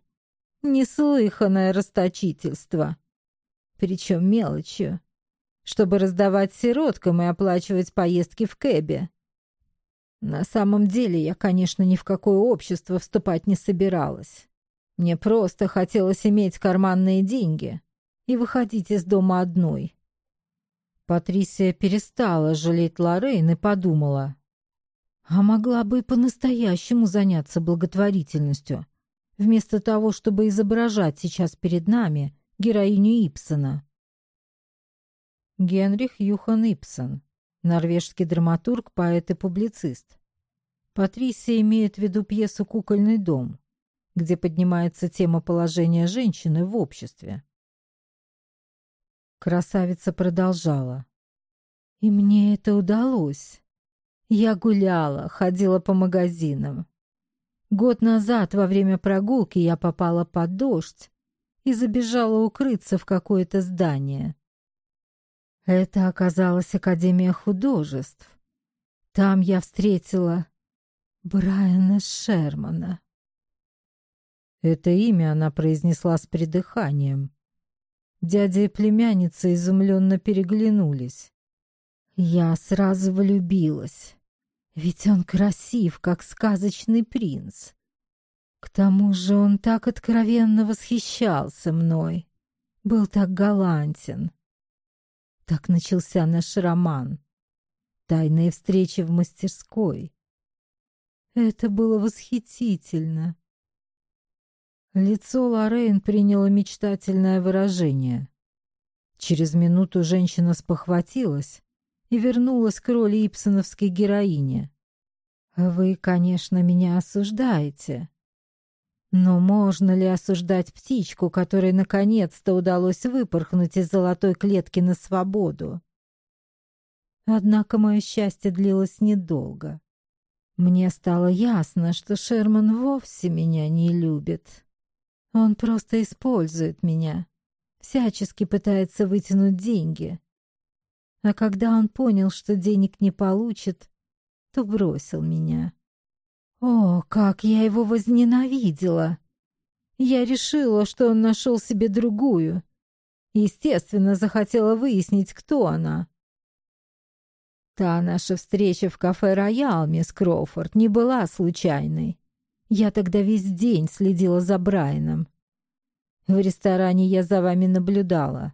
Неслыханное расточительство причем мелочью, чтобы раздавать сироткам и оплачивать поездки в кэбе. На самом деле я, конечно, ни в какое общество вступать не собиралась. Мне просто хотелось иметь карманные деньги и выходить из дома одной. Патрисия перестала жалеть Лоррейн и подумала. А могла бы по-настоящему заняться благотворительностью, вместо того, чтобы изображать сейчас перед нами героиню Ипсона. Генрих Юхан Ипсон, норвежский драматург, поэт и публицист. Патрисия имеет в виду пьесу «Кукольный дом», где поднимается тема положения женщины в обществе. Красавица продолжала. «И мне это удалось. Я гуляла, ходила по магазинам. Год назад во время прогулки я попала под дождь и забежала укрыться в какое-то здание. Это оказалась Академия художеств. Там я встретила Брайана Шермана. Это имя она произнесла с придыханием. Дядя и племянница изумленно переглянулись. Я сразу влюбилась, ведь он красив, как сказочный принц. К тому же он так откровенно восхищался мной, был так галантен. Так начался наш роман. Тайные встречи в мастерской. Это было восхитительно. Лицо Лорейн приняло мечтательное выражение. Через минуту женщина спохватилась и вернулась к роли ипсоновской героини. «Вы, конечно, меня осуждаете», но можно ли осуждать птичку, которой наконец-то удалось выпорхнуть из золотой клетки на свободу? Однако мое счастье длилось недолго. Мне стало ясно, что Шерман вовсе меня не любит. Он просто использует меня, всячески пытается вытянуть деньги. А когда он понял, что денег не получит, то бросил меня. О, как я его возненавидела! Я решила, что он нашел себе другую. Естественно, захотела выяснить, кто она. Та наша встреча в кафе «Роял», мисс Кроуфорд, не была случайной. Я тогда весь день следила за Брайаном. В ресторане я за вами наблюдала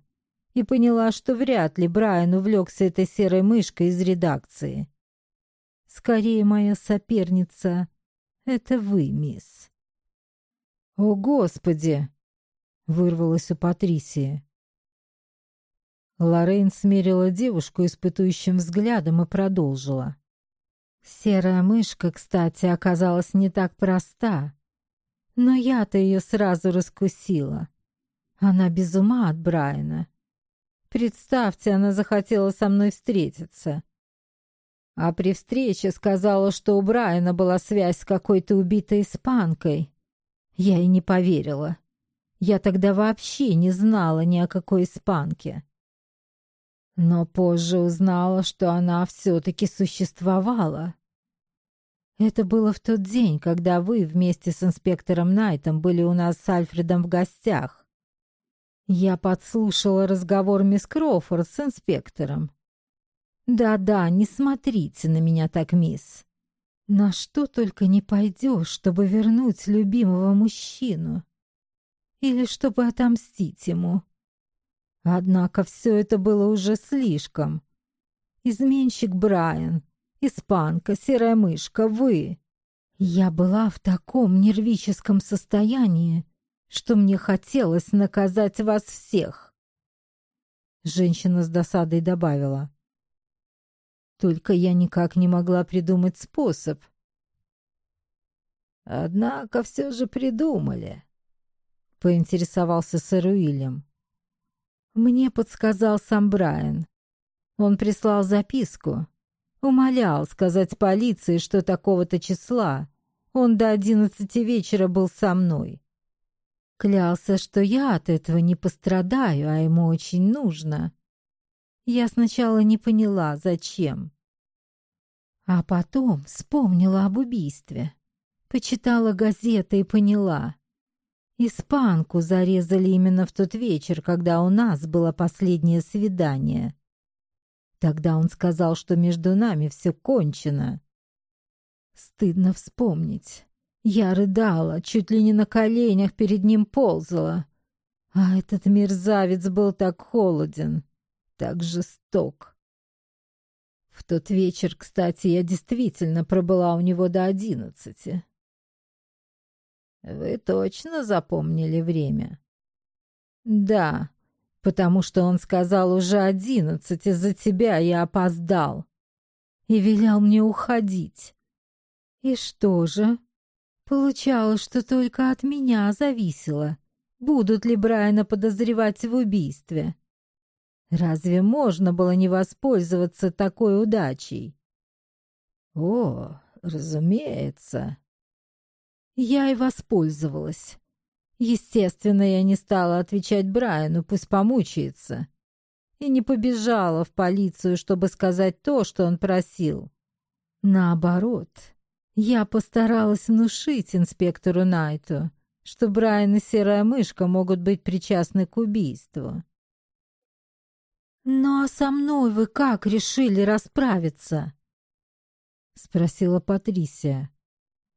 и поняла, что вряд ли Брайан увлекся этой серой мышкой из редакции. Скорее, моя соперница — это вы, мисс. «О, Господи!» — вырвалось у Патрисии. Лоррейн смерила девушку испытующим взглядом и продолжила. «Серая мышка, кстати, оказалась не так проста. Но я-то ее сразу раскусила. Она без ума от Брайана. Представьте, она захотела со мной встретиться. А при встрече сказала, что у Брайана была связь с какой-то убитой испанкой. Я и не поверила. Я тогда вообще не знала ни о какой испанке. Но позже узнала, что она все-таки существовала. Это было в тот день, когда вы вместе с инспектором Найтом были у нас с Альфредом в гостях. Я подслушала разговор мисс Кроуфорд с инспектором. «Да-да, не смотрите на меня так, мисс. На что только не пойдешь, чтобы вернуть любимого мужчину. Или чтобы отомстить ему. Однако все это было уже слишком. Изменщик Брайан, испанка, серая мышка, вы. Я была в таком нервическом состоянии, что мне хотелось наказать вас всех. Женщина с досадой добавила. Только я никак не могла придумать способ. Однако все же придумали, поинтересовался сэр Уильям. Мне подсказал сам Брайан. Он прислал записку. Умолял сказать полиции, что такого-то числа. Он до одиннадцати вечера был со мной. Клялся, что я от этого не пострадаю, а ему очень нужно. Я сначала не поняла, зачем. А потом вспомнила об убийстве. Почитала газеты и поняла. Испанку зарезали именно в тот вечер, когда у нас было последнее свидание. Тогда он сказал, что между нами все кончено. Стыдно вспомнить. Я рыдала, чуть ли не на коленях перед ним ползала. А этот мерзавец был так холоден так жесток. В тот вечер, кстати, я действительно пробыла у него до одиннадцати. Вы точно запомнили время? Да, потому что он сказал уже одиннадцать, из-за тебя я опоздал. И велел мне уходить. И что же? Получалось, что только от меня зависело, будут ли Брайана подозревать в убийстве. Разве можно было не воспользоваться такой удачей? О, разумеется. Я и воспользовалась. Естественно, я не стала отвечать Брайану, пусть помучается. И не побежала в полицию, чтобы сказать то, что он просил. Наоборот, я постаралась внушить инспектору Найту, что Брайан и Серая Мышка могут быть причастны к убийству. «Ну а со мной вы как решили расправиться?» — спросила Патрисия.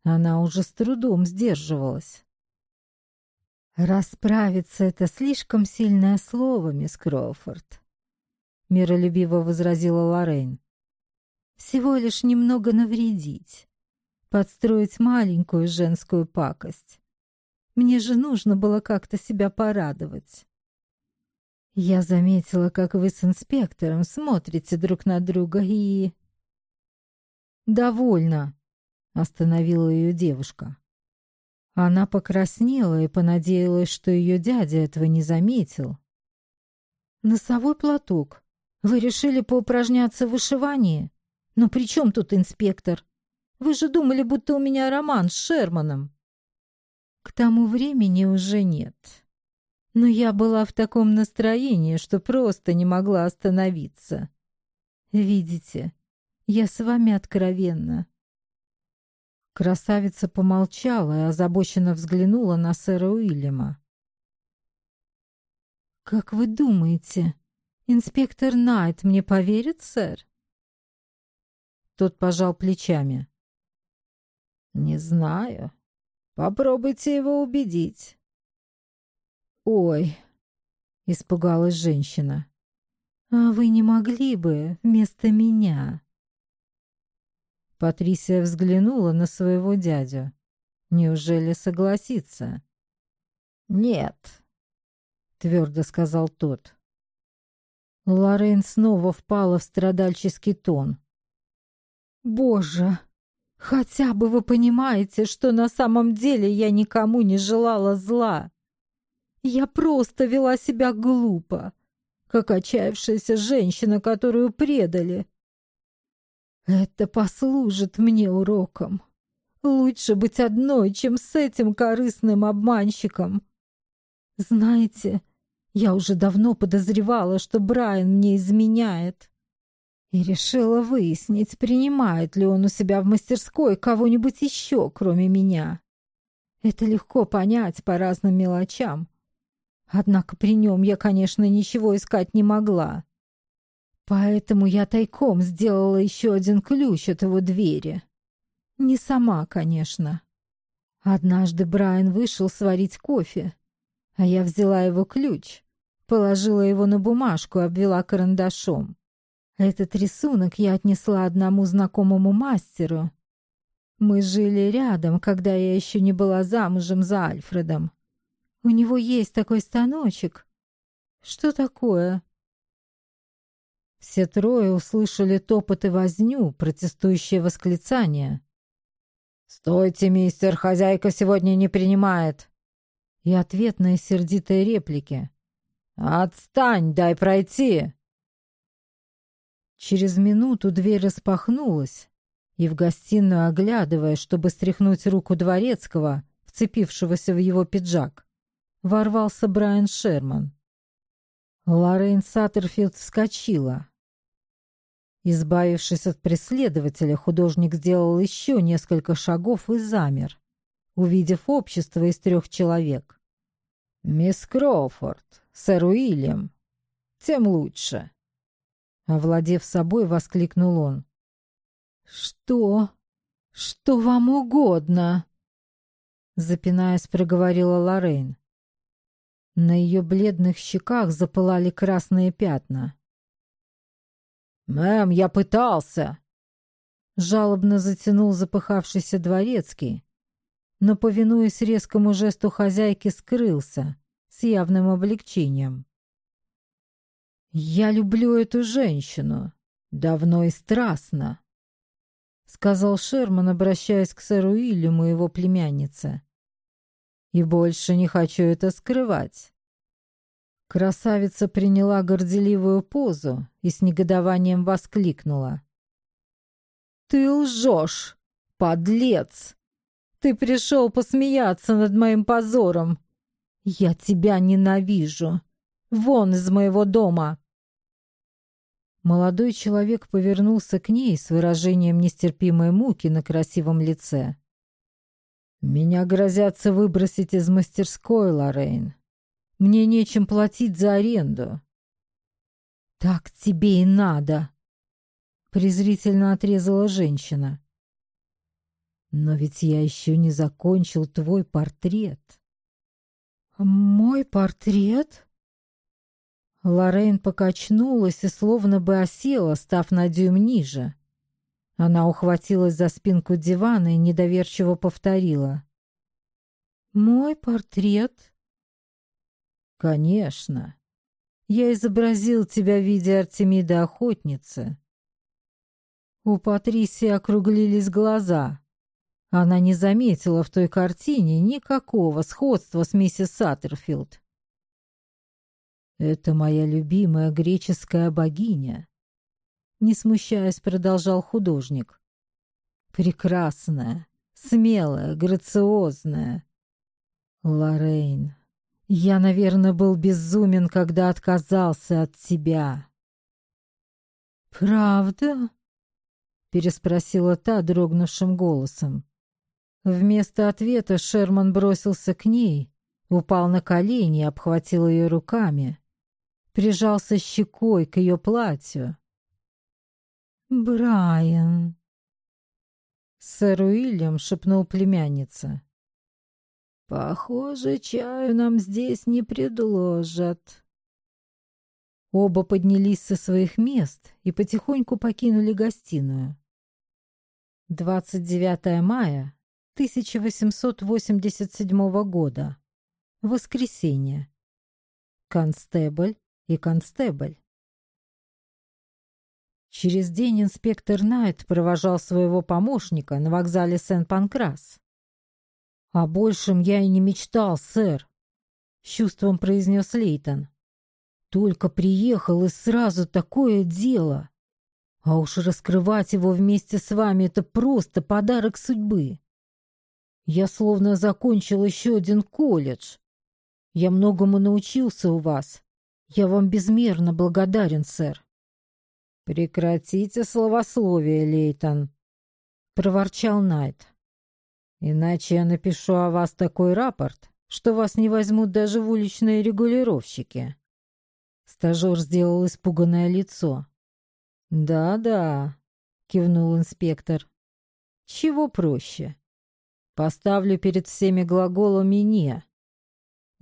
Она уже с трудом сдерживалась. «Расправиться — это слишком сильное слово, мисс Кроуфорд», — миролюбиво возразила Лоррейн. «Всего лишь немного навредить, подстроить маленькую женскую пакость. Мне же нужно было как-то себя порадовать». Я заметила, как вы с инспектором смотрите друг на друга и... «Довольно», — остановила ее девушка. Она покраснела и понадеялась, что ее дядя этого не заметил. «Носовой платок. Вы решили поупражняться в вышивании? Но при чем тут инспектор? Вы же думали, будто у меня роман с Шерманом». «К тому времени уже нет», но я была в таком настроении, что просто не могла остановиться. Видите, я с вами откровенна. Красавица помолчала и озабоченно взглянула на сэра Уильяма. «Как вы думаете, инспектор Найт мне поверит, сэр?» Тот пожал плечами. «Не знаю. Попробуйте его убедить. «Ой!» — испугалась женщина. «А вы не могли бы вместо меня?» Патрисия взглянула на своего дядю. «Неужели согласится?» «Нет», — твердо сказал тот. Лорен снова впала в страдальческий тон. «Боже, хотя бы вы понимаете, что на самом деле я никому не желала зла!» Я просто вела себя глупо, как отчаявшаяся женщина, которую предали. Это послужит мне уроком. Лучше быть одной, чем с этим корыстным обманщиком. Знаете, я уже давно подозревала, что Брайан мне изменяет. И решила выяснить, принимает ли он у себя в мастерской кого-нибудь еще, кроме меня. Это легко понять по разным мелочам. Однако при нем я, конечно, ничего искать не могла. Поэтому я тайком сделала еще один ключ от его двери. Не сама, конечно. Однажды Брайан вышел сварить кофе, а я взяла его ключ, положила его на бумажку и обвела карандашом. Этот рисунок я отнесла одному знакомому мастеру. Мы жили рядом, когда я еще не была замужем за Альфредом. У него есть такой станочек. Что такое? Все трое услышали топот и возню, протестующее восклицание. «Стойте, мистер, хозяйка сегодня не принимает!» И ответные сердитые реплики. «Отстань, дай пройти!» Через минуту дверь распахнулась, и в гостиную, оглядывая, чтобы стряхнуть руку дворецкого, вцепившегося в его пиджак, ворвался Брайан Шерман. Лоррейн Саттерфилд вскочила. Избавившись от преследователя, художник сделал еще несколько шагов и замер, увидев общество из трех человек. «Мисс Кроуфорд, сэр Уильям, тем лучше». Овладев собой, воскликнул он. «Что? Что вам угодно?» Запинаясь, проговорила Лоррейн. На ее бледных щеках запылали красные пятна. «Мэм, я пытался!» Жалобно затянул запыхавшийся дворецкий, но, повинуясь резкому жесту хозяйки, скрылся с явным облегчением. «Я люблю эту женщину. Давно и страстно», — сказал Шерман, обращаясь к сэру Уильяму и его племяннице. «И больше не хочу это скрывать». Красавица приняла горделивую позу и с негодованием воскликнула. «Ты лжешь, подлец! Ты пришел посмеяться над моим позором! Я тебя ненавижу! Вон из моего дома!» Молодой человек повернулся к ней с выражением нестерпимой муки на красивом лице. «Меня грозятся выбросить из мастерской, Лоррейн. Мне нечем платить за аренду». «Так тебе и надо!» — презрительно отрезала женщина. «Но ведь я еще не закончил твой портрет». «Мой портрет?» Лоррейн покачнулась и словно бы осела, став на дюйм ниже. Она ухватилась за спинку дивана и недоверчиво повторила. «Мой портрет?» «Конечно. Я изобразил тебя в виде Артемиды-охотницы». У Патрисии округлились глаза. Она не заметила в той картине никакого сходства с миссис Саттерфилд. «Это моя любимая греческая богиня», — не смущаясь, продолжал художник. «Прекрасная, смелая, грациозная. Лоррейн, я, наверное, был безумен, когда отказался от тебя». «Правда?» — переспросила та дрогнувшим голосом. Вместо ответа Шерман бросился к ней, упал на колени и обхватил ее руками прижался щекой к ее платью. «Брайан!» Сэр Уильям шепнул племяннице. «Похоже, чаю нам здесь не предложат». Оба поднялись со своих мест и потихоньку покинули гостиную. 29 мая 1887 года. Воскресенье. Констебль и констебль. Через день инспектор Найт провожал своего помощника на вокзале Сен-Панкрас. «О большем я и не мечтал, сэр», — с чувством произнес Лейтон. «Только приехал и сразу такое дело. А уж раскрывать его вместе с вами — это просто подарок судьбы. Я словно закончил еще один колледж. Я многому научился у вас, я вам безмерно благодарен, сэр. Прекратите словословие, Лейтон, проворчал Найт. Иначе я напишу о вас такой рапорт, что вас не возьмут даже в уличные регулировщики?» Стажер сделал испуганное лицо. «Да-да», — кивнул инспектор. «Чего проще? Поставлю перед всеми глаголами «не».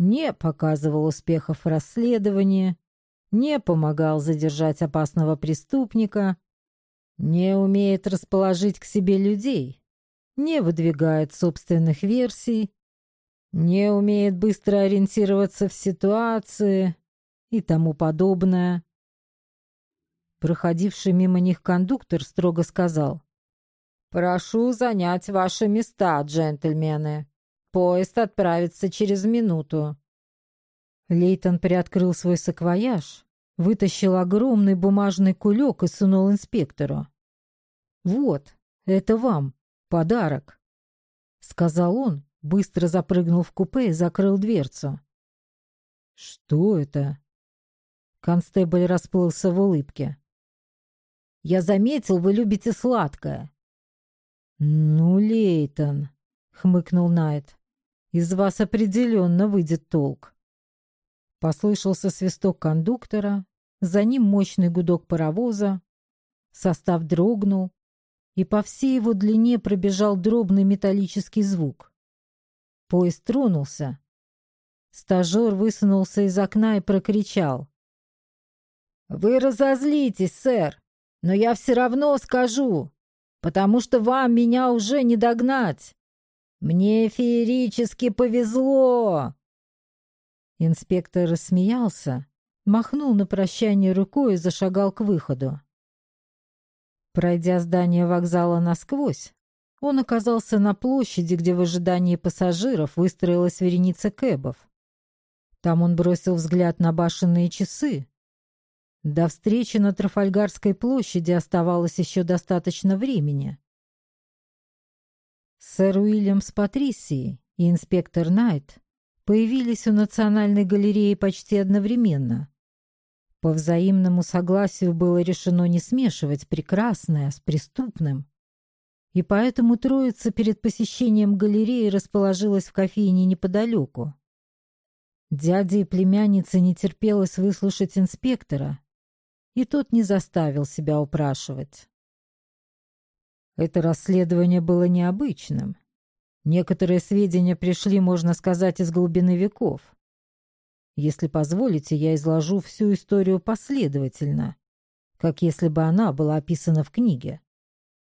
Не показывал успехов расследования, не помогал задержать опасного преступника, не умеет расположить к себе людей, не выдвигает собственных версий, не умеет быстро ориентироваться в ситуации и тому подобное. Проходивший мимо них кондуктор строго сказал. «Прошу занять ваши места, джентльмены. Поезд отправится через минуту». Лейтон приоткрыл свой саквояж, вытащил огромный бумажный кулек и сунул инспектору. «Вот, это вам, подарок», — сказал он, быстро запрыгнул в купе и закрыл дверцу. «Что это?» Констебль расплылся в улыбке. «Я заметил, вы любите сладкое». «Ну, Лейтон», — хмыкнул Найт, — «из вас определенно выйдет толк». Послышался свисток кондуктора, за ним мощный гудок паровоза, состав дрогнул, и по всей его длине пробежал дробный металлический звук. Поезд тронулся. Стажер высунулся из окна и прокричал. «Вы разозлитесь, сэр, но я все равно скажу, потому что вам меня уже не догнать. Мне феерически повезло!» Инспектор рассмеялся, махнул на прощание рукой и зашагал к выходу. Пройдя здание вокзала насквозь, он оказался на площади, где в ожидании пассажиров выстроилась вереница кэбов. Там он бросил взгляд на башенные часы. До встречи на Трафальгарской площади оставалось еще достаточно времени. Сэр Уильям с Патрисией и инспектор Найт появились у Национальной галереи почти одновременно. По взаимному согласию было решено не смешивать прекрасное с преступным. И поэтому троица перед посещением галереи расположилась в кофейне неподалеку. Дяде и племяннице не терпелось выслушать инспектора, и тот не заставил себя упрашивать. Это расследование было необычным. Некоторые сведения пришли, можно сказать, из глубины веков. Если позволите, я изложу всю историю последовательно, как если бы она была описана в книге.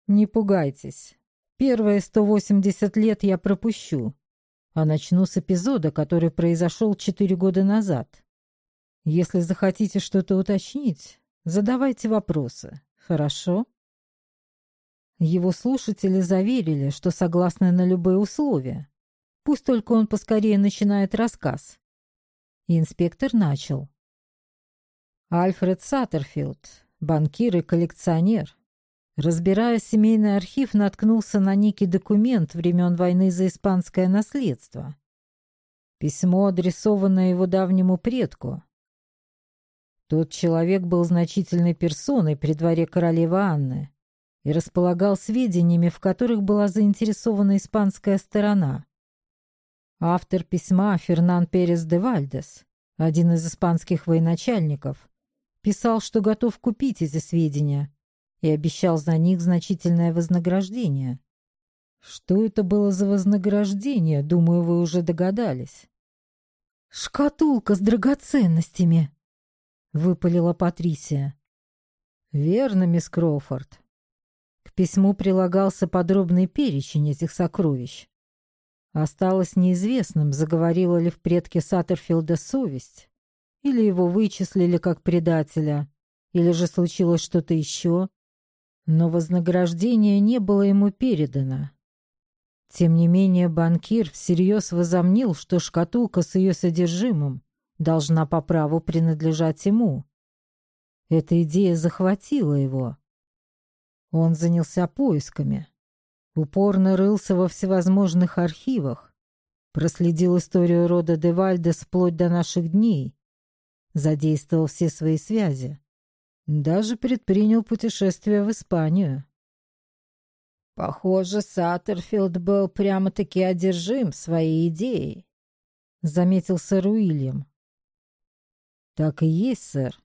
Не пугайтесь. Первые 180 лет я пропущу, а начну с эпизода, который произошел 4 года назад. Если захотите что-то уточнить, задавайте вопросы, хорошо? Его слушатели заверили, что согласны на любые условия. Пусть только он поскорее начинает рассказ. И инспектор начал. Альфред Саттерфилд, банкир и коллекционер. Разбирая семейный архив, наткнулся на некий документ времен войны за испанское наследство. Письмо, адресованное его давнему предку. Тот человек был значительной персоной при дворе королевы Анны и располагал сведениями, в которых была заинтересована испанская сторона. Автор письма Фернан Перес де Вальдес, один из испанских военачальников, писал, что готов купить эти сведения и обещал за них значительное вознаграждение. Что это было за вознаграждение, думаю, вы уже догадались. «Шкатулка с драгоценностями!» — выпалила Патрисия. «Верно, мисс Кроуфорд». Письму прилагался подробный перечень этих сокровищ. Осталось неизвестным, заговорила ли в предке Саттерфилда совесть, или его вычислили как предателя, или же случилось что-то еще. Но вознаграждение не было ему передано. Тем не менее банкир всерьез возомнил, что шкатулка с ее содержимым должна по праву принадлежать ему. Эта идея захватила его. Он занялся поисками. Упорно рылся во всевозможных архивах, проследил историю рода Девальдес вплоть до наших дней, задействовал все свои связи, даже предпринял путешествие в Испанию. — Похоже, Саттерфилд был прямо-таки одержим своей идеей, заметил сэр Уильям. Так и есть, сэр.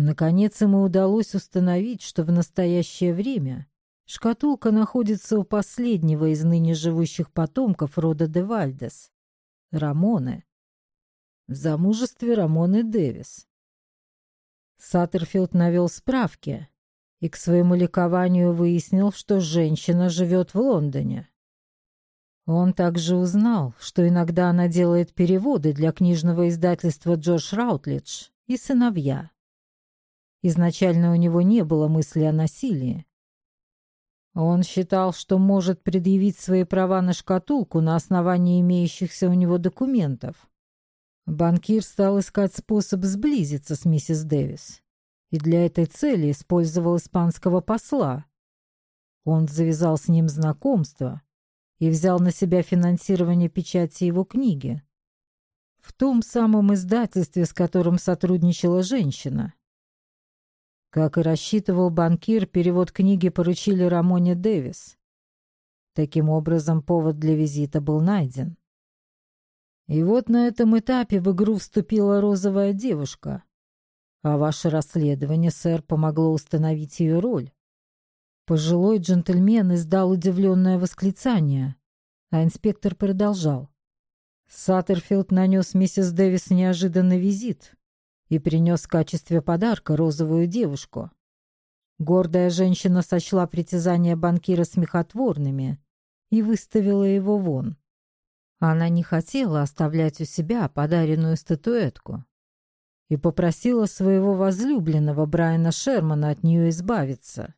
Наконец ему удалось установить, что в настоящее время шкатулка находится у последнего из ныне живущих потомков рода де Вальдес, Рамоны, в замужестве Рамоны Дэвис. Саттерфилд навел справки и к своему ликованию выяснил, что женщина живет в Лондоне. Он также узнал, что иногда она делает переводы для книжного издательства Джордж Раутлидж и сыновья. Изначально у него не было мысли о насилии. Он считал, что может предъявить свои права на шкатулку на основании имеющихся у него документов. Банкир стал искать способ сблизиться с миссис Дэвис и для этой цели использовал испанского посла. Он завязал с ним знакомство и взял на себя финансирование печати его книги. В том самом издательстве, с которым сотрудничала женщина. Как и рассчитывал банкир, перевод книги поручили Рамоне Дэвис. Таким образом, повод для визита был найден. И вот на этом этапе в игру вступила розовая девушка. А ваше расследование, сэр, помогло установить ее роль. Пожилой джентльмен издал удивленное восклицание, а инспектор продолжал. Саттерфилд нанес миссис Дэвис неожиданный визит и принес в качестве подарка розовую девушку. Гордая женщина сочла притязания банкира смехотворными и выставила его вон. Она не хотела оставлять у себя подаренную статуэтку и попросила своего возлюбленного Брайана Шермана от нее избавиться.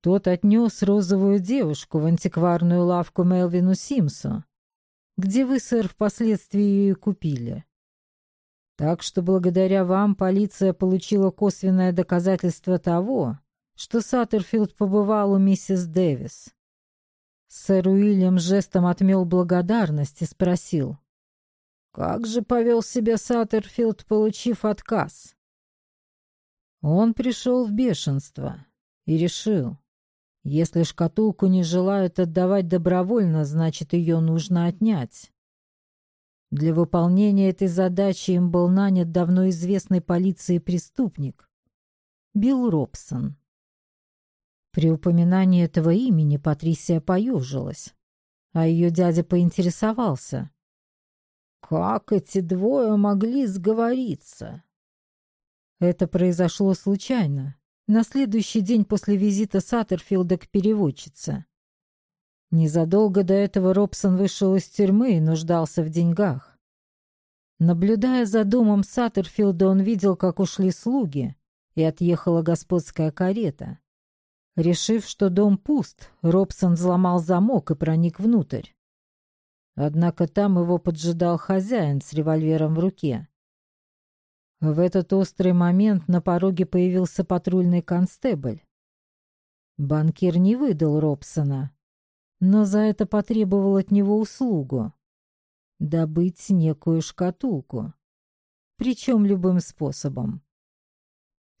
Тот отнес розовую девушку в антикварную лавку Мелвину Симсу, где вы, сэр, впоследствии ее купили. Так что благодаря вам полиция получила косвенное доказательство того, что Саттерфилд побывал у миссис Дэвис. Сэр Уильям жестом отмел благодарность и спросил. «Как же повел себя Саттерфилд, получив отказ?» Он пришел в бешенство и решил, если шкатулку не желают отдавать добровольно, значит, ее нужно отнять. Для выполнения этой задачи им был нанят давно известный полиции преступник Билл Робсон. При упоминании этого имени Патрисия поюжилась, а ее дядя поинтересовался. «Как эти двое могли сговориться?» Это произошло случайно, на следующий день после визита Саттерфилда к переводчице. Незадолго до этого Робсон вышел из тюрьмы и нуждался в деньгах. Наблюдая за домом Саттерфилда, он видел, как ушли слуги, и отъехала господская карета. Решив, что дом пуст, Робсон взломал замок и проник внутрь. Однако там его поджидал хозяин с револьвером в руке. В этот острый момент на пороге появился патрульный констебль. Банкир не выдал Робсона, но за это потребовал от него услугу — добыть некую шкатулку, причем любым способом.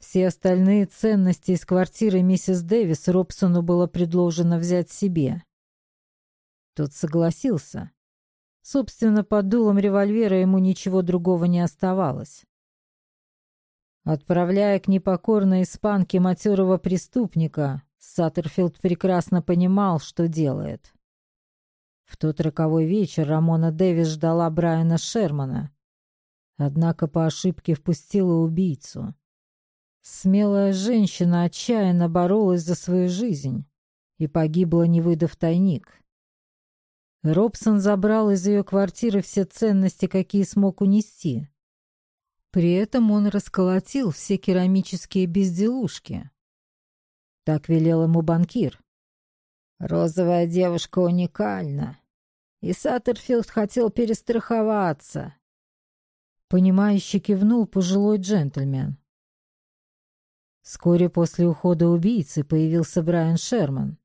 Все остальные ценности из квартиры миссис Дэвис Робсону было предложено взять себе. Тот согласился. Собственно, под дулом револьвера ему ничего другого не оставалось. Отправляя к непокорной испанке матерого преступника, Саттерфилд прекрасно понимал, что делает. В тот роковой вечер Рамона Дэвис ждала Брайана Шермана, однако по ошибке впустила убийцу. Смелая женщина отчаянно боролась за свою жизнь и погибла, не выдав тайник. Робсон забрал из ее квартиры все ценности, какие смог унести. При этом он расколотил все керамические безделушки. Так велел ему банкир. «Розовая девушка уникальна, и Саттерфилд хотел перестраховаться». Понимающе кивнул пожилой джентльмен. Вскоре после ухода убийцы появился Брайан Шерман.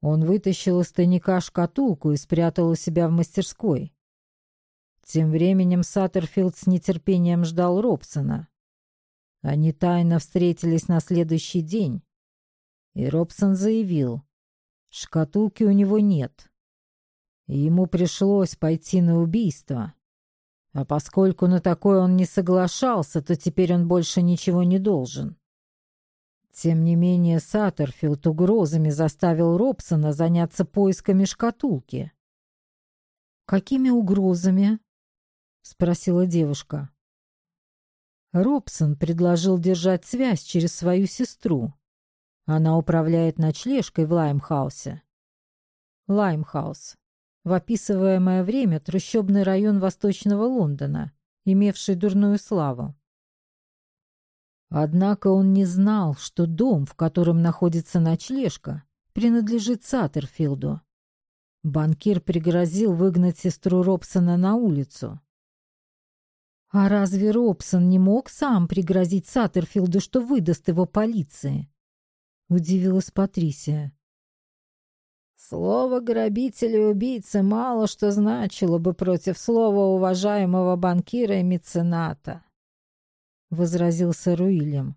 Он вытащил из тайника шкатулку и спрятал у себя в мастерской. Тем временем Саттерфилд с нетерпением ждал Робсона. Они тайно встретились на следующий день, и Робсон заявил, шкатулки у него нет. ему пришлось пойти на убийство. А поскольку на такое он не соглашался, то теперь он больше ничего не должен. Тем не менее, Саттерфилд угрозами заставил Робсона заняться поисками шкатулки. «Какими угрозами?» — спросила девушка. Робсон предложил держать связь через свою сестру. Она управляет ночлежкой в Лаймхаусе. Лаймхаус. В описываемое время трущобный район Восточного Лондона, имевший дурную славу. Однако он не знал, что дом, в котором находится ночлежка, принадлежит Саттерфилду. Банкир пригрозил выгнать сестру Робсона на улицу. А разве Робсон не мог сам пригрозить Саттерфилду, что выдаст его полиции? Удивилась Патрисия. Слово грабителя и убийцы мало что значило бы против слова уважаемого банкира и мецената. — возразил сэр Уильям.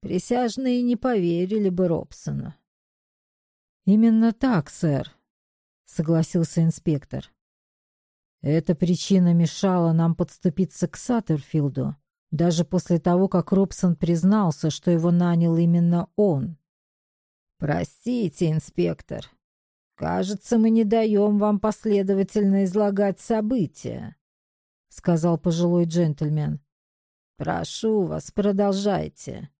«Присяжные не поверили бы Робсону». «Именно так, сэр», — согласился инспектор. «Эта причина мешала нам подступиться к Саттерфилду, даже после того, как Робсон признался, что его нанял именно он». «Простите, инспектор. Кажется, мы не даем вам последовательно излагать события», — сказал пожилой джентльмен. Прошу вас, продолжайте.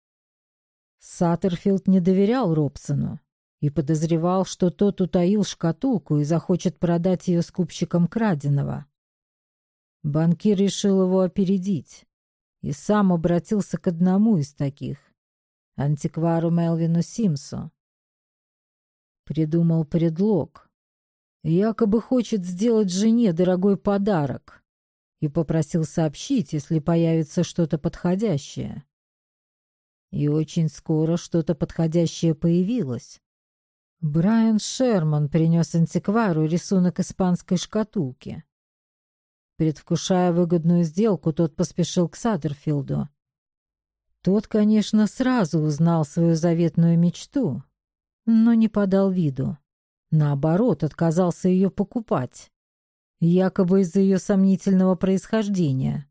Саттерфилд не доверял Робсону и подозревал, что тот утаил шкатулку и захочет продать ее скупщикам краденого. Банкир решил его опередить и сам обратился к одному из таких, антиквару Мелвину Симсу. Придумал предлог. Якобы хочет сделать жене дорогой подарок и попросил сообщить, если появится что-то подходящее. И очень скоро что-то подходящее появилось. Брайан Шерман принес антиквару рисунок испанской шкатулки. Предвкушая выгодную сделку, тот поспешил к Садерфилду. Тот, конечно, сразу узнал свою заветную мечту, но не подал виду. Наоборот, отказался ее покупать якобы из-за ее сомнительного происхождения.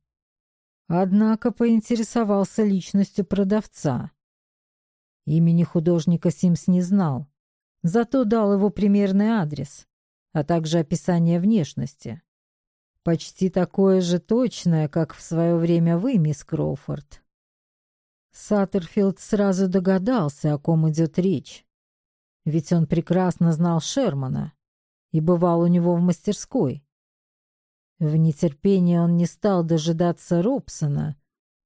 Однако поинтересовался личностью продавца. Имени художника Симс не знал, зато дал его примерный адрес, а также описание внешности. Почти такое же точное, как в свое время вы, мисс Кроуфорд. Саттерфилд сразу догадался, о ком идет речь. Ведь он прекрасно знал Шермана и бывал у него в мастерской. В нетерпении он не стал дожидаться Робсона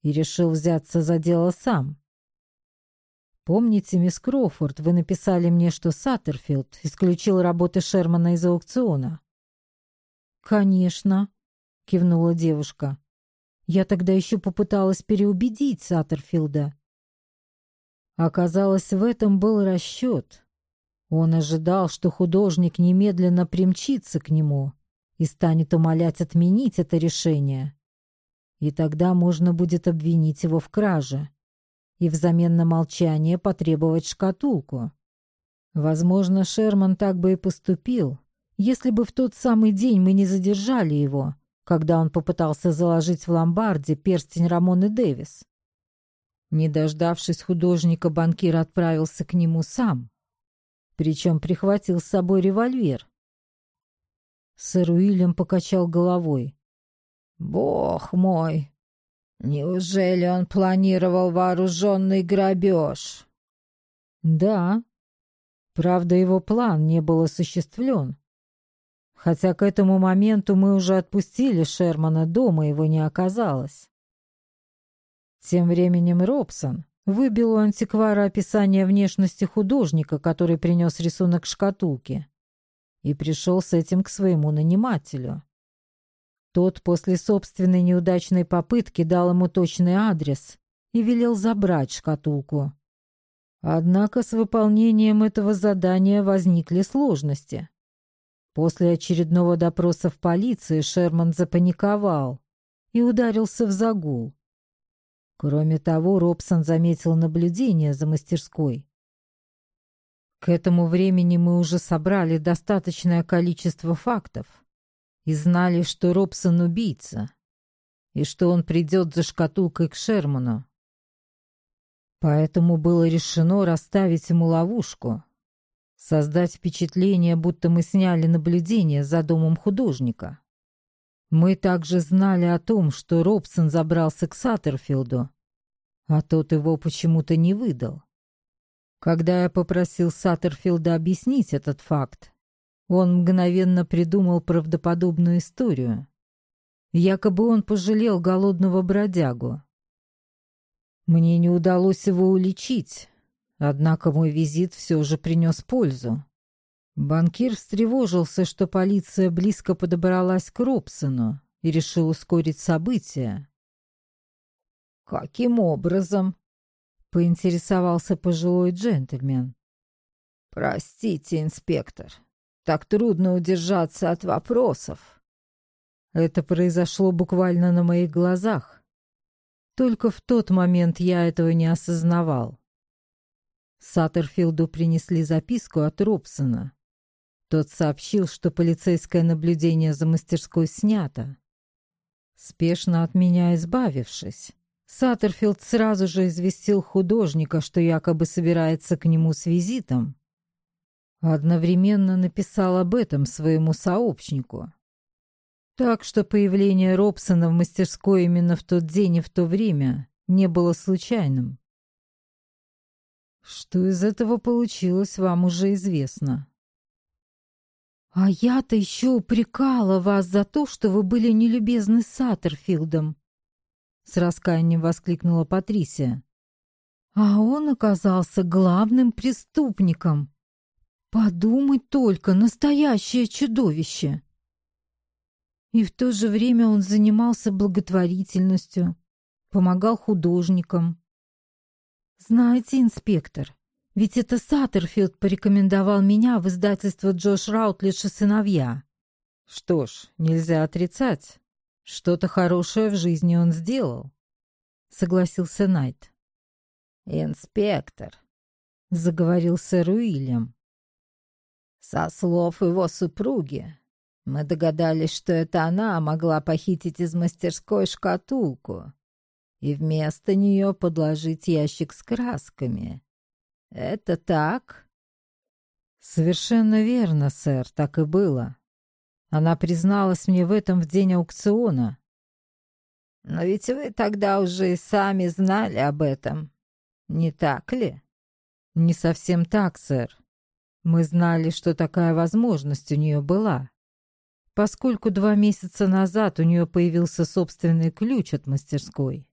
и решил взяться за дело сам. «Помните, мисс Кроуфорд, вы написали мне, что Саттерфилд исключил работы Шермана из аукциона?» «Конечно», — кивнула девушка. «Я тогда еще попыталась переубедить Саттерфилда». Оказалось, в этом был расчет. Он ожидал, что художник немедленно примчится к нему и станет умолять отменить это решение. И тогда можно будет обвинить его в краже и взамен на молчание потребовать шкатулку. Возможно, Шерман так бы и поступил, если бы в тот самый день мы не задержали его, когда он попытался заложить в ломбарде перстень Рамоны Дэвис. Не дождавшись художника, банкир отправился к нему сам, причем прихватил с собой револьвер. Сэр Уильям покачал головой. «Бог мой! Неужели он планировал вооруженный грабеж?» «Да. Правда, его план не был осуществлен. Хотя к этому моменту мы уже отпустили Шермана, дома его не оказалось». Тем временем Робсон выбил у антиквара описание внешности художника, который принес рисунок шкатулки и пришел с этим к своему нанимателю. Тот после собственной неудачной попытки дал ему точный адрес и велел забрать шкатулку. Однако с выполнением этого задания возникли сложности. После очередного допроса в полиции Шерман запаниковал и ударился в загул. Кроме того, Робсон заметил наблюдение за мастерской. К этому времени мы уже собрали достаточное количество фактов и знали, что Робсон убийца, и что он придет за шкатулкой к Шерману. Поэтому было решено расставить ему ловушку, создать впечатление, будто мы сняли наблюдение за домом художника. Мы также знали о том, что Робсон забрался к Саттерфилду, а тот его почему-то не выдал. Когда я попросил Саттерфилда объяснить этот факт, он мгновенно придумал правдоподобную историю. Якобы он пожалел голодного бродягу. Мне не удалось его уличить, однако мой визит все же принес пользу. Банкир встревожился, что полиция близко подобралась к Робсону и решил ускорить события. «Каким образом?» — поинтересовался пожилой джентльмен. «Простите, инспектор, так трудно удержаться от вопросов». Это произошло буквально на моих глазах. Только в тот момент я этого не осознавал. Саттерфилду принесли записку от Робсона. Тот сообщил, что полицейское наблюдение за мастерской снято. Спешно от меня избавившись, Саттерфилд сразу же известил художника, что якобы собирается к нему с визитом. Одновременно написал об этом своему сообщнику. Так что появление Робсона в мастерской именно в тот день и в то время не было случайным. Что из этого получилось, вам уже известно. «А я-то еще упрекала вас за то, что вы были нелюбезны с Саттерфилдом», с раскаянием воскликнула Патрисия. А он оказался главным преступником. Подумать только, настоящее чудовище. И в то же время он занимался благотворительностью, помогал художникам. Знаете, инспектор, ведь это Саттерфилд порекомендовал меня в издательство Джош Раутлидж и сыновья. Что ж, нельзя отрицать. Что-то хорошее в жизни он сделал, согласился Найт. Инспектор, заговорил сэр Уильям. Со слов его супруги, мы догадались, что это она могла похитить из мастерской шкатулку и вместо нее подложить ящик с красками. Это так? Совершенно верно, сэр, так и было. Она призналась мне в этом в день аукциона. Но ведь вы тогда уже и сами знали об этом, не так ли? Не совсем так, сэр. Мы знали, что такая возможность у нее была. Поскольку два месяца назад у нее появился собственный ключ от мастерской.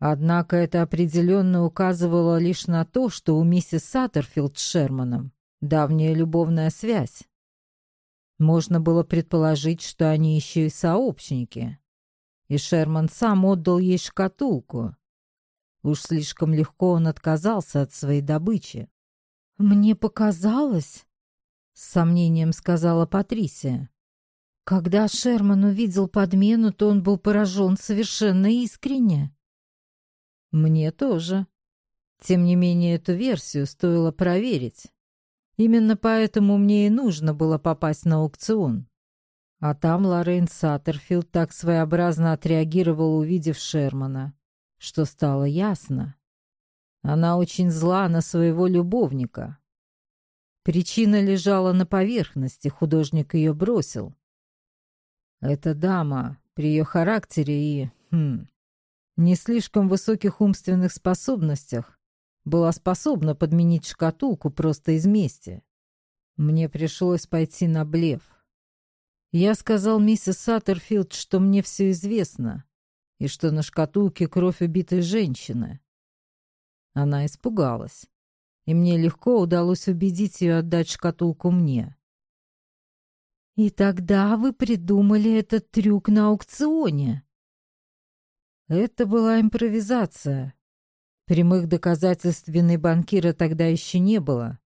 Однако это определенно указывало лишь на то, что у миссис Саттерфилд с Шерманом давняя любовная связь. Можно было предположить, что они еще и сообщники. И Шерман сам отдал ей шкатулку. Уж слишком легко он отказался от своей добычи. «Мне показалось», — с сомнением сказала Патрисия. «Когда Шерман увидел подмену, то он был поражен совершенно искренне». «Мне тоже. Тем не менее, эту версию стоило проверить. Именно поэтому мне и нужно было попасть на аукцион. А там Лоррейн Саттерфилд так своеобразно отреагировала, увидев Шермана, что стало ясно. Она очень зла на своего любовника. Причина лежала на поверхности, художник ее бросил. Эта дама при ее характере и, хм, не слишком высоких умственных способностях была способна подменить шкатулку просто из мести. Мне пришлось пойти на блеф. Я сказал миссис Саттерфилд, что мне все известно, и что на шкатулке кровь убитой женщины. Она испугалась, и мне легко удалось убедить ее отдать шкатулку мне. «И тогда вы придумали этот трюк на аукционе?» Это была импровизация, Прямых доказательств вины банкира тогда еще не было.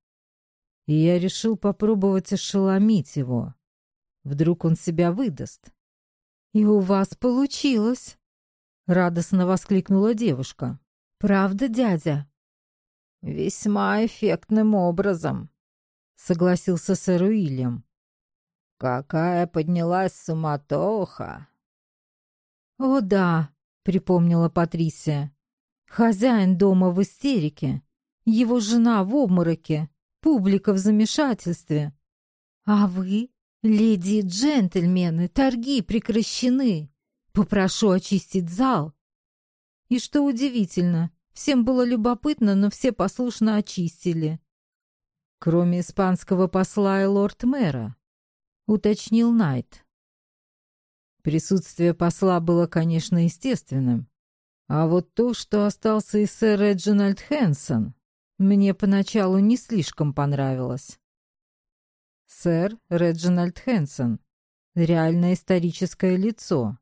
И я решил попробовать ошеломить его. Вдруг он себя выдаст. «И у вас получилось!» — радостно воскликнула девушка. «Правда, дядя?» «Весьма эффектным образом», — согласился сэр Уильям. «Какая поднялась суматоха!» «О да», — припомнила Патрисия. «Хозяин дома в истерике, его жена в обмороке, публика в замешательстве. А вы, леди и джентльмены, торги прекращены. Попрошу очистить зал». И что удивительно, всем было любопытно, но все послушно очистили. Кроме испанского посла и лорд-мэра, уточнил Найт. Присутствие посла было, конечно, естественным. А вот то, что остался и сэр Реджинальд Хэнсон, мне поначалу не слишком понравилось. Сэр Реджинальд Хэнсон. Реальное историческое лицо.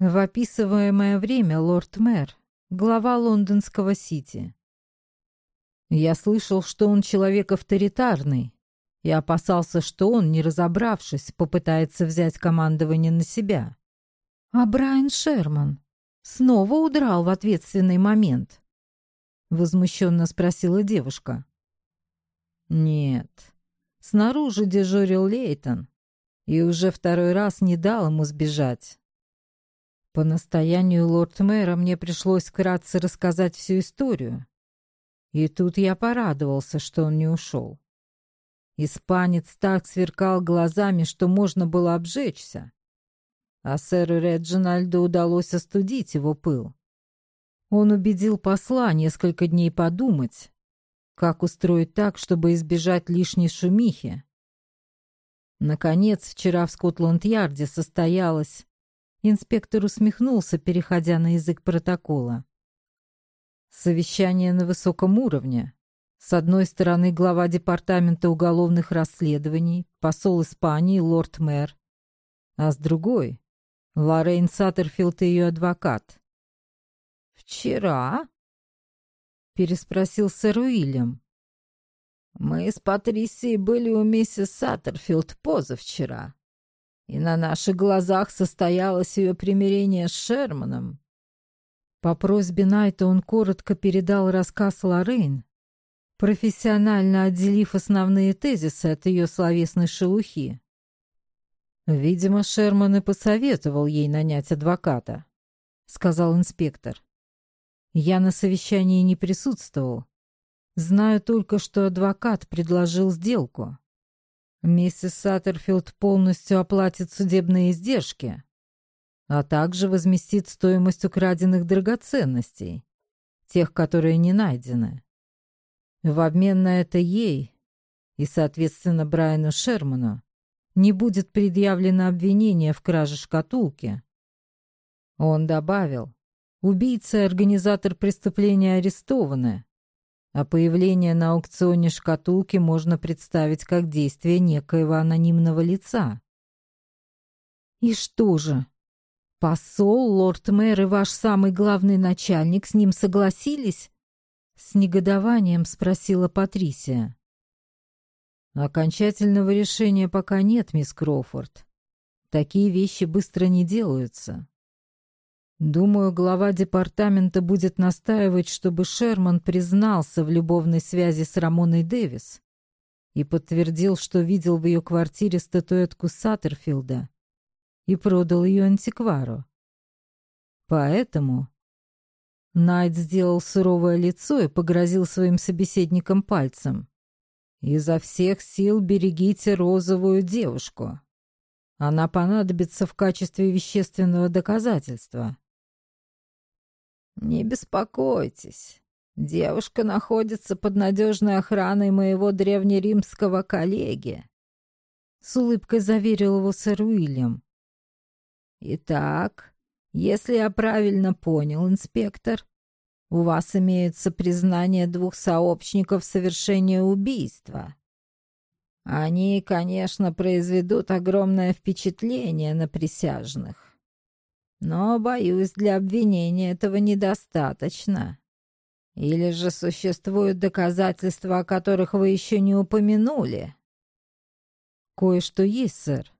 В описываемое время лорд-мэр, глава лондонского Сити. Я слышал, что он человек авторитарный, и опасался, что он, не разобравшись, попытается взять командование на себя. А Брайан Шерман снова удрал в ответственный момент? Возмущенно спросила девушка. Нет. Снаружи дежурил Лейтон и уже второй раз не дал ему сбежать. По настоянию лорд-мэра мне пришлось вкратце рассказать всю историю. И тут я порадовался, что он не ушел. Испанец так сверкал глазами, что можно было обжечься. А сэру Реджинальду удалось остудить его пыл. Он убедил посла несколько дней подумать, как устроить так, чтобы избежать лишней шумихи. Наконец, вчера в Скотланд-Ярде состоялось... Инспектор усмехнулся, переходя на язык протокола. Совещание на высоком уровне, с одной стороны, глава департамента уголовных расследований, посол Испании, лорд-мэр. А с другой — Лоррейн Саттерфилд и ее адвокат. «Вчера?» — переспросил сэр Уильям. «Мы с Патрисией были у миссис Саттерфилд позавчера, и на наших глазах состоялось ее примирение с Шерманом». По просьбе Найта он коротко передал рассказ Лоррейн, профессионально отделив основные тезисы от ее словесной шелухи. «Видимо, Шерман и посоветовал ей нанять адвоката», — сказал инспектор. «Я на совещании не присутствовал. Знаю только, что адвокат предложил сделку. Миссис Саттерфилд полностью оплатит судебные издержки, а также возместит стоимость украденных драгоценностей, тех, которые не найдены. В обмен на это ей и, соответственно, Брайану Шерману не будет предъявлено обвинение в краже шкатулки. Он добавил, убийца и организатор преступления арестованы, а появление на аукционе шкатулки можно представить как действие некоего анонимного лица. И что же? Посол, лорд-мэр и ваш самый главный начальник с ним согласились? С негодованием спросила Патрисия. Окончательного решения пока нет, мисс Кроуфорд. Такие вещи быстро не делаются. Думаю, глава департамента будет настаивать, чтобы Шерман признался в любовной связи с Рамоной Дэвис и подтвердил, что видел в ее квартире статуэтку Саттерфилда и продал ее антиквару. Поэтому Найт сделал суровое лицо и погрозил своим собеседникам пальцем. «Изо всех сил берегите розовую девушку. Она понадобится в качестве вещественного доказательства». «Не беспокойтесь. Девушка находится под надежной охраной моего древнеримского коллеги», — с улыбкой заверил его сэр Уильям. «Итак, если я правильно понял, инспектор, у вас имеются признания двух сообщников совершения убийства. Они, конечно, произведут огромное впечатление на присяжных. Но, боюсь, для обвинения этого недостаточно. Или же существуют доказательства, о которых вы еще не упомянули? Кое-что есть, сэр.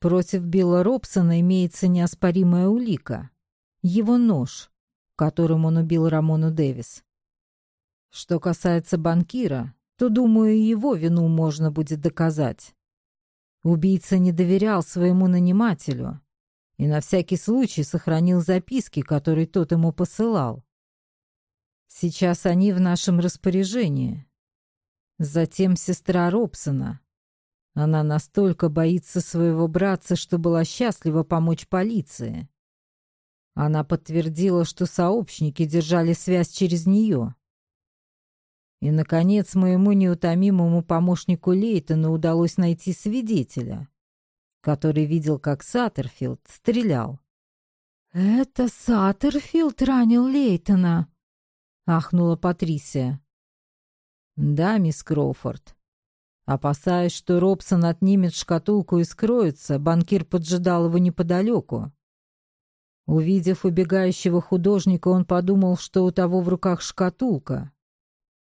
Против Билла Робсона имеется неоспоримая улика. Его нож, которым он убил Рамону Дэвис. Что касается банкира, то, думаю, его вину можно будет доказать. Убийца не доверял своему нанимателю и на всякий случай сохранил записки, которые тот ему посылал. Сейчас они в нашем распоряжении. Затем сестра Робсона. Она настолько боится своего братца, что была счастлива помочь полиции. Она подтвердила, что сообщники держали связь через нее. И, наконец, моему неутомимому помощнику Лейтону удалось найти свидетеля, который видел, как Саттерфилд стрелял. «Это Саттерфилд ранил Лейтона!» — ахнула Патрисия. «Да, мисс Кроуфорд. Опасаясь, что Робсон отнимет шкатулку и скроется, банкир поджидал его неподалеку. Увидев убегающего художника, он подумал, что у того в руках шкатулка.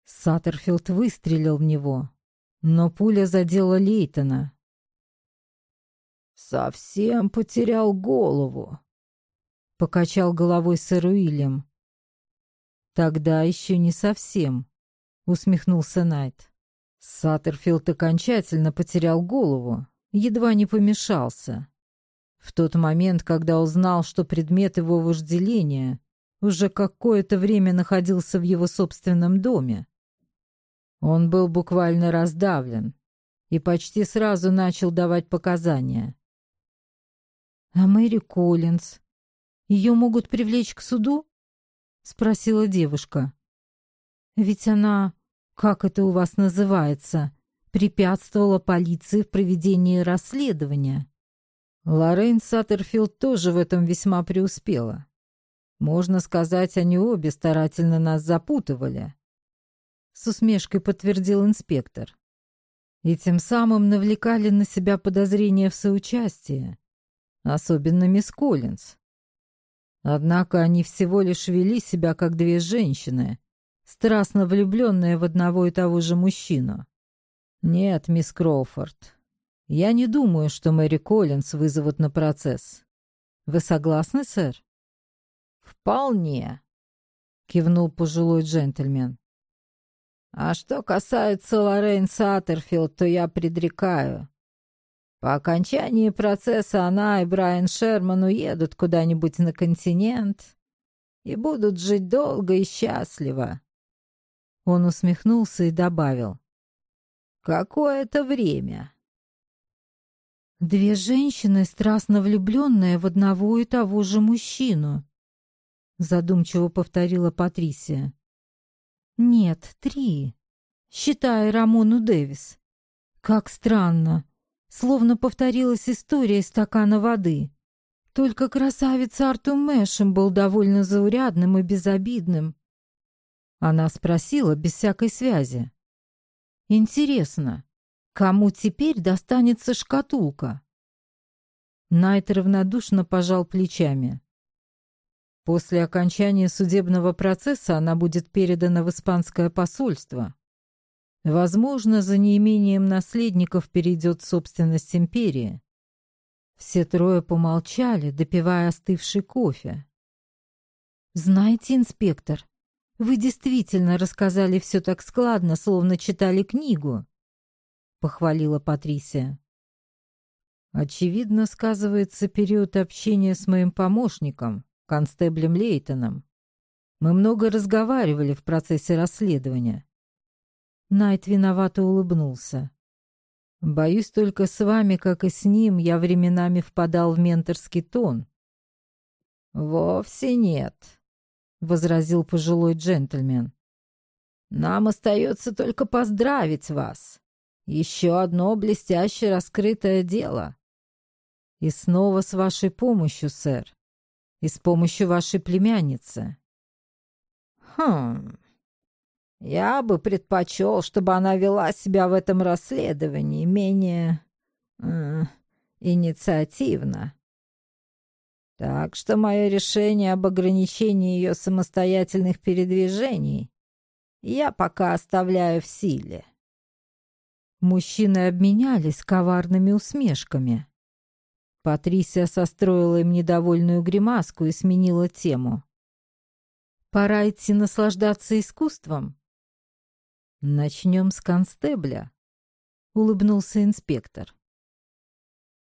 Саттерфилд выстрелил в него, но пуля задела Лейтона. «Совсем потерял голову», — покачал головой сэр Уильям. «Тогда еще не совсем», — усмехнулся Найт. Саттерфилд окончательно потерял голову, едва не помешался. В тот момент, когда узнал, что предмет его вожделения уже какое-то время находился в его собственном доме. Он был буквально раздавлен и почти сразу начал давать показания. «А Мэри Коллинз? Ее могут привлечь к суду?» — спросила девушка. «Ведь она, как это у вас называется, препятствовала полиции в проведении расследования». Лоррейн Саттерфилд тоже в этом весьма преуспела. Можно сказать, они обе старательно нас запутывали с усмешкой подтвердил инспектор. И тем самым навлекали на себя подозрения в соучастии, особенно мисс Коллинз. Однако они всего лишь вели себя как две женщины, страстно влюбленные в одного и того же мужчину. Нет, мисс Кроуфорд, я не думаю, что Мэри Коллинз вызовут на процесс. Вы согласны, сэр? Вполне, кивнул пожилой джентльмен. А что касается Лоррейн Саттерфилд, то я предрекаю. По окончании процесса она и Брайан Шерман уедут куда-нибудь на континент и будут жить долго и счастливо. Он усмехнулся и добавил. Какое-то время. Две женщины, страстно влюбленные в одного и того же мужчину, задумчиво повторила Патрисия. Нет, три. Считая Рамону Дэвис. Как странно. Словно повторилась история стакана воды. Только красавец Артур Мэшем был довольно заурядным и безобидным. Она спросила без всякой связи. Интересно, кому теперь достанется шкатулка? Найт равнодушно пожал плечами. После окончания судебного процесса она будет передана в испанское посольство. Возможно, за неимением наследников перейдет собственность империи. Все трое помолчали, допивая остывший кофе. «Знаете, инспектор, вы действительно рассказали все так складно, словно читали книгу», — похвалила Патрисия. Очевидно, сказывается период общения с моим помощником, констеблем Лейтоном. Мы много разговаривали в процессе расследования. Найт виновато улыбнулся. Боюсь, только с вами, как и с ним, я временами впадал в менторский тон. Вовсе нет, возразил пожилой джентльмен. Нам остается только поздравить вас. Еще одно блестяще раскрытое дело. И снова с вашей помощью, сэр и с помощью вашей племянницы. Хм. Я бы предпочел, чтобы она вела себя в этом расследовании менее э, инициативно. Так что мое решение об ограничении ее самостоятельных передвижений я пока оставляю в силе. Мужчины обменялись коварными усмешками. Патрисия состроила им недовольную гримаску и сменила тему. «Пора идти наслаждаться искусством. «Начнем с констебля», — улыбнулся инспектор.